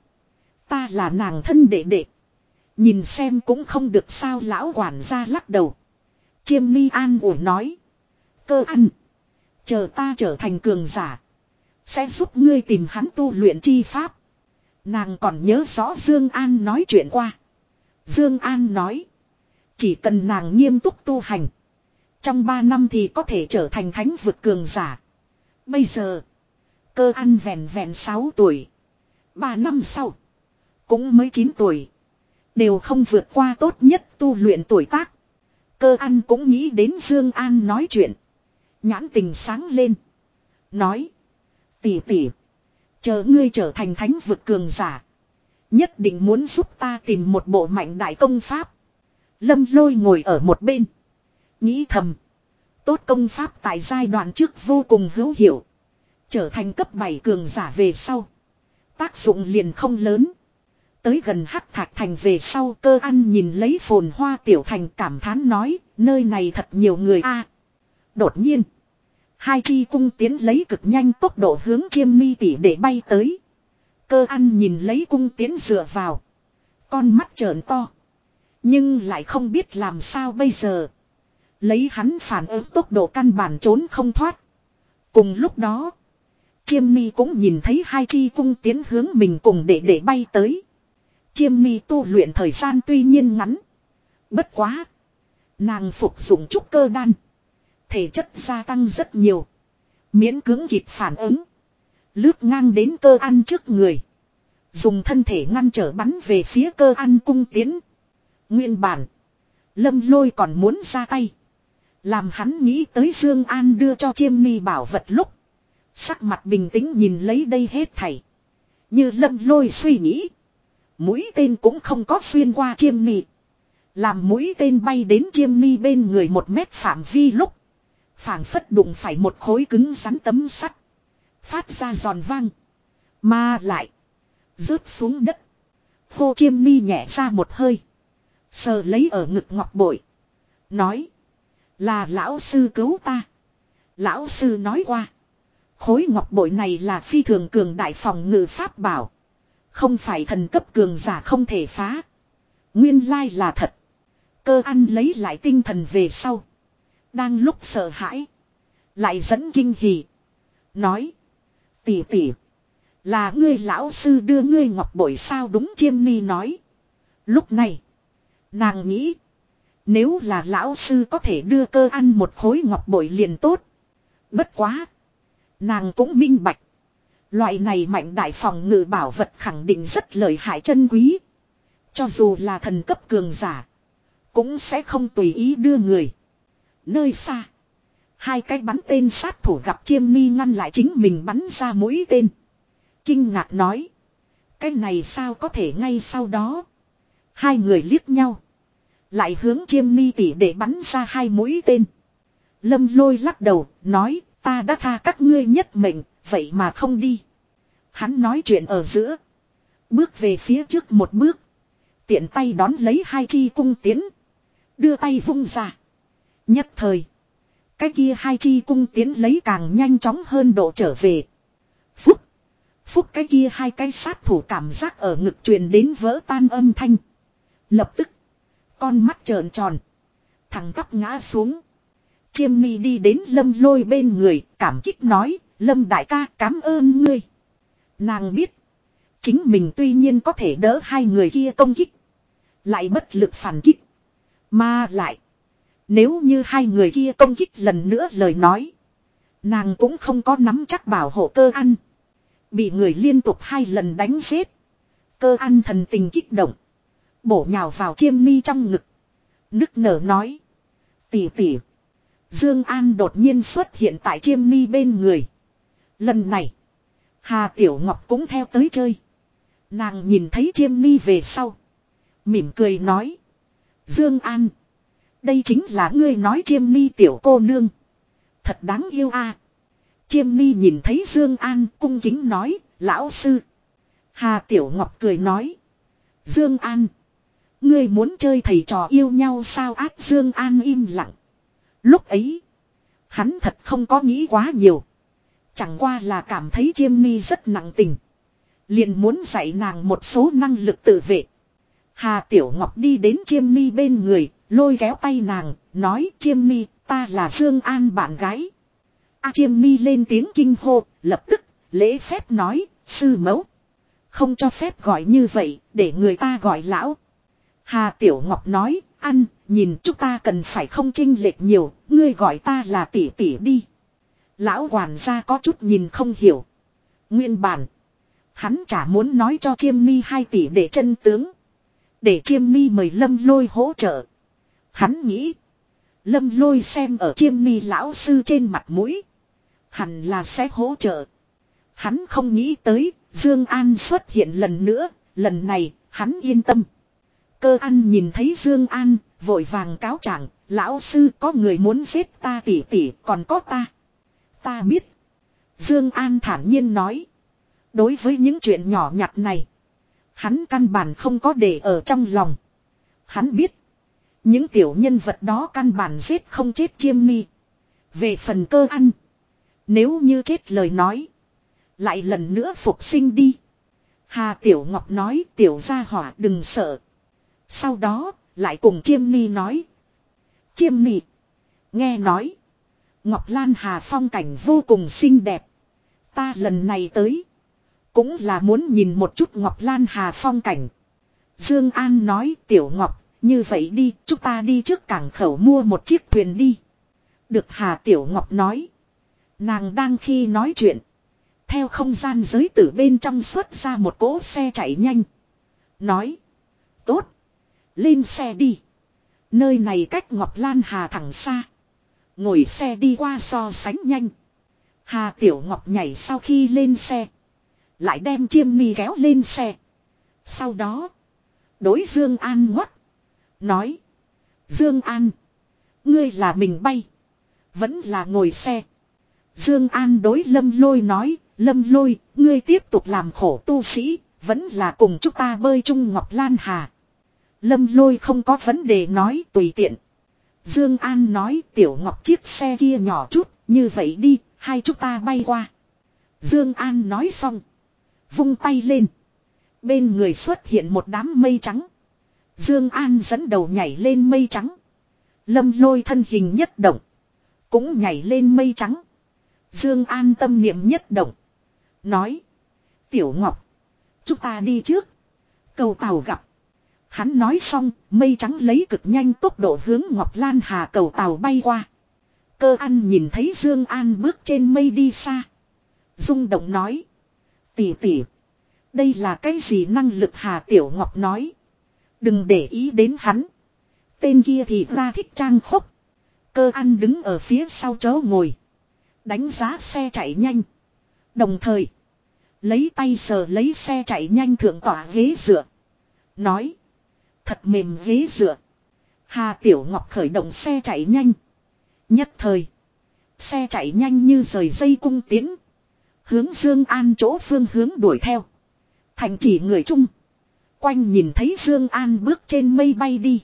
Ta là nàng thân đệ đệ. Nhìn xem cũng không được sao lão quản gia lắc đầu. Chiêm mi an ủi nói. Cơ ăn. Chờ ta trở thành cường giả. Sẽ giúp ngươi tìm hắn tu luyện chi pháp. Nàng còn nhớ rõ Dương An nói chuyện qua. Dương An nói. Chỉ cần nàng nghiêm túc tu hành. Trong 3 năm thì có thể trở thành thánh vực cường giả. Bây giờ. Cơ ăn vẹn vẹn 6 tuổi. 3 năm sau. Cũng mới 9 tuổi. Đều không vượt qua tốt nhất tu luyện tuổi tác. Cơ ăn cũng nghĩ đến Dương An nói chuyện. Nhãn tình sáng lên. Nói. Tỷ tỷ. Chờ ngươi trở thành thánh vực cường giả. Nhất định muốn giúp ta tìm một bộ mạnh đại công pháp. Lâm lôi ngồi ở một bên. Nghĩ thầm. Tốt công pháp tại giai đoạn trước vô cùng hữu hiệu. Trở thành cấp 7 cường giả về sau. Tác dụng liền không lớn. Tới gần hắc thạch thành về sau cơ ăn nhìn lấy phồn hoa tiểu thành cảm thán nói. Nơi này thật nhiều người a Đột nhiên. Hai chi cung tiến lấy cực nhanh tốc độ hướng chiêm mi tỷ để bay tới. Cơ ăn nhìn lấy cung tiến dựa vào. Con mắt trợn to. Nhưng lại không biết làm sao bây giờ. Lấy hắn phản ứng tốc độ căn bản trốn không thoát. Cùng lúc đó. Chiêm mi cũng nhìn thấy hai chi cung tiến hướng mình cùng để để bay tới. Chiêm mi tu luyện thời gian tuy nhiên ngắn. Bất quá. Nàng phục dụng trúc cơ đan. Thể chất gia tăng rất nhiều. Miễn cưỡng kịp phản ứng. Lướt ngang đến cơ ăn trước người. Dùng thân thể ngăn trở bắn về phía cơ ăn cung tiến. Nguyên bản. Lâm lôi còn muốn ra tay. Làm hắn nghĩ tới Dương An đưa cho chiêm mi bảo vật lúc. Sắc mặt bình tĩnh nhìn lấy đây hết thảy. Như lâm lôi suy nghĩ. Mũi tên cũng không có xuyên qua chiêm mi. Làm mũi tên bay đến chiêm mi bên người một mét phạm vi lúc phảng phất đụng phải một khối cứng rắn tấm sắt. Phát ra giòn vang. Mà lại. Rớt xuống đất. Hô chiêm mi nhẹ ra một hơi. Sờ lấy ở ngực ngọc bội. Nói. Là lão sư cứu ta. Lão sư nói qua. Khối ngọc bội này là phi thường cường đại phòng ngự pháp bảo. Không phải thần cấp cường giả không thể phá. Nguyên lai là thật. Cơ ăn lấy lại tinh thần về sau. Đang lúc sợ hãi. Lại dẫn kinh hỉ. Nói. Tỷ tỷ. Là ngươi lão sư đưa ngươi ngọc bội sao đúng chiêm mi nói. Lúc này. Nàng nghĩ. Nếu là lão sư có thể đưa cơ ăn một khối ngọc bội liền tốt. Bất quá. Nàng cũng minh bạch. Loại này mạnh đại phòng ngự bảo vật khẳng định rất lợi hại chân quý. Cho dù là thần cấp cường giả. Cũng sẽ không tùy ý đưa người. Nơi xa. Hai cái bắn tên sát thủ gặp chiêm mi ngăn lại chính mình bắn ra mũi tên. Kinh ngạc nói. Cái này sao có thể ngay sau đó. Hai người liếc nhau. Lại hướng chiêm mi tỉ để bắn ra hai mũi tên. Lâm lôi lắc đầu, nói, ta đã tha các ngươi nhất mệnh, vậy mà không đi. Hắn nói chuyện ở giữa. Bước về phía trước một bước. Tiện tay đón lấy hai chi cung tiến. Đưa tay vung ra. Nhất thời. Cái kia hai chi cung tiến lấy càng nhanh chóng hơn độ trở về. Phúc. Phúc cái kia hai cái sát thủ cảm giác ở ngực truyền đến vỡ tan âm thanh. Lập tức. Con mắt trợn tròn. Thằng tóc ngã xuống. Chiêm mi đi đến lâm lôi bên người. Cảm kích nói. Lâm đại ca, cảm ơn ngươi. Nàng biết. Chính mình tuy nhiên có thể đỡ hai người kia công kích. Lại bất lực phản kích. Mà lại. Nếu như hai người kia công kích lần nữa lời nói. Nàng cũng không có nắm chắc bảo hộ cơ ăn. Bị người liên tục hai lần đánh giết. Cơ ăn thần tình kích động. Bổ nhào vào chiêm mi trong ngực. Nức nở nói. Tỉ tỉ. Dương An đột nhiên xuất hiện tại chiêm mi bên người. Lần này. Hà Tiểu Ngọc cũng theo tới chơi. Nàng nhìn thấy chiêm mi về sau. Mỉm cười nói. Dương An. Đây chính là ngươi nói chiêm mi tiểu cô nương. Thật đáng yêu a. Chiêm mi nhìn thấy Dương An cung kính nói, lão sư. Hà Tiểu Ngọc cười nói. Dương An. Ngươi muốn chơi thầy trò yêu nhau sao ác Dương An im lặng. Lúc ấy. Hắn thật không có nghĩ quá nhiều. Chẳng qua là cảm thấy chiêm mi rất nặng tình. Liền muốn dạy nàng một số năng lực tự vệ. Hà Tiểu Ngọc đi đến chiêm mi bên người, lôi kéo tay nàng, nói chiêm mi, ta là Dương An bạn gái. A chiêm mi lên tiếng kinh hô, lập tức, lễ phép nói, sư mẫu. Không cho phép gọi như vậy, để người ta gọi lão. Hà Tiểu Ngọc nói, ăn, nhìn chúng ta cần phải không trinh lệch nhiều, ngươi gọi ta là tỷ tỷ đi. Lão quản gia có chút nhìn không hiểu. Nguyên bản. Hắn chả muốn nói cho chiêm mi hai tỷ để chân tướng. Để chiêm mi mời lâm lôi hỗ trợ. Hắn nghĩ. Lâm lôi xem ở chiêm mi lão sư trên mặt mũi. Hẳn là sẽ hỗ trợ. Hắn không nghĩ tới, Dương An xuất hiện lần nữa, lần này, hắn yên tâm. Cơ ăn nhìn thấy Dương An, vội vàng cáo trạng, lão sư có người muốn giết ta tỷ tỷ, còn có ta. Ta biết. Dương An thản nhiên nói. Đối với những chuyện nhỏ nhặt này, hắn căn bản không có để ở trong lòng. Hắn biết, những tiểu nhân vật đó căn bản giết không chết chiêm mi. Về phần cơ ăn, nếu như chết lời nói, lại lần nữa phục sinh đi. Hà Tiểu Ngọc nói tiểu gia hỏa đừng sợ. Sau đó, lại cùng chiêm mi nói. Chiêm mi, nghe nói. Ngọc Lan Hà phong cảnh vô cùng xinh đẹp. Ta lần này tới. Cũng là muốn nhìn một chút Ngọc Lan Hà phong cảnh. Dương An nói Tiểu Ngọc, như vậy đi, chúng ta đi trước cảng khẩu mua một chiếc thuyền đi. Được Hà Tiểu Ngọc nói. Nàng đang khi nói chuyện. Theo không gian giới tử bên trong xuất ra một cỗ xe chạy nhanh. Nói. Tốt. Lên xe đi. Nơi này cách Ngọc Lan Hà thẳng xa. Ngồi xe đi qua so sánh nhanh. Hà Tiểu Ngọc nhảy sau khi lên xe. Lại đem chiêm mi kéo lên xe. Sau đó. Đối Dương An ngoắt. Nói. Dương An. Ngươi là mình bay. Vẫn là ngồi xe. Dương An đối lâm lôi nói. Lâm lôi, ngươi tiếp tục làm khổ tu sĩ. Vẫn là cùng chúng ta bơi chung Ngọc Lan Hà. Lâm lôi không có vấn đề nói tùy tiện. Dương An nói tiểu ngọc chiếc xe kia nhỏ chút, như vậy đi, hai chúng ta bay qua. Dương An nói xong. Vung tay lên. Bên người xuất hiện một đám mây trắng. Dương An dẫn đầu nhảy lên mây trắng. Lâm lôi thân hình nhất động. Cũng nhảy lên mây trắng. Dương An tâm niệm nhất động. Nói. Tiểu Ngọc. Chúng ta đi trước. Cầu tàu gặp. Hắn nói xong, mây trắng lấy cực nhanh tốc độ hướng Ngọc Lan Hà cầu tàu bay qua. Cơ ăn nhìn thấy Dương An bước trên mây đi xa. Dung động nói. Tỷ tỷ. Đây là cái gì năng lực Hà Tiểu Ngọc nói. Đừng để ý đến hắn. Tên kia thì ra thích trang khốc. Cơ ăn đứng ở phía sau chớ ngồi. Đánh giá xe chạy nhanh. Đồng thời. Lấy tay sờ lấy xe chạy nhanh thượng tỏa ghế dựa. Nói. Thật mềm ghế dựa. Hà Tiểu Ngọc khởi động xe chạy nhanh. Nhất thời. Xe chạy nhanh như rời dây cung tiến. Hướng Dương An chỗ phương hướng đuổi theo. Thành chỉ người chung. Quanh nhìn thấy Dương An bước trên mây bay đi.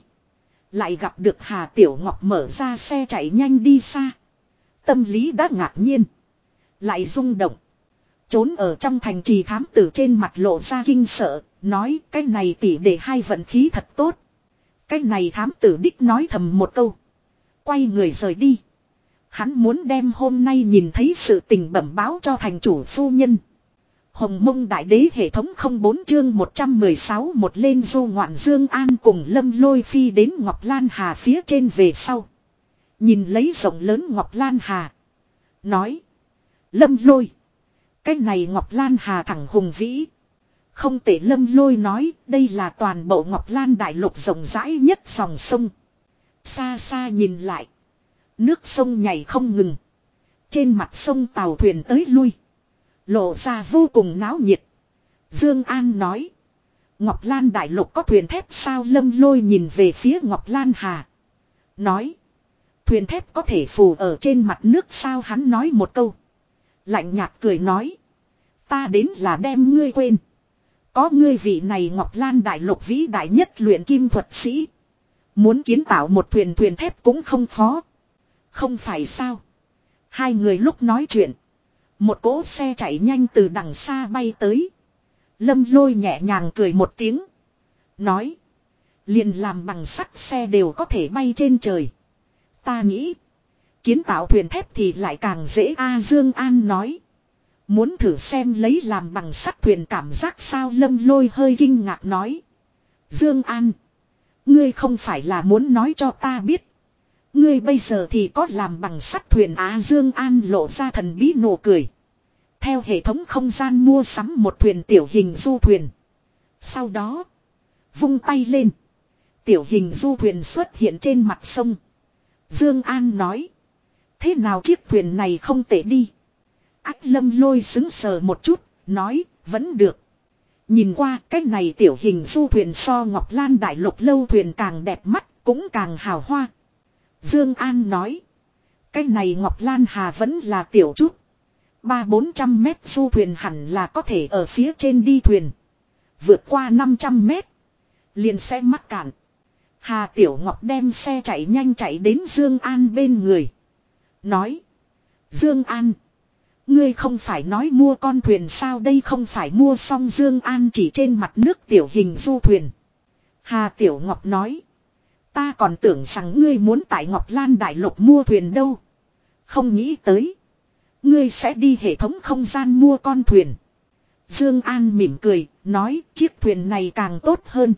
Lại gặp được Hà Tiểu Ngọc mở ra xe chạy nhanh đi xa. Tâm lý đã ngạc nhiên. Lại rung động. Trốn ở trong thành trì thám tử trên mặt lộ ra kinh sợ, nói cái này tỷ để hai vận khí thật tốt. Cái này thám tử đích nói thầm một câu. Quay người rời đi. Hắn muốn đem hôm nay nhìn thấy sự tình bẩm báo cho thành chủ phu nhân. Hồng mông đại đế hệ thống 04 chương 116 một lên du ngoạn Dương An cùng lâm lôi phi đến Ngọc Lan Hà phía trên về sau. Nhìn lấy rộng lớn Ngọc Lan Hà. Nói. Lâm lôi. Cái này Ngọc Lan Hà thẳng hùng vĩ. Không tệ lâm lôi nói, đây là toàn bộ Ngọc Lan đại lục rộng rãi nhất dòng sông. Xa xa nhìn lại. Nước sông nhảy không ngừng. Trên mặt sông tàu thuyền tới lui. Lộ ra vô cùng náo nhiệt. Dương An nói. Ngọc Lan đại lục có thuyền thép sao lâm lôi nhìn về phía Ngọc Lan Hà. Nói. Thuyền thép có thể phù ở trên mặt nước sao hắn nói một câu. Lạnh nhạt cười nói. Ta đến là đem ngươi quên. Có ngươi vị này Ngọc Lan đại lục vĩ đại nhất luyện kim thuật sĩ. Muốn kiến tạo một thuyền thuyền thép cũng không khó. Không phải sao. Hai người lúc nói chuyện. Một cỗ xe chạy nhanh từ đằng xa bay tới. Lâm lôi nhẹ nhàng cười một tiếng. Nói. Liền làm bằng sắt xe đều có thể bay trên trời. Ta nghĩ. Kiến tạo thuyền thép thì lại càng dễ A Dương An nói. Muốn thử xem lấy làm bằng sắt thuyền cảm giác sao lâm lôi hơi kinh ngạc nói. Dương An. Ngươi không phải là muốn nói cho ta biết. Ngươi bây giờ thì có làm bằng sắt thuyền Á Dương An lộ ra thần bí nụ cười. Theo hệ thống không gian mua sắm một thuyền tiểu hình du thuyền. Sau đó. Vung tay lên. Tiểu hình du thuyền xuất hiện trên mặt sông. Dương An nói. Thế nào chiếc thuyền này không tệ đi. Ách lâm lôi xứng sờ một chút. Nói vẫn được. Nhìn qua cái này tiểu hình du thuyền so Ngọc Lan Đại Lục lâu thuyền càng đẹp mắt, cũng càng hào hoa. Dương An nói. Cái này Ngọc Lan Hà vẫn là tiểu chút. Ba bốn trăm mét du thuyền hẳn là có thể ở phía trên đi thuyền. Vượt qua 500 mét. Liền sẽ mắc cạn. Hà Tiểu Ngọc đem xe chạy nhanh chạy đến Dương An bên người. Nói. Dương An. Ngươi không phải nói mua con thuyền sao đây không phải mua xong Dương An chỉ trên mặt nước tiểu hình du thuyền. Hà Tiểu Ngọc nói. Ta còn tưởng rằng ngươi muốn tại Ngọc Lan Đại Lục mua thuyền đâu. Không nghĩ tới. Ngươi sẽ đi hệ thống không gian mua con thuyền. Dương An mỉm cười, nói chiếc thuyền này càng tốt hơn.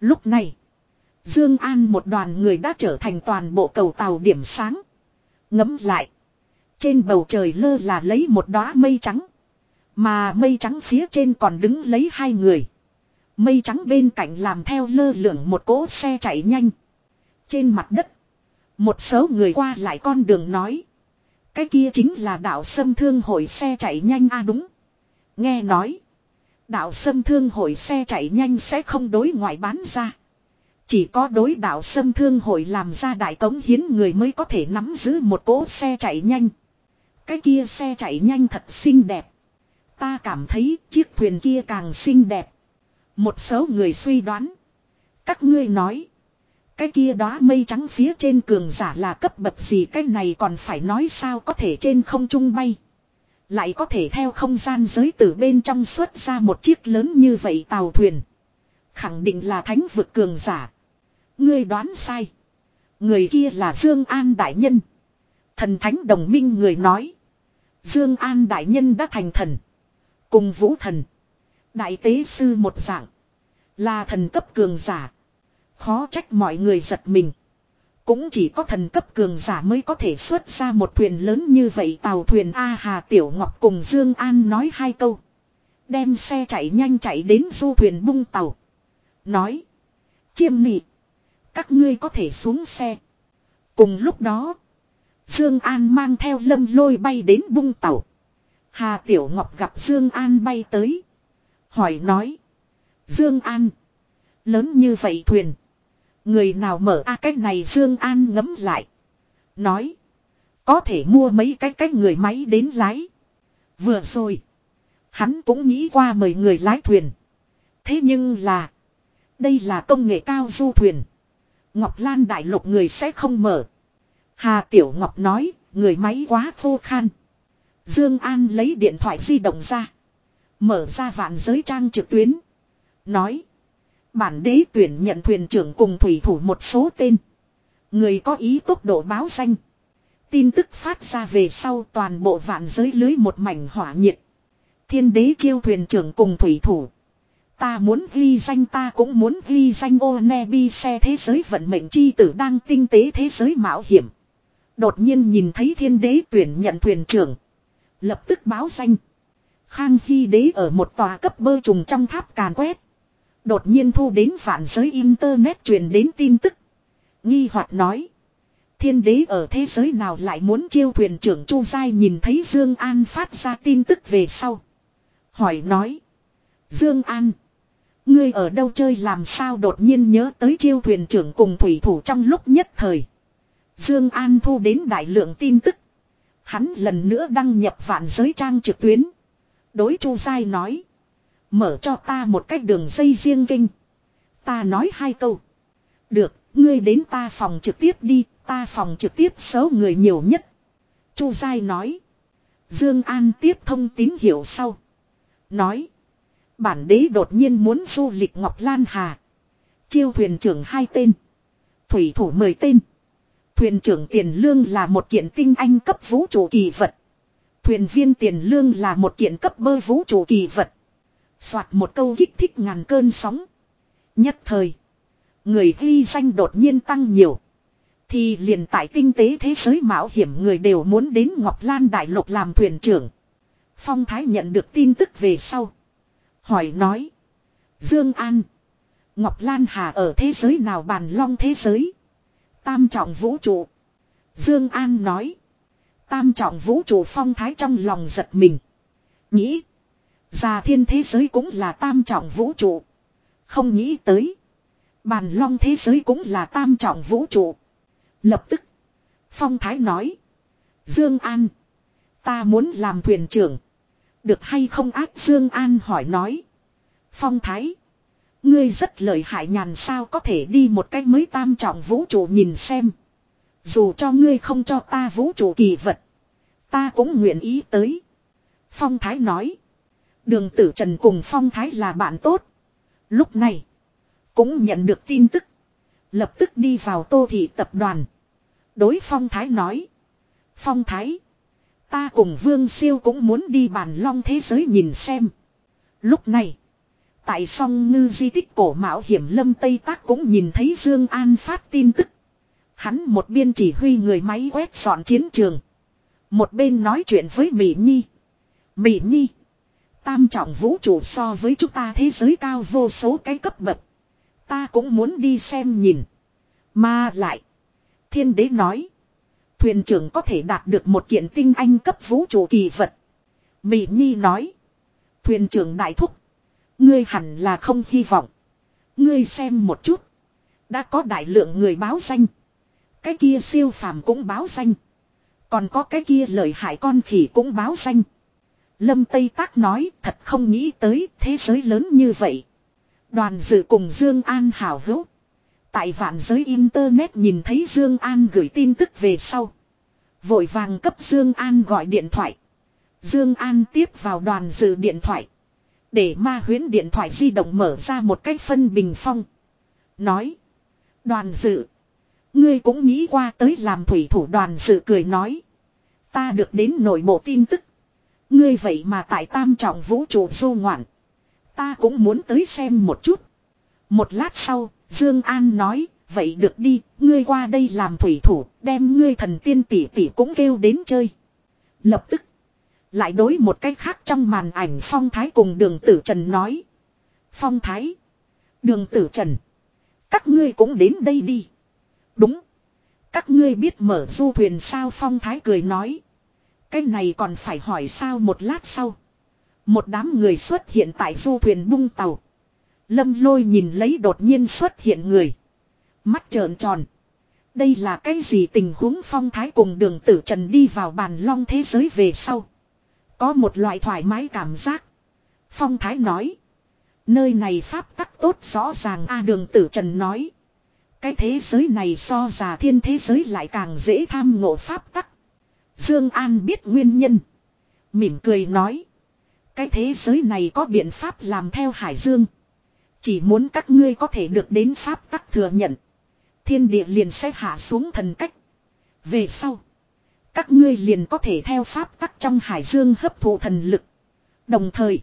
Lúc này, Dương An một đoàn người đã trở thành toàn bộ cầu tàu điểm sáng. Ngắm lại. Trên bầu trời lơ là lấy một đóa mây trắng. Mà mây trắng phía trên còn đứng lấy hai người. Mây trắng bên cạnh làm theo lơ lửng một cỗ xe chạy nhanh. Trên mặt đất. Một số người qua lại con đường nói. Cái kia chính là đạo sâm thương hội xe chạy nhanh a à đúng. Nghe nói. Đạo sâm thương hội xe chạy nhanh sẽ không đối ngoại bán ra. Chỉ có đối đạo sâm thương hội làm ra đại tống hiến người mới có thể nắm giữ một cỗ xe chạy nhanh. Cái kia xe chạy nhanh thật xinh đẹp. Ta cảm thấy chiếc thuyền kia càng xinh đẹp. Một số người suy đoán. Các ngươi nói. Cái kia đó mây trắng phía trên cường giả là cấp bậc gì cái này còn phải nói sao có thể trên không trung bay. Lại có thể theo không gian giới từ bên trong xuất ra một chiếc lớn như vậy tàu thuyền. Khẳng định là thánh vực cường giả. Ngươi đoán sai. Người kia là Dương An Đại Nhân. Thần thánh đồng minh người nói. Dương An Đại Nhân đã thành thần. Cùng vũ thần. Đại tế sư một dạng. Là thần cấp cường giả. Khó trách mọi người giật mình. Cũng chỉ có thần cấp cường giả mới có thể xuất ra một thuyền lớn như vậy tàu thuyền A Hà Tiểu Ngọc cùng Dương An nói hai câu. Đem xe chạy nhanh chạy đến du thuyền bung tàu. Nói. Chiêm nị. Các ngươi có thể xuống xe. Cùng lúc đó. Dương An mang theo lâm lôi bay đến bung tàu. Hà Tiểu Ngọc gặp Dương An bay tới. Hỏi nói. Dương An. Lớn như vậy thuyền. Người nào mở a à, này Dương An ngấm lại. Nói. Có thể mua mấy cái cái người máy đến lái. Vừa rồi. Hắn cũng nghĩ qua mời người lái thuyền. Thế nhưng là. Đây là công nghệ cao du thuyền. Ngọc Lan đại lục người sẽ không mở. Hà Tiểu Ngọc nói. Người máy quá khô khan. Dương An lấy điện thoại di động ra. Mở ra vạn giới trang trực tuyến. Nói. Bản đế tuyển nhận thuyền trưởng cùng thủy thủ một số tên. Người có ý tốc độ báo danh. Tin tức phát ra về sau toàn bộ vạn giới lưới một mảnh hỏa nhiệt. Thiên đế chiêu thuyền trưởng cùng thủy thủ. Ta muốn ghi danh, ta cũng muốn ghi danh ô nebi xe thế giới vận mệnh chi tử đang tinh tế thế giới mạo hiểm. Đột nhiên nhìn thấy thiên đế tuyển nhận thuyền trưởng. Lập tức báo danh. Khang Hy đế ở một tòa cấp bơ trùng trong tháp càn quét. Đột nhiên thu đến vạn giới internet truyền đến tin tức. Nghi hoặc nói. Thiên đế ở thế giới nào lại muốn chiêu thuyền trưởng Chu Giai nhìn thấy Dương An phát ra tin tức về sau. Hỏi nói. Dương An. Ngươi ở đâu chơi làm sao đột nhiên nhớ tới chiêu thuyền trưởng cùng thủy thủ trong lúc nhất thời. Dương An thu đến đại lượng tin tức. Hắn lần nữa đăng nhập vạn giới trang trực tuyến. Đối Chu Giai nói. Mở cho ta một cách đường dây riêng kinh. Ta nói hai câu. Được, ngươi đến ta phòng trực tiếp đi, ta phòng trực tiếp số người nhiều nhất. Chu Giai nói. Dương An tiếp thông tín hiệu sau. Nói. Bản đế đột nhiên muốn du lịch Ngọc Lan Hà. Chiêu thuyền trưởng hai tên. Thủy thủ mười tên. Thuyền trưởng tiền lương là một kiện tinh anh cấp vũ trụ kỳ vật. Thuyền viên tiền lương là một kiện cấp bơ vũ trụ kỳ vật. Soạt một câu kích thích ngàn cơn sóng. Nhất thời. Người ghi danh đột nhiên tăng nhiều. Thì liền tại kinh tế thế giới mạo hiểm người đều muốn đến Ngọc Lan Đại Lục làm thuyền trưởng. Phong Thái nhận được tin tức về sau. Hỏi nói. Dương An. Ngọc Lan Hà ở thế giới nào bàn long thế giới. Tam trọng vũ trụ. Dương An nói. Tam trọng vũ trụ phong thái trong lòng giật mình. Nghĩ. Già thiên thế giới cũng là tam trọng vũ trụ. Không nghĩ tới. Bàn long thế giới cũng là tam trọng vũ trụ. Lập tức. Phong thái nói. Dương An. Ta muốn làm thuyền trưởng. Được hay không ác Dương An hỏi nói. Phong thái. Ngươi rất lợi hại nhàn sao có thể đi một cách mới tam trọng vũ trụ nhìn xem. Dù cho ngươi không cho ta vũ trụ kỳ vật. Ta cũng nguyện ý tới. Phong Thái nói. Đường tử trần cùng Phong Thái là bạn tốt. Lúc này. Cũng nhận được tin tức. Lập tức đi vào tô thị tập đoàn. Đối Phong Thái nói. Phong Thái. Ta cùng Vương Siêu cũng muốn đi bàn long thế giới nhìn xem. Lúc này. Tại song ngư di tích cổ mạo hiểm lâm Tây Tác cũng nhìn thấy Dương An phát tin tức. Hắn một biên chỉ huy người máy quét dọn chiến trường. Một bên nói chuyện với Mỹ Nhi. Mỹ Nhi. Tam trọng vũ trụ so với chúng ta thế giới cao vô số cái cấp bậc. Ta cũng muốn đi xem nhìn. Mà lại. Thiên đế nói. Thuyền trưởng có thể đạt được một kiện tinh anh cấp vũ trụ kỳ vật. Mỹ Nhi nói. Thuyền trưởng đại thúc. Ngươi hẳn là không hy vọng. Ngươi xem một chút. Đã có đại lượng người báo danh. Cái kia siêu phàm cũng báo danh. Còn có cái kia lợi hại con khỉ cũng báo danh. Lâm Tây Tác nói, thật không nghĩ tới thế giới lớn như vậy. Đoàn dự cùng Dương An hào hữu. Tại vạn giới Internet nhìn thấy Dương An gửi tin tức về sau. Vội vàng cấp Dương An gọi điện thoại. Dương An tiếp vào đoàn dự điện thoại. Để ma huyến điện thoại di động mở ra một cách phân bình phong. Nói. Đoàn dự. Ngươi cũng nghĩ qua tới làm thủy thủ đoàn dự cười nói. Ta được đến nội bộ tin tức. Ngươi vậy mà tại tam trọng vũ trụ du ngoạn. Ta cũng muốn tới xem một chút. Một lát sau, Dương An nói, vậy được đi, ngươi qua đây làm thủy thủ, đem ngươi thần tiên tỷ tỷ cũng kêu đến chơi. Lập tức, lại đối một cách khác trong màn ảnh Phong Thái cùng đường tử Trần nói. Phong Thái. Đường tử Trần. Các ngươi cũng đến đây đi. Đúng. Các ngươi biết mở du thuyền sao Phong Thái cười nói. Cái này còn phải hỏi sao một lát sau. Một đám người xuất hiện tại du thuyền bung tàu. Lâm lôi nhìn lấy đột nhiên xuất hiện người. Mắt trợn tròn. Đây là cái gì tình huống phong thái cùng đường tử trần đi vào bàn long thế giới về sau. Có một loại thoải mái cảm giác. Phong Thái nói. Nơi này pháp tắc tốt rõ ràng a đường tử trần nói. Cái thế giới này so già thiên thế giới lại càng dễ tham ngộ pháp tắc. Dương An biết nguyên nhân. Mỉm cười nói. Cái thế giới này có biện pháp làm theo Hải Dương. Chỉ muốn các ngươi có thể được đến pháp tắc thừa nhận. Thiên địa liền sẽ hạ xuống thần cách. Về sau. Các ngươi liền có thể theo pháp tắc trong hải dương hấp thụ thần lực. Đồng thời,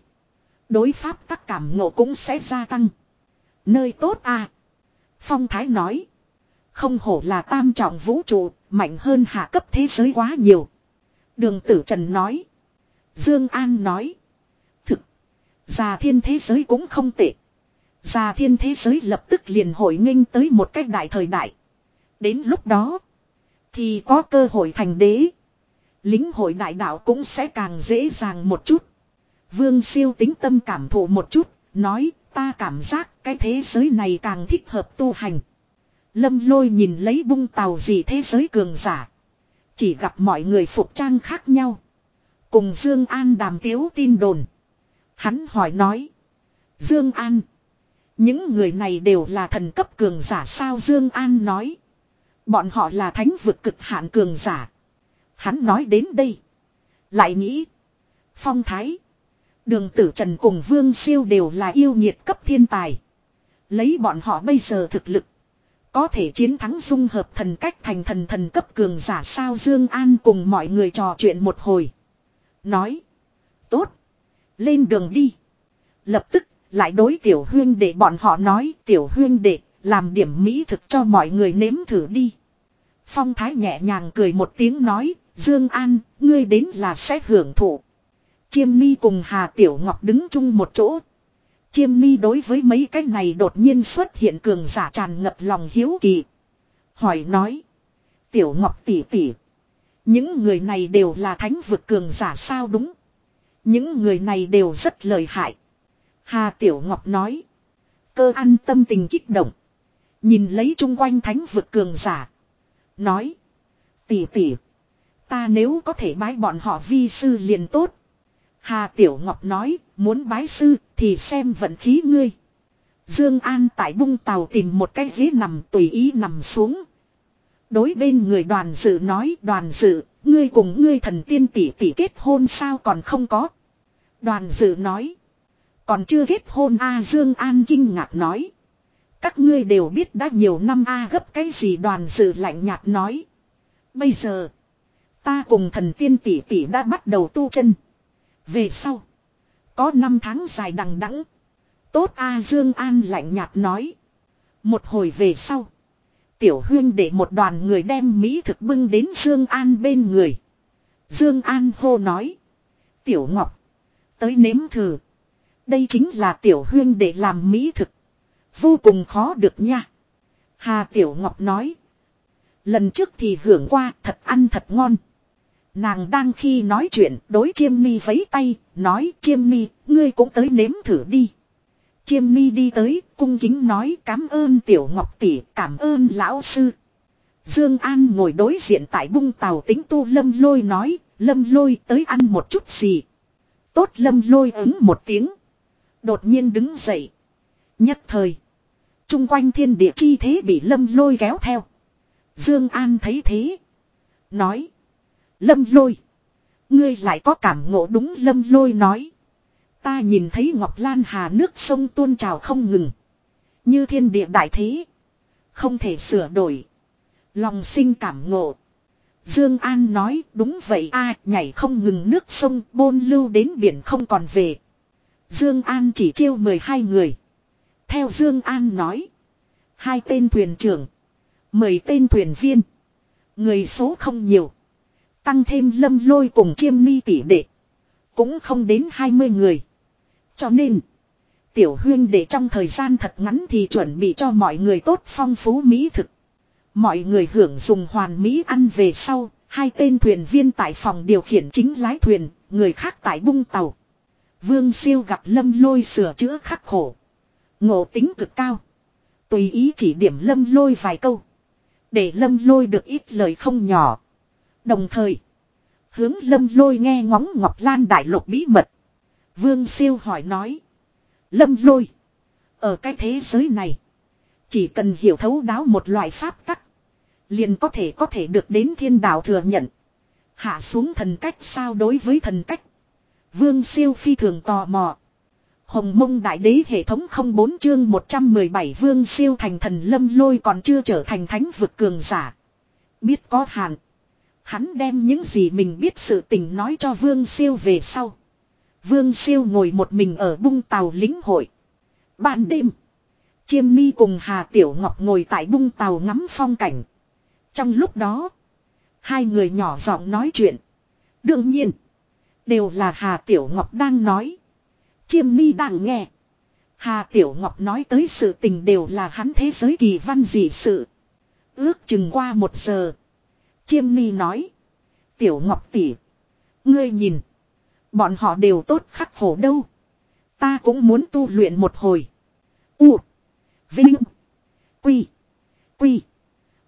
đối pháp tắc cảm ngộ cũng sẽ gia tăng. Nơi tốt à. Phong Thái nói. Không hổ là tam trọng vũ trụ, mạnh hơn hạ cấp thế giới quá nhiều. Đường tử trần nói. Dương An nói. Thực. Già thiên thế giới cũng không tệ. Già thiên thế giới lập tức liền hội nghênh tới một cách đại thời đại. Đến lúc đó. Thì có cơ hội thành đế. Lính hội đại đạo cũng sẽ càng dễ dàng một chút. Vương siêu tính tâm cảm thụ một chút. Nói, ta cảm giác cái thế giới này càng thích hợp tu hành. Lâm lôi nhìn lấy bung tàu gì thế giới cường giả. Chỉ gặp mọi người phục trang khác nhau. Cùng Dương An đàm tiếu tin đồn. Hắn hỏi nói. Dương An. Những người này đều là thần cấp cường giả sao Dương An nói. Bọn họ là thánh vực cực hạn cường giả. Hắn nói đến đây. Lại nghĩ. Phong Thái. Đường tử Trần cùng Vương Siêu đều là yêu nhiệt cấp thiên tài. Lấy bọn họ bây giờ thực lực. Có thể chiến thắng dung hợp thần cách thành thần thần cấp cường giả sao Dương An cùng mọi người trò chuyện một hồi. Nói. Tốt. Lên đường đi. Lập tức lại đối tiểu huyên để bọn họ nói tiểu huyên để làm điểm mỹ thực cho mọi người nếm thử đi. Phong Thái nhẹ nhàng cười một tiếng nói, Dương An, ngươi đến là sẽ hưởng thụ. Chiêm Mi cùng Hà Tiểu Ngọc đứng chung một chỗ. Chiêm Mi đối với mấy cái này đột nhiên xuất hiện cường giả tràn ngập lòng hiếu kỳ. Hỏi nói, Tiểu Ngọc tỷ tỷ, những người này đều là thánh vực cường giả sao đúng? Những người này đều rất lợi hại. Hà Tiểu Ngọc nói, cơ ăn tâm tình kích động. Nhìn lấy chung quanh thánh vực cường giả. Nói. Tỷ tỷ. Ta nếu có thể bái bọn họ vi sư liền tốt. Hà Tiểu Ngọc nói. Muốn bái sư thì xem vận khí ngươi. Dương An tại bung tàu tìm một cái ghế nằm tùy ý nằm xuống. Đối bên người đoàn dự nói, đoàn dự. Ngươi cùng ngươi thần tiên tỷ tỷ kết hôn sao còn không có. Đoàn dự nói. Còn chưa kết hôn a Dương An kinh ngạc nói. Các ngươi đều biết đã nhiều năm a gấp cái gì đoàn dự lạnh nhạt nói. Bây giờ. Ta cùng thần tiên tỷ tỷ đã bắt đầu tu chân. Về sau. Có năm tháng dài đằng đẵng. Tốt a Dương An lạnh nhạt nói. Một hồi về sau. Tiểu huyên để một đoàn người đem Mỹ thực bưng đến Dương An bên người. Dương An hô nói. Tiểu Ngọc. Tới nếm thử. Đây chính là tiểu huyên để làm Mỹ thực. Vô cùng khó được nha. Hà Tiểu Ngọc nói. Lần trước thì hưởng qua, thật ăn thật ngon. Nàng đang khi nói chuyện đối chiêm mi vấy tay, nói chiêm mi, ngươi cũng tới nếm thử đi. Chiêm mi đi tới, cung kính nói cảm ơn Tiểu Ngọc tỷ, cảm ơn lão sư. Dương An ngồi đối diện tại bung tàu tính tu lâm lôi nói, lâm lôi tới ăn một chút gì. Tốt lâm lôi ứng một tiếng. Đột nhiên đứng dậy. Nhất thời. Trung quanh thiên địa chi thế bị lâm lôi kéo theo. Dương An thấy thế. Nói. Lâm lôi. Ngươi lại có cảm ngộ đúng lâm lôi nói. Ta nhìn thấy Ngọc Lan Hà nước sông tuôn trào không ngừng. Như thiên địa đại thế. Không thể sửa đổi. Lòng sinh cảm ngộ. Dương An nói, đúng vậy a, nhảy không ngừng nước sông, bôn lưu đến biển không còn về. Dương An chỉ chiêu 12 người. Theo Dương An nói. Hai tên thuyền trưởng. Mười tên thuyền viên. Người số không nhiều. Tăng thêm lâm lôi cùng chiêm ni tỷ đệ. Cũng không đến 20 người. Cho nên. Tiểu huyên để trong thời gian thật ngắn thì chuẩn bị cho mọi người tốt phong phú mỹ thực. Mọi người hưởng dùng hoàn mỹ ăn về sau. Hai tên thuyền viên tại phòng điều khiển chính lái thuyền. Người khác tại bung tàu. Vương siêu gặp lâm lôi sửa chữa khắc khổ. Ngộ tính cực cao. Tùy ý chỉ điểm lâm lôi vài câu. Để lâm lôi được ít lời không nhỏ. Đồng thời. Hướng lâm lôi nghe ngóng Ngọc Lan đại lục bí mật. Vương siêu hỏi nói. Lâm lôi. Ở cái thế giới này. Chỉ cần hiểu thấu đáo một loại pháp tắc. Liền có thể có thể được đến thiên đạo thừa nhận. Hạ xuống thần cách sao đối với thần cách. Vương siêu phi thường tò mò. Hồng mông đại đế hệ thống 04 chương 117 vương siêu thành thần lâm lôi còn chưa trở thành thánh vực cường giả. Biết có hạn. Hắn đem những gì mình biết sự tình nói cho vương siêu về sau. Vương siêu ngồi một mình ở bung tàu lính hội. Ban đêm. Chiêm mi cùng Hà Tiểu Ngọc ngồi tại bung tàu ngắm phong cảnh. Trong lúc đó. Hai người nhỏ giọng nói chuyện. Đương nhiên. Đều là Hà Tiểu Ngọc đang nói. Chiêm mi đang nghe. Hà Tiểu Ngọc nói tới sự tình đều là hắn thế giới kỳ văn dị sự. Ước chừng qua một giờ. Chiêm mi nói. Tiểu Ngọc tỷ, Ngươi nhìn. Bọn họ đều tốt khắc khổ đâu. Ta cũng muốn tu luyện một hồi. U. Vinh. Quy. Quy.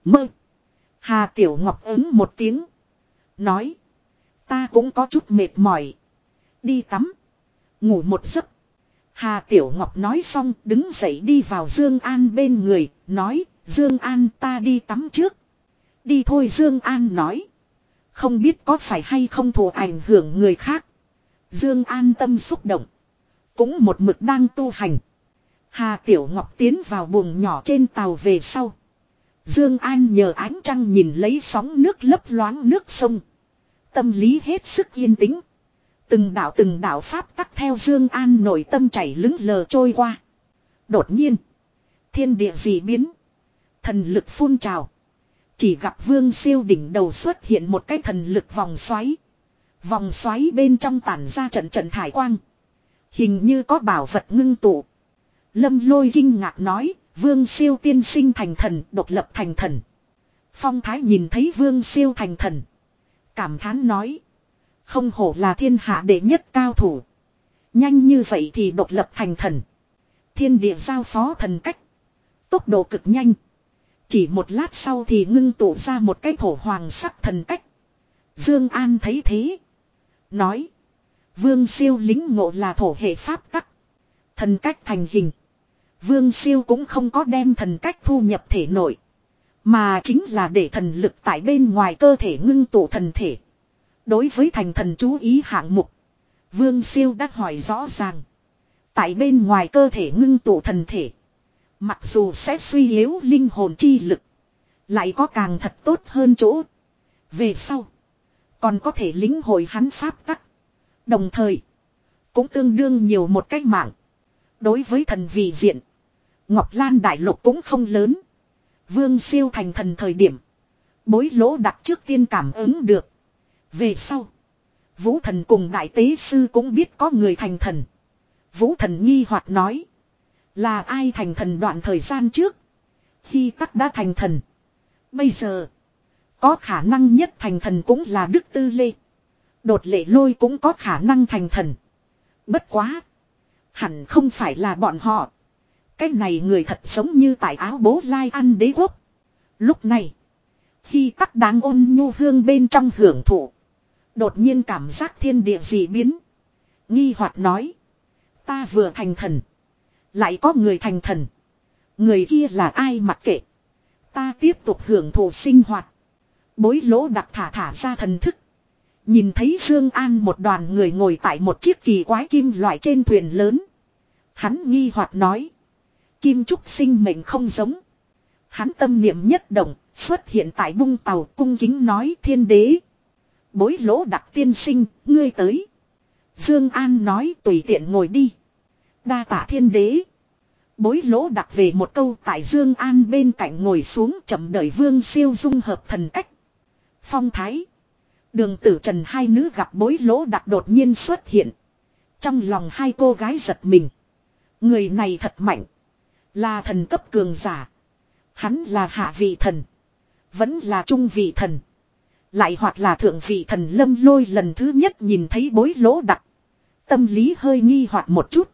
Mơ. Hà Tiểu Ngọc ứng một tiếng. Nói. Ta cũng có chút mệt mỏi. Đi tắm. Ngủ một giấc. Hà Tiểu Ngọc nói xong đứng dậy đi vào Dương An bên người. Nói. Dương An ta đi tắm trước. Đi thôi Dương An nói. Không biết có phải hay không thù ảnh hưởng người khác. Dương An tâm xúc động. Cũng một mực đang tu hành. Hà Tiểu Ngọc tiến vào buồng nhỏ trên tàu về sau. Dương An nhờ ánh trăng nhìn lấy sóng nước lấp loáng nước sông. Tâm lý hết sức yên tĩnh. Từng đạo từng đạo pháp tắc theo Dương An nội tâm chảy lững lờ trôi qua. Đột nhiên, thiên địa dị biến, thần lực phun trào. Chỉ gặp Vương Siêu đỉnh đầu xuất hiện một cái thần lực vòng xoáy. Vòng xoáy bên trong tản ra trận trận thải quang. Hình như có bảo vật ngưng tụ. Lâm lôi kinh ngạc nói, Vương Siêu tiên sinh thành thần, độc lập thành thần. Phong Thái nhìn thấy Vương Siêu thành thần. Cảm thán nói. Không hổ là thiên hạ đệ nhất cao thủ. Nhanh như vậy thì độc lập thành thần. Thiên địa giao phó thần cách. Tốc độ cực nhanh. Chỉ một lát sau thì ngưng tụ ra một cái thổ hoàng sắc thần cách. Dương An thấy thế. Nói. Vương siêu lính ngộ là thổ hệ pháp tắc. Thần cách thành hình. Vương siêu cũng không có đem thần cách thu nhập thể nội. Mà chính là để thần lực tại bên ngoài cơ thể ngưng tụ thần thể. Đối với thành thần chú ý hạng mục. Vương siêu đã hỏi rõ ràng. Tại bên ngoài cơ thể ngưng tụ thần thể. Mặc dù sẽ suy yếu linh hồn chi lực. Lại có càng thật tốt hơn chỗ. Về sau. Còn có thể lính hồi hắn pháp tắc. Đồng thời. Cũng tương đương nhiều một cách mạng. Đối với thần vị diện. Ngọc Lan Đại Lục cũng không lớn. Vương siêu thành thần thời điểm. Bối lỗ đặt trước tiên cảm ứng được. Về sau. Vũ thần cùng đại tế sư cũng biết có người thành thần. Vũ thần nghi hoặc nói. Là ai thành thần đoạn thời gian trước. Khi tắc đã thành thần. Bây giờ. Có khả năng nhất thành thần cũng là Đức Tư Lê. Đột lệ lôi cũng có khả năng thành thần. Bất quá. Hẳn không phải là bọn họ. Cái này người thật giống như tại áo bố lai ăn đế quốc. Lúc này. Khi tắc đáng ôn nhu hương bên trong hưởng thụ. Đột nhiên cảm giác thiên địa dị biến. Nghi hoạt nói. Ta vừa thành thần. Lại có người thành thần. Người kia là ai mặc kệ. Ta tiếp tục hưởng thụ sinh hoạt. Bối lỗ đặc thả thả ra thần thức. Nhìn thấy Dương An một đoàn người ngồi tại một chiếc kỳ quái kim loại trên thuyền lớn. Hắn nghi hoặc nói. Kim trúc sinh mệnh không giống. Hắn tâm niệm nhất động, xuất hiện tại bung tàu cung kính nói thiên đế. Bối lỗ đặc tiên sinh, ngươi tới. Dương An nói tùy tiện ngồi đi. Đa tạ thiên đế. Bối lỗ đặt về một câu tại Dương An bên cạnh ngồi xuống chậm đợi vương siêu dung hợp thần cách. Phong thái. Đường tử trần hai nữ gặp bối lỗ đặt đột nhiên xuất hiện. Trong lòng hai cô gái giật mình. Người này thật mạnh. Là thần cấp cường giả. Hắn là hạ vị thần. Vẫn là trung vị thần. Lại hoặc là thượng vị thần lâm lôi lần thứ nhất nhìn thấy bối lỗ đặc. Tâm lý hơi nghi hoặc một chút.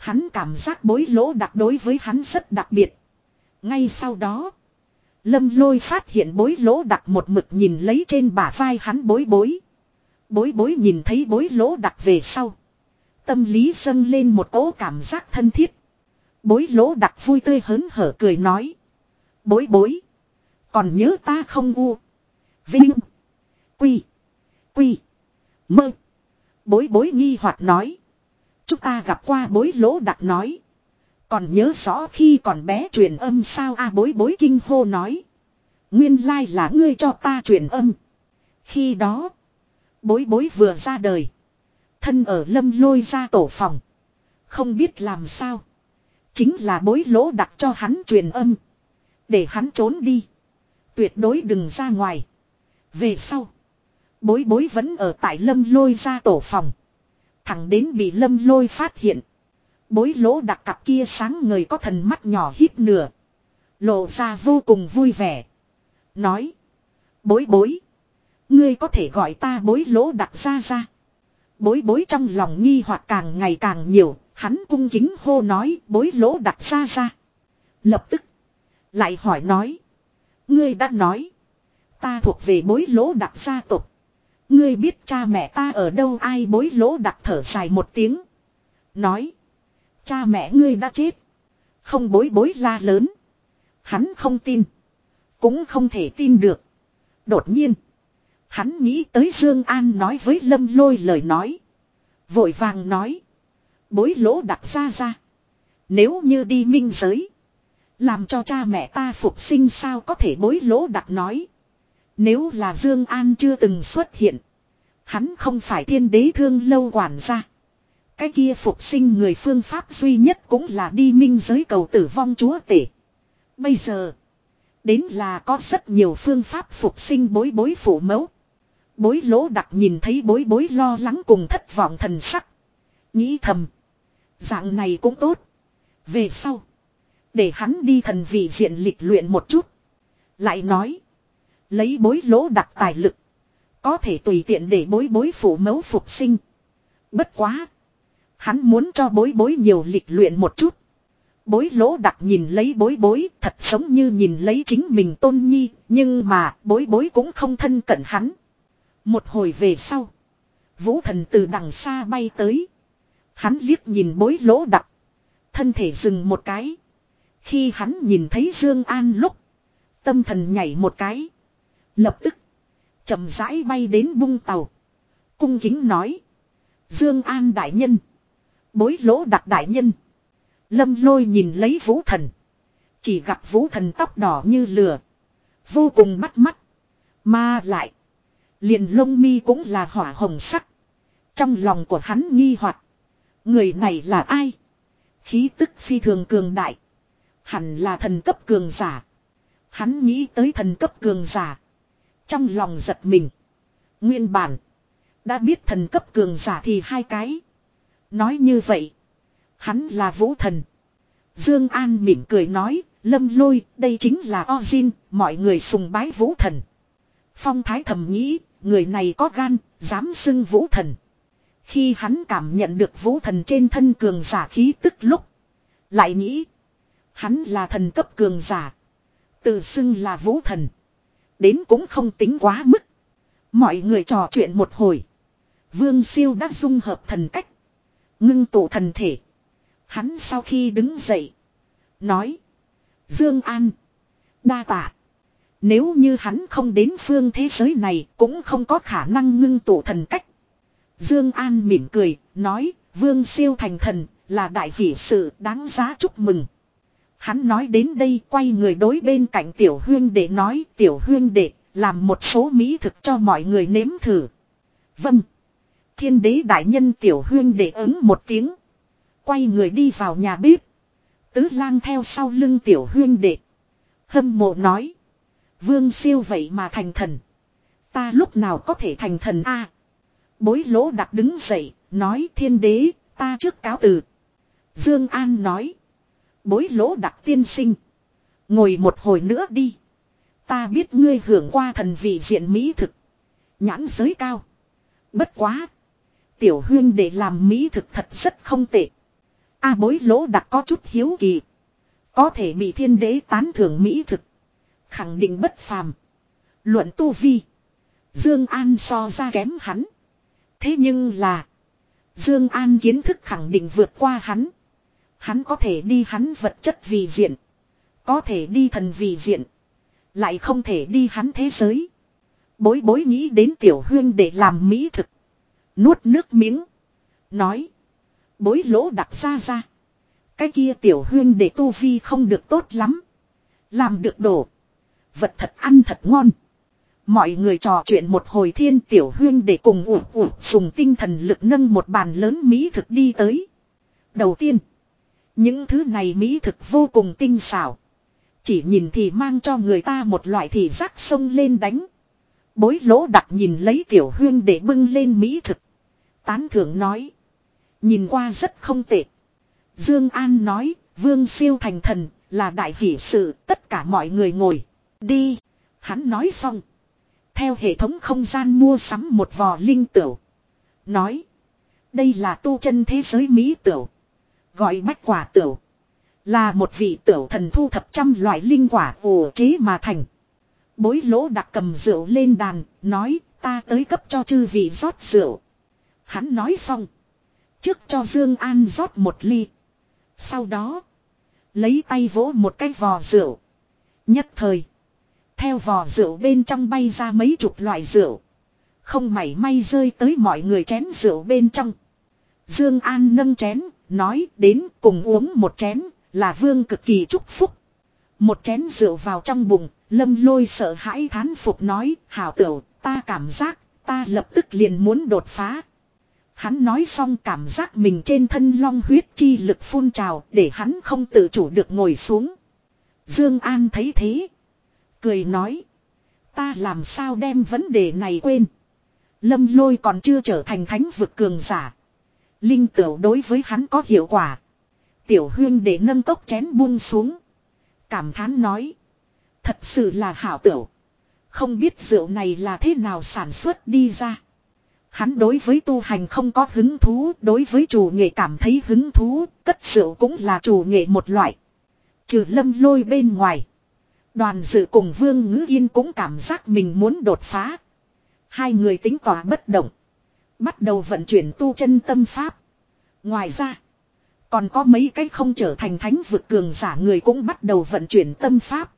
Hắn cảm giác bối lỗ đặc đối với hắn rất đặc biệt. Ngay sau đó. Lâm lôi phát hiện bối lỗ đặc một mực nhìn lấy trên bả vai hắn bối bối. Bối bối nhìn thấy bối lỗ đặc về sau. Tâm lý dâng lên một cỗ cảm giác thân thiết. Bối lỗ đặc vui tươi hớn hở cười nói. Bối bối. Còn nhớ ta không u. Vinh. Quy. Quy. Mơ. Bối bối nghi hoặc nói. Chúng ta gặp qua bối lỗ đặc nói. Còn nhớ rõ khi còn bé truyền âm sao a bối bối kinh hô nói. Nguyên lai là ngươi cho ta truyền âm. Khi đó. Bối bối vừa ra đời. Thân ở lâm lôi ra tổ phòng. Không biết làm sao. Chính là bối lỗ đặc cho hắn truyền âm. Để hắn trốn đi. Tuyệt đối đừng ra ngoài. Về sau. Bối bối vẫn ở tại lâm lôi ra tổ phòng. Thẳng đến bị lâm lôi phát hiện. Bối lỗ đặc cặp kia sáng người có thần mắt nhỏ hít nửa. Lộ ra vô cùng vui vẻ. Nói. Bối bối. Ngươi có thể gọi ta bối lỗ đặc ra ra. Bối bối trong lòng nghi hoặc càng ngày càng nhiều. Hắn cung kính hô nói bối lỗ đặc ra ra. Lập tức. Lại hỏi nói. Ngươi đã nói. Ta thuộc về bối lỗ đặc gia tộc. Ngươi biết cha mẹ ta ở đâu, ai bối lỗ đặc thở dài một tiếng. Nói. Cha mẹ ngươi đã chết. Không bối bối la lớn. Hắn không tin. Cũng không thể tin được. Đột nhiên. Hắn nghĩ tới Dương An nói với Lâm Lôi lời nói. Vội vàng nói. Bối lỗ đặc ra ra. Nếu như đi minh giới. Làm cho cha mẹ ta phục sinh sao có thể bối lỗ đặc nói. Nếu là Dương An chưa từng xuất hiện. Hắn không phải thiên đế thương lâu quản gia. Cái kia phục sinh người phương pháp duy nhất cũng là đi minh giới cầu tử vong chúa tể. Bây giờ. Đến là có rất nhiều phương pháp phục sinh bối bối phủ mẫu. Bối lỗ đặc nhìn thấy bối bối lo lắng cùng thất vọng thần sắc. Nghĩ thầm. Dạng này cũng tốt. Về sau. Để hắn đi thần vị diện lịch luyện một chút. Lại nói. Lấy bối lỗ đặc tài lực. Có thể tùy tiện để bối bối phủ mẫu phục sinh. Bất quá. Hắn muốn cho bối bối nhiều lịch luyện một chút. Bối lỗ đặc nhìn lấy bối bối, thật giống như nhìn lấy chính mình tôn nhi. Nhưng mà bối bối cũng không thân cận hắn. Một hồi về sau. Vũ thần từ đằng xa bay tới. Hắn liếc nhìn bối lỗ đặc. Thân thể dừng một cái. Khi hắn nhìn thấy Dương An lúc. Tâm thần nhảy một cái. Lập tức. chậm rãi bay đến bung tàu. Cung kính nói. Dương An đại nhân. Bối lỗ đặc đại nhân. Lâm lôi nhìn lấy vũ thần. Chỉ gặp vũ thần tóc đỏ như lửa. Vô cùng bắt mắt. Mà lại. Liền lông mi cũng là hỏa hồng sắc. Trong lòng của hắn nghi hoặc, Người này là ai? Khí tức phi thường cường đại. Hẳn là thần cấp cường giả. Hắn nghĩ tới thần cấp cường giả. Trong lòng giật mình. Nguyên bản. Đã biết thần cấp cường giả thì hai cái. Nói như vậy. Hắn là vũ thần. Dương An mỉm cười nói. Lâm lôi, đây chính là Ozin. Mọi người sùng bái vũ thần. Phong thái thầm nghĩ. Người này có gan. Dám xưng vũ thần. Khi hắn cảm nhận được vũ thần trên thân cường giả khí tức lúc. Lại nghĩ. Hắn là thần cấp cường giả. Tự xưng là vũ thần. Đến cũng không tính quá mức. Mọi người trò chuyện một hồi. Vương siêu đã dung hợp thần cách. Ngưng tụ thần thể. Hắn sau khi đứng dậy. Nói. Dương An. Đa tạ. Nếu như hắn không đến phương thế giới này cũng không có khả năng ngưng tụ thần cách. Dương An mỉm cười, nói, vương siêu thành thần, là đại hỷ sự đáng giá chúc mừng. Hắn nói đến đây quay người đối bên cạnh tiểu huyên để nói tiểu huyên đệ làm một số mỹ thực cho mọi người nếm thử. Vâng. Thiên đế đại nhân tiểu huyên để ứng một tiếng. Quay người đi vào nhà bếp. Tứ lang theo sau lưng tiểu huyên đệ. Hâm mộ nói. Vương siêu vậy mà thành thần. Ta lúc nào có thể thành thần a? Bối lỗ đặt đứng dậy, nói thiên đế, ta trước cáo từ. Dương An nói. Bối lỗ đặc tiên sinh. Ngồi một hồi nữa đi. Ta biết ngươi hưởng qua thần vị diện mỹ thực. Nhãn giới cao. Bất quá. Tiểu huyên để làm mỹ thực thật rất không tệ. A à, bối lỗ đặc có chút hiếu kỳ. Có thể bị thiên đế tán thưởng mỹ thực. Khẳng định bất phàm. Luận tu vi. Dương An so ra kém hắn. Thế nhưng là. Dương An kiến thức khẳng định vượt qua hắn. Hắn có thể đi hắn vật chất vì diện. Có thể đi thần vì diện. Lại không thể đi hắn thế giới. Bối bối nghĩ đến tiểu huyên để làm mỹ thực. Nuốt nước miếng. Nói. Bối lỗ đặt ra ra. Cái kia tiểu huyên để tu vi không được tốt lắm. Làm được đổ. Vật thật ăn thật ngon. Mọi người trò chuyện một hồi thiên tiểu huyên để cùng ủ ủ dùng tinh thần lực nâng một bàn lớn mỹ thực đi tới. Đầu tiên. Những thứ này mỹ thực vô cùng tinh xảo. Chỉ nhìn thì mang cho người ta một loại thị giác sông lên đánh. Bối lỗ đặt nhìn lấy tiểu huyên để bưng lên mỹ thực. Tán thưởng nói. Nhìn qua rất không tệ. Dương An nói, vương siêu thành thần, là đại hỷ sự, tất cả mọi người ngồi. Đi. Hắn nói xong. Theo hệ thống không gian mua sắm một vò linh tửu. Nói. Đây là tu chân thế giới Mỹ tửu. Gọi bách quả tửu. Là một vị tửu thần thu thập trăm loại linh quả ủ chế mà thành. Bối lỗ đặt cầm rượu lên đàn, nói ta tới cấp cho chư vị rót rượu. Hắn nói xong. Trước cho Dương An rót một ly. Sau đó. Lấy tay vỗ một cái vò rượu. Nhất thời. Theo vò rượu bên trong bay ra mấy chục loại rượu. Không mảy may rơi tới mọi người chén rượu bên trong. Dương An nâng chén, nói đến cùng uống một chén, là vương cực kỳ chúc phúc. Một chén rượu vào trong bụng, lâm lôi sợ hãi thán phục nói, hảo tiểu ta cảm giác, ta lập tức liền muốn đột phá. Hắn nói xong cảm giác mình trên thân long huyết chi lực phun trào để hắn không tự chủ được ngồi xuống. Dương An thấy thế. Cười nói. Ta làm sao đem vấn đề này quên. Lâm lôi còn chưa trở thành thánh vực cường giả. Linh tửu đối với hắn có hiệu quả. Tiểu huyên để nâng cốc chén buông xuống. Cảm thán nói. Thật sự là hảo tửu. Không biết rượu này là thế nào sản xuất đi ra. Hắn đối với tu hành không có hứng thú, đối với chủ nghệ cảm thấy hứng thú, cất rượu cũng là chủ nghệ một loại. Trừ lâm lôi bên ngoài. Đoàn dự cùng Vương Ngữ Yên cũng cảm giác mình muốn đột phá. Hai người tính tỏa bất động. Bắt đầu vận chuyển tu chân tâm pháp. Ngoài ra. Còn có mấy cái không trở thành thánh vực cường giả người cũng bắt đầu vận chuyển tâm pháp.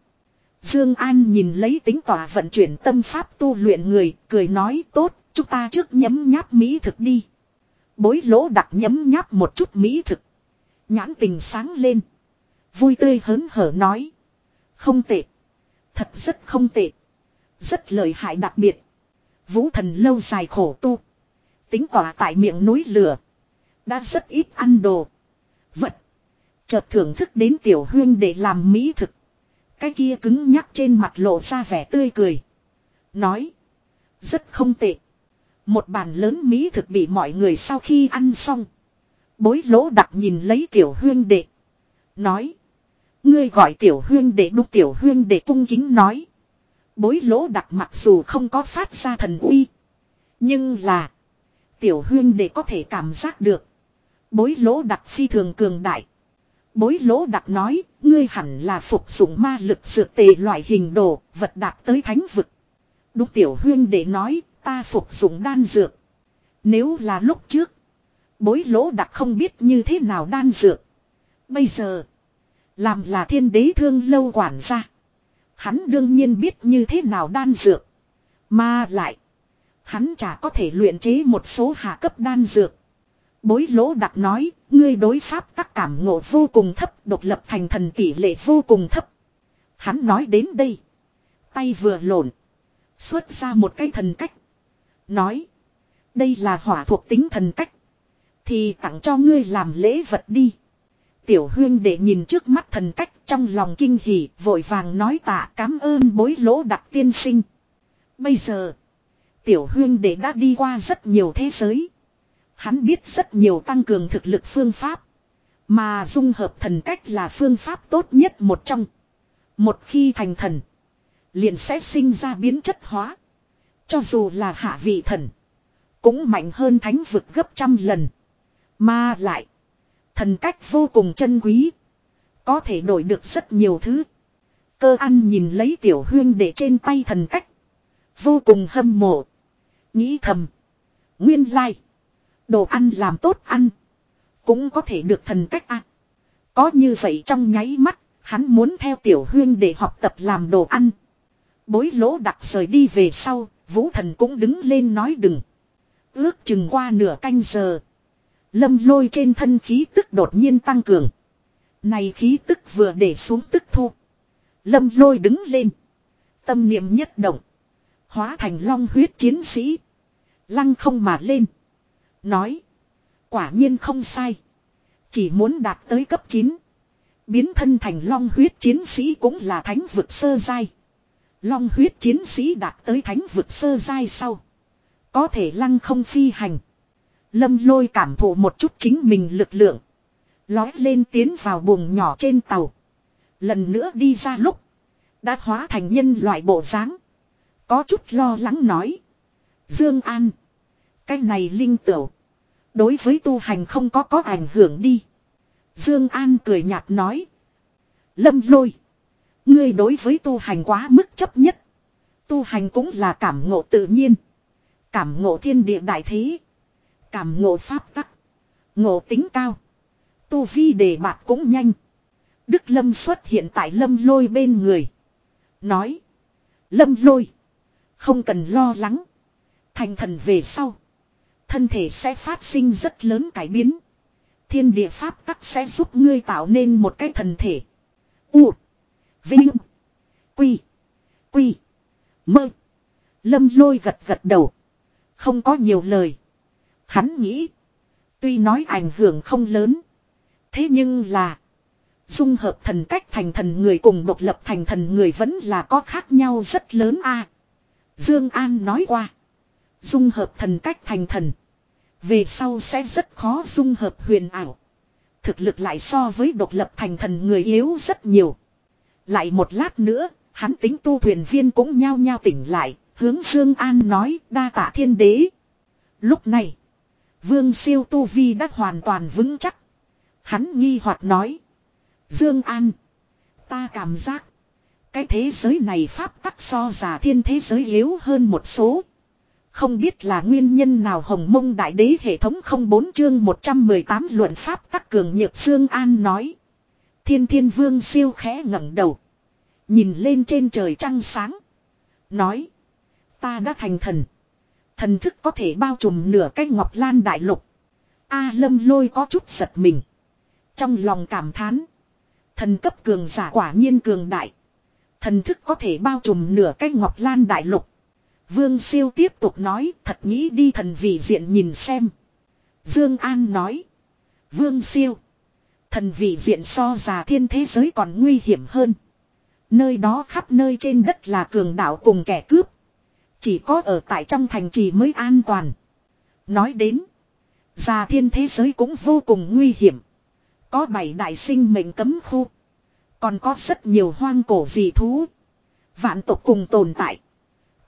Dương An nhìn lấy tính tỏa vận chuyển tâm pháp tu luyện người, cười nói tốt, chúng ta trước nhấm nháp mỹ thực đi. Bối lỗ đặc nhấm nháp một chút mỹ thực. Nhãn tình sáng lên. Vui tươi hớn hở nói. Không tệ. Thật rất không tệ. Rất lợi hại đặc biệt. Vũ thần lâu dài khổ tu. Tính tỏa tại miệng núi lửa. Đã rất ít ăn đồ. Vật. Chợt thưởng thức đến tiểu huyên để làm mỹ thực. Cái kia cứng nhắc trên mặt lộ ra vẻ tươi cười. Nói. Rất không tệ. Một bàn lớn mỹ thực bị mọi người sau khi ăn xong. Bối lỗ đặc nhìn lấy tiểu huyên đệ. Nói. Ngươi gọi tiểu huyên đệ đúc tiểu huyên đệ cung chính nói. Bối lỗ đặc mặc dù không có phát ra thần uy. Nhưng là. Tiểu huyên để có thể cảm giác được. Bối lỗ đặc phi thường cường đại. Bối lỗ đặc nói, ngươi hẳn là phục dụng ma lực dược tề loại hình đồ, vật đạt tới thánh vực. Đúc tiểu huyên để nói, ta phục dụng đan dược. Nếu là lúc trước, bối lỗ đặc không biết như thế nào đan dược. Bây giờ, làm là thiên đế thương lâu quản gia. Hắn đương nhiên biết như thế nào đan dược. Mà lại, hắn chả có thể luyện chế một số hạ cấp đan dược. Bối lỗ đặc nói, ngươi đối pháp các cảm ngộ vô cùng thấp, độc lập thành thần tỷ lệ vô cùng thấp. Hắn nói đến đây. Tay vừa lộn. Xuất ra một cái thần cách. Nói. Đây là hỏa thuộc tính thần cách. Thì tặng cho ngươi làm lễ vật đi. Tiểu huyên để nhìn trước mắt thần cách trong lòng kinh hỉ vội vàng nói tạ cảm ơn bối lỗ đặc tiên sinh. Bây giờ. Tiểu huyên để đã đi qua rất nhiều thế giới. Hắn biết rất nhiều tăng cường thực lực phương pháp. Mà dung hợp thần cách là phương pháp tốt nhất một trong. Một khi thành thần. Liền sẽ sinh ra biến chất hóa. Cho dù là hạ vị thần. Cũng mạnh hơn thánh vực gấp trăm lần. Mà lại. Thần cách vô cùng chân quý. Có thể đổi được rất nhiều thứ. Cơ ăn nhìn lấy tiểu huyên để trên tay thần cách. Vô cùng hâm mộ. Nghĩ thầm. Nguyên lai. Like. Đồ ăn làm tốt ăn. Cũng có thể được thần cách ăn. Có như vậy trong nháy mắt. Hắn muốn theo tiểu huyên để học tập làm đồ ăn. Bối lỗ đặc rời đi về sau. Vũ thần cũng đứng lên nói đừng. Ước chừng qua nửa canh giờ. Lâm lôi trên thân khí tức đột nhiên tăng cường. Này khí tức vừa để xuống tức thu. Lâm lôi đứng lên. Tâm niệm nhất động. Hóa thành long huyết chiến sĩ. Lăng không mà lên. Nói. Quả nhiên không sai. Chỉ muốn đạt tới cấp 9. Biến thân thành long huyết chiến sĩ cũng là thánh vực sơ giai. Long huyết chiến sĩ đạt tới thánh vực sơ giai sau. Có thể lăng không phi hành. Lâm lôi cảm thụ một chút chính mình lực lượng. Lói lên tiến vào buồng nhỏ trên tàu. Lần nữa đi ra lúc. Đã hóa thành nhân loại bộ dáng. Có chút lo lắng nói. Dương An. Cái này linh tửu. Đối với tu hành không có có ảnh hưởng đi. Dương An cười nhạt nói. Lâm lôi. Ngươi đối với tu hành quá mức chấp nhất. Tu hành cũng là cảm ngộ tự nhiên. Cảm ngộ thiên địa đại thế. Cảm ngộ pháp tắc. Ngộ tính cao. Tu vi đề bạc cũng nhanh. Đức Lâm xuất hiện tại Lâm lôi bên người. Nói. Lâm lôi. Không cần lo lắng. Thành thần về sau. Thân thể sẽ phát sinh rất lớn cải biến. Thiên địa pháp tắc sẽ giúp ngươi tạo nên một cái thần thể. U. Vinh. Quy. Quy. Mơ. Lâm lôi gật gật đầu. Không có nhiều lời. Hắn nghĩ. Tuy nói ảnh hưởng không lớn. Thế nhưng là. Dung hợp thần cách thành thần người cùng độc lập thành thần người vẫn là có khác nhau rất lớn a. Dương An nói qua. Dung hợp thần cách thành thần. Về sau sẽ rất khó dung hợp huyền ảo. Thực lực lại so với độc lập thành thần người yếu rất nhiều. Lại một lát nữa, hắn tính tu thuyền viên cũng nhao nhao tỉnh lại, hướng Dương An nói đa tạ thiên đế. Lúc này, Vương siêu tu vi đã hoàn toàn vững chắc. Hắn nghi hoặc nói. Dương An. Ta cảm giác. Cái thế giới này pháp tắc so giả thiên thế giới yếu hơn một số. Không biết là nguyên nhân nào hồng mông đại đế hệ thống không bốn chương 118 luận pháp tắc cường nhược xương An nói. Thiên thiên vương siêu khẽ ngẩng đầu. Nhìn lên trên trời trăng sáng. Nói. Ta đã thành thần. Thần thức có thể bao trùm nửa cái ngọc lan đại lục. A lâm lôi có chút giật mình. Trong lòng cảm thán. Thần cấp cường giả quả nhiên cường đại. Thần thức có thể bao trùm nửa cái ngọc lan đại lục. Vương siêu tiếp tục nói, thật nghĩ đi thần vị diện nhìn xem. Dương An nói. Vương siêu. Thần vị diện so già thiên thế giới còn nguy hiểm hơn. Nơi đó khắp nơi trên đất là cường đạo cùng kẻ cướp. Chỉ có ở tại trong thành trì mới an toàn. Nói đến. Già thiên thế giới cũng vô cùng nguy hiểm. Có bảy đại sinh mệnh cấm khu. Còn có rất nhiều hoang cổ dị thú. Vạn tộc cùng tồn tại.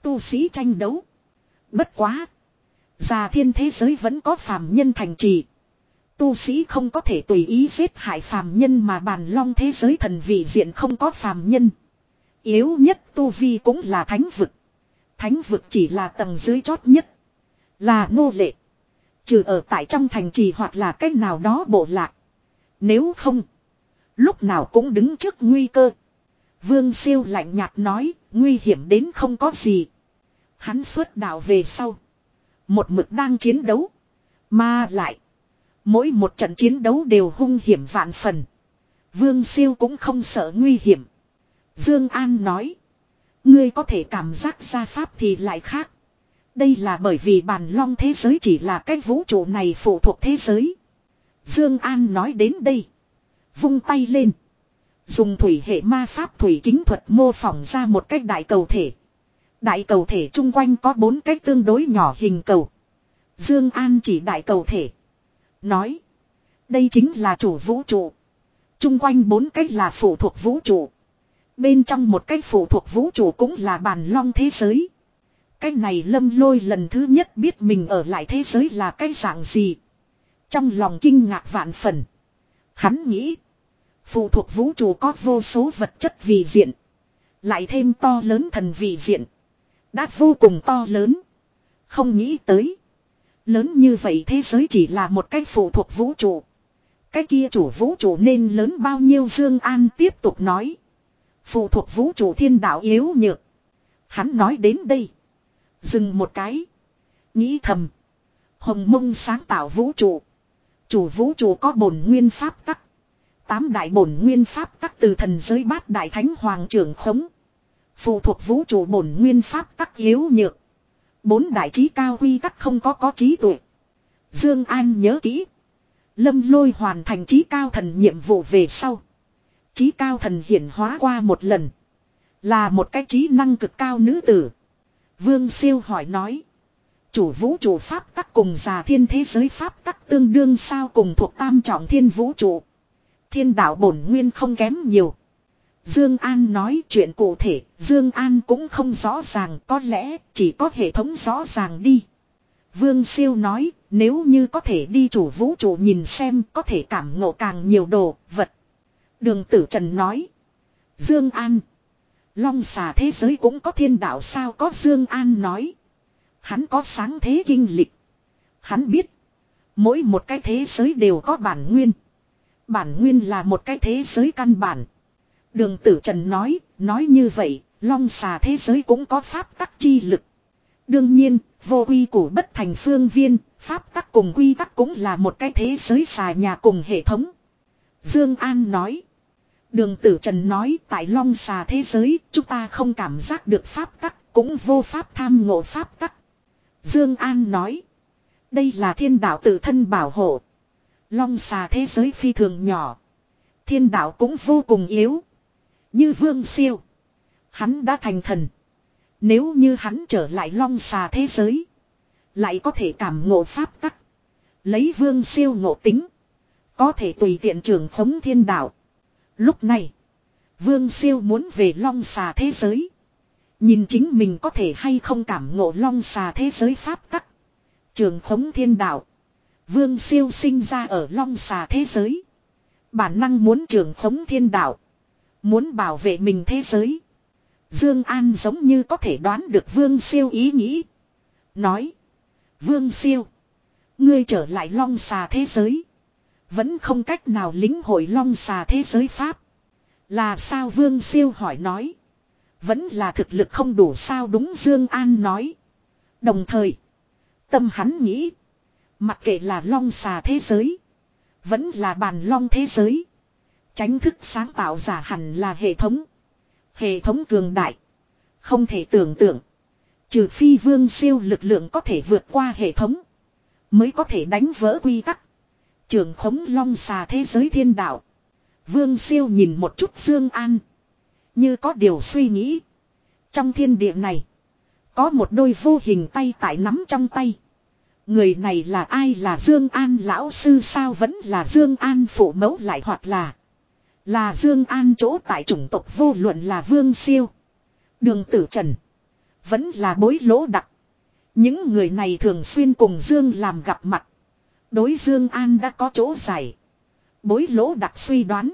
Tu sĩ tranh đấu. Bất quá. Già thiên thế giới vẫn có phàm nhân thành trì. Tu sĩ không có thể tùy ý giết hại phàm nhân mà bàn long thế giới thần vị diện không có phàm nhân. Yếu nhất tu vi cũng là thánh vực. Thánh vực chỉ là tầng dưới chót nhất. Là nô lệ. Trừ ở tại trong thành trì hoặc là cách nào đó bộ lạc. Nếu không. Lúc nào cũng đứng trước nguy cơ. Vương siêu lạnh nhạt nói. Nguy hiểm đến không có gì. Hắn xuất đạo về sau. Một mực đang chiến đấu. Mà lại. Mỗi một trận chiến đấu đều hung hiểm vạn phần. Vương siêu cũng không sợ nguy hiểm. Dương An nói. Ngươi có thể cảm giác ra pháp thì lại khác. Đây là bởi vì bàn long thế giới chỉ là cái vũ trụ này phụ thuộc thế giới. Dương An nói đến đây. Vung tay lên. Dùng thủy hệ ma pháp thủy kính thuật mô phỏng ra một cái đại cầu thể. Đại cầu thể chung quanh có bốn cái tương đối nhỏ hình cầu. Dương An chỉ đại cầu thể. Nói. Đây chính là chủ vũ trụ. Chung quanh bốn cái là phụ thuộc vũ trụ. Bên trong một cái phụ thuộc vũ trụ cũng là bàn long thế giới. Cái này lâm lôi lần thứ nhất biết mình ở lại thế giới là cái dạng gì. Trong lòng kinh ngạc vạn phần. Hắn nghĩ. Phụ thuộc vũ trụ có vô số vật chất vì diện. Lại thêm to lớn thần vị diện. Đã vô cùng to lớn. Không nghĩ tới. Lớn như vậy thế giới chỉ là một cái phụ thuộc vũ trụ. Cái kia chủ vũ trụ nên lớn bao nhiêu Dương An tiếp tục nói. Phụ thuộc vũ trụ thiên đạo yếu nhược. Hắn nói đến đây. Dừng một cái. Nghĩ thầm. Hồng mông sáng tạo vũ trụ. Chủ vũ trụ có bổn nguyên pháp tắc. Tám đại bổn nguyên pháp tắc từ thần giới bát đại thánh hoàng trưởng khống. Phụ thuộc vũ trụ bổn nguyên pháp tắc yếu nhược. Bốn đại trí cao quy tắc không có có trí tuệ. Dương An nhớ kỹ. Lâm lôi hoàn thành trí cao thần nhiệm vụ về sau. Trí cao thần hiển hóa qua một lần. Là một cái trí năng cực cao nữ tử. Vương siêu hỏi nói. Chủ vũ trụ pháp tắc cùng già thiên thế giới pháp tắc tương đương sao cùng thuộc tam trọng thiên vũ trụ. Thiên đạo bổn nguyên không kém nhiều. Dương An nói chuyện cụ thể, Dương An cũng không rõ ràng, có lẽ chỉ có hệ thống rõ ràng đi. Vương Siêu nói, nếu như có thể đi chủ vũ trụ nhìn xem, có thể cảm ngộ càng nhiều đồ, vật. Đường Tử Trần nói, Dương An, Long xà thế giới cũng có thiên đạo sao có Dương An nói. Hắn có sáng thế kinh lịch. Hắn biết, mỗi một cái thế giới đều có bản nguyên. Bản nguyên là một cái thế giới căn bản. Đường tử trần nói, nói như vậy, long xà thế giới cũng có pháp tắc chi lực. Đương nhiên, vô quy củ bất thành phương viên, pháp tắc cùng quy tắc cũng là một cái thế giới xà nhà cùng hệ thống. Dương An nói. Đường tử trần nói tại long xà thế giới chúng ta không cảm giác được pháp tắc cũng vô pháp tham ngộ pháp tắc. Dương An nói. Đây là thiên đạo tự thân bảo hộ. Long xà thế giới phi thường nhỏ. Thiên đạo cũng vô cùng yếu. Như vương siêu. Hắn đã thành thần. Nếu như hắn trở lại long xà thế giới. Lại có thể cảm ngộ pháp tắc. Lấy vương siêu ngộ tính. Có thể tùy tiện trưởng khống thiên đạo. Lúc này. Vương siêu muốn về long xà thế giới. Nhìn chính mình có thể hay không cảm ngộ long xà thế giới pháp tắc. Trường khống thiên đạo. Vương siêu sinh ra ở long xà thế giới. Bản năng muốn trưởng khống thiên đạo. Muốn bảo vệ mình thế giới. Dương An giống như có thể đoán được Vương siêu ý nghĩ. Nói. Vương siêu. Ngươi trở lại long xà thế giới. Vẫn không cách nào lính hội long xà thế giới Pháp. Là sao Vương siêu hỏi nói. Vẫn là thực lực không đủ sao đúng Dương An nói. Đồng thời. Tâm hắn nghĩ. Mặc kệ là long xà thế giới. Vẫn là bàn long thế giới. Tránh thức sáng tạo giả hẳn là hệ thống. Hệ thống cường đại. Không thể tưởng tượng. Trừ phi vương siêu lực lượng có thể vượt qua hệ thống. Mới có thể đánh vỡ quy tắc. Trường khống long xà thế giới thiên đạo. Vương siêu nhìn một chút Dương An. Như có điều suy nghĩ. Trong thiên địa này. Có một đôi vô hình tay tại nắm trong tay. Người này là ai là Dương An lão sư sao vẫn là Dương An phụ mẫu lại hoặc là. Là Dương An chỗ tại chủng tộc vô luận là Vương Siêu. Đường Tử Trần. Vẫn là bối lỗ đặc. Những người này thường xuyên cùng Dương làm gặp mặt. Đối Dương An đã có chỗ giải. Bối lỗ đặc suy đoán.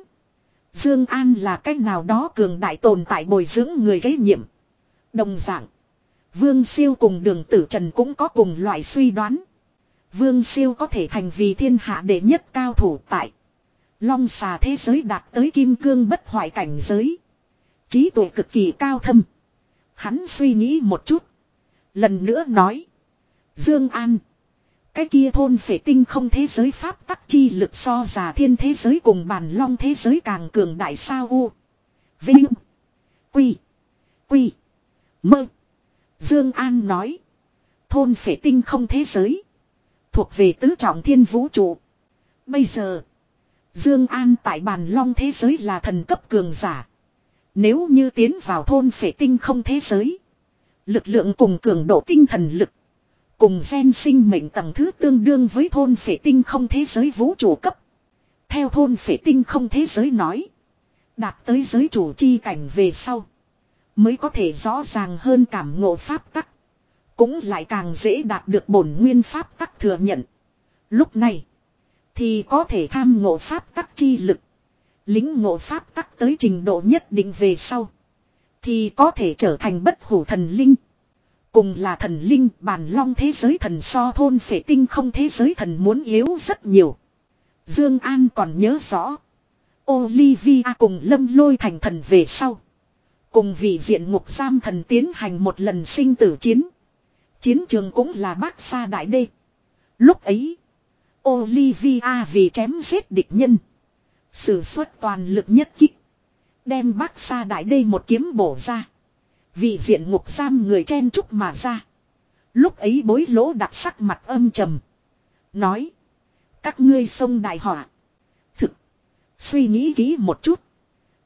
Dương An là cách nào đó cường đại tồn tại bồi dưỡng người gây nhiệm. Đồng dạng. Vương Siêu cùng đường tử trần cũng có cùng loại suy đoán. Vương Siêu có thể thành vì thiên hạ đệ nhất cao thủ tại. Long xà thế giới đạt tới kim cương bất hoại cảnh giới. Trí tuệ cực kỳ cao thâm. Hắn suy nghĩ một chút. Lần nữa nói. Dương An. Cái kia thôn phệ tinh không thế giới pháp tắc chi lực so già thiên thế giới cùng bản long thế giới càng cường đại sao u. Vinh. Quy. Quy. Mơ. Dương An nói. Thôn phệ tinh không thế giới. Thuộc về tứ trọng thiên vũ trụ. Bây giờ. Dương An tại bàn long thế giới là thần cấp cường giả. Nếu như tiến vào thôn phệ tinh không thế giới. Lực lượng cùng cường độ tinh thần lực. Cùng gen sinh mệnh tầng thứ tương đương với thôn phệ tinh không thế giới vũ trụ cấp. Theo thôn phệ tinh không thế giới nói. Đạt tới giới chủ chi cảnh về sau. Mới có thể rõ ràng hơn cảm ngộ pháp tắc. Cũng lại càng dễ đạt được bổn nguyên pháp tắc thừa nhận. Lúc này. Thì có thể tham ngộ pháp tắc chi lực. Lính ngộ pháp tắc tới trình độ nhất định về sau. Thì có thể trở thành bất hủ thần linh. Cùng là thần linh bàn long thế giới thần so thôn phệ tinh không thế giới thần muốn yếu rất nhiều. Dương An còn nhớ rõ. Olivia cùng lâm lôi thành thần về sau. Cùng vị diện ngục giam thần tiến hành một lần sinh tử chiến. Chiến trường cũng là bác xa đại đê. Lúc ấy. Olivia vì chém giết địch nhân. Sử xuất toàn lực nhất kích. Đem bác xa đại đê một kiếm bổ ra. Vị diện ngục giam người chen trúc mà ra. Lúc ấy bối lỗ đặc sắc mặt âm trầm. Nói. Các ngươi sông đại họa. Thực. Suy nghĩ kỹ một chút.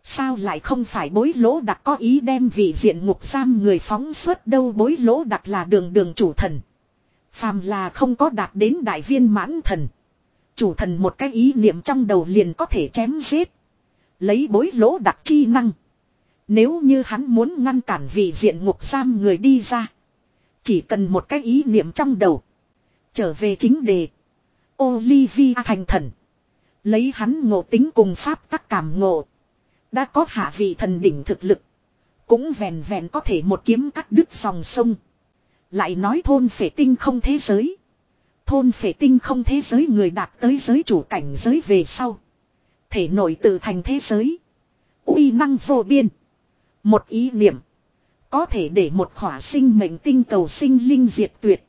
Sao lại không phải bối lỗ đặc có ý đem vị diện ngục giam người phóng xuất đâu bối lỗ đặc là đường đường chủ thần. Phàm là không có đạt đến đại viên mãn thần. Chủ thần một cái ý niệm trong đầu liền có thể chém giết. Lấy bối lỗ đặc chi năng. Nếu như hắn muốn ngăn cản vị diện ngục giam người đi ra. Chỉ cần một cái ý niệm trong đầu. Trở về chính đề. Olivia thành thần. Lấy hắn ngộ tính cùng pháp tắc cảm ngộ. Đã có hạ vị thần đỉnh thực lực. Cũng vẹn vẹn có thể một kiếm cắt đứt dòng sông. Lại nói thôn phệ tinh không thế giới. Thôn phệ tinh không thế giới người đạt tới giới chủ cảnh giới về sau. Thể nội tự thành thế giới. uy năng vô biên. Một ý niệm. Có thể để một khỏa sinh mệnh tinh cầu sinh linh diệt tuyệt.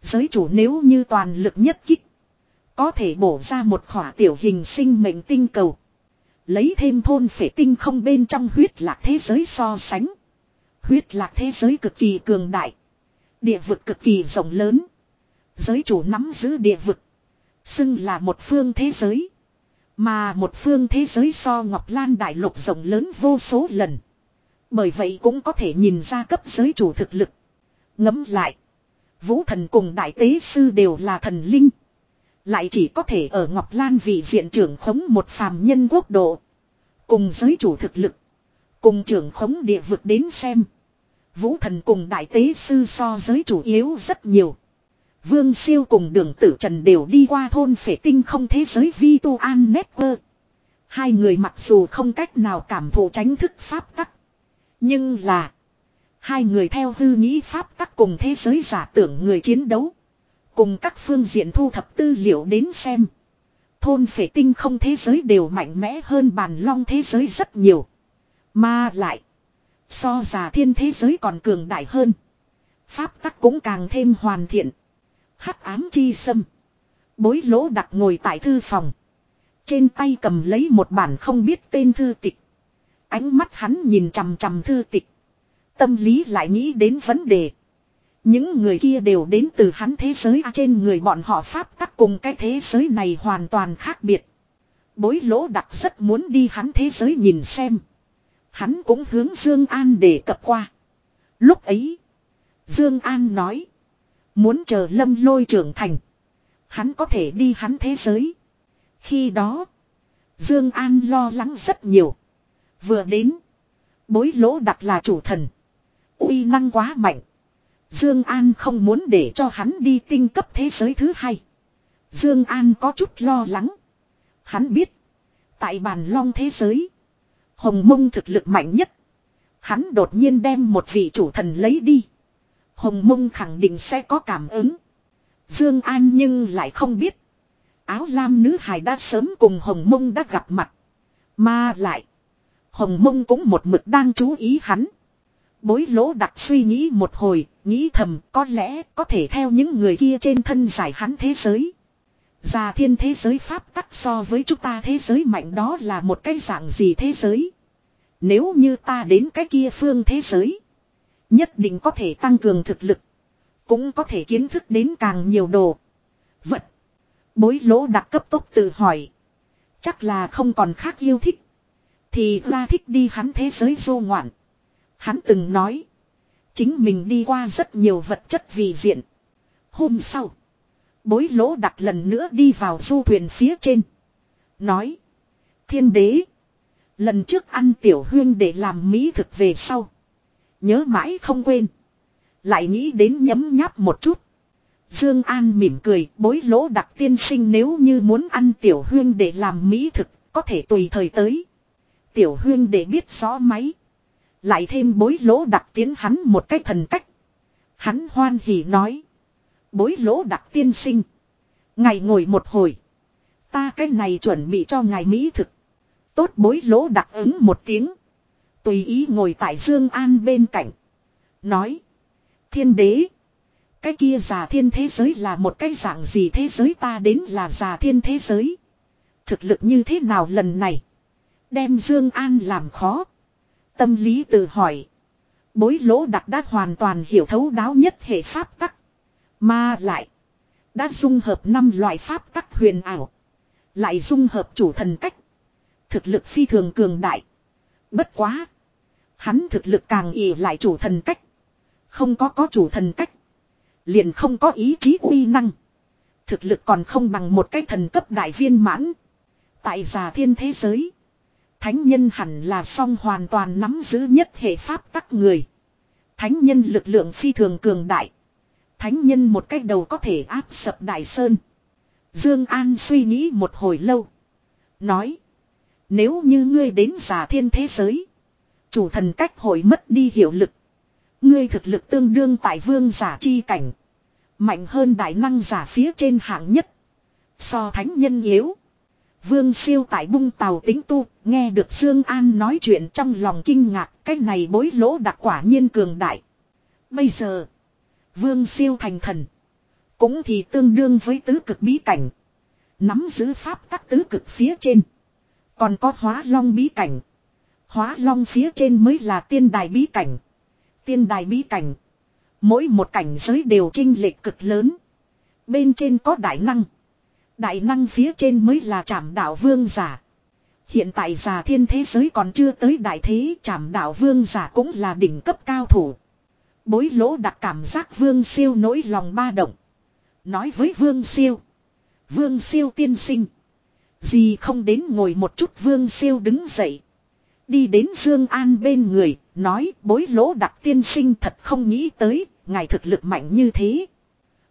Giới chủ nếu như toàn lực nhất kích. Có thể bổ ra một khỏa tiểu hình sinh mệnh tinh cầu. Lấy thêm thôn phệ tinh không bên trong huyết lạc thế giới so sánh. Huyết lạc thế giới cực kỳ cường đại. Địa vực cực kỳ rộng lớn. Giới chủ nắm giữ địa vực. Xưng là một phương thế giới. Mà một phương thế giới so Ngọc Lan đại lục rộng lớn vô số lần. Bởi vậy cũng có thể nhìn ra cấp giới chủ thực lực. Ngấm lại. Vũ thần cùng đại tế sư đều là thần linh. Lại chỉ có thể ở Ngọc Lan vị diện trưởng khống một phàm nhân quốc độ. Cùng giới chủ thực lực. Cùng trưởng khống địa vực đến xem. Vũ thần cùng đại tế sư so giới chủ yếu rất nhiều. Vương siêu cùng đường tử trần đều đi qua thôn phệ tinh không thế giới vi tu an network. Hai người mặc dù không cách nào cảm thụ tránh thức pháp tắc. Nhưng là. Hai người theo hư nghĩ pháp tắc cùng thế giới giả tưởng người chiến đấu. Cùng các phương diện thu thập tư liệu đến xem. Thôn phệ tinh không thế giới đều mạnh mẽ hơn bàn long thế giới rất nhiều. Mà lại. So giả thiên thế giới còn cường đại hơn. Pháp tắc cũng càng thêm hoàn thiện. hắc ám chi sâm. Bối lỗ đặt ngồi tại thư phòng. Trên tay cầm lấy một bản không biết tên thư tịch. Ánh mắt hắn nhìn chằm chằm thư tịch. Tâm lý lại nghĩ đến vấn đề. Những người kia đều đến từ hắn thế giới à, trên người bọn họ pháp tắc cùng cái thế giới này hoàn toàn khác biệt. Bối lỗ đặc rất muốn đi hắn thế giới nhìn xem. Hắn cũng hướng Dương An để cập qua. Lúc ấy, Dương An nói, muốn chờ Lâm Lôi trưởng thành, hắn có thể đi hắn thế giới. Khi đó, Dương An lo lắng rất nhiều. Vừa đến, bối lỗ đặc là chủ thần, uy năng quá mạnh. Dương An không muốn để cho hắn đi tinh cấp thế giới thứ hai. Dương An có chút lo lắng. Hắn biết, tại bàn long thế giới, Hồng Mông thực lực mạnh nhất. Hắn đột nhiên đem một vị chủ thần lấy đi. Hồng Mông khẳng định sẽ có cảm ứng. Dương An nhưng lại không biết. Áo lam nữ hài đã sớm cùng Hồng Mông đã gặp mặt. Mà lại. Hồng Mông cũng một mực đang chú ý hắn. Bối lỗ đặc suy nghĩ một hồi, nghĩ thầm có lẽ có thể theo những người kia trên thân giải hắn thế giới. Già thiên thế giới pháp tắc so với chúng ta thế giới mạnh đó là một cái dạng gì thế giới. Nếu như ta đến cái kia phương thế giới. Nhất định có thể tăng cường thực lực. Cũng có thể kiến thức đến càng nhiều đồ. Vật. Bối lỗ đặc cấp tốc tự hỏi. Chắc là không còn khác yêu thích. Thì ra thích đi hắn thế giới vô ngoạn. Hắn từng nói. Chính mình đi qua rất nhiều vật chất vì diện. Hôm sau. Bối lỗ đặt lần nữa đi vào du thuyền phía trên. Nói. Thiên đế. Lần trước ăn tiểu huyên để làm mỹ thực về sau. Nhớ mãi không quên. Lại nghĩ đến nhấm nháp một chút. Dương An mỉm cười, bối lỗ đặc tiên sinh nếu như muốn ăn tiểu huyên để làm mỹ thực, có thể tùy thời tới. Tiểu huyên để biết rõ máy. Lại thêm bối lỗ đặc tiến hắn một cái thần cách. Hắn hoan hỉ nói. Bối lỗ đặc tiên sinh. Ngài ngồi một hồi. Ta cái này chuẩn bị cho ngài mỹ thực. Tốt bối lỗ đặc ứng một tiếng. Tùy ý ngồi tại Dương An bên cạnh. Nói. Thiên đế. Cái kia giả thiên thế giới là một cái dạng gì thế giới ta đến là giả thiên thế giới. Thực lực như thế nào lần này. Đem Dương An làm khó. Tâm lý tự hỏi. Bối lỗ đặc đã hoàn toàn hiểu thấu đáo nhất hệ pháp tắc. Mà lại. Đã dung hợp năm loại pháp tắc huyền ảo. Lại dung hợp chủ thần cách. Thực lực phi thường cường đại. Bất quá. Hắn thực lực càng ỉ lại chủ thần cách. Không có có chủ thần cách. Liền không có ý chí uy năng. Thực lực còn không bằng một cái thần cấp đại viên mãn. Tại già thiên thế giới. Thánh nhân hẳn là song hoàn toàn nắm giữ nhất hệ pháp tắc người. Thánh nhân lực lượng phi thường cường đại. Thánh nhân một cách đầu có thể áp sập đại sơn. Dương An suy nghĩ một hồi lâu. Nói. Nếu như ngươi đến giả thiên thế giới. Chủ thần cách hội mất đi hiệu lực. Ngươi thực lực tương đương tại vương giả chi cảnh. Mạnh hơn đại năng giả phía trên hạng nhất. So thánh nhân yếu. Vương siêu tại bung tàu tính tu, nghe được Dương An nói chuyện trong lòng kinh ngạc, cái này bối lỗ đặc quả nhiên cường đại. Bây giờ, Vương siêu thành thần. Cũng thì tương đương với tứ cực bí cảnh. Nắm giữ pháp tắc tứ cực phía trên. Còn có hóa long bí cảnh. Hóa long phía trên mới là tiên đài bí cảnh. Tiên đài bí cảnh. Mỗi một cảnh giới đều trinh lệch cực lớn. Bên trên có đại năng. Đại năng phía trên mới là trảm đạo vương giả. Hiện tại già thiên thế giới còn chưa tới đại thế trảm đạo vương giả cũng là đỉnh cấp cao thủ. Bối lỗ đặc cảm giác vương siêu nỗi lòng ba động. Nói với vương siêu. Vương siêu tiên sinh. Gì không đến ngồi một chút vương siêu đứng dậy. Đi đến Dương An bên người, nói bối lỗ đặc tiên sinh thật không nghĩ tới, ngài thực lực mạnh như thế.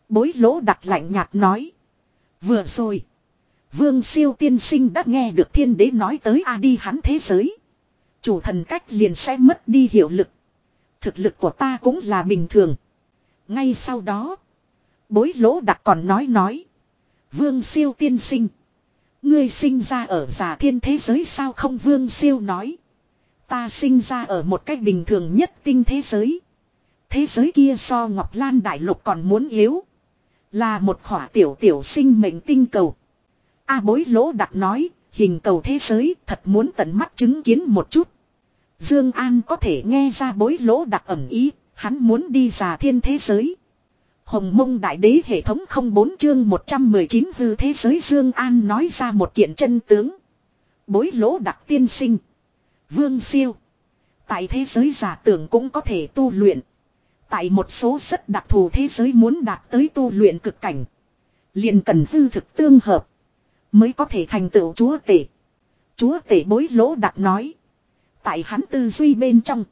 Bối lỗ đặc lạnh nhạt nói. Vừa rồi. Vương siêu tiên sinh đã nghe được thiên đế nói tới a đi hắn thế giới. Chủ thần cách liền sẽ mất đi hiệu lực. Thực lực của ta cũng là bình thường. Ngay sau đó. Bối lỗ đặc còn nói nói. Vương siêu tiên sinh. Ngươi sinh ra ở giả thiên thế giới sao không vương siêu nói. Ta sinh ra ở một cách bình thường nhất tinh thế giới. Thế giới kia so Ngọc Lan Đại Lục còn muốn yếu. Là một khỏa tiểu tiểu sinh mệnh tinh cầu. A bối lỗ đặc nói, hình cầu thế giới thật muốn tận mắt chứng kiến một chút. Dương An có thể nghe ra bối lỗ đặc ẩm ý, hắn muốn đi giả thiên thế giới. Hồng mông đại đế hệ thống 04 chương 119 hư thế giới Dương An nói ra một kiện chân tướng. Bối lỗ đặc tiên sinh. Vương siêu. Tại thế giới giả tưởng cũng có thể tu luyện. Tại một số rất đặc thù thế giới muốn đạt tới tu luyện cực cảnh. liền cần hư thực tương hợp. Mới có thể thành tựu chúa tể. Chúa tể bối lỗ đặc nói. Tại hắn tư duy bên trong.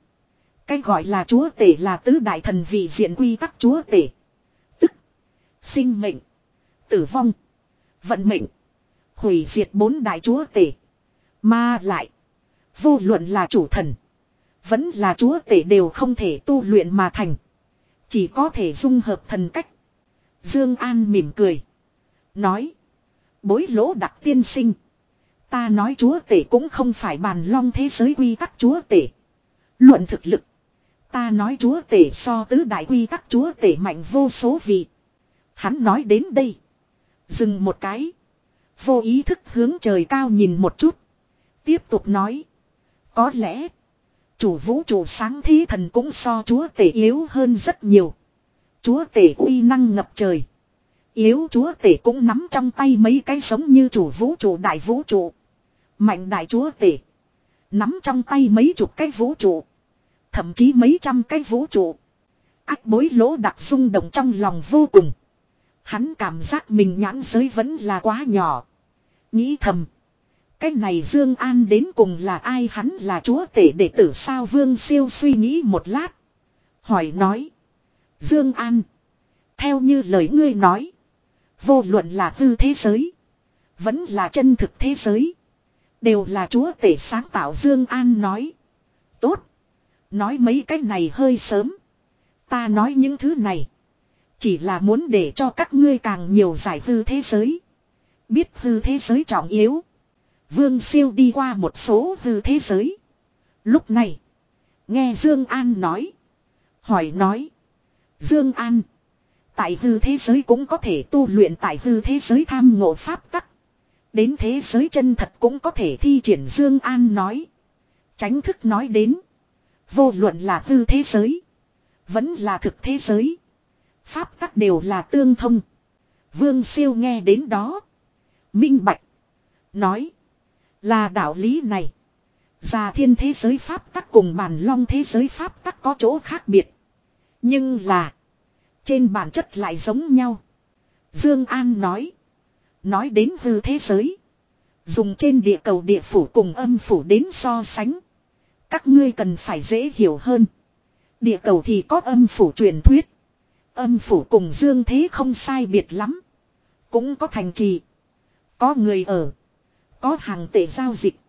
Cái gọi là chúa tể là tứ đại thần vị diện quy tắc chúa tể. Tức. Sinh mệnh. Tử vong. Vận mệnh. Hủy diệt bốn đại chúa tể. Mà lại. Vô luận là chủ thần. Vẫn là chúa tể đều không thể tu luyện mà thành. Chỉ có thể dung hợp thần cách. Dương An mỉm cười. Nói. Bối lỗ đặc tiên sinh. Ta nói chúa tể cũng không phải bàn long thế giới quy tắc chúa tể. Luận thực lực. Ta nói chúa tể so tứ đại quy tắc chúa tể mạnh vô số vị. Hắn nói đến đây. Dừng một cái. Vô ý thức hướng trời cao nhìn một chút. Tiếp tục nói. Có lẽ. Chủ vũ trụ sáng thí thần cũng so chúa tể yếu hơn rất nhiều. Chúa tể uy năng ngập trời. Yếu chúa tể cũng nắm trong tay mấy cái giống như chủ vũ trụ, đại vũ trụ. Mạnh đại chúa tể. Nắm trong tay mấy chục cái vũ trụ. Thậm chí mấy trăm cái vũ trụ. Ác bối lỗ đặc rung động trong lòng vô cùng. Hắn cảm giác mình nhãn giới vẫn là quá nhỏ. Nghĩ thầm. Cái này Dương An đến cùng là ai hắn là chúa tể đệ tử sao Vương siêu suy nghĩ một lát. Hỏi nói. Dương An. Theo như lời ngươi nói. Vô luận là hư thế giới. Vẫn là chân thực thế giới. Đều là chúa tể sáng tạo Dương An nói. Tốt. Nói mấy cái này hơi sớm. Ta nói những thứ này. Chỉ là muốn để cho các ngươi càng nhiều giải hư thế giới. Biết hư thế giới trọng yếu. Vương siêu đi qua một số hư thế giới. Lúc này. Nghe Dương An nói. Hỏi nói. Dương An. Tại hư thế giới cũng có thể tu luyện, tại hư thế giới tham ngộ pháp tắc. Đến thế giới chân thật cũng có thể thi triển Dương An nói. Tránh thức nói đến. Vô luận là hư thế giới. Vẫn là thực thế giới. Pháp tắc đều là tương thông. Vương siêu nghe đến đó. Minh bạch. Nói. Là đạo lý này. Già thiên thế giới pháp tắc cùng bản long thế giới pháp tắc có chỗ khác biệt. Nhưng là. Trên bản chất lại giống nhau. Dương An nói. Nói đến hư thế giới. Dùng trên địa cầu địa phủ cùng âm phủ đến so sánh. Các ngươi cần phải dễ hiểu hơn. Địa cầu thì có âm phủ truyền thuyết. Âm phủ cùng dương thế không sai biệt lắm. Cũng có thành trì. Có người ở. Có hàng tệ giao dịch.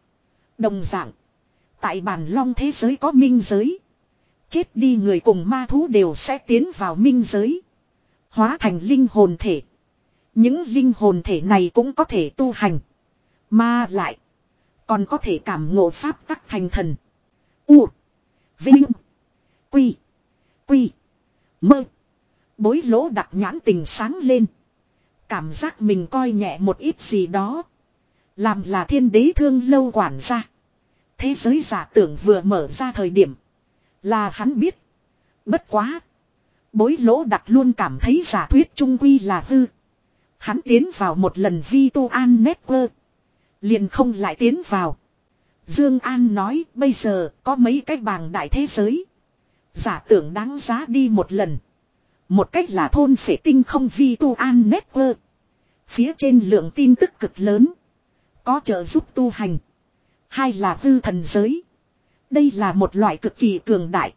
Đồng dạng. Tại bản long thế giới có minh giới. Chết đi người cùng ma thú đều sẽ tiến vào minh giới. Hóa thành linh hồn thể. Những linh hồn thể này cũng có thể tu hành. Mà lại. Còn có thể cảm ngộ pháp tắc thành thần. U. Vinh. Quy. Quy. Mơ. Bối lỗ đặc nhãn tình sáng lên. Cảm giác mình coi nhẹ một ít gì đó. Làm là thiên đế thương lâu quản gia. Thế giới giả tưởng vừa mở ra thời điểm. Là hắn biết. Bất quá. Bối lỗ đặc luôn cảm thấy giả thuyết trung quy là hư. Hắn tiến vào một lần vi tu an network. Liền không lại tiến vào. Dương An nói, bây giờ có mấy cái bàng đại thế giới. Giả tưởng đáng giá đi một lần. Một cách là thôn phệ tinh không vi tu an network. Phía trên lượng tin tức cực lớn. Có trợ giúp tu hành. Hai là hư thần giới. Đây là một loại cực kỳ cường đại.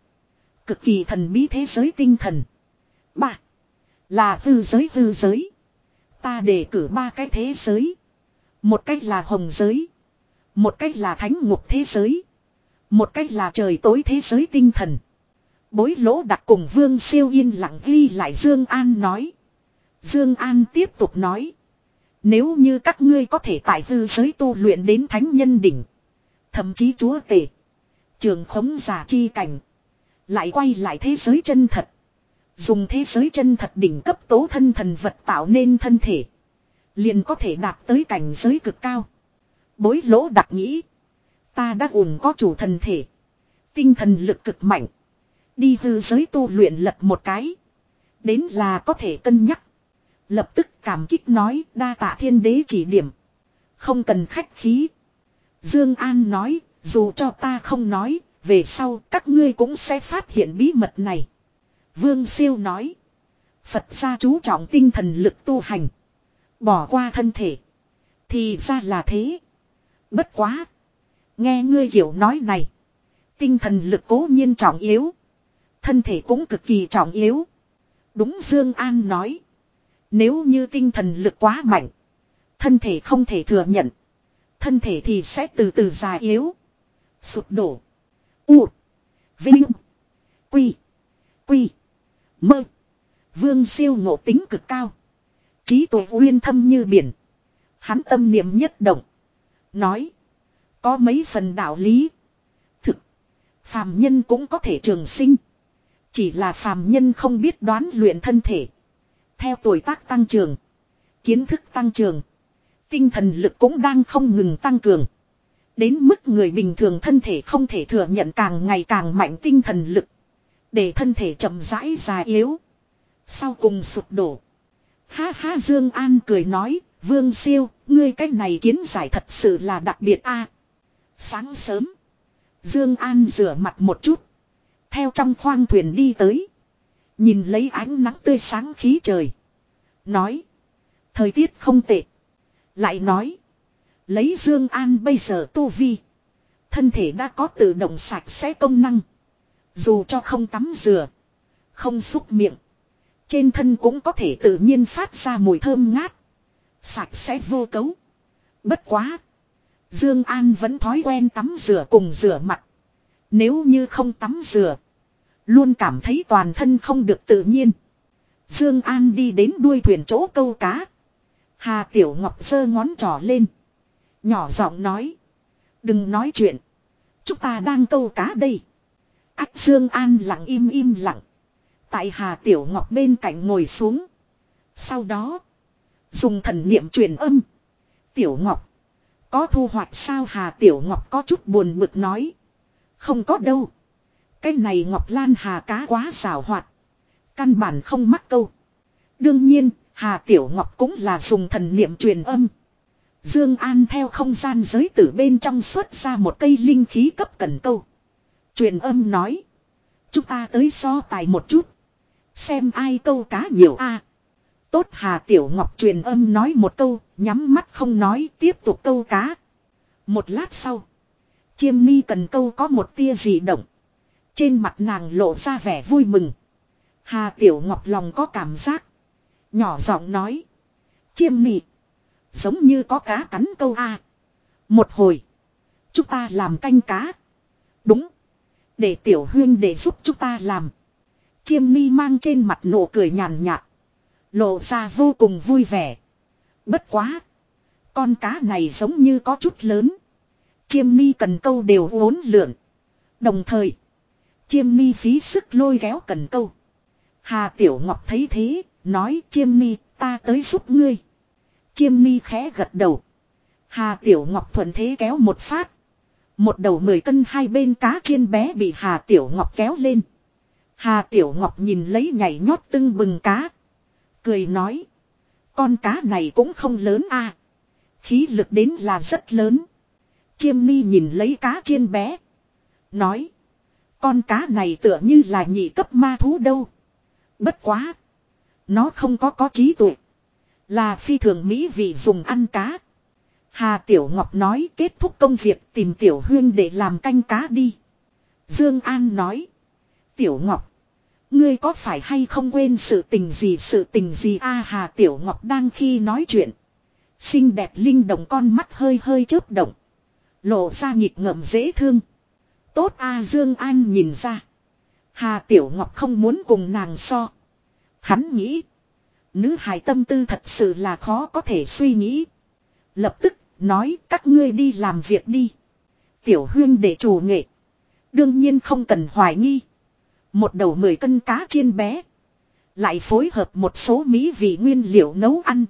Cực kỳ thần bí thế giới tinh thần. Ba. Là hư giới hư giới. Ta đề cử ba cái thế giới. Một cách là hồng giới. Một cách là thánh ngục thế giới. Một cách là trời tối thế giới tinh thần. Bối lỗ đặt cùng Vương siêu yên lặng ghi lại Dương An nói. Dương An tiếp tục nói. Nếu như các ngươi có thể tại hư giới tu luyện đến thánh nhân đỉnh. Thậm chí chúa tể. Trường khống giả chi cảnh. Lại quay lại thế giới chân thật. Dùng thế giới chân thật đỉnh cấp tố thân thần vật tạo nên thân thể. Liền có thể đạt tới cảnh giới cực cao. Bối lỗ đặc nghĩ. Ta đã ủng có chủ thần thể. Tinh thần lực cực mạnh. Đi hư giới tu luyện lật một cái. Đến là có thể cân nhắc. Lập tức cảm kích nói đa tạ thiên đế chỉ điểm. Không cần khách khí. Dương An nói, dù cho ta không nói, về sau các ngươi cũng sẽ phát hiện bí mật này. Vương Siêu nói. Phật gia chú trọng tinh thần lực tu hành. Bỏ qua thân thể. Thì ra là thế. Bất quá. Nghe ngươi hiểu nói này. Tinh thần lực cố nhiên trọng yếu. Thân thể cũng cực kỳ trọng yếu. Đúng Dương An nói. Nếu như tinh thần lực quá mạnh. Thân thể không thể thừa nhận. Thân thể thì sẽ từ từ già yếu. Sụp đổ. U. Vinh. Quy. Quy. Mơ. Vương siêu ngộ tính cực cao. Trí tuệ uyên thâm như biển. Hắn tâm niệm nhất động. Nói. Có mấy phần đạo lý. Thực. Phàm nhân cũng có thể trường sinh. Chỉ là phàm nhân không biết đoán luyện thân thể. Theo tuổi tác tăng trưởng. Kiến thức tăng trưởng. Tinh thần lực cũng đang không ngừng tăng cường. Đến mức người bình thường thân thể không thể thừa nhận càng ngày càng mạnh tinh thần lực. Để thân thể chậm rãi già yếu. Sau cùng sụp đổ. Ha ha Dương An cười nói, Vương Siêu, ngươi cách này kiến giải thật sự là đặc biệt a. sáng sớm, Dương An rửa mặt một chút, theo trong khoang thuyền đi tới, nhìn lấy ánh nắng tươi sáng khí trời, nói: "Thời tiết không tệ." Lại nói: Lấy Dương An bây giờ tu vi. Thân thể đã có tự động sạch sẽ công năng. Dù cho không tắm rửa. Không xúc miệng. Trên thân cũng có thể tự nhiên phát ra mùi thơm ngát. Sạch sẽ vô cấu. Bất quá. Dương An vẫn thói quen tắm rửa cùng rửa mặt. Nếu như không tắm rửa. Luôn cảm thấy toàn thân không được tự nhiên. Dương An đi đến đuôi thuyền chỗ câu cá. Hà Tiểu Ngọc giơ ngón trỏ lên. Nhỏ giọng nói. Đừng nói chuyện. Chúng ta đang câu cá đây. Ách Dương An lặng im im lặng. Tại Hà Tiểu Ngọc bên cạnh ngồi xuống. Sau đó. Dùng thần niệm truyền âm. Tiểu Ngọc. Có thu hoạch sao Hà Tiểu Ngọc có chút buồn bực nói. Không có đâu. Cái này Ngọc Lan Hà cá quá xảo hoạt. Căn bản không mắc câu. Đương nhiên, Hà Tiểu Ngọc cũng là dùng thần niệm truyền âm. Dương An theo không gian giới tử bên trong xuất ra một cây linh khí cấp cần câu. Truyền âm nói. Chúng ta tới so tài một chút. Xem ai câu cá nhiều a. Tốt Hà Tiểu Ngọc truyền âm nói một câu, nhắm mắt không nói, tiếp tục câu cá. Một lát sau, chiêm mi cần câu có một tia dị động. Trên mặt nàng lộ ra vẻ vui mừng. Hà Tiểu Ngọc lòng có cảm giác. Nhỏ giọng nói. Chiêm mị. Giống như có cá cắn câu A. Một hồi. Chúng ta làm canh cá. Đúng. Để tiểu huyên để giúp chúng ta làm. Chiêm mi mang trên mặt nụ cười nhàn nhạt. Lộ ra vô cùng vui vẻ. Bất quá. Con cá này giống như có chút lớn. Chiêm mi cần câu đều uốn lượn. Đồng thời. Chiêm mi phí sức lôi kéo cần câu. Hà Tiểu Ngọc thấy thế. Nói, chiêm mi, ta tới giúp ngươi. Chiêm mi khẽ gật đầu. Hà Tiểu Ngọc thuận thế kéo một phát. Một đầu mười cân hai bên cá chiên bé bị Hà Tiểu Ngọc kéo lên. Hà Tiểu Ngọc nhìn lấy nhảy nhót tưng bừng cá. Cười nói. Con cá này cũng không lớn a Khí lực đến là rất lớn. Chiêm mi nhìn lấy cá chiên bé. Nói. Con cá này tựa như là nhị cấp ma thú đâu. Bất quá. Nó không có có trí tuệ. Là phi thường mỹ vì dùng ăn cá. Hà Tiểu Ngọc nói kết thúc công việc tìm Tiểu Huyên để làm canh cá đi. Dương An nói. Tiểu Ngọc. Ngươi có phải hay không quên sự tình gì, sự tình gì a Hà Tiểu Ngọc đang khi nói chuyện. Xinh đẹp linh động con mắt hơi hơi chớp động. Lộ ra nhịp ngậm dễ thương. Tốt a Dương An nhìn ra. Hà Tiểu Ngọc không muốn cùng nàng so. Hắn nghĩ. Nữ hài tâm tư thật sự là khó có thể suy nghĩ. Lập tức, nói, các ngươi đi làm việc đi. Tiểu huyên để chủ nghệ. Đương nhiên không cần hoài nghi. Một đầu mười cân cá chiên bé. Lại phối hợp một số mỹ vị nguyên liệu nấu ăn.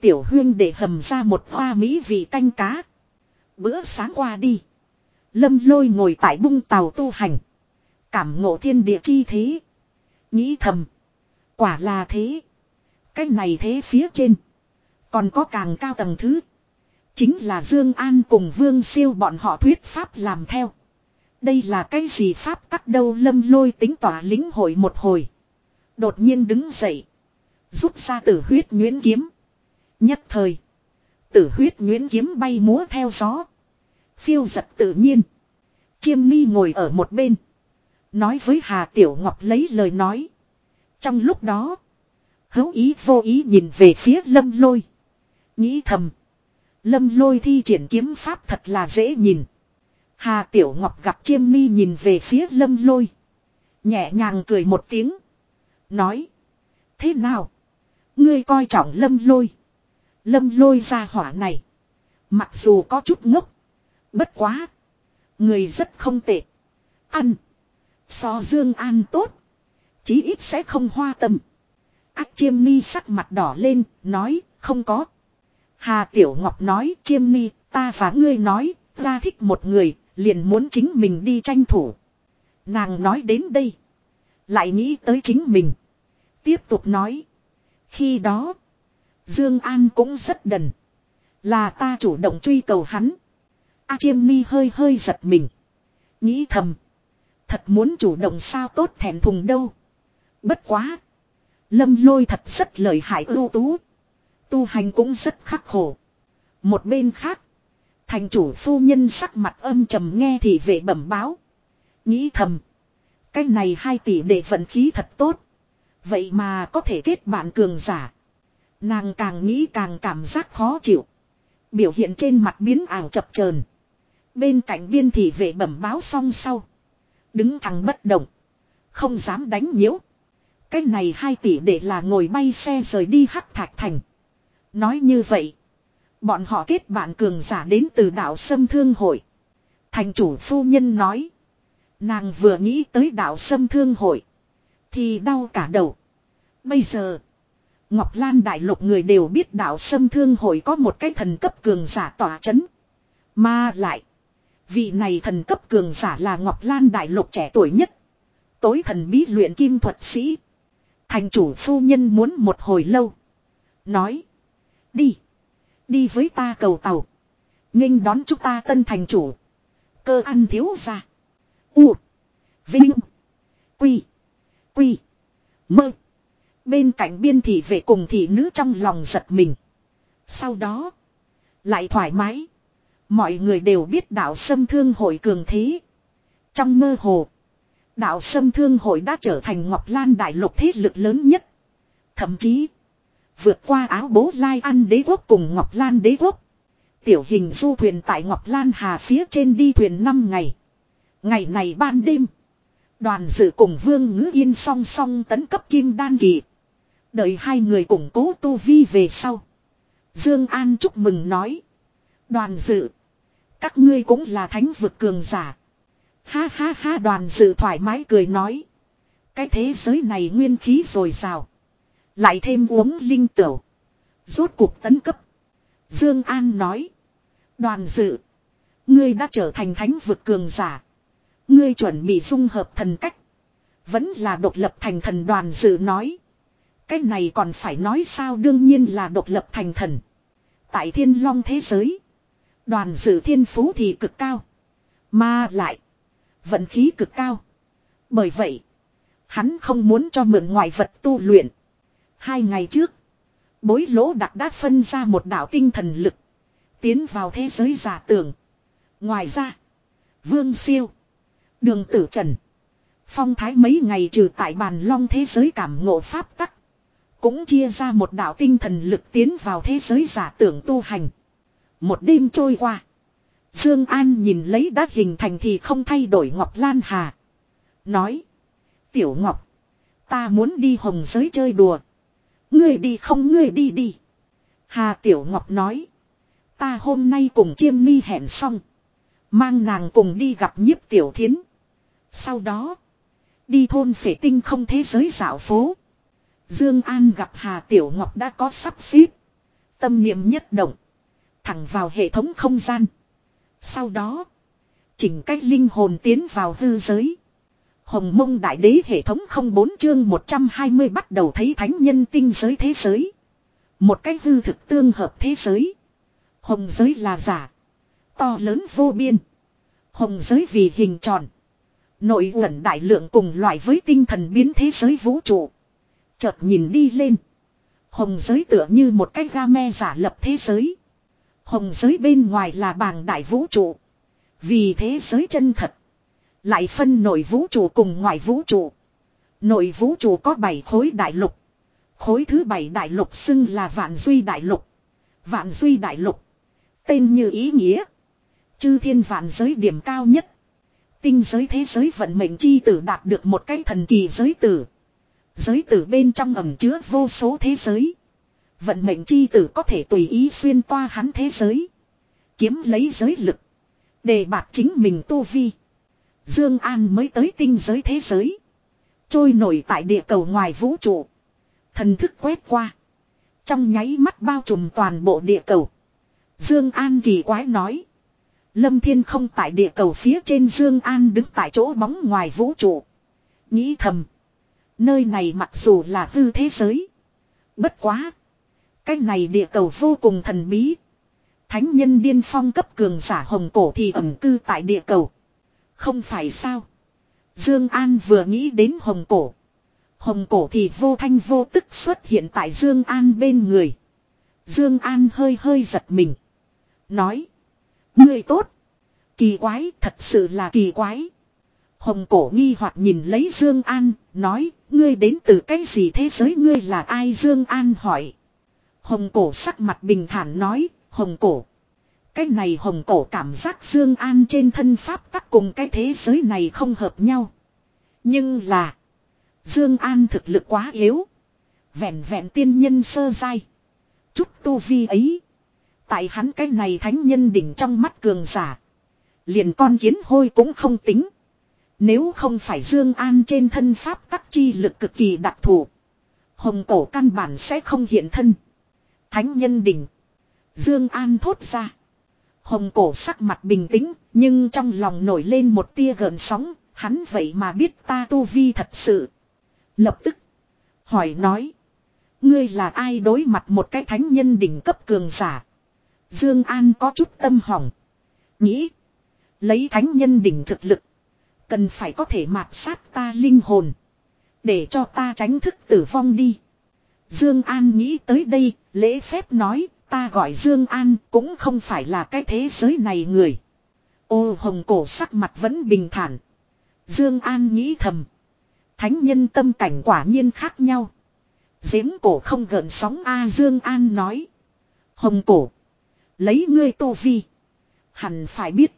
Tiểu huyên để hầm ra một hoa mỹ vị canh cá. Bữa sáng qua đi. Lâm lôi ngồi tại bung tàu tu hành. Cảm ngộ thiên địa chi thế. Nghĩ thầm. Quả là thế. Cái này thế phía trên. Còn có càng cao tầng thứ. Chính là Dương An cùng Vương Siêu bọn họ thuyết pháp làm theo. Đây là cái gì pháp tắc đâu lâm lôi tính tỏa lính hội một hồi. Đột nhiên đứng dậy. Rút ra tử huyết nguyễn kiếm. Nhất thời. Tử huyết nguyễn kiếm bay múa theo gió. Phiêu giật tự nhiên. Chiêm mi ngồi ở một bên. Nói với Hà Tiểu Ngọc lấy lời nói. Trong lúc đó. Hấu ý vô ý nhìn về phía lâm lôi. Nghĩ thầm. Lâm lôi thi triển kiếm pháp thật là dễ nhìn. Hà Tiểu Ngọc gặp chiêm mi nhìn về phía lâm lôi. Nhẹ nhàng cười một tiếng. Nói. Thế nào? Ngươi coi trọng lâm lôi. Lâm lôi ra hỏa này. Mặc dù có chút ngốc. Bất quá. Người rất không tệ. Ăn. So Dương An tốt. Chí ít sẽ không hoa tâm. Ác chiêm mi sắc mặt đỏ lên. Nói. Không có. Hà Tiểu Ngọc nói. Chiêm mi. Ta và ngươi nói. Ta thích một người. Liền muốn chính mình đi tranh thủ. Nàng nói đến đây. Lại nghĩ tới chính mình. Tiếp tục nói. Khi đó. Dương An cũng rất đần. Là ta chủ động truy cầu hắn. A chiêm mi hơi hơi giật mình. Nghĩ thầm. Thật muốn chủ động sao tốt thèm thùng đâu. Bất quá. Lâm lôi thật rất lợi hại ưu tú. Tu hành cũng rất khắc khổ. Một bên khác. Thành chủ phu nhân sắc mặt âm trầm nghe thì vệ bẩm báo. Nghĩ thầm. Cái này hai tỷ để vận khí thật tốt. Vậy mà có thể kết bạn cường giả. Nàng càng nghĩ càng cảm giác khó chịu. Biểu hiện trên mặt biến ảo chập chờn. Bên cạnh biên thị vệ bẩm báo xong sau. Đứng thẳng bất động. Không dám đánh nhiễu. Cái này hai tỷ để là ngồi bay xe rời đi hắc thạch thành. Nói như vậy. Bọn họ kết bạn cường giả đến từ đảo Sâm Thương Hội. Thành chủ phu nhân nói. Nàng vừa nghĩ tới đảo Sâm Thương Hội. Thì đau cả đầu. Bây giờ. Ngọc Lan Đại Lục người đều biết đảo Sâm Thương Hội có một cái thần cấp cường giả tỏa chấn. Mà lại. Vị này thần cấp cường giả là Ngọc Lan Đại Lục trẻ tuổi nhất. Tối thần bí luyện kim thuật sĩ. Thành chủ phu nhân muốn một hồi lâu. Nói. Đi. Đi với ta cầu tàu. nghênh đón chúng ta tân thành chủ. Cơ ăn thiếu ra. U. Vinh. Quy. Quy. Mơ. Bên cạnh biên thị vệ cùng thị nữ trong lòng giật mình. Sau đó. Lại thoải mái. Mọi người đều biết đạo sâm thương hội cường thế. Trong mơ hồ. Đạo sâm thương hội đã trở thành Ngọc Lan đại lục thế lực lớn nhất. Thậm chí. Vượt qua áo bố Lai Ăn đế quốc cùng Ngọc Lan đế quốc. Tiểu hình du thuyền tại Ngọc Lan Hà phía trên đi thuyền 5 ngày. Ngày này ban đêm. Đoàn dự cùng Vương Ngữ Yên song song tấn cấp kim đan kỳ. Đợi hai người củng cố tu vi về sau. Dương An chúc mừng nói. Đoàn dự. Các ngươi cũng là thánh vực cường giả. Ha ha ha, đoàn dự thoải mái cười nói. Cái thế giới này nguyên khí rồi rào. Lại thêm uống linh tửu. Rốt cuộc tấn cấp. Dương An nói. Đoàn dự. Ngươi đã trở thành thánh vực cường giả. Ngươi chuẩn bị dung hợp thần cách. Vẫn là độc lập thành thần, đoàn dự nói. Cái này còn phải nói sao đương nhiên là độc lập thành thần. Tại thiên long thế giới. Đoàn dự thiên phú thì cực cao. Mà lại. Vận khí cực cao. Bởi vậy. Hắn không muốn cho mượn ngoại vật tu luyện. Hai ngày trước. Bối lỗ đặc đã phân ra một đạo tinh thần lực. Tiến vào thế giới giả tưởng. Ngoài ra. Vương siêu. Đường tử trần. Phong thái mấy ngày trừ tại bàn long thế giới cảm ngộ pháp tắc. Cũng chia ra một đạo tinh thần lực tiến vào thế giới giả tưởng tu hành. Một đêm trôi qua. Dương An nhìn lấy đã hình thành thì không thay đổi Ngọc Lan Hà. Nói. Tiểu Ngọc. Ta muốn đi hồng giới chơi đùa. Ngươi đi không, ngươi đi đi. Hà Tiểu Ngọc nói. Ta hôm nay cùng chiêm ly hẹn xong. Mang nàng cùng đi gặp nhiếp tiểu thiến. Sau đó. Đi thôn phể tinh không thế giới dạo phố. Dương An gặp Hà Tiểu Ngọc đã có sắp xếp. Tâm niệm nhất động. Thẳng vào hệ thống không gian. Sau đó. Chỉnh cách linh hồn tiến vào hư giới. Hồng mông đại đế hệ thống không bốn chương 120 bắt đầu thấy thánh nhân tinh giới thế giới. Một cách hư thực tương hợp thế giới. Hồng giới là giả. To lớn vô biên. Hồng giới vì hình tròn. Nội uẩn đại lượng cùng loại với tinh thần biến thế giới vũ trụ. Chợt nhìn đi lên. Hồng giới tựa như một cái game giả lập thế giới. Hồng giới bên ngoài là bảng đại vũ trụ. Vì thế giới chân thật. Lại phân nội vũ trụ cùng ngoại vũ trụ. Nội vũ trụ có 7 khối đại lục. Khối thứ bảy đại lục xưng là vạn duy đại lục. Vạn duy đại lục. Tên như ý nghĩa. Chư thiên vạn giới điểm cao nhất. Tinh giới thế giới vận mệnh chi tử đạt được một cái thần kỳ giới tử. Giới tử bên trong ẩm chứa vô số thế giới. Vận mệnh chi tử có thể tùy ý xuyên toa hắn thế giới. Kiếm lấy giới lực. Để bạc chính mình tu vi. Dương An mới tới tinh giới thế giới. Trôi nổi tại địa cầu ngoài vũ trụ. Thần thức quét qua. Trong nháy mắt bao trùm toàn bộ địa cầu. Dương An kỳ quái nói. Lâm Thiên không tại địa cầu phía trên Dương An đứng tại chỗ bóng ngoài vũ trụ. Nghĩ thầm. Nơi này mặc dù là hư thế giới. Bất quá. Cái này địa cầu vô cùng thần bí. Thánh nhân điên phong cấp cường giả hồng cổ thì ẩn cư tại địa cầu. Không phải sao. Dương An vừa nghĩ đến hồng cổ. Hồng cổ thì vô thanh vô tức xuất hiện tại Dương An bên người. Dương An hơi hơi giật mình. Nói. Ngươi tốt. Kỳ quái, thật sự là kỳ quái. Hồng cổ nghi hoặc nhìn lấy Dương An, nói, ngươi đến từ cái gì thế giới ngươi là ai Dương An hỏi. Hồng cổ sắc mặt bình thản nói, hồng cổ. Cái này hồng cổ cảm giác Dương An trên thân pháp tắc cùng cái thế giới này không hợp nhau. Nhưng là, Dương An thực lực quá yếu. Vẹn vẹn tiên nhân sơ dai. Chút tu vi ấy. Tại hắn cái này thánh nhân đỉnh trong mắt cường giả. Liền con kiến hôi cũng không tính. Nếu không phải Dương An trên thân pháp tắc chi lực cực kỳ đặc thù. Hồng cổ căn bản sẽ không hiện thân. Thánh nhân đỉnh. Dương An thốt ra. Hồng cổ sắc mặt bình tĩnh, nhưng trong lòng nổi lên một tia gợn sóng, hắn vậy mà biết ta tu vi thật sự. Lập tức. Hỏi nói. Ngươi là ai đối mặt một cái thánh nhân đỉnh cấp cường giả. Dương An có chút tâm hỏng. Nghĩ. Lấy thánh nhân đỉnh thực lực. Cần phải có thể mạt sát ta linh hồn. Để cho ta tránh thức tử vong đi. Dương An nghĩ tới đây, lễ phép nói, ta gọi Dương An cũng không phải là cái thế giới này người. Ô hồng cổ sắc mặt vẫn bình thản. Dương An nghĩ thầm. Thánh nhân tâm cảnh quả nhiên khác nhau. Giếng cổ không gợn sóng A Dương An nói. Hồng cổ. Lấy ngươi tô vi. Hẳn phải biết.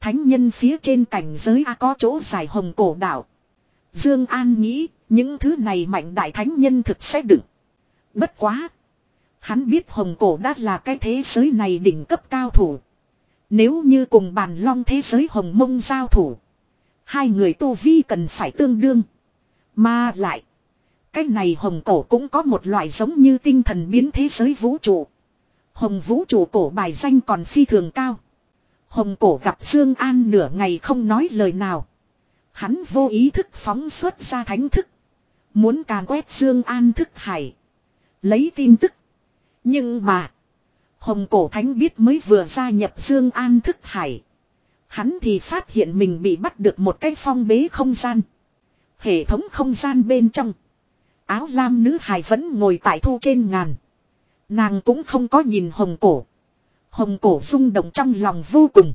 Thánh nhân phía trên cảnh giới A có chỗ giải hồng cổ đạo. Dương An nghĩ những thứ này mạnh đại thánh nhân thực sẽ đựng. Bất quá. Hắn biết hồng cổ đã là cái thế giới này đỉnh cấp cao thủ. Nếu như cùng bàn long thế giới hồng mông giao thủ. Hai người tu vi cần phải tương đương. Mà lại. Cái này hồng cổ cũng có một loại giống như tinh thần biến thế giới vũ trụ. Hồng vũ trụ cổ bài danh còn phi thường cao. Hồng cổ gặp Dương An nửa ngày không nói lời nào. Hắn vô ý thức phóng xuất ra thánh thức. Muốn càn quét Dương An thức hải. Lấy tin tức. Nhưng mà. Hồng cổ thánh biết mới vừa gia nhập Dương An thức hải. Hắn thì phát hiện mình bị bắt được một cái phong bế không gian. Hệ thống không gian bên trong. Áo lam nữ hài vẫn ngồi tại thu trên ngàn. Nàng cũng không có nhìn hồng cổ. Hồng cổ rung động trong lòng vô cùng.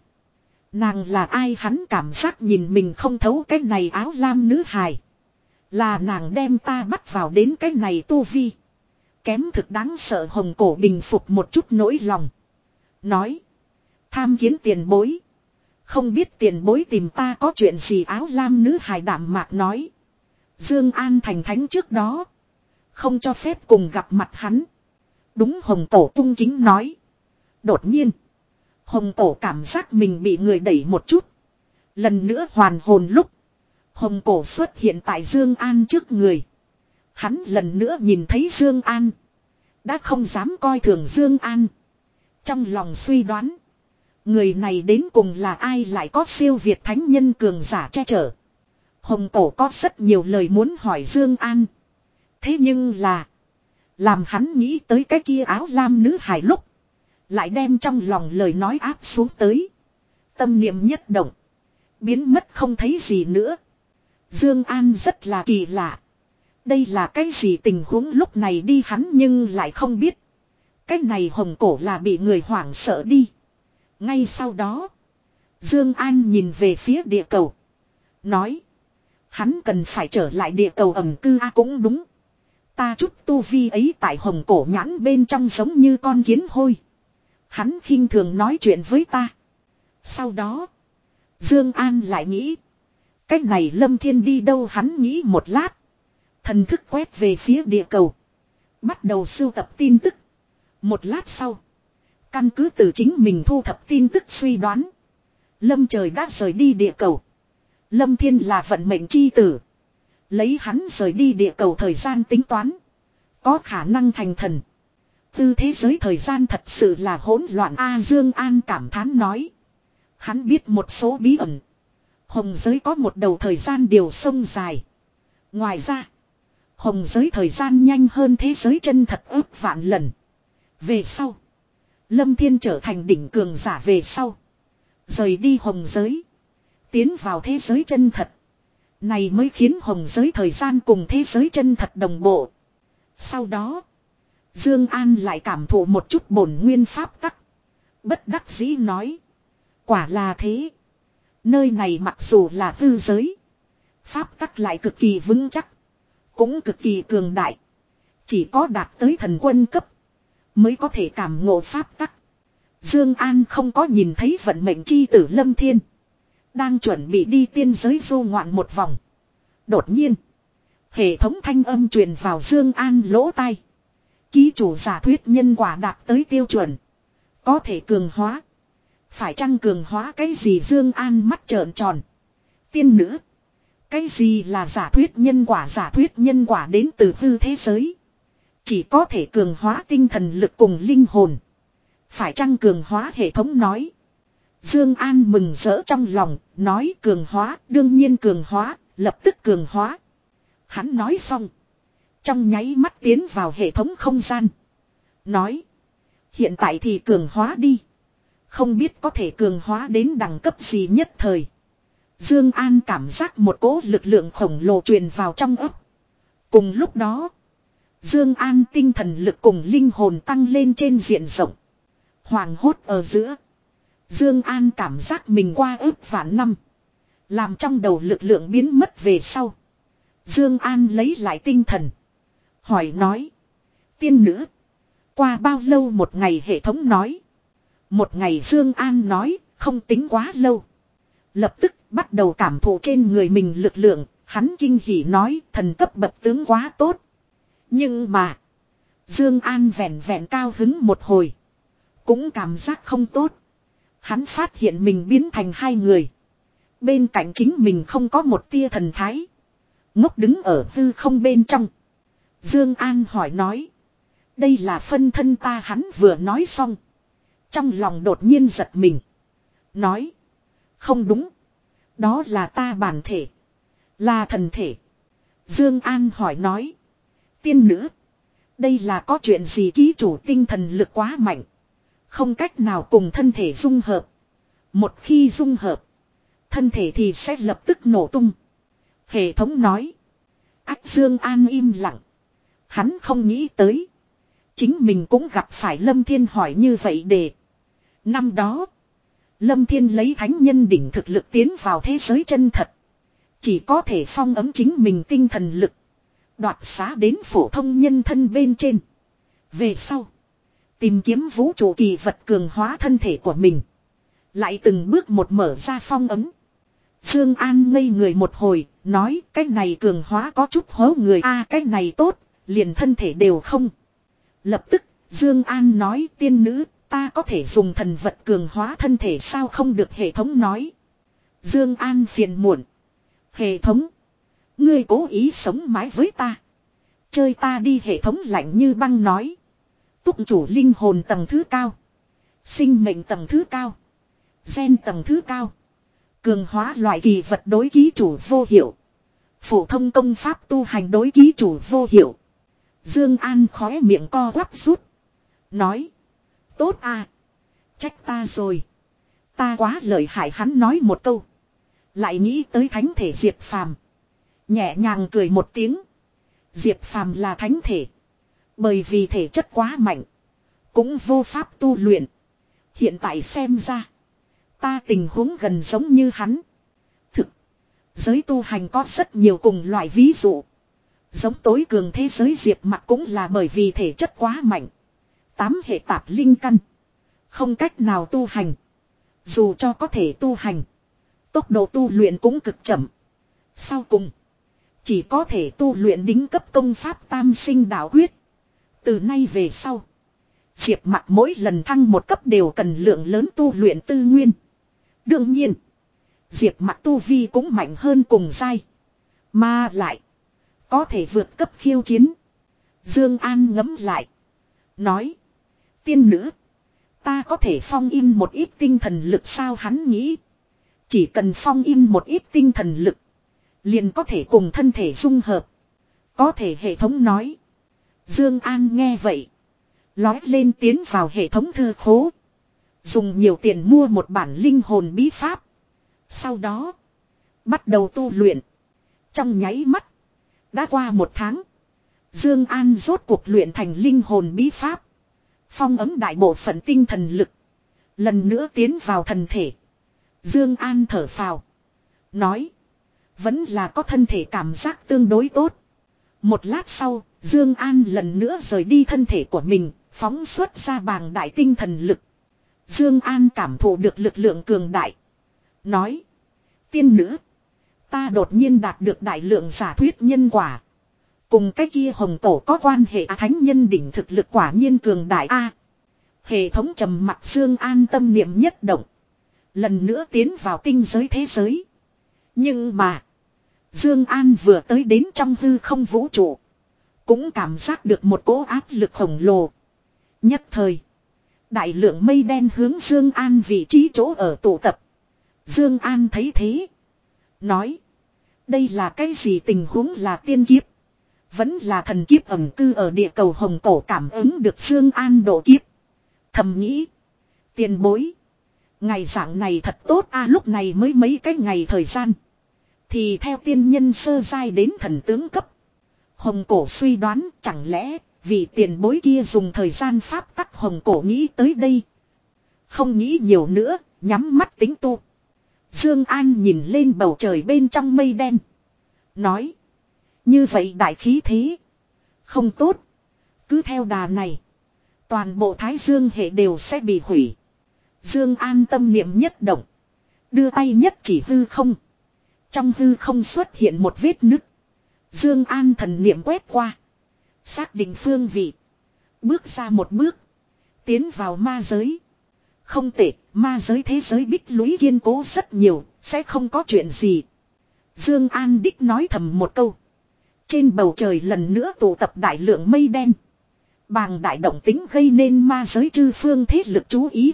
Nàng là ai hắn cảm giác nhìn mình không thấu cái này áo lam nữ hài. Là nàng đem ta bắt vào đến cái này tu vi. Kém thực đáng sợ hồng cổ bình phục một chút nỗi lòng. Nói. Tham kiến tiền bối. Không biết tiền bối tìm ta có chuyện gì áo lam nữ hài đảm mạc nói. Dương An thành thánh trước đó. Không cho phép cùng gặp mặt hắn. Đúng hồng cổ cung kính nói. Đột nhiên. Hồng cổ cảm giác mình bị người đẩy một chút. Lần nữa hoàn hồn lúc. Hồng cổ xuất hiện tại Dương An trước người. Hắn lần nữa nhìn thấy Dương An. Đã không dám coi thường Dương An. Trong lòng suy đoán. Người này đến cùng là ai lại có siêu việt thánh nhân cường giả che chở. Hồng cổ có rất nhiều lời muốn hỏi Dương An. Thế nhưng là. Làm hắn nghĩ tới cái kia áo lam nữ hài lúc. Lại đem trong lòng lời nói áp xuống tới. Tâm niệm nhất động. Biến mất không thấy gì nữa. Dương An rất là kỳ lạ. Đây là cái gì tình huống lúc này đi hắn nhưng lại không biết. Cái này hồng cổ là bị người hoảng sợ đi. Ngay sau đó. Dương An nhìn về phía địa cầu. Nói. Hắn cần phải trở lại địa cầu ẩm cư a cũng đúng. Ta chút tu vi ấy tại hồng cổ nhãn bên trong giống như con kiến hôi. Hắn khinh thường nói chuyện với ta. Sau đó. Dương An lại nghĩ. Cách này Lâm Thiên đi đâu hắn nghĩ một lát. Thần thức quét về phía địa cầu. Bắt đầu sưu tập tin tức. Một lát sau. Căn cứ từ chính mình thu thập tin tức suy đoán. Lâm trời đã rời đi địa cầu. Lâm Thiên là vận mệnh chi tử. Lấy hắn rời đi địa cầu thời gian tính toán. Có khả năng thành thần. Tư thế giới thời gian thật sự là hỗn loạn A Dương An cảm thán nói. Hắn biết một số bí ẩn. Hồng giới có một đầu thời gian điều sông dài. Ngoài ra. Hồng giới thời gian nhanh hơn thế giới chân thật ước vạn lần. Về sau. Lâm Thiên trở thành đỉnh cường giả về sau. Rời đi hồng giới. Tiến vào thế giới chân thật. Này mới khiến hồng giới thời gian cùng thế giới chân thật đồng bộ. Sau đó. Dương An lại cảm thụ một chút bổn nguyên pháp tắc. Bất đắc dĩ nói. Quả là thế. Nơi này mặc dù là hư giới. Pháp tắc lại cực kỳ vững chắc. Cũng cực kỳ cường đại. Chỉ có đạt tới thần quân cấp. Mới có thể cảm ngộ pháp tắc. Dương An không có nhìn thấy vận mệnh chi tử Lâm Thiên. Đang chuẩn bị đi tiên giới du ngoạn một vòng. Đột nhiên. Hệ thống thanh âm truyền vào Dương An lỗ tai. Ký chủ giả thuyết nhân quả đạt tới tiêu chuẩn. Có thể cường hóa. Phải chăng cường hóa cái gì Dương An mắt trợn tròn. Tiên nữ. Cái gì là giả thuyết nhân quả giả thuyết nhân quả đến từ hư thế giới. Chỉ có thể cường hóa tinh thần lực cùng linh hồn. Phải chăng cường hóa hệ thống nói. Dương An mừng rỡ trong lòng, nói cường hóa, đương nhiên cường hóa, lập tức cường hóa. Hắn nói xong. Trong nháy mắt tiến vào hệ thống không gian. Nói. Hiện tại thì cường hóa đi. Không biết có thể cường hóa đến đẳng cấp gì nhất thời. Dương An cảm giác một cỗ lực lượng khổng lồ truyền vào trong ấp. Cùng lúc đó. Dương An tinh thần lực cùng linh hồn tăng lên trên diện rộng. Hoàng hốt ở giữa. Dương An cảm giác mình qua ước vạn năm. Làm trong đầu lực lượng biến mất về sau. Dương An lấy lại tinh thần. Hỏi nói. Tiên nữ. Qua bao lâu một ngày hệ thống nói. Một ngày Dương An nói. Không tính quá lâu. Lập tức bắt đầu cảm thụ trên người mình lực lượng. Hắn kinh hỉ nói, thần cấp bậc tướng quá tốt. Nhưng mà. Dương An vẹn vẹn cao hứng một hồi. Cũng cảm giác không tốt. Hắn phát hiện mình biến thành hai người. Bên cạnh chính mình không có một tia thần thái. Ngốc đứng ở hư không bên trong. Dương An hỏi nói. Đây là phân thân ta hắn vừa nói xong. Trong lòng đột nhiên giật mình. Nói. Không đúng. Đó là ta bản thể. Là thần thể. Dương An hỏi nói. Tiên nữ. Đây là có chuyện gì ký chủ tinh thần lực quá mạnh. Không cách nào cùng thân thể dung hợp. Một khi dung hợp. Thân thể thì sẽ lập tức nổ tung. Hệ thống nói. Ách Dương An im lặng. Hắn không nghĩ tới. Chính mình cũng gặp phải Lâm Thiên hỏi như vậy để. Năm đó. Lâm Thiên lấy thánh nhân đỉnh thực lực tiến vào thế giới chân thật. Chỉ có thể phong ấm chính mình tinh thần lực. Đoạt xá đến phổ thông nhân thân bên trên. Về sau. Tìm kiếm vũ trụ kỳ vật cường hóa thân thể của mình. Lại từng bước một mở ra phong ấm. Dương An ngây người một hồi, nói cái này cường hóa có chút hố người a à, cái này tốt, liền thân thể đều không. Lập tức, Dương An nói tiên nữ, ta có thể dùng thần vật cường hóa thân thể sao không được hệ thống nói. Dương An phiền muộn. Hệ thống. Ngươi cố ý sống mái với ta. Chơi ta đi hệ thống lạnh như băng nói. Túc chủ linh hồn tầng thứ cao. Sinh mệnh tầng thứ cao. Gen tầng thứ cao. Cường hóa loại kỳ vật đối ký chủ vô hiệu. Phổ thông công pháp tu hành đối ký chủ vô hiệu. Dương An khóe miệng co quắp rút. Nói. Tốt à. Trách ta rồi. Ta quá lợi hại hắn nói một câu. Lại nghĩ tới thánh thể Diệp Phàm. Nhẹ nhàng cười một tiếng. Diệp Phàm là thánh thể. Bởi vì thể chất quá mạnh. Cũng vô pháp tu luyện. Hiện tại xem ra. Ta tình huống gần giống như hắn. Thực. Giới tu hành có rất nhiều cùng loại ví dụ. Giống tối cường thế giới diệp mặt cũng là bởi vì thể chất quá mạnh. Tám hệ tạp linh căn. Không cách nào tu hành. Dù cho có thể tu hành. Tốc độ tu luyện cũng cực chậm. Sau cùng. Chỉ có thể tu luyện đính cấp công pháp tam sinh đạo quyết. Từ nay về sau. Diệp mặt mỗi lần thăng một cấp đều cần lượng lớn tu luyện tư nguyên. Đương nhiên. Diệp mặt tu vi cũng mạnh hơn cùng dai. Mà lại. Có thể vượt cấp khiêu chiến. Dương An ngấm lại. Nói. Tiên nữ. Ta có thể phong in một ít tinh thần lực sao hắn nghĩ. Chỉ cần phong in một ít tinh thần lực. Liền có thể cùng thân thể dung hợp. Có thể hệ thống nói. Dương An nghe vậy. Lói lên tiến vào hệ thống thư khố. Dùng nhiều tiền mua một bản linh hồn bí pháp. Sau đó. Bắt đầu tu luyện. Trong nháy mắt. Đã qua một tháng. Dương An rốt cuộc luyện thành linh hồn bí pháp. Phong ấm đại bộ phận tinh thần lực. Lần nữa tiến vào thần thể. Dương An thở phào. Nói. Vẫn là có thân thể cảm giác tương đối tốt. Một lát sau, Dương An lần nữa rời đi thân thể của mình, phóng xuất ra bàng đại tinh thần lực. Dương An cảm thụ được lực lượng cường đại. Nói. Tiên nữ. Ta đột nhiên đạt được đại lượng giả thuyết nhân quả. Cùng cái kia hồng tổ có quan hệ à, thánh nhân đỉnh thực lực quả nhiên cường đại a. hệ thống trầm mặc Dương An tâm niệm nhất động. Lần nữa tiến vào tinh giới thế giới. Nhưng mà. Dương An vừa tới đến trong hư không vũ trụ. Cũng cảm giác được một cỗ áp lực khổng lồ. Nhất thời. Đại lượng mây đen hướng Dương An vị trí chỗ ở tụ tập. Dương An thấy thế. Nói. Đây là cái gì tình huống là tiên kiếp. Vẫn là thần kiếp ẩn cư ở địa cầu hồng cổ cảm ứng được Dương An độ kiếp. Thầm nghĩ. Tiền bối. Ngày dạng này thật tốt a lúc này mới mấy cái ngày thời gian. Thì theo tiên nhân sơ giai đến thần tướng cấp. Hồng cổ suy đoán chẳng lẽ vì tiền bối kia dùng thời gian pháp tắc hồng cổ nghĩ tới đây. Không nghĩ nhiều nữa, nhắm mắt tính tu. Dương An nhìn lên bầu trời bên trong mây đen. Nói. Như vậy đại khí thế. Không tốt. Cứ theo đà này. Toàn bộ Thái Dương hệ đều sẽ bị hủy. Dương An tâm niệm nhất động. Đưa tay nhất chỉ hư không. Trong hư không xuất hiện một vết nứt. Dương An thần niệm quét qua. Xác định phương vị. Bước ra một bước. Tiến vào ma giới. Không tệ, ma giới thế giới bích lũy kiên cố rất nhiều, sẽ không có chuyện gì. Dương An Đích nói thầm một câu. Trên bầu trời lần nữa tụ tập đại lượng mây đen. Bàng đại động tính gây nên ma giới chư phương thế lực chú ý.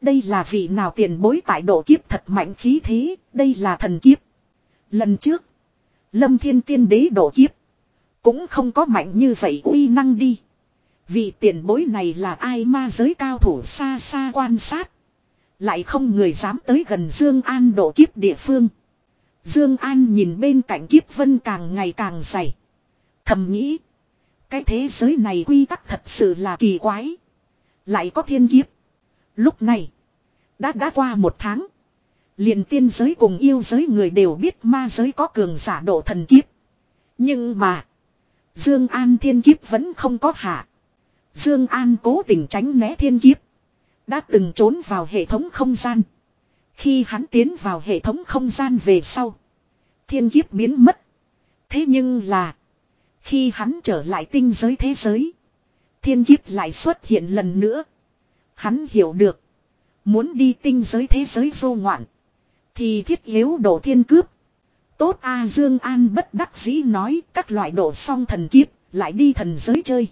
Đây là vị nào tiền bối tại độ kiếp thật mạnh khí thế, đây là thần kiếp. Lần trước, Lâm Thiên Tiên Đế độ kiếp. Cũng không có mạnh như vậy uy năng đi. Vị tiền bối này là ai ma giới cao thủ xa xa quan sát. Lại không người dám tới gần Dương An độ kiếp địa phương. Dương An nhìn bên cạnh kiếp vân càng ngày càng dày. Thầm nghĩ. Cái thế giới này quy tắc thật sự là kỳ quái. Lại có thiên kiếp. Lúc này. Đã đã qua một tháng. liền tiên giới cùng yêu giới người đều biết ma giới có cường giả độ thần kiếp. Nhưng mà. Dương An thiên kiếp vẫn không có hạ. Dương An cố tình tránh né thiên kiếp. Đã từng trốn vào hệ thống không gian. Khi hắn tiến vào hệ thống không gian về sau. Thiên kiếp biến mất. Thế nhưng là. Khi hắn trở lại tinh giới thế giới. Thiên kiếp lại xuất hiện lần nữa. Hắn hiểu được. Muốn đi tinh giới thế giới vô ngoạn. Thì thiết yếu đổ thiên cướp. Tốt A Dương An bất đắc dĩ nói, các loại đổ song thần kiếp. Lại đi thần giới chơi.